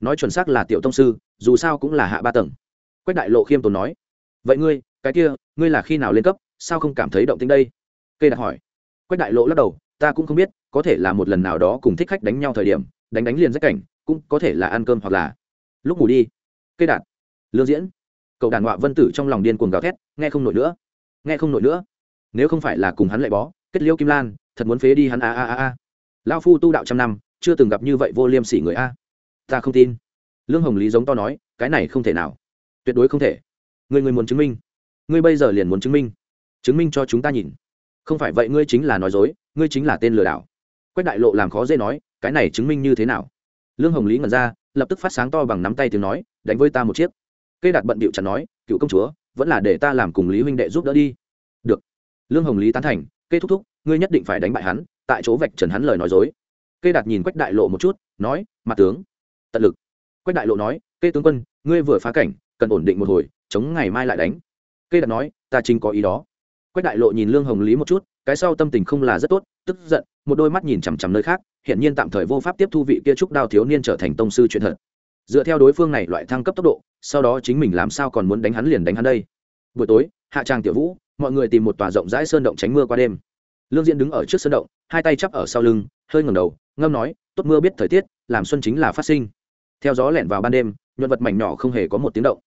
Nói chuẩn xác là tiểu tông sư, dù sao cũng là hạ ba tầng. Quách đại lộ khiêm tốn nói, vậy ngươi, cái kia, ngươi là khi nào lên cấp, sao không cảm thấy động tính đây? Cây đạt hỏi. Quách đại lộ lắc đầu, ta cũng không biết, có thể là một lần nào đó cùng thích khách đánh nhau thời điểm, đánh đánh liền rách cảnh, cũng có thể là ăn cơm hoặc là lúc ngủ đi. Cây đạt, lương diễn. Cậu đàn họa vân tử trong lòng điên cuồng gào thét, nghe không nổi nữa nghe không nổi nữa. Nếu không phải là cùng hắn lại bó, kết liêu kim lan, thật muốn phế đi hắn a a a a. Lao phu tu đạo trăm năm, chưa từng gặp như vậy vô liêm sỉ người a. Ta không tin. Lương hồng lý giống to nói, cái này không thể nào. Tuyệt đối không thể. Người người muốn chứng minh. Ngươi bây giờ liền muốn chứng minh. Chứng minh cho chúng ta nhìn. Không phải vậy ngươi chính là nói dối, ngươi chính là tên lừa đảo. Quách đại lộ làm khó dễ nói, cái này chứng minh như thế nào? Lương hồng lý ngẩn ra, lập tức phát sáng to bằng nắm tay tiếng nói, đánh với ta một chiếc. Cây đạt bận bịu chặt nói, cựu công chúa vẫn là để ta làm cùng lý huynh đệ giúp đỡ đi. Được. Lương hồng lý tán thành, kê thúc thúc, ngươi nhất định phải đánh bại hắn, tại chỗ vạch trần hắn lời nói dối. Kê đạt nhìn quách đại lộ một chút, nói mặt tướng. Tận lực. Quách đại lộ nói, kê tướng quân, ngươi vừa phá cảnh, cần ổn định một hồi, chống ngày mai lại đánh. Kê đạt nói, ta chính có ý đó. Quách đại lộ nhìn lương hồng lý một chút, cái sau tâm tình không là rất tốt, tức giận, một đôi mắt nhìn chằm chằm nơi khác hiện nhiên tạm thời vô pháp tiếp thu vị kia trúc đao thiếu niên trở thành tông sư chuyện thật dựa theo đối phương này loại thăng cấp tốc độ, sau đó chính mình làm sao còn muốn đánh hắn liền đánh hắn đây? Buổi tối, hạ trang tiểu vũ, mọi người tìm một tòa rộng rãi sơn động tránh mưa qua đêm. Lương diễn đứng ở trước sơn động, hai tay chắp ở sau lưng, hơi ngẩng đầu, ngâm nói, tốt mưa biết thời tiết, làm xuân chính là phát sinh. Theo gió lẻn vào ban đêm, nhuận vật mảnh nhỏ không hề có một tiếng động.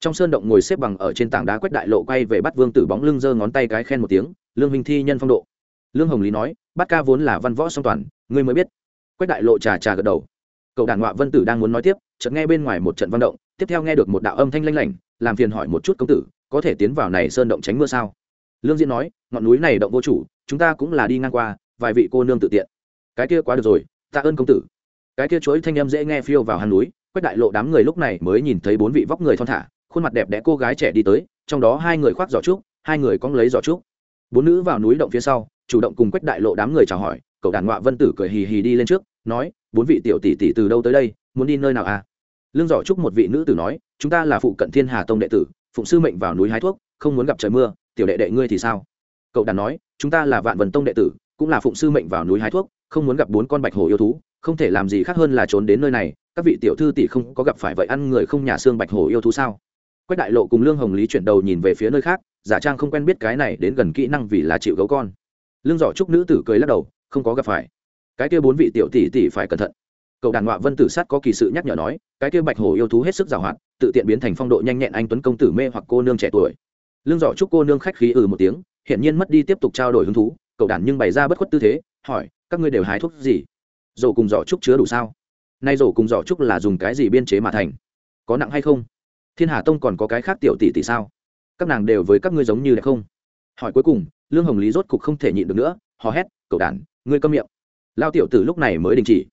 Trong sơn động ngồi xếp bằng ở trên tảng đá quét đại lộ quay về bắt vương tử bóng lưng giơ ngón tay cái khen một tiếng, lương Minh thi nhân phong độ. Lương hồng lý nói bắt ca vốn là văn võ song toàn, ngươi mới biết. Quét đại lộ trà trà gật đầu cậu đàn họa vân tử đang muốn nói tiếp, chợt nghe bên ngoài một trận văn động, tiếp theo nghe được một đạo âm thanh lanh lảnh, làm phiền hỏi một chút công tử, có thể tiến vào này sơn động tránh mưa sao? Lương diễn nói, ngọn núi này động vô chủ, chúng ta cũng là đi ngang qua, vài vị cô nương tự tiện. Cái kia quá được rồi, tạ ơn công tử. Cái kia chuỗi thanh âm dễ nghe phiêu vào hang núi, quách đại lộ đám người lúc này mới nhìn thấy bốn vị vóc người thon thả, khuôn mặt đẹp đẽ cô gái trẻ đi tới, trong đó hai người khoác giỏ trúc, hai người cóng lấy giỏ trúc. Bốn nữ vào núi động phía sau, chủ động cùng quách đại lộ đám người chào hỏi, cậu đàn ngoạ vân tử cười hì hì đi lên trước nói, bốn vị tiểu tỷ tỷ từ đâu tới đây, muốn đi nơi nào à? Lương giỏ trúc một vị nữ tử nói, chúng ta là phụ cận thiên hà tông đệ tử, phụng sư mệnh vào núi hái thuốc, không muốn gặp trời mưa, tiểu đệ đệ ngươi thì sao? Cậu đàn nói, chúng ta là vạn vần tông đệ tử, cũng là phụng sư mệnh vào núi hái thuốc, không muốn gặp bốn con bạch hổ yêu thú, không thể làm gì khác hơn là trốn đến nơi này, các vị tiểu thư tỷ không có gặp phải vậy ăn người không nhà xương bạch hổ yêu thú sao? Quách đại lộ cùng lương hồng lý chuyển đầu nhìn về phía nơi khác, giả trang không quen biết cái này đến gần kỹ năng vì là chịu gấu con. Lương giỏ trúc nữ tử cười lắc đầu, không có gặp phải cái kia bốn vị tiểu tỷ tỷ phải cẩn thận. Cậu đàn ngoạ vân tử sát có kỳ sự nhắc nhở nói, cái kia bạch hổ yêu thú hết sức giàu hoạt tự tiện biến thành phong độ nhanh nhẹn anh tuấn công tử mê hoặc cô nương trẻ tuổi. Lương giỏ chúc cô nương khách khí ừ một tiếng hiện nhiên mất đi tiếp tục trao đổi hứng thú, cậu đàn nhưng bày ra bất khuất tư thế, hỏi, các ngươi đều hái thuốc gì? Rổ cùng giỏ trúc chứa đủ sao? Nay rổ cùng giỏ trúc là dùng cái gì biên chế mà thành? Có nặng hay không? Thiên hà tông còn có cái khác tiểu tỷ tỷ sao? Các nàng đều với các ngươi giống như đẹp không. Hỏi cuối cùng, lương hồng lý rốt cục không thể nhịn được nữa, hò hét, cậu đàn, ngươi câm miệng lao tiểu tử lúc này mới đình chỉ.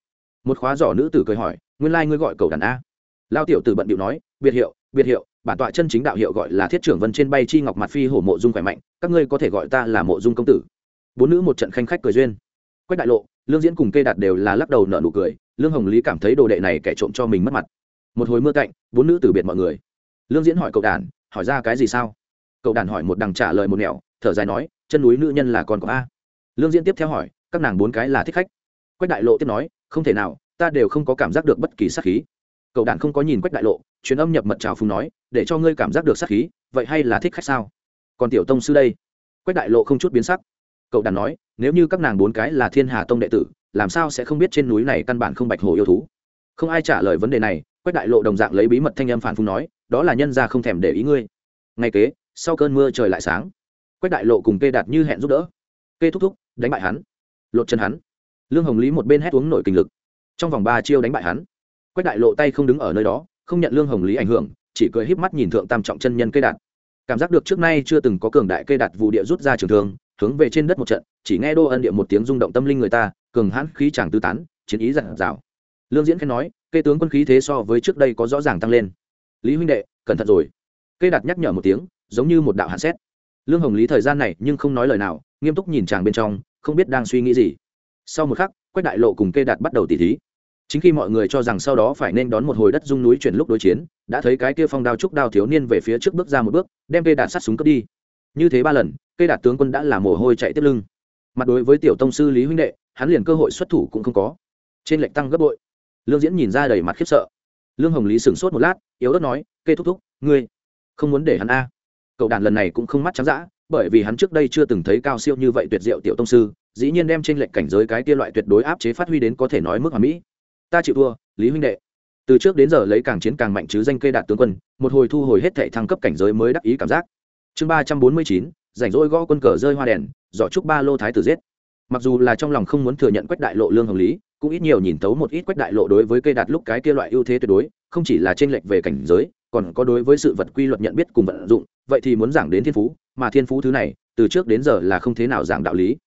Một khóa giỏ nữ tử cười hỏi, nguyên lai、like、ngươi gọi cầu đàn a. Lao tiểu tử bận điệu nói, biệt hiệu biệt hiệu, bản tọa chân chính đạo hiệu gọi là thiết trưởng vân trên bay chi ngọc mặt phi hổ mộ dung khỏe mạnh, các ngươi có thể gọi ta là mộ dung công tử. Bốn nữ một trận khanh khách cười duyên. Quách đại lộ, lương diễn cùng kê đạt đều là lắc đầu nợ nụ cười, lương hồng lý cảm thấy đồ đệ này kẻ trộm cho mình mất mặt. Một hồi mưa cạnh, bốn nữ từ biệt mọi người. Lương diễn hỏi cậu đàn, hỏi ra cái gì sao? Cậu đàn hỏi một đằng trả lời một nẻo, thở dài nói, chân núi nữ nhân là con có a. Lương diễn tiếp theo hỏi các nàng bốn cái là thích khách. Quách đại lộ tiếp nói, không thể nào, ta đều không có cảm giác được bất kỳ sát khí. Cậu đàn không có nhìn quách đại lộ, truyền âm nhập mật trào phùng nói, để cho ngươi cảm giác được sát khí, vậy hay là thích khách sao? Còn tiểu tông sư đây. Quách đại lộ không chút biến sắc. Cậu đàn nói, nếu như các nàng bốn cái là thiên hà tông đệ tử, làm sao sẽ không biết trên núi này căn bản không bạch hồ yêu thú? Không ai trả lời vấn đề này, quách đại lộ đồng dạng lấy bí mật thanh âm phản phùng nói, đó là nhân ra không thèm để ý ngươi. Ngay kế, sau cơn mưa trời lại sáng, quách đại lộ cùng kê đạt như hẹn giúp đỡ. Kê thúc thúc, đánh bại hắn lột chân hắn. Lương hồng lý một bên hét uống nổi kinh lực. Trong vòng ba chiêu đánh bại hắn quách đại lộ tay không đứng ở nơi đó không nhận lương hồng lý ảnh hưởng chỉ cười híp mắt nhìn thượng tam trọng chân nhân cây đạt. Cảm giác được trước nay chưa từng có cường đại cây đạt vụ địa rút ra trường thương hướng về trên đất một trận chỉ nghe đô ân địa một tiếng rung động tâm linh người ta cường hãn khí chàng tư tán chiến ý giận dào, lương diễn khen nói cây tướng quân khí thế so với trước đây có rõ ràng tăng lên. Lý huynh đệ cẩn thận rồi. Cây đạt nhắc nhở một tiếng giống như một đạo hạn xét. Lương hồng lý thời gian này nhưng không nói lời nào nghiêm túc nhìn chàng bên trong không biết đang suy nghĩ gì. Sau một khắc, quách đại lộ cùng kê đạt bắt đầu tỉ thí. Chính khi mọi người cho rằng sau đó phải nên đón một hồi đất dung núi chuyển lúc đối chiến, đã thấy cái kia phong đao trúc đao thiếu niên về phía trước bước ra một bước, đem cây đạt sát súng cướp đi. Như thế ba lần cây đạt tướng quân đã là mồ hôi chạy tiếp lưng. Mặt đối với tiểu tông sư lý huynh đệ, hắn liền cơ hội xuất thủ cũng không có. Trên lệnh tăng gấp bội. Lương diễn nhìn ra đầy mặt khiếp sợ. Lương hồng lý sửng sốt một lát, yếu ớt nói cây thúc thúc, ngươi không muốn để hắn a? Cậu đàn lần này cũng không mắt trắng dã bởi vì hắn trước đây chưa từng thấy cao siêu như vậy tuyệt diệu tiểu tông sư, dĩ nhiên đem trên lệnh cảnh giới cái kia loại tuyệt đối áp chế phát huy đến có thể nói mức hòa mỹ. Ta chịu thua, lý huynh đệ. Từ trước đến giờ lấy càng chiến càng mạnh chứ danh cây đạt tướng quân, một hồi thu hồi hết thể thăng cấp cảnh giới mới đắc ý cảm giác. Chương ba trăm bốn mươi chín, rảnh rỗi gõ quân cờ rơi hoa đèn, giỏ trúc ba lô thái tử giết. Mặc dù là trong lòng không muốn thừa nhận quách đại lộ lương hồng lý, cũng ít nhiều nhìn tấu một ít quách đại lộ đối với cây đạt lúc cái kia loại ưu thế tuyệt đối, không chỉ là trên lệch về cảnh giới, còn có đối với sự vật quy luật nhận biết cùng vận dụng, vậy thì muốn giảng đến thiên phú mà thiên phú thứ này, từ trước đến giờ là không thế nào giảng đạo lý.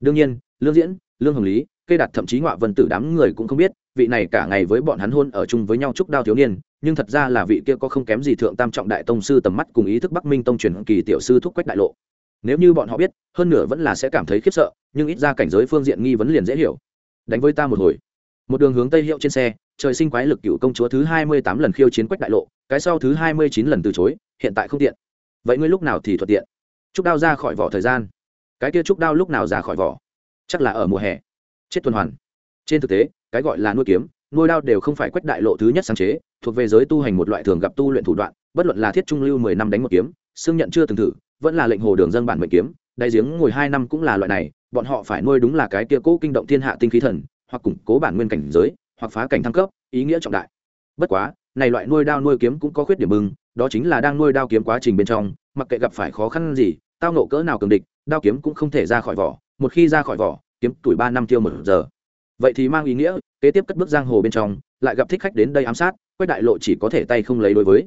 Đương nhiên, lương diễn, lương hồng lý cây đạt thậm chí ngọa vân tử đám người cũng không biết, vị này cả ngày với bọn hắn hôn ở chung với nhau chúc đao thiếu niên, nhưng thật ra là vị kia có không kém gì thượng tam trọng đại tông sư tầm mắt cùng ý thức bắc minh tông truyền kỳ tiểu sư thúc quách đại lộ. Nếu như bọn họ biết, hơn nửa vẫn là sẽ cảm thấy khiếp sợ, nhưng ít ra cảnh giới phương diện nghi vấn liền dễ hiểu. Đánh với ta một hồi. Một đường hướng tây hiệu trên xe, trời sinh quái lực cựu công chúa thứ hai mươi tám lần khiêu chiến quách đại lộ, cái sau thứ hai mươi chín lần từ chối, hiện tại không tiện. Vậy ngươi lúc nào thì thuận tiện? Trúc đao ra khỏi vỏ thời gian. Cái kia trúc đao lúc nào ra khỏi vỏ? Chắc là ở mùa hè. Chết tuần hoàn. Trên thực tế, cái gọi là nuôi kiếm, nuôi đao đều không phải quách đại lộ thứ nhất sáng chế, thuộc về giới tu hành một loại thường gặp tu luyện thủ đoạn, bất luận là thiết trung lưu mười năm đánh một kiếm, xương nhận chưa từng thử, vẫn là lệnh hồ đường dân bản mệnh kiếm, đại giếng ngồi hai năm cũng là loại này, bọn họ phải nuôi đúng là cái kia cố kinh động thiên hạ tinh khí thần, hoặc củng cố bản nguyên cảnh giới, hoặc phá cảnh thăng cấp, ý nghĩa trọng đại. Bất quá, này loại nuôi đao nuôi kiếm cũng có khuyết điểm mừng đó chính là đang nuôi đao kiếm quá trình bên trong, mặc kệ gặp phải khó khăn gì tao nộ cỡ nào cường địch, đao kiếm cũng không thể ra khỏi vỏ, một khi ra khỏi vỏ, kiếm tuổi ba năm tiêu một giờ. Vậy thì mang ý nghĩa, kế tiếp cất bước giang hồ bên trong, lại gặp thích khách đến đây ám sát, quách đại lộ chỉ có thể tay không lấy đối với.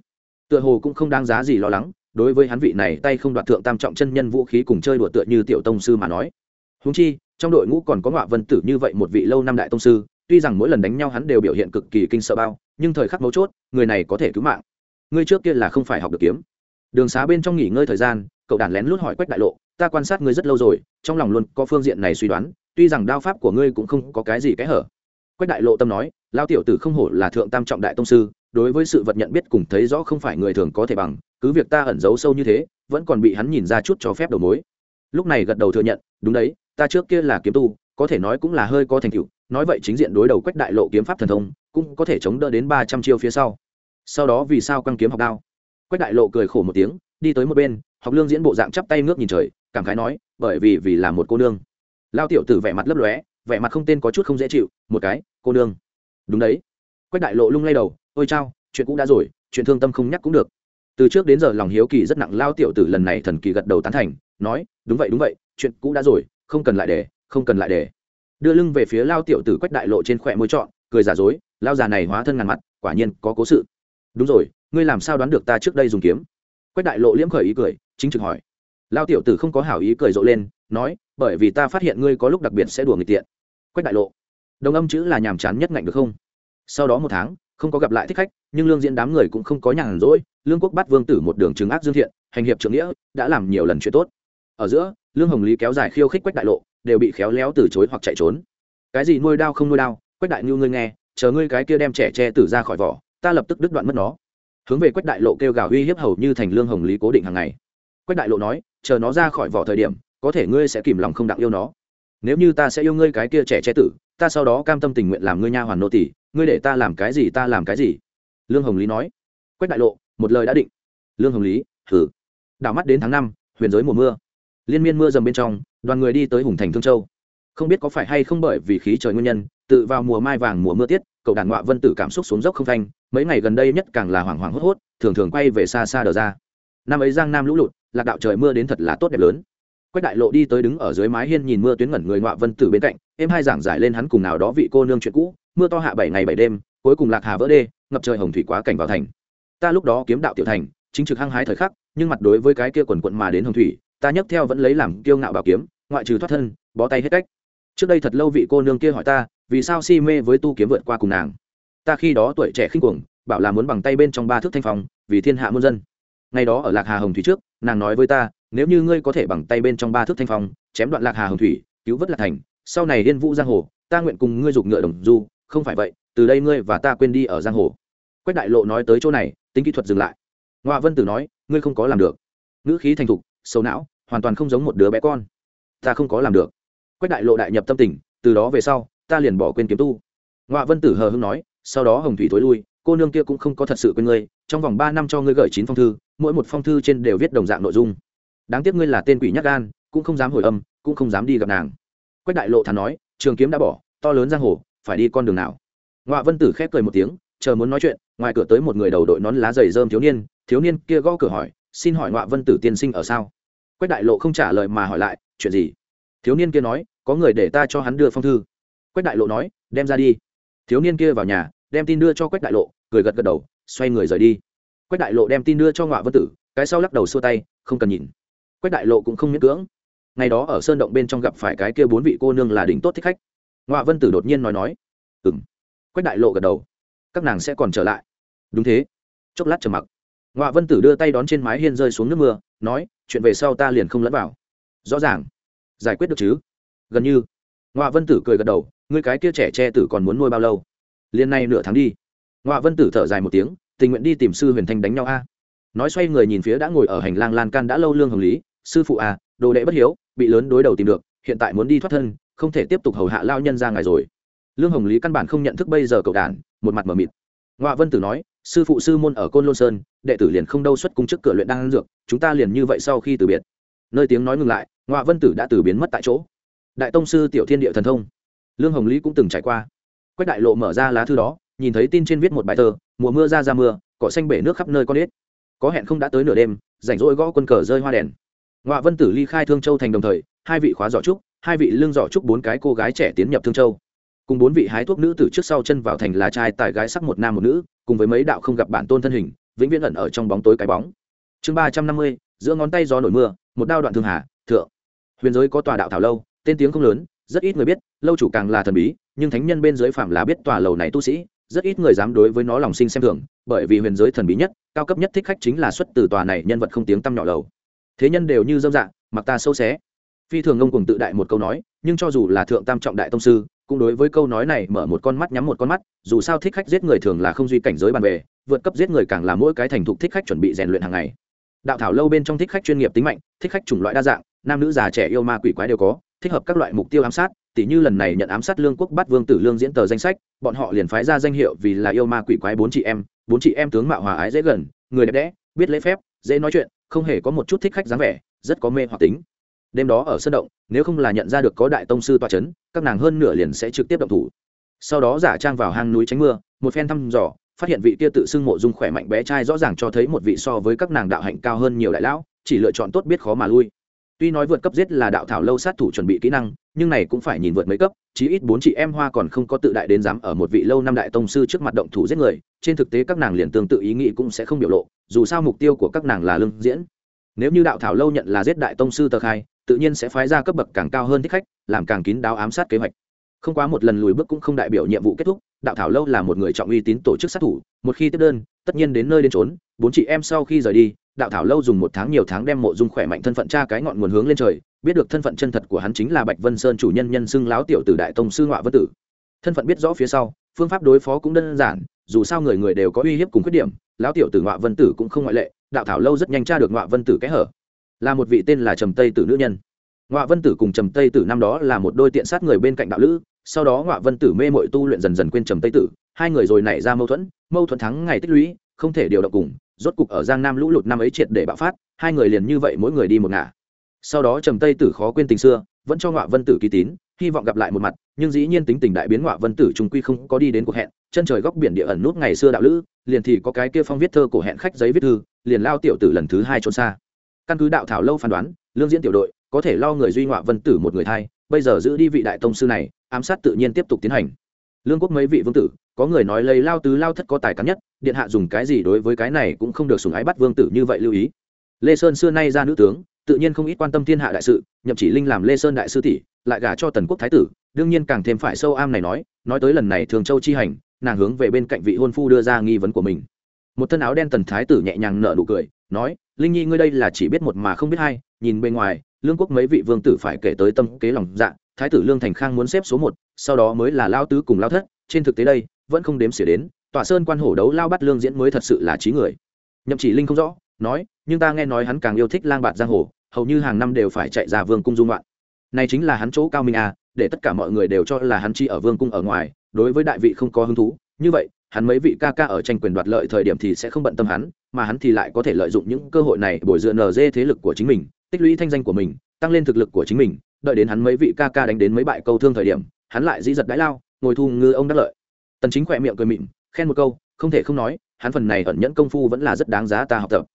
Tựa hồ cũng không đáng giá gì lo lắng, đối với hắn vị này tay không đoạt thượng tam trọng chân nhân vũ khí cùng chơi đùa tựa như tiểu tông sư mà nói. Húng chi, trong đội ngũ còn có ngọa vân tử như vậy một vị lâu năm đại tông sư, tuy rằng mỗi lần đánh nhau hắn đều biểu hiện cực kỳ kinh sợ bao, nhưng thời khắc mấu chốt, người này có thể cứu mạng. Ngươi trước kia là không phải học được kiếm. Đường xá bên trong nghỉ ngơi thời gian cậu đàn lén lút hỏi quách đại lộ, ta quan sát ngươi rất lâu rồi, trong lòng luôn có phương diện này suy đoán, tuy rằng đao pháp của ngươi cũng không có cái gì kẽ hở. Quách đại lộ tâm nói lao tiểu tử không hổ là thượng tam trọng đại tông sư, đối với sự vật nhận biết cùng thấy rõ không phải người thường có thể bằng, cứ việc ta ẩn giấu sâu như thế, vẫn còn bị hắn nhìn ra chút cho phép đầu mối. Lúc này gật đầu thừa nhận, đúng đấy, ta trước kia là kiếm tu, có thể nói cũng là hơi có thành tựu, nói vậy chính diện đối đầu quách đại lộ kiếm pháp thần thông, cũng có thể chống đỡ đến ba trăm chiêu phía sau. Sau đó vì sao căng kiếm học đao? Quách đại lộ cười khổ một tiếng, đi tới một bên học lương diễn bộ dạng chắp tay ngước nhìn trời, cảm khái nói, bởi vì vì là một cô nương. Lao tiểu tử vẻ mặt lấp lóe, vẻ mặt không tên có chút không dễ chịu, một cái, cô nương. Đúng đấy. Quách đại lộ lung lay đầu, ôi chao, chuyện cũng đã rồi, chuyện thương tâm không nhắc cũng được. Từ trước đến giờ lòng hiếu kỳ rất nặng, lao tiểu tử lần này thần kỳ gật đầu tán thành, nói, đúng vậy đúng vậy, chuyện cũ đã rồi, không cần lại để, không cần lại để. Đưa lưng về phía lao tiểu tử quách đại lộ trên khỏe môi trọn, cười giả dối, lao già này hóa thân ngàn mặt, quả nhiên có cố sự. Đúng rồi, ngươi làm sao đoán được ta trước đây dùng kiếm? Quách đại lộ liễm khởi ý cười chính trực hỏi. Lao tiểu tử không có hảo ý cười rộ lên, nói, bởi vì ta phát hiện ngươi có lúc đặc biệt sẽ đùa người tiện. Quách đại lộ. Đồng âm chữ là nhàm chán nhất ngạnh được không? Sau đó một tháng, không có gặp lại thích khách, nhưng lương diễn đám người cũng không có nhàn rỗi, lương quốc bắt vương tử một đường chứng ác dương thiện, hành hiệp trưởng nghĩa, đã làm nhiều lần chuyện tốt. Ở giữa, lương hồng lý kéo dài khiêu khích quách đại lộ, đều bị khéo léo từ chối hoặc chạy trốn. Cái gì nuôi đao không nuôi đao, quách đại ngưu ngươi nghe, chờ ngươi cái kia đem trẻ tre tử ra khỏi vỏ, ta lập tức đứt đoạn mất nó. Hướng về quách đại lộ kêu gào uy hiếp hầu như thành lương hồng lý cố định hàng ngày quách đại lộ nói, chờ nó ra khỏi vỏ thời điểm, có thể ngươi sẽ kìm lòng không đặng yêu nó. Nếu như ta sẽ yêu ngươi cái kia trẻ che tử, ta sau đó cam tâm tình nguyện làm ngươi nha hoàn nô tỷ ngươi để ta làm cái gì ta làm cái gì. Lương hồng lý nói. Quách đại lộ, một lời đã định. Lương hồng lý thử đảo mắt đến tháng năm, huyền giới mùa mưa. Liên miên mưa dầm bên trong, đoàn người đi tới hùng thành thương châu. Không biết có phải hay không bởi vì khí trời nguyên nhân, tự vào mùa mai vàng mùa mưa tiết, cậu đàn ngoại vân tử cảm xúc xuống dốc không thanh, mấy ngày gần đây nhất càng là hoảng hoảng hốt hốt, thường thường quay về xa xa đờ ra năm ấy giang nam lũ lụt lạc đạo trời mưa đến thật là tốt đẹp lớn. Quách đại lộ đi tới đứng ở dưới mái hiên nhìn mưa tuyến ngẩn người ngoạ vân tử bên cạnh em hai giảng giải lên hắn cùng nào đó vị cô nương chuyện cũ mưa to hạ bảy ngày bảy đêm cuối cùng lạc hà vỡ đê ngập trời hồng thủy quá cảnh vào thành. Ta lúc đó kiếm đạo tiểu thành chính trực hăng hái thời khắc nhưng mặt đối với cái kia quần quận mà đến hồng thủy ta nhấc theo vẫn lấy làm kiêu ngạo bảo kiếm ngoại trừ thoát thân bó tay hết cách. Trước đây thật lâu vị cô nương kia hỏi ta vì sao si mê với tu kiếm vượt qua cùng nàng? Ta khi đó tuổi trẻ khinh cuồng bảo là muốn bằng tay bên trong ba thước thanh phòng, vì thiên hạ muôn dân ngày đó ở lạc hà hồng thủy trước, nàng nói với ta, nếu như ngươi có thể bằng tay bên trong ba thước thanh phong, chém đoạn lạc hà hồng thủy, cứu vớt lạc thành, sau này liên vũ giang hồ, ta nguyện cùng ngươi giục ngựa đồng du, không phải vậy, từ đây ngươi và ta quên đi ở giang hồ. Quách đại lộ nói tới chỗ này, tính kỹ thuật dừng lại. Ngoại vân tử nói, ngươi không có làm được. Ngữ khí thành thục sâu não, hoàn toàn không giống một đứa bé con. Ta không có làm được. Quách đại lộ đại nhập tâm tình, từ đó về sau, ta liền bỏ quên kiếm tu. Ngoại vân tử hờ hưng nói, sau đó hồng thủy thối lui, cô nương kia cũng không có thật sự quên ngươi, trong vòng ba năm cho ngươi gửi chín phong thư mỗi một phong thư trên đều viết đồng dạng nội dung. Đáng tiếc ngươi là tên quỷ nhắc gan, cũng không dám hồi âm, cũng không dám đi gặp nàng. Quách đại lộ thắn nói, trường kiếm đã bỏ, to lớn giang hồ, phải đi con đường nào? Ngoại vân tử khép cười một tiếng, chờ muốn nói chuyện, ngoài cửa tới một người đầu đội nón lá dày dơm thiếu niên thiếu niên kia gõ cửa hỏi, xin hỏi ngoại vân tử tiên sinh ở sao? Quách đại lộ không trả lời mà hỏi lại, chuyện gì? Thiếu niên kia nói, có người để ta cho hắn đưa phong thư. Quách đại lộ nói, đem ra đi. Thiếu niên kia vào nhà, đem tin đưa cho quách đại lộ, cười gật gật đầu, xoay người rời đi quách đại lộ đem tin đưa cho ngoại vân tử, cái sau lắc đầu xua tay, không cần nhìn. Quách đại lộ cũng không miễn cưỡng. Ngày đó ở sơn động bên trong gặp phải cái kia bốn vị cô nương là đỉnh tốt thích khách. Ngoại vân tử đột nhiên nói nói ừ m quách đại lộ gật đầu, các nàng sẽ còn trở lại. Đúng thế. Chốc lát trầm mặc. Ngọa vân tử đưa tay đón trên mái hiên rơi xuống nước mưa, nói, chuyện về sau ta liền không lẫn vào. Rõ ràng. Giải quyết được chứ? Gần như. Ngọa vân tử cười gật đầu, ngươi cái kia trẻ tre tử còn muốn nuôi bao lâu? Liên nay nửa tháng đi. Ngọa vân tử thở dài một tiếng tình nguyện đi tìm sư huyền thanh đánh nhau a. Nói xoay người nhìn phía đã ngồi ở hành lang lan can đã lâu lương hồng lý, sư phụ a, đồ đệ bất hiếu, bị lớn đối đầu tìm được, hiện tại muốn đi thoát thân, không thể tiếp tục hầu hạ lao nhân ra ngài rồi. Lương hồng lý căn bản không nhận thức bây giờ cậu đản một mặt m ở mịt. Ngoạ vân tử nói, sư phụ sư môn ở côn lôn sơn, đệ tử liền không đâu xuất cung trước cửa luyện đan dược, chúng ta liền như vậy sau khi từ biệt. Nơi tiếng nói ngừng lại, ngoạ vân tử đã từ biến mất tại chỗ. Đại tông sư tiểu thiên địa thần thông. Lương hồng lý cũng từng trải qua. Quách đại lộ mở ra lá thư đó nhìn thấy tin trên viết một bài thơ, mùa mưa ra ra mưa, cỏ xanh bể nước khắp nơi con ếch. Có hẹn không đã tới nửa đêm, rảnh rỗi gõ quân cờ rơi hoa đèn. Ngoạ vân tử ly khai thương châu thành đồng thời, hai vị khóa giỏ trúc, hai vị lương giỏ trúc bốn cái cô gái trẻ tiến nhập thương châu. Cùng bốn vị hái thuốc nữ từ trước sau chân vào thành là trai tài gái sắc một nam một nữ, cùng với mấy đạo không gặp bản tôn thân hình, vĩnh viễn ẩn ở trong bóng tối cái bóng. Chương ba trăm năm mươi, giữa ngón tay gió nổi mưa, một đao đoạn thương hà, thượng. Huyền giới có tòa đạo thảo lâu, tên tiếng không lớn, rất ít người biết, lâu chủ càng là thần bí, nhưng thánh nhân bên dưới phạm là biết tòa lầu này tu sĩ rất ít người dám đối với nó lòng sinh xem thường bởi vì huyền giới thần bí nhất cao cấp nhất thích khách chính là xuất từ tòa này nhân vật không tiếng tăm nhỏ lầu. Thế nhân đều như dâm dạ, mặc ta sâu xé. Phi thường ngông cùng tự đại một câu nói nhưng cho dù là thượng tam trọng đại tông sư cũng đối với câu nói này mở một con mắt nhắm một con mắt dù sao thích khách giết người thường là không duy cảnh giới bàn về vượt cấp giết người càng là mỗi cái thành thục thích khách chuẩn bị rèn luyện hàng ngày. Đạo thảo lâu bên trong thích khách chuyên nghiệp tính mạnh thích khách chủng loại đa dạng nam nữ già trẻ yêu ma quỷ quái đều có thích hợp các loại mục tiêu ám sát tỷ như lần này nhận ám sát lương quốc bắt vương tử lương diễn tờ danh sách, bọn họ liền phái ra danh hiệu vì là yêu ma quỷ quái bốn chị em, bốn chị em tướng mạo hòa ái dễ gần, người đẹp đẽ, biết lễ phép, dễ nói chuyện, không hề có một chút thích khách dáng vẻ, rất có mê hoặc tính. Đêm đó ở sân động, nếu không là nhận ra được có đại tông sư tòa c h ấ n các nàng hơn nửa liền sẽ trực tiếp động thủ. Sau đó giả trang vào hang núi tránh mưa, một phen thăm dò, phát hiện vị kia tự xưng mộ dung khỏe mạnh bé trai rõ ràng cho thấy một vị so với các nàng đạo hạnh cao hơn nhiều đại lão, chỉ lựa chọn tốt biết khó mà lui tuy nói vượt cấp giết là đạo thảo lâu sát thủ chuẩn bị kỹ năng, nhưng này cũng phải nhìn vượt mấy cấp, chí ít bốn chị em hoa còn không có tự đại đến dám ở một vị lâu năm đại tông sư trước mặt động thủ giết người, trên thực tế các nàng liền tương tự ý nghĩ cũng sẽ không biểu lộ, dù sao mục tiêu của các nàng là lương diễn. Nếu như đạo thảo lâu nhận là giết đại tông sư tờ khai, tự nhiên sẽ phái ra cấp bậc càng cao hơn thích khách, làm càng kín đáo ám sát kế hoạch. Không quá một lần lùi bước cũng không đại biểu nhiệm vụ kết thúc, đạo thảo lâu là một người trọng uy tín tổ chức sát thủ, một khi tiếp đơn, tất nhiên đến nơi đến trốn bốn chị em sau khi rời đi đạo thảo lâu dùng một tháng nhiều tháng đem mộ dung khỏe mạnh thân phận tra cái ngọn nguồn hướng lên trời, biết được thân phận chân thật của hắn chính là bạch vân sơn chủ nhân nhân xưng láo tiểu tử đại tông sư ngoại vân tử. Thân phận biết rõ phía sau, phương pháp đối phó cũng đơn giản, dù sao người người đều có uy hiếp cùng khuyết điểm, lão tiểu tử ngoạ vân tử cũng không ngoại lệ, đạo thảo lâu rất nhanh tra được ngoạ vân tử kẽ hở. Là một vị tên là trầm tây tử nữ nhân. Ngoạ vân tử cùng trầm tây tử năm đó là một đôi tiện sát người bên cạnh đạo lữ, sau đó ngoạ vân tử mê mội tu luyện dần dần quên trầm tây tử, hai người rồi nảy ra mâu thuẫn mâu thuẫn thắng ngày tích lũy, không thể điều động cùng rốt cục ở giang nam lũ lụt năm ấy triệt để bạo phát, hai người liền như vậy mỗi người đi một ngả sau đó trầm tây tử khó quên tình xưa, vẫn cho ngọa vân tử ký tín, hy vọng gặp lại một mặt, nhưng dĩ nhiên tính tình đại biến ngọa vân tử trung quy không có đi đến cuộc hẹn, chân trời góc biển địa ẩn nút ngày xưa đạo lữ, liền thì có cái kia phong viết thơ cổ hẹn khách giấy viết thư, liền lao tiểu tử lần thứ hai trốn xa căn cứ đạo thảo lâu phán đoán, lương diễn tiểu đội có thể lo người duy ngọa vân tử một người thay. bây giờ giữ đi vị đại tông sư này, ám sát tự nhiên tiếp tục tiến hành lương quốc mấy vị vương tử có người nói lấy lao tứ lao thất có tài cán nhất, điện hạ dùng cái gì đối với cái này cũng không được sùng ái bắt vương tử như vậy lưu ý. Lê sơn xưa nay ra nữ tướng, tự nhiên không ít quan tâm thiên hạ đại sự, nhậm chỉ linh làm lê sơn đại sư tỷ, lại gả cho tần quốc thái tử, đương nhiên càng thêm phải sâu am này nói nói tới lần này thường châu chi hành, nàng hướng về bên cạnh vị hôn phu đưa ra nghi vấn của mình. Một thân áo đen tần thái tử nhẹ nhàng nở nụ cười, nói, linh nhi, ngươi đây là chỉ biết một mà không biết hai, nhìn bên ngoài, lương quốc mấy vị vương tử phải kể tới tâm kế lòng dạ thái tử lương thành khang muốn xếp số một, sau đó mới là lao tứ cùng lao thất, trên thực tế đây vẫn không đếm xỉa đến, tòa sơn quan hổ đấu lao bắt lương diễn mới thật sự là trí người. Nhậm chỉ linh không rõ, nói, nhưng ta nghe nói hắn càng yêu thích lang bạt giang hồ, hầu như hàng năm đều phải chạy ra vương cung dung loạn. Này chính là hắn chỗ cao minh à để tất cả mọi người đều cho là hắn chi ở vương cung ở ngoài, đối với đại vị không có hứng thú. Như vậy, hắn mấy vị ca ca ở tranh quyền đoạt lợi thời điểm thì sẽ không bận tâm hắn, mà hắn thì lại có thể lợi dụng những cơ hội này bồi dựa nở dê thế lực của chính mình, tích lũy thanh danh của mình, tăng lên thực lực của chính mình. Đợi đến hắn mấy vị ca ca đánh đến mấy bại câu thương thời điểm, hắn lại dĩ giật đãi lao, ngồi thu ngư ông đắc lợi tần chính khỏe miệng cười mịn, khen một câu, không thể không nói, hắn phần này ẩn nhẫn công phu vẫn là rất đáng giá ta học tập.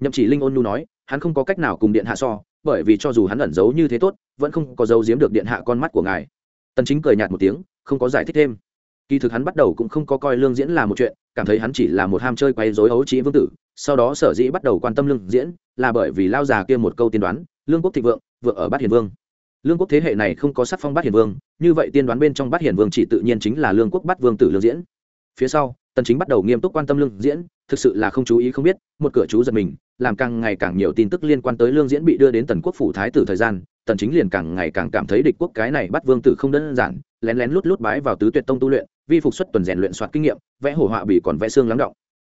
Nhậm chỉ linh ôn nhu nói, hắn không có cách nào cùng điện hạ so, bởi vì cho dù hắn ẩn giấu như thế tốt, vẫn không có giấu giếm được điện hạ con mắt của ngài. Tần chính cười nhạt một tiếng, không có giải thích thêm. Kỳ thực hắn bắt đầu cũng không có coi lương diễn là một chuyện, cảm thấy hắn chỉ là một ham chơi quay rối ấu trí vương tử, sau đó sở dĩ bắt đầu quan tâm lương diễn, là bởi vì lao già kia một câu tiên đoán, lương quốc thịnh vượng vượng ở bát hiền vương lương quốc thế hệ này không có sắc phong bát hiền vương, như vậy tiên đoán bên trong bát hiền vương chỉ tự nhiên chính là lương quốc bát vương tử lương diễn. Phía sau, tần chính bắt đầu nghiêm túc quan tâm lương diễn, thực sự là không chú ý không biết, một cửa chú giật mình, làm càng ngày càng nhiều tin tức liên quan tới lương diễn bị đưa đến tần quốc phủ thái tử thời gian, tần chính liền càng ngày càng cảm thấy địch quốc cái này bắt vương tử không đơn giản, lén lén lút lút bái vào tứ tuyệt tông tu luyện, vi phục xuất tuần rèn luyện soạt kinh nghiệm, vẽ hổ họa bị còn vẽ xương lắng động.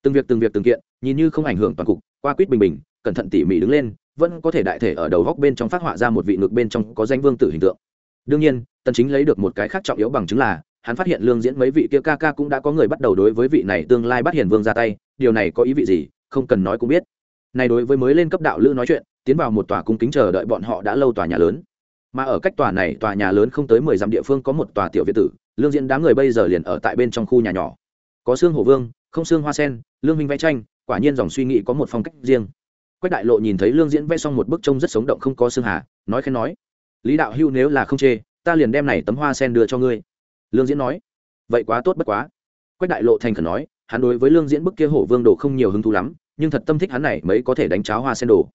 Từng việc từng việc từng kiện, nhìn như không ảnh hưởng toàn cục, qua quýt bình bình, cẩn thận tỉ mỉ đứng lên vẫn có thể đại thể ở đầu góc bên trong phát họa ra một vị ngực bên trong có danh vương tử hình tượng. Đương nhiên, tần chính lấy được một cái khác trọng yếu bằng chứng là, hắn phát hiện lương diễn mấy vị kia ca ca cũng đã có người bắt đầu đối với vị này tương lai bắt hiền vương ra tay, điều này có ý vị gì, không cần nói cũng biết. Này đối với mới lên cấp đạo lữ nói chuyện, tiến vào một tòa cung kính chờ đợi bọn họ đã lâu tòa nhà lớn. Mà ở cách tòa này, tòa nhà lớn không tới mười dặm địa phương có một tòa tiểu viện tử, lương diễn đám người bây giờ liền ở tại bên trong khu nhà nhỏ. Có xương hổ vương, không xương hoa sen, lương minh vẽ tranh, quả nhiên dòng suy nghĩ có một phong cách riêng quách đại lộ nhìn thấy lương diễn vẽ xong một bức trông rất sống động không có xương hà, nói khen nói, lý đạo hưu nếu là không chê, ta liền đem này tấm hoa sen đưa cho ngươi. Lương diễn nói, vậy quá tốt bất quá. Quách đại lộ thành khẩn nói, hắn đối với lương diễn bức kia hổ vương đồ không nhiều hứng thú lắm, nhưng thật tâm thích hắn này mới có thể đánh cháo hoa sen đồ.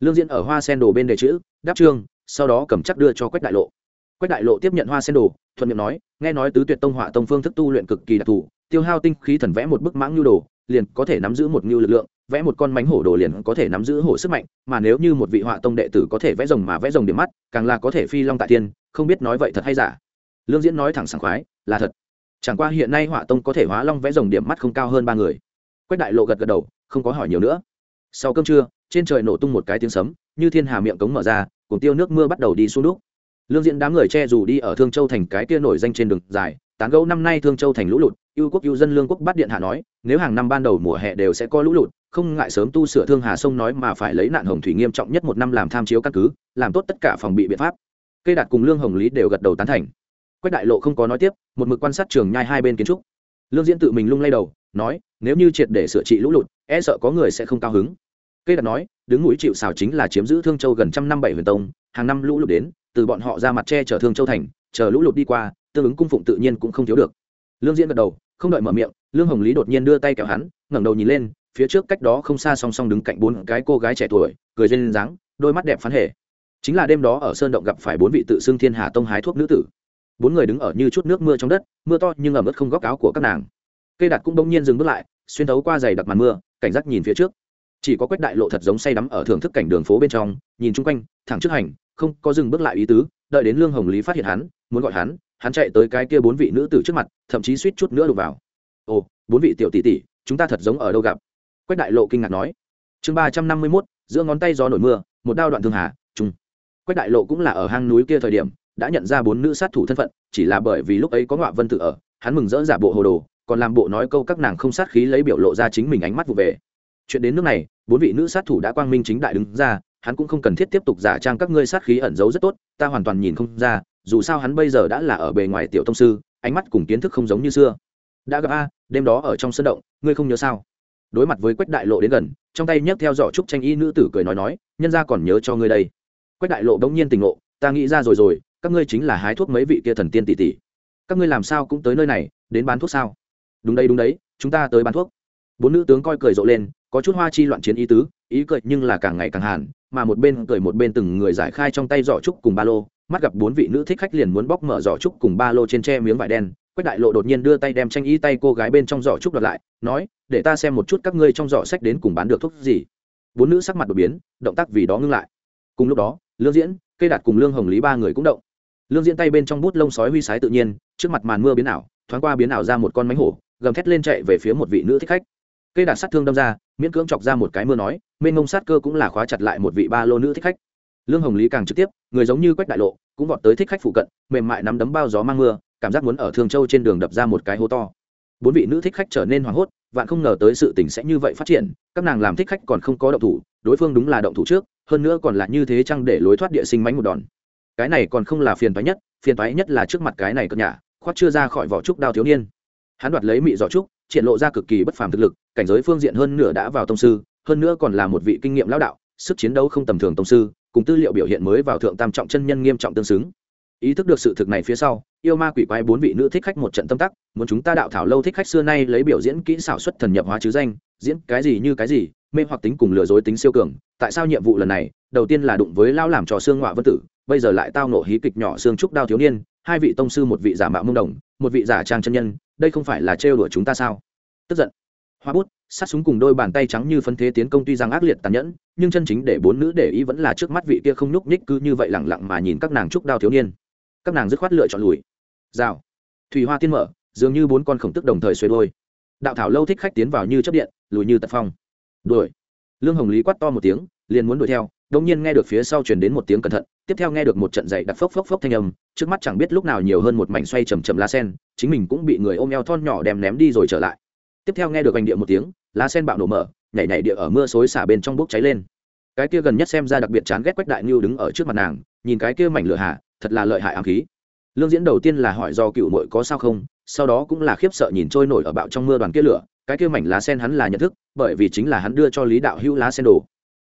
Lương diễn ở hoa sen đồ bên đề chữ, đáp trương, sau đó cầm chắc đưa cho quách đại lộ. Quách đại lộ tiếp nhận hoa sen đồ, thuận miệng nói, nghe nói tứ tuyệt tông họa tông phương thức tu luyện cực kỳ đặc thù, tiêu hao tinh khí thần vẽ một bức mãng nhu đồ, liền có thể nắm giữ một nhu lực lượng vẽ một con mánh hổ đồ liền có thể nắm giữ hổ sức mạnh, mà nếu như một vị họa tông đệ tử có thể vẽ rồng mà vẽ rồng điểm mắt, càng là có thể phi long tại thiên, không biết nói vậy thật hay giả. Lương diễn nói thẳng sảng khoái, là thật. Chẳng qua hiện nay họa tông có thể hóa long vẽ rồng điểm mắt không cao hơn ba người. Quách đại lộ gật gật đầu, không có hỏi nhiều nữa. Sau cơm trưa, trên trời nổ tung một cái tiếng sấm, như thiên hà miệng cống mở ra, cùng tiêu nước mưa bắt đầu đi xuống đúc. Lương diễn đám người che dù đi ở thương châu thành cái kia nổi danh trên đường dài tán gẫu năm nay thương châu thành lũ lụt, ưu quốc ưu dân lương quốc bắt điện hạ nói, nếu hàng năm ban đầu mùa hè đều sẽ có lũ lụt, không ngại sớm tu sửa thương hà sông nói mà phải lấy nạn hồng thủy nghiêm trọng nhất một năm làm tham chiếu căn cứ, làm tốt tất cả phòng bị biện pháp. Cây đạt cùng lương hồng lý đều gật đầu tán thành. Quách đại lộ không có nói tiếp, một mực quan sát trường nhai hai bên kiến trúc. Lương diễn tự mình lung lay đầu, nói, nếu như triệt để sửa trị lũ lụt e sợ có người sẽ không cao hứng. Cây đạt nói, đứng mũi chịu xào chính là chiếm giữ thương châu gần trăm năm bảy huyền tông, hàng năm lũ lụt đến, từ bọn họ ra mặt che chở thương châu thành, chờ lũ lụt đi qua tương ứng cung phụng tự nhiên cũng không thiếu được. Lương diễn gật đầu, không đợi mở miệng, lương hồng lý đột nhiên đưa tay kéo hắn, ngẩng đầu nhìn lên, phía trước cách đó không xa song song đứng cạnh bốn cái cô gái trẻ tuổi, cười lên dáng, đôi mắt đẹp phán hề. Chính là đêm đó ở sơn động gặp phải bốn vị tự xưng thiên hà tông hái thuốc nữ tử. Bốn người đứng ở như chút nước mưa trong đất, mưa to nhưng ẩm ướt không góc áo của các nàng. Cây đạt cũng bỗng nhiên dừng bước lại, xuyên thấu qua giày đặc màn mưa, cảnh giác nhìn phía trước. Chỉ có quách đại lộ thật giống say đắm ở thưởng thức cảnh đường phố bên trong, nhìn chung quanh, thẳng trước hành, không có dừng bước lại ý tứ, đợi đến lương hồng lý phát hiện hắn, muốn gọi hắn hắn chạy tới cái kia bốn vị nữ tử trước mặt, thậm chí suýt chút nữa đục vào. Ồ, bốn vị tiểu tỷ tỷ, chúng ta thật giống ở đâu gặp? Quách đại lộ kinh ngạc nói. Chương ba trăm năm mươi mốt, giữa ngón tay gió nổi mưa, một đao đoạn thương hà trung quách đại lộ cũng là ở hang núi kia thời điểm, đã nhận ra bốn nữ sát thủ thân phận, chỉ là bởi vì lúc ấy có ngọa vân tự ở, hắn mừng rỡ giả bộ hồ đồ, còn làm bộ nói câu các nàng không sát khí lấy biểu lộ ra chính mình ánh mắt vụ về. Chuyện đến nước này, bốn vị nữ sát thủ đã quang minh chính đại đứng ra, hắn cũng không cần thiết tiếp tục giả trang các ngươi sát khí ẩn giấu rất tốt, ta hoàn toàn nhìn không ra dù sao hắn bây giờ đã là ở bề ngoài tiểu thông sư, ánh mắt cùng kiến thức không giống như xưa. Đã gặp a, đêm đó ở trong sân động, ngươi không nhớ sao? Đối mặt với quách đại lộ đến gần, trong tay nhấc theo giỏ trúc tranh y nữ tử cười nói nói, nhân ra còn nhớ cho ngươi đây. Quách đại lộ bỗng nhiên tình ngộ, ta nghĩ ra rồi rồi, các ngươi chính là hái thuốc mấy vị kia thần tiên tỷ tỷ. Các ngươi làm sao cũng tới nơi này, đến bán thuốc sao? Đúng đây đúng đấy, chúng ta tới bán thuốc. Bốn nữ tướng coi cười rộ lên, có chút hoa chi loạn chiến ý tứ, ý cười nhưng là càng ngày càng hàn, mà một bên cười một bên từng người giải khai trong tay giỏ trúc cùng ba lô mắt gặp bốn vị nữ thích khách liền muốn bóc mở giỏ trúc cùng ba lô trên tre miếng vải đen, quách đại lộ đột nhiên đưa tay đem tranh y tay cô gái bên trong giỏ trúc đặt lại, nói, để ta xem một chút các ngươi trong giỏ sách đến cùng bán được thuốc gì. Bốn nữ sắc mặt đột biến, động tác vì đó ngưng lại. Cùng lúc đó, lương diễn, cây đạt cùng lương hồng lý ba người cũng động. Lương diễn tay bên trong bút lông sói huy sái tự nhiên, trước mặt màn mưa biến ảo, thoáng qua biến ảo ra một con mánh hổ, gầm thét lên chạy về phía một vị nữ thích khách. Cây đạt sát thương đâm ra, miễn cưỡng chọc ra một cái mưa nói, mênh ngông sát cơ cũng là khóa chặt lại một vị ba lô nữ thích khách lương hồng lý càng trực tiếp, người giống như quách đại lộ, cũng vọt tới thích khách phụ cận, mềm mại nắm đấm bao gió mang mưa, cảm giác muốn ở thương châu trên đường đập ra một cái hố to. Bốn vị nữ thích khách trở nên hoảng hốt, vạn không ngờ tới sự tình sẽ như vậy phát triển, các nàng làm thích khách còn không có động thủ, đối phương đúng là động thủ trước, hơn nữa còn là như thế chăng để lối thoát địa sinh mánh một đòn. Cái này còn không là phiền toái nhất, phiền toái nhất là trước mặt cái này cất nhà khoát chưa ra khỏi vỏ trúc đao thiếu niên. Hắn đoạt lấy mị giỏ trúc, triển lộ ra cực kỳ bất phàm thực lực, cảnh giới phương diện hơn nửa đã vào tông sư, hơn nữa còn là một vị kinh nghiệm lão đạo, sức chiến đấu không tầm thường tông sư cùng tư liệu biểu hiện mới vào thượng tam trọng chân nhân nghiêm trọng tương xứng. Ý thức được sự thực này phía sau, yêu ma quỷ quái bốn vị nữ thích khách một trận tâm tắc, muốn chúng ta đạo thảo lâu thích khách xưa nay lấy biểu diễn kỹ xảo xuất thần nhập hóa chứ danh, diễn cái gì như cái gì, mê hoặc tính cùng lừa dối tính siêu cường, tại sao nhiệm vụ lần này, đầu tiên là đụng với lao làm trò xương ngoại vân tử, bây giờ lại tao nổ hí kịch nhỏ xương trúc đao thiếu niên, hai vị tông sư một vị giả mạo mông đồng, một vị giả trang chân nhân, đây không phải là trêu đùa chúng ta sao? Tức giận. Hoa bút sát súng cùng đôi bàn tay trắng như phân thế tiến công tuy rằng ác liệt tàn nhẫn, nhưng chân chính để bốn nữ để ý vẫn là trước mắt vị kia không nhúc nhích cứ như vậy lẳng lặng mà nhìn các nàng trúc đao thiếu niên. Các nàng dứt khoát lựa chọn lùi. Rào. Thủy hoa tiên mở, dường như bốn con khổng tức đồng thời xuôi đôi. Đạo thảo lâu thích khách tiến vào như chấp điện, lùi như tật phong. Đuổi. Lương hồng lý quát to một tiếng, liền muốn đuổi theo đông nhiên nghe được phía sau truyền đến một tiếng cẩn thận, tiếp theo nghe được một trận dậy đặc phốc phốc phốc thanh âm, trước mắt chẳng biết lúc nào nhiều hơn một mảnh xoay chầm chầm lá sen, chính mình cũng bị người ôm eo thon nhỏ đem ném đi rồi trở lại tiếp theo nghe được vành địa một tiếng, lá sen bạo nổ mở, nhảy nhảy địa ở mưa xối xả bên trong bốc cháy lên. Cái kia gần nhất xem ra đặc biệt chán ghét quách đại ngưu đứng ở trước mặt nàng, nhìn cái kia mảnh lửa hạ, thật là lợi hại ám khí. Lương diễn đầu tiên là hỏi do cựu mội có sao không, sau đó cũng là khiếp sợ nhìn trôi nổi ở bạo trong mưa đoàn kia lửa, cái kia mảnh lá sen hắn là nhận thức, bởi vì chính là hắn đưa cho lý đạo hữu lá sen đồ.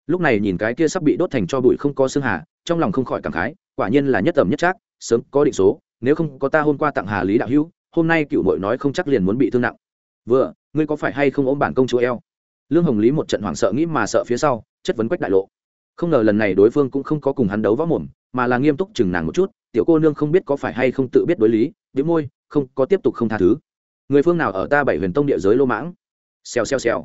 Lúc này nhìn cái kia sắp bị đốt thành cho bụi không có xương hà, trong lòng không khỏi cảm khái, quả nhiên là nhất tầm nhất trác, sớm có định số, nếu không có ta hôm qua tặng hà lý đạo hữu, hôm nay cựu mội nói không chắc liền muốn bị thương nặng. Vừa ngươi có phải hay không ôm bản công chúa eo? Lương hồng lý một trận hoảng sợ nghĩ mà sợ phía sau, chất vấn quách đại lộ. Không ngờ lần này đối phương cũng không có cùng hắn đấu võ mồm, mà là nghiêm túc chừng nàng một chút, tiểu cô nương không biết có phải hay không tự biết đối lý đĩu môi, không, có tiếp tục không tha thứ. Người phương nào ở ta bảy huyền tông địa giới lô mãng? Xèo xèo xèo.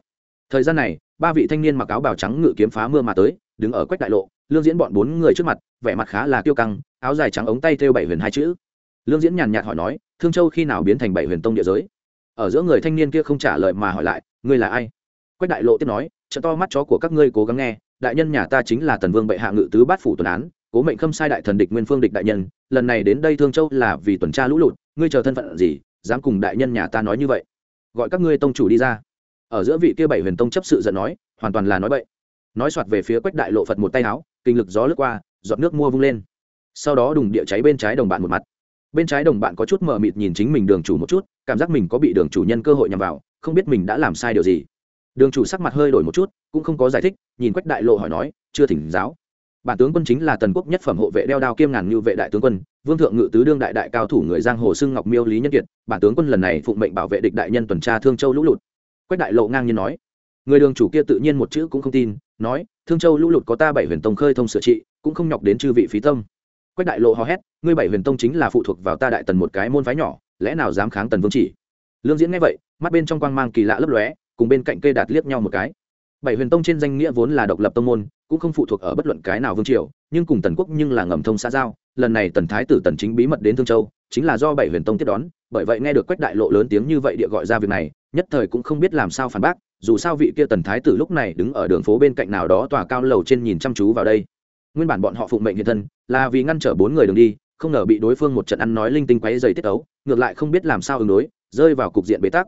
Thời gian này, ba vị thanh niên mặc áo bào trắng ngự kiếm phá mưa mà tới, đứng ở quách đại lộ, lương diễn bọn bốn người trước mặt, vẻ mặt khá là kiêu căng, áo dài trắng ống tay thêu bảy huyền hai chữ. Lương diễn nhàn nhạt hỏi nói, thương châu khi nào biến thành bảy huyền tông địa giới? Ở giữa người thanh niên kia không trả lời mà hỏi lại, ngươi là ai? Quách đại lộ tiếp nói, trận to mắt chó của các ngươi cố gắng nghe, đại nhân nhà ta chính là tần vương bệ hạ ngự tứ bát phủ tuần án, cố mệnh khâm sai đại thần địch nguyên phương địch đại nhân, lần này đến đây thương châu là vì tuần tra lũ lụt, ngươi chờ thân phận gì, dám cùng đại nhân nhà ta nói như vậy? Gọi các ngươi tông chủ đi ra. Ở giữa vị kia bảy huyền tông chấp sự giận nói, hoàn toàn là nói bậy. Nói soạt về phía quách đại lộ phật một tay áo, kinh lực gió lướt qua, giọt nước mua vung lên. Sau đó đùng địa cháy bên trái đồng bạn một mặt bên trái đồng bạn có chút mờ mịt nhìn chính mình đường chủ một chút, cảm giác mình có bị đường chủ nhân cơ hội nhằm vào, không biết mình đã làm sai điều gì. Đường chủ sắc mặt hơi đổi một chút, cũng không có giải thích, nhìn quách đại lộ hỏi nói, chưa thỉnh giáo. Bản tướng quân chính là tần quốc nhất phẩm hộ vệ đeo đao kiêm ngàn như vệ đại tướng quân, vương thượng ngự tứ đương đại đại cao thủ người giang hồ xưng ngọc miêu lý nhân kiệt, bản tướng quân lần này phụng mệnh bảo vệ địch đại nhân tuần tra thương châu lũ lụt. Quách đại lộ ngang nhiên nói. Người đường chủ kia tự nhiên một chữ cũng không tin, nói, thương châu lũ lụt có ta bảy huyền tông khơi thông sửa trị, cũng không nhọc đến chư vị phí tâm quách đại lộ hò hét, ngươi bảy huyền tông chính là phụ thuộc vào ta đại tần một cái môn phái nhỏ, lẽ nào dám kháng tần vương chỉ? Lương diễn nghe vậy, mắt bên trong quang mang kỳ lạ lấp lóe, cùng bên cạnh cây đạt liếc nhau một cái. Bảy huyền tông trên danh nghĩa vốn là độc lập tông môn, cũng không phụ thuộc ở bất luận cái nào vương triều, nhưng cùng tần quốc nhưng là ngầm thông xã giao, lần này tần thái tử tần chính bí mật đến thương châu, chính là do bảy huyền tông tiếp đón, bởi vậy nghe được quách đại lộ lớn tiếng như vậy địa gọi ra việc này, nhất thời cũng không biết làm sao phản bác, dù sao vị kia tần thái tử lúc này đứng ở đường phố bên cạnh nào đó tòa cao lầu trên nhìn chăm chú vào đây nguyên bản bọn họ phụng mệnh hiện thân là vì ngăn trở bốn người đường đi không ngờ bị đối phương một trận ăn nói linh tinh quấy dày tiết ấu ngược lại không biết làm sao ứng đối rơi vào cục diện bế tắc.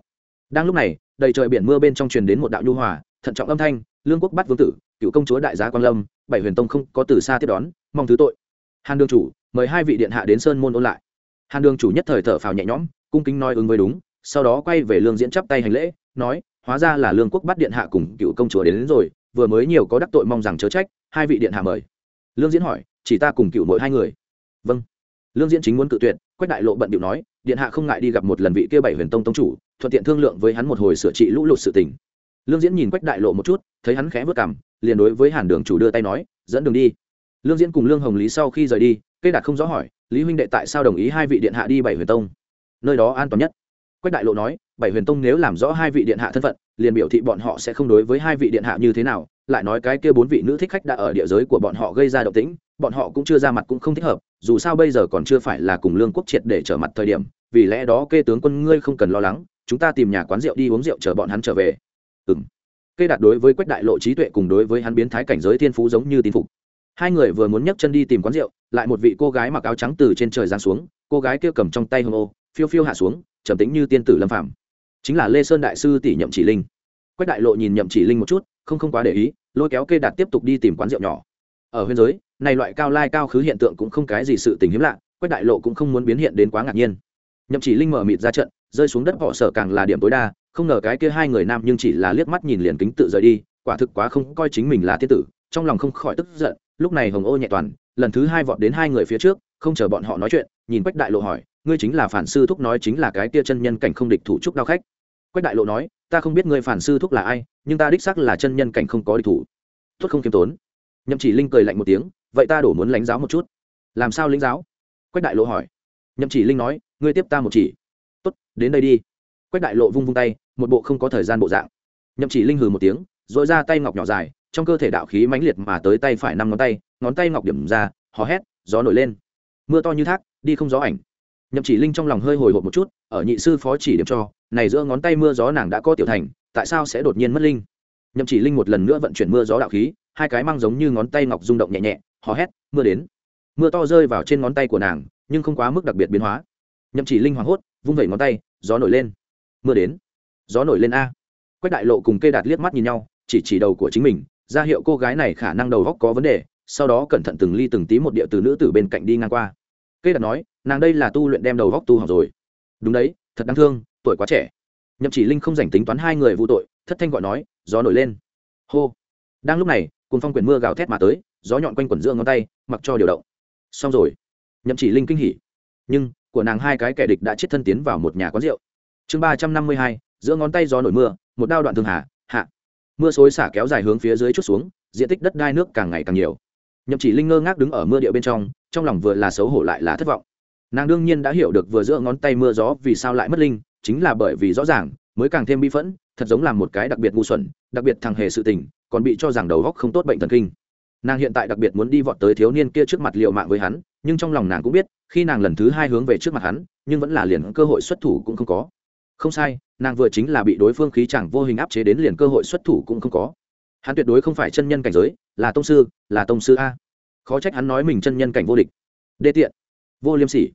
Đang lúc này đầy trời biển mưa bên trong truyền đến một đạo nhu hòa thận trọng âm thanh lương quốc bắt vương tử cựu công chúa đại gia quan lâm bảy huyền tông không có từ xa tiếp đón mong thứ tội. Hàn đường chủ mời hai vị điện hạ đến sơn môn ôn lại. Hàn đường chủ nhất thời thở phào nhẹ nhõm cung kính nói ứng với đúng sau đó quay về lương diễn chắp tay hành lễ nói hóa ra là lương quốc bắt điện hạ cùng cựu công chúa đến, đến rồi vừa mới nhiều có đắc tội mong rằng chớ trách hai vị điện hạ mời lương diễn hỏi, chỉ ta cùng cựu mỗi hai người? Vâng. Lương diễn chính muốn cự tuyệt, quách đại lộ bận điệu nói, điện hạ không ngại đi gặp một lần vị kia bảy huyền tông tông chủ, thuận tiện thương lượng với hắn một hồi sửa trị lũ lụt sự tình. Lương diễn nhìn quách đại lộ một chút, thấy hắn khẽ vất cảm liền đối với hàn đường chủ đưa tay nói, dẫn đường đi. Lương diễn cùng lương hồng lý sau khi rời đi, cây đạt không rõ hỏi, lý huynh đệ tại sao đồng ý hai vị điện hạ đi bảy huyền tông? Nơi đó an toàn nhất. Quách đại lộ nói, bảy huyền tông nếu làm rõ hai vị điện hạ thân phận, liền biểu thị bọn họ sẽ không đối với hai vị điện hạ như thế nào lại nói cái kia bốn vị nữ thích khách đã ở địa giới của bọn họ gây ra động tĩnh, bọn họ cũng chưa ra mặt cũng không thích hợp, dù sao bây giờ còn chưa phải là cùng lương quốc triệt để trở mặt thời điểm, vì lẽ đó kê tướng quân ngươi không cần lo lắng, chúng ta tìm nhà quán rượu đi uống rượu chờ bọn hắn trở về. Ừng kê đạt đối với quách đại lộ trí tuệ cùng đối với hắn biến thái cảnh giới thiên phú giống như tín phục. Hai người vừa muốn nhấc chân đi tìm quán rượu, lại một vị cô gái mặc áo trắng từ trên trời giáng xuống, cô gái kia cầm trong tay hông ô, phiêu phiêu hạ xuống, trầm tĩnh như tiên tử lâm phạm chính là lê sơn đại sư tỷ nhậm chỉ linh. Quách đại lộ nhìn nhậm chỉ linh một chút không không quá để ý, lôi kéo kê đạt tiếp tục đi tìm quán rượu nhỏ. Ở huyên giới, này loại cao lai cao khứ hiện tượng cũng không cái gì sự tình hiếm lạ, quách đại lộ cũng không muốn biến hiện đến quá ngạc nhiên. Nhậm chỉ linh mở mịt ra trận, rơi xuống đất họ sở càng là điểm tối đa, không ngờ cái kia hai người nam nhưng chỉ là liếc mắt nhìn liền kính tự rời đi, quả thực quá không coi chính mình là thiên tử, trong lòng không khỏi tức giận, lúc này hồng ô nhẹ toàn, lần thứ hai vọt đến hai người phía trước, không chờ bọn họ nói chuyện, nhìn quách đại lộ hỏi, ngươi chính là phản sư thúc nói chính là cái kia chân nhân cảnh không địch thủ trúc đao khách? Quách đại lộ nói, ta không biết ngươi phản sư thúc là ai nhưng ta đích xác là chân nhân cảnh không có địch thủ. Tốt không kiêm tốn. Nhậm chỉ linh cười lạnh một tiếng, vậy ta đổ muốn lãnh giáo một chút. Làm sao lãnh giáo? Quách đại lộ hỏi. Nhậm chỉ linh nói, ngươi tiếp ta một chỉ. Tốt, đến đây đi. Quách đại lộ vung vung tay, một bộ không có thời gian bộ dạng. Nhậm chỉ linh hừ một tiếng rồi ra tay ngọc nhỏ dài, trong cơ thể đạo khí mãnh liệt mà tới tay phải năm ngón tay ngón tay ngọc điểm ra, hò hét, gió nổi lên. Mưa to như thác, đi không gió ảnh. Nhậm chỉ linh trong lòng hơi hồi hộp một chút, ở nhị sư phó chỉ điểm cho, này giữa ngón tay mưa gió nàng đã có tiểu thành tại sao sẽ đột nhiên mất linh? Nhậm chỉ linh một lần nữa vận chuyển mưa gió đạo khí, hai cái mang giống như ngón tay ngọc rung động nhẹ nhẹ, hò hét, mưa đến. Mưa to rơi vào trên ngón tay của nàng, nhưng không quá mức đặc biệt biến hóa. Nhậm chỉ linh hoảng hốt, vung vẩy ngón tay, gió nổi lên. Mưa đến. Gió nổi lên a. Quách đại lộ cùng kê đạt liếc mắt nhìn nhau, chỉ chỉ đầu của chính mình, ra hiệu cô gái này khả năng đầu góc có vấn đề, sau đó cẩn thận từng ly từng tí một địa từ nữ từ bên cạnh đi ngang qua. Kê đạt nói, nàng đây là tu luyện đem đầu góc tu học rồi. Đúng đấy, thật đáng thương, tuổi quá trẻ nhậm chỉ linh không dành tính toán hai người vụ tội, thất thanh gọi nói, gió nổi lên. Hô. Đang lúc này cùng phong quyển mưa gào thét mà tới, gió nhọn quanh quẩn giữa ngón tay, mặc cho điều động. Xong rồi. Nhậm chỉ linh kinh hỉ. Nhưng, của nàng hai cái kẻ địch đã chết thân tiến vào một nhà quán rượu. Chương ba trăm năm mươi hai, giữa ngón tay gió nổi mưa, một đao đoạn thương hạ hạ. Mưa xối xả kéo dài hướng phía dưới chút xuống, diện tích đất đai nước càng ngày càng nhiều. Nhậm chỉ linh ngơ ngác đứng ở mưa địa bên trong trong lòng vừa là xấu hổ lại là thất vọng. Nàng đương nhiên đã hiểu được vừa giữa ngón tay mưa gió vì sao lại mất linh chính là bởi vì rõ ràng, mới càng thêm bi phẫn, thật giống là một cái đặc biệt ngu xuẩn, đặc biệt thằng hề sự tình, còn bị cho rằng đầu góc không tốt bệnh thần kinh. Nàng hiện tại đặc biệt muốn đi vọt tới thiếu niên kia trước mặt liệu mạng với hắn, nhưng trong lòng nàng cũng biết, khi nàng lần thứ hai hướng về trước mặt hắn, nhưng vẫn là liền cơ hội xuất thủ cũng không có. Không sai, nàng vừa chính là bị đối phương khí chẳng vô hình áp chế đến liền cơ hội xuất thủ cũng không có. Hắn tuyệt đối không phải chân nhân cảnh giới, là tông sư, là tông sư a. Khó trách hắn nói mình chân nhân cảnh vô địch. Đê tiện. Vô liêm sỉ.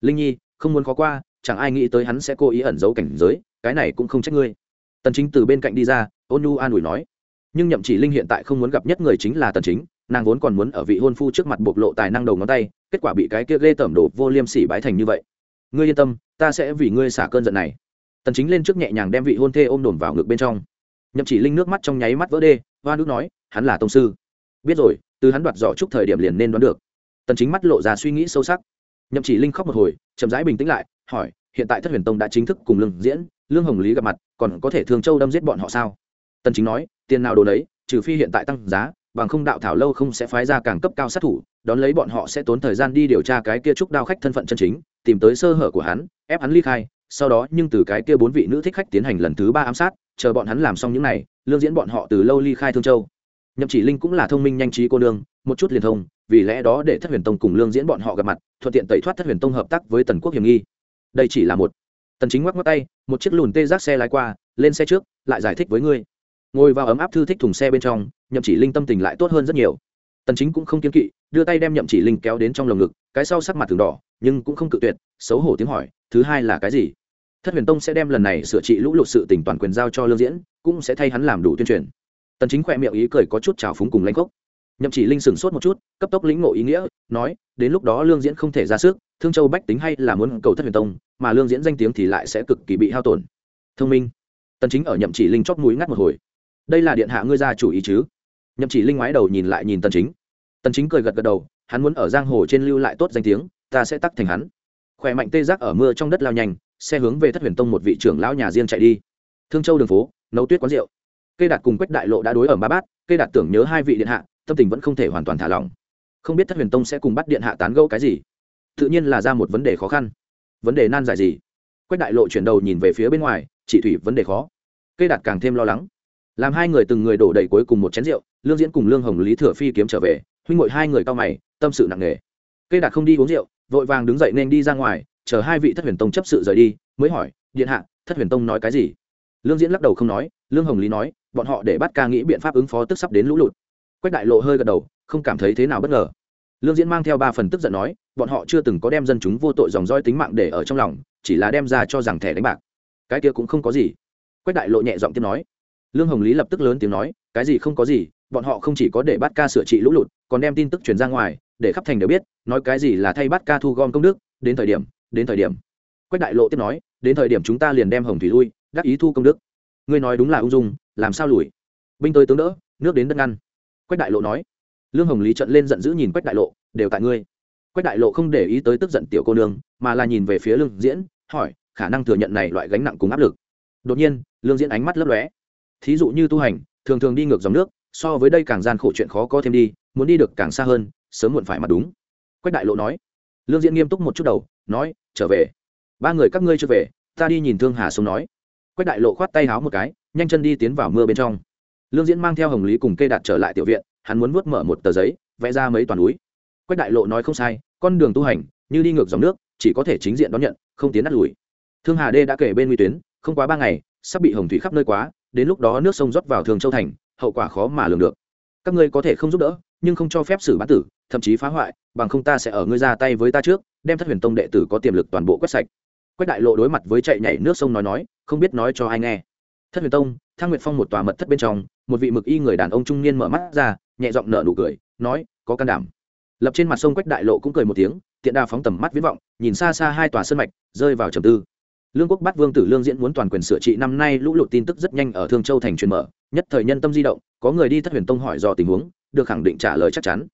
Linh nhi, không muốn khó qua chẳng ai nghĩ tới hắn sẽ cố ý ẩn giấu cảnh giới, cái này cũng không trách ngươi. Tần chính từ bên cạnh đi ra, ôn nhu an ủi nói. Nhưng nhậm chỉ linh hiện tại không muốn gặp nhất người chính là tần chính, nàng vốn còn muốn ở vị hôn phu trước mặt bộc lộ tài năng đầu ngón tay, kết quả bị cái kia ghê tởm đổ vô liêm sỉ bái thành như vậy. Ngươi yên tâm, ta sẽ vì ngươi xả cơn giận này. Tần chính lên trước nhẹ nhàng đem vị hôn thê ôm đồn vào ngực bên trong. Nhậm chỉ linh nước mắt trong nháy mắt vỡ đê, hoa nước nói, hắn là tông sư. Biết rồi, từ hắn đoạt giỏ chúc thời điểm liền nên đoán được. Tần chính mắt lộ ra suy nghĩ sâu sắc. Nhậm chỉ linh khóc một hồi, chậm rãi bình tĩnh lại hỏi, hiện tại thất huyền tông đã chính thức cùng lương diễn, lương hồng lý gặp mặt, còn có thể thương châu đâm giết bọn họ sao? Tần chính nói, tiền nào đồ đấy, trừ phi hiện tại tăng giá, bằng không đạo thảo lâu không sẽ phái ra càng cấp cao sát thủ, đón lấy bọn họ sẽ tốn thời gian đi điều tra cái kia trúc đao khách thân phận chân chính, tìm tới sơ hở của hắn, ép hắn ly khai, sau đó nhưng từ cái kia bốn vị nữ thích khách tiến hành lần thứ ba ám sát, chờ bọn hắn làm xong những này, lương diễn bọn họ từ lâu ly khai thương châu. Nhậm chỉ linh cũng là thông minh nhanh trí cô nương, một chút liền thông, vì lẽ đó để thất huyền tông cùng lương diễn bọn họ gặp mặt, thuận tiện tẩy thoát thất huyền tông hợp tác với tần quốc hiểm nghi đây chỉ là một. Tần chính ngoắc ngoắc tay, một chiếc lùn tê giác xe lái qua, lên xe trước, lại giải thích với ngươi. Ngồi vào ấm áp thư thích thùng xe bên trong, nhậm chỉ linh tâm tình lại tốt hơn rất nhiều. Tần chính cũng không kiên kỵ, đưa tay đem nhậm chỉ linh kéo đến trong lồng ngực, cái sau sắc mặt thường đỏ, nhưng cũng không cự tuyệt, xấu hổ tiếng hỏi, thứ hai là cái gì? Thất huyền tông sẽ đem lần này sửa trị lũ lụt sự tình toàn quyền giao cho lương diễn, cũng sẽ thay hắn làm đủ tuyên truyền. Tần chính khỏe miệng ý cười có chút trào phúng cùng lãnh cốc nhậm chỉ linh sửng sốt một chút, cấp tốc lĩnh ngộ ý nghĩa, nói, đến lúc đó lương diễn không thể ra sức thương châu bách tính hay là muốn cầu thất huyền tông, mà lương diễn danh tiếng thì lại sẽ cực kỳ bị hao tổn. Thông minh. Tần chính ở nhậm chỉ linh chót mũi ngắt một hồi. Đây là điện hạ ngươi ra chủ ý chứ? Nhậm chỉ linh ngoái đầu nhìn lại nhìn tần chính. Tần chính cười gật gật đầu, hắn muốn ở giang hồ trên lưu lại tốt danh tiếng, ta sẽ tắc thành hắn. Khỏe mạnh tê giác ở mưa trong đất lao nhanh xe hướng về thất huyền tông một vị trưởng lão nhà riêng chạy đi. Thương châu đường phố, nấu tuyết quán rượu. Cây đạt cùng quách đại lộ đã đối ở ba bát, cây đạt tưởng nhớ hai vị điện hạ, tâm tình vẫn không thể hoàn toàn thả lỏng. Không biết thất huyền tông sẽ cùng bắt điện hạ tán gẫu cái gì tự nhiên là ra một vấn đề khó khăn. Vấn đề nan giải gì? Quách đại lộ chuyển đầu nhìn về phía bên ngoài, chỉ thủy vấn đề khó. Cây đạt càng thêm lo lắng. Làm hai người từng người đổ đầy cuối cùng một chén rượu, lương diễn cùng lương hồng, lý thừa phi kiếm trở về, huynh ngội hai người cao mày, tâm sự nặng nề. Cây đạt không đi uống rượu, vội vàng đứng dậy nên đi ra ngoài, chờ hai vị thất huyền tông chấp sự rời đi, mới hỏi, điện hạ, thất huyền tông nói cái gì? Lương diễn lắc đầu không nói, lương hồng lý nói, bọn họ để bắt ca nghĩ biện pháp ứng phó tức sắp đến lũ lụt. Quách đại lộ hơi gật đầu, không cảm thấy thế nào bất ngờ lương diễn mang theo ba phần tức giận nói, bọn họ chưa từng có đem dân chúng vô tội dòng roi tính mạng để ở trong lòng, chỉ là đem ra cho rằng thẻ đánh bạc. Cái kia cũng không có gì. Quách đại lộ nhẹ giọng tiếng nói. Lương hồng lý lập tức lớn tiếng nói, cái gì không có gì, bọn họ không chỉ có để bắt ca sửa trị lũ lụt, còn đem tin tức truyền ra ngoài, để khắp thành đều biết, nói cái gì là thay bắt ca thu gom công đức, đến thời điểm, đến thời điểm. Quách đại lộ tiếp nói, đến thời điểm chúng ta liền đem hồng thủy lui, đắc ý thu công đức. Ngươi nói đúng là ung dung, làm sao lùi? Binh tới tướng đỡ, nước đến đất ngăn. Quách đại lộ nói lương hồng lý trận lên giận dữ nhìn quách đại lộ đều tại ngươi quách đại lộ không để ý tới tức giận tiểu cô nương mà là nhìn về phía lương diễn hỏi khả năng thừa nhận này loại gánh nặng cùng áp lực đột nhiên lương diễn ánh mắt lấp lóe thí dụ như tu hành thường thường đi ngược dòng nước so với đây càng gian khổ chuyện khó có thêm đi muốn đi được càng xa hơn sớm muộn phải mặt đúng quách đại lộ nói lương diễn nghiêm túc một chút đầu nói trở về ba người các ngươi chưa về ta đi nhìn thương hà sông nói quách đại lộ khoát tay háo một cái nhanh chân đi tiến vào mưa bên trong lương diễn mang theo hồng lý cùng cây đạt trở lại tiểu viện hắn muốn vuốt mở một tờ giấy, vẽ ra mấy toàn núi. Quách đại lộ nói không sai, con đường tu hành, như đi ngược dòng nước, chỉ có thể chính diện đón nhận, không tiến đắt lùi. Thương hà đê đã kể bên nguy tuyến, không quá ba ngày, sắp bị hồng thủy khắp nơi quá, đến lúc đó nước sông rót vào thường châu thành, hậu quả khó mà lường được. Các ngươi có thể không giúp đỡ, nhưng không cho phép xử bán tử, thậm chí phá hoại, bằng không ta sẽ ở ngươi ra tay với ta trước, đem thất huyền tông đệ tử có tiềm lực toàn bộ quét sạch. Quách đại lộ đối mặt với chạy nhảy nước sông nói nói, không biết nói cho ai nghe. Thất huyền tông thang nguyệt phong một tòa mật thất bên trong, một vị mực y người đàn ông trung niên mở mắt ra, nhẹ giọng nở nụ cười, nói, có can đảm. Lập trên mặt sông quách đại lộ cũng cười một tiếng, tiện đa phóng tầm mắt viễn vọng, nhìn xa xa hai tòa sân mạch, rơi vào trầm tư. Lương quốc bắt vương tử lương diễn muốn toàn quyền sửa trị năm nay lũ lụt tin tức rất nhanh ở thương châu thành truyền mở, nhất thời nhân tâm di động, có người đi thất huyền tông hỏi do tình huống, được khẳng định trả lời chắc chắn.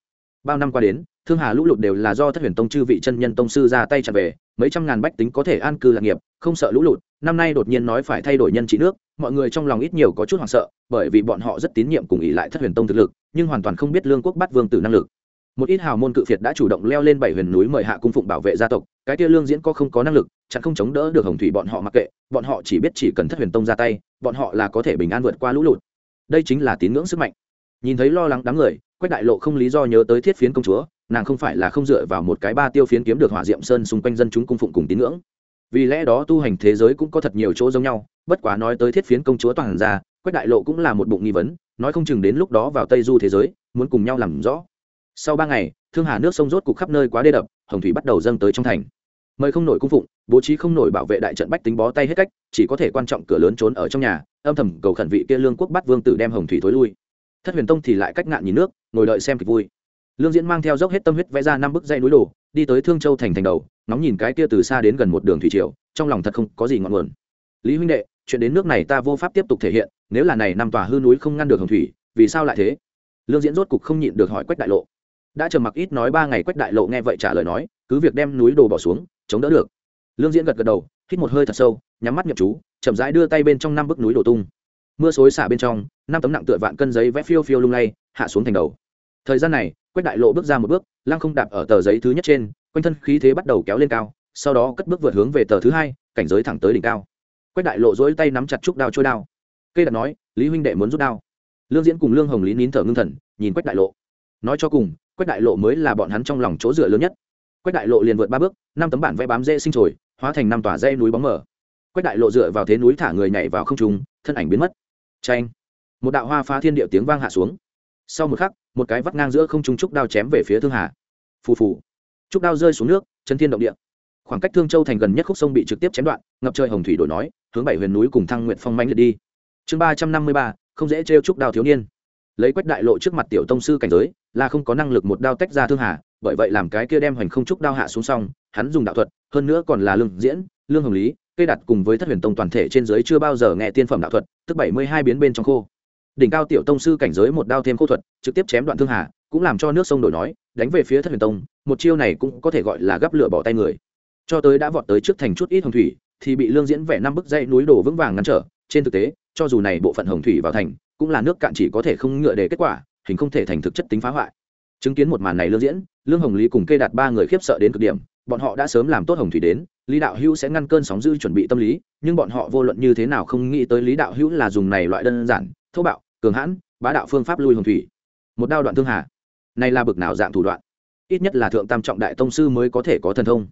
Bao năm qua đến, thương hà lũ lụt đều là do thất huyền tông chư vị chân nhân tông sư ra tay trả về, mấy trăm ngàn bách tính có thể an cư lạc nghiệp, không sợ lũ lụt năm nay đột nhiên nói phải thay đổi nhân trị nước, mọi người trong lòng ít nhiều có chút hoảng sợ, bởi vì bọn họ rất tín nhiệm cùng ỷ lại thất huyền tông thực lực, nhưng hoàn toàn không biết lương quốc bắt vương tử năng lực. Một ít hào môn cự phiệt đã chủ động leo lên bảy huyền núi mời hạ cung phụng bảo vệ gia tộc, cái tia lương diễn có không có năng lực, chẳng không chống đỡ được hồng thủy bọn họ mặc kệ, bọn họ chỉ biết chỉ cần thất huyền tông ra tay, bọn họ là có thể bình an vượt qua lũ lụt. Đây chính là tín ngưỡng sức mạnh. Nhìn thấy lo lắng đám người, quách đại lộ không lý do nhớ tới thiết phiến công chúa, nàng không phải là không dựa vào một cái ba tiêu phiến kiếm được hỏa diệm sơn xung quanh dân chúng cung phụng cùng tín ngưỡng vì lẽ đó tu hành thế giới cũng có thật nhiều chỗ giống nhau, bất quá nói tới thiết phiến công chúa toàn ra, quách đại lộ cũng là một bụng nghi vấn, nói không chừng đến lúc đó vào tây du thế giới, muốn cùng nhau làm rõ. Sau ba ngày, thương hà nước sông rốt cục khắp nơi quá đê đập, hồng thủy bắt đầu dâng tới trong thành. Mời không nổi cung phụng, bố trí không nổi bảo vệ đại trận bách tính bó tay hết cách, chỉ có thể quan trọng cửa lớn trốn ở trong nhà, âm thầm cầu khẩn vị kia lương quốc bắt vương tử đem hồng thủy thối lui. Thất huyền tông thì lại cách ngạn nhìn nước, ngồi đợi xem kịch vui lương diễn mang theo dốc hết tâm huyết vẽ ra năm bức dây núi đổ đi tới thương châu thành thành đầu, ngóng nhìn cái kia từ xa đến gần một đường thủy triều, trong lòng thật không có gì ngọn nguồn. Lý huynh đệ, chuyện đến nước này ta vô pháp tiếp tục thể hiện, nếu là này năm tòa hư núi không ngăn được hồng thủy, vì sao lại thế? Lương diễn rốt cục không nhịn được hỏi quách đại lộ. Đã chờ mặc ít nói ba ngày quách đại lộ nghe vậy trả lời nói, cứ việc đem núi đồ bỏ xuống, chống đỡ được. Lương diễn gật gật đầu, hít một hơi thật sâu, nhắm mắt nhậm chú, chậm rãi đưa tay bên trong năm bức núi đổ tung. Mưa xối xả bên trong, năm tấm nặng tựa vạn cân giấy vẽ phiêu phiêu lung lay, hạ xuống thành đầu thời gian này, quách đại lộ bước ra một bước, lăng không đạp ở tờ giấy thứ nhất trên, quanh thân khí thế bắt đầu kéo lên cao, sau đó cất bước vượt hướng về tờ thứ hai, cảnh giới thẳng tới đỉnh cao. Quách đại lộ dỗi tay nắm chặt trúc đao trôi đao. Cây đặt nói, lý huynh đệ muốn rút đao. Lương diễn cùng lương hồng lý nín thở ngưng thần, nhìn quách đại lộ. Nói cho cùng, quách đại lộ mới là bọn hắn trong lòng chỗ dựa lớn nhất. Quách đại lộ liền vượt ba bước, năm tấm bản vẽ bám dễ sinh trồi, hóa thành năm tòa dây núi bóng mở quách đại lộ dựa vào thế núi thả người nhảy vào không trung, thân ảnh biến mất. Tranh một đạo hoa phá thiên địa tiếng vang hạ xuống sau một khắc, một cái vắt ngang giữa không trung trúc đao chém về phía thương hà. Phù phù. Trúc đao rơi xuống nước chân thiên động địa. Khoảng cách thương châu thành gần nhất khúc sông bị trực tiếp chém đoạn, ngập trời hồng thủy đổi nói, hướng bảy huyền núi cùng thăng nguyện phong manh liệt đi. Chương ba trăm năm mươi ba, không dễ trêu trúc đao thiếu niên. Lấy quách đại lộ trước mặt tiểu tông sư cảnh giới, là không có năng lực một đao tách ra thương hà, bởi vậy làm cái kia đem hoành không trúc đao hạ xuống xong, hắn dùng đạo thuật, hơn nữa còn là lương diễn, lương hồng lý, cây đặt cùng với thất huyền tông toàn thể trên giới chưa bao giờ nghe tiên phẩm đạo thuật, tức bảy mươi hai biến bên trong khô đỉnh cao tiểu tông sư cảnh giới một đao thêm khô thuật, trực tiếp chém đoạn thương hà, cũng làm cho nước sông đổi nói, đánh về phía thất huyền tông, một chiêu này cũng có thể gọi là gắp lửa bỏ tay người. Cho tới đã vọt tới trước thành chút ít hồng thủy, thì bị lương diễn vẽ năm bức dây núi đổ vững vàng ngăn trở, trên thực tế, cho dù này bộ phận hồng thủy vào thành, cũng là nước cạn chỉ có thể không ngựa để kết quả, hình không thể thành thực chất tính phá hoại. Chứng kiến một màn này lương diễn, lương hồng lý cùng kê đạt ba người khiếp sợ đến cực điểm, bọn họ đã sớm làm tốt hồng thủy đến, lý đạo hữu sẽ ngăn cơn sóng dữ chuẩn bị tâm lý, nhưng bọn họ vô luận như thế nào không nghĩ tới lý đạo hữu là dùng này loại đơn giản thô bạo, cường hãn, bá đạo phương pháp lui hồng thủy. Một đao đoạn thương hà. Này là bực nào dạng thủ đoạn? Ít nhất là thượng tam trọng đại tông sư mới có thể có thần thông.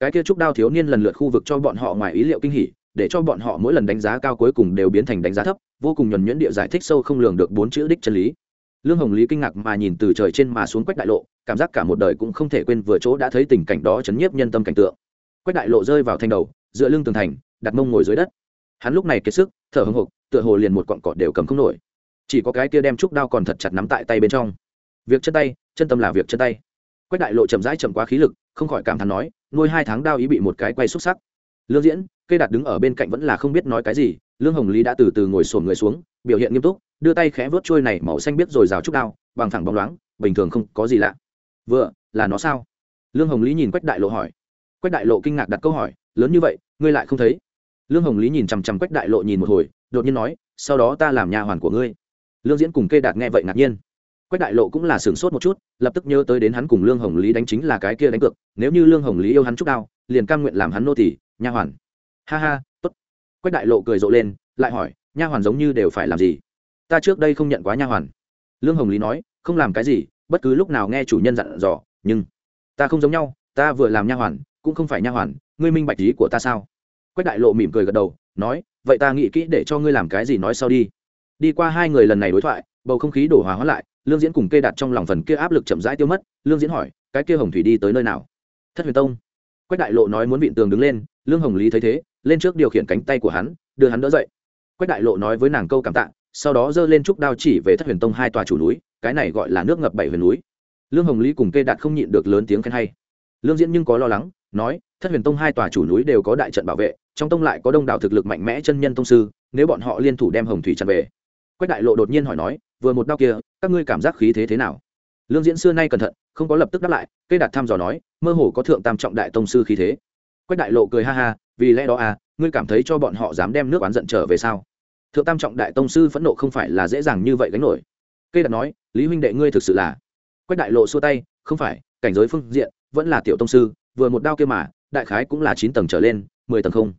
Cái kia trúc đao thiếu niên lần lượt khu vực cho bọn họ ngoài ý liệu kinh hỉ, để cho bọn họ mỗi lần đánh giá cao cuối cùng đều biến thành đánh giá thấp, vô cùng nhuẩn nhuyễn địa giải thích sâu không lường được bốn chữ đích chân lý. Lương hồng lý kinh ngạc mà nhìn từ trời trên mà xuống quách đại lộ, cảm giác cả một đời cũng không thể quên vừa chỗ đã thấy tình cảnh đó chấn nhiếp nhân tâm cảnh tượng. Quách đại lộ rơi vào thành đầu, dựa lưng tường thành, đặt mông ngồi dưới đất hắn lúc này kiệt sức, thở hưng hục tựa hồ liền một cọn cọt đều cầm không nổi. Chỉ có cái kia đem trúc đao còn thật chặt nắm tại tay bên trong. Việc chân tay, chân tâm là việc chân tay. Quách đại lộ chậm rãi chậm quá khí lực, không khỏi cảm thán nói, nuôi hai tháng đao ý bị một cái quay xúc sắc. Lương diễn, cây đạt đứng ở bên cạnh vẫn là không biết nói cái gì, lương hồng lý đã từ từ ngồi sổm người xuống, biểu hiện nghiêm túc, đưa tay khẽ vớt trôi này màu xanh biết rồi rào trúc đao, bằng thẳng bóng loáng, bình thường không có gì lạ. Vừa, là nó sao? Lương hồng lý nhìn quách đại lộ hỏi. Quách đại lộ kinh ngạc đặt câu hỏi, lớn như vậy, ngươi lại không thấy? Lương hồng lý nhìn chằm chằm quách đại lộ nhìn một hồi, đột nhiên nói, sau đó ta làm nhà hoàn của ngươi. Lương diễn cùng kê đạt nghe vậy ngạc nhiên. Quách đại lộ cũng là sửng sốt một chút, lập tức nhớ tới đến hắn cùng lương hồng lý đánh chính là cái kia đánh cược, nếu như lương hồng lý yêu hắn chút đao liền cam nguyện làm hắn nô tỷ nha hoàn. Ha ha, tốt. Quách đại lộ cười rộ lên, lại hỏi, nha hoàn giống như đều phải làm gì? Ta trước đây không nhận quá nha hoàn. Lương hồng lý nói, không làm cái gì, bất cứ lúc nào nghe chủ nhân dặn dò, nhưng ta không giống nhau, ta vừa làm nha hoàn, cũng không phải nha hoàn, ngươi minh bạch ý của ta sao? Quách đại lộ mỉm cười gật đầu, nói, vậy ta nghĩ kỹ để cho ngươi làm cái gì nói sau đi. Đi qua hai người lần này đối thoại, bầu không khí đổ hòa hóa lại, lương diễn cùng kê đặt trong lòng phần kia áp lực chậm rãi tiêu mất, lương diễn hỏi, cái kia hồng thủy đi tới nơi nào? Thất huyền tông. Quách đại lộ nói muốn vịn tường đứng lên, lương hồng lý thấy thế, lên trước điều khiển cánh tay của hắn, đưa hắn đỡ dậy. Quách đại lộ nói với nàng câu cảm tạ, sau đó giơ lên trúc đao chỉ về thất huyền tông hai tòa chủ núi, cái này gọi là nước ngập bảy huyền núi. Lương hồng lý cùng kê đạt không nhịn được lớn tiếng khen hay. Lương diễn nhưng có lo lắng, nói thất huyền tông hai tòa chủ núi đều có đại trận bảo vệ, trong tông lại có đông đảo thực lực mạnh mẽ chân nhân tông sư, nếu bọn họ liên thủ đem hồng thủy chặn về. Quách đại lộ đột nhiên hỏi nói, vừa một đao kia, các ngươi cảm giác khí thế thế nào? Lương diễn xưa nay cẩn thận, không có lập tức đáp lại, cây đạt thăm dò nói, mơ hồ có thượng tam trọng đại tông sư khí thế. Quách đại lộ cười ha ha, vì lẽ đó à ngươi cảm thấy cho bọn họ dám đem nước oán giận trở về sao? Thượng tam trọng đại tông sư phẫn nộ không phải là dễ dàng như vậy gánh nổi. Cây đạt nói, lý huynh đệ ngươi thực sự là quách đại lộ xua tay, không phải, cảnh giới phương diện vẫn là tiểu tông sư, vừa một đao kia mà đại khái cũng là chín tầng trở lên, mười tầng không.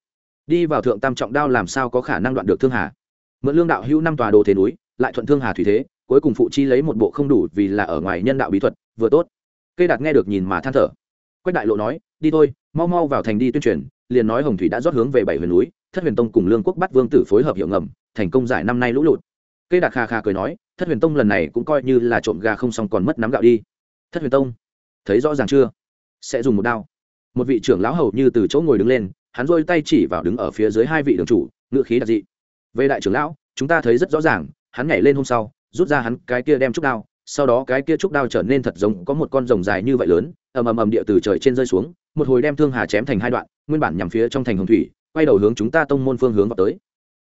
Đi vào thượng tam trọng đao làm sao có khả năng đoạn được thương hà? Mượn lương đạo hữu năm tòa đồ thế núi, lại thuận thương hà thủy thế, cuối cùng phụ chi lấy một bộ không đủ vì là ở ngoài nhân đạo bí thuật, vừa tốt. Cây đạt nghe được nhìn mà than thở. Quách đại lộ nói, đi thôi, mau mau vào thành đi tuyên truyền. Liền nói hồng thủy đã rót hướng về bảy huyền núi, thất huyền tông cùng lương quốc bắt vương tử phối hợp hiệu ngầm, thành công giải năm nay lũ lụt. Cây đạt kha kha cười nói, thất huyền tông lần này cũng coi như là trộm gà không xong còn mất nắm gạo đi. Thất huyền tông, thấy rõ ràng chưa? Sẽ dùng một đao một vị trưởng lão hầu như từ chỗ ngồi đứng lên, hắn rôi tay chỉ vào đứng ở phía dưới hai vị đường chủ ngự khí đặc dị. Về đại trưởng lão, chúng ta thấy rất rõ ràng, hắn nhảy lên hôm sau, rút ra hắn cái kia đem trúc đao, sau đó cái kia trúc đao trở nên thật giống có một con rồng dài như vậy lớn, ầm ầm ầm địa từ trời trên rơi xuống, một hồi đem thương hà chém thành hai đoạn, nguyên bản nhằm phía trong thành hồng thủy, quay đầu hướng chúng ta tông môn phương hướng vào tới.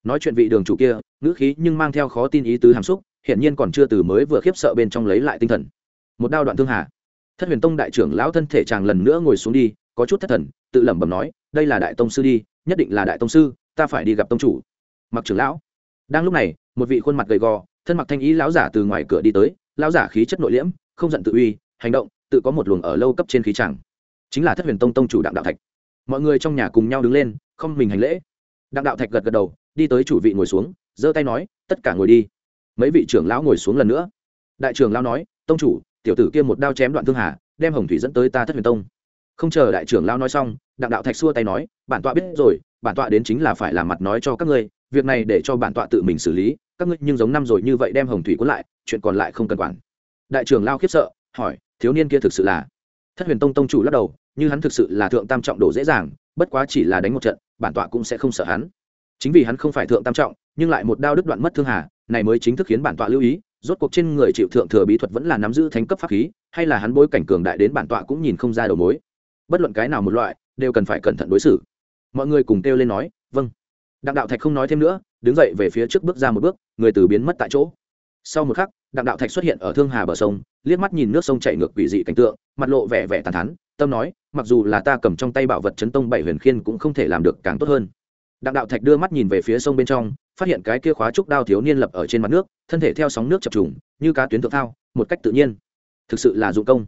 Nói chuyện vị đường chủ kia, ngữ khí nhưng mang theo khó tin ý tứ hàm xúc hiện nhiên còn chưa từ mới vừa khiếp sợ bên trong lấy lại tinh thần. Một đao đoạn thương hà. Thất huyền tông đại trưởng lão thân thể chàng lần nữa ngồi xuống đi có chút thất thần, tự lẩm bẩm nói, đây là đại tông sư đi, nhất định là đại tông sư, ta phải đi gặp tông chủ. Mặc trưởng lão. Đang lúc này, một vị khuôn mặt gầy gò, thân mặc thanh ý lão giả từ ngoài cửa đi tới, lão giả khí chất nội liễm, không giận tự uy, hành động, tự có một luồng ở lâu cấp trên khí chẳng. Chính là thất huyền tông tông chủ đặng đạo thạch. Mọi người trong nhà cùng nhau đứng lên, không mình hành lễ. Đặng đạo thạch gật gật đầu, đi tới chủ vị ngồi xuống, giơ tay nói, tất cả ngồi đi. Mấy vị trưởng lão ngồi xuống lần nữa. Đại trưởng lão nói, tông chủ, tiểu tử kia một đao chém đoạn thương hà, đem hồng thủy dẫn tới ta thất huyền tông không chờ đại trưởng lao nói xong, đặng đạo thạch xua tay nói, bản tọa biết rồi, bản tọa đến chính là phải làm mặt nói cho các ngươi, việc này để cho bản tọa tự mình xử lý, các ngươi nhưng giống năm rồi như vậy đem hồng thủy cuốn lại, chuyện còn lại không cần quản. Đại trưởng lao khiếp sợ, hỏi, thiếu niên kia thực sự là? Thất huyền tông tông chủ lắc đầu, như hắn thực sự là thượng tam trọng độ dễ dàng, bất quá chỉ là đánh một trận, bản tọa cũng sẽ không sợ hắn. Chính vì hắn không phải thượng tam trọng, nhưng lại một đao đứt đoạn mất thương hà, này mới chính thức khiến bản tọa lưu ý, rốt cuộc trên người chịu thượng thừa bí thuật vẫn là nắm giữ thánh cấp pháp khí, hay là hắn bối cảnh cường đại đến bản tọa cũng nhìn không ra đầu mối bất luận cái nào một loại, đều cần phải cẩn thận đối xử. Mọi người cùng kêu lên nói vâng. Đặng đạo thạch không nói thêm nữa, đứng dậy về phía trước bước ra một bước, người từ biến mất tại chỗ. Sau một khắc, đặng đạo thạch xuất hiện ở thương hà bờ sông, liếc mắt nhìn nước sông chảy ngược quỷ dị cảnh tượng, mặt lộ vẻ vẻ tàn thắn tâm nói, mặc dù là ta cầm trong tay bảo vật chấn tông bảy huyền khiên cũng không thể làm được càng tốt hơn. Đặng đạo thạch đưa mắt nhìn về phía sông bên trong, phát hiện cái kia khóa trúc đao thiếu niên lập ở trên mặt nước, thân thể theo sóng nước chập trùng, như cá tuyến thượng thao, một cách tự nhiên. Thực sự là dụng công.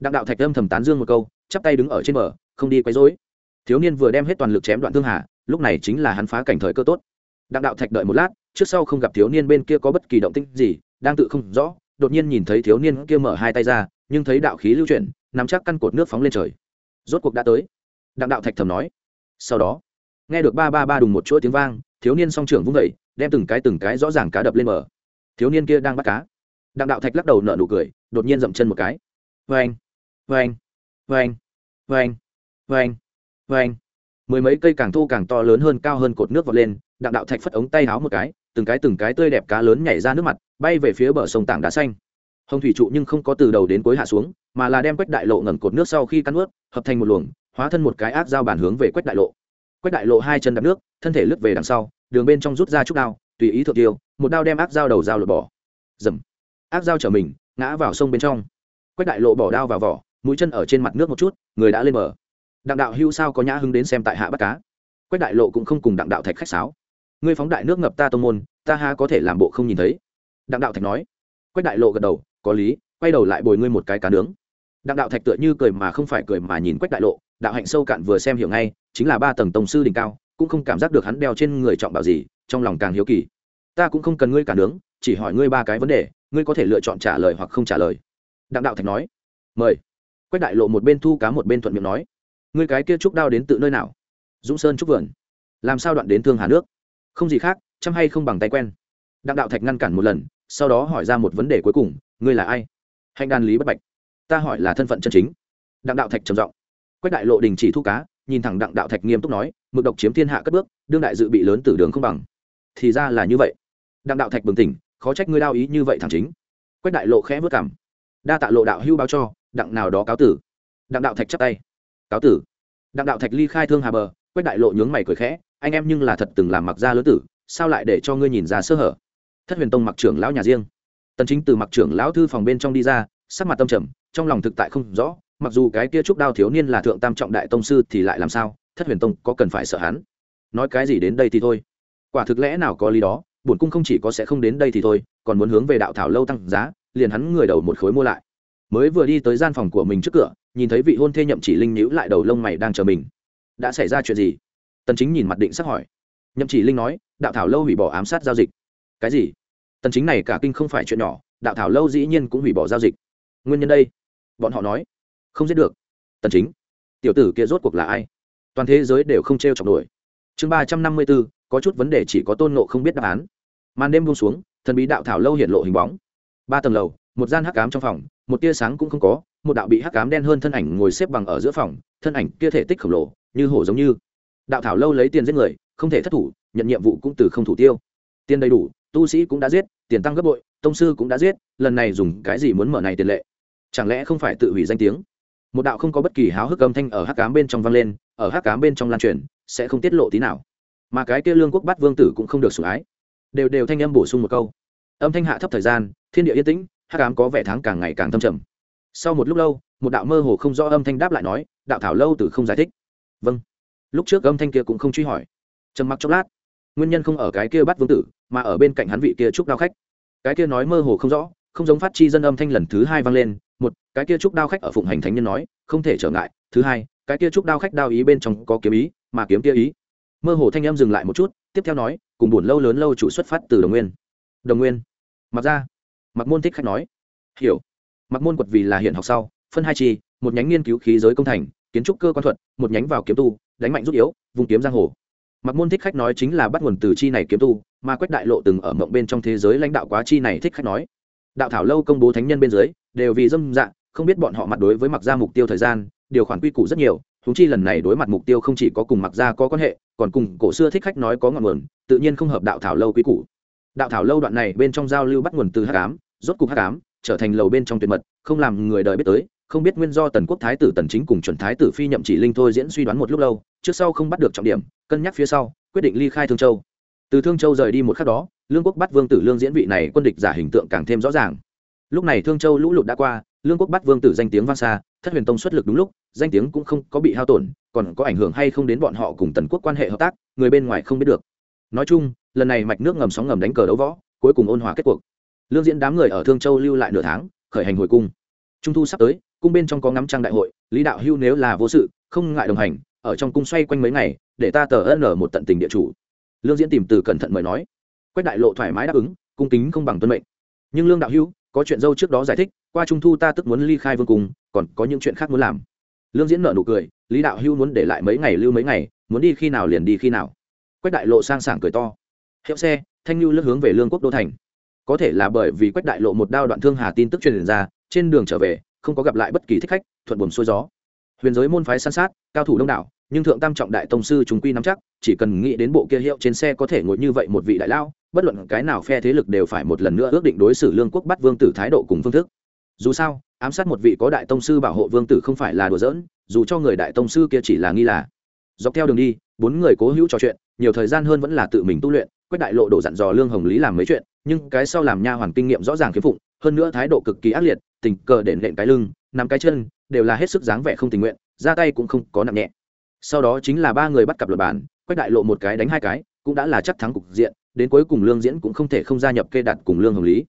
Đặng đạo thạch âm thầm tán dương một câu chắp tay đứng ở trên bờ, không đi quấy rối. Thiếu niên vừa đem hết toàn lực chém đoạn thương hà, lúc này chính là hắn phá cảnh thời cơ tốt. Đặng đạo thạch đợi một lát, trước sau không gặp thiếu niên bên kia có bất kỳ động tĩnh gì, đang tự không rõ, đột nhiên nhìn thấy thiếu niên kia mở hai tay ra, nhưng thấy đạo khí lưu chuyển, nắm chắc căn cột nước phóng lên trời. Rốt cuộc đã tới. Đặng đạo thạch thầm nói. Sau đó, nghe được ba ba ba đùng một chuỗi tiếng vang, thiếu niên song trưởng vung vẩy đem từng cái từng cái rõ ràng cá đập lên bờ. Thiếu niên kia đang bắt cá. Đặng đạo thạch lắc đầu nở nụ cười, đột nhiên dậm chân một cái. Vê anh vê anh vê anh vê anh mười mấy cây càng thu càng to lớn hơn cao hơn cột nước vọt lên, đặng đạo thạch phất ống tay háo một cái, từng cái từng cái tươi đẹp cá lớn nhảy ra nước mặt, bay về phía bờ sông tảng đá xanh. Hồng thủy trụ nhưng không có từ đầu đến cuối hạ xuống, mà là đem quách đại lộ ngẩn cột nước sau khi cắn ướt, hợp thành một luồng, hóa thân một cái áp dao bản hướng về quách đại lộ. Quách đại lộ hai chân đạp nước, thân thể lướt về đằng sau, đường bên trong rút ra chút đao, tùy ý thượng tiêu, một đao đem áp dao đầu dao lột bỏ. Dầm áp dao trở mình, ngã vào sông bên trong. Quách đại lộ bỏ đao vào vỏ mũi chân ở trên mặt nước một chút, người đã lên bờ. Đặng đạo hưu sao có nhã hứng đến xem tại hạ bắt cá? Quách đại lộ cũng không cùng đặng đạo thạch khách sáo. Ngươi phóng đại nước ngập ta tông môn, ta ha có thể làm bộ không nhìn thấy? Đặng đạo thạch nói. Quách đại lộ gật đầu, có lý, quay đầu lại bồi ngươi một cái cá nướng. Đặng đạo thạch tựa như cười mà không phải cười mà nhìn quách đại lộ, đạo hạnh sâu cạn vừa xem hiểu ngay, chính là ba tầng tổng sư đỉnh cao, cũng không cảm giác được hắn đeo trên người trọng bảo gì, trong lòng càng hiếu kỳ. Ta cũng không cần ngươi cả nướng, chỉ hỏi ngươi ba cái vấn đề, ngươi có thể lựa chọn trả lời hoặc không trả lời. Đặng đạo thạch nói. Mời quách đại lộ một bên thu cá một bên thuận miệng nói, ngươi cái kia trúc đao đến tự nơi nào? Dũng sơn trúc vườn. Làm sao đoạn đến thương hà nước? Không gì khác, chăm hay không bằng tay quen. Đặng đạo thạch ngăn cản một lần, sau đó hỏi ra một vấn đề cuối cùng, ngươi là ai? Hạnh đàn lý bất bạch. Ta hỏi là thân phận chân chính. Đặng đạo thạch trầm giọng. Quách đại lộ đình chỉ thu cá, nhìn thẳng đặng đạo thạch nghiêm túc nói, mực độc chiếm thiên hạ cất bước, đương đại dự bị lớn tử đường không bằng. Thì ra là như vậy. Đặng đạo thạch bừng tỉnh, khó trách ngươi đao ý như vậy thẳng chính. Quách đại lộ khẽ vất cảm đa tạ lộ đạo hưu báo cho, đặng nào đó cáo tử. Đặng đạo thạch chắp tay. Cáo tử. Đặng đạo thạch ly khai thương hà bờ quách đại lộ nhướng mày cười khẽ, anh em nhưng là thật từng làm mặc gia lớn tử, sao lại để cho ngươi nhìn ra sơ hở? Thất huyền tông mặc trưởng lão nhà riêng. Tần chính từ mặc trưởng lão thư phòng bên trong đi ra, sắc mặt tâm trầm, trong lòng thực tại không rõ, mặc dù cái kia trúc đao thiếu niên là thượng tam trọng đại tông sư thì lại làm sao, thất huyền tông có cần phải sợ hắn? Nói cái gì đến đây thì thôi. Quả thực lẽ nào có lý đó, bổn cung không chỉ có sẽ không đến đây thì thôi, còn muốn hướng về đạo thảo lâu tăng giá liền hắn người đầu một khối mua lại. Mới vừa đi tới gian phòng của mình trước cửa nhìn thấy vị hôn thê nhậm chỉ linh nhíu lại đầu lông mày đang chờ mình. Đã xảy ra chuyện gì? Tần chính nhìn mặt định sắc hỏi. Nhậm chỉ linh nói đạo thảo lâu hủy bỏ ám sát giao dịch. Cái gì? Tần chính này cả kinh không phải chuyện nhỏ đạo thảo lâu dĩ nhiên cũng hủy bỏ giao dịch. Nguyên nhân đây? Bọn họ nói. Không giết được. Tần chính. Tiểu tử kia rốt cuộc là ai? Toàn thế giới đều không treo chọc nổi. Chương ba trăm năm mươi 354, có chút vấn đề chỉ có tôn ngộ không biết đáp án. Màn đêm buông xuống thần bí đạo thảo lâu hiện lộ hình bóng ba tầng lầu, một gian hắc ám trong phòng, một tia sáng cũng không có, một đạo bị hắc ám đen hơn thân ảnh ngồi xếp bằng ở giữa phòng, thân ảnh kia thể tích khổng lồ, như hổ giống như. Đạo thảo lâu lấy tiền giết người, không thể thất thủ, nhận nhiệm vụ cũng từ không thủ tiêu. Tiền đầy đủ, tu sĩ cũng đã giết, tiền tăng gấp bội, tông sư cũng đã giết, lần này dùng cái gì muốn mở này tiền lệ? Chẳng lẽ không phải tự hủy danh tiếng? Một đạo không có bất kỳ háo hức âm thanh ở hắc cám bên trong vang lên, ở hắc cám bên trong lan truyền, sẽ không tiết lộ tí nào. Mà cái kia lương quốc bắt vương tử cũng không được sủng ái. Đều đều thanh âm bổ sung một câu âm thanh hạ thấp thời gian, thiên địa yên tĩnh, hắc cám có vẻ tháng càng ngày càng thâm trầm. Sau một lúc lâu, một đạo mơ hồ không rõ âm thanh đáp lại nói, đạo thảo lâu từ không giải thích. Vâng. Lúc trước âm thanh kia cũng không truy hỏi. Trầm mặc chốc lát, nguyên nhân không ở cái kia bắt vương tử, mà ở bên cạnh hắn vị kia trúc đao khách. Cái kia nói mơ hồ không rõ, không giống phát chi dân âm thanh lần thứ hai vang lên, một, cái kia trúc đao khách ở phụng hành thánh nhân nói, không thể trở ngại. Thứ hai, cái kia trúc đao khách đao ý bên trong có kiếm ý, mà kiếm kia ý. Mơ hồ thanh em dừng lại một chút, tiếp theo nói, cùng buồn lâu lớn lâu chủ xuất phát từ đồng nguyên. Đồng nguyên? Mặc ra. Mặc môn thích khách nói. Hiểu. Mặc môn quật vì là hiện học sau, phân hai chi, một nhánh nghiên cứu khí giới công thành, kiến trúc cơ quan thuật, một nhánh vào kiếm tu, đánh mạnh rút yếu, vùng kiếm giang hồ. Mặc môn thích khách nói chính là bắt nguồn từ chi này kiếm tu, mà quách đại lộ từng ở mộng bên trong thế giới lãnh đạo quá chi này thích khách nói. Đạo thảo lâu công bố thánh nhân bên dưới, đều vì dâm dạ không biết bọn họ mặt đối với mặc ra mục tiêu thời gian, điều khoản quy củ rất nhiều húng chi lần này đối mặt mục tiêu không chỉ có cùng mặc ra có quan hệ, còn cùng cổ xưa thích khách nói có ngọn nguồn, tự nhiên không hợp đạo thảo lâu quy củ đạo thảo lâu đoạn này bên trong giao lưu bắt nguồn từ hát cám rốt cục hát cám trở thành lầu bên trong tuyệt mật, không làm người đời biết tới, không biết nguyên do tần quốc thái tử tần chính cùng chuẩn thái tử phi nhậm chỉ linh thôi diễn suy đoán một lúc lâu, trước sau không bắt được trọng điểm, cân nhắc phía sau, quyết định ly khai thương châu. Từ thương châu rời đi một khắc đó, lương quốc bắt vương tử lương diễn vị này quân địch giả hình tượng càng thêm rõ ràng. Lúc này thương châu lũ lụt đã qua, lương quốc bắt vương tử danh tiếng vang xa, thất huyền tông xuất lực đúng lúc, danh tiếng cũng không có bị hao tổn, còn có ảnh hưởng hay không đến bọn họ cùng tần quốc quan hệ hợp tác, người bên ngoài không biết được. Nói chung lần này mạch nước ngầm sóng ngầm đánh cờ đấu võ, cuối cùng ôn hòa kết cuộc. Lương diễn đám người ở thương châu lưu lại nửa tháng, khởi hành hồi cung. Trung thu sắp tới, cung bên trong có ngắm trăng đại hội, lý đạo hưu nếu là vô sự, không ngại đồng hành, ở trong cung xoay quanh mấy ngày, để ta tờ ân ở một tận tình địa chủ. Lương diễn tìm từ cẩn thận mời nói. Quách đại lộ thoải mái đáp ứng, cung kính không bằng tuân mệnh. Nhưng lương đạo hưu, có chuyện dâu trước đó giải thích, qua trung thu ta tức muốn ly khai vương cung, còn có những chuyện khác muốn làm. Lương diễn nợ nụ cười, lý đạo hưu muốn để lại mấy ngày lưu mấy ngày, muốn đi khi nào liền đi khi nào. Quách đại lộ sang sảng cười to hiệu xe, thanh lưu lướt hướng về lương quốc đô thành. Có thể là bởi vì quách đại lộ một đao đoạn thương hà tin tức truyền ra, trên đường trở về, không có gặp lại bất kỳ thích khách, thuận buồm xuôi gió. Huyền giới môn phái san sát, cao thủ đông đảo, nhưng thượng tam trọng đại tông sư chúng quy nắm chắc, chỉ cần nghĩ đến bộ kia hiệu trên xe có thể ngồi như vậy một vị đại lao bất luận cái nào phe thế lực đều phải một lần nữa ước định đối xử lương quốc bắt vương tử thái độ cùng phương thức. Dù sao, ám sát một vị có đại tông sư bảo hộ vương tử không phải là đùa giỡn, dù cho người đại tông sư kia chỉ là nghi là. Dọc theo đường đi, bốn người cố hữu trò chuyện, nhiều thời gian hơn vẫn là tự mình tu luyện quách đại lộ đổ dặn dò lương hồng lý làm mấy chuyện, nhưng cái sau làm nha hoàn kinh nghiệm rõ ràng khiếm phụng, hơn nữa thái độ cực kỳ ác liệt, tình cờ để nện cái lưng nằm cái chân, đều là hết sức dáng vẻ không tình nguyện, ra tay cũng không có nặng nhẹ. Sau đó chính là ba người bắt cặp luật bản, quách đại lộ một cái đánh hai cái, cũng đã là chắc thắng cục diện, đến cuối cùng lương diễn cũng không thể không gia nhập kê đặt cùng lương hồng lý.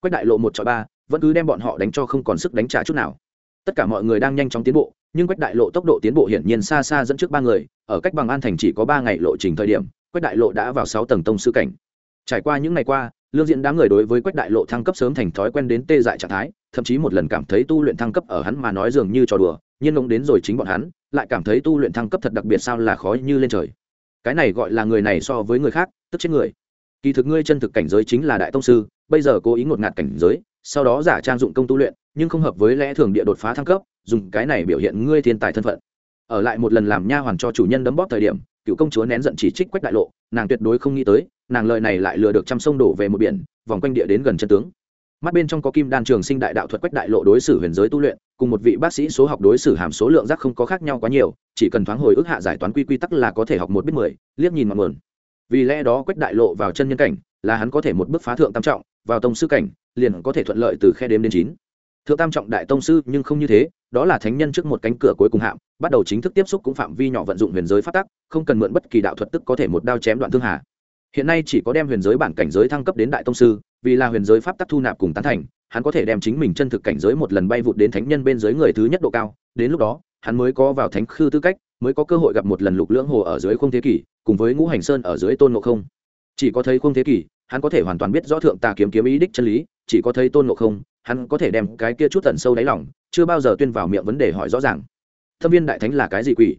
Quách đại lộ một chọi ba, vẫn cứ đem bọn họ đánh cho không còn sức đánh trả chút nào. Tất cả mọi người đang nhanh chóng tiến bộ, nhưng quách đại lộ tốc độ tiến bộ hiển nhiên xa xa dẫn trước ba người, ở cách bằng an thành chỉ có ba ngày lộ trình thời điểm quách đại lộ đã vào sáu tầng tông sư cảnh. Trải qua những ngày qua, lương diễn đám người đối với quách đại lộ thăng cấp sớm thành thói quen đến tê dại trạng thái, thậm chí một lần cảm thấy tu luyện thăng cấp ở hắn mà nói dường như trò đùa nhiên ông đến rồi chính bọn hắn, lại cảm thấy tu luyện thăng cấp thật đặc biệt sao là khó như lên trời. Cái này gọi là người này so với người khác, tức chết người. Kỳ thực ngươi chân thực cảnh giới chính là đại tông sư, bây giờ cố ý ngột ngạt cảnh giới, sau đó giả trang dụng công tu luyện, nhưng không hợp với lẽ thường địa đột phá thăng cấp, dùng cái này biểu hiện ngươi thiên tài thân phận. Ở lại một lần làm nha hoàn cho chủ nhân đấm bóp thời điểm cựu công chúa nén giận chỉ trích quách đại lộ, nàng tuyệt đối không nghĩ tới, nàng lời này lại lừa được trăm sông đổ về một biển, vòng quanh địa đến gần chân tướng. Mắt bên trong có kim đan trường sinh đại đạo thuật quách đại lộ đối xử huyền giới tu luyện, cùng một vị bác sĩ số học đối xử hàm số lượng rác không có khác nhau quá nhiều, chỉ cần thoáng hồi ức hạ giải toán quy quy tắc là có thể học một biết mười, liếc nhìn mặn mượn vì lẽ đó quách đại lộ vào chân nhân cảnh, là hắn có thể một bước phá thượng tam trọng, vào tông sư cảnh, liền có thể thuận lợi từ khe đếm đến chín. Thượng tam trọng đại tông sư nhưng không như thế, đó là thánh nhân trước một cánh cửa cuối cùng hạm bắt đầu chính thức tiếp xúc cũng phạm vi nhỏ vận dụng huyền giới phát tắc, không cần mượn bất kỳ đạo thuật tức có thể một đao chém đoạn thương hà. Hiện nay chỉ có đem huyền giới bản cảnh giới thăng cấp đến đại tông sư, vì là huyền giới pháp tắc thu nạp cùng tán thành, hắn có thể đem chính mình chân thực cảnh giới một lần bay vụt đến thánh nhân bên dưới người thứ nhất độ cao, đến lúc đó, hắn mới có vào thánh khư tư cách, mới có cơ hội gặp một lần lục lưỡng hồ ở dưới không thế kỷ, cùng với ngũ hành sơn ở dưới tôn ngộ không. Chỉ có thấy không thế kỷ, hắn có thể hoàn toàn biết rõ thượng tà kiếm kiếm ý đích chân lý, chỉ có thấy tôn ngộ không, hắn có thể đem cái kia chút tận sâu đáy lòng, chưa bao giờ tuyên vào miệng vấn đề hỏi rõ ràng thâm viên đại thánh là cái gì quỷ?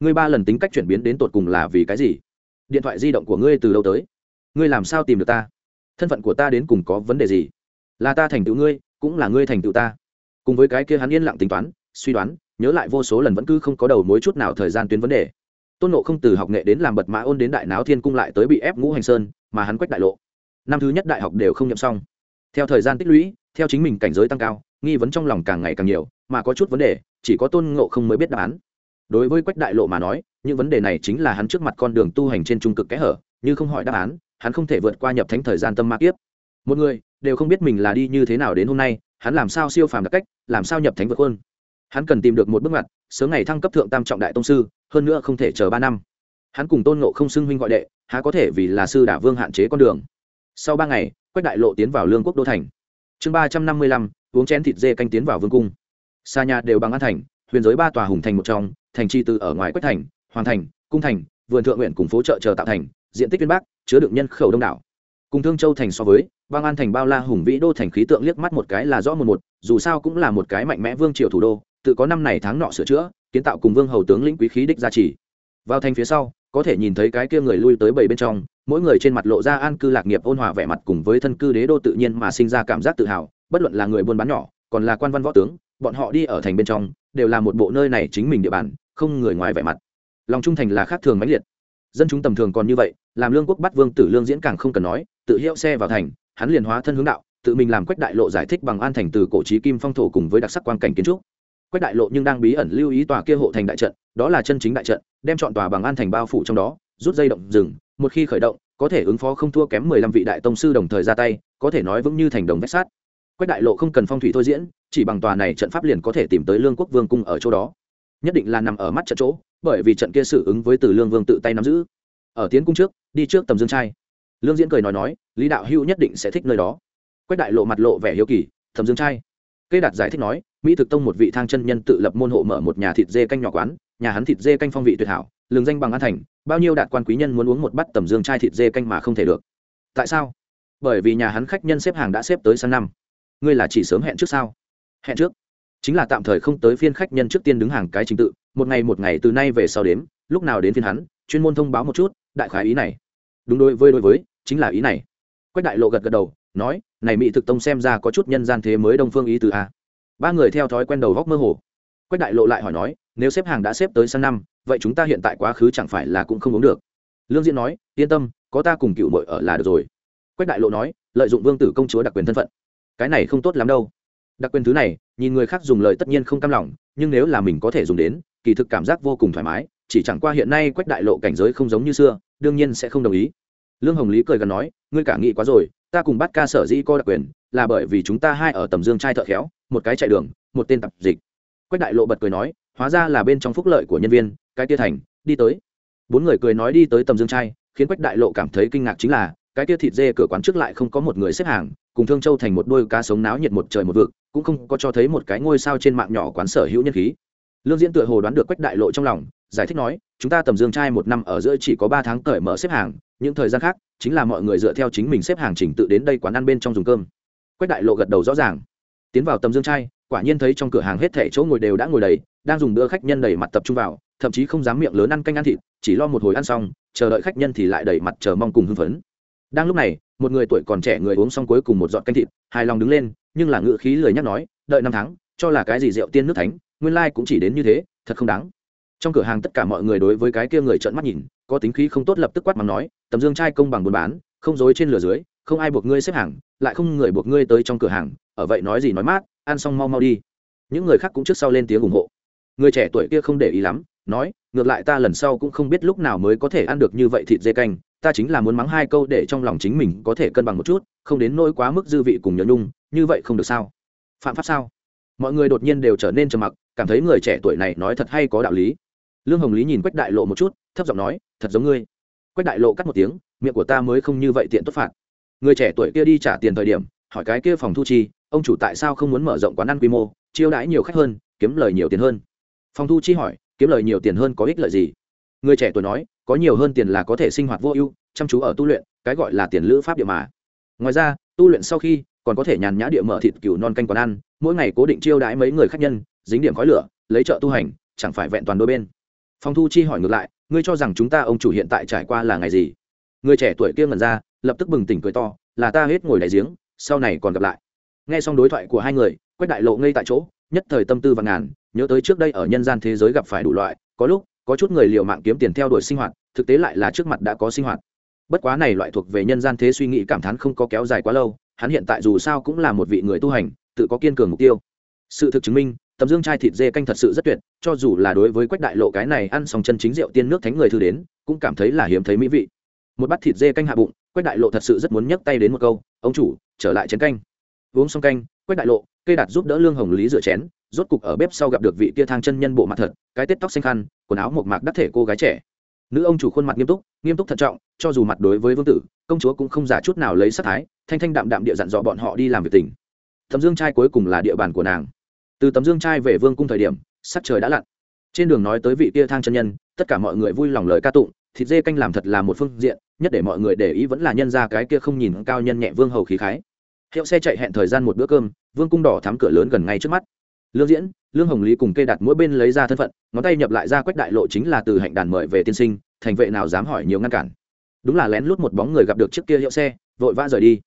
Ngươi ba lần tính cách chuyển biến đến tột cùng là vì cái gì? Điện thoại di động của ngươi từ đâu tới? Ngươi làm sao tìm được ta? Thân phận của ta đến cùng có vấn đề gì? Là ta thành tựu ngươi, cũng là ngươi thành tựu ta. Cùng với cái kia hắn yên lặng tính toán, suy đoán, nhớ lại vô số lần vẫn cứ không có đầu mối chút nào thời gian tuyến vấn đề. Tôn nộ không từ học nghệ đến làm bật mã ôn đến đại náo thiên cung lại tới bị ép ngũ hành sơn, mà hắn quách đại lộ. Năm thứ nhất đại học đều không nhậm xong. Theo thời gian tích lũy, theo chính mình cảnh giới tăng cao, nghi vấn trong lòng càng ngày càng nhiều mà có chút vấn đề, chỉ có tôn ngộ không mới biết đáp án. Đối với quách đại lộ mà nói, những vấn đề này chính là hắn trước mặt con đường tu hành trên trung cực kẽ hở, như không hỏi đáp án, hắn không thể vượt qua nhập thánh thời gian tâm ma kiếp. Một người đều không biết mình là đi như thế nào đến hôm nay, hắn làm sao siêu phàm đặc cách, làm sao nhập thánh vượt hơn hắn cần tìm được một bước ngoặt, sớm ngày thăng cấp thượng tam trọng đại tông sư, hơn nữa không thể chờ ba năm. Hắn cùng tôn nộ không xưng huynh gọi đệ, há có thể vì là sư đả vương hạn chế con đường. Sau ba ngày, quách đại lộ tiến vào lương quốc đô thành. Chương ba trăm năm mươi lăm, uống chén thịt dê canh tiến vào vương cung xa nhà đều bằng an thành, huyền giới ba tòa hùng thành một trong, thành chi từ ở ngoài quách thành, hoàng thành, cung thành, vườn thượng nguyện cùng phố chợ chờ tạo thành, diện tích viên bắc, chứa đựng nhân khẩu đông đảo. Cùng thương châu thành so với, bang an thành bao la hùng vĩ đô thành khí tượng liếc mắt một cái là rõ một một, dù sao cũng là một cái mạnh mẽ vương triều thủ đô, tự có năm này tháng nọ sửa chữa, kiến tạo cùng vương hầu tướng lĩnh quý khí đích gia trì. Vào thành phía sau, có thể nhìn thấy cái kia người lui tới bảy bên trong, mỗi người trên mặt lộ ra an cư lạc nghiệp ôn hòa vẻ mặt cùng với thân cư đế đô tự nhiên mà sinh ra cảm giác tự hào, bất luận là người buôn bán nhỏ, còn là quan văn võ tướng bọn họ đi ở thành bên trong, đều là một bộ nơi này chính mình địa bàn, không người ngoài vẻ mặt. Lòng trung thành là khác thường mãnh liệt. Dân chúng tầm thường còn như vậy, làm lương quốc bắt vương tử lương diễn càng không cần nói, tự hiệu xe vào thành, hắn liền hóa thân hướng đạo, tự mình làm quách đại lộ giải thích bằng an thành từ cổ trí kim phong thổ cùng với đặc sắc quan cảnh kiến trúc. Quách đại lộ nhưng đang bí ẩn lưu ý tòa kia hộ thành đại trận, đó là chân chính đại trận, đem chọn tòa bằng an thành bao phủ trong đó, rút dây động rừng, một khi khởi động, có thể ứng phó không thua kém mười lăm vị đại tông sư đồng thời ra tay, có thể nói vững như thành đồng vét sát quách đại lộ không cần phong thủy thôi diễn, chỉ bằng tòa này trận pháp liền có thể tìm tới lương quốc vương cung ở chỗ đó. Nhất định là nằm ở mắt trận chỗ, bởi vì trận kia xử ứng với từ lương vương tự tay nắm giữ. Ở tiến cung trước, đi trước tầm dương trai. Lương diễn cười nói nói, lý đạo hữu nhất định sẽ thích nơi đó. Quách đại lộ mặt lộ vẻ hiếu kỳ thầm dương trai? Cây đạt giải thích nói, mỹ thực tông một vị thang chân nhân tự lập môn hộ mở một nhà thịt dê canh nhỏ quán, nhà hắn thịt dê canh phong vị tuyệt hảo, lường danh bằng an thành, bao nhiêu đạt quan quý nhân muốn uống một bát tầm dương chai thịt dê canh mà không thể được. Tại sao? Bởi vì nhà hắn khách nhân xếp hàng đã xếp tới sang năm ngươi là chỉ sớm hẹn trước sao? Hẹn trước? Chính là tạm thời không tới phiên khách nhân trước tiên đứng hàng cái trình tự, một ngày một ngày từ nay về sau đếm, lúc nào đến phiên hắn, chuyên môn thông báo một chút, đại khái ý này. Đúng đối với đối với, chính là ý này. Quách đại lộ gật gật đầu, nói, này mỹ thực tông xem ra có chút nhân gian thế mới đông phương ý từ a à. ba người theo thói quen đầu góc mơ hồ. Quách đại lộ lại hỏi nói, nếu xếp hàng đã xếp tới sang năm, vậy chúng ta hiện tại quá khứ chẳng phải là cũng không uống được? Lương diễn nói, yên tâm, có ta cùng cựu mội ở là được rồi. Quách đại lộ nói, lợi dụng vương tử công chúa đặc quyền thân phận cái này không tốt lắm đâu. Đặc quyền thứ này, nhìn người khác dùng lời tất nhiên không cam lòng, nhưng nếu là mình có thể dùng đến, kỳ thực cảm giác vô cùng thoải mái, chỉ chẳng qua hiện nay quách đại lộ cảnh giới không giống như xưa, đương nhiên sẽ không đồng ý. Lương hồng lý cười gần nói, ngươi cả nghĩ quá rồi, ta cùng bắt ca sở dĩ co đặc quyền, là bởi vì chúng ta hai ở tầm dương trai thợ khéo, một cái chạy đường, một tên tập dịch. Quách đại lộ bật cười nói, hóa ra là bên trong phúc lợi của nhân viên, cái tia thành, đi tới. Bốn người cười nói đi tới tầm dương trai, khiến quách đại lộ cảm thấy kinh ngạc chính là, cái tia thịt dê cửa quán trước lại không có một người xếp hàng cùng thương châu thành một đôi cá sống náo nhiệt một trời một vực, cũng không có cho thấy một cái ngôi sao trên mạng nhỏ quán sở hữu nhân khí. Lương diễn tựa hồ đoán được quách đại lộ trong lòng, giải thích nói, chúng ta tầm dương trai một năm ở giữa chỉ có ba tháng cởi mở xếp hàng, những thời gian khác, chính là mọi người dựa theo chính mình xếp hàng trình tự đến đây quán ăn bên trong dùng cơm. Quách đại lộ gật đầu rõ ràng. Tiến vào tầm dương trai, quả nhiên thấy trong cửa hàng hết thẻ chỗ ngồi đều đã ngồi đầy, đang dùng bữa khách nhân đầy mặt tập trung vào, thậm chí không dám miệng lớn ăn canh ăn thịt, chỉ lo một hồi ăn xong, chờ đợi khách nhân thì lại đầy mặt chờ mong cùng hưng phấn. Đang lúc này một người tuổi còn trẻ người uống xong cuối cùng một giọt canh thịt, hài lòng đứng lên, nhưng là ngự khí lười nhắc nói, đợi năm tháng, cho là cái gì rượu tiên nước thánh, nguyên lai cũng chỉ đến như thế, thật không đáng. Trong cửa hàng tất cả mọi người đối với cái kia người trợn mắt nhìn, có tính khí không tốt lập tức quát mắng nói, tầm dương trai công bằng buôn bán, không dối trên lửa dưới, không ai buộc ngươi xếp hàng, lại không người buộc ngươi tới trong cửa hàng, ở vậy nói gì nói mát, ăn xong mau mau đi. Những người khác cũng trước sau lên tiếng ủng hộ. Người trẻ tuổi kia không để ý lắm, nói, ngược lại ta lần sau cũng không biết lúc nào mới có thể ăn được như vậy thịt dê canh ta chính là muốn mắng hai câu để trong lòng chính mình có thể cân bằng một chút, không đến nỗi quá mức dư vị cùng nhớ nhung, như vậy không được sao? Phạm pháp sao? Mọi người đột nhiên đều trở nên trầm mặc, cảm thấy người trẻ tuổi này nói thật hay có đạo lý. Lương hồng lý nhìn quách đại lộ một chút, thấp giọng nói, thật giống ngươi. Quách đại lộ cắt một tiếng, miệng của ta mới không như vậy tiện tốt phạt. Người trẻ tuổi kia đi trả tiền thời điểm, hỏi cái kia phòng thu chi, ông chủ tại sao không muốn mở rộng quán ăn quy mô, chiêu đãi nhiều khách hơn, kiếm lời nhiều tiền hơn? Phòng thu chi hỏi, kiếm lời nhiều tiền hơn có ích lợi gì? Người trẻ tuổi nói, có nhiều hơn tiền là có thể sinh hoạt vô ưu, chăm chú ở tu luyện, cái gọi là tiền lữ pháp địa mà. Ngoài ra, tu luyện sau khi, còn có thể nhàn nhã địa mở thịt cừu non canh quán ăn, mỗi ngày cố định chiêu đãi mấy người khách nhân, dính điểm khói lửa, lấy trợ tu hành, chẳng phải vẹn toàn đôi bên. Phong thu chi hỏi ngược lại, ngươi cho rằng chúng ta ông chủ hiện tại trải qua là ngày gì? Người trẻ tuổi kia ngẩn ra, lập tức bừng tỉnh cười to, là ta hết ngồi đại giếng, sau này còn gặp lại. Nghe xong đối thoại của hai người, quách đại lộ ngay tại chỗ, nhất thời tâm tư và ngàn, nhớ tới trước đây ở nhân gian thế giới gặp phải đủ loại, có lúc có chút người liệu mạng kiếm tiền theo đuổi sinh hoạt, thực tế lại là trước mặt đã có sinh hoạt. Bất quá này loại thuộc về nhân gian thế suy nghĩ cảm thán không có kéo dài quá lâu, hắn hiện tại dù sao cũng là một vị người tu hành, tự có kiên cường mục tiêu. Sự thực chứng minh tầm dương chai thịt dê canh thật sự rất tuyệt, cho dù là đối với quách đại lộ cái này ăn xong chân chính rượu tiên nước thánh người thư đến, cũng cảm thấy là hiếm thấy mỹ vị. Một bát thịt dê canh hạ bụng, quách đại lộ thật sự rất muốn nhấc tay đến một câu, ông chủ, trở lại chén canh. Uống xong canh, quách đại lộ cây đạt giúp đỡ lương hồng lý rửa chén rốt cục ở bếp sau gặp được vị tia thang chân nhân bộ mặt thật, cái tết tóc xanh khăn, quần áo một mạc đắc thể cô gái trẻ. Nữ ông chủ khuôn mặt nghiêm túc nghiêm túc thận trọng, cho dù mặt đối với vương tử, công chúa cũng không giả chút nào lấy sắc thái, thanh thanh đạm đạm địa dặn dò bọn họ đi làm việc tỉnh tấm dương trai cuối cùng là địa bàn của nàng. Từ tấm dương trai về vương cung thời điểm, sắc trời đã lặn. Trên đường nói tới vị tia thang chân nhân, tất cả mọi người vui lòng lời ca tụng, thịt dê canh làm thật là một phương diện, nhất để mọi người để ý vẫn là nhân ra cái kia không nhìn cao nhân nhẹ vương hầu khí khái. Hiệu xe chạy hẹn thời gian một bữa cơm, vương cung đỏ thắm cửa lớn gần ngay trước mắt lương diễn, lương hồng lý cùng kê đặt mỗi bên lấy ra thân phận, ngón tay nhập lại ra quách đại lộ chính là từ hạnh đàn mời về tiên sinh, thành vệ nào dám hỏi nhiều ngăn cản. Đúng là lén lút một bóng người gặp được chiếc kia hiệu xe, vội vã rời đi.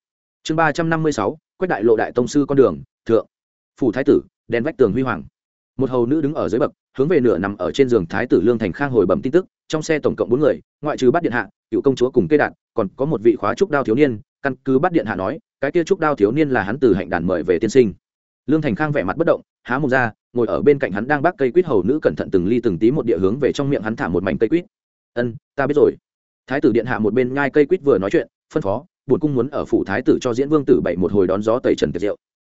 Chương ba trăm năm mươi sáu, quách đại lộ đại tông sư con đường, thượng. Phủ thái tử, đèn vách tường huy hoàng. Một hầu nữ đứng ở dưới bậc, hướng về nửa nằm ở trên giường thái tử lương thành khang hồi bẩm tin tức, trong xe tổng cộng bốn người, ngoại trừ bắt điện hạ, cựu công chúa cùng kê đạt, còn có một vị khóa trúc đao thiếu niên, căn cứ bắt điện hạ nói, cái kia trúc đao thiếu niên là hắn từ hạnh đàn mời về tiên sinh. Lương thành khang vẻ mặt bất động há mồm ra, ngồi ở bên cạnh hắn đang bác cây quýt hầu nữ cẩn thận từng ly từng tí một địa hướng về trong miệng hắn thả một mảnh cây quýt. Ân, ta biết rồi. Thái tử điện hạ một bên nhai cây quýt vừa nói chuyện, phân phó bổn cung muốn ở phủ thái tử cho diễn vương tử bảy một hồi đón gió tẩy trần tiệc rượu.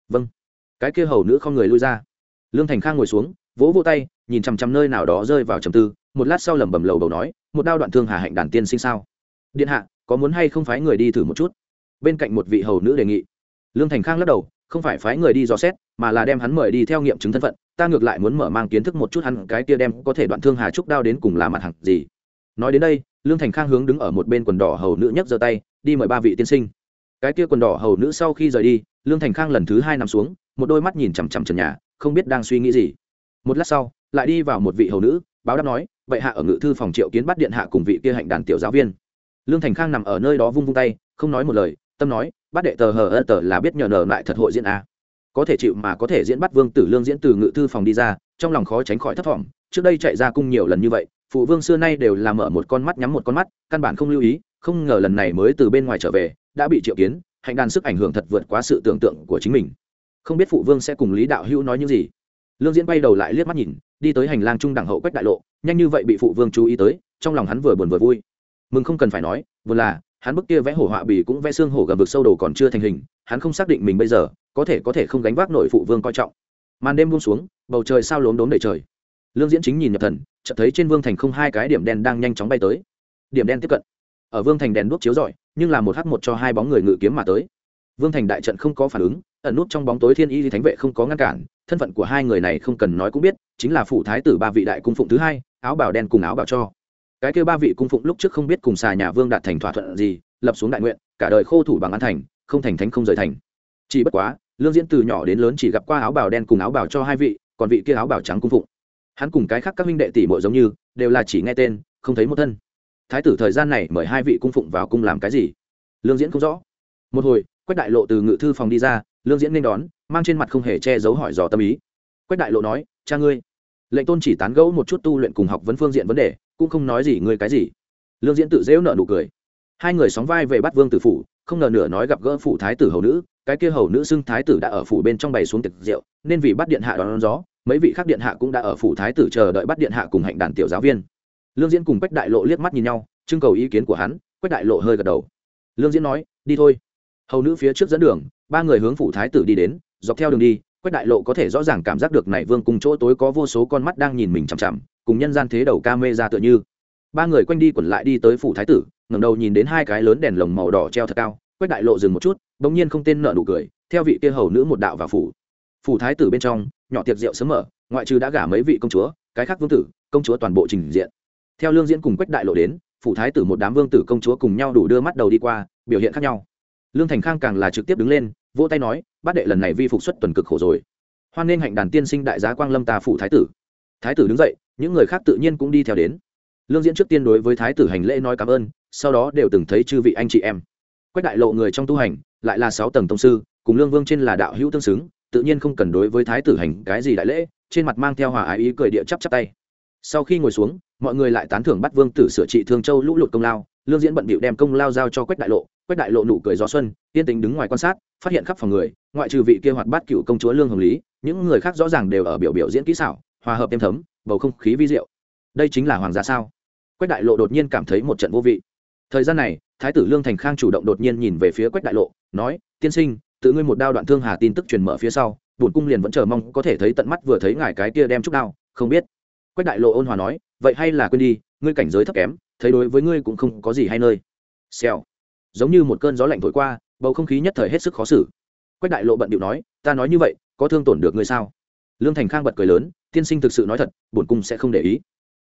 Vâng. Cái kia hầu nữ không người lui ra. Lương thành khang ngồi xuống, vỗ vỗ tay, nhìn chằm chằm nơi nào đó rơi vào trầm tư, một lát sau lẩm bẩm lầu đầu nói, một đao đoạn thương hà hạnh đàn tiên sinh sao? Điện hạ, có muốn hay không phái người đi thử một chút? Bên cạnh một vị hầu nữ đề nghị. Lương thành khang lắc đầu, không phải phái người đi dò xét mà là đem hắn mời đi theo nghiệm chứng thân phận, ta ngược lại muốn mở mang kiến thức một chút hắn cái kia đem có thể đoạn thương hà trúc đao đến cùng là mặt hàng gì. Nói đến đây, lương thành khang hướng đứng ở một bên quần đỏ hầu nữ nhấc giơ tay, đi mời ba vị tiên sinh. Cái kia quần đỏ hầu nữ sau khi rời đi, lương thành khang lần thứ hai nằm xuống, một đôi mắt nhìn chằm chằm trần nhà, không biết đang suy nghĩ gì. Một lát sau, lại đi vào một vị hầu nữ, báo đáp nói, vậy hạ ở ngự thư phòng triệu kiến bắt điện hạ cùng vị kia hạnh đàn tiểu giáo viên. Lương thành khang nằm ở nơi đó vung vung tay, không nói một lời, tâm nói bắt đệ tờ hờ ơ tờ là biết nhờ nở lại thật hội diễn a có thể chịu mà có thể diễn bắt vương tử lương diễn từ ngự thư phòng đi ra, trong lòng khó tránh khỏi thất vọng trước đây chạy ra cung nhiều lần như vậy, phụ vương xưa nay đều là mở một con mắt nhắm một con mắt, căn bản không lưu ý, không ngờ lần này mới từ bên ngoài trở về, đã bị triệu kiến, hạnh đàn sức ảnh hưởng thật vượt quá sự tưởng tượng của chính mình. Không biết phụ vương sẽ cùng lý đạo hữu nói những gì. Lương diễn bay đầu lại liếc mắt nhìn, đi tới hành lang trung đẳng hậu quách đại lộ, nhanh như vậy bị phụ vương chú ý tới, trong lòng hắn vừa buồn vừa vui. Mừng không cần phải nói, vừa là hắn bức kia vẽ hổ họa bì cũng vẽ xương hổ gầm vực sâu đồ còn chưa thành hình, hắn không xác định mình bây giờ có thể có thể không gánh vác nổi phụ vương coi trọng. Màn đêm buông xuống, bầu trời sao lốm đốm đầy trời. Lương diễn chính nhìn nhập thần, chợt thấy trên vương thành không hai cái điểm đen đang nhanh chóng bay tới. Điểm đen tiếp cận. Ở vương thành đèn đuốc chiếu rọi, nhưng là một h một cho hai bóng người ngự kiếm mà tới. Vương thành đại trận không có phản ứng, ẩn nút trong bóng tối thiên y thánh vệ không có ngăn cản, thân phận của hai người này không cần nói cũng biết, chính là phủ thái tử ba vị đại cung phụng thứ hai, áo bảo đen cùng áo bảo cho cái kêu ba vị cung phụng lúc trước không biết cùng xà nhà vương đạt thành thỏa thuận gì, lập xuống đại nguyện, cả đời khô thủ bằng an thành, không thành thánh không rời thành. Chỉ bất quá, lương diễn từ nhỏ đến lớn chỉ gặp qua áo bào đen cùng áo bào cho hai vị, còn vị kia áo bào trắng cung phụng. Hắn cùng cái khác các minh đệ tỷ mộ giống như, đều là chỉ nghe tên, không thấy một thân. Thái tử thời gian này mời hai vị cung phụng vào cung làm cái gì? Lương diễn không rõ. Một hồi, quách đại lộ từ ngự thư phòng đi ra, lương diễn nên đón, mang trên mặt không hề che giấu hỏi dò tâm ý. Quách đại lộ nói, cha ngươi. Lệnh tôn chỉ tán gẫu một chút tu luyện cùng học vấn phương diện vấn đề cũng không nói gì ngươi cái gì. Lương diễn tự dễu nợ nụ cười. Hai người sóng vai về bắt vương tử phủ không ngờ nửa nói gặp gỡ phủ thái tử hầu nữ cái kia hầu nữ xưng thái tử đã ở phủ bên trong bày xuống tiệc rượu nên vì bắt điện hạ đón, đón gió mấy vị khác điện hạ cũng đã ở phủ thái tử chờ đợi bắt điện hạ cùng hạnh đàn tiểu giáo viên. Lương diễn cùng quách đại lộ liếc mắt nhìn nhau trưng cầu ý kiến của hắn quách đại lộ hơi gật đầu. Lương diễn nói đi thôi. Hầu nữ phía trước dẫn đường ba người hướng phủ thái tử đi đến dọc theo đường đi quách đại lộ có thể rõ ràng cảm giác được này vương cùng chỗ tối có vô số con mắt đang nhìn mình chằm chằm cùng nhân gian thế đầu ca mê ra tựa như. Ba người quanh đi quẩn lại đi tới phủ thái tử, ngẩng đầu nhìn đến hai cái lớn đèn lồng màu đỏ treo thật cao, quách đại lộ dừng một chút, bỗng nhiên không tên nợ nụ cười, theo vị kia hầu nữ một đạo vào phủ. Phủ thái tử bên trong, nhỏ tiệc rượu sớm mở, ngoại trừ đã gả mấy vị công chúa, cái khác vương tử, công chúa toàn bộ trình diện. Theo lương diễn cùng quách đại lộ đến, phủ thái tử một đám vương tử công chúa cùng nhau đủ đưa mắt đầu đi qua, biểu hiện khác nhau. Lương thành khang càng là trực tiếp đứng lên, vỗ tay nói, bát đệ lần này vi phục xuất tuần cực khổ rồi. Hoan nên hạnh đàn tiên sinh đại giá quang lâm tà phủ thái tử. Thái tử đứng dậy những người khác tự nhiên cũng đi theo đến. Lương diễn trước tiên đối với thái tử hành lễ nói cảm ơn, sau đó đều từng thấy chư vị anh chị em. Quách đại lộ người trong tu hành, lại là sáu tầng tông sư, cùng lương vương trên là đạo hữu tương xứng, tự nhiên không cần đối với thái tử hành cái gì đại lễ, trên mặt mang theo hòa ái ý cười địa chắp chắp tay. Sau khi ngồi xuống, mọi người lại tán thưởng bắt vương tử sửa trị thương châu lũ lụt công lao, lương diễn bận bịu đem công lao giao cho quách đại lộ, quách đại lộ nụ cười gió xuân, yên tình đứng ngoài quan sát, phát hiện khắp phòng người, ngoại trừ vị kia hoạt bát cựu công chúa lương hồng lý, những người khác rõ ràng đều ở biểu biểu diễn kỹ xảo, hòa hợp êm thấm bầu không khí vi diệu. Đây chính là hoàng gia sao? Quách đại lộ đột nhiên cảm thấy một trận vô vị. Thời gian này, thái tử lương thành khang chủ động đột nhiên nhìn về phía quách đại lộ, nói, tiên sinh, tự ngươi một đao đoạn thương hà tin tức truyền mở phía sau, bổn cung liền vẫn chờ mong có thể thấy tận mắt vừa thấy ngài cái kia đem trúc đao, không biết. Quách đại lộ ôn hòa nói, vậy hay là quên đi, ngươi cảnh giới thấp kém, thấy đối với ngươi cũng không có gì hay nơi. Xèo. Giống như một cơn gió lạnh thổi qua, bầu không khí nhất thời hết sức khó xử. Quách đại lộ bận điệu nói, ta nói như vậy, có thương tổn được ngươi sao? Lương thành khang bật cười lớn, tiên sinh thực sự nói thật, bổn cung sẽ không để ý.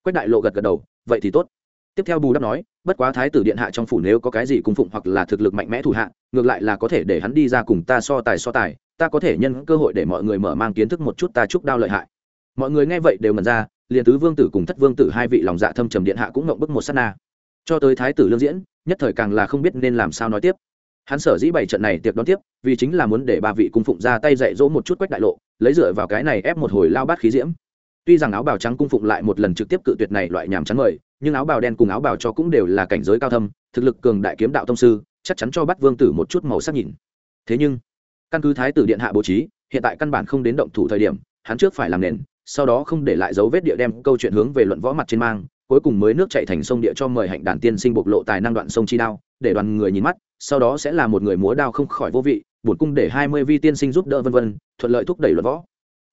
Quách đại lộ gật gật đầu, vậy thì tốt. Tiếp theo bù đắp nói, bất quá thái tử điện hạ trong phủ nếu có cái gì cung phụng hoặc là thực lực mạnh mẽ thủ hạ, ngược lại là có thể để hắn đi ra cùng ta so tài so tài, ta có thể nhân cơ hội để mọi người mở mang kiến thức một chút ta chúc đao lợi hại. Mọi người nghe vậy đều mần ra, liền tứ vương tử cùng thất vương tử hai vị lòng dạ thâm trầm điện hạ cũng ngộng bức một s á t na. Cho tới thái tử lương diễn, nhất thời càng là không biết nên làm sao nói tiếp. Hắn sở dĩ bảy trận này tiệc đón tiếp, vì chính là muốn để ba vị cung phụng ra tay dạy dỗ một chút quách đại lộ lấy dựa vào cái này ép một hồi lao bát khí diễm. Tuy rằng áo bào trắng cung phụng lại một lần trực tiếp cự tuyệt này loại nhàm chán mời, nhưng áo bào đen cùng áo bào cho cũng đều là cảnh giới cao thâm, thực lực cường đại kiếm đạo tông sư, chắc chắn cho bắt vương tử một chút màu sắc nhìn. Thế nhưng, căn cứ thái tử điện hạ bố trí, hiện tại căn bản không đến động thủ thời điểm, hắn trước phải làm nền, sau đó không để lại dấu vết địa đem câu chuyện hướng về luận võ mặt trên mang, cuối cùng mới nước chạy thành sông địa cho mời hạnh đàn tiên sinh bộc lộ tài năng đoạn sông chi đao, để đoàn người nhìn mắt, sau đó sẽ là một người múa đao không khỏi vô vị bổn cung để hai mươi vi tiên sinh giúp đỡ vân vân, thuận lợi thúc đẩy luận võ.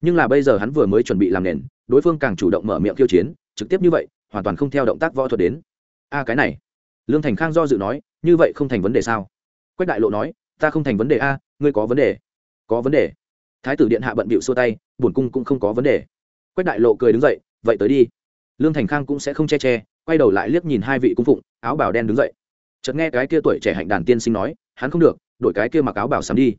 Nhưng là bây giờ hắn vừa mới chuẩn bị làm nền, đối phương càng chủ động mở miệng khiêu chiến, trực tiếp như vậy, hoàn toàn không theo động tác võ thuật đến. A, cái này. Lương thành khang do dự nói, như vậy không thành vấn đề sao? Quách đại lộ nói, ta không thành vấn đề a, ngươi có vấn đề. Có vấn đề. Thái tử điện hạ bận bịu xua tay, bổn cung cũng không có vấn đề. Quách đại lộ cười đứng dậy, vậy tới đi. Lương thành khang cũng sẽ không che che, quay đầu lại liếc nhìn hai vị cung phụng, áo bào đen đứng dậy. Chợt nghe cái kia tuổi trẻ hạnh đàn tiên sinh nói, hắn không được đổi cái kia mặc áo bảo sắm đi.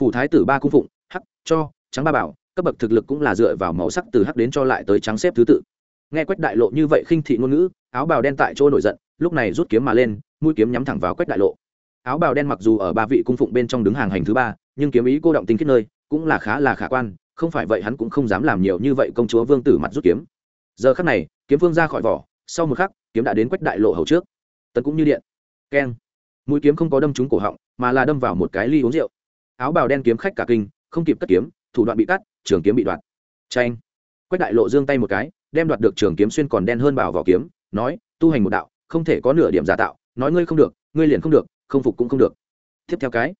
Phủ thái tử ba cung phụng, hắc, cho, trắng ba bảo, cấp bậc thực lực cũng là dựa vào màu sắc từ hắc đến cho lại tới trắng xếp thứ tự. Nghe quách đại lộ như vậy khinh thị ngôn ngữ, áo bào đen tại chỗ nổi giận, lúc này rút kiếm mà lên, mũi kiếm nhắm thẳng vào quách đại lộ. Áo bào đen mặc dù ở ba vị cung phụng bên trong đứng hàng hành thứ ba, nhưng kiếm ý cô động tinh kết nơi, cũng là khá là khả quan, không phải vậy hắn cũng không dám làm nhiều như vậy công chúa vương tử mặt rút kiếm. Giờ khắc này, kiếm vương ra khỏi vỏ, sau một khắc, kiếm đã đến quách đại lộ hầu trước. Tấn cũng như điện. Keng. Mũi kiếm không có đâm trúng cổ họng mà là đâm vào một cái ly uống rượu. Áo bào đen kiếm khách cả kinh, không kịp cất kiếm, thủ đoạn bị cắt, trường kiếm bị đoạt. Tranh quách đại lộ giương tay một cái, đem đoạt được trường kiếm xuyên còn đen hơn bảo vỏ kiếm, nói, tu hành một đạo, không thể có nửa điểm giả tạo, nói ngươi không được, ngươi liền không được, không phục cũng không được. Tiếp theo cái